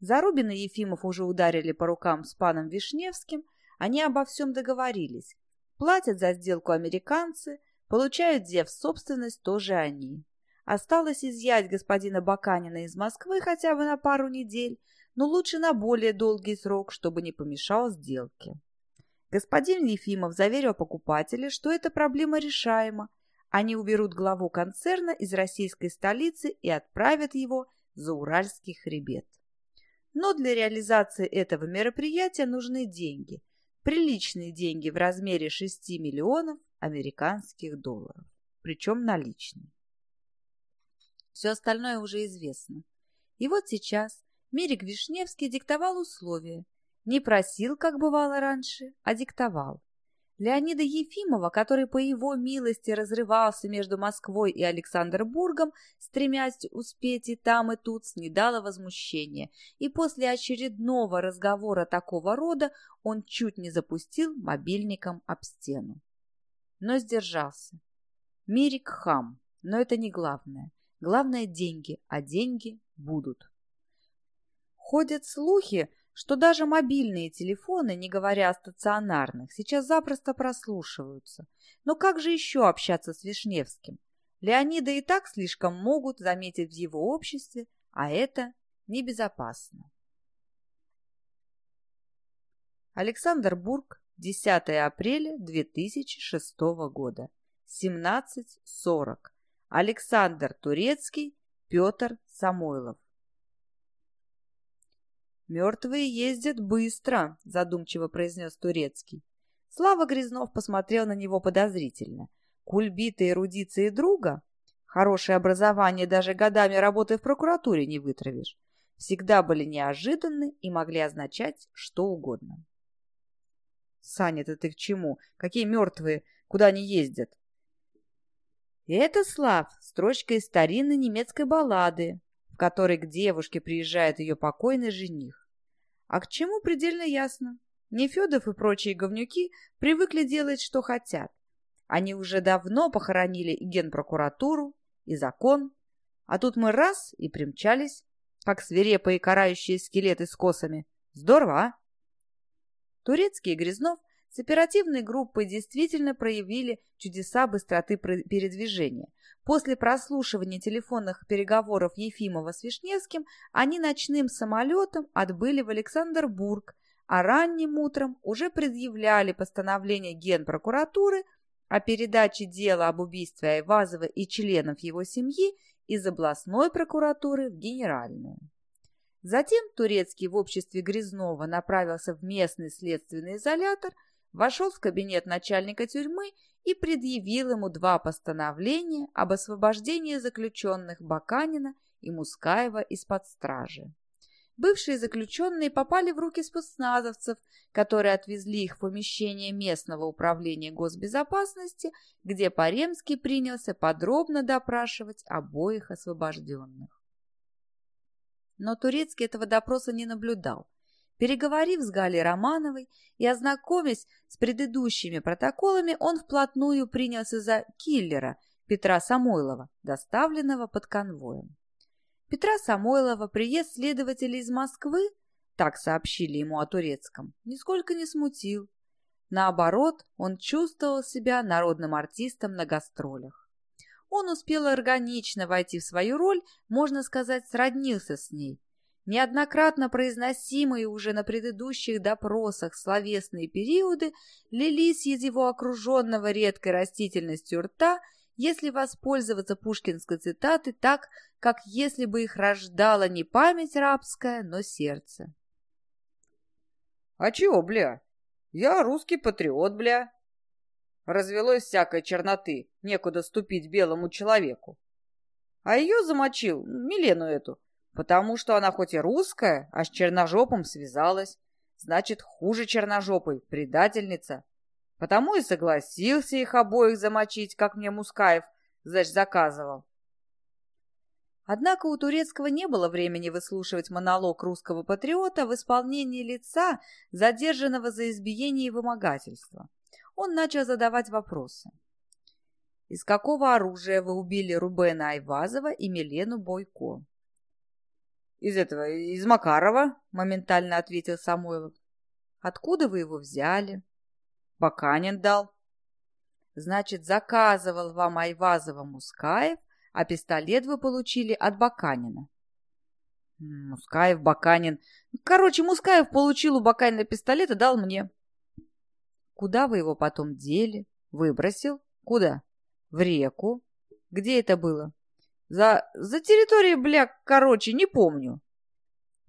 Зарубин и Ефимов уже ударили по рукам с паном Вишневским, они обо всем договорились, Платят за сделку американцы, получают зев собственность тоже они. Осталось изъять господина Баканина из Москвы хотя бы на пару недель, но лучше на более долгий срок, чтобы не помешал сделке. Господин Ефимов заверил покупателя, что эта проблема решаема. Они уберут главу концерна из российской столицы и отправят его за Уральский хребет. Но для реализации этого мероприятия нужны деньги, Приличные деньги в размере 6 миллионов американских долларов, причем наличные. Все остальное уже известно. И вот сейчас Мирик Вишневский диктовал условия. Не просил, как бывало раньше, а диктовал. Леонида Ефимова, который по его милости разрывался между Москвой и Александрбургом, стремясь успеть и там, и тут, снедало возмущение, и после очередного разговора такого рода он чуть не запустил мобильником об стену. Но сдержался. Мирик хам, но это не главное. Главное – деньги, а деньги будут. Ходят слухи, что даже мобильные телефоны, не говоря о стационарных, сейчас запросто прослушиваются. Но как же еще общаться с Вишневским? Леонида и так слишком могут заметить в его обществе, а это небезопасно. Александр Бург, 10 апреля 2006 года, 17.40. Александр Турецкий, Петр Самойлов. «Мертвые ездят быстро», — задумчиво произнес Турецкий. Слава Грязнов посмотрел на него подозрительно. Кульбиты эрудиции друга? Хорошее образование даже годами работы в прокуратуре не вытравишь. Всегда были неожиданны и могли означать что угодно. Саня-то ты к чему? Какие мертвые? Куда они ездят? Это, Слав, строчка из старинной немецкой баллады, в которой к девушке приезжает ее покойный жених. А к чему предельно ясно. Нефедов и прочие говнюки привыкли делать, что хотят. Они уже давно похоронили и генпрокуратуру, и закон. А тут мы раз и примчались, как свирепые карающие скелеты с косами. Здорово, а? Турецкий и Грязнов с оперативной группой действительно проявили чудеса быстроты передвижения. После прослушивания телефонных переговоров Ефимова с Вишневским они ночным самолетом отбыли в Александрбург, а ранним утром уже предъявляли постановление Генпрокуратуры о передаче дела об убийстве Айвазова и членов его семьи из областной прокуратуры в Генеральную. Затем Турецкий в обществе Грязнова направился в местный следственный изолятор – вошел в кабинет начальника тюрьмы и предъявил ему два постановления об освобождении заключенных Баканина и Мускаева из-под стражи. Бывшие заключенные попали в руки спецназовцев, которые отвезли их в помещение местного управления госбезопасности, где Паремский принялся подробно допрашивать обоих освобожденных. Но Турецкий этого допроса не наблюдал. Переговорив с Галей Романовой и ознакомясь с предыдущими протоколами, он вплотную принялся за киллера Петра Самойлова, доставленного под конвоем. Петра Самойлова приезд следователей из Москвы, так сообщили ему о турецком, нисколько не смутил. Наоборот, он чувствовал себя народным артистом на гастролях. Он успел органично войти в свою роль, можно сказать, сроднился с ней – Неоднократно произносимые уже на предыдущих допросах словесные периоды лились из его окруженного редкой растительностью рта, если воспользоваться пушкинской цитатой так, как если бы их рождала не память рабская, но сердце. «А чего, бля? Я русский патриот, бля!» Развелось всякой черноты, некуда ступить белому человеку. А ее замочил, Милену эту, Потому что она хоть и русская, а с черножопом связалась. Значит, хуже черножопой, предательница. Потому и согласился их обоих замочить, как мне Мускаев, значит, заказывал. Однако у Турецкого не было времени выслушивать монолог русского патриота в исполнении лица, задержанного за избиение и вымогательство. Он начал задавать вопросы. Из какого оружия вы убили Рубена Айвазова и Милену Бойко? «Из этого, из Макарова», — моментально ответил Самойлов. «Откуда вы его взяли?» «Баканин дал». «Значит, заказывал вам Айвазова Мускаев, а пистолет вы получили от Баканина». «Мускаев, Баканин...» «Короче, Мускаев получил у Баканина пистолет и дал мне». «Куда вы его потом дели? Выбросил? Куда?» «В реку. Где это было?» За... за территорией, бля, короче, не помню.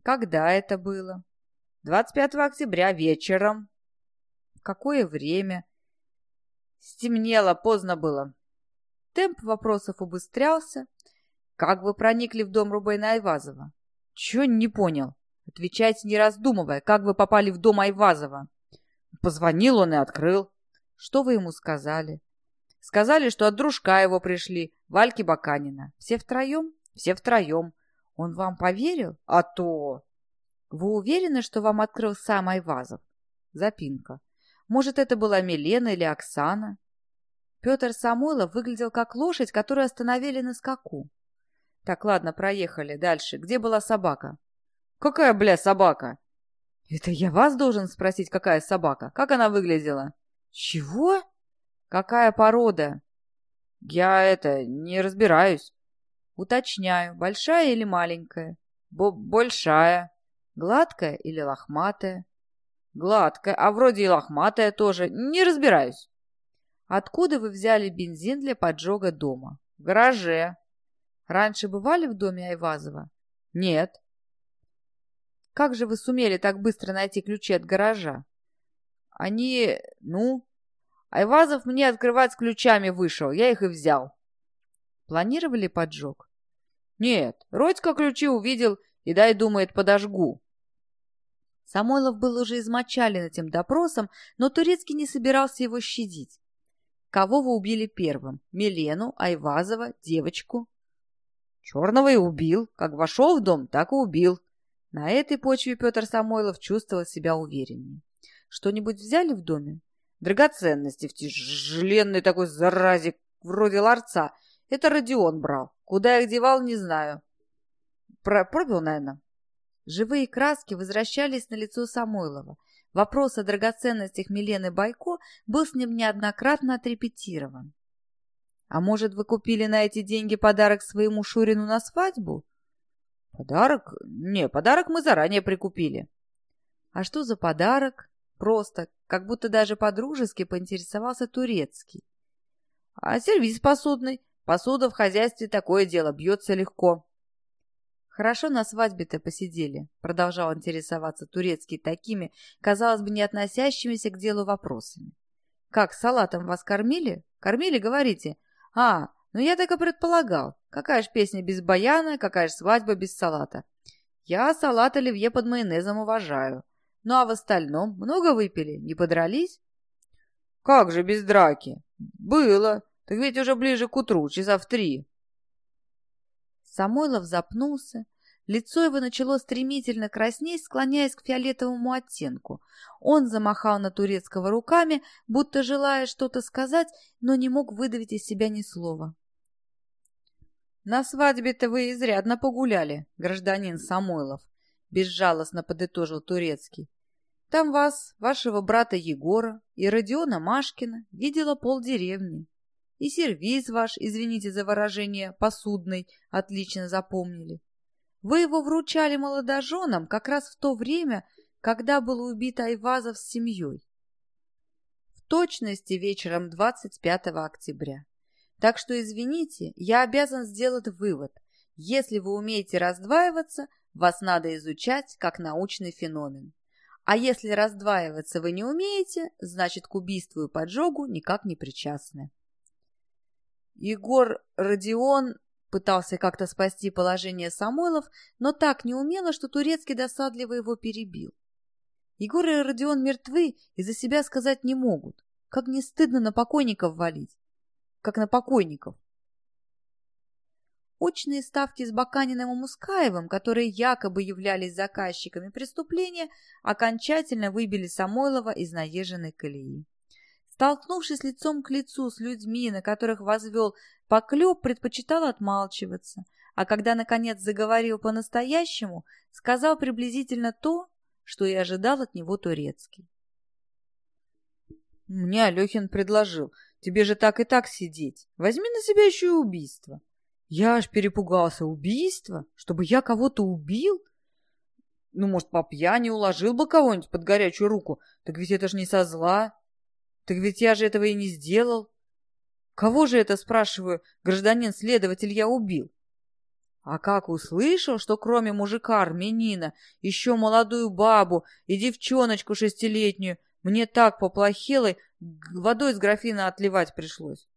Когда это было? 25 октября вечером. какое время? Стемнело, поздно было. Темп вопросов убыстрялся. Как вы проникли в дом Рубейна Айвазова? Чё не понял? Отвечайте, не раздумывая, как вы попали в дом Айвазова? Позвонил он и открыл. Что вы ему сказали? Сказали, что от дружка его пришли, Вальки Баканина. Все втроем? Все втроем. Он вам поверил? А то! Вы уверены, что вам открыл сам Айвазов? Запинка. Может, это была Милена или Оксана? Петр Самойлов выглядел как лошадь, которую остановили на скаку. Так, ладно, проехали. Дальше. Где была собака? Какая, бля, собака? Это я вас должен спросить, какая собака? Как она выглядела? Чего? Какая порода? Я это, не разбираюсь. Уточняю, большая или маленькая? Б большая. Гладкая или лохматая? Гладкая, а вроде и лохматая тоже. Не разбираюсь. Откуда вы взяли бензин для поджога дома? В гараже. Раньше бывали в доме Айвазова? Нет. Как же вы сумели так быстро найти ключи от гаража? Они, ну, Айвазов мне открывать с ключами вышел, я их и взял. Планировали поджог? Нет, Родька ключи увидел и дай, думает, подожгу. Самойлов был уже измочален этим допросом, но Турецкий не собирался его щадить. Кого вы убили первым? Милену, Айвазова, девочку? Черного и убил. Как вошел в дом, так и убил. На этой почве Петр Самойлов чувствовал себя увереннее. Что-нибудь взяли в доме? Драгоценности в тяжеленной такой заразе, вроде ларца. Это Родион брал. Куда их девал, не знаю. Про пропил, наверное. Живые краски возвращались на лицо Самойлова. Вопрос о драгоценностях Милены Байко был с ним неоднократно отрепетирован. «А может, вы купили на эти деньги подарок своему Шурину на свадьбу?» «Подарок? Не, подарок мы заранее прикупили». «А что за подарок?» Просто, как будто даже по-дружески поинтересовался турецкий. А сервис посудный. Посуда в хозяйстве такое дело, бьется легко. Хорошо на свадьбе-то посидели, продолжал интересоваться турецкий такими, казалось бы, не относящимися к делу вопросами. Как, салатом вас кормили? Кормили, говорите? А, ну я так и предполагал. Какая ж песня без баяна, какая ж свадьба без салата. Я салат оливье под майонезом уважаю. Ну а в остальном много выпили, не подрались? Как же без драки? Было. Так ведь уже ближе к утру, часа в три. Самойлов запнулся. Лицо его начало стремительно краснеть, склоняясь к фиолетовому оттенку. Он замахал на турецкого руками, будто желая что-то сказать, но не мог выдавить из себя ни слова. «На свадьбе-то вы изрядно погуляли, гражданин Самойлов», — безжалостно подытожил Турецкий. «Там вас, вашего брата Егора и Родиона Машкина видела полдеревни. И сервиз ваш, извините за выражение, посудный, отлично запомнили. Вы его вручали молодоженам как раз в то время, когда был убит Айвазов с семьей. В точности вечером 25 октября. Так что, извините, я обязан сделать вывод. Если вы умеете раздваиваться, вас надо изучать как научный феномен. А если раздваиваться вы не умеете, значит к убийству и поджогу никак не причастны. Егор Родион пытался как-то спасти положение Самойлов, но так неумело, что Турецкий досадливо его перебил. Егор и Родион мертвы и за себя сказать не могут. Как не стыдно на покойников валить как на покойников. Очные ставки с Баканиным и Мускаевым, которые якобы являлись заказчиками преступления, окончательно выбили Самойлова из наезженной колеи. Столкнувшись лицом к лицу с людьми, на которых возвел поклеп, предпочитал отмалчиваться, а когда, наконец, заговорил по-настоящему, сказал приблизительно то, что и ожидал от него Турецкий. Мне Алехин предложил, тебе же так и так сидеть. Возьми на себя еще и убийство. Я аж перепугался. Убийство? Чтобы я кого-то убил? Ну, может, по пьяни уложил бы кого-нибудь под горячую руку. Так ведь это ж не со зла. Так ведь я же этого и не сделал. Кого же это, спрашиваю, гражданин-следователь я убил? А как услышал, что кроме мужика-армянина, еще молодую бабу и девчоночку шестилетнюю, мне так поплохело, водой из графина отливать пришлось.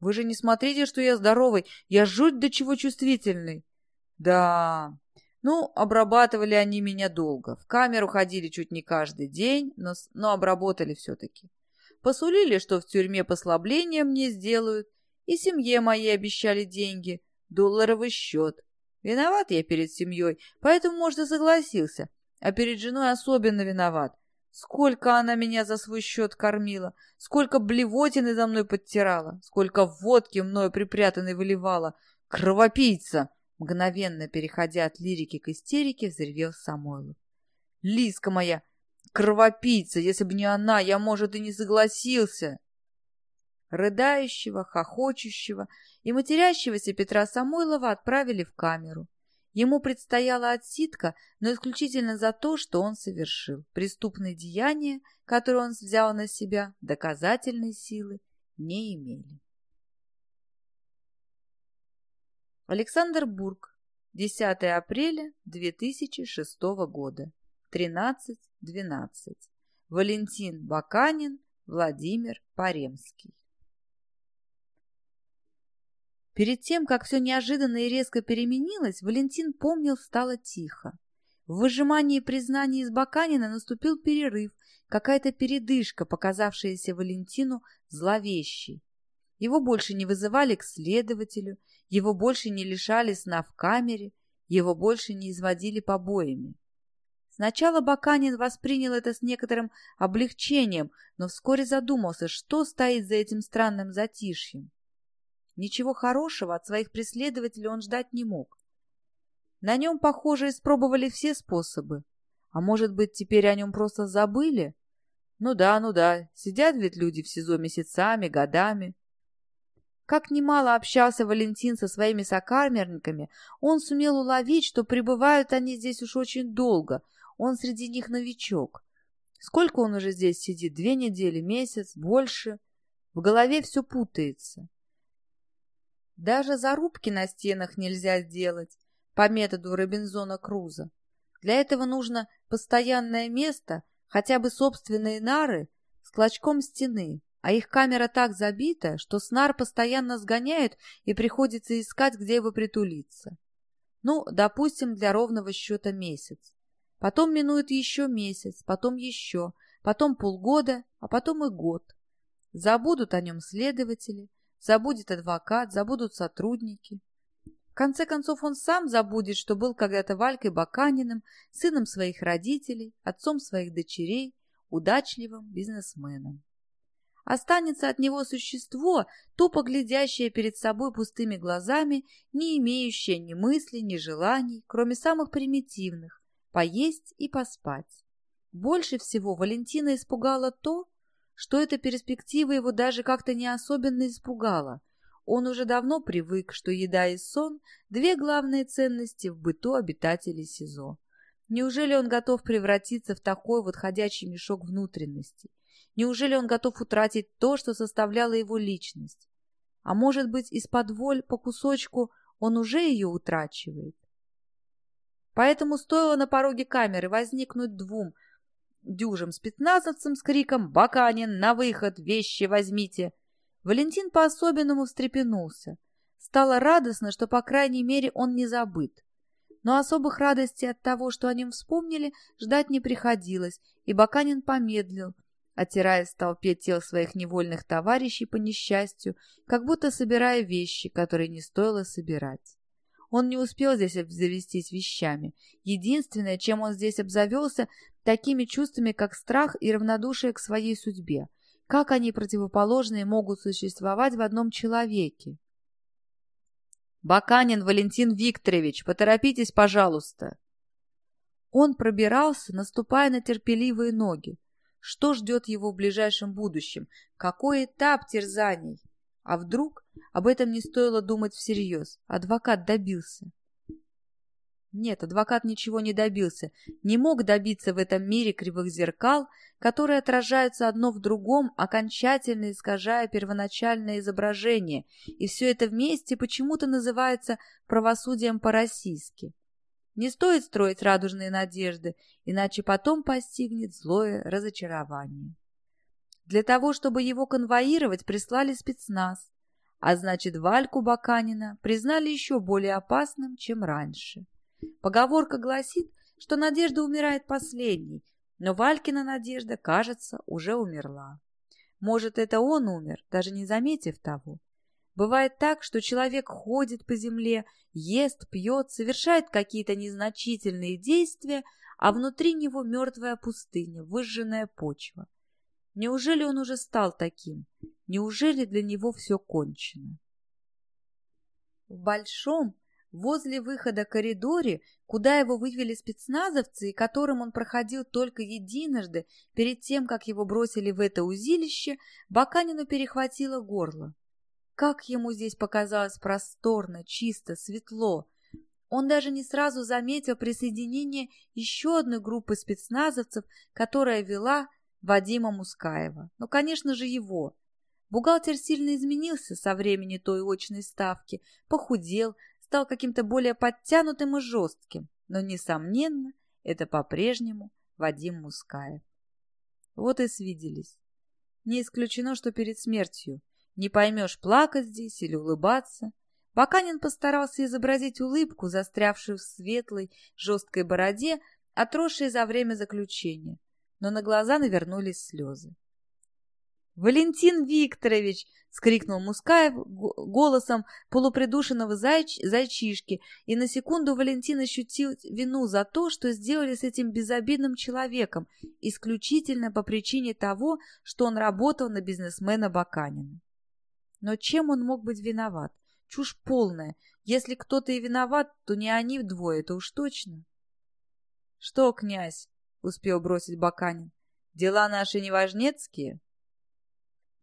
Вы же не смотрите, что я здоровый, я жуть до чего чувствительный. Да, ну, обрабатывали они меня долго. В камеру ходили чуть не каждый день, но, но обработали все-таки. Посулили, что в тюрьме послабление мне сделают, и семье моей обещали деньги, долларовый счет. Виноват я перед семьей, поэтому, может, и согласился, а перед женой особенно виноват. Сколько она меня за свой счет кормила, сколько блевотины за мной подтирала, сколько водки мною припрятанной выливала. Кровопийца! Мгновенно переходя от лирики к истерике, взревел Самойлов. Лиска моя, кровопийца! Если бы не она, я, может, и не согласился. Рыдающего, хохочущего и матерящегося Петра Самойлова отправили в камеру. Ему предстояла отсидка, но исключительно за то, что он совершил. Преступные деяния, которые он взял на себя, доказательной силы не имели. Александр Бург. 10 апреля 2006 года. 13.12. Валентин Баканин, Владимир Паремский. Перед тем, как все неожиданно и резко переменилось, Валентин помнил, стало тихо. В выжимании признаний из Баканина наступил перерыв, какая-то передышка, показавшаяся Валентину зловещей. Его больше не вызывали к следователю, его больше не лишали сна в камере, его больше не изводили побоями. Сначала Баканин воспринял это с некоторым облегчением, но вскоре задумался, что стоит за этим странным затишьем. Ничего хорошего от своих преследователей он ждать не мог. На нем, похоже, испробовали все способы. А может быть, теперь о нем просто забыли? Ну да, ну да, сидят ведь люди в СИЗО месяцами, годами. Как немало общался Валентин со своими сокамерниками, он сумел уловить, что пребывают они здесь уж очень долго. Он среди них новичок. Сколько он уже здесь сидит? Две недели, месяц, больше? В голове все путается. Даже зарубки на стенах нельзя сделать по методу Робинзона Круза. Для этого нужно постоянное место, хотя бы собственные нары, с клочком стены, а их камера так забита, что снар постоянно сгоняют и приходится искать, где его притулиться. Ну, допустим, для ровного счета месяц. Потом минует еще месяц, потом еще, потом полгода, а потом и год. Забудут о нем следователи, забудет адвокат, забудут сотрудники. В конце концов, он сам забудет, что был когда-то Валькой Баканиным, сыном своих родителей, отцом своих дочерей, удачливым бизнесменом. Останется от него существо, тупо глядящее перед собой пустыми глазами, не имеющее ни мыслей, ни желаний, кроме самых примитивных – поесть и поспать. Больше всего Валентина испугала то, что эта перспектива его даже как-то не особенно испугала. Он уже давно привык, что еда и сон – две главные ценности в быту обитателей СИЗО. Неужели он готов превратиться в такой вот ходячий мешок внутренностей? Неужели он готов утратить то, что составляло его личность? А может быть, из-под воль по кусочку он уже ее утрачивает? Поэтому стоило на пороге камеры возникнуть двум – дюжим спецназовцам с криком «Баканин, на выход! Вещи возьмите!» Валентин по-особенному встрепенулся. Стало радостно, что, по крайней мере, он не забыт. Но особых радостей от того, что о нем вспомнили, ждать не приходилось, и Баканин помедлил, оттирая в толпе тел своих невольных товарищей по несчастью, как будто собирая вещи, которые не стоило собирать. Он не успел здесь обзавестись вещами. Единственное, чем он здесь обзавелся, такими чувствами, как страх и равнодушие к своей судьбе. Как они противоположные могут существовать в одном человеке? «Баканин Валентин Викторович, поторопитесь, пожалуйста!» Он пробирался, наступая на терпеливые ноги. Что ждет его в ближайшем будущем? Какой этап терзаний? А вдруг об этом не стоило думать всерьез? Адвокат добился. Нет, адвокат ничего не добился, не мог добиться в этом мире кривых зеркал, которые отражаются одно в другом, окончательно искажая первоначальное изображение, и все это вместе почему-то называется правосудием по-российски. Не стоит строить радужные надежды, иначе потом постигнет злое разочарование. Для того, чтобы его конвоировать, прислали спецназ, а значит, Вальку Баканина признали еще более опасным, чем раньше. Поговорка гласит, что надежда умирает последней, но Валькина надежда, кажется, уже умерла. Может, это он умер, даже не заметив того. Бывает так, что человек ходит по земле, ест, пьет, совершает какие-то незначительные действия, а внутри него мертвая пустыня, выжженная почва. Неужели он уже стал таким? Неужели для него все кончено? В большом, Возле выхода коридоре, куда его вывели спецназовцы и которым он проходил только единожды перед тем, как его бросили в это узилище, Баканину перехватило горло. Как ему здесь показалось просторно, чисто, светло. Он даже не сразу заметил присоединение еще одной группы спецназовцев, которая вела Вадима Мускаева. Ну, конечно же, его. Бухгалтер сильно изменился со времени той очной ставки, похудел, стал каким-то более подтянутым и жестким, но, несомненно, это по-прежнему Вадим Мускаев. Вот и свиделись. Не исключено, что перед смертью. Не поймешь, плакать здесь или улыбаться. Баканин постарался изобразить улыбку, застрявшую в светлой, жесткой бороде, отросшей за время заключения, но на глаза навернулись слезы. «Валентин Викторович!» — скрикнул Мускаев голосом полупридушенного зайч... зайчишки, и на секунду Валентин ощутил вину за то, что сделали с этим безобидным человеком, исключительно по причине того, что он работал на бизнесмена Баканина. Но чем он мог быть виноват? Чушь полная. Если кто-то и виноват, то не они вдвое, это уж точно. — Что, князь? — успел бросить Баканин. — Дела наши неважнецкие?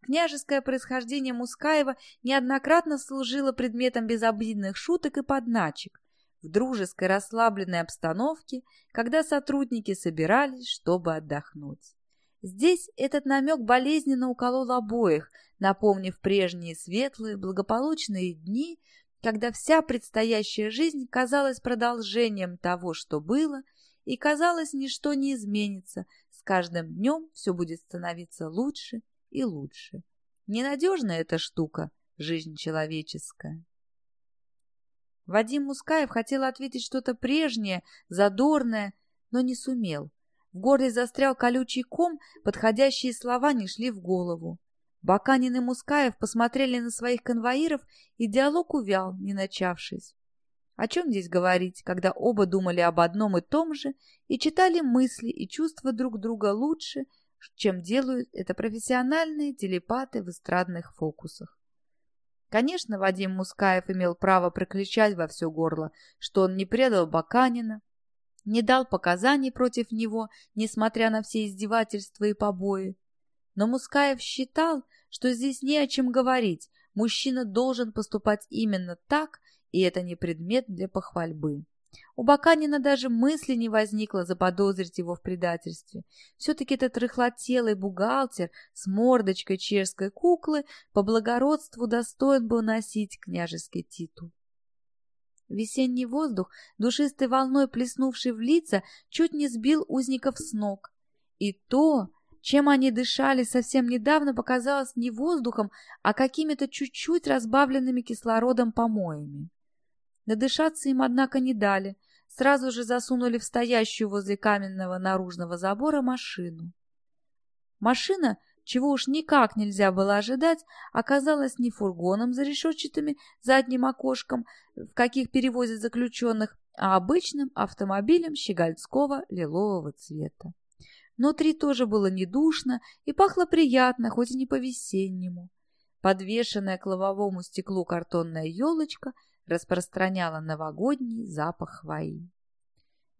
Княжеское происхождение Мускаева неоднократно служило предметом безобидных шуток и подначек в дружеской расслабленной обстановке, когда сотрудники собирались, чтобы отдохнуть. Здесь этот намек болезненно уколол обоих, напомнив прежние светлые, благополучные дни, когда вся предстоящая жизнь казалась продолжением того, что было, и казалось, ничто не изменится, с каждым днем все будет становиться лучше и лучше. Ненадежная эта штука, жизнь человеческая. Вадим Мускаев хотел ответить что-то прежнее, задорное, но не сумел. В горле застрял колючий ком, подходящие слова не шли в голову. Баканин и Мускаев посмотрели на своих конвоиров, и диалог увял, не начавшись. О чем здесь говорить, когда оба думали об одном и том же и читали мысли и чувства друг друга лучше, чем делают это профессиональные телепаты в эстрадных фокусах. Конечно, Вадим Мускаев имел право прокричать во все горло, что он не предал Баканина, не дал показаний против него, несмотря на все издевательства и побои. Но Мускаев считал, что здесь не о чем говорить, мужчина должен поступать именно так, и это не предмет для похвальбы. У Баканина даже мысли не возникло заподозрить его в предательстве. Все-таки этот рыхлотелый бухгалтер с мордочкой чешской куклы по благородству достоин был носить княжеский титул. Весенний воздух, душистой волной плеснувший в лица, чуть не сбил узников с ног. И то, чем они дышали совсем недавно, показалось не воздухом, а какими-то чуть-чуть разбавленными кислородом помоями. Надышаться им, однако, не дали. Сразу же засунули в стоящую возле каменного наружного забора машину. Машина, чего уж никак нельзя было ожидать, оказалась не фургоном за решетчатыми задним окошком, в каких перевозят заключенных, а обычным автомобилем щегольского лилового цвета. Внутри тоже было недушно и пахло приятно, хоть и не по-весеннему. Подвешенная к лобовому стеклу картонная елочка – распространяла новогодний запах хвои.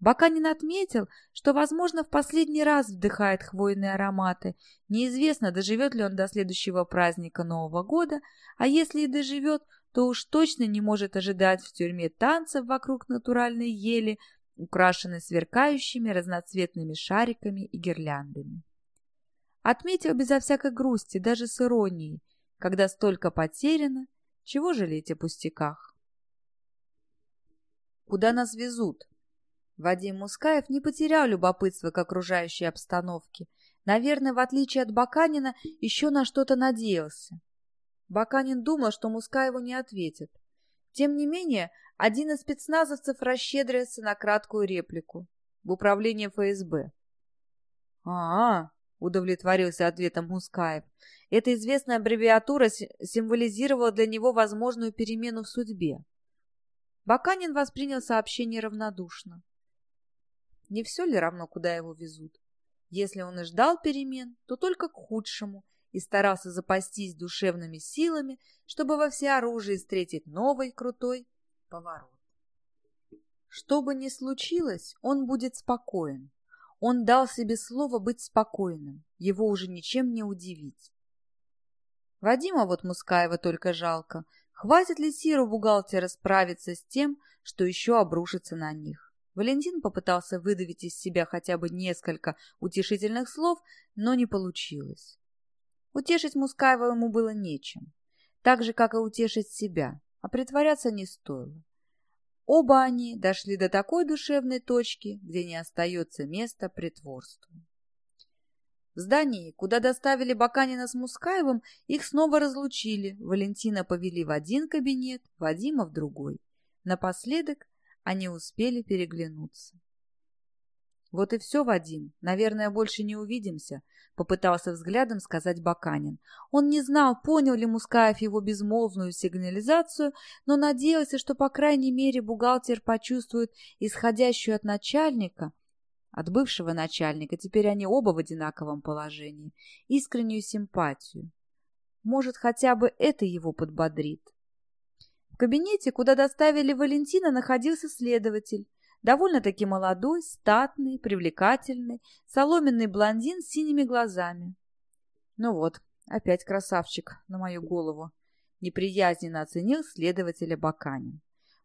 Баканин отметил, что, возможно, в последний раз вдыхает хвойные ароматы. Неизвестно, доживет ли он до следующего праздника Нового года, а если и доживет, то уж точно не может ожидать в тюрьме танцев вокруг натуральной ели, украшенной сверкающими разноцветными шариками и гирляндами. Отметил безо всякой грусти, даже с иронией, когда столько потеряно, чего жалеть о пустяках. Куда нас везут? Вадим Мускаев не потерял любопытства к окружающей обстановке. Наверное, в отличие от Баканина, еще на что-то надеялся. Баканин думал, что Мускаеву не ответит. Тем не менее, один из спецназовцев расщедрился на краткую реплику. В управлении ФСБ. «А-а!» — удовлетворился ответом Мускаев. Эта известная аббревиатура символизировала для него возможную перемену в судьбе. Баканин воспринял сообщение равнодушно. Не все ли равно, куда его везут? Если он и ждал перемен, то только к худшему и старался запастись душевными силами, чтобы во всеоружии встретить новый крутой поворот. Что бы ни случилось, он будет спокоен. Он дал себе слово быть спокойным, его уже ничем не удивить. Вадима вот Мускаева только жалко — Хватит ли сиру бухгалтера справиться с тем, что еще обрушится на них? Валентин попытался выдавить из себя хотя бы несколько утешительных слов, но не получилось. Утешить Мускаева ему было нечем, так же, как и утешить себя, а притворяться не стоило. Оба они дошли до такой душевной точки, где не остается места притворству. В здании, куда доставили Баканина с Мускаевым, их снова разлучили. Валентина повели в один кабинет, Вадима в другой. Напоследок они успели переглянуться. «Вот и все, Вадим. Наверное, больше не увидимся», — попытался взглядом сказать Баканин. Он не знал, понял ли Мускаев его безмолвную сигнализацию, но надеялся, что, по крайней мере, бухгалтер почувствует исходящую от начальника — от бывшего начальника, теперь они оба в одинаковом положении, искреннюю симпатию. Может, хотя бы это его подбодрит. В кабинете, куда доставили Валентина, находился следователь. Довольно-таки молодой, статный, привлекательный, соломенный блондин с синими глазами. Ну вот, опять красавчик на мою голову. Неприязненно оценил следователя Баканин.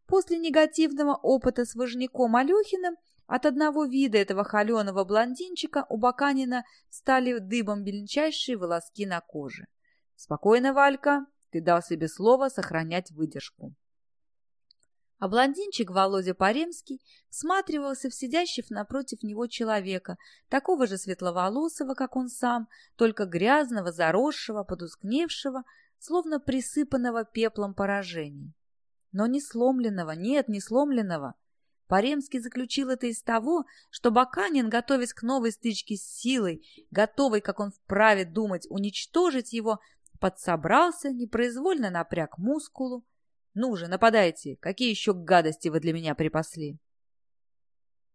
После негативного опыта с Важняком Алехиным от одного вида этого холеного блондинчика у Баканина стали дыбом беленчайшие волоски на коже. «Спокойно, Валька, ты дал себе слово сохранять выдержку». А блондинчик Володя Паремский всматривался в сидящего напротив него человека, такого же светловолосого, как он сам, только грязного, заросшего, потускневшего, словно присыпанного пеплом поражений. Но не сломленного, нет, не сломленного. Паремский заключил это из того, что Баканин, готовясь к новой стычке с силой, готовый, как он вправе думать, уничтожить его, подсобрался, непроизвольно напряг мускулу. «Ну же, нападайте! Какие еще гадости вы для меня припасли?»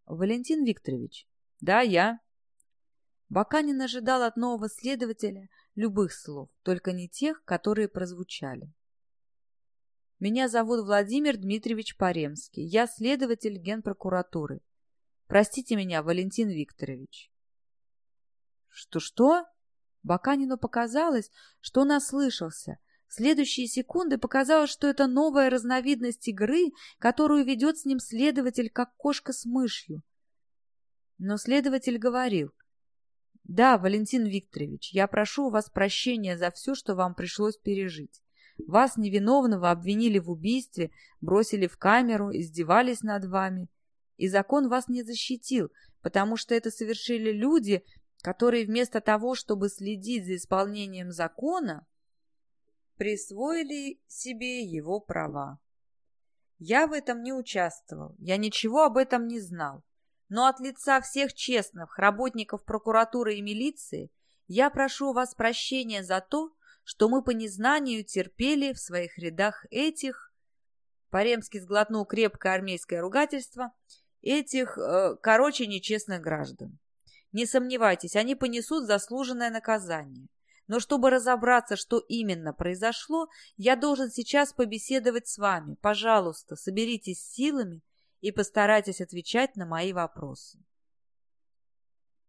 «Валентин Викторович». «Да, я». Баканин ожидал от нового следователя любых слов, только не тех, которые прозвучали. Меня зовут Владимир Дмитриевич Паремский. Я следователь Генпрокуратуры. Простите меня, Валентин Викторович. Что-что? Баканину показалось, что он ослышался. В следующие секунды показалось, что это новая разновидность игры, которую ведет с ним следователь, как кошка с мышью. Но следователь говорил. «Да, Валентин Викторович, я прошу у вас прощения за все, что вам пришлось пережить. Вас, невиновного, обвинили в убийстве, бросили в камеру, издевались над вами. И закон вас не защитил, потому что это совершили люди, которые вместо того, чтобы следить за исполнением закона, присвоили себе его права. Я в этом не участвовал, я ничего об этом не знал. Но от лица всех честных работников прокуратуры и милиции я прошу вас прощения за то, что мы по незнанию терпели в своих рядах этих... Паремский сглотнул крепкое армейское ругательство. Этих, э, короче, нечестных граждан. Не сомневайтесь, они понесут заслуженное наказание. Но чтобы разобраться, что именно произошло, я должен сейчас побеседовать с вами. Пожалуйста, соберитесь силами и постарайтесь отвечать на мои вопросы.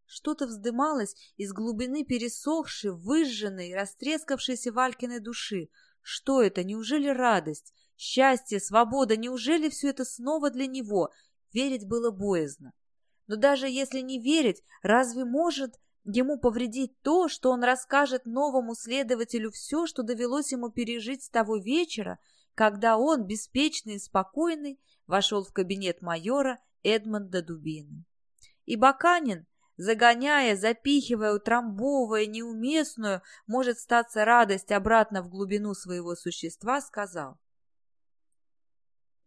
Что-то вздымалось из глубины пересохшей, выжженной, растрескавшейся Валькиной души. Что это? Неужели радость? Счастье, свобода? Неужели все это снова для него? Верить было боязно. Но даже если не верить, разве может ему повредить то, что он расскажет новому следователю все, что довелось ему пережить с того вечера, когда он, беспечный и спокойный, вошел в кабинет майора Эдмонда Дубины. И Баканин, загоняя, запихивая, утрамбовывая неуместную, может статься радость обратно в глубину своего существа, сказал.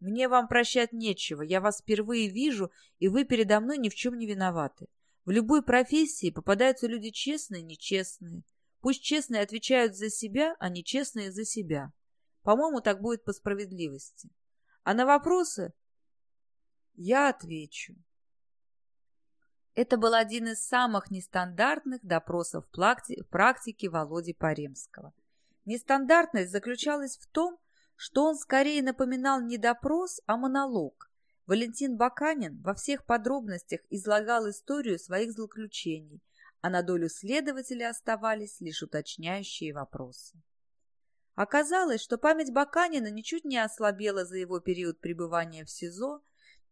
«Мне вам прощать нечего, я вас впервые вижу, и вы передо мной ни в чем не виноваты. В любой профессии попадаются люди честные и нечестные. Пусть честные отвечают за себя, а нечестные за себя. По-моему, так будет по справедливости. А на вопросы я отвечу. Это был один из самых нестандартных допросов в практике Володи Паремского. Нестандартность заключалась в том, что он скорее напоминал не допрос, а монолог. Валентин Баканин во всех подробностях излагал историю своих злоключений, а на долю следователя оставались лишь уточняющие вопросы. Оказалось, что память Баканина ничуть не ослабела за его период пребывания в СИЗО,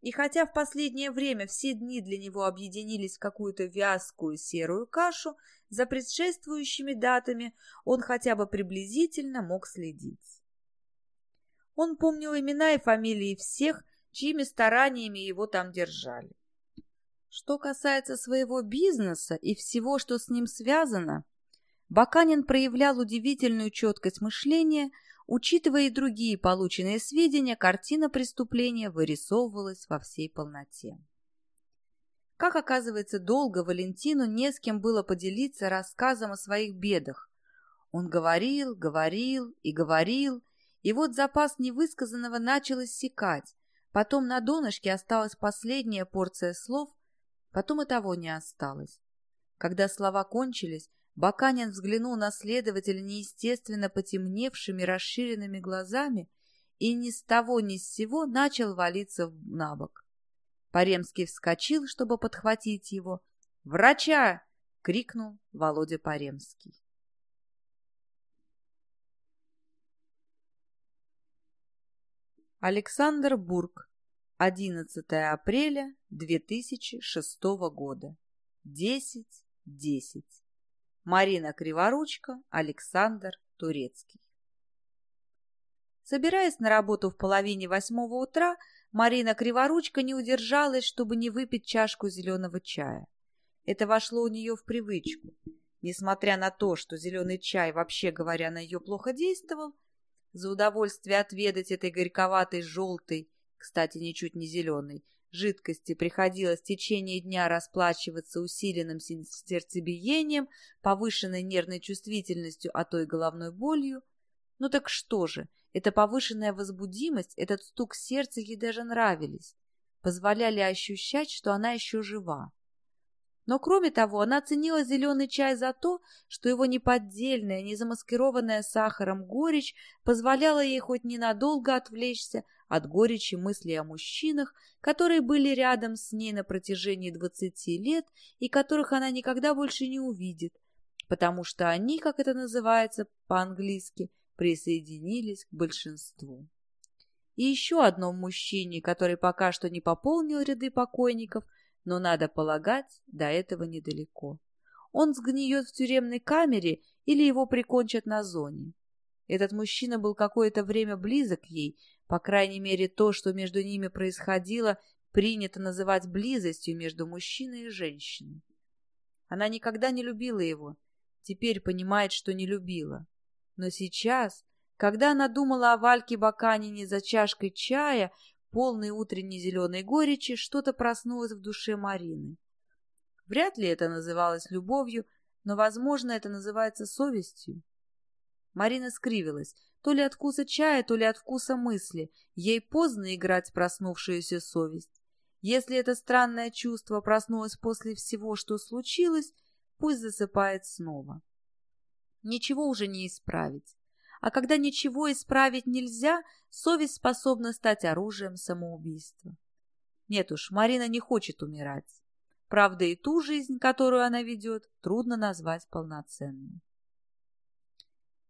и хотя в последнее время все дни для него объединились в какую-то вязкую серую кашу, за предшествующими датами он хотя бы приблизительно мог следить. Он помнил имена и фамилии всех, чьими стараниями его там держали. Что касается своего бизнеса и всего, что с ним связано, Баканин проявлял удивительную четкость мышления – Учитывая и другие полученные сведения, картина преступления вырисовывалась во всей полноте. Как оказывается, долго Валентину не с кем было поделиться рассказом о своих бедах. Он говорил, говорил и говорил, и вот запас невысказанного начал иссякать. Потом на донышке осталась последняя порция слов, потом и того не осталось. Когда слова кончились, Баканин взглянул на следователя неестественно потемневшими расширенными глазами и ни с того ни с сего начал валиться на бок. Паремский вскочил, чтобы подхватить его. «Врача!» — крикнул Володя Паремский. Александр Бург. 11 апреля 2006 года. 10.10. Марина Криворучка, Александр Турецкий. Собираясь на работу в половине восьмого утра, Марина Криворучка не удержалась, чтобы не выпить чашку зеленого чая. Это вошло у нее в привычку. Несмотря на то, что зеленый чай, вообще говоря, на ее плохо действовал, за удовольствие отведать этой горьковатой желтой, кстати, ничуть не зеленой, жидкости приходилось в течение дня расплачиваться усиленным сердцебиением, повышенной нервной чувствительностью, а то и головной болью. Ну так что же, эта повышенная возбудимость, этот стук сердца ей даже нравились, позволяли ощущать, что она еще жива. Но кроме того, она ценила зеленый чай за то, что его неподдельная, не замаскированная сахаром горечь позволяла ей хоть ненадолго отвлечься от горечи мыслей о мужчинах, которые были рядом с ней на протяжении двадцати лет и которых она никогда больше не увидит, потому что они, как это называется по-английски, присоединились к большинству. И еще одном мужчине, который пока что не пополнил ряды покойников – но, надо полагать, до этого недалеко. Он сгниет в тюремной камере или его прикончат на зоне. Этот мужчина был какое-то время близок ей, по крайней мере, то, что между ними происходило, принято называть близостью между мужчиной и женщиной. Она никогда не любила его, теперь понимает, что не любила. Но сейчас, когда она думала о Вальке Баканине за чашкой чая, полной утренней зеленой горечи, что-то проснулось в душе Марины. Вряд ли это называлось любовью, но, возможно, это называется совестью. Марина скривилась, то ли от вкуса чая, то ли от вкуса мысли. Ей поздно играть проснувшуюся совесть. Если это странное чувство проснулось после всего, что случилось, пусть засыпает снова. Ничего уже не исправить. А когда ничего исправить нельзя, совесть способна стать оружием самоубийства. Нет уж, Марина не хочет умирать. Правда, и ту жизнь, которую она ведет, трудно назвать полноценной.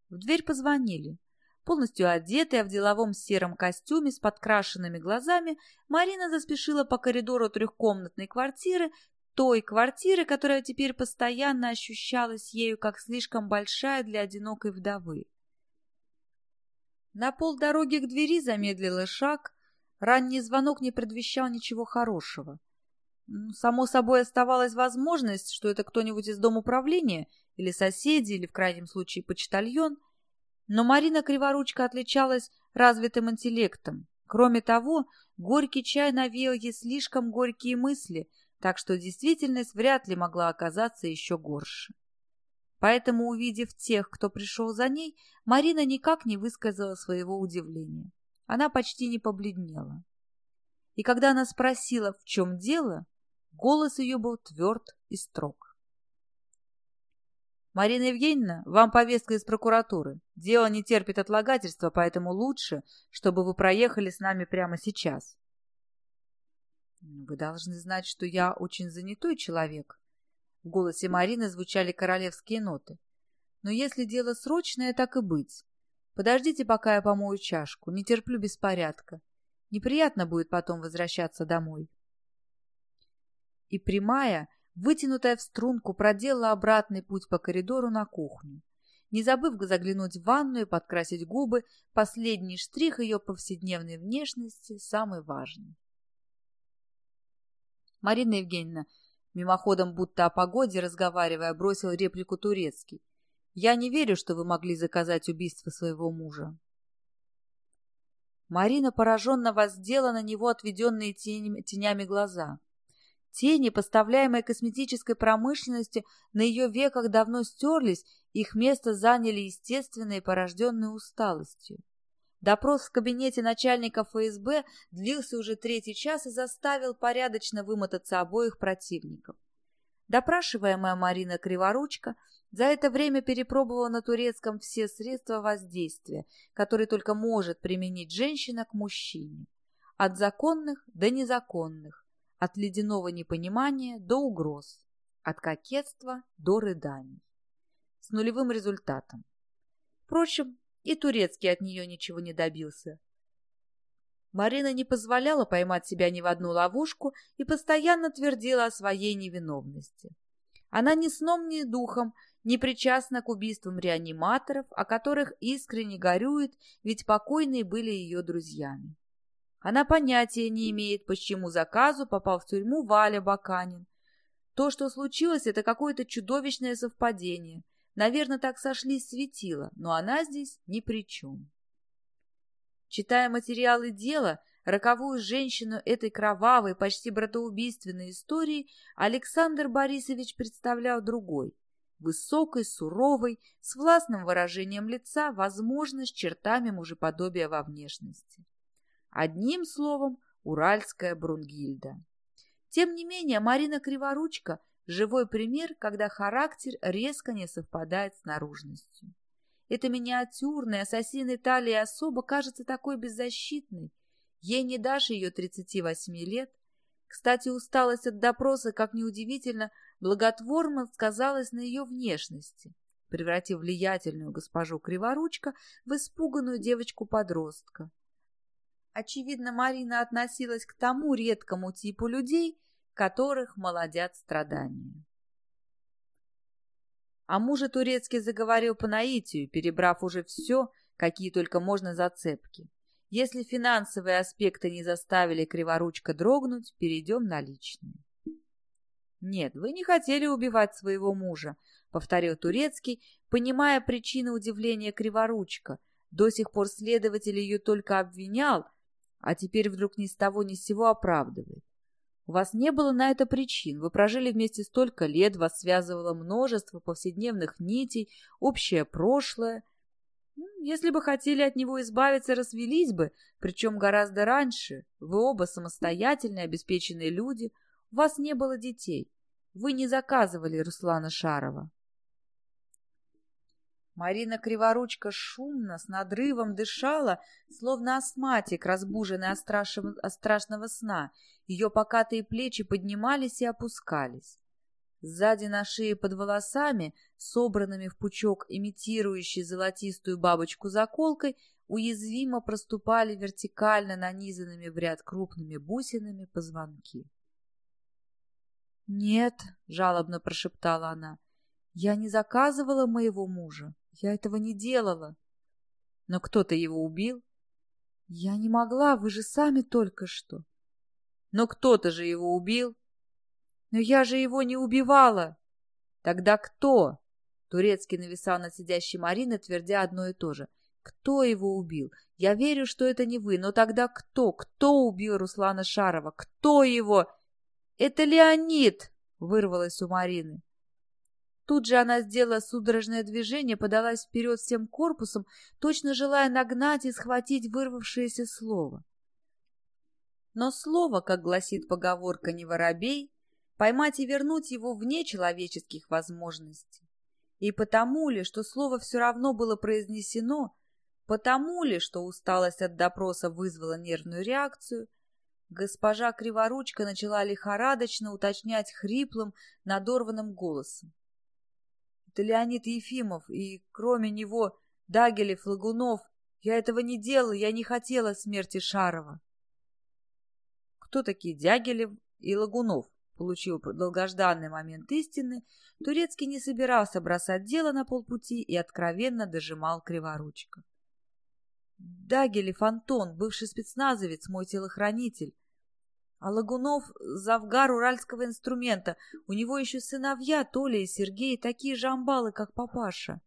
В дверь позвонили. Полностью одетая в деловом сером костюме с подкрашенными глазами, Марина заспешила по коридору трехкомнатной квартиры, той квартиры, которая теперь постоянно ощущалась ею как слишком большая для одинокой вдовы. На полдороги к двери замедлила шаг. Ранний звонок не предвещал ничего хорошего. Само собой оставалась возможность, что это кто-нибудь из дома управления, или соседи, или в крайнем случае почтальон. Но Марина Криворучка отличалась развитым интеллектом. Кроме того, горький чай навеял ей слишком горькие мысли, так что действительность вряд ли могла оказаться еще горше. Поэтому, увидев тех, кто пришел за ней, Марина никак не высказала своего удивления. Она почти не побледнела. И когда она спросила, в чем дело, голос ее был тверд и строг. «Марина Евгеньевна, вам повестка из прокуратуры. Дело не терпит отлагательства, поэтому лучше, чтобы вы проехали с нами прямо сейчас». «Вы должны знать, что я очень занятой человек», в голосе Марины звучали королевские ноты. «Но если дело срочное, так и быть. Подождите, пока я помою чашку. Не терплю беспорядка. Неприятно будет потом возвращаться домой». И прямая, вытянутая в струнку, проделала обратный путь по коридору на кухню. Не забыв заглянуть в ванную и подкрасить губы, последний штрих ее повседневной внешности, самый важный. «Марина Евгеньевна, Мимоходом, будто о погоде разговаривая, бросил реплику турецкий. «Я не верю, что вы могли заказать убийство своего мужа». Марина пораженно воздела на него отведенные тенями, глаза. Тени, поставляемые косметической промышленностью, на ее веках давно стерлись, их место заняли естественные, порожденные усталостью. Допрос в кабинете начальника ФСБ длился уже третий час и заставил порядочно вымотаться обоих противников. Допрашиваемая Марина Криворучка за это время перепробовала на турецком все средства воздействия, которые только может применить женщина к мужчине. От законных до незаконных, от ледяного непонимания до угроз, от кокетства до рыданий. С нулевым результатом. Впрочем, и Турецкий от нее ничего не добился. Марина не позволяла поймать себя ни в одну ловушку и постоянно твердила о своей невиновности. Она ни сном, ни духом не причастна к убийствам реаниматоров, о которых искренне горюет, ведь покойные были ее друзьями. Она понятия не имеет, по чьему заказу попал в тюрьму Валя Баканин. То, что случилось, это какое-то чудовищное совпадение. Наверное, так сошлись светила, но она здесь ни при чем. Читая материалы дела, роковую женщину этой кровавой, почти братоубийственной истории, Александр Борисович представлял другой – высокой, суровой, с властным выражением лица, возможно, с чертами мужеподобия во внешности. Одним словом, уральская Брунгильда. Тем не менее, Марина Криворучка – живой пример, когда характер резко не совпадает с наружностью. Эта миниатюрная ассасиной талии особа кажется такой беззащитной. Ей не дашь ее 38 лет. Кстати, усталость от допроса, как неудивительно, благотворно сказалась на ее внешности, превратив влиятельную госпожу Криворучка в испуганную девочку-подростка. Очевидно, Марина относилась к тому редкому типу людей, которых молодят страдания. А мужа турецкий заговорил по наитию, перебрав уже все, какие только можно зацепки. Если финансовые аспекты не заставили Криворучка дрогнуть, перейдем на личные. «Нет, вы не хотели убивать своего мужа», — повторил Турецкий, понимая причину удивления Криворучка. До сих пор следователь ее только обвинял, а теперь вдруг ни с того ни с сего оправдывает. У вас не было на это причин, вы прожили вместе столько лет, вас связывало множество повседневных нитей, общее прошлое. Если бы хотели от него избавиться, развелись бы, причем гораздо раньше. Вы оба самостоятельные, обеспеченные люди — у вас не было детей. Вы не заказывали Руслана Шарова. Марина Криворучка шумно, с надрывом дышала, словно астматик, разбуженный от страшного, от страшного сна. Ее покатые плечи поднимались и опускались. Сзади на шее под волосами, собранными в пучок, имитирующий золотистую бабочку заколкой, уязвимо проступали вертикально нанизанными в ряд крупными бусинами позвонки. «Нет», — жалобно прошептала она, — «я не заказывала моего мужа. Я этого не делала». «Но кто-то его убил?» «Я не могла, вы же сами только что». «Но кто-то же его убил». «Но я же его не убивала». «Тогда кто?» Турецкий нависал над сидящей Мариной, твердя одно и то же. «Кто его убил? Я верю, что это не вы, но тогда кто? Кто убил Руслана Шарова? Кто его...» «Это Леонид!» — вырвалось у Марины. Тут же она сделала судорожное движение, подалась вперед всем корпусом, точно желая нагнать и схватить вырвавшееся слово. Но слово, как гласит поговорка «не воробей», поймать и вернуть его вне человеческих возможностей. И потому ли, что слово все равно было произнесено, потому ли, что усталость от допроса вызвала нервную реакцию, Госпожа Криворучка начала лихорадочно уточнять хриплым, надорванным голосом. «Это Леонид Ефимов, и кроме него Дагилев, Лагунов. Я этого не делала, я не хотела смерти Шарова». Кто такие Дягилев и Лагунов? Получил долгожданный момент истины, Турецкий не собирался бросать дело на полпути и откровенно дожимал Криворучка. Дагелев Антон, бывший спецназовец, мой телохранитель. А Лагунов — завгар уральского инструмента. У него еще сыновья Толя и Сергей, такие же амбалы, как папаша.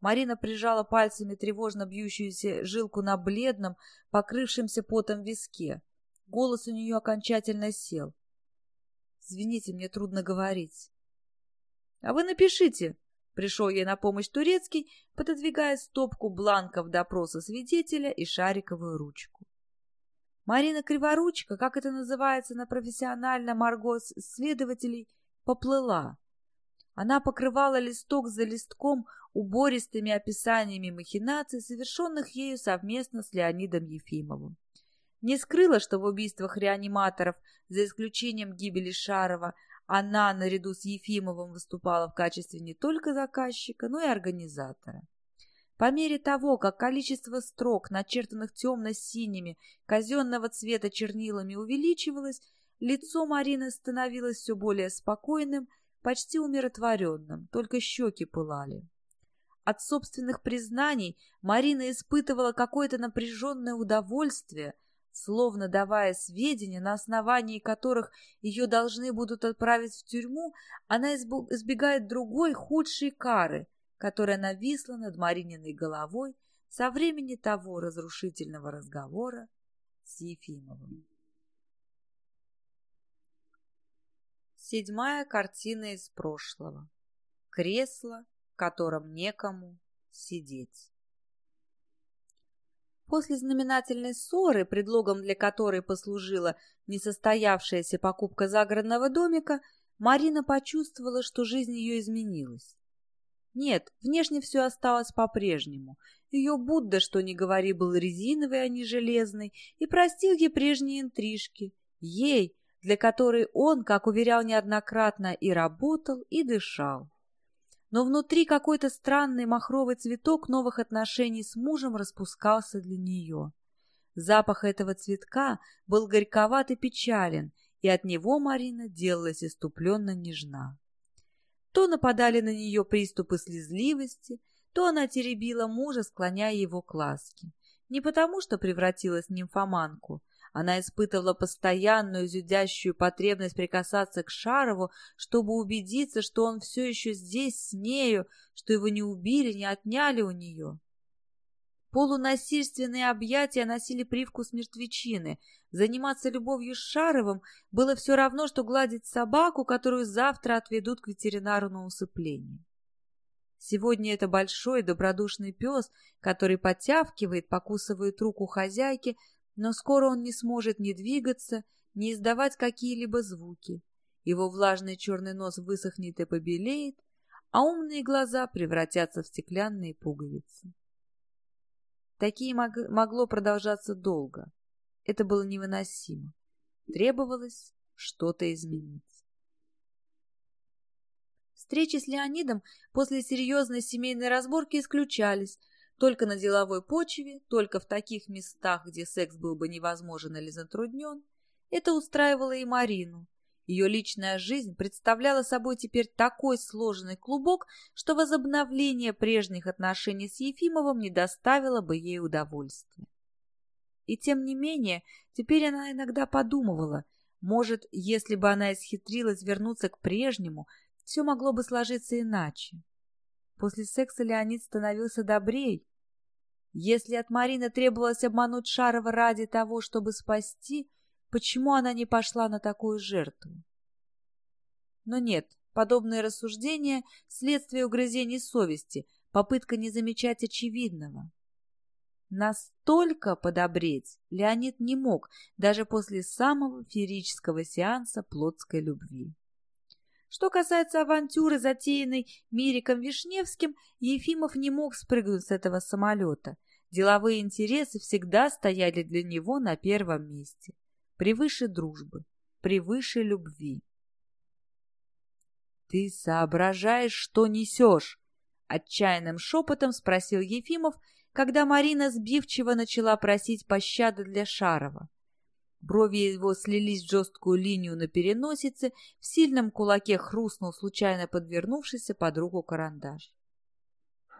Марина прижала пальцами тревожно бьющуюся жилку на бледном, покрывшемся потом виске. Голос у нее окончательно сел. «Извините, мне трудно говорить». «А вы напишите», Пришел ей на помощь турецкий, пододвигая стопку бланков допроса свидетеля и шариковую ручку. Марина Криворучка, как это называется на профессиональном арго следователей, поплыла. Она покрывала листок за листком убористыми описаниями махинаций, совершенных ею совместно с Леонидом Ефимовым. Не скрыла, что в убийствах реаниматоров, за исключением гибели Шарова, она наряду с Ефимовым выступала в качестве не только заказчика, но и организатора. По мере того, как количество строк, начертанных темно-синими, казенного цвета чернилами увеличивалось, лицо Марины становилось все более спокойным, почти умиротворенным, только щеки пылали. От собственных признаний Марина испытывала какое-то напряженное удовольствие, словно давая сведения, на основании которых ее должны будут отправить в тюрьму, она избегает другой, худшей кары, которая нависла над Марининой головой со времени того разрушительного разговора с Ефимовым. Седьмая картина из прошлого. Кресло, в котором некому сидеть. После знаменательной ссоры, предлогом для которой послужила несостоявшаяся покупка загородного домика, Марина почувствовала, что жизнь ее изменилась. Нет, внешне все осталось по-прежнему. Ее Будда, что ни говори, был резиновый, а не железный, и простил ей прежние интрижки. Ей, для которой он, как уверял неоднократно, и работал, и дышал. Но внутри какой-то странный махровый цветок новых отношений с мужем распускался для нее. Запах этого цветка был горьковат и печален, и от него Марина делалась иступленно нежна. То нападали на нее приступы слезливости, то она теребила мужа, склоняя его к ласке. Не потому, что превратилась в нимфоманку. Она испытывала постоянную зудящую потребность прикасаться к Шарову, чтобы убедиться, что он все еще здесь с нею, что его не убили, не отняли у нее. Полунасильственные объятия носили привкус мертвечины. Заниматься любовью с Шаровым было все равно, что гладить собаку, которую завтра отведут к ветеринару на усыпление. Сегодня это большой добродушный пес, который подтявкивает, покусывает руку хозяйки, но скоро он не сможет ни двигаться, ни издавать какие-либо звуки. Его влажный черный нос высохнет и побелеет, а умные глаза превратятся в стеклянные пуговицы. Такие мог могло продолжаться долго. Это было невыносимо. Требовалось что-то изменить. Встречи с Леонидом после серьезной семейной разборки исключались, только на деловой почве, только в таких местах, где секс был бы невозможен или затруднен. Это устраивало и Марину. Ее личная жизнь представляла собой теперь такой сложный клубок, что возобновление прежних отношений с Ефимовым не доставило бы ей удовольствия. И тем не менее, теперь она иногда подумывала, может, если бы она исхитрилась вернуться к прежнему, все могло бы сложиться иначе. После секса Леонид становился добрей. Если от Марины требовалось обмануть Шарова ради того, чтобы спасти, Почему она не пошла на такую жертву? Но нет, подобные рассуждения – следствие угрызений совести, попытка не замечать очевидного. Настолько подобреть Леонид не мог даже после самого феерического сеанса плотской любви. Что касается авантюры, затеянной Мириком Вишневским, Ефимов не мог спрыгнуть с этого самолета. Деловые интересы всегда стояли для него на первом месте превыше дружбы, превыше любви. «Ты соображаешь, что несешь?» — отчаянным шепотом спросил Ефимов, когда Марина сбивчиво начала просить пощады для Шарова. Брови его слились в жесткую линию на переносице, в сильном кулаке хрустнул случайно подвернувшийся под руку карандаш.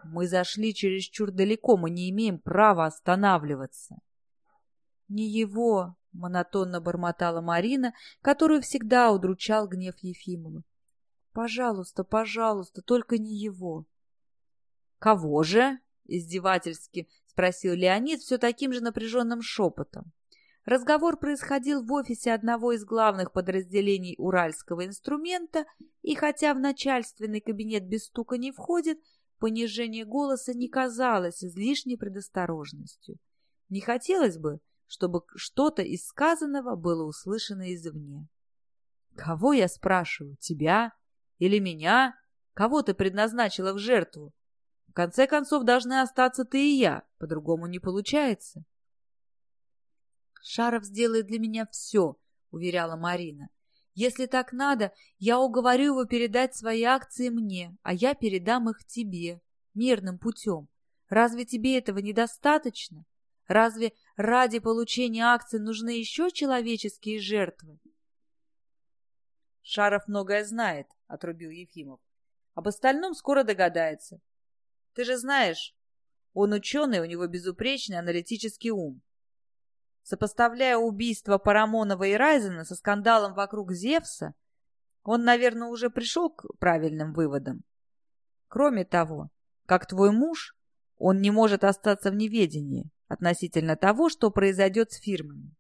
«Мы зашли чересчур далеко, мы не имеем права останавливаться». «Не его, монотонно бормотала Марина, которую всегда удручал гнев Ефимова. Пожалуйста, пожалуйста, только не его. Кого же? Издевательски спросил Леонид все таким же напряженным шепотом. Разговор происходил в офисе одного из главных подразделений уральского инструмента, и хотя в начальственный кабинет без стука не входит, понижение голоса не казалось излишней предосторожностью. Не хотелось бы, чтобы что-то из сказанного было услышано извне. «Кого я спрашиваю? Тебя? Или меня? Кого ты предназначила в жертву? В конце концов, должны остаться ты и я, по-другому не получается». «Шаров сделает для меня все», — уверяла Марина. «Если так надо, я уговорю его передать свои акции мне, а я передам их тебе, мирным путем. Разве тебе этого недостаточно? Разве ради получения акций нужны еще человеческие жертвы? Шаров многое знает, отрубил Ефимов. Об остальном скоро догадается. Ты же знаешь, он ученый, у него безупречный аналитический ум. Сопоставляя убийство Парамонова и Райзена со скандалом вокруг Зевса, он, наверное, уже пришел к правильным выводам. Кроме того, как твой муж, он не может остаться в неведении относительно того, что произойдет с фирмами.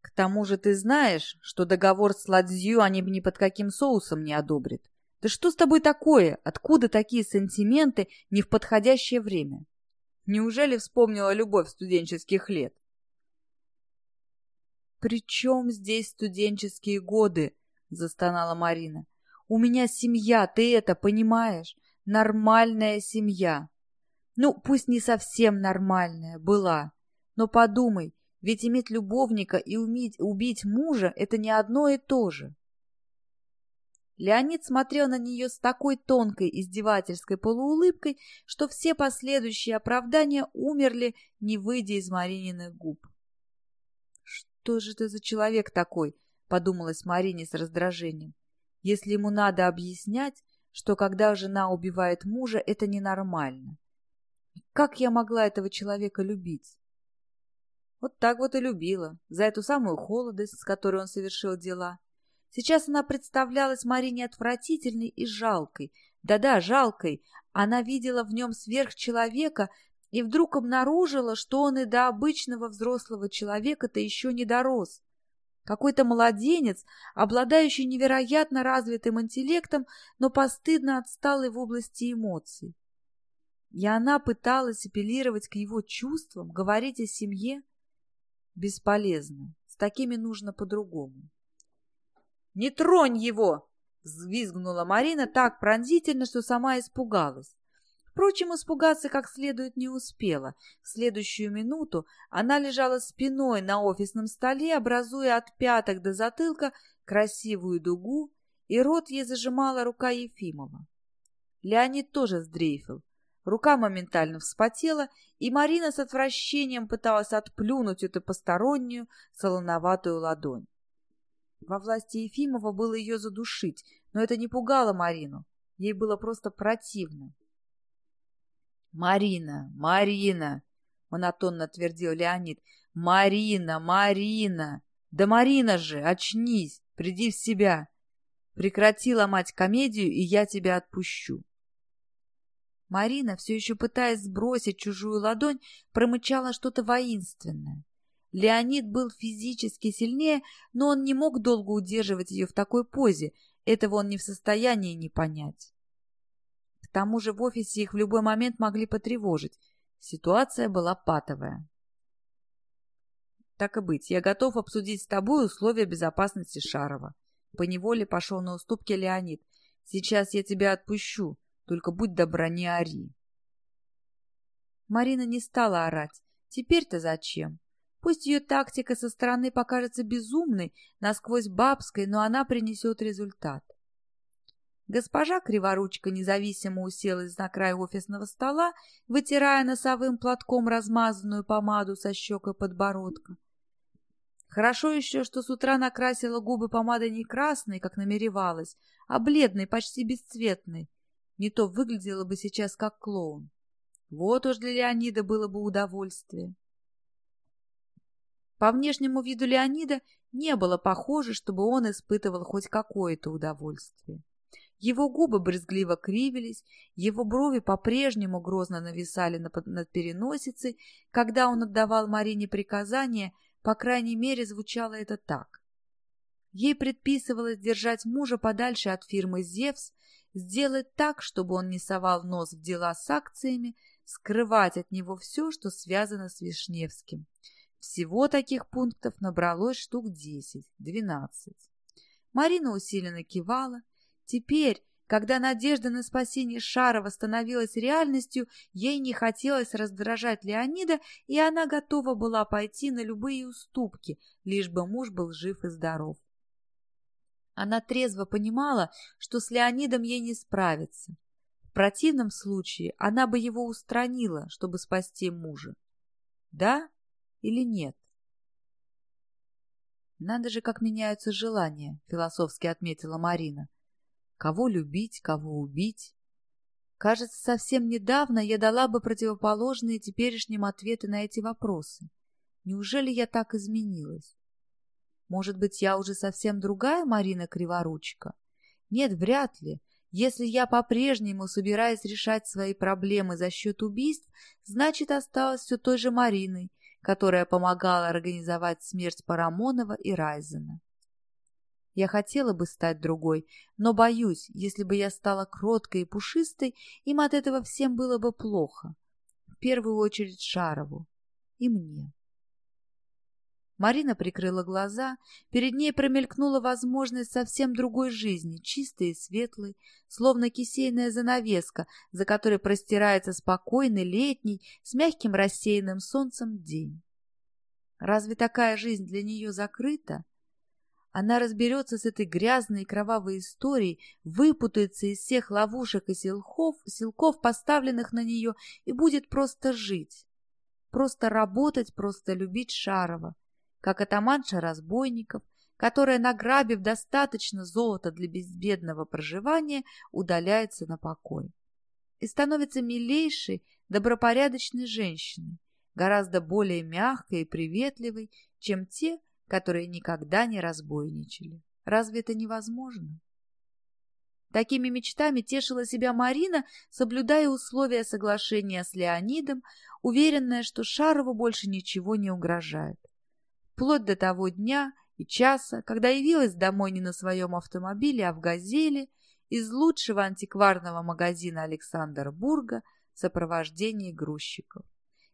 К тому же ты знаешь, что договор с Ладзью они ни под каким соусом не одобрят. Да что с тобой такое? Откуда такие сантименты не в подходящее время? Неужели вспомнила любовь студенческих лет? «При чем здесь студенческие годы?» — застонала Марина. «У меня семья, ты это понимаешь? Нормальная семья. Ну, пусть не совсем нормальная, была. Но подумай, ведь иметь любовника и уметь убить мужа — это не одно и то же. Леонид смотрел на нее с такой тонкой издевательской полуулыбкой, что все последующие оправдания умерли, не выйдя из Марининых губ. «Что же ты за человек такой?» — подумалась Марине с раздражением. «Если ему надо объяснять, что когда жена убивает мужа, это ненормально. Как я могла этого человека любить?» Вот так вот и любила, за эту самую холодость, с которой он совершил дела. Сейчас она представлялась Марине отвратительной и жалкой. Да-да, жалкой. Она видела в нем сверхчеловека и вдруг обнаружила, что он и до обычного взрослого человека-то еще не дорос. Какой-то младенец, обладающий невероятно развитым интеллектом, но постыдно отсталый в области эмоций. И она пыталась апеллировать к его чувствам, говорить о семье, Бесполезно. С такими нужно по-другому. «Не тронь его!» — взвизгнула Марина так пронзительно, что сама испугалась. Впрочем, испугаться как следует не успела. В следующую минуту она лежала спиной на офисном столе, образуя от пяток до затылка красивую дугу, и рот ей зажимала рука Ефимова. Леонид тоже сдрейфил, Рука моментально вспотела, и Марина с отвращением пыталась отплюнуть эту постороннюю солоноватую ладонь. Во власти Ефимова было ее задушить, но это не пугало Марину. Ей было просто противно. «Марина! Марина!» — монотонно твердил Леонид. «Марина! Марина! Да Марина же! Очнись! Приди в себя! Прекрати ломать комедию, и я тебя отпущу!» Марина, все еще пытаясь сбросить чужую ладонь, промычала что-то воинственное. Леонид был физически сильнее, но он не мог долго удерживать ее в такой позе. Этого он не в состоянии не понять. К тому же в офисе их в любой момент могли потревожить. Ситуация была патовая. Так и быть, я готов обсудить с тобой условия безопасности Шарова. Поневоле пошел на уступки Леонид. Сейчас я тебя отпущу. Только будь добра, не ори. Марина не стала орать. Теперь-то зачем? Пусть ее тактика со стороны покажется безумной, насквозь бабской, но она принесет результат. Госпожа Криворучка независимо уселась на край офисного стола, вытирая носовым платком размазанную помаду со щекой подбородка. Хорошо еще, что с утра накрасила губы помадой не красной, как намеревалась, а бледной, почти бесцветной, не то выглядела бы сейчас как клоун. Вот уж для Леонида было бы удовольствие. По внешнему виду Леонида не было похоже, чтобы он испытывал хоть какое-то удовольствие. Его губы брезгливо кривились, его брови по-прежнему грозно нависали над переносицей. Когда он отдавал Марине приказания, по крайней мере, звучало это так. Ей предписывалось держать мужа подальше от фирмы «Зевс», сделать так, чтобы он не совал нос в дела с акциями, скрывать от него все, что связано с Вишневским. Всего таких пунктов набралось штук десять-двенадцать. Марина усиленно кивала. Теперь, когда надежда на спасение Шарова становилась реальностью, ей не хотелось раздражать Леонида, и она готова была пойти на любые уступки, лишь бы муж был жив и здоров. Она трезво понимала, что с Леонидом ей не справиться. В противном случае она бы его устранила, чтобы спасти мужа. Да или нет? Надо же, как меняются желания, философски отметила Марина. Кого любить, кого убить? Кажется, совсем недавно я дала бы противоположные теперешним ответы на эти вопросы. Неужели я так изменилась? Может быть, я уже совсем другая Марина Криворучка? Нет, вряд ли. Если я по-прежнему собираюсь решать свои проблемы за счет убийств, значит, осталась все той же Мариной, которая помогала организовать смерть Парамонова и Райзена. Я хотела бы стать другой, но боюсь, если бы я стала кроткой и пушистой, им от этого всем было бы плохо. В первую очередь Шарову и мне. Марина прикрыла глаза, перед ней промелькнула возможность совсем другой жизни, чистой и светлой, словно кисейная занавеска, за которой простирается спокойный летний, с мягким рассеянным солнцем день. Разве такая жизнь для нее закрыта? Она разберется с этой грязной и кровавой историей, выпутается из всех ловушек и силков, силков, поставленных на нее, и будет просто жить. Просто работать, просто любить Шарова, как атаманша разбойников, которая, награбив достаточно золота для безбедного проживания, удаляется на покой. И становится милейшей, добропорядочной женщиной, гораздо более мягкой и приветливой, чем те, которые никогда не разбойничали. Разве это невозможно? Такими мечтами тешила себя Марина, соблюдая условия соглашения с Леонидом, уверенная, что Шарову больше ничего не угрожает. Вплоть до того дня и часа, когда явилась домой не на своем автомобиле, а в «Газели» из лучшего антикварного магазина Александрбурга в сопровождении грузчиков.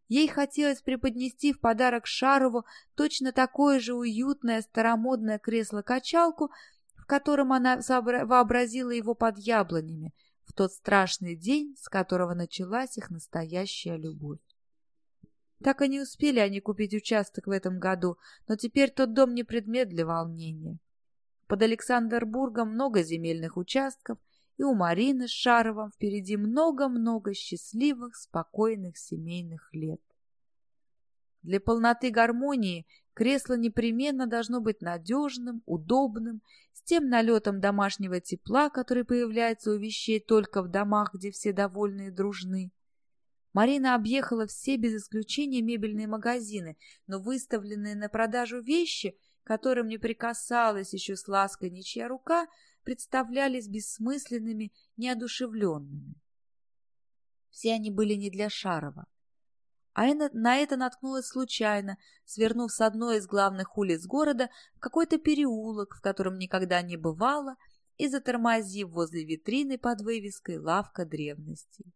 Ей хотелось преподнести в подарок Шарову точно такое же уютное старомодное кресло-качалку, в котором она вообразила его под яблонями в тот страшный день, с которого началась их настоящая любовь. Так и не успели они купить участок в этом году, но теперь тот дом не предмет для волнения. Под Александрбургом много земельных участков, и у Марины с Шаровым впереди много-много счастливых, спокойных семейных лет. Для полноты гармонии кресло непременно должно быть надежным, удобным, с тем налетом домашнего тепла, который появляется у вещей только в домах, где все довольны и дружны. Марина объехала все без исключения мебельные магазины, но выставленные на продажу вещи, которым не прикасалась еще с лаской ничья рука, представлялись бессмысленными, неодушевленными. Все они были не для Шарова. А на это наткнулась случайно, свернув с одной из главных улиц города в какой-то переулок, в котором никогда не бывало, и затормозив возле витрины под вывеской «Лавка древностей».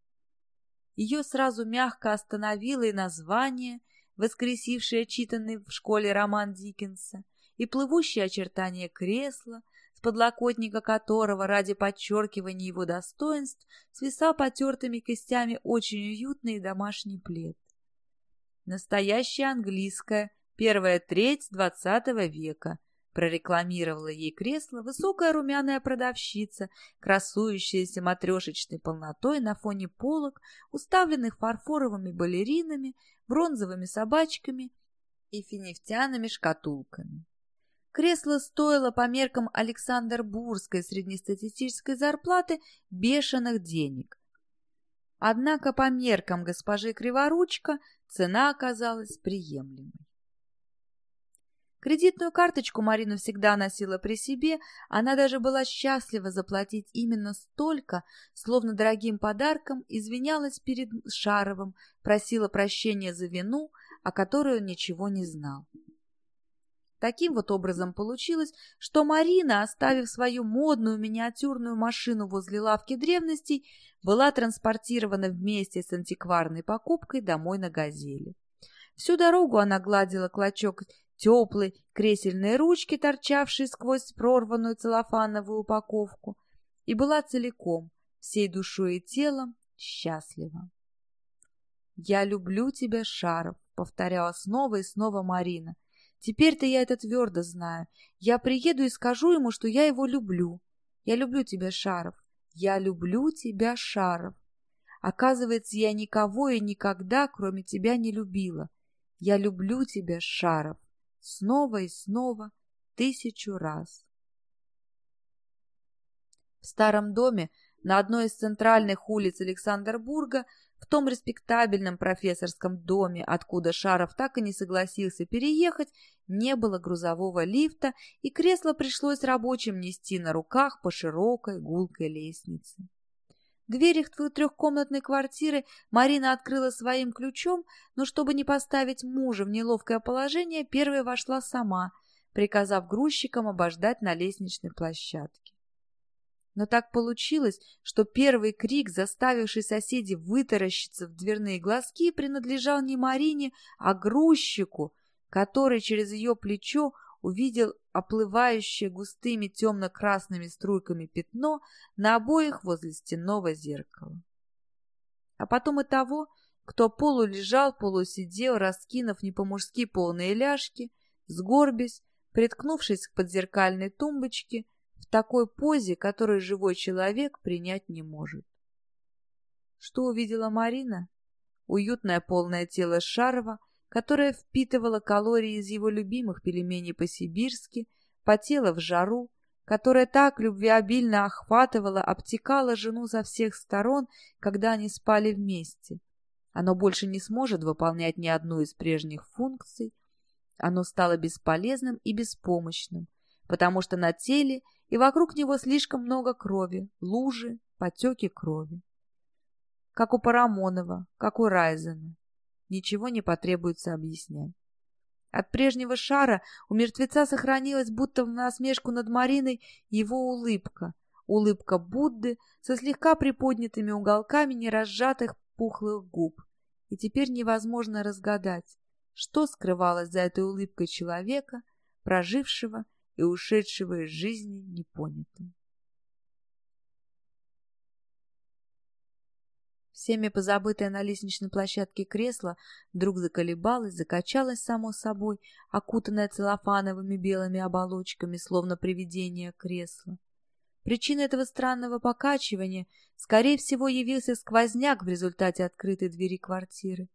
Ее сразу мягко остановило и название, воскресившее читанный в школе роман Диккенса, и плывущие очертания кресла, с подлокотника которого ради подчеркивания его достоинств свисал потертыми костями очень уютный домашний плед. Настоящая английская, первая треть двадцатого века, прорекламировала ей кресло высокая румяная продавщица, красующаяся матрешечной полнотой на фоне полок, уставленных фарфоровыми балеринами, бронзовыми собачками и финифтяными шкатулками. Кресло стоило по меркам Александрбургской среднестатистической зарплаты бешеных денег. Однако по меркам госпожи Криворучка цена оказалась приемлемой. Кредитную карточку Марина всегда носила при себе, она даже была счастлива заплатить именно столько, словно дорогим подарком, извинялась перед Шаровым, просила прощения за вину, о которой он ничего не знал. Таким вот образом получилось, что Марина, оставив свою модную миниатюрную машину возле лавки древностей, была транспортирована вместе с антикварной покупкой домой на «Газели». Всю дорогу она гладила клочок теплой кресельной ручки, торчавшей сквозь прорванную целлофановую упаковку, и была целиком, всей душой и телом, счастлива. «Я люблю тебя, Шаров», — повторяла снова и снова Марина — Теперь-то я это твердо знаю. Я приеду и скажу ему, что я его люблю. Я люблю тебя, Шаров. Я люблю тебя, Шаров. Оказывается, я никого и никогда, кроме тебя, не любила. Я люблю тебя, Шаров. Снова и снова тысячу раз. В старом доме на одной из центральных улиц Александрбурга, в том респектабельном профессорском доме, откуда Шаров так и не согласился переехать, не было грузового лифта, и кресло пришлось рабочим нести на руках по широкой гулкой лестнице. Дверь их трехкомнатной квартиры Марина открыла своим ключом, но чтобы не поставить мужа в неловкое положение, первой вошла сама, приказав грузчикам обождать на лестничной площадке. Но так получилось, что первый крик, заставивший соседей вытаращиться в дверные глазки, принадлежал не Марине, а грузчику, который через ее плечо увидел оплывающее густыми темно-красными струйками пятно на обоих возле стенного зеркала. А потом и того, кто полулежал, полусидел, раскинув не по-мужски полные ляжки, сгорбясь, приткнувшись к подзеркальной тумбочке, в такой позе, которую живой человек принять не может. Что увидела Марина? Уютное полное тело Шарова, которое впитывало калории из его любимых пельменей по-сибирски, потела в жару, которая так любвеобильно охватывала, обтекала жену со всех сторон, когда они спали вместе. Оно больше не сможет выполнять ни одну из прежних функций. Оно стало бесполезным и беспомощным, потому что на теле и вокруг него слишком много крови, лужи, потеки крови. Как у Парамонова, как у Райзена. Ничего не потребуется объяснять. От прежнего шара у мертвеца сохранилась, будто в насмешку над Мариной, его улыбка. Улыбка Будды со слегка приподнятыми уголками неразжатых пухлых губ. И теперь невозможно разгадать, что скрывалось за этой улыбкой человека, прожившего и ушедшего из жизни непонятым. Всеми позабытое на лестничной площадке кресло вдруг заколебалось, закачалось само собой, окутанное целлофановыми белыми оболочками, словно привидение кресла. Причиной этого странного покачивания, скорее всего, явился сквозняк в результате открытой двери квартиры.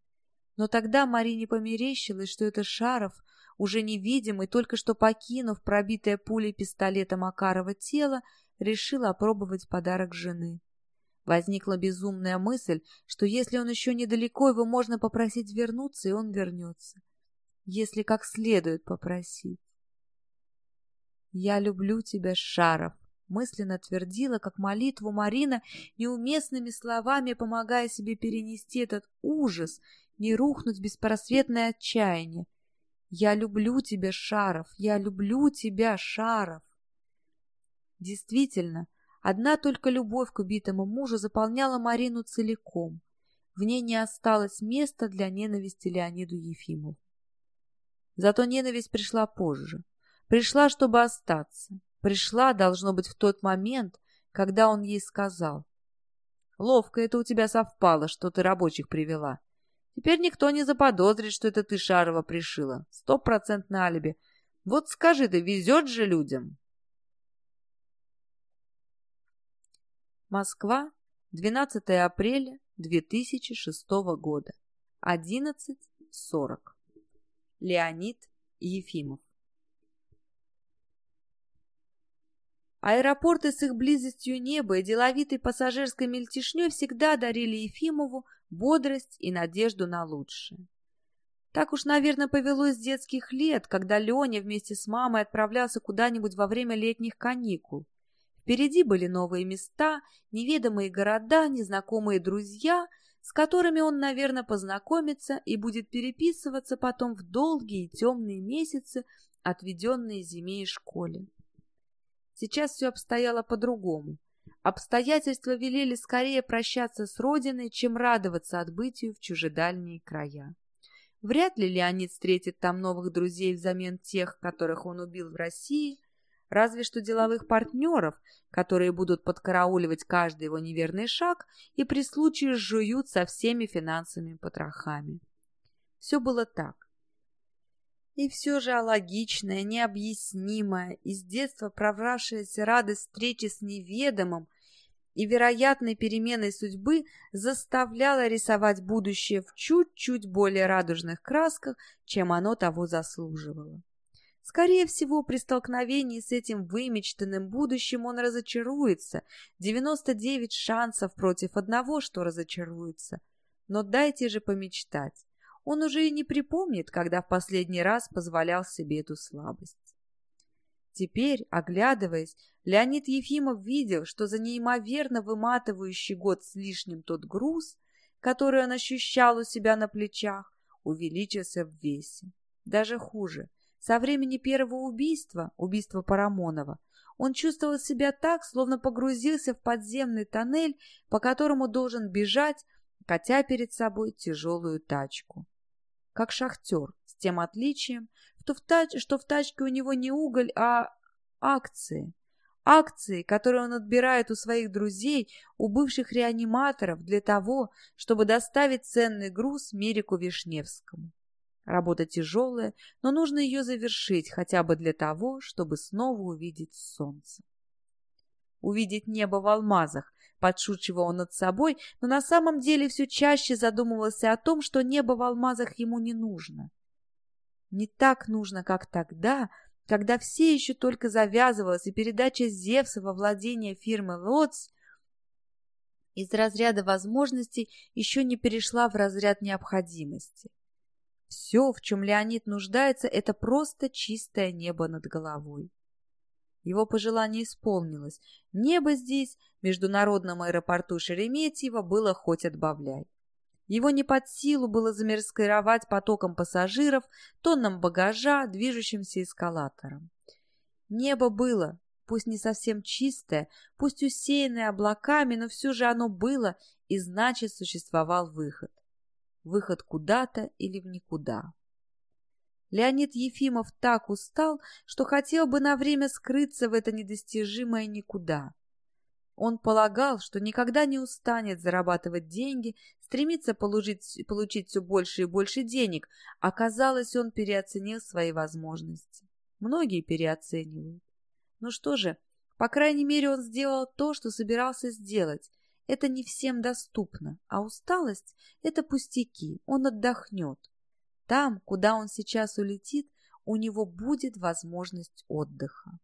Но тогда Марине померещилось, что это Шаров, уже невидимый, только что покинув пробитое пулей пистолета Макарова тело, решил опробовать подарок жены. Возникла безумная мысль, что если он еще недалеко, его можно попросить вернуться, и он вернется. Если как следует попросить. «Я люблю тебя, Шаров», — мысленно твердила, как молитву Марина, неуместными словами помогая себе перенести этот ужас, не рухнуть в беспросветное отчаяние. Я люблю тебя, Шаров, я люблю тебя, Шаров. Действительно, одна только любовь к убитому мужу заполняла Марину целиком. В ней не осталось места для ненависти Леониду Ефимову. Зато ненависть пришла позже. Пришла, чтобы остаться. Пришла, должно быть, в тот момент, когда он ей сказал. «Ловко это у тебя совпало, что ты рабочих привела. Теперь никто не заподозрит, что это ты Шарова пришила. Стопроцентное алиби. Вот скажи ты, везет же людям. Москва, 12 апреля 2006 года. 11.40. Леонид Ефимов. Аэропорты с их близостью неба и деловитой пассажирской мельтешней всегда дарили Ефимову бодрость и надежду на лучшее. Так уж, наверное, повелось с детских лет, когда Леня вместе с мамой отправлялся куда-нибудь во время летних каникул. Впереди были новые места, неведомые города, незнакомые друзья, с которыми он, наверное, познакомится и будет переписываться потом в долгие темные месяцы, отведенные зиме и школе. Сейчас все обстояло по-другому. Обстоятельства велели скорее прощаться с родиной, чем радоваться отбытию в чужедальние края. Вряд ли Леонид встретит там новых друзей взамен тех, которых он убил в России, разве что деловых партнеров, которые будут подкарауливать каждый его неверный шаг и при случае жуют со всеми финансовыми потрохами. Все было так. И все же алогичная, необъяснимая, из детства провравшаяся радость встречи с неведомым и вероятной переменой судьбы заставляла рисовать будущее в чуть-чуть более радужных красках, чем оно того заслуживало. Скорее всего, при столкновении с этим вымечтанным будущим он разочаруется. 99 шансов против одного, что разочаруется. Но дайте же помечтать. Он уже и не припомнит, когда в последний раз позволял себе эту слабость. Теперь, оглядываясь, Леонид Ефимов видел, что за неимоверно выматывающий год с лишним тот груз, который он ощущал у себя на плечах, увеличился в весе. Даже хуже – со времени первого убийства, убийства Парамонова, он чувствовал себя так, словно погрузился в подземный тоннель, по которому должен бежать, катя перед собой тяжелую тачку. Как шахтер, с тем отличием, что в, тач... что в тачке у него не уголь, а акции. Акции, которые он отбирает у своих друзей, у бывших реаниматоров для того, чтобы доставить ценный груз Мерику Вишневскому. Работа тяжелая, но нужно ее завершить хотя бы для того, чтобы снова увидеть солнце. Увидеть небо в алмазах, подшучивал он над собой, но на самом деле все чаще задумывался о том, что небо в алмазах ему не нужно. Не так нужно, как тогда, когда все еще только завязывалась, и передача Зевса во владение фирмы Лотс из разряда возможностей еще не перешла в разряд необходимости. Все, в чем Леонид нуждается, это просто чистое небо над головой. Его пожелание исполнилось. Небо здесь, в международном аэропорту Шереметьево, было хоть отбавляй. Его не под силу было замерскировать потоком пассажиров, тонном багажа, движущимся эскалатором. Небо было, пусть не совсем чистое, пусть усеянное облаками, но все же оно было, и значит существовал выход выход куда-то или в никуда. Леонид Ефимов так устал, что хотел бы на время скрыться в это недостижимое никуда. Он полагал, что никогда не устанет зарабатывать деньги, стремится получить, получить все больше и больше денег. Оказалось, он переоценил свои возможности. Многие переоценивают. Ну что же, по крайней мере, он сделал то, что собирался сделать, это не всем доступно, а усталость – это пустяки, он отдохнет. Там, куда он сейчас улетит, у него будет возможность отдыха.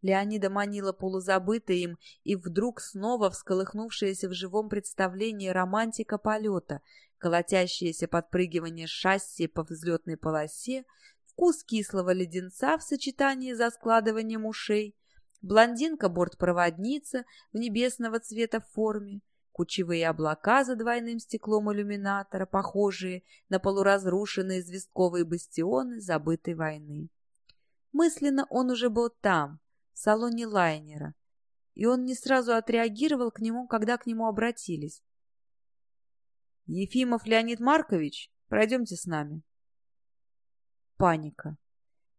Леонида манила полузабытая им и вдруг снова всколыхнувшаяся в живом представлении романтика полета, колотящееся подпрыгивание шасси по взлетной полосе, вкус кислого леденца в сочетании за складыванием ушей, блондинка-бортпроводница в небесного цвета форме, кучевые облака за двойным стеклом иллюминатора, похожие на полуразрушенные известковые бастионы забытой войны. Мысленно он уже был там, в салоне лайнера, и он не сразу отреагировал к нему, когда к нему обратились. «Ефимов Леонид Маркович, пройдемте с нами». Паника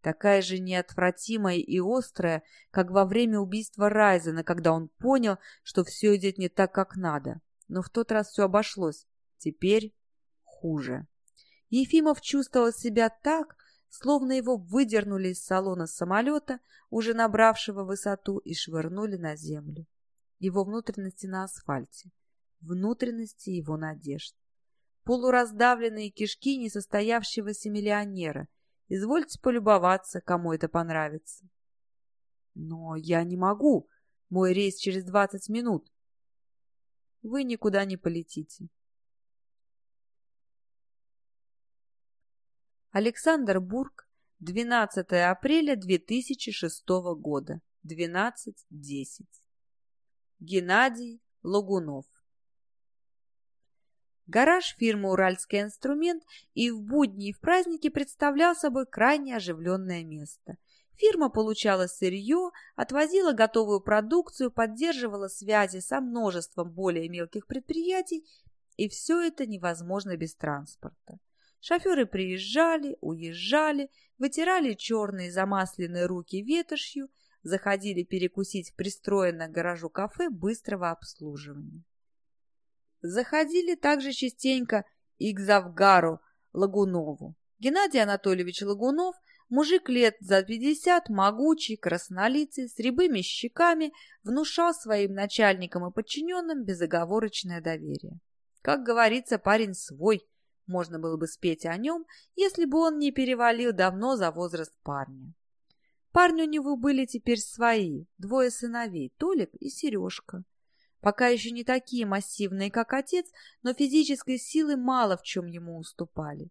такая же неотвратимая и острая, как во время убийства Райзена, когда он понял, что все идет не так, как надо. Но в тот раз все обошлось. Теперь хуже. Ефимов чувствовал себя так, словно его выдернули из салона самолета, уже набравшего высоту, и швырнули на землю. Его внутренности на асфальте, внутренности его надежд. Полураздавленные кишки несостоявшегося миллионера — Извольте полюбоваться, кому это понравится. Но я не могу. Мой рейс через двадцать минут. Вы никуда не полетите. Александр Бург, 12 апреля 2006 года, 12.10. Геннадий Лагунов Гараж фирмы «Уральский инструмент» и в будни, и в праздники представлял собой крайне оживленное место. Фирма получала сырье, отвозила готовую продукцию, поддерживала связи со множеством более мелких предприятий, и все это невозможно без транспорта. Шоферы приезжали, уезжали, вытирали черные замасленные руки ветошью, заходили перекусить в пристроенное гаражу кафе быстрого обслуживания. Заходили также частенько и к Завгару Лагунову. Геннадий Анатольевич Лагунов, мужик лет за пятьдесят, могучий, краснолицый, с рябыми щеками, внушал своим начальникам и подчиненным безоговорочное доверие. Как говорится, парень свой, Можно было бы спеть о нем, если бы он не перевалил давно за возраст парня. Парни у него были теперь свои, двое сыновей, Толик и Сережка. Пока еще не такие массивные, как отец, но физической силы мало в чем ему уступали.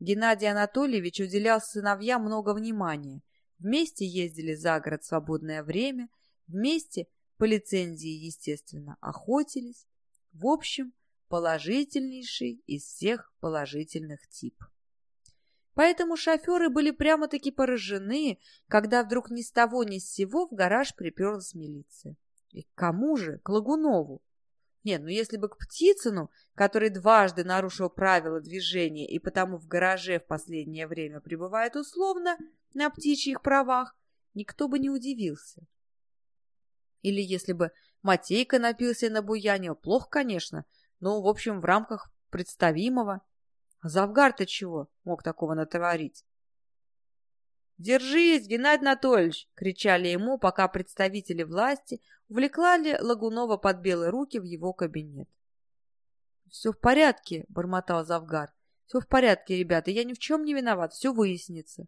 Геннадий Анатольевич уделял сыновьям много внимания. Вместе ездили за город в свободное время, вместе, по лицензии, естественно, охотились. В общем, положительнейший из всех положительных тип. Поэтому шоферы были прямо-таки поражены, когда вдруг ни с того ни с сего в гараж приперлась милиция. И к кому же? К Лагунову. Нет, ну если бы к Птицыну, который дважды нарушил правила движения и потому в гараже в последнее время пребывает условно на птичьих правах, никто бы не удивился. Или если бы Матейка напился на буяне, плохо, конечно, но, в общем, в рамках представимого. Завгар-то чего мог такого натворить? «Держись, Геннадий Анатольевич!» — кричали ему, пока представители власти увлекали Лагунова под белые руки в его кабинет. «Все в порядке», — бормотал Завгар. «Все в порядке, ребята, я ни в чем не виноват, все выяснится».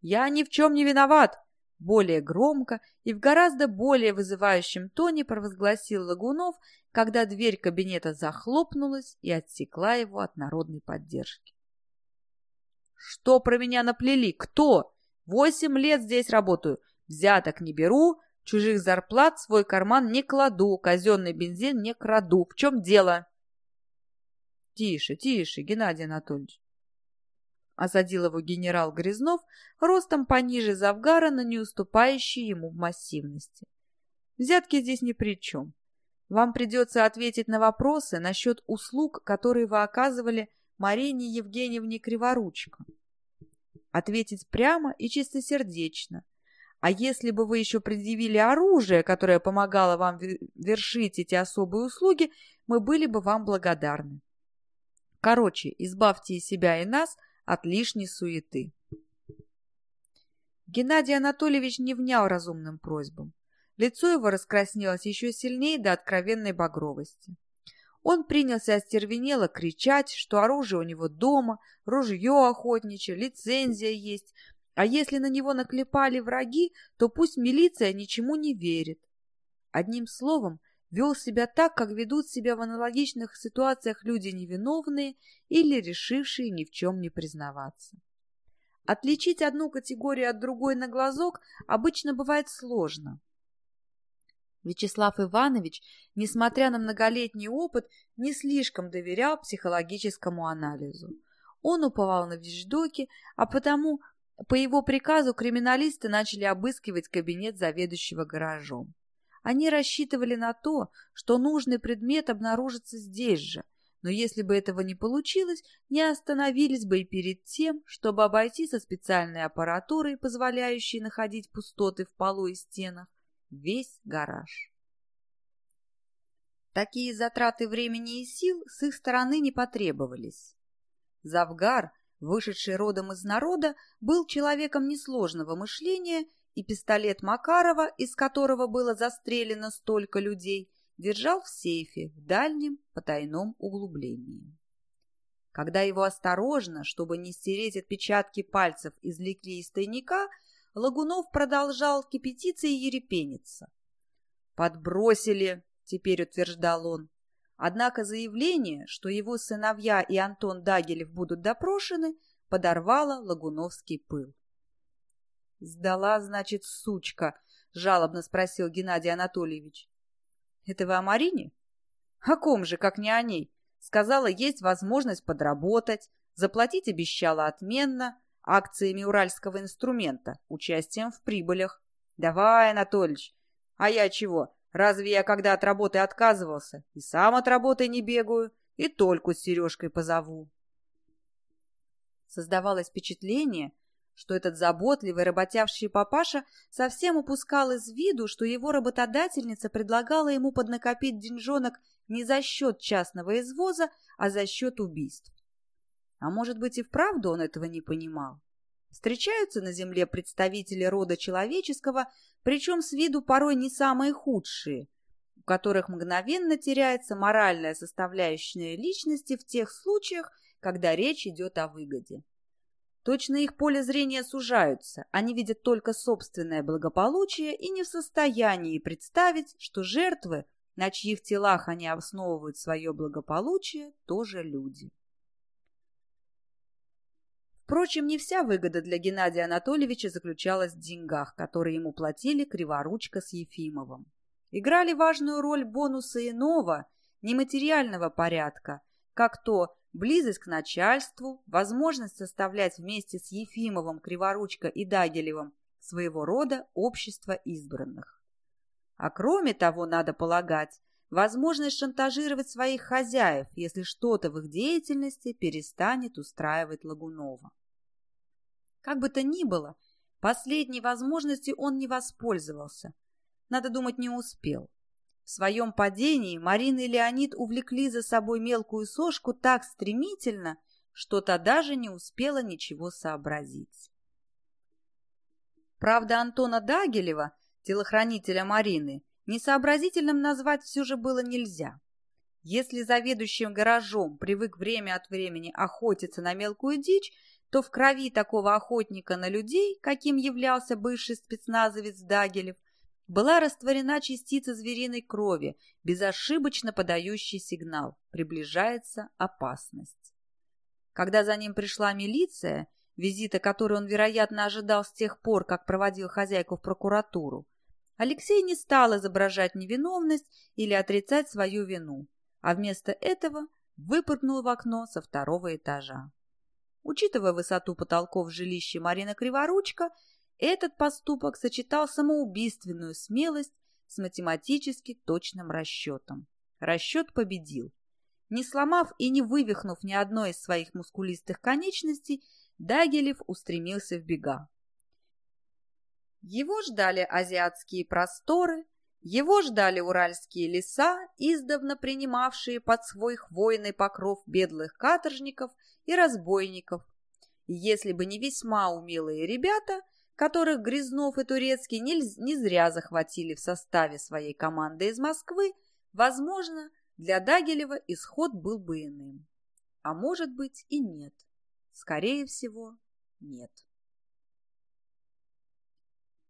«Я ни в чем не виноват!» Более громко и в гораздо более вызывающем тоне провозгласил Лагунов, когда дверь кабинета захлопнулась и отсекла его от народной поддержки. «Что про меня наплели? Кто? Восемь лет здесь работаю, взяток не беру, чужих зарплат свой карман не кладу, казенный бензин не краду. В чем дело?» «Тише, тише, Геннадий Анатольевич осадил его генерал Грязнов, ростом пониже Завгара, но не уступающий ему в массивности. Взятки здесь ни при чем. Вам придется ответить на вопросы насчет услуг, которые вы оказывали Марине Евгеньевне Криворучко. Ответить прямо и чистосердечно. А если бы вы еще предъявили оружие, которое помогало вам вершить эти особые услуги, мы были бы вам благодарны. Короче, избавьте и себя, и нас от лишней суеты. Геннадий Анатольевич не внял разумным просьбам. Лицо его раскраснелось еще сильнее до откровенной багровости. Он принялся остервенело кричать, что оружие у него дома, ружье охотничье, лицензия есть, а если на него наклепали враги, то пусть милиция ничему не верит. Одним словом, вел себя так, как ведут себя в аналогичных ситуациях люди невиновные или решившие ни в чем не признаваться. Отличить одну категорию от другой на глазок обычно бывает сложно. Вячеслав Иванович, несмотря на многолетний опыт, не слишком доверял психологическому анализу. Он уповал на вещдоки, а потому по его приказу криминалисты начали обыскивать кабинет заведующего гаражом. Они рассчитывали на то, что нужный предмет обнаружится здесь же, но если бы этого не получилось, не остановились бы и перед тем, чтобы обойти со специальной аппаратурой, позволяющей находить пустоты в полу и стенах, весь гараж. Такие затраты времени и сил с их стороны не потребовались. Завгар, вышедший родом из народа, был человеком несложного мышления и пистолет Макарова, из которого было застрелено столько людей, держал в сейфе в дальнем потайном углублении. Когда его осторожно, чтобы не стереть отпечатки пальцев, извлекли из тайника, Лагунов продолжал кипятиться и ерепениться. «Подбросили», — теперь утверждал он. Однако заявление, что его сыновья и Антон Дагилев будут допрошены, подорвало лагуновский пыл. «Сдала, значит, сучка?» — жалобно спросил Геннадий Анатольевич. «Это вы о Марине?» «О ком же, как не о ней?» Сказала, есть возможность подработать, заплатить обещала отменно, акциями уральского инструмента, участием в прибылях. «Давай, Анатольевич. А я чего? Разве я когда от работы отказывался? И сам от работы не бегаю, и только с Сережкой позову». Создавалось впечатление, что этот заботливый, работявший папаша совсем упускал из виду, что его работодательница предлагала ему поднакопить деньжонок не за счет частного извоза, а за счет убийств. А может быть и вправду он этого не понимал. Встречаются на земле представители рода человеческого, причем с виду порой не самые худшие. у которых мгновенно теряется моральная составляющая личности в тех случаях, когда речь идет о выгоде. Точно их поле зрения сужаются, они видят только собственное благополучие и не в состоянии представить, что жертвы, на чьих телах они основывают свое благополучие, тоже люди. Впрочем, не вся выгода для Геннадия Анатольевича заключалась в деньгах, которые ему платили Криворучка с Ефимовым. Играли важную роль бонусы иного, нематериального порядка, как то близость к начальству, возможность составлять вместе с Ефимовым, Криворучко и Дагилевым своего рода общество избранных. А кроме того, надо полагать, возможность шантажировать своих хозяев, если что-то в их деятельности перестанет устраивать Лагунова. Как бы то ни было, последней возможности он не воспользовался. Надо думать, не успел. В своем падении Марина и Леонид увлекли за собой мелкую сошку так стремительно, что та даже не успела ничего сообразить. Правда, Антона Дагилева, телохранителя Марины, несообразительным назвать все же было нельзя. Если заведующим гаражом привык время от времени охотиться на мелкую дичь, то в крови такого охотника на людей, каким являлся бывший спецназовец Дагилев, была растворена частица звериной крови, безошибочно подающий сигнал «приближается опасность». Когда за ним пришла милиция, визита которой он, вероятно, ожидал с тех пор, как проводил хозяйку в прокуратуру, Алексей не стал изображать невиновность или отрицать свою вину, а вместо этого выпрыгнул в окно со второго этажа. Учитывая высоту потолков жилища Марина Криворучка, этот поступок сочетал самоубийственную смелость с математически точным расчетом. Расчет победил. Не сломав и не вывихнув ни одной из своих мускулистых конечностей, Дагилев устремился в бега. Его ждали азиатские просторы, его ждали уральские леса, издавна принимавшие под свой хвойный покров бедлых каторжников и разбойников. Если бы не весьма умелые ребята – которых Грязнов и Турецкий не, не зря захватили в составе своей команды из Москвы, возможно, для Дагилева исход был бы иным. А может быть и нет. Скорее всего, нет.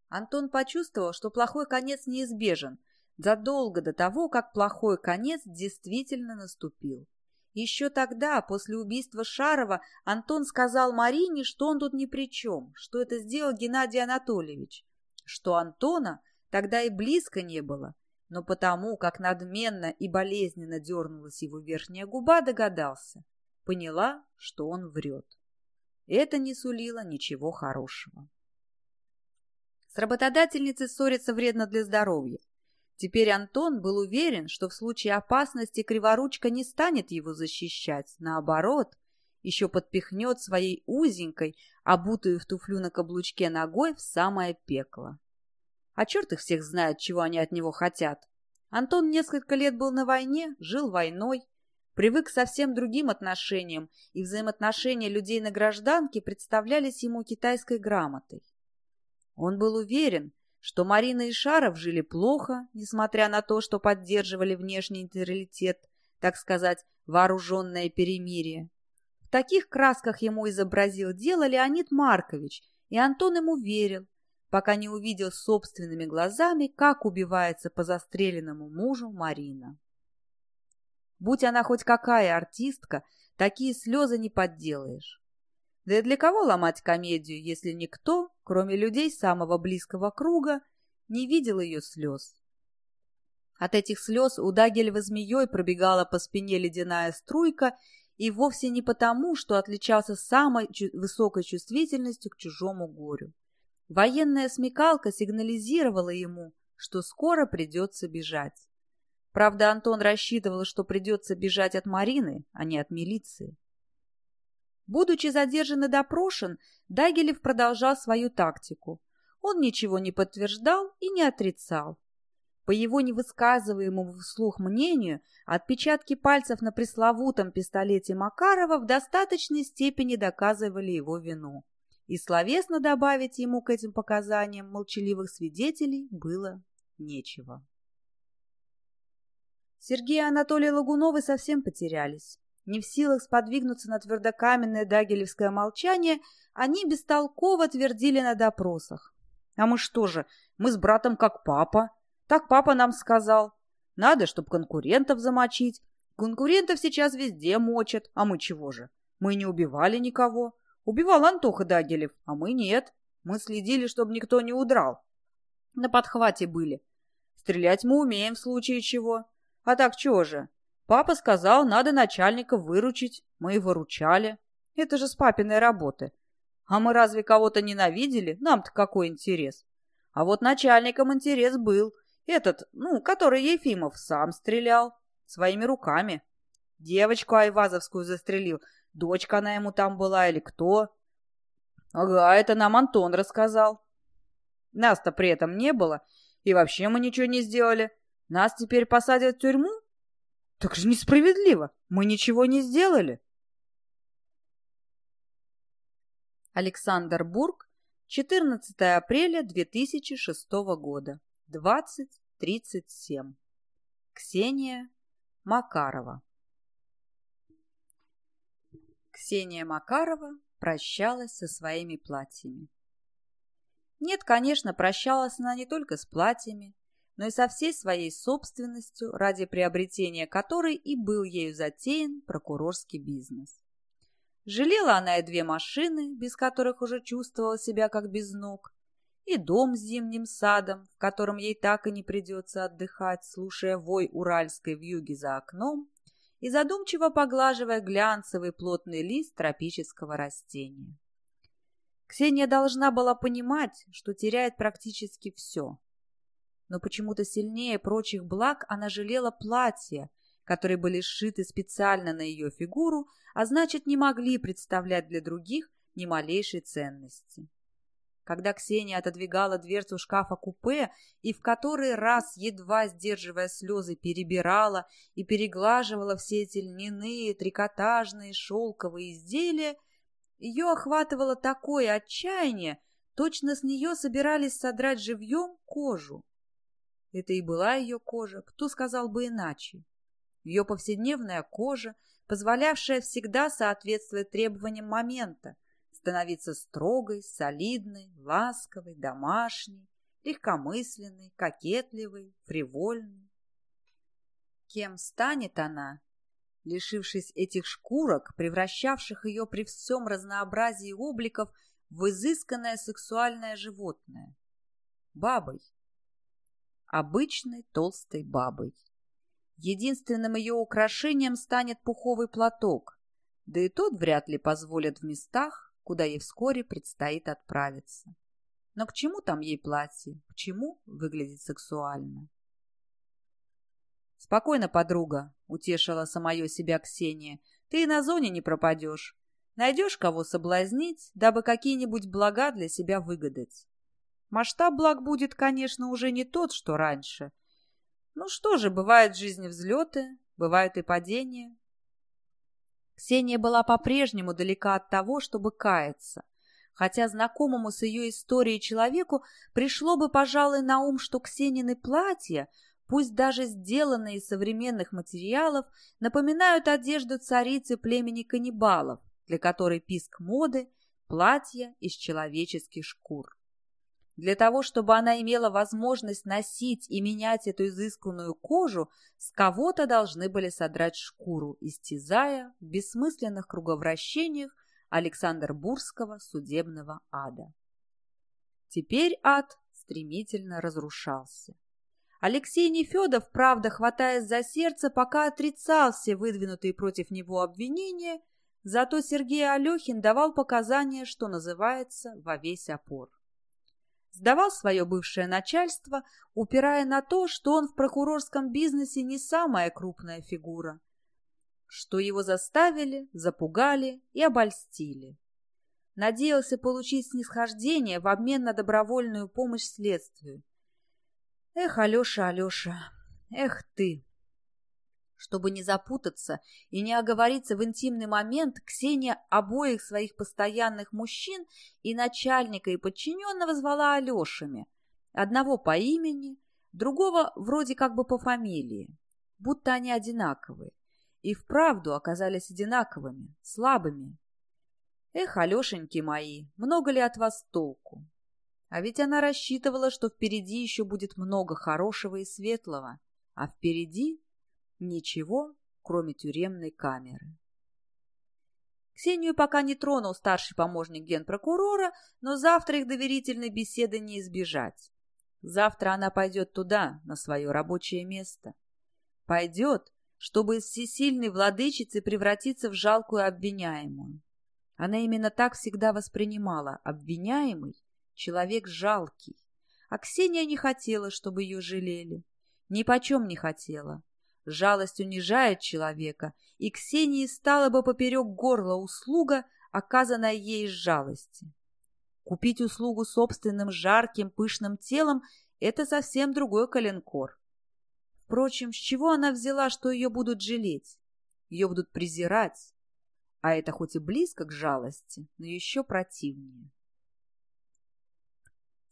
Антон почувствовал, что плохой конец неизбежен, задолго до того, как плохой конец действительно наступил. Еще тогда, после убийства Шарова, Антон сказал Марине, что он тут ни при чем, что это сделал Геннадий Анатольевич, что Антона тогда и близко не было, но потому, как надменно и болезненно дернулась его верхняя губа, догадался. Поняла, что он врет. Это не сулило ничего хорошего. С работодательницей ссориться вредно для здоровья. Теперь Антон был уверен, что в случае опасности Криворучка не станет его защищать. Наоборот, еще подпихнет своей узенькой, обутую в туфлю на каблучке ногой в самое пекло. А черт их всех знает, чего они от него хотят. Антон несколько лет был на войне, жил войной, привык к совсем другим отношениям, и взаимоотношения людей на гражданке представлялись ему китайской грамотой. Он был уверен, что Марина и Шаров жили плохо, несмотря на то, что поддерживали внешний нейтралитет, так сказать, вооруженное перемирие. В таких красках ему изобразил дело Леонид Маркович, и Антон ему верил, пока не увидел собственными глазами, как убивается по застреленному мужу Марина. Будь она хоть какая артистка, такие слезы не подделаешь. Да и для кого ломать комедию, если никто, кроме людей самого близкого круга, не видел ее слез? От этих слез у Дагелева змеей пробегала по спине ледяная струйка, и вовсе не потому, что отличался самой высокой чувствительностью к чужому горю. Военная смекалка сигнализировала ему, что скоро придется бежать. Правда, Антон рассчитывал, что придется бежать от Марины, а не от милиции. Будучи задержан и допрошен, Дагилев продолжал свою тактику. Он ничего не подтверждал и не отрицал. По его невысказываемому вслух мнению, отпечатки пальцев на пресловутом пистолете Макарова в достаточной степени доказывали его вину. И словесно добавить ему к этим показаниям молчаливых свидетелей было нечего. Сергей и Анатолий Лагуновы совсем потерялись. Не в силах сподвигнуться на твердокаменное дагелевское молчание, они бестолково твердили на допросах. «А мы что же, мы с братом как папа. Так папа нам сказал. Надо, чтобы конкурентов замочить. Конкурентов сейчас везде мочат, а мы чего же? Мы не убивали никого. Убивал Антоха Дагилев, а мы нет. Мы следили, чтобы никто не удрал. На подхвате были. Стрелять мы умеем в случае чего. А так чего же? Папа сказал, надо начальника выручить. Мы и выручали. Это же с папиной работы. А мы разве кого-то ненавидели? Нам-то какой интерес? А вот начальникам интерес был. Этот, ну, который Ефимов сам стрелял. Своими руками. Девочку Айвазовскую застрелил. Дочка она ему там была или кто? Ага, это нам Антон рассказал. Нас-то при этом не было, и вообще мы ничего не сделали. Нас теперь посадят в тюрьму? Так же несправедливо. Мы ничего не сделали. Александр Бург, 14 апреля 2006 года, 20.37. Ксения Макарова. Ксения Макарова прощалась со своими платьями. Нет, конечно, прощалась она не только с платьями, но и со всей своей собственностью, ради приобретения которой и был ею затеян прокурорский бизнес. Жалела она и две машины, без которых уже чувствовала себя как без ног, и дом с зимним садом, в котором ей так и не придется отдыхать, слушая вой уральской вьюги за окном и задумчиво поглаживая глянцевый плотный лист тропического растения. Ксения должна была понимать, что теряет практически все. Но почему-то сильнее прочих благ она жалела платья, которые были сшиты специально на ее фигуру, а значит, не могли представлять для других ни малейшей ценности. Когда Ксения отодвигала дверцу шкафа-купе и в который раз, едва сдерживая слезы, перебирала и переглаживала все эти льняные, трикотажные, шелковые изделия, ее охватывало такое отчаяние, точно с нее собирались содрать живьем кожу. Это и была ее кожа, кто сказал бы иначе. Ее повседневная кожа, позволявшая всегда соответствовать требованиям момента, становиться строгой, солидной, ласковой, домашней, легкомысленной, кокетливой, фривольной. Кем станет она, лишившись этих шкурок, превращавших ее при всем разнообразии обликов в изысканное сексуальное животное? Бабой. Обычной толстой бабой. Единственным ее украшением станет пуховый платок, да и тот вряд ли позволят в местах, куда ей вскоре предстоит отправиться. Но к чему там ей платье? К чему выглядеть сексуально? «Спокойно, подруга», — утешила самое себя Ксения. «Ты и на зоне не пропадешь. Найдешь кого соблазнить, дабы какие-нибудь блага для себя выгадать. Масштаб благ будет, конечно, уже не тот, что раньше. Ну что же, бывают в жизни взлеты, бывают и падения». Ксения была по-прежнему далека от того, чтобы каяться, хотя знакомому с ее историей человеку пришло бы, пожалуй, на ум, что Ксенины платья — пусть даже сделанные из современных материалов, напоминают одежду царицы племени каннибалов, для которой писк моды – платья из человеческих шкур. Для того, чтобы она имела возможность носить и менять эту изысканную кожу, с кого-то должны были содрать шкуру, истязая в бессмысленных круговращениях Александрбургского судебного ада. Теперь ад стремительно разрушался. Алексей Нефедов, правда, хватаясь за сердце, пока отрицал все выдвинутые против него обвинения, зато Сергей Алехин давал показания, что называется, во весь опор. Сдавал свое бывшее начальство, упирая на то, что он в прокурорском бизнесе не самая крупная фигура, что его заставили, запугали и обольстили. Надеялся получить снисхождение в обмен на добровольную помощь следствию, Эх, Алеша, Алеша, эх ты! Чтобы не запутаться и не оговориться в интимный момент, Ксения обоих своих постоянных мужчин и начальника, и подчиненного звала Алешами. Одного по имени, другого вроде как бы по фамилии. будто они одинаковые. И вправду оказались одинаковыми, слабыми. Эх, Алешеньки мои, много ли от вас толку? А ведь она рассчитывала, что впереди еще будет много хорошего и светлого, а впереди ничего, кроме тюремной камеры. Ксению пока не тронул старший помощник генпрокурора, но завтра их доверительной беседы не избежать. Завтра она пойдет туда, на свое рабочее место. Пойдет, чтобы из всесильной владычицы превратиться в жалкую обвиняемую. Она именно так всегда воспринимала обвиняемый человек жалкий. А Ксения не хотела, чтобы ее жалели. Ни почем не хотела. Жалость унижает человека, и Ксении стала бы поперек горла услуга, оказанная ей из жалости. Купить услугу собственным жарким, пышным телом – это совсем другой коленкор. Впрочем, с чего она взяла, что ее будут жалеть? Ее будут презирать. А это хоть и близко к жалости, но еще противнее.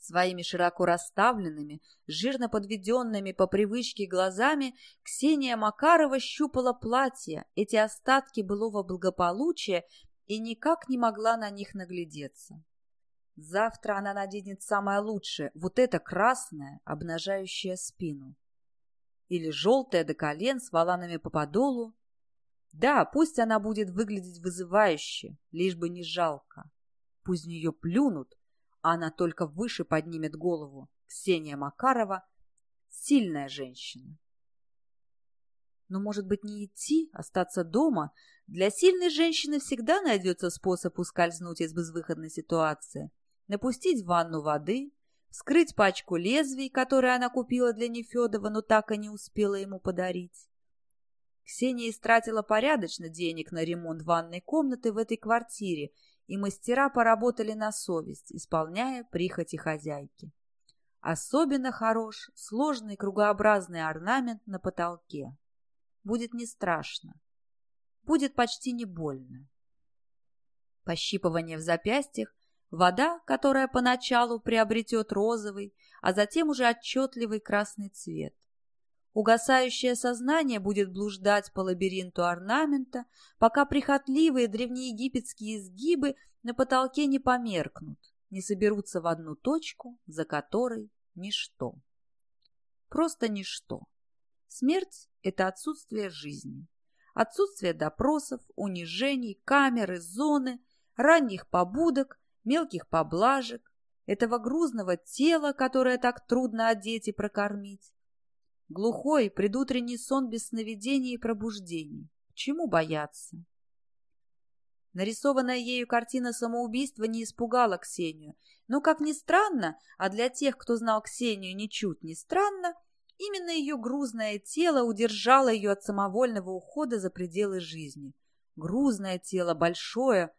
Своими широко расставленными, жирно подведенными по привычке глазами Ксения Макарова щупала платье, эти остатки былого благополучия, и никак не могла на них наглядеться. Завтра она наденет самое лучшее, вот это красное, обнажающее спину. Или желтое до колен с воланами по подолу. Да, пусть она будет выглядеть вызывающе, лишь бы не жалко. Пусть в нее плюнут, она только выше поднимет голову. Ксения Макарова – сильная женщина. Но, может быть, не идти, остаться дома? Для сильной женщины всегда найдется способ ускользнуть из безвыходной ситуации. Напустить в ванну воды, вскрыть пачку лезвий, которые она купила для Нефедова, но так и не успела ему подарить. Ксения истратила порядочно денег на ремонт ванной комнаты в этой квартире и мастера поработали на совесть, исполняя прихоти хозяйки. Особенно хорош сложный кругообразный орнамент на потолке. Будет не страшно. Будет почти не больно. Пощипывание в запястьях, вода, которая поначалу приобретет розовый, а затем уже отчетливый красный цвет. Угасающее сознание будет блуждать по лабиринту орнамента, пока прихотливые древнеегипетские изгибы на потолке не померкнут, не соберутся в одну точку, за которой ничто. Просто ничто. Смерть – это отсутствие жизни. Отсутствие допросов, унижений, камеры, зоны, ранних побудок, мелких поблажек, этого грузного тела, которое так трудно одеть и прокормить Глухой предутренний сон без сновидений и пробуждений. Чему бояться? Нарисованная ею картина самоубийства не испугала Ксению. Но, как ни странно, а для тех, кто знал Ксению ничуть не странно, именно ее грузное тело удержало ее от самовольного ухода за пределы жизни. Грузное тело, большое,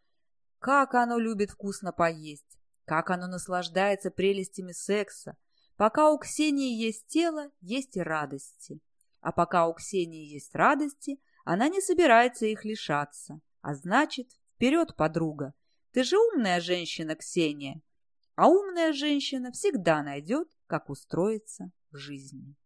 как оно любит вкусно поесть, как оно наслаждается прелестями секса, Пока у Ксении есть тело, есть и радости. А пока у Ксении есть радости, она не собирается их лишаться. А значит, вперед, подруга. Ты же умная женщина, Ксения. А умная женщина всегда найдет, как устроиться в жизни.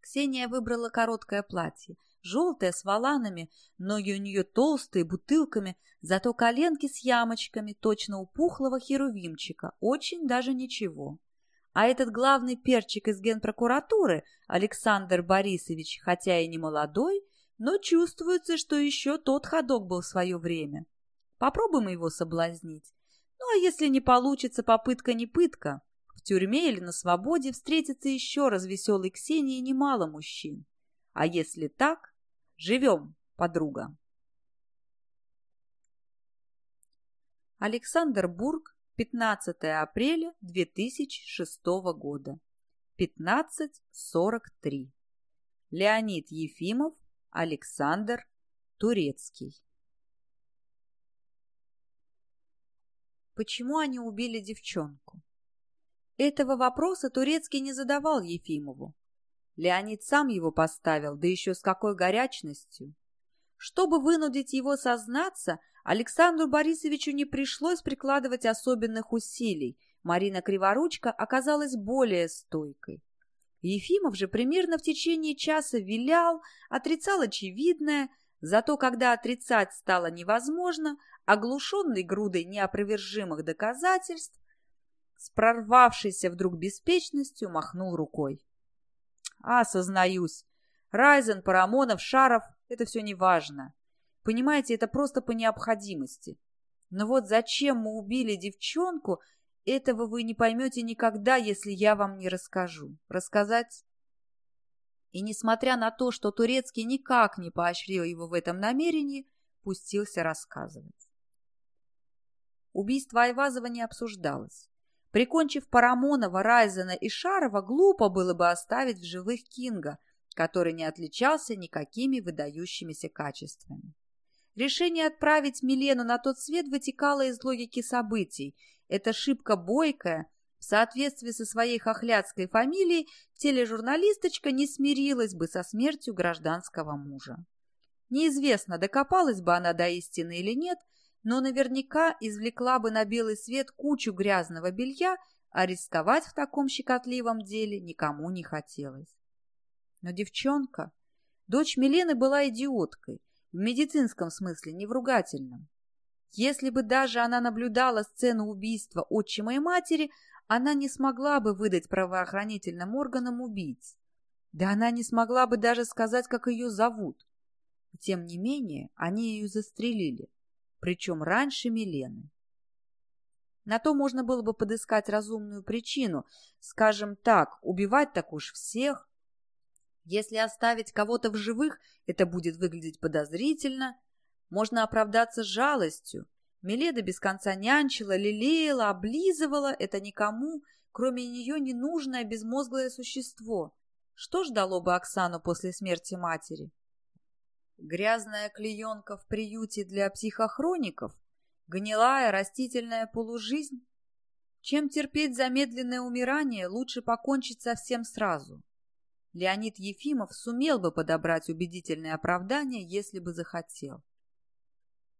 Ксения выбрала короткое платье, желтое с воланами, ноги у нее толстые, бутылками, зато коленки с ямочками, точно у пухлого херувимчика, очень даже ничего. А этот главный перчик из генпрокуратуры, Александр Борисович, хотя и не молодой, но чувствуется, что еще тот ходок был в свое время. Попробуем его соблазнить. Ну, а если не получится, попытка не пытка. В тюрьме или на свободе встретится еще раз веселой Ксении немало мужчин. А если так, живем, подруга. Александр Бург, 15 апреля 2006 года, 15.43. Леонид Ефимов, Александр Турецкий. Почему они убили девчонку? Этого вопроса Турецкий не задавал Ефимову. Леонид сам его поставил, да еще с какой горячностью. Чтобы вынудить его сознаться, Александру Борисовичу не пришлось прикладывать особенных усилий. Марина Криворучка оказалась более стойкой. Ефимов же примерно в течение часа вилял, отрицал очевидное, зато когда отрицать стало невозможно, оглушенный грудой неопровержимых доказательств, с прорвавшейся вдруг беспечностью махнул рукой. А, сознаюсь, Райзен, Парамонов, Шаров — это все не важно. Понимаете, это просто по необходимости. Но вот зачем мы убили девчонку, этого вы не поймете никогда, если я вам не расскажу. Рассказать? И несмотря на то, что Турецкий никак не поощрил его в этом намерении, пустился рассказывать. Убийство Айвазова не обсуждалось. Прикончив Парамонова, Райзена и Шарова, глупо было бы оставить в живых Кинга, который не отличался никакими выдающимися качествами. Решение отправить Милену на тот свет вытекало из логики событий. Эта шибко бойкая, в соответствии со своей хохлядской фамилией, тележурналисточка не смирилась бы со смертью гражданского мужа. Неизвестно, докопалась бы она до истины или нет, но наверняка извлекла бы на белый свет кучу грязного белья, а рисковать в таком щекотливом деле никому не хотелось. Но девчонка, дочь Милены была идиоткой, в медицинском смысле, не в ругательном. Если бы даже она наблюдала сцену убийства отчимой матери, она не смогла бы выдать правоохранительным органам убийц. Да она не смогла бы даже сказать, как ее зовут. И тем не менее, они ее застрелили причем раньше Милены. На то можно было бы подыскать разумную причину, скажем так, убивать так уж всех. Если оставить кого-то в живых, это будет выглядеть подозрительно. Можно оправдаться жалостью. Миледа без конца нянчила, лелеяла, облизывала это никому, кроме нее, ненужное безмозглое существо. Что ждало бы Оксану после смерти матери? Грязная клеенка в приюте для психохроников? Гнилая растительная полужизнь? Чем терпеть замедленное умирание, лучше покончить совсем сразу. Леонид Ефимов сумел бы подобрать убедительное оправдание, если бы захотел.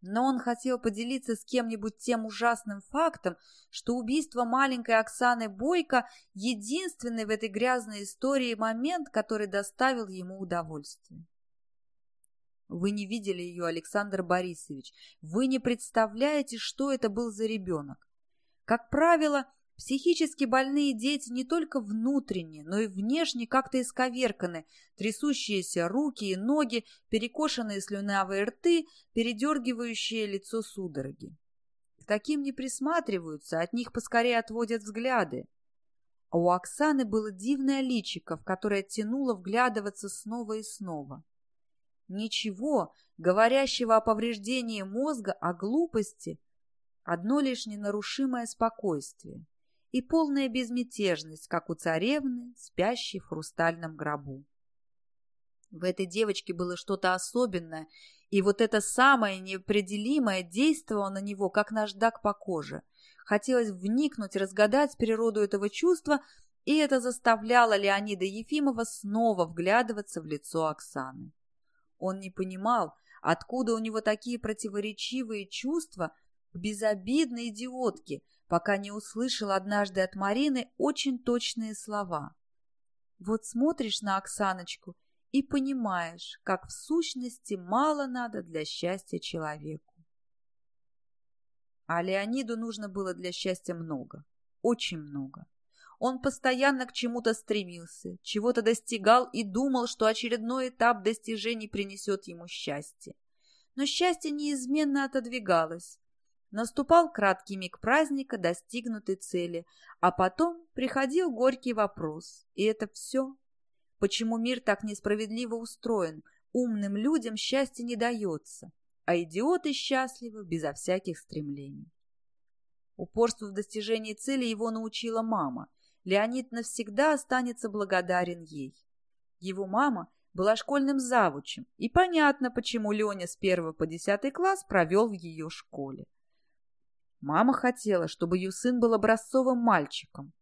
Но он хотел поделиться с кем-нибудь тем ужасным фактом, что убийство маленькой Оксаны Бойко – единственный в этой грязной истории момент, который доставил ему удовольствие. Вы не видели ее, Александр Борисович. Вы не представляете, что это был за ребенок. Как правило, психически больные дети не только внутренне, но и внешне как-то исковерканы, трясущиеся руки и ноги, перекошенные слюнявые рты, передергивающие лицо судороги. К таким не присматриваются, от них поскорее отводят взгляды. А у Оксаны было дивное личико, в которое тянуло вглядываться снова и снова. Ничего, говорящего о повреждении мозга, о глупости, одно лишь ненарушимое спокойствие и полная безмятежность, как у царевны, спящей в хрустальном гробу. В этой девочке было что-то особенное, и вот это самое неопределимое действовало на него, как наждак по коже. Хотелось вникнуть, разгадать природу этого чувства, и это заставляло Леонида Ефимова снова вглядываться в лицо Оксаны. Он не понимал, откуда у него такие противоречивые чувства к безобидной идиотке, пока не услышал однажды от Марины очень точные слова. Вот смотришь на Оксаночку и понимаешь, как в сущности мало надо для счастья человеку. А Леониду нужно было для счастья много, очень много. Он постоянно к чему-то стремился, чего-то достигал и думал, что очередной этап достижений принесет ему счастье. Но счастье неизменно отодвигалось. Наступал краткий миг праздника достигнутой цели, а потом приходил горький вопрос. И это все? Почему мир так несправедливо устроен? Умным людям счастье не дается, а идиоты счастливы безо всяких стремлений. Упорству в достижении цели его научила мама – Леонид навсегда останется благодарен ей. Его мама была школьным завучем, и понятно, почему Леня с первого по десятый класс провел в ее школе. Мама хотела, чтобы ее сын был образцовым мальчиком.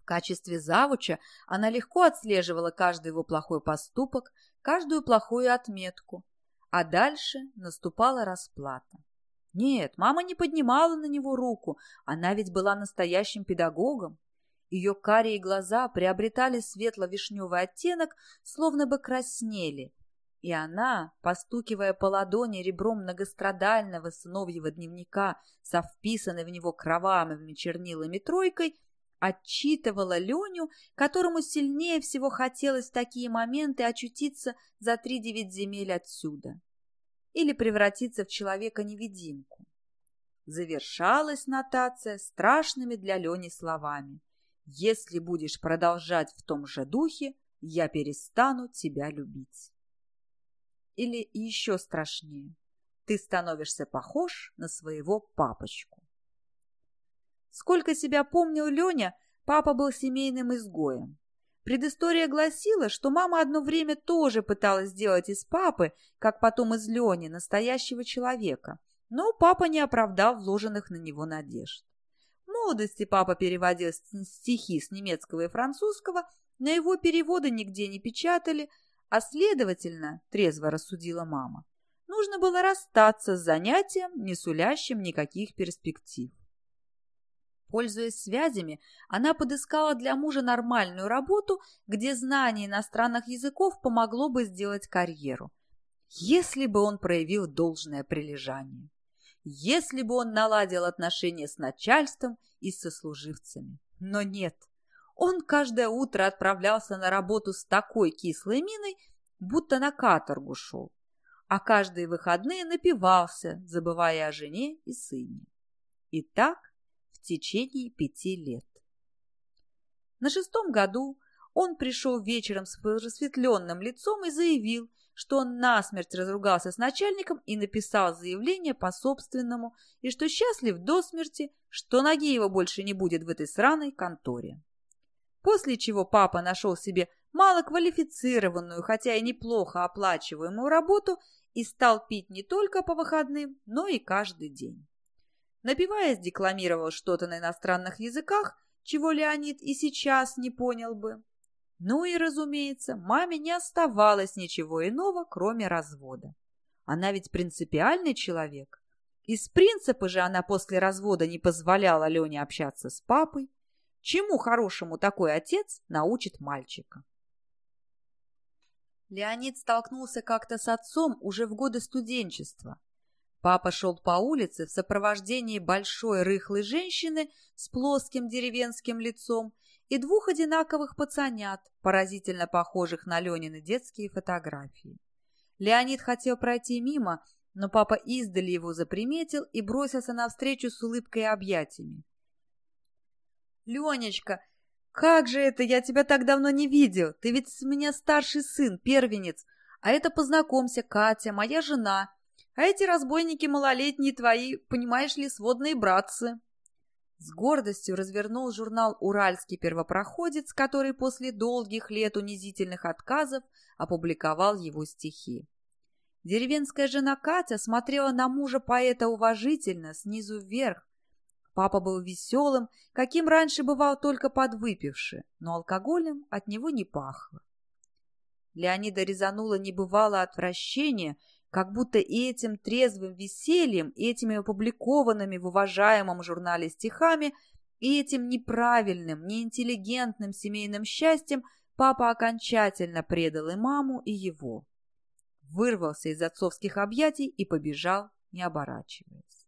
В качестве завуча она легко отслеживала каждый его плохой поступок, каждую плохую отметку, а дальше наступала расплата. Нет, мама не поднимала на него руку, она ведь была настоящим педагогом. Ее карие глаза приобретали светло-вишневый оттенок, словно бы краснели, и она, постукивая по ладони ребром многострадального сыновьего дневника со вписанной в него кровавыми чернилами тройкой, отчитывала Леню, которому сильнее всего хотелось в такие моменты очутиться за три девять земель отсюда или превратиться в человека-невидимку. Завершалась нотация страшными для Лени словами. «Если будешь продолжать в том же духе, я перестану тебя любить». Или еще страшнее, ты становишься похож на своего папочку. Сколько себя помнил Леня, папа был семейным изгоем. Предыстория гласила, что мама одно время тоже пыталась сделать из папы, как потом из Лени, настоящего человека, но папа не оправдал вложенных на него надежд. Молодости папа переводил стихи с немецкого и французского, но его переводы нигде не печатали, а следовательно, трезво рассудила мама, нужно было расстаться с занятием, не сулящим никаких перспектив. Пользуясь связями, она подыскала для мужа нормальную работу, где знание иностранных языков помогло бы сделать карьеру. Если бы он проявил должное прилежание. Если бы он наладил отношения с начальством и со служивцами. Но нет. Он каждое утро отправлялся на работу с такой кислой миной, будто на каторгу шел, а каждые выходные напивался, забывая о жене и сыне. И так в течение пяти лет. На шестом году он пришел вечером с просветленным лицом и заявил, что он насмерть разругался с начальником и написал заявление по собственному, и что счастлив до смерти, что ноги его больше не будет в этой сраной конторе. После чего папа нашел себе малоквалифицированную, хотя и неплохо оплачиваемую работу и стал пить не только по выходным, но и каждый день. Напиваясь, декламировал что-то на иностранных языках, чего Леонид и сейчас не понял бы. Ну и, разумеется, маме не оставалось ничего иного, кроме развода. Она ведь принципиальный человек. Из принципа же она после развода не позволяла Лене общаться с папой. Чему хорошему такой отец научит мальчика? Леонид столкнулся как-то с отцом уже в годы студенчества. Папа шел по улице в сопровождении большой рыхлой женщины с плоским деревенским лицом и двух одинаковых пацанят, поразительно похожих на Ленины детские фотографии. Леонид хотел пройти мимо, но папа издали его заприметил и бросился навстречу с улыбкой и объятиями. «Ленечка, как же это, я тебя так давно не видел! Ты ведь с меня старший сын, первенец, а это, познакомься, Катя, моя жена». А эти разбойники малолетние твои, понимаешь ли, сводные братцы. С гордостью развернул журнал «Уральский первопроходец», который после долгих лет унизительных отказов опубликовал его стихи. Деревенская жена Катя смотрела на мужа поэта уважительно, снизу вверх. Папа был веселым, каким раньше бывал только подвыпивший, но алкоголем от него не пахло. Леонида резануло небывалое отвращение – как будто этим трезвым весельем, этими опубликованными в уважаемом журнале стихами, и этим неправильным, неинтеллигентным семейным счастьем папа окончательно предал и маму, и его. Вырвался из отцовских объятий и побежал, не оборачиваясь.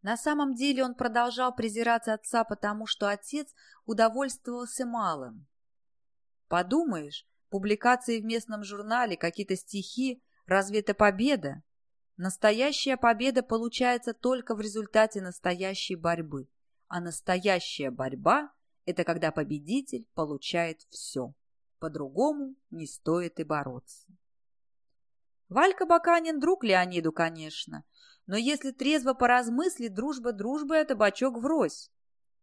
На самом деле он продолжал презирать отца, потому что отец удовольствовался малым. Подумаешь, Публикации в местном журнале, какие-то стихи. Разве это победа? Настоящая победа получается только в результате настоящей борьбы. А настоящая борьба – это когда победитель получает все. По-другому не стоит и бороться. Валька Баканин друг Леониду, конечно, но если трезво поразмыслить, дружба дружбы – это бачок врозь.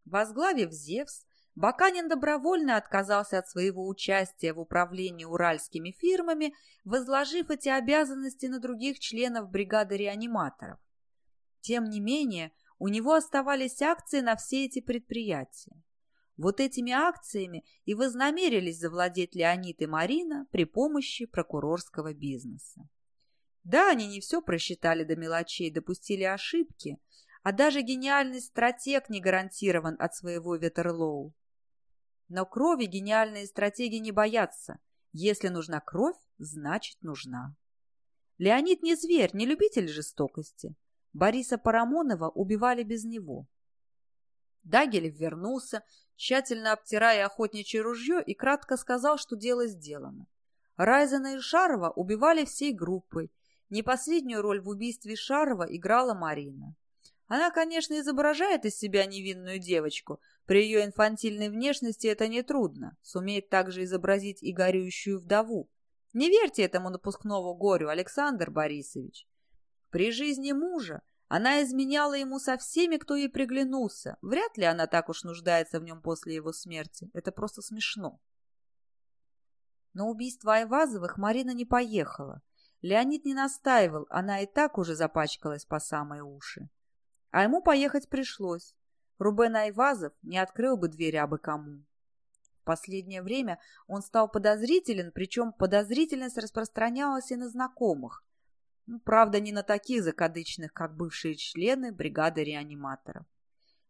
Возглавив ЗЕВС, Баканин добровольно отказался от своего участия в управлении уральскими фирмами, возложив эти обязанности на других членов бригады реаниматоров. Тем не менее, у него оставались акции на все эти предприятия. Вот этими акциями и вознамерились завладеть Леонид и Марина при помощи прокурорского бизнеса. Да, они не все просчитали до мелочей, допустили ошибки, а даже гениальный стратег не гарантирован от своего Ветерлоу. Но крови гениальные стратеги не боятся. Если нужна кровь, значит нужна. Леонид не зверь, не любитель жестокости. Бориса Парамонова убивали без него. Дагелев вернулся, тщательно обтирая охотничье ружье, и кратко сказал, что дело сделано. Райзена и Шарова убивали всей группой. Не последнюю роль в убийстве Шарова играла Марина. Она, конечно, изображает из себя невинную девочку. При ее инфантильной внешности это нетрудно. Сумеет также изобразить и горюющую вдову. Не верьте этому напускному горю, Александр Борисович. При жизни мужа она изменяла ему со всеми, кто ей приглянулся. Вряд ли она так уж нуждается в нем после его смерти. Это просто смешно. На убийство Айвазовых Марина не поехала. Леонид не настаивал, она и так уже запачкалась по самые уши. А ему поехать пришлось. Рубен Айвазов не открыл бы двери абы кому. В последнее время он стал подозрителен, причем подозрительность распространялась и на знакомых. Ну, правда, не на таких закадычных, как бывшие члены бригады реаниматоров.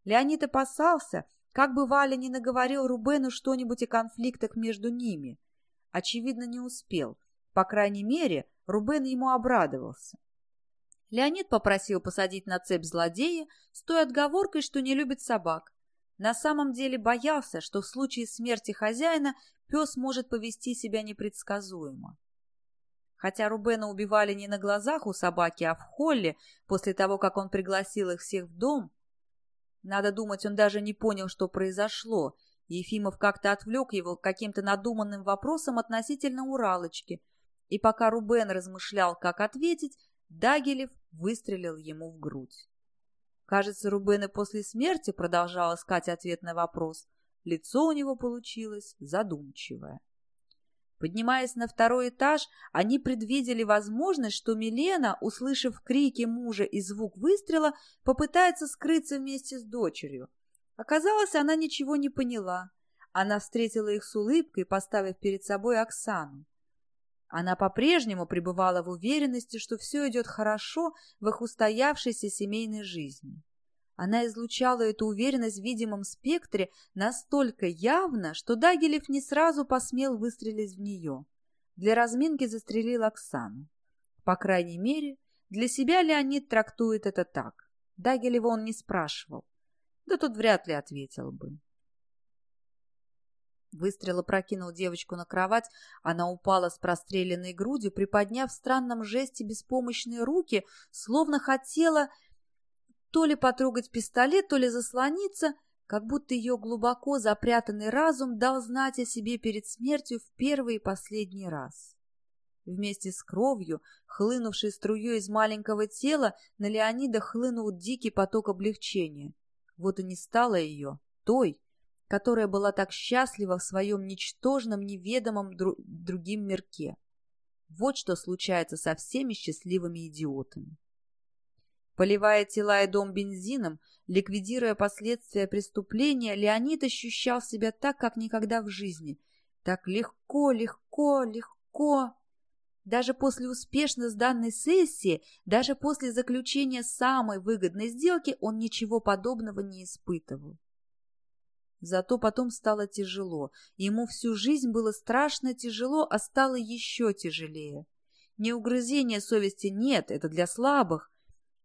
Леонид опасался, как бы Валя не наговорил Рубену что-нибудь о конфликтах между ними. Очевидно, не успел. По крайней мере, Рубен ему обрадовался. Леонид попросил посадить на цепь злодея с той отговоркой, что не любит собак. На самом деле боялся, что в случае смерти хозяина пес может повести себя непредсказуемо. Хотя Рубена убивали не на глазах у собаки, а в холле, после того, как он пригласил их всех в дом, надо думать, он даже не понял, что произошло. Ефимов как-то отвлек его каким-то надуманным вопросом относительно Уралочки, и пока Рубен размышлял, как ответить, Дагилев выстрелил ему в грудь. Кажется, Рубен после смерти продолжал искать ответ на вопрос. Лицо у него получилось задумчивое. Поднимаясь на второй этаж, они предвидели возможность, что Милена, услышав крики мужа и звук выстрела, попытается скрыться вместе с дочерью. Оказалось, она ничего не поняла. Она встретила их с улыбкой, поставив перед собой Оксану. Она по-прежнему пребывала в уверенности, что все идет хорошо в их устоявшейся семейной жизни. Она излучала эту уверенность в видимом спектре настолько явно, что Дагилев не сразу посмел выстрелить в нее. Для разминки застрелил Оксану. По крайней мере, для себя Леонид трактует это так. Дагилева он не спрашивал. Да тут вряд ли ответил бы. Выстрел опрокинул девочку на кровать, она упала с простреленной грудью, приподняв в странном жесте беспомощные руки, словно хотела то ли потрогать пистолет, то ли заслониться, как будто ее глубоко запрятанный разум дал знать о себе перед смертью в первый и последний раз. Вместе с кровью, хлынувшей струей из маленького тела, на Леонида хлынул дикий поток облегчения. Вот и не стало ее, той, которая была так счастлива в своем ничтожном, неведомом дру другим мирке. Вот что случается со всеми счастливыми идиотами. Поливая тела и дом бензином, ликвидируя последствия преступления, Леонид ощущал себя так, как никогда в жизни. Так легко, легко, легко. Даже после успешно сданной сессии, даже после заключения самой выгодной сделки он ничего подобного не испытывал. Зато потом стало тяжело. Ему всю жизнь было страшно тяжело, а стало еще тяжелее. Не угрызения совести нет, это для слабых.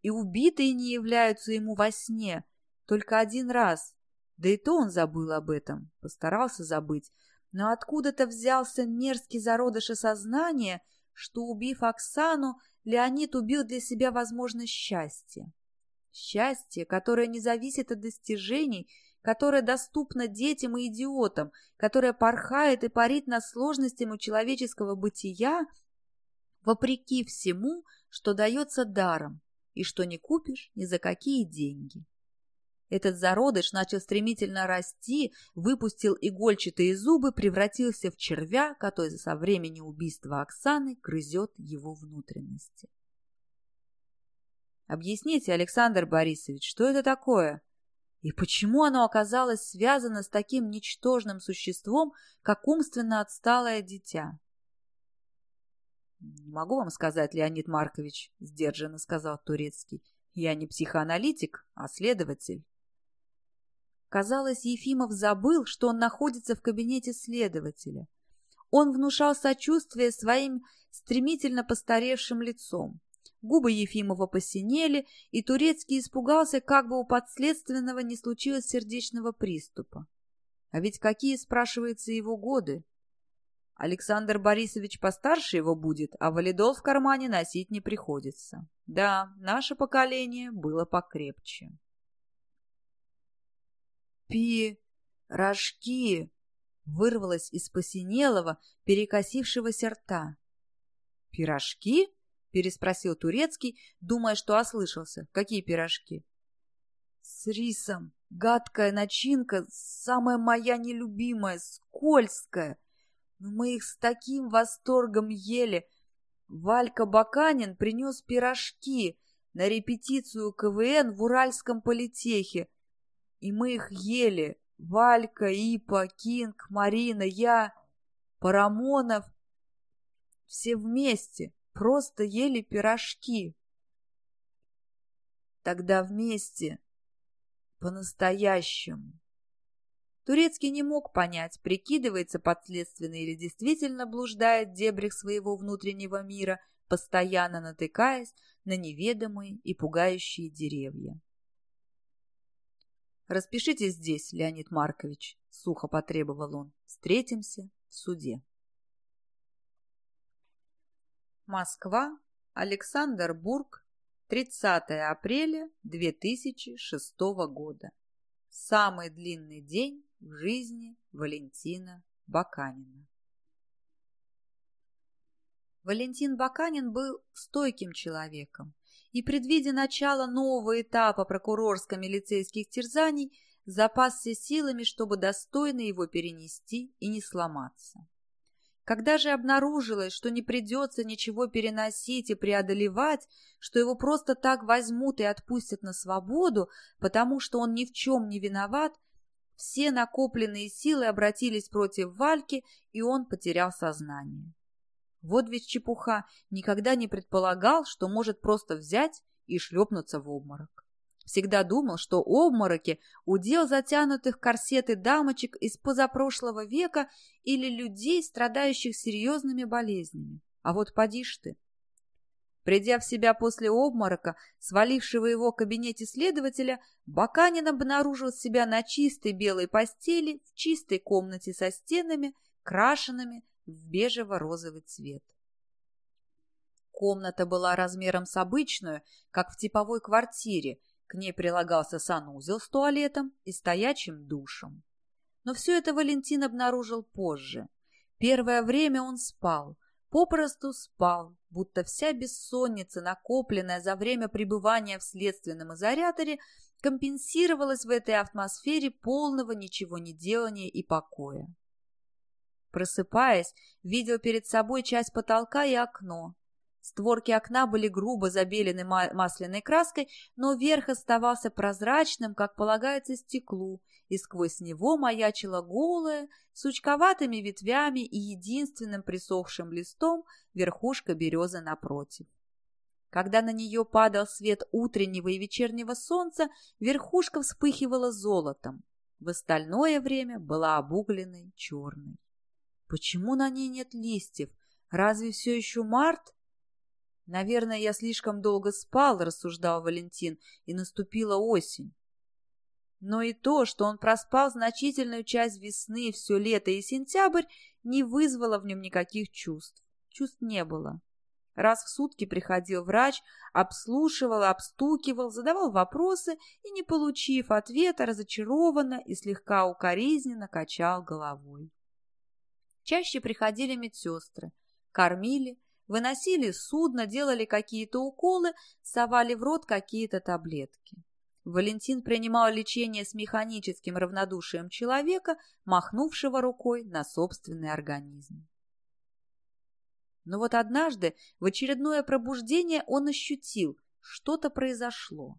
И убитые не являются ему во сне. Только один раз. Да и то он забыл об этом, постарался забыть. Но откуда-то взялся мерзкий зародыш осознания, что, убив Оксану, Леонид убил для себя возможность счастья. Счастье, которое не зависит от достижений, которая доступна детям и идиотам, которая порхает и парит над сложностями человеческого бытия, вопреки всему, что дается даром и что не купишь ни за какие деньги. Этот зародыш начал стремительно расти, выпустил игольчатые зубы, превратился в червя, который со времени убийства Оксаны грызет его внутренности. «Объясните, Александр Борисович, что это такое?» И почему оно оказалось связано с таким ничтожным существом, как умственно отсталое дитя? — Не могу вам сказать, Леонид Маркович, — сдержанно сказал Турецкий. Я не психоаналитик, а следователь. Казалось, Ефимов забыл, что он находится в кабинете следователя. Он внушал сочувствие своим стремительно постаревшим лицом. Губы Ефимова посинели, и Турецкий испугался, как бы у подследственного не случилось сердечного приступа. А ведь какие, спрашивается, его годы? Александр Борисович постарше его будет, а валидол в кармане носить не приходится. Да, наше поколение было покрепче. «Пи... рожки!» — вырвалось из посинелого, перекосившегося рта. «Пирожки?» — переспросил Турецкий, думая, что ослышался. «Какие пирожки?» «С рисом. Гадкая начинка, самая моя нелюбимая, скользкая. Но мы их с таким восторгом ели. Валька Баканин принес пирожки на репетицию КВН в Уральском политехе. И мы их ели. Валька, Ипа, Кинг, Марина, я, Парамонов. Все вместе просто ели пирожки. Тогда вместе, по-настоящему. Турецкий не мог понять, прикидывается подследственный или действительно блуждает в дебрях своего внутреннего мира, постоянно натыкаясь на неведомые и пугающие деревья. «Распишитесь здесь, Леонид Маркович», — сухо потребовал он. «Встретимся в суде». Москва, Александр Бург, 30 апреля 2006 года. Самый длинный день в жизни Валентина Баканина. Валентин Баканин был стойким человеком и, предвидя начало нового этапа прокурорско-милицейских терзаний, запасся силами, чтобы достойно его перенести и не сломаться. Когда же обнаружилось, что не придется ничего переносить и преодолевать, что его просто так возьмут и отпустят на свободу, потому что он ни в чем не виноват, все накопленные силы обратились против Вальки, и он потерял сознание. Вот ведь чепуха, никогда не предполагал, что может просто взять и шлепнуться в обморок. Всегда думал, что обмороки – удел затянутых корсеты дамочек из позапрошлого века или людей, страдающих серьезными болезнями. А вот поди ж ты. Придя в себя после обморока, свалившего его в кабинете следователя, Баканин обнаружил себя на чистой белой постели в чистой комнате со стенами, крашенными в бежево-розовый цвет. Комната была размером с обычную, как в типовой квартире, к ней прилагался санузел с туалетом и стоячим душем. Но все это Валентин обнаружил позже. Первое время он спал, попросту спал, будто вся бессонница, накопленная за время пребывания в следственном изоляторе, компенсировалась в этой атмосфере полного ничего не делания и покоя. Просыпаясь, видел перед собой часть потолка и окно. Створки окна были грубо забелены масляной краской, но верх оставался прозрачным, как полагается стеклу, и сквозь него маячила голая, сучковатыми ветвями и единственным присохшим листом верхушка березы напротив. Когда на нее падал свет утреннего и вечернего солнца, верхушка вспыхивала золотом. В остальное время была обугленной черной. Почему на ней нет листьев? Разве все еще март? Наверное, я слишком долго спал, рассуждал Валентин, и наступила осень. Но и то, что он проспал значительную часть весны, все лето и сентябрь, не вызвало в нем никаких чувств. Чувств не было. Раз в сутки приходил врач, обслушивал, обстукивал, задавал вопросы и, не получив ответа, разочарованно и слегка укоризненно качал головой. Чаще приходили медсестры, кормили, выносили судно, делали какие-то уколы, совали в рот какие-то таблетки. Валентин принимал лечение с механическим равнодушием человека, махнувшего рукой на собственный организм. Но вот однажды в очередное пробуждение он ощутил, что-то произошло.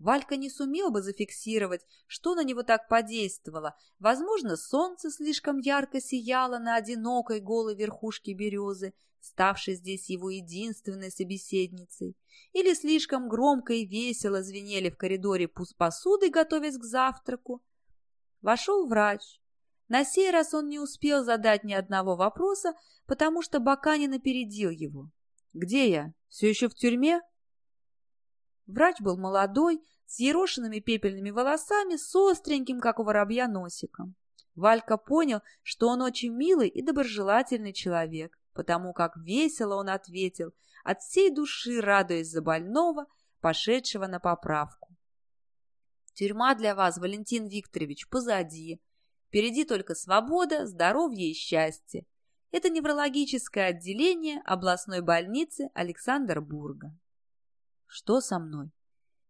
Валька не сумел бы зафиксировать, что на него так подействовало. Возможно, солнце слишком ярко сияло на одинокой голой верхушке березы, ставшей здесь его единственной собеседницей. Или слишком громко и весело звенели в коридоре посуды, готовясь к завтраку. Вошел врач. На сей раз он не успел задать ни одного вопроса, потому что Баканин опередил его. «Где я? Все еще в тюрьме?» Врач был молодой, с ерошенными пепельными волосами, с остреньким, как у воробья, носиком. Валька понял, что он очень милый и доброжелательный человек, потому как весело он ответил, от всей души радуясь за больного, пошедшего на поправку. «Тюрьма для вас, Валентин Викторович, позади. Впереди только свобода, здоровье и счастье. Это неврологическое отделение областной больницы Александрбурга. Что со мной?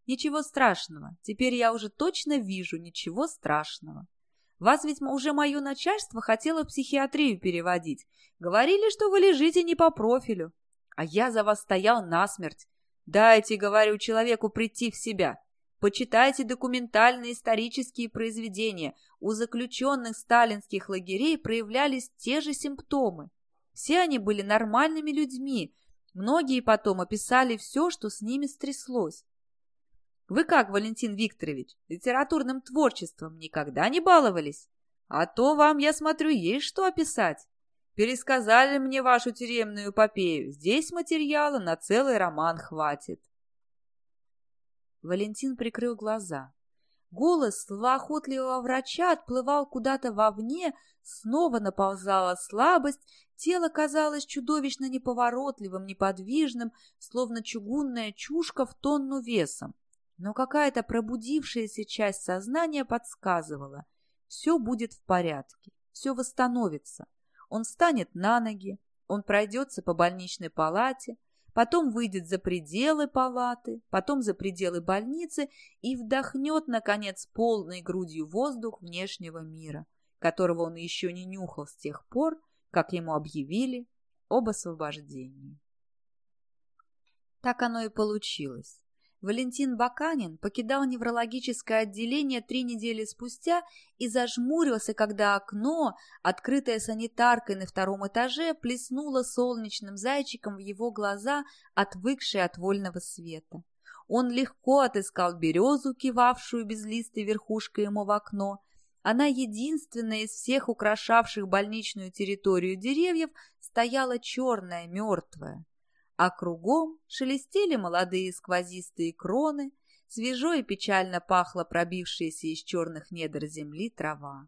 Ничего страшного. Теперь я уже точно вижу ничего страшного. Вас ведь уже мое начальство хотело психиатрию переводить. Говорили, что вы лежите не по профилю. А я за вас стоял насмерть. Дайте, говорю, человеку прийти в себя. Почитайте документальные исторические произведения. У заключенных сталинских лагерей проявлялись те же симптомы. Все они были нормальными людьми, Многие потом описали все, что с ними стряслось. Вы как, Валентин Викторович, литературным творчеством никогда не баловались? А то вам, я смотрю, есть что описать. Пересказали мне вашу тюремную эпопею. Здесь материала на целый роман хватит. Валентин прикрыл глаза. Голос словоохотливого врача отплывал куда-то вовне, снова наползала слабость, тело казалось чудовищно неповоротливым, неподвижным, словно чугунная чушка в тонну весом. Но какая-то пробудившаяся часть сознания подсказывала, все будет в порядке, все восстановится. Он встанет на ноги, он пройдется по больничной палате, потом выйдет за пределы палаты, потом за пределы больницы и вдохнет, наконец, полной грудью воздух внешнего мира, которого он еще не нюхал с тех пор, как ему объявили об освобождении. Так оно и получилось. Валентин Баканин покидал неврологическое отделение три недели спустя и зажмурился, когда окно, открытое санитаркой на втором этаже, плеснуло солнечным зайчиком в его глаза, отвыкшие от вольного света. Он легко отыскал березу, кивавшую безлистой верхушкой ему в окно. Она единственная из всех украшавших больничную территорию деревьев стояла черная, мертвая а кругом шелестели молодые сквозистые кроны, свежо и печально пахло пробившаяся из черных недр земли трава.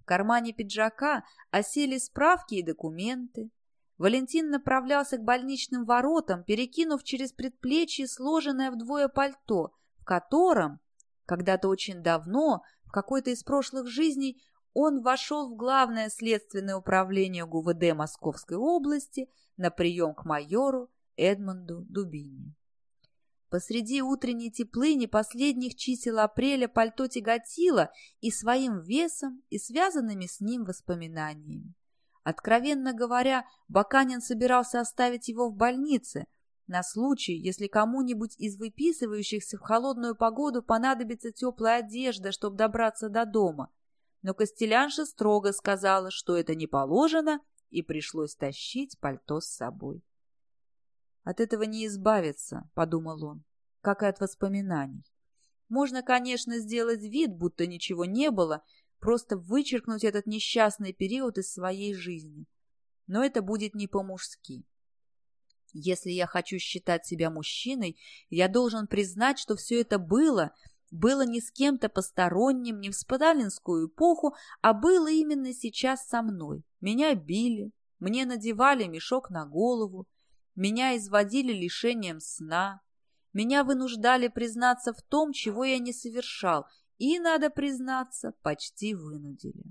В кармане пиджака осели справки и документы. Валентин направлялся к больничным воротам, перекинув через предплечье сложенное вдвое пальто, в котором, когда-то очень давно, какой-то из прошлых жизней, он вошел в главное следственное управление ГУВД Московской области – на прием к майору Эдмонду Дубине. Посреди утренней теплыни последних чисел апреля пальто тяготило и своим весом, и связанными с ним воспоминаниями. Откровенно говоря, Баканин собирался оставить его в больнице на случай, если кому-нибудь из выписывающихся в холодную погоду понадобится теплая одежда, чтобы добраться до дома. Но Костелянша строго сказала, что это не положено, и пришлось тащить пальто с собой. «От этого не избавиться», — подумал он, — «как и от воспоминаний. Можно, конечно, сделать вид, будто ничего не было, просто вычеркнуть этот несчастный период из своей жизни. Но это будет не по-мужски. Если я хочу считать себя мужчиной, я должен признать, что все это было — было не с кем-то посторонним, не в сталинскую эпоху, а было именно сейчас со мной. Меня били, мне надевали мешок на голову, меня изводили лишением сна, меня вынуждали признаться в том, чего я не совершал, и, надо признаться, почти вынудили.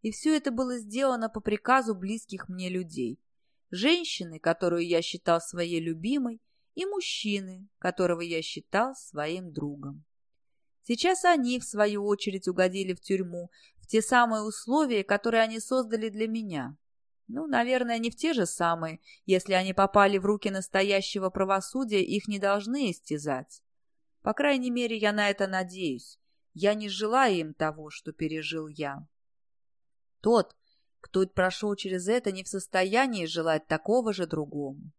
И все это было сделано по приказу близких мне людей. Женщины, которую я считал своей любимой, и мужчины, которого я считал своим другом. Сейчас они, в свою очередь, угодили в тюрьму, в те самые условия, которые они создали для меня. Ну, наверное, не в те же самые. Если они попали в руки настоящего правосудия, их не должны истязать. По крайней мере, я на это надеюсь. Я не желаю им того, что пережил я. Тот, кто прошел через это, не в состоянии желать такого же другому.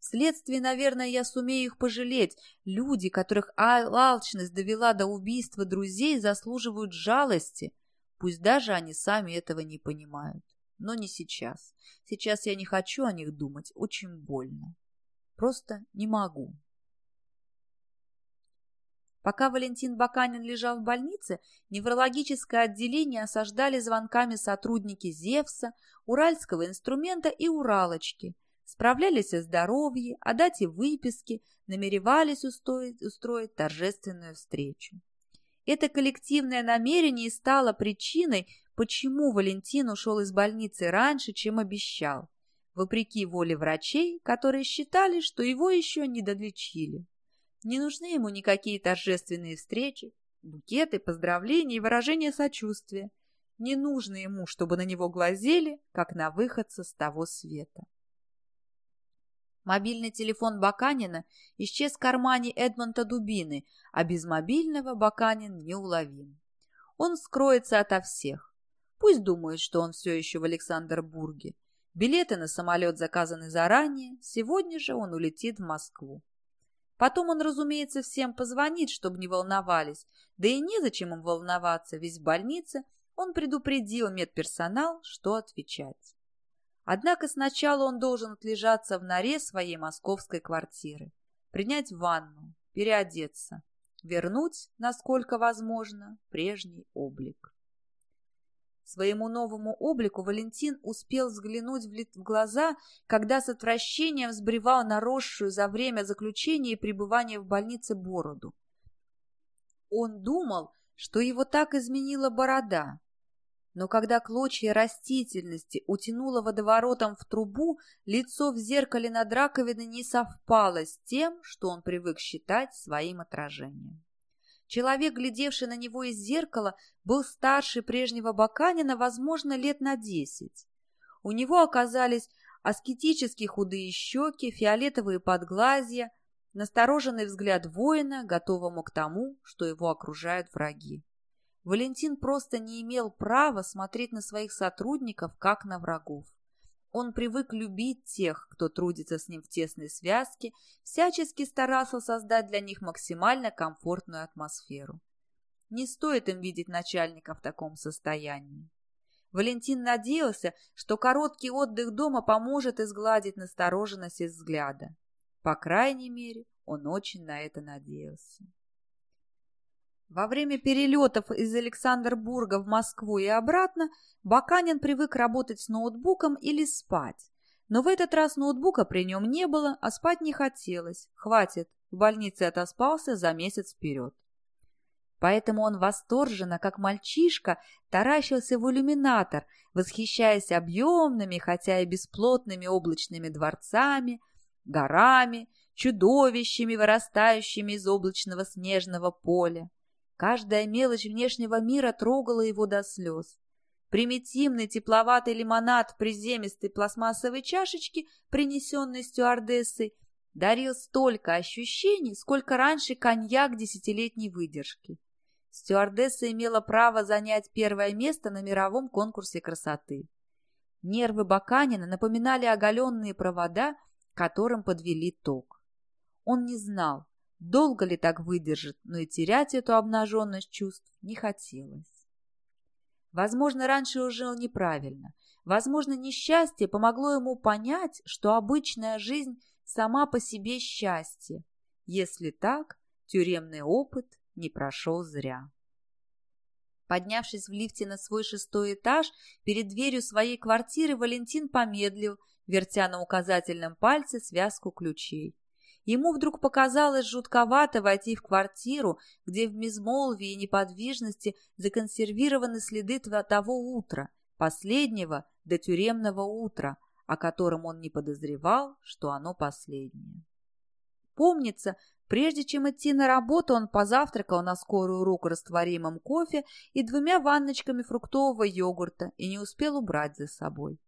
Вследствие, наверное, я сумею их пожалеть. Люди, которых алчность довела до убийства друзей, заслуживают жалости, пусть даже они сами этого не понимают. Но не сейчас. Сейчас я не хочу о них думать, очень больно. Просто не могу. Пока Валентин Баканин лежал в больнице, неврологическое отделение осаждали звонками сотрудники ЗЕВСа, Уральского инструмента и Уралочки. Справлялись о здоровье, о дате выписки, намеревались устроить, устроить торжественную встречу. Это коллективное намерение стало причиной, почему Валентин ушел из больницы раньше, чем обещал, вопреки воле врачей, которые считали, что его еще не додлечили. Не нужны ему никакие торжественные встречи, букеты, поздравления и выражения сочувствия. Не нужно ему, чтобы на него глазели, как на выходца с того света. Мобильный телефон Баканина исчез в кармане Эдмонта Дубины, а без мобильного Баканин неуловим. Он скроется ото всех. Пусть думает, что он все еще в Александрбурге. Билеты на самолет заказаны заранее, сегодня же он улетит в Москву. Потом он, разумеется, всем позвонит, чтобы не волновались. Да и незачем им волноваться, ведь в больнице он предупредил медперсонал, что отвечать. Однако сначала он должен отлежаться в норе своей московской квартиры, принять ванну, переодеться, вернуть, насколько возможно, прежний облик. Своему новому облику Валентин успел взглянуть в, глаза, когда с отвращением сбривал наросшую за время заключения и пребывания в больнице бороду. Он думал, что его так изменила борода, но когда клочья растительности утянуло водоворотом в трубу, лицо в зеркале над раковиной не совпало с тем, что он привык считать своим отражением. Человек, глядевший на него из зеркала, был старше прежнего Баканина, возможно, лет на десять. У него оказались аскетически худые щеки, фиолетовые подглазья, настороженный взгляд воина, готовому к тому, что его окружают враги. Валентин просто не имел права смотреть на своих сотрудников, как на врагов. Он привык любить тех, кто трудится с ним в тесной связке, всячески старался создать для них максимально комфортную атмосферу. Не стоит им видеть начальника в таком состоянии. Валентин надеялся, что короткий отдых дома поможет изгладить настороженность из взгляда. По крайней мере, он очень на это надеялся. Во время перелетов из Александрбурга в Москву и обратно Баканин привык работать с ноутбуком или спать. Но в этот раз ноутбука при нем не было, а спать не хотелось. Хватит, в больнице отоспался за месяц вперед. Поэтому он восторженно, как мальчишка, таращился в иллюминатор, восхищаясь объемными, хотя и бесплотными облачными дворцами, горами, чудовищами, вырастающими из облачного снежного поля. Каждая мелочь внешнего мира трогала его до слез. Примитивный тепловатый лимонад в приземистой пластмассовой чашечке, принесенной стюардессой, дарил столько ощущений, сколько раньше коньяк десятилетней выдержки. Стюардесса имела право занять первое место на мировом конкурсе красоты. Нервы Баканина напоминали оголенные провода, которым подвели ток. Он не знал, Долго ли так выдержит, но и терять эту обнаженность чувств не хотелось. Возможно, раньше он жил неправильно. Возможно, несчастье помогло ему понять, что обычная жизнь сама по себе счастье. Если так, тюремный опыт не прошел зря. Поднявшись в лифте на свой шестой этаж, перед дверью своей квартиры Валентин помедлил, вертя на указательном пальце связку ключей. Ему вдруг показалось жутковато войти в квартиру, где в безмолвии и неподвижности законсервированы следы того утра, последнего до тюремного утра, о котором он не подозревал, что оно последнее. Помнится, прежде чем идти на работу, он позавтракал на скорую руку растворимым кофе и двумя ванночками фруктового йогурта и не успел убрать за собой.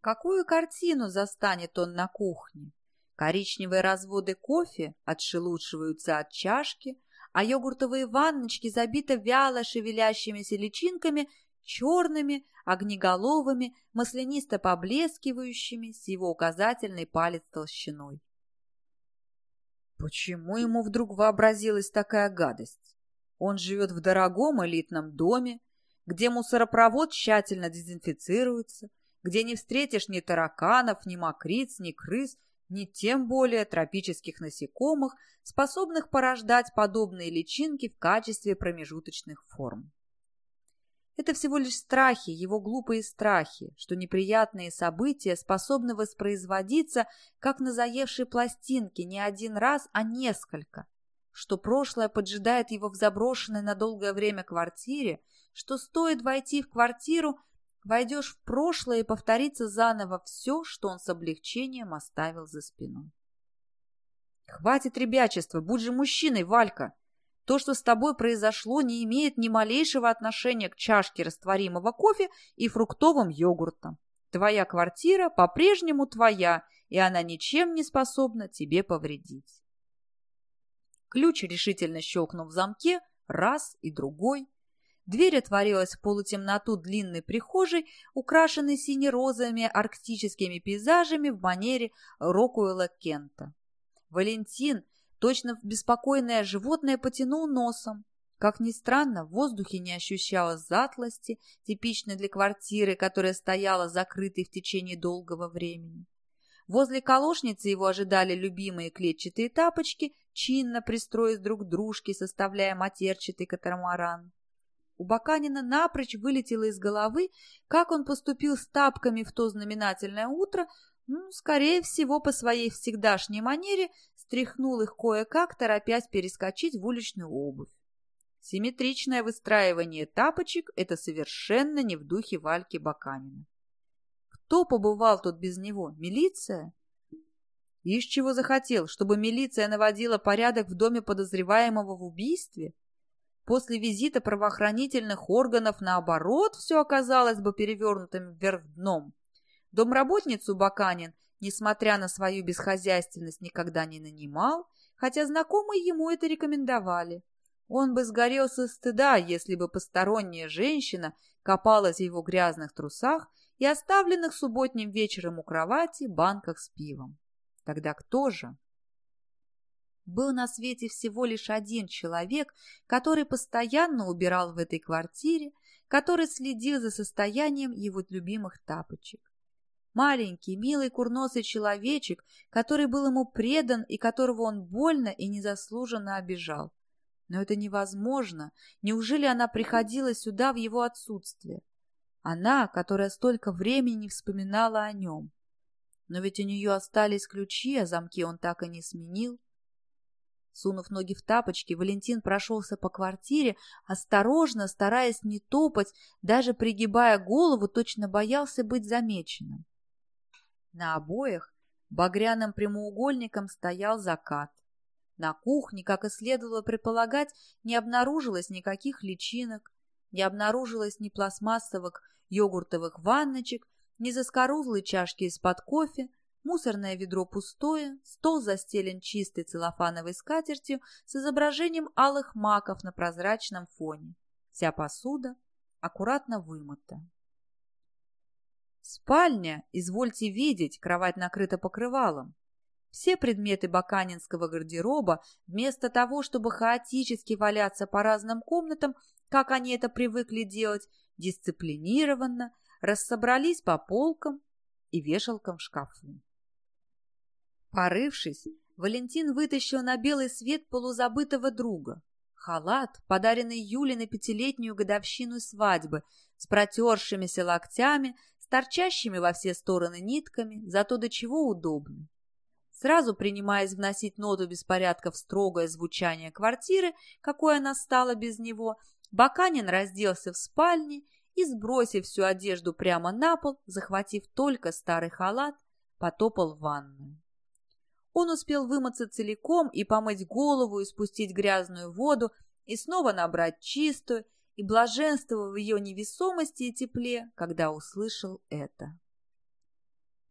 Какую картину застанет он на кухне? Коричневые разводы кофе отшелушиваются от чашки, а йогуртовые ванночки забиты вяло шевелящимися личинками, черными, огнеголовыми, маслянисто поблескивающими с его указательный палец толщиной. Почему ему вдруг вообразилась такая гадость? Он живет в дорогом элитном доме, где мусоропровод тщательно дезинфицируется, где не встретишь ни тараканов, ни мокриц, ни крыс, ни тем более тропических насекомых, способных порождать подобные личинки в качестве промежуточных форм. Это всего лишь страхи, его глупые страхи, что неприятные события способны воспроизводиться, как на заевшей пластинке, не один раз, а несколько, что прошлое поджидает его в заброшенной на долгое время квартире, что стоит войти в квартиру, войдешь в прошлое и повторится заново все, что он с облегчением оставил за спиной. «Хватит ребячества, будь же мужчиной, Валька!» То, что с тобой произошло, не имеет ни малейшего отношения к чашке растворимого кофе и фруктовым йогуртам. Твоя квартира по-прежнему твоя, и она ничем не способна тебе повредить. Ключ решительно щелкнул в замке, раз и другой. Дверь отворилась в полутемноту длинной прихожей, украшенной сине-розовыми арктическими пейзажами в манере Рокуэлла Кента. Валентин Точно беспокойное животное потянул носом. Как ни странно, в воздухе не ощущалось затлости, типичной для квартиры, которая стояла закрытой в течение долгого времени. Возле колошницы его ожидали любимые клетчатые тапочки, чинно пристроив друг к дружке, составляя матерчатый катамаран. У Баканина напрочь вылетело из головы, как он поступил с тапками в то знаменательное утро, ну, скорее всего, по своей всегдашней манере стряхнул их кое-как, торопясь перескочить в уличную обувь. Симметричное выстраивание тапочек – это совершенно не в духе Вальки Баканина. Кто побывал тут без него? Милиция? Из чего захотел, чтобы милиция наводила порядок в доме подозреваемого в убийстве? После визита правоохранительных органов, наоборот, все оказалось бы перевернутым вверх дном. Домработницу Баканин несмотря на свою бесхозяйственность, никогда не нанимал, хотя знакомые ему это рекомендовали. Он бы сгорел со стыда, если бы посторонняя женщина копалась в его грязных трусах и оставленных субботним вечером у кровати банках с пивом. Тогда кто же? Был на свете всего лишь один человек, который постоянно убирал в этой квартире, который следил за состоянием его любимых тапочек. Маленький, милый курносый человечек, который был ему предан и которого он больно и незаслуженно обижал. Но это невозможно. Неужели она приходила сюда в его отсутствие? Она, которая столько времени вспоминала о нем. Но ведь у нее остались ключи, а замки он так и не сменил. Сунув ноги в тапочки, Валентин прошелся по квартире, осторожно, стараясь не топать, даже пригибая голову, точно боялся быть замеченным. На обоях багряным прямоугольником стоял закат. На кухне, как и следовало предполагать, не обнаружилось никаких личинок, не обнаружилось ни пластмассовых йогуртовых ванночек, ни заскорузлой чашки из-под кофе, мусорное ведро пустое, стол застелен чистой целлофановой скатертью с изображением алых маков на прозрачном фоне. Вся посуда аккуратно вымыта. Спальня, извольте видеть, кровать накрыта покрывалом. Все предметы баканинского гардероба, вместо того, чтобы хаотически валяться по разным комнатам, как они это привыкли делать, дисциплинированно рассобрались по полкам и вешалкам в шкафу. Порывшись, Валентин вытащил на белый свет полузабытого друга. Халат, подаренный Юле на пятилетнюю годовщину свадьбы, с протершимися локтями, с торчащими во все стороны нитками, зато до чего удобны. Сразу принимаясь вносить ноту беспорядка в строгое звучание квартиры, какой она стала без него, Баканин разделся в спальне и, сбросив всю одежду прямо на пол, захватив только старый халат, потопал в ванную. Он успел вымыться целиком и помыть голову и спустить грязную воду, и снова набрать чистую, и блаженствовал в ее невесомости и тепле, когда услышал это.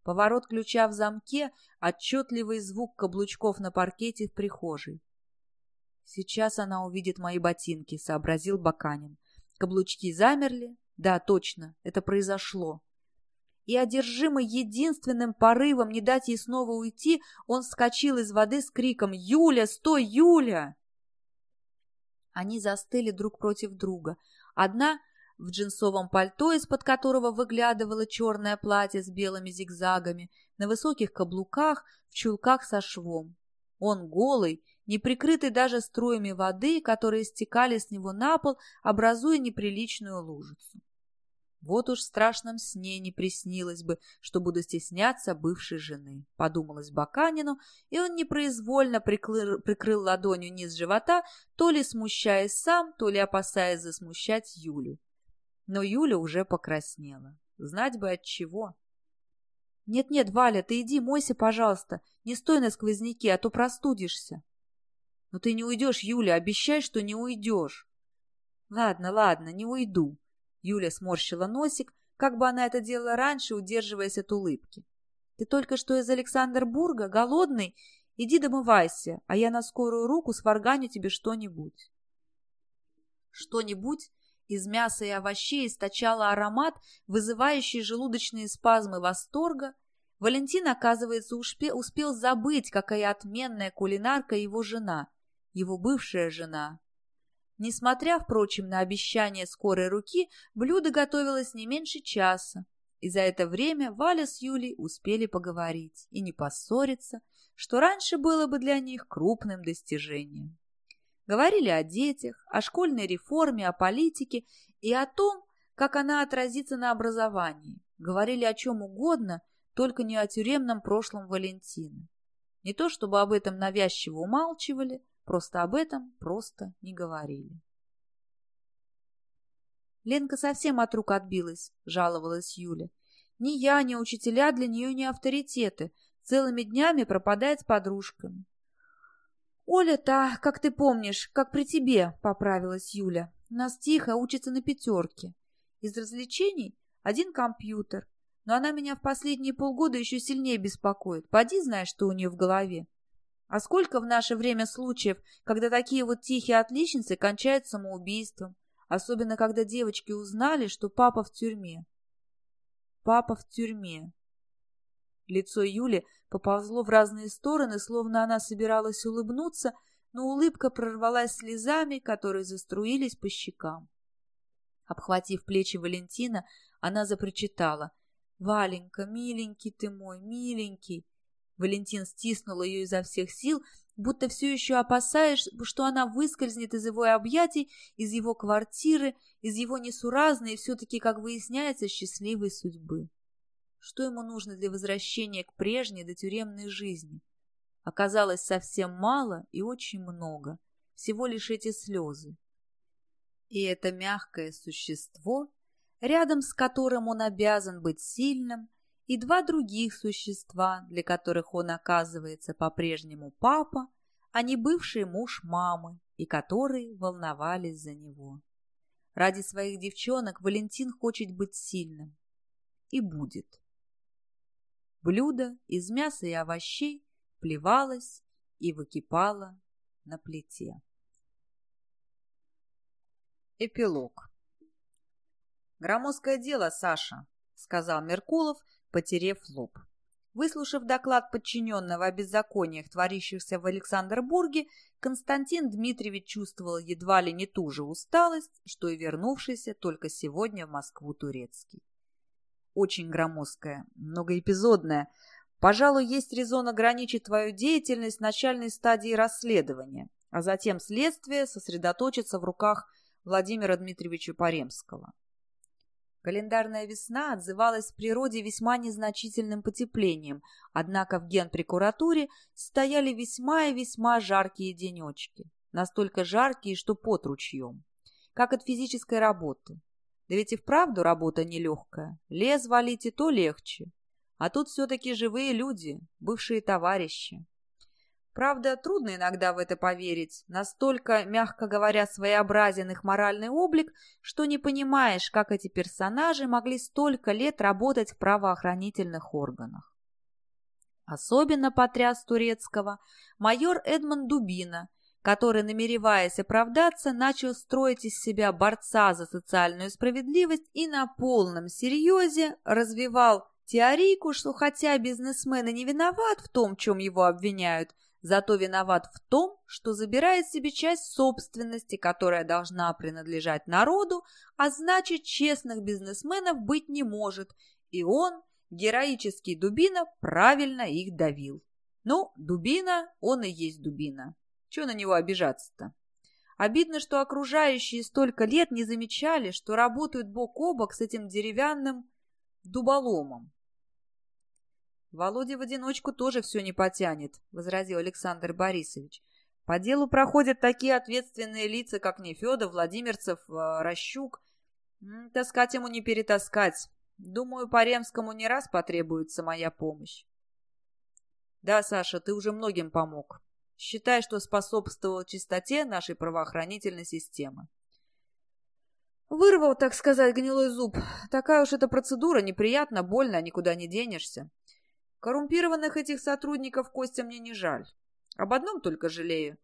Поворот ключа в замке, отчетливый звук каблучков на паркете в прихожей. «Сейчас она увидит мои ботинки», — сообразил Баканин. Каблучки замерли. Да, точно, это произошло. И, одержимый единственным порывом не дать ей снова уйти, он вскочил из воды с криком «Юля, стой, Юля!» Они застыли друг против друга. Одна в джинсовом пальто, из-под которого выглядывало черное платье с белыми зигзагами, на высоких каблуках, в чулках со швом. Он голый, не прикрытый даже струями воды, которые стекали с него на пол, образуя неприличную лужицу. Вот уж в страшном сне не приснилось бы, что буду стесняться бывшей жены, подумалось Баканину, и он непроизвольно прикрыл, ладонью низ живота, то ли смущаясь сам, то ли опасаясь засмущать Юлю. Но Юля уже покраснела. Знать бы от чего. «Нет-нет, Валя, ты иди, мойся, пожалуйста. Не стой на сквозняке, а то простудишься». «Но ты не уйдешь, Юля, обещай, что не уйдешь». «Ладно, ладно, не уйду». Юля сморщила носик, как бы она это делала раньше, удерживаясь от улыбки. «Ты только что из Александрбурга, голодный? Иди домывайся, а я на скорую руку сварганю тебе что-нибудь». Что-нибудь из мяса и овощей источала аромат, вызывающий желудочные спазмы восторга. Валентин, оказывается, успел, успел забыть, какая отменная кулинарка его жена, его бывшая жена. Несмотря, впрочем, на обещание скорой руки, блюдо готовилось не меньше часа, и за это время Валя с Юлей успели поговорить и не поссориться, что раньше было бы для них крупным достижением. Говорили о детях, о школьной реформе, о политике и о том, как она отразится на образовании. Говорили о чем угодно, только не о тюремном прошлом Валентины. Не то чтобы об этом навязчиво умалчивали, просто об этом просто не говорили. Ленка совсем от рук отбилась, жаловалась Юля. Ни я, ни учителя для нее не авторитеты, целыми днями пропадает с подружками. «Оля-то, как ты помнишь, как при тебе», — поправилась Юля. «У нас тихо, учится на пятерке. Из развлечений один компьютер. Но она меня в последние полгода еще сильнее беспокоит. Поди знаешь, что у нее в голове. А сколько в наше время случаев, когда такие вот тихие отличницы кончают самоубийством, особенно когда девочки узнали, что папа в тюрьме. Папа в тюрьме. Лицо Юли поползло в разные стороны, словно она собиралась улыбнуться, но улыбка прорвалась слезами, которые заструились по щекам. Обхватив плечи Валентина, она запричитала. «Валенька, миленький ты мой, миленький!» Валентин стиснул ее изо всех сил, будто все еще опасаясь, что она выскользнет из его объятий, из его квартиры, из его несуразной и все-таки, как выясняется, счастливой судьбы что ему нужно для возвращения к прежней дотюремной жизни. Оказалось совсем мало и очень много, всего лишь эти слезы. И это мягкое существо, рядом с которым он обязан быть сильным, и два других существа, для которых он оказывается по-прежнему папа, а не бывший муж мамы, и которые волновались за него. Ради своих девчонок Валентин хочет быть сильным. И будет. Блюдо из мяса и овощей плевалось и выкипало на плите. Эпилог «Громоздкое дело, Саша», — сказал Меркулов, потерев лоб. Выслушав доклад подчиненного о беззакониях, творящихся в Александрбурге, Константин Дмитриевич чувствовал едва ли не ту же усталость, что и вернувшийся только сегодня в Москву турецкий очень громоздкая, многоэпизодная. Пожалуй, есть резон ограничить твою деятельность в начальной стадии расследования, а затем следствие сосредоточится в руках Владимира Дмитриевича Паремского. Календарная весна отзывалась в природе весьма незначительным потеплением, однако в генпрокуратуре стояли весьма и весьма жаркие денечки. Настолько жаркие, что под ручьем. Как от физической работы. Да ведь и вправду работа нелегкая. Лес валить и то легче. А тут все-таки живые люди, бывшие товарищи. Правда, трудно иногда в это поверить. Настолько, мягко говоря, своеобразен их моральный облик, что не понимаешь, как эти персонажи могли столько лет работать в правоохранительных органах. Особенно потряс турецкого майор Эдмонд Дубина, который, намереваясь оправдаться, начал строить из себя борца за социальную справедливость и на полном серьезе развивал теорийку, что хотя бизнесмен и не виноват в том, чем его обвиняют, зато виноват в том, что забирает себе часть собственности, которая должна принадлежать народу, а значит, честных бизнесменов быть не может, и он, героический Дубина, правильно их давил. Ну, Дубина, он и есть Дубина. Чего на него обижаться-то? Обидно, что окружающие столько лет не замечали, что работают бок о бок с этим деревянным дуболомом. «Володя в одиночку тоже все не потянет», — возразил Александр Борисович. «По делу проходят такие ответственные лица, как Нефедов, Владимирцев, э, Рощук. Таскать ему не перетаскать. Думаю, по Ремскому не раз потребуется моя помощь». «Да, Саша, ты уже многим помог. Считай, что способствовал чистоте нашей правоохранительной системы». Вырвал, так сказать, гнилой зуб. Такая уж эта процедура, неприятно, больно, никуда не денешься. Коррумпированных этих сотрудников Костя мне не жаль. Об одном только жалею.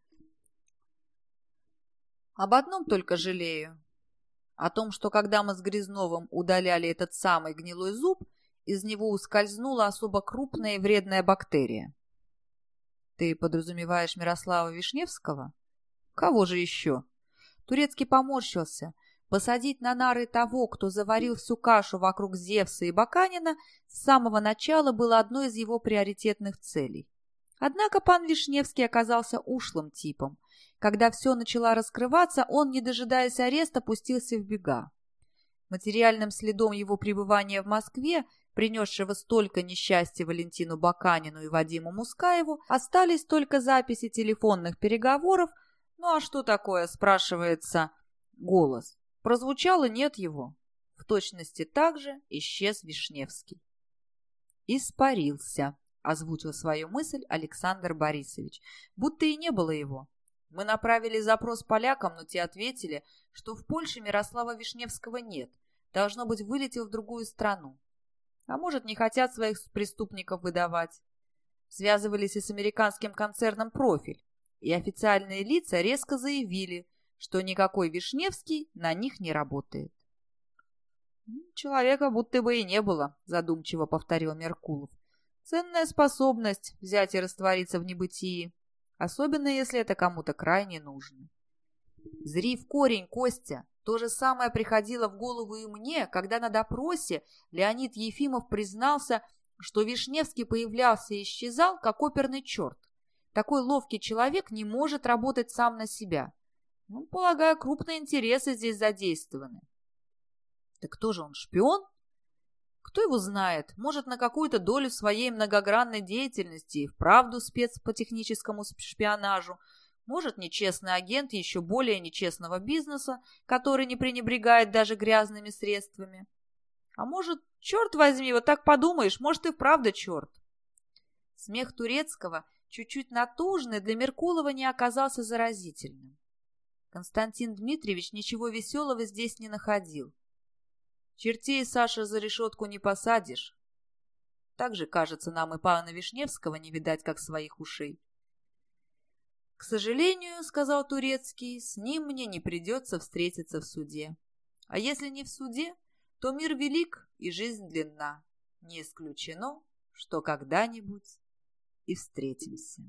Об одном только жалею. О том, что когда мы с Грязновым удаляли этот самый гнилой зуб, из него ускользнула особо крупная и вредная бактерия. Ты подразумеваешь Мирослава Вишневского? Кого же еще? Турецкий поморщился, Посадить на нары того, кто заварил всю кашу вокруг Зевса и Баканина, с самого начала было одной из его приоритетных целей. Однако пан Вишневский оказался ушлым типом. Когда все начало раскрываться, он, не дожидаясь ареста, пустился в бега. Материальным следом его пребывания в Москве, принесшего столько несчастья Валентину Баканину и Вадиму Мускаеву, остались только записи телефонных переговоров. Ну а что такое, спрашивается, голос? Прозвучало «нет его». В точности так же исчез Вишневский. «Испарился», — озвучил свою мысль Александр Борисович, будто и не было его. Мы направили запрос полякам, но те ответили, что в Польше Мирослава Вишневского нет, должно быть, вылетел в другую страну. А может, не хотят своих преступников выдавать. Связывались и с американским концерном «Профиль», и официальные лица резко заявили, что никакой Вишневский на них не работает. «Человека будто бы и не было», — задумчиво повторил Меркулов. «Ценная способность взять и раствориться в небытии, особенно если это кому-то крайне нужно». «Зри в корень, Костя!» То же самое приходило в голову и мне, когда на допросе Леонид Ефимов признался, что Вишневский появлялся и исчезал, как оперный черт. Такой ловкий человек не может работать сам на себя. Ну, полагаю, крупные интересы здесь задействованы. Так кто же он, шпион? Кто его знает? Может, на какую-то долю своей многогранной деятельности и вправду спец по техническому шпионажу. Может, нечестный агент еще более нечестного бизнеса, который не пренебрегает даже грязными средствами. А может, черт возьми, вот так подумаешь, может и вправду черт. Смех турецкого, чуть-чуть натужный, для Меркулова не оказался заразительным. Константин Дмитриевич ничего веселого здесь не находил. Чертей, Саша, за решетку не посадишь. Так же, кажется, нам и пана Вишневского не видать, как своих ушей. К сожалению, — сказал Турецкий, — с ним мне не придется встретиться в суде. А если не в суде, то мир велик и жизнь длинна. Не исключено, что когда-нибудь и встретимся.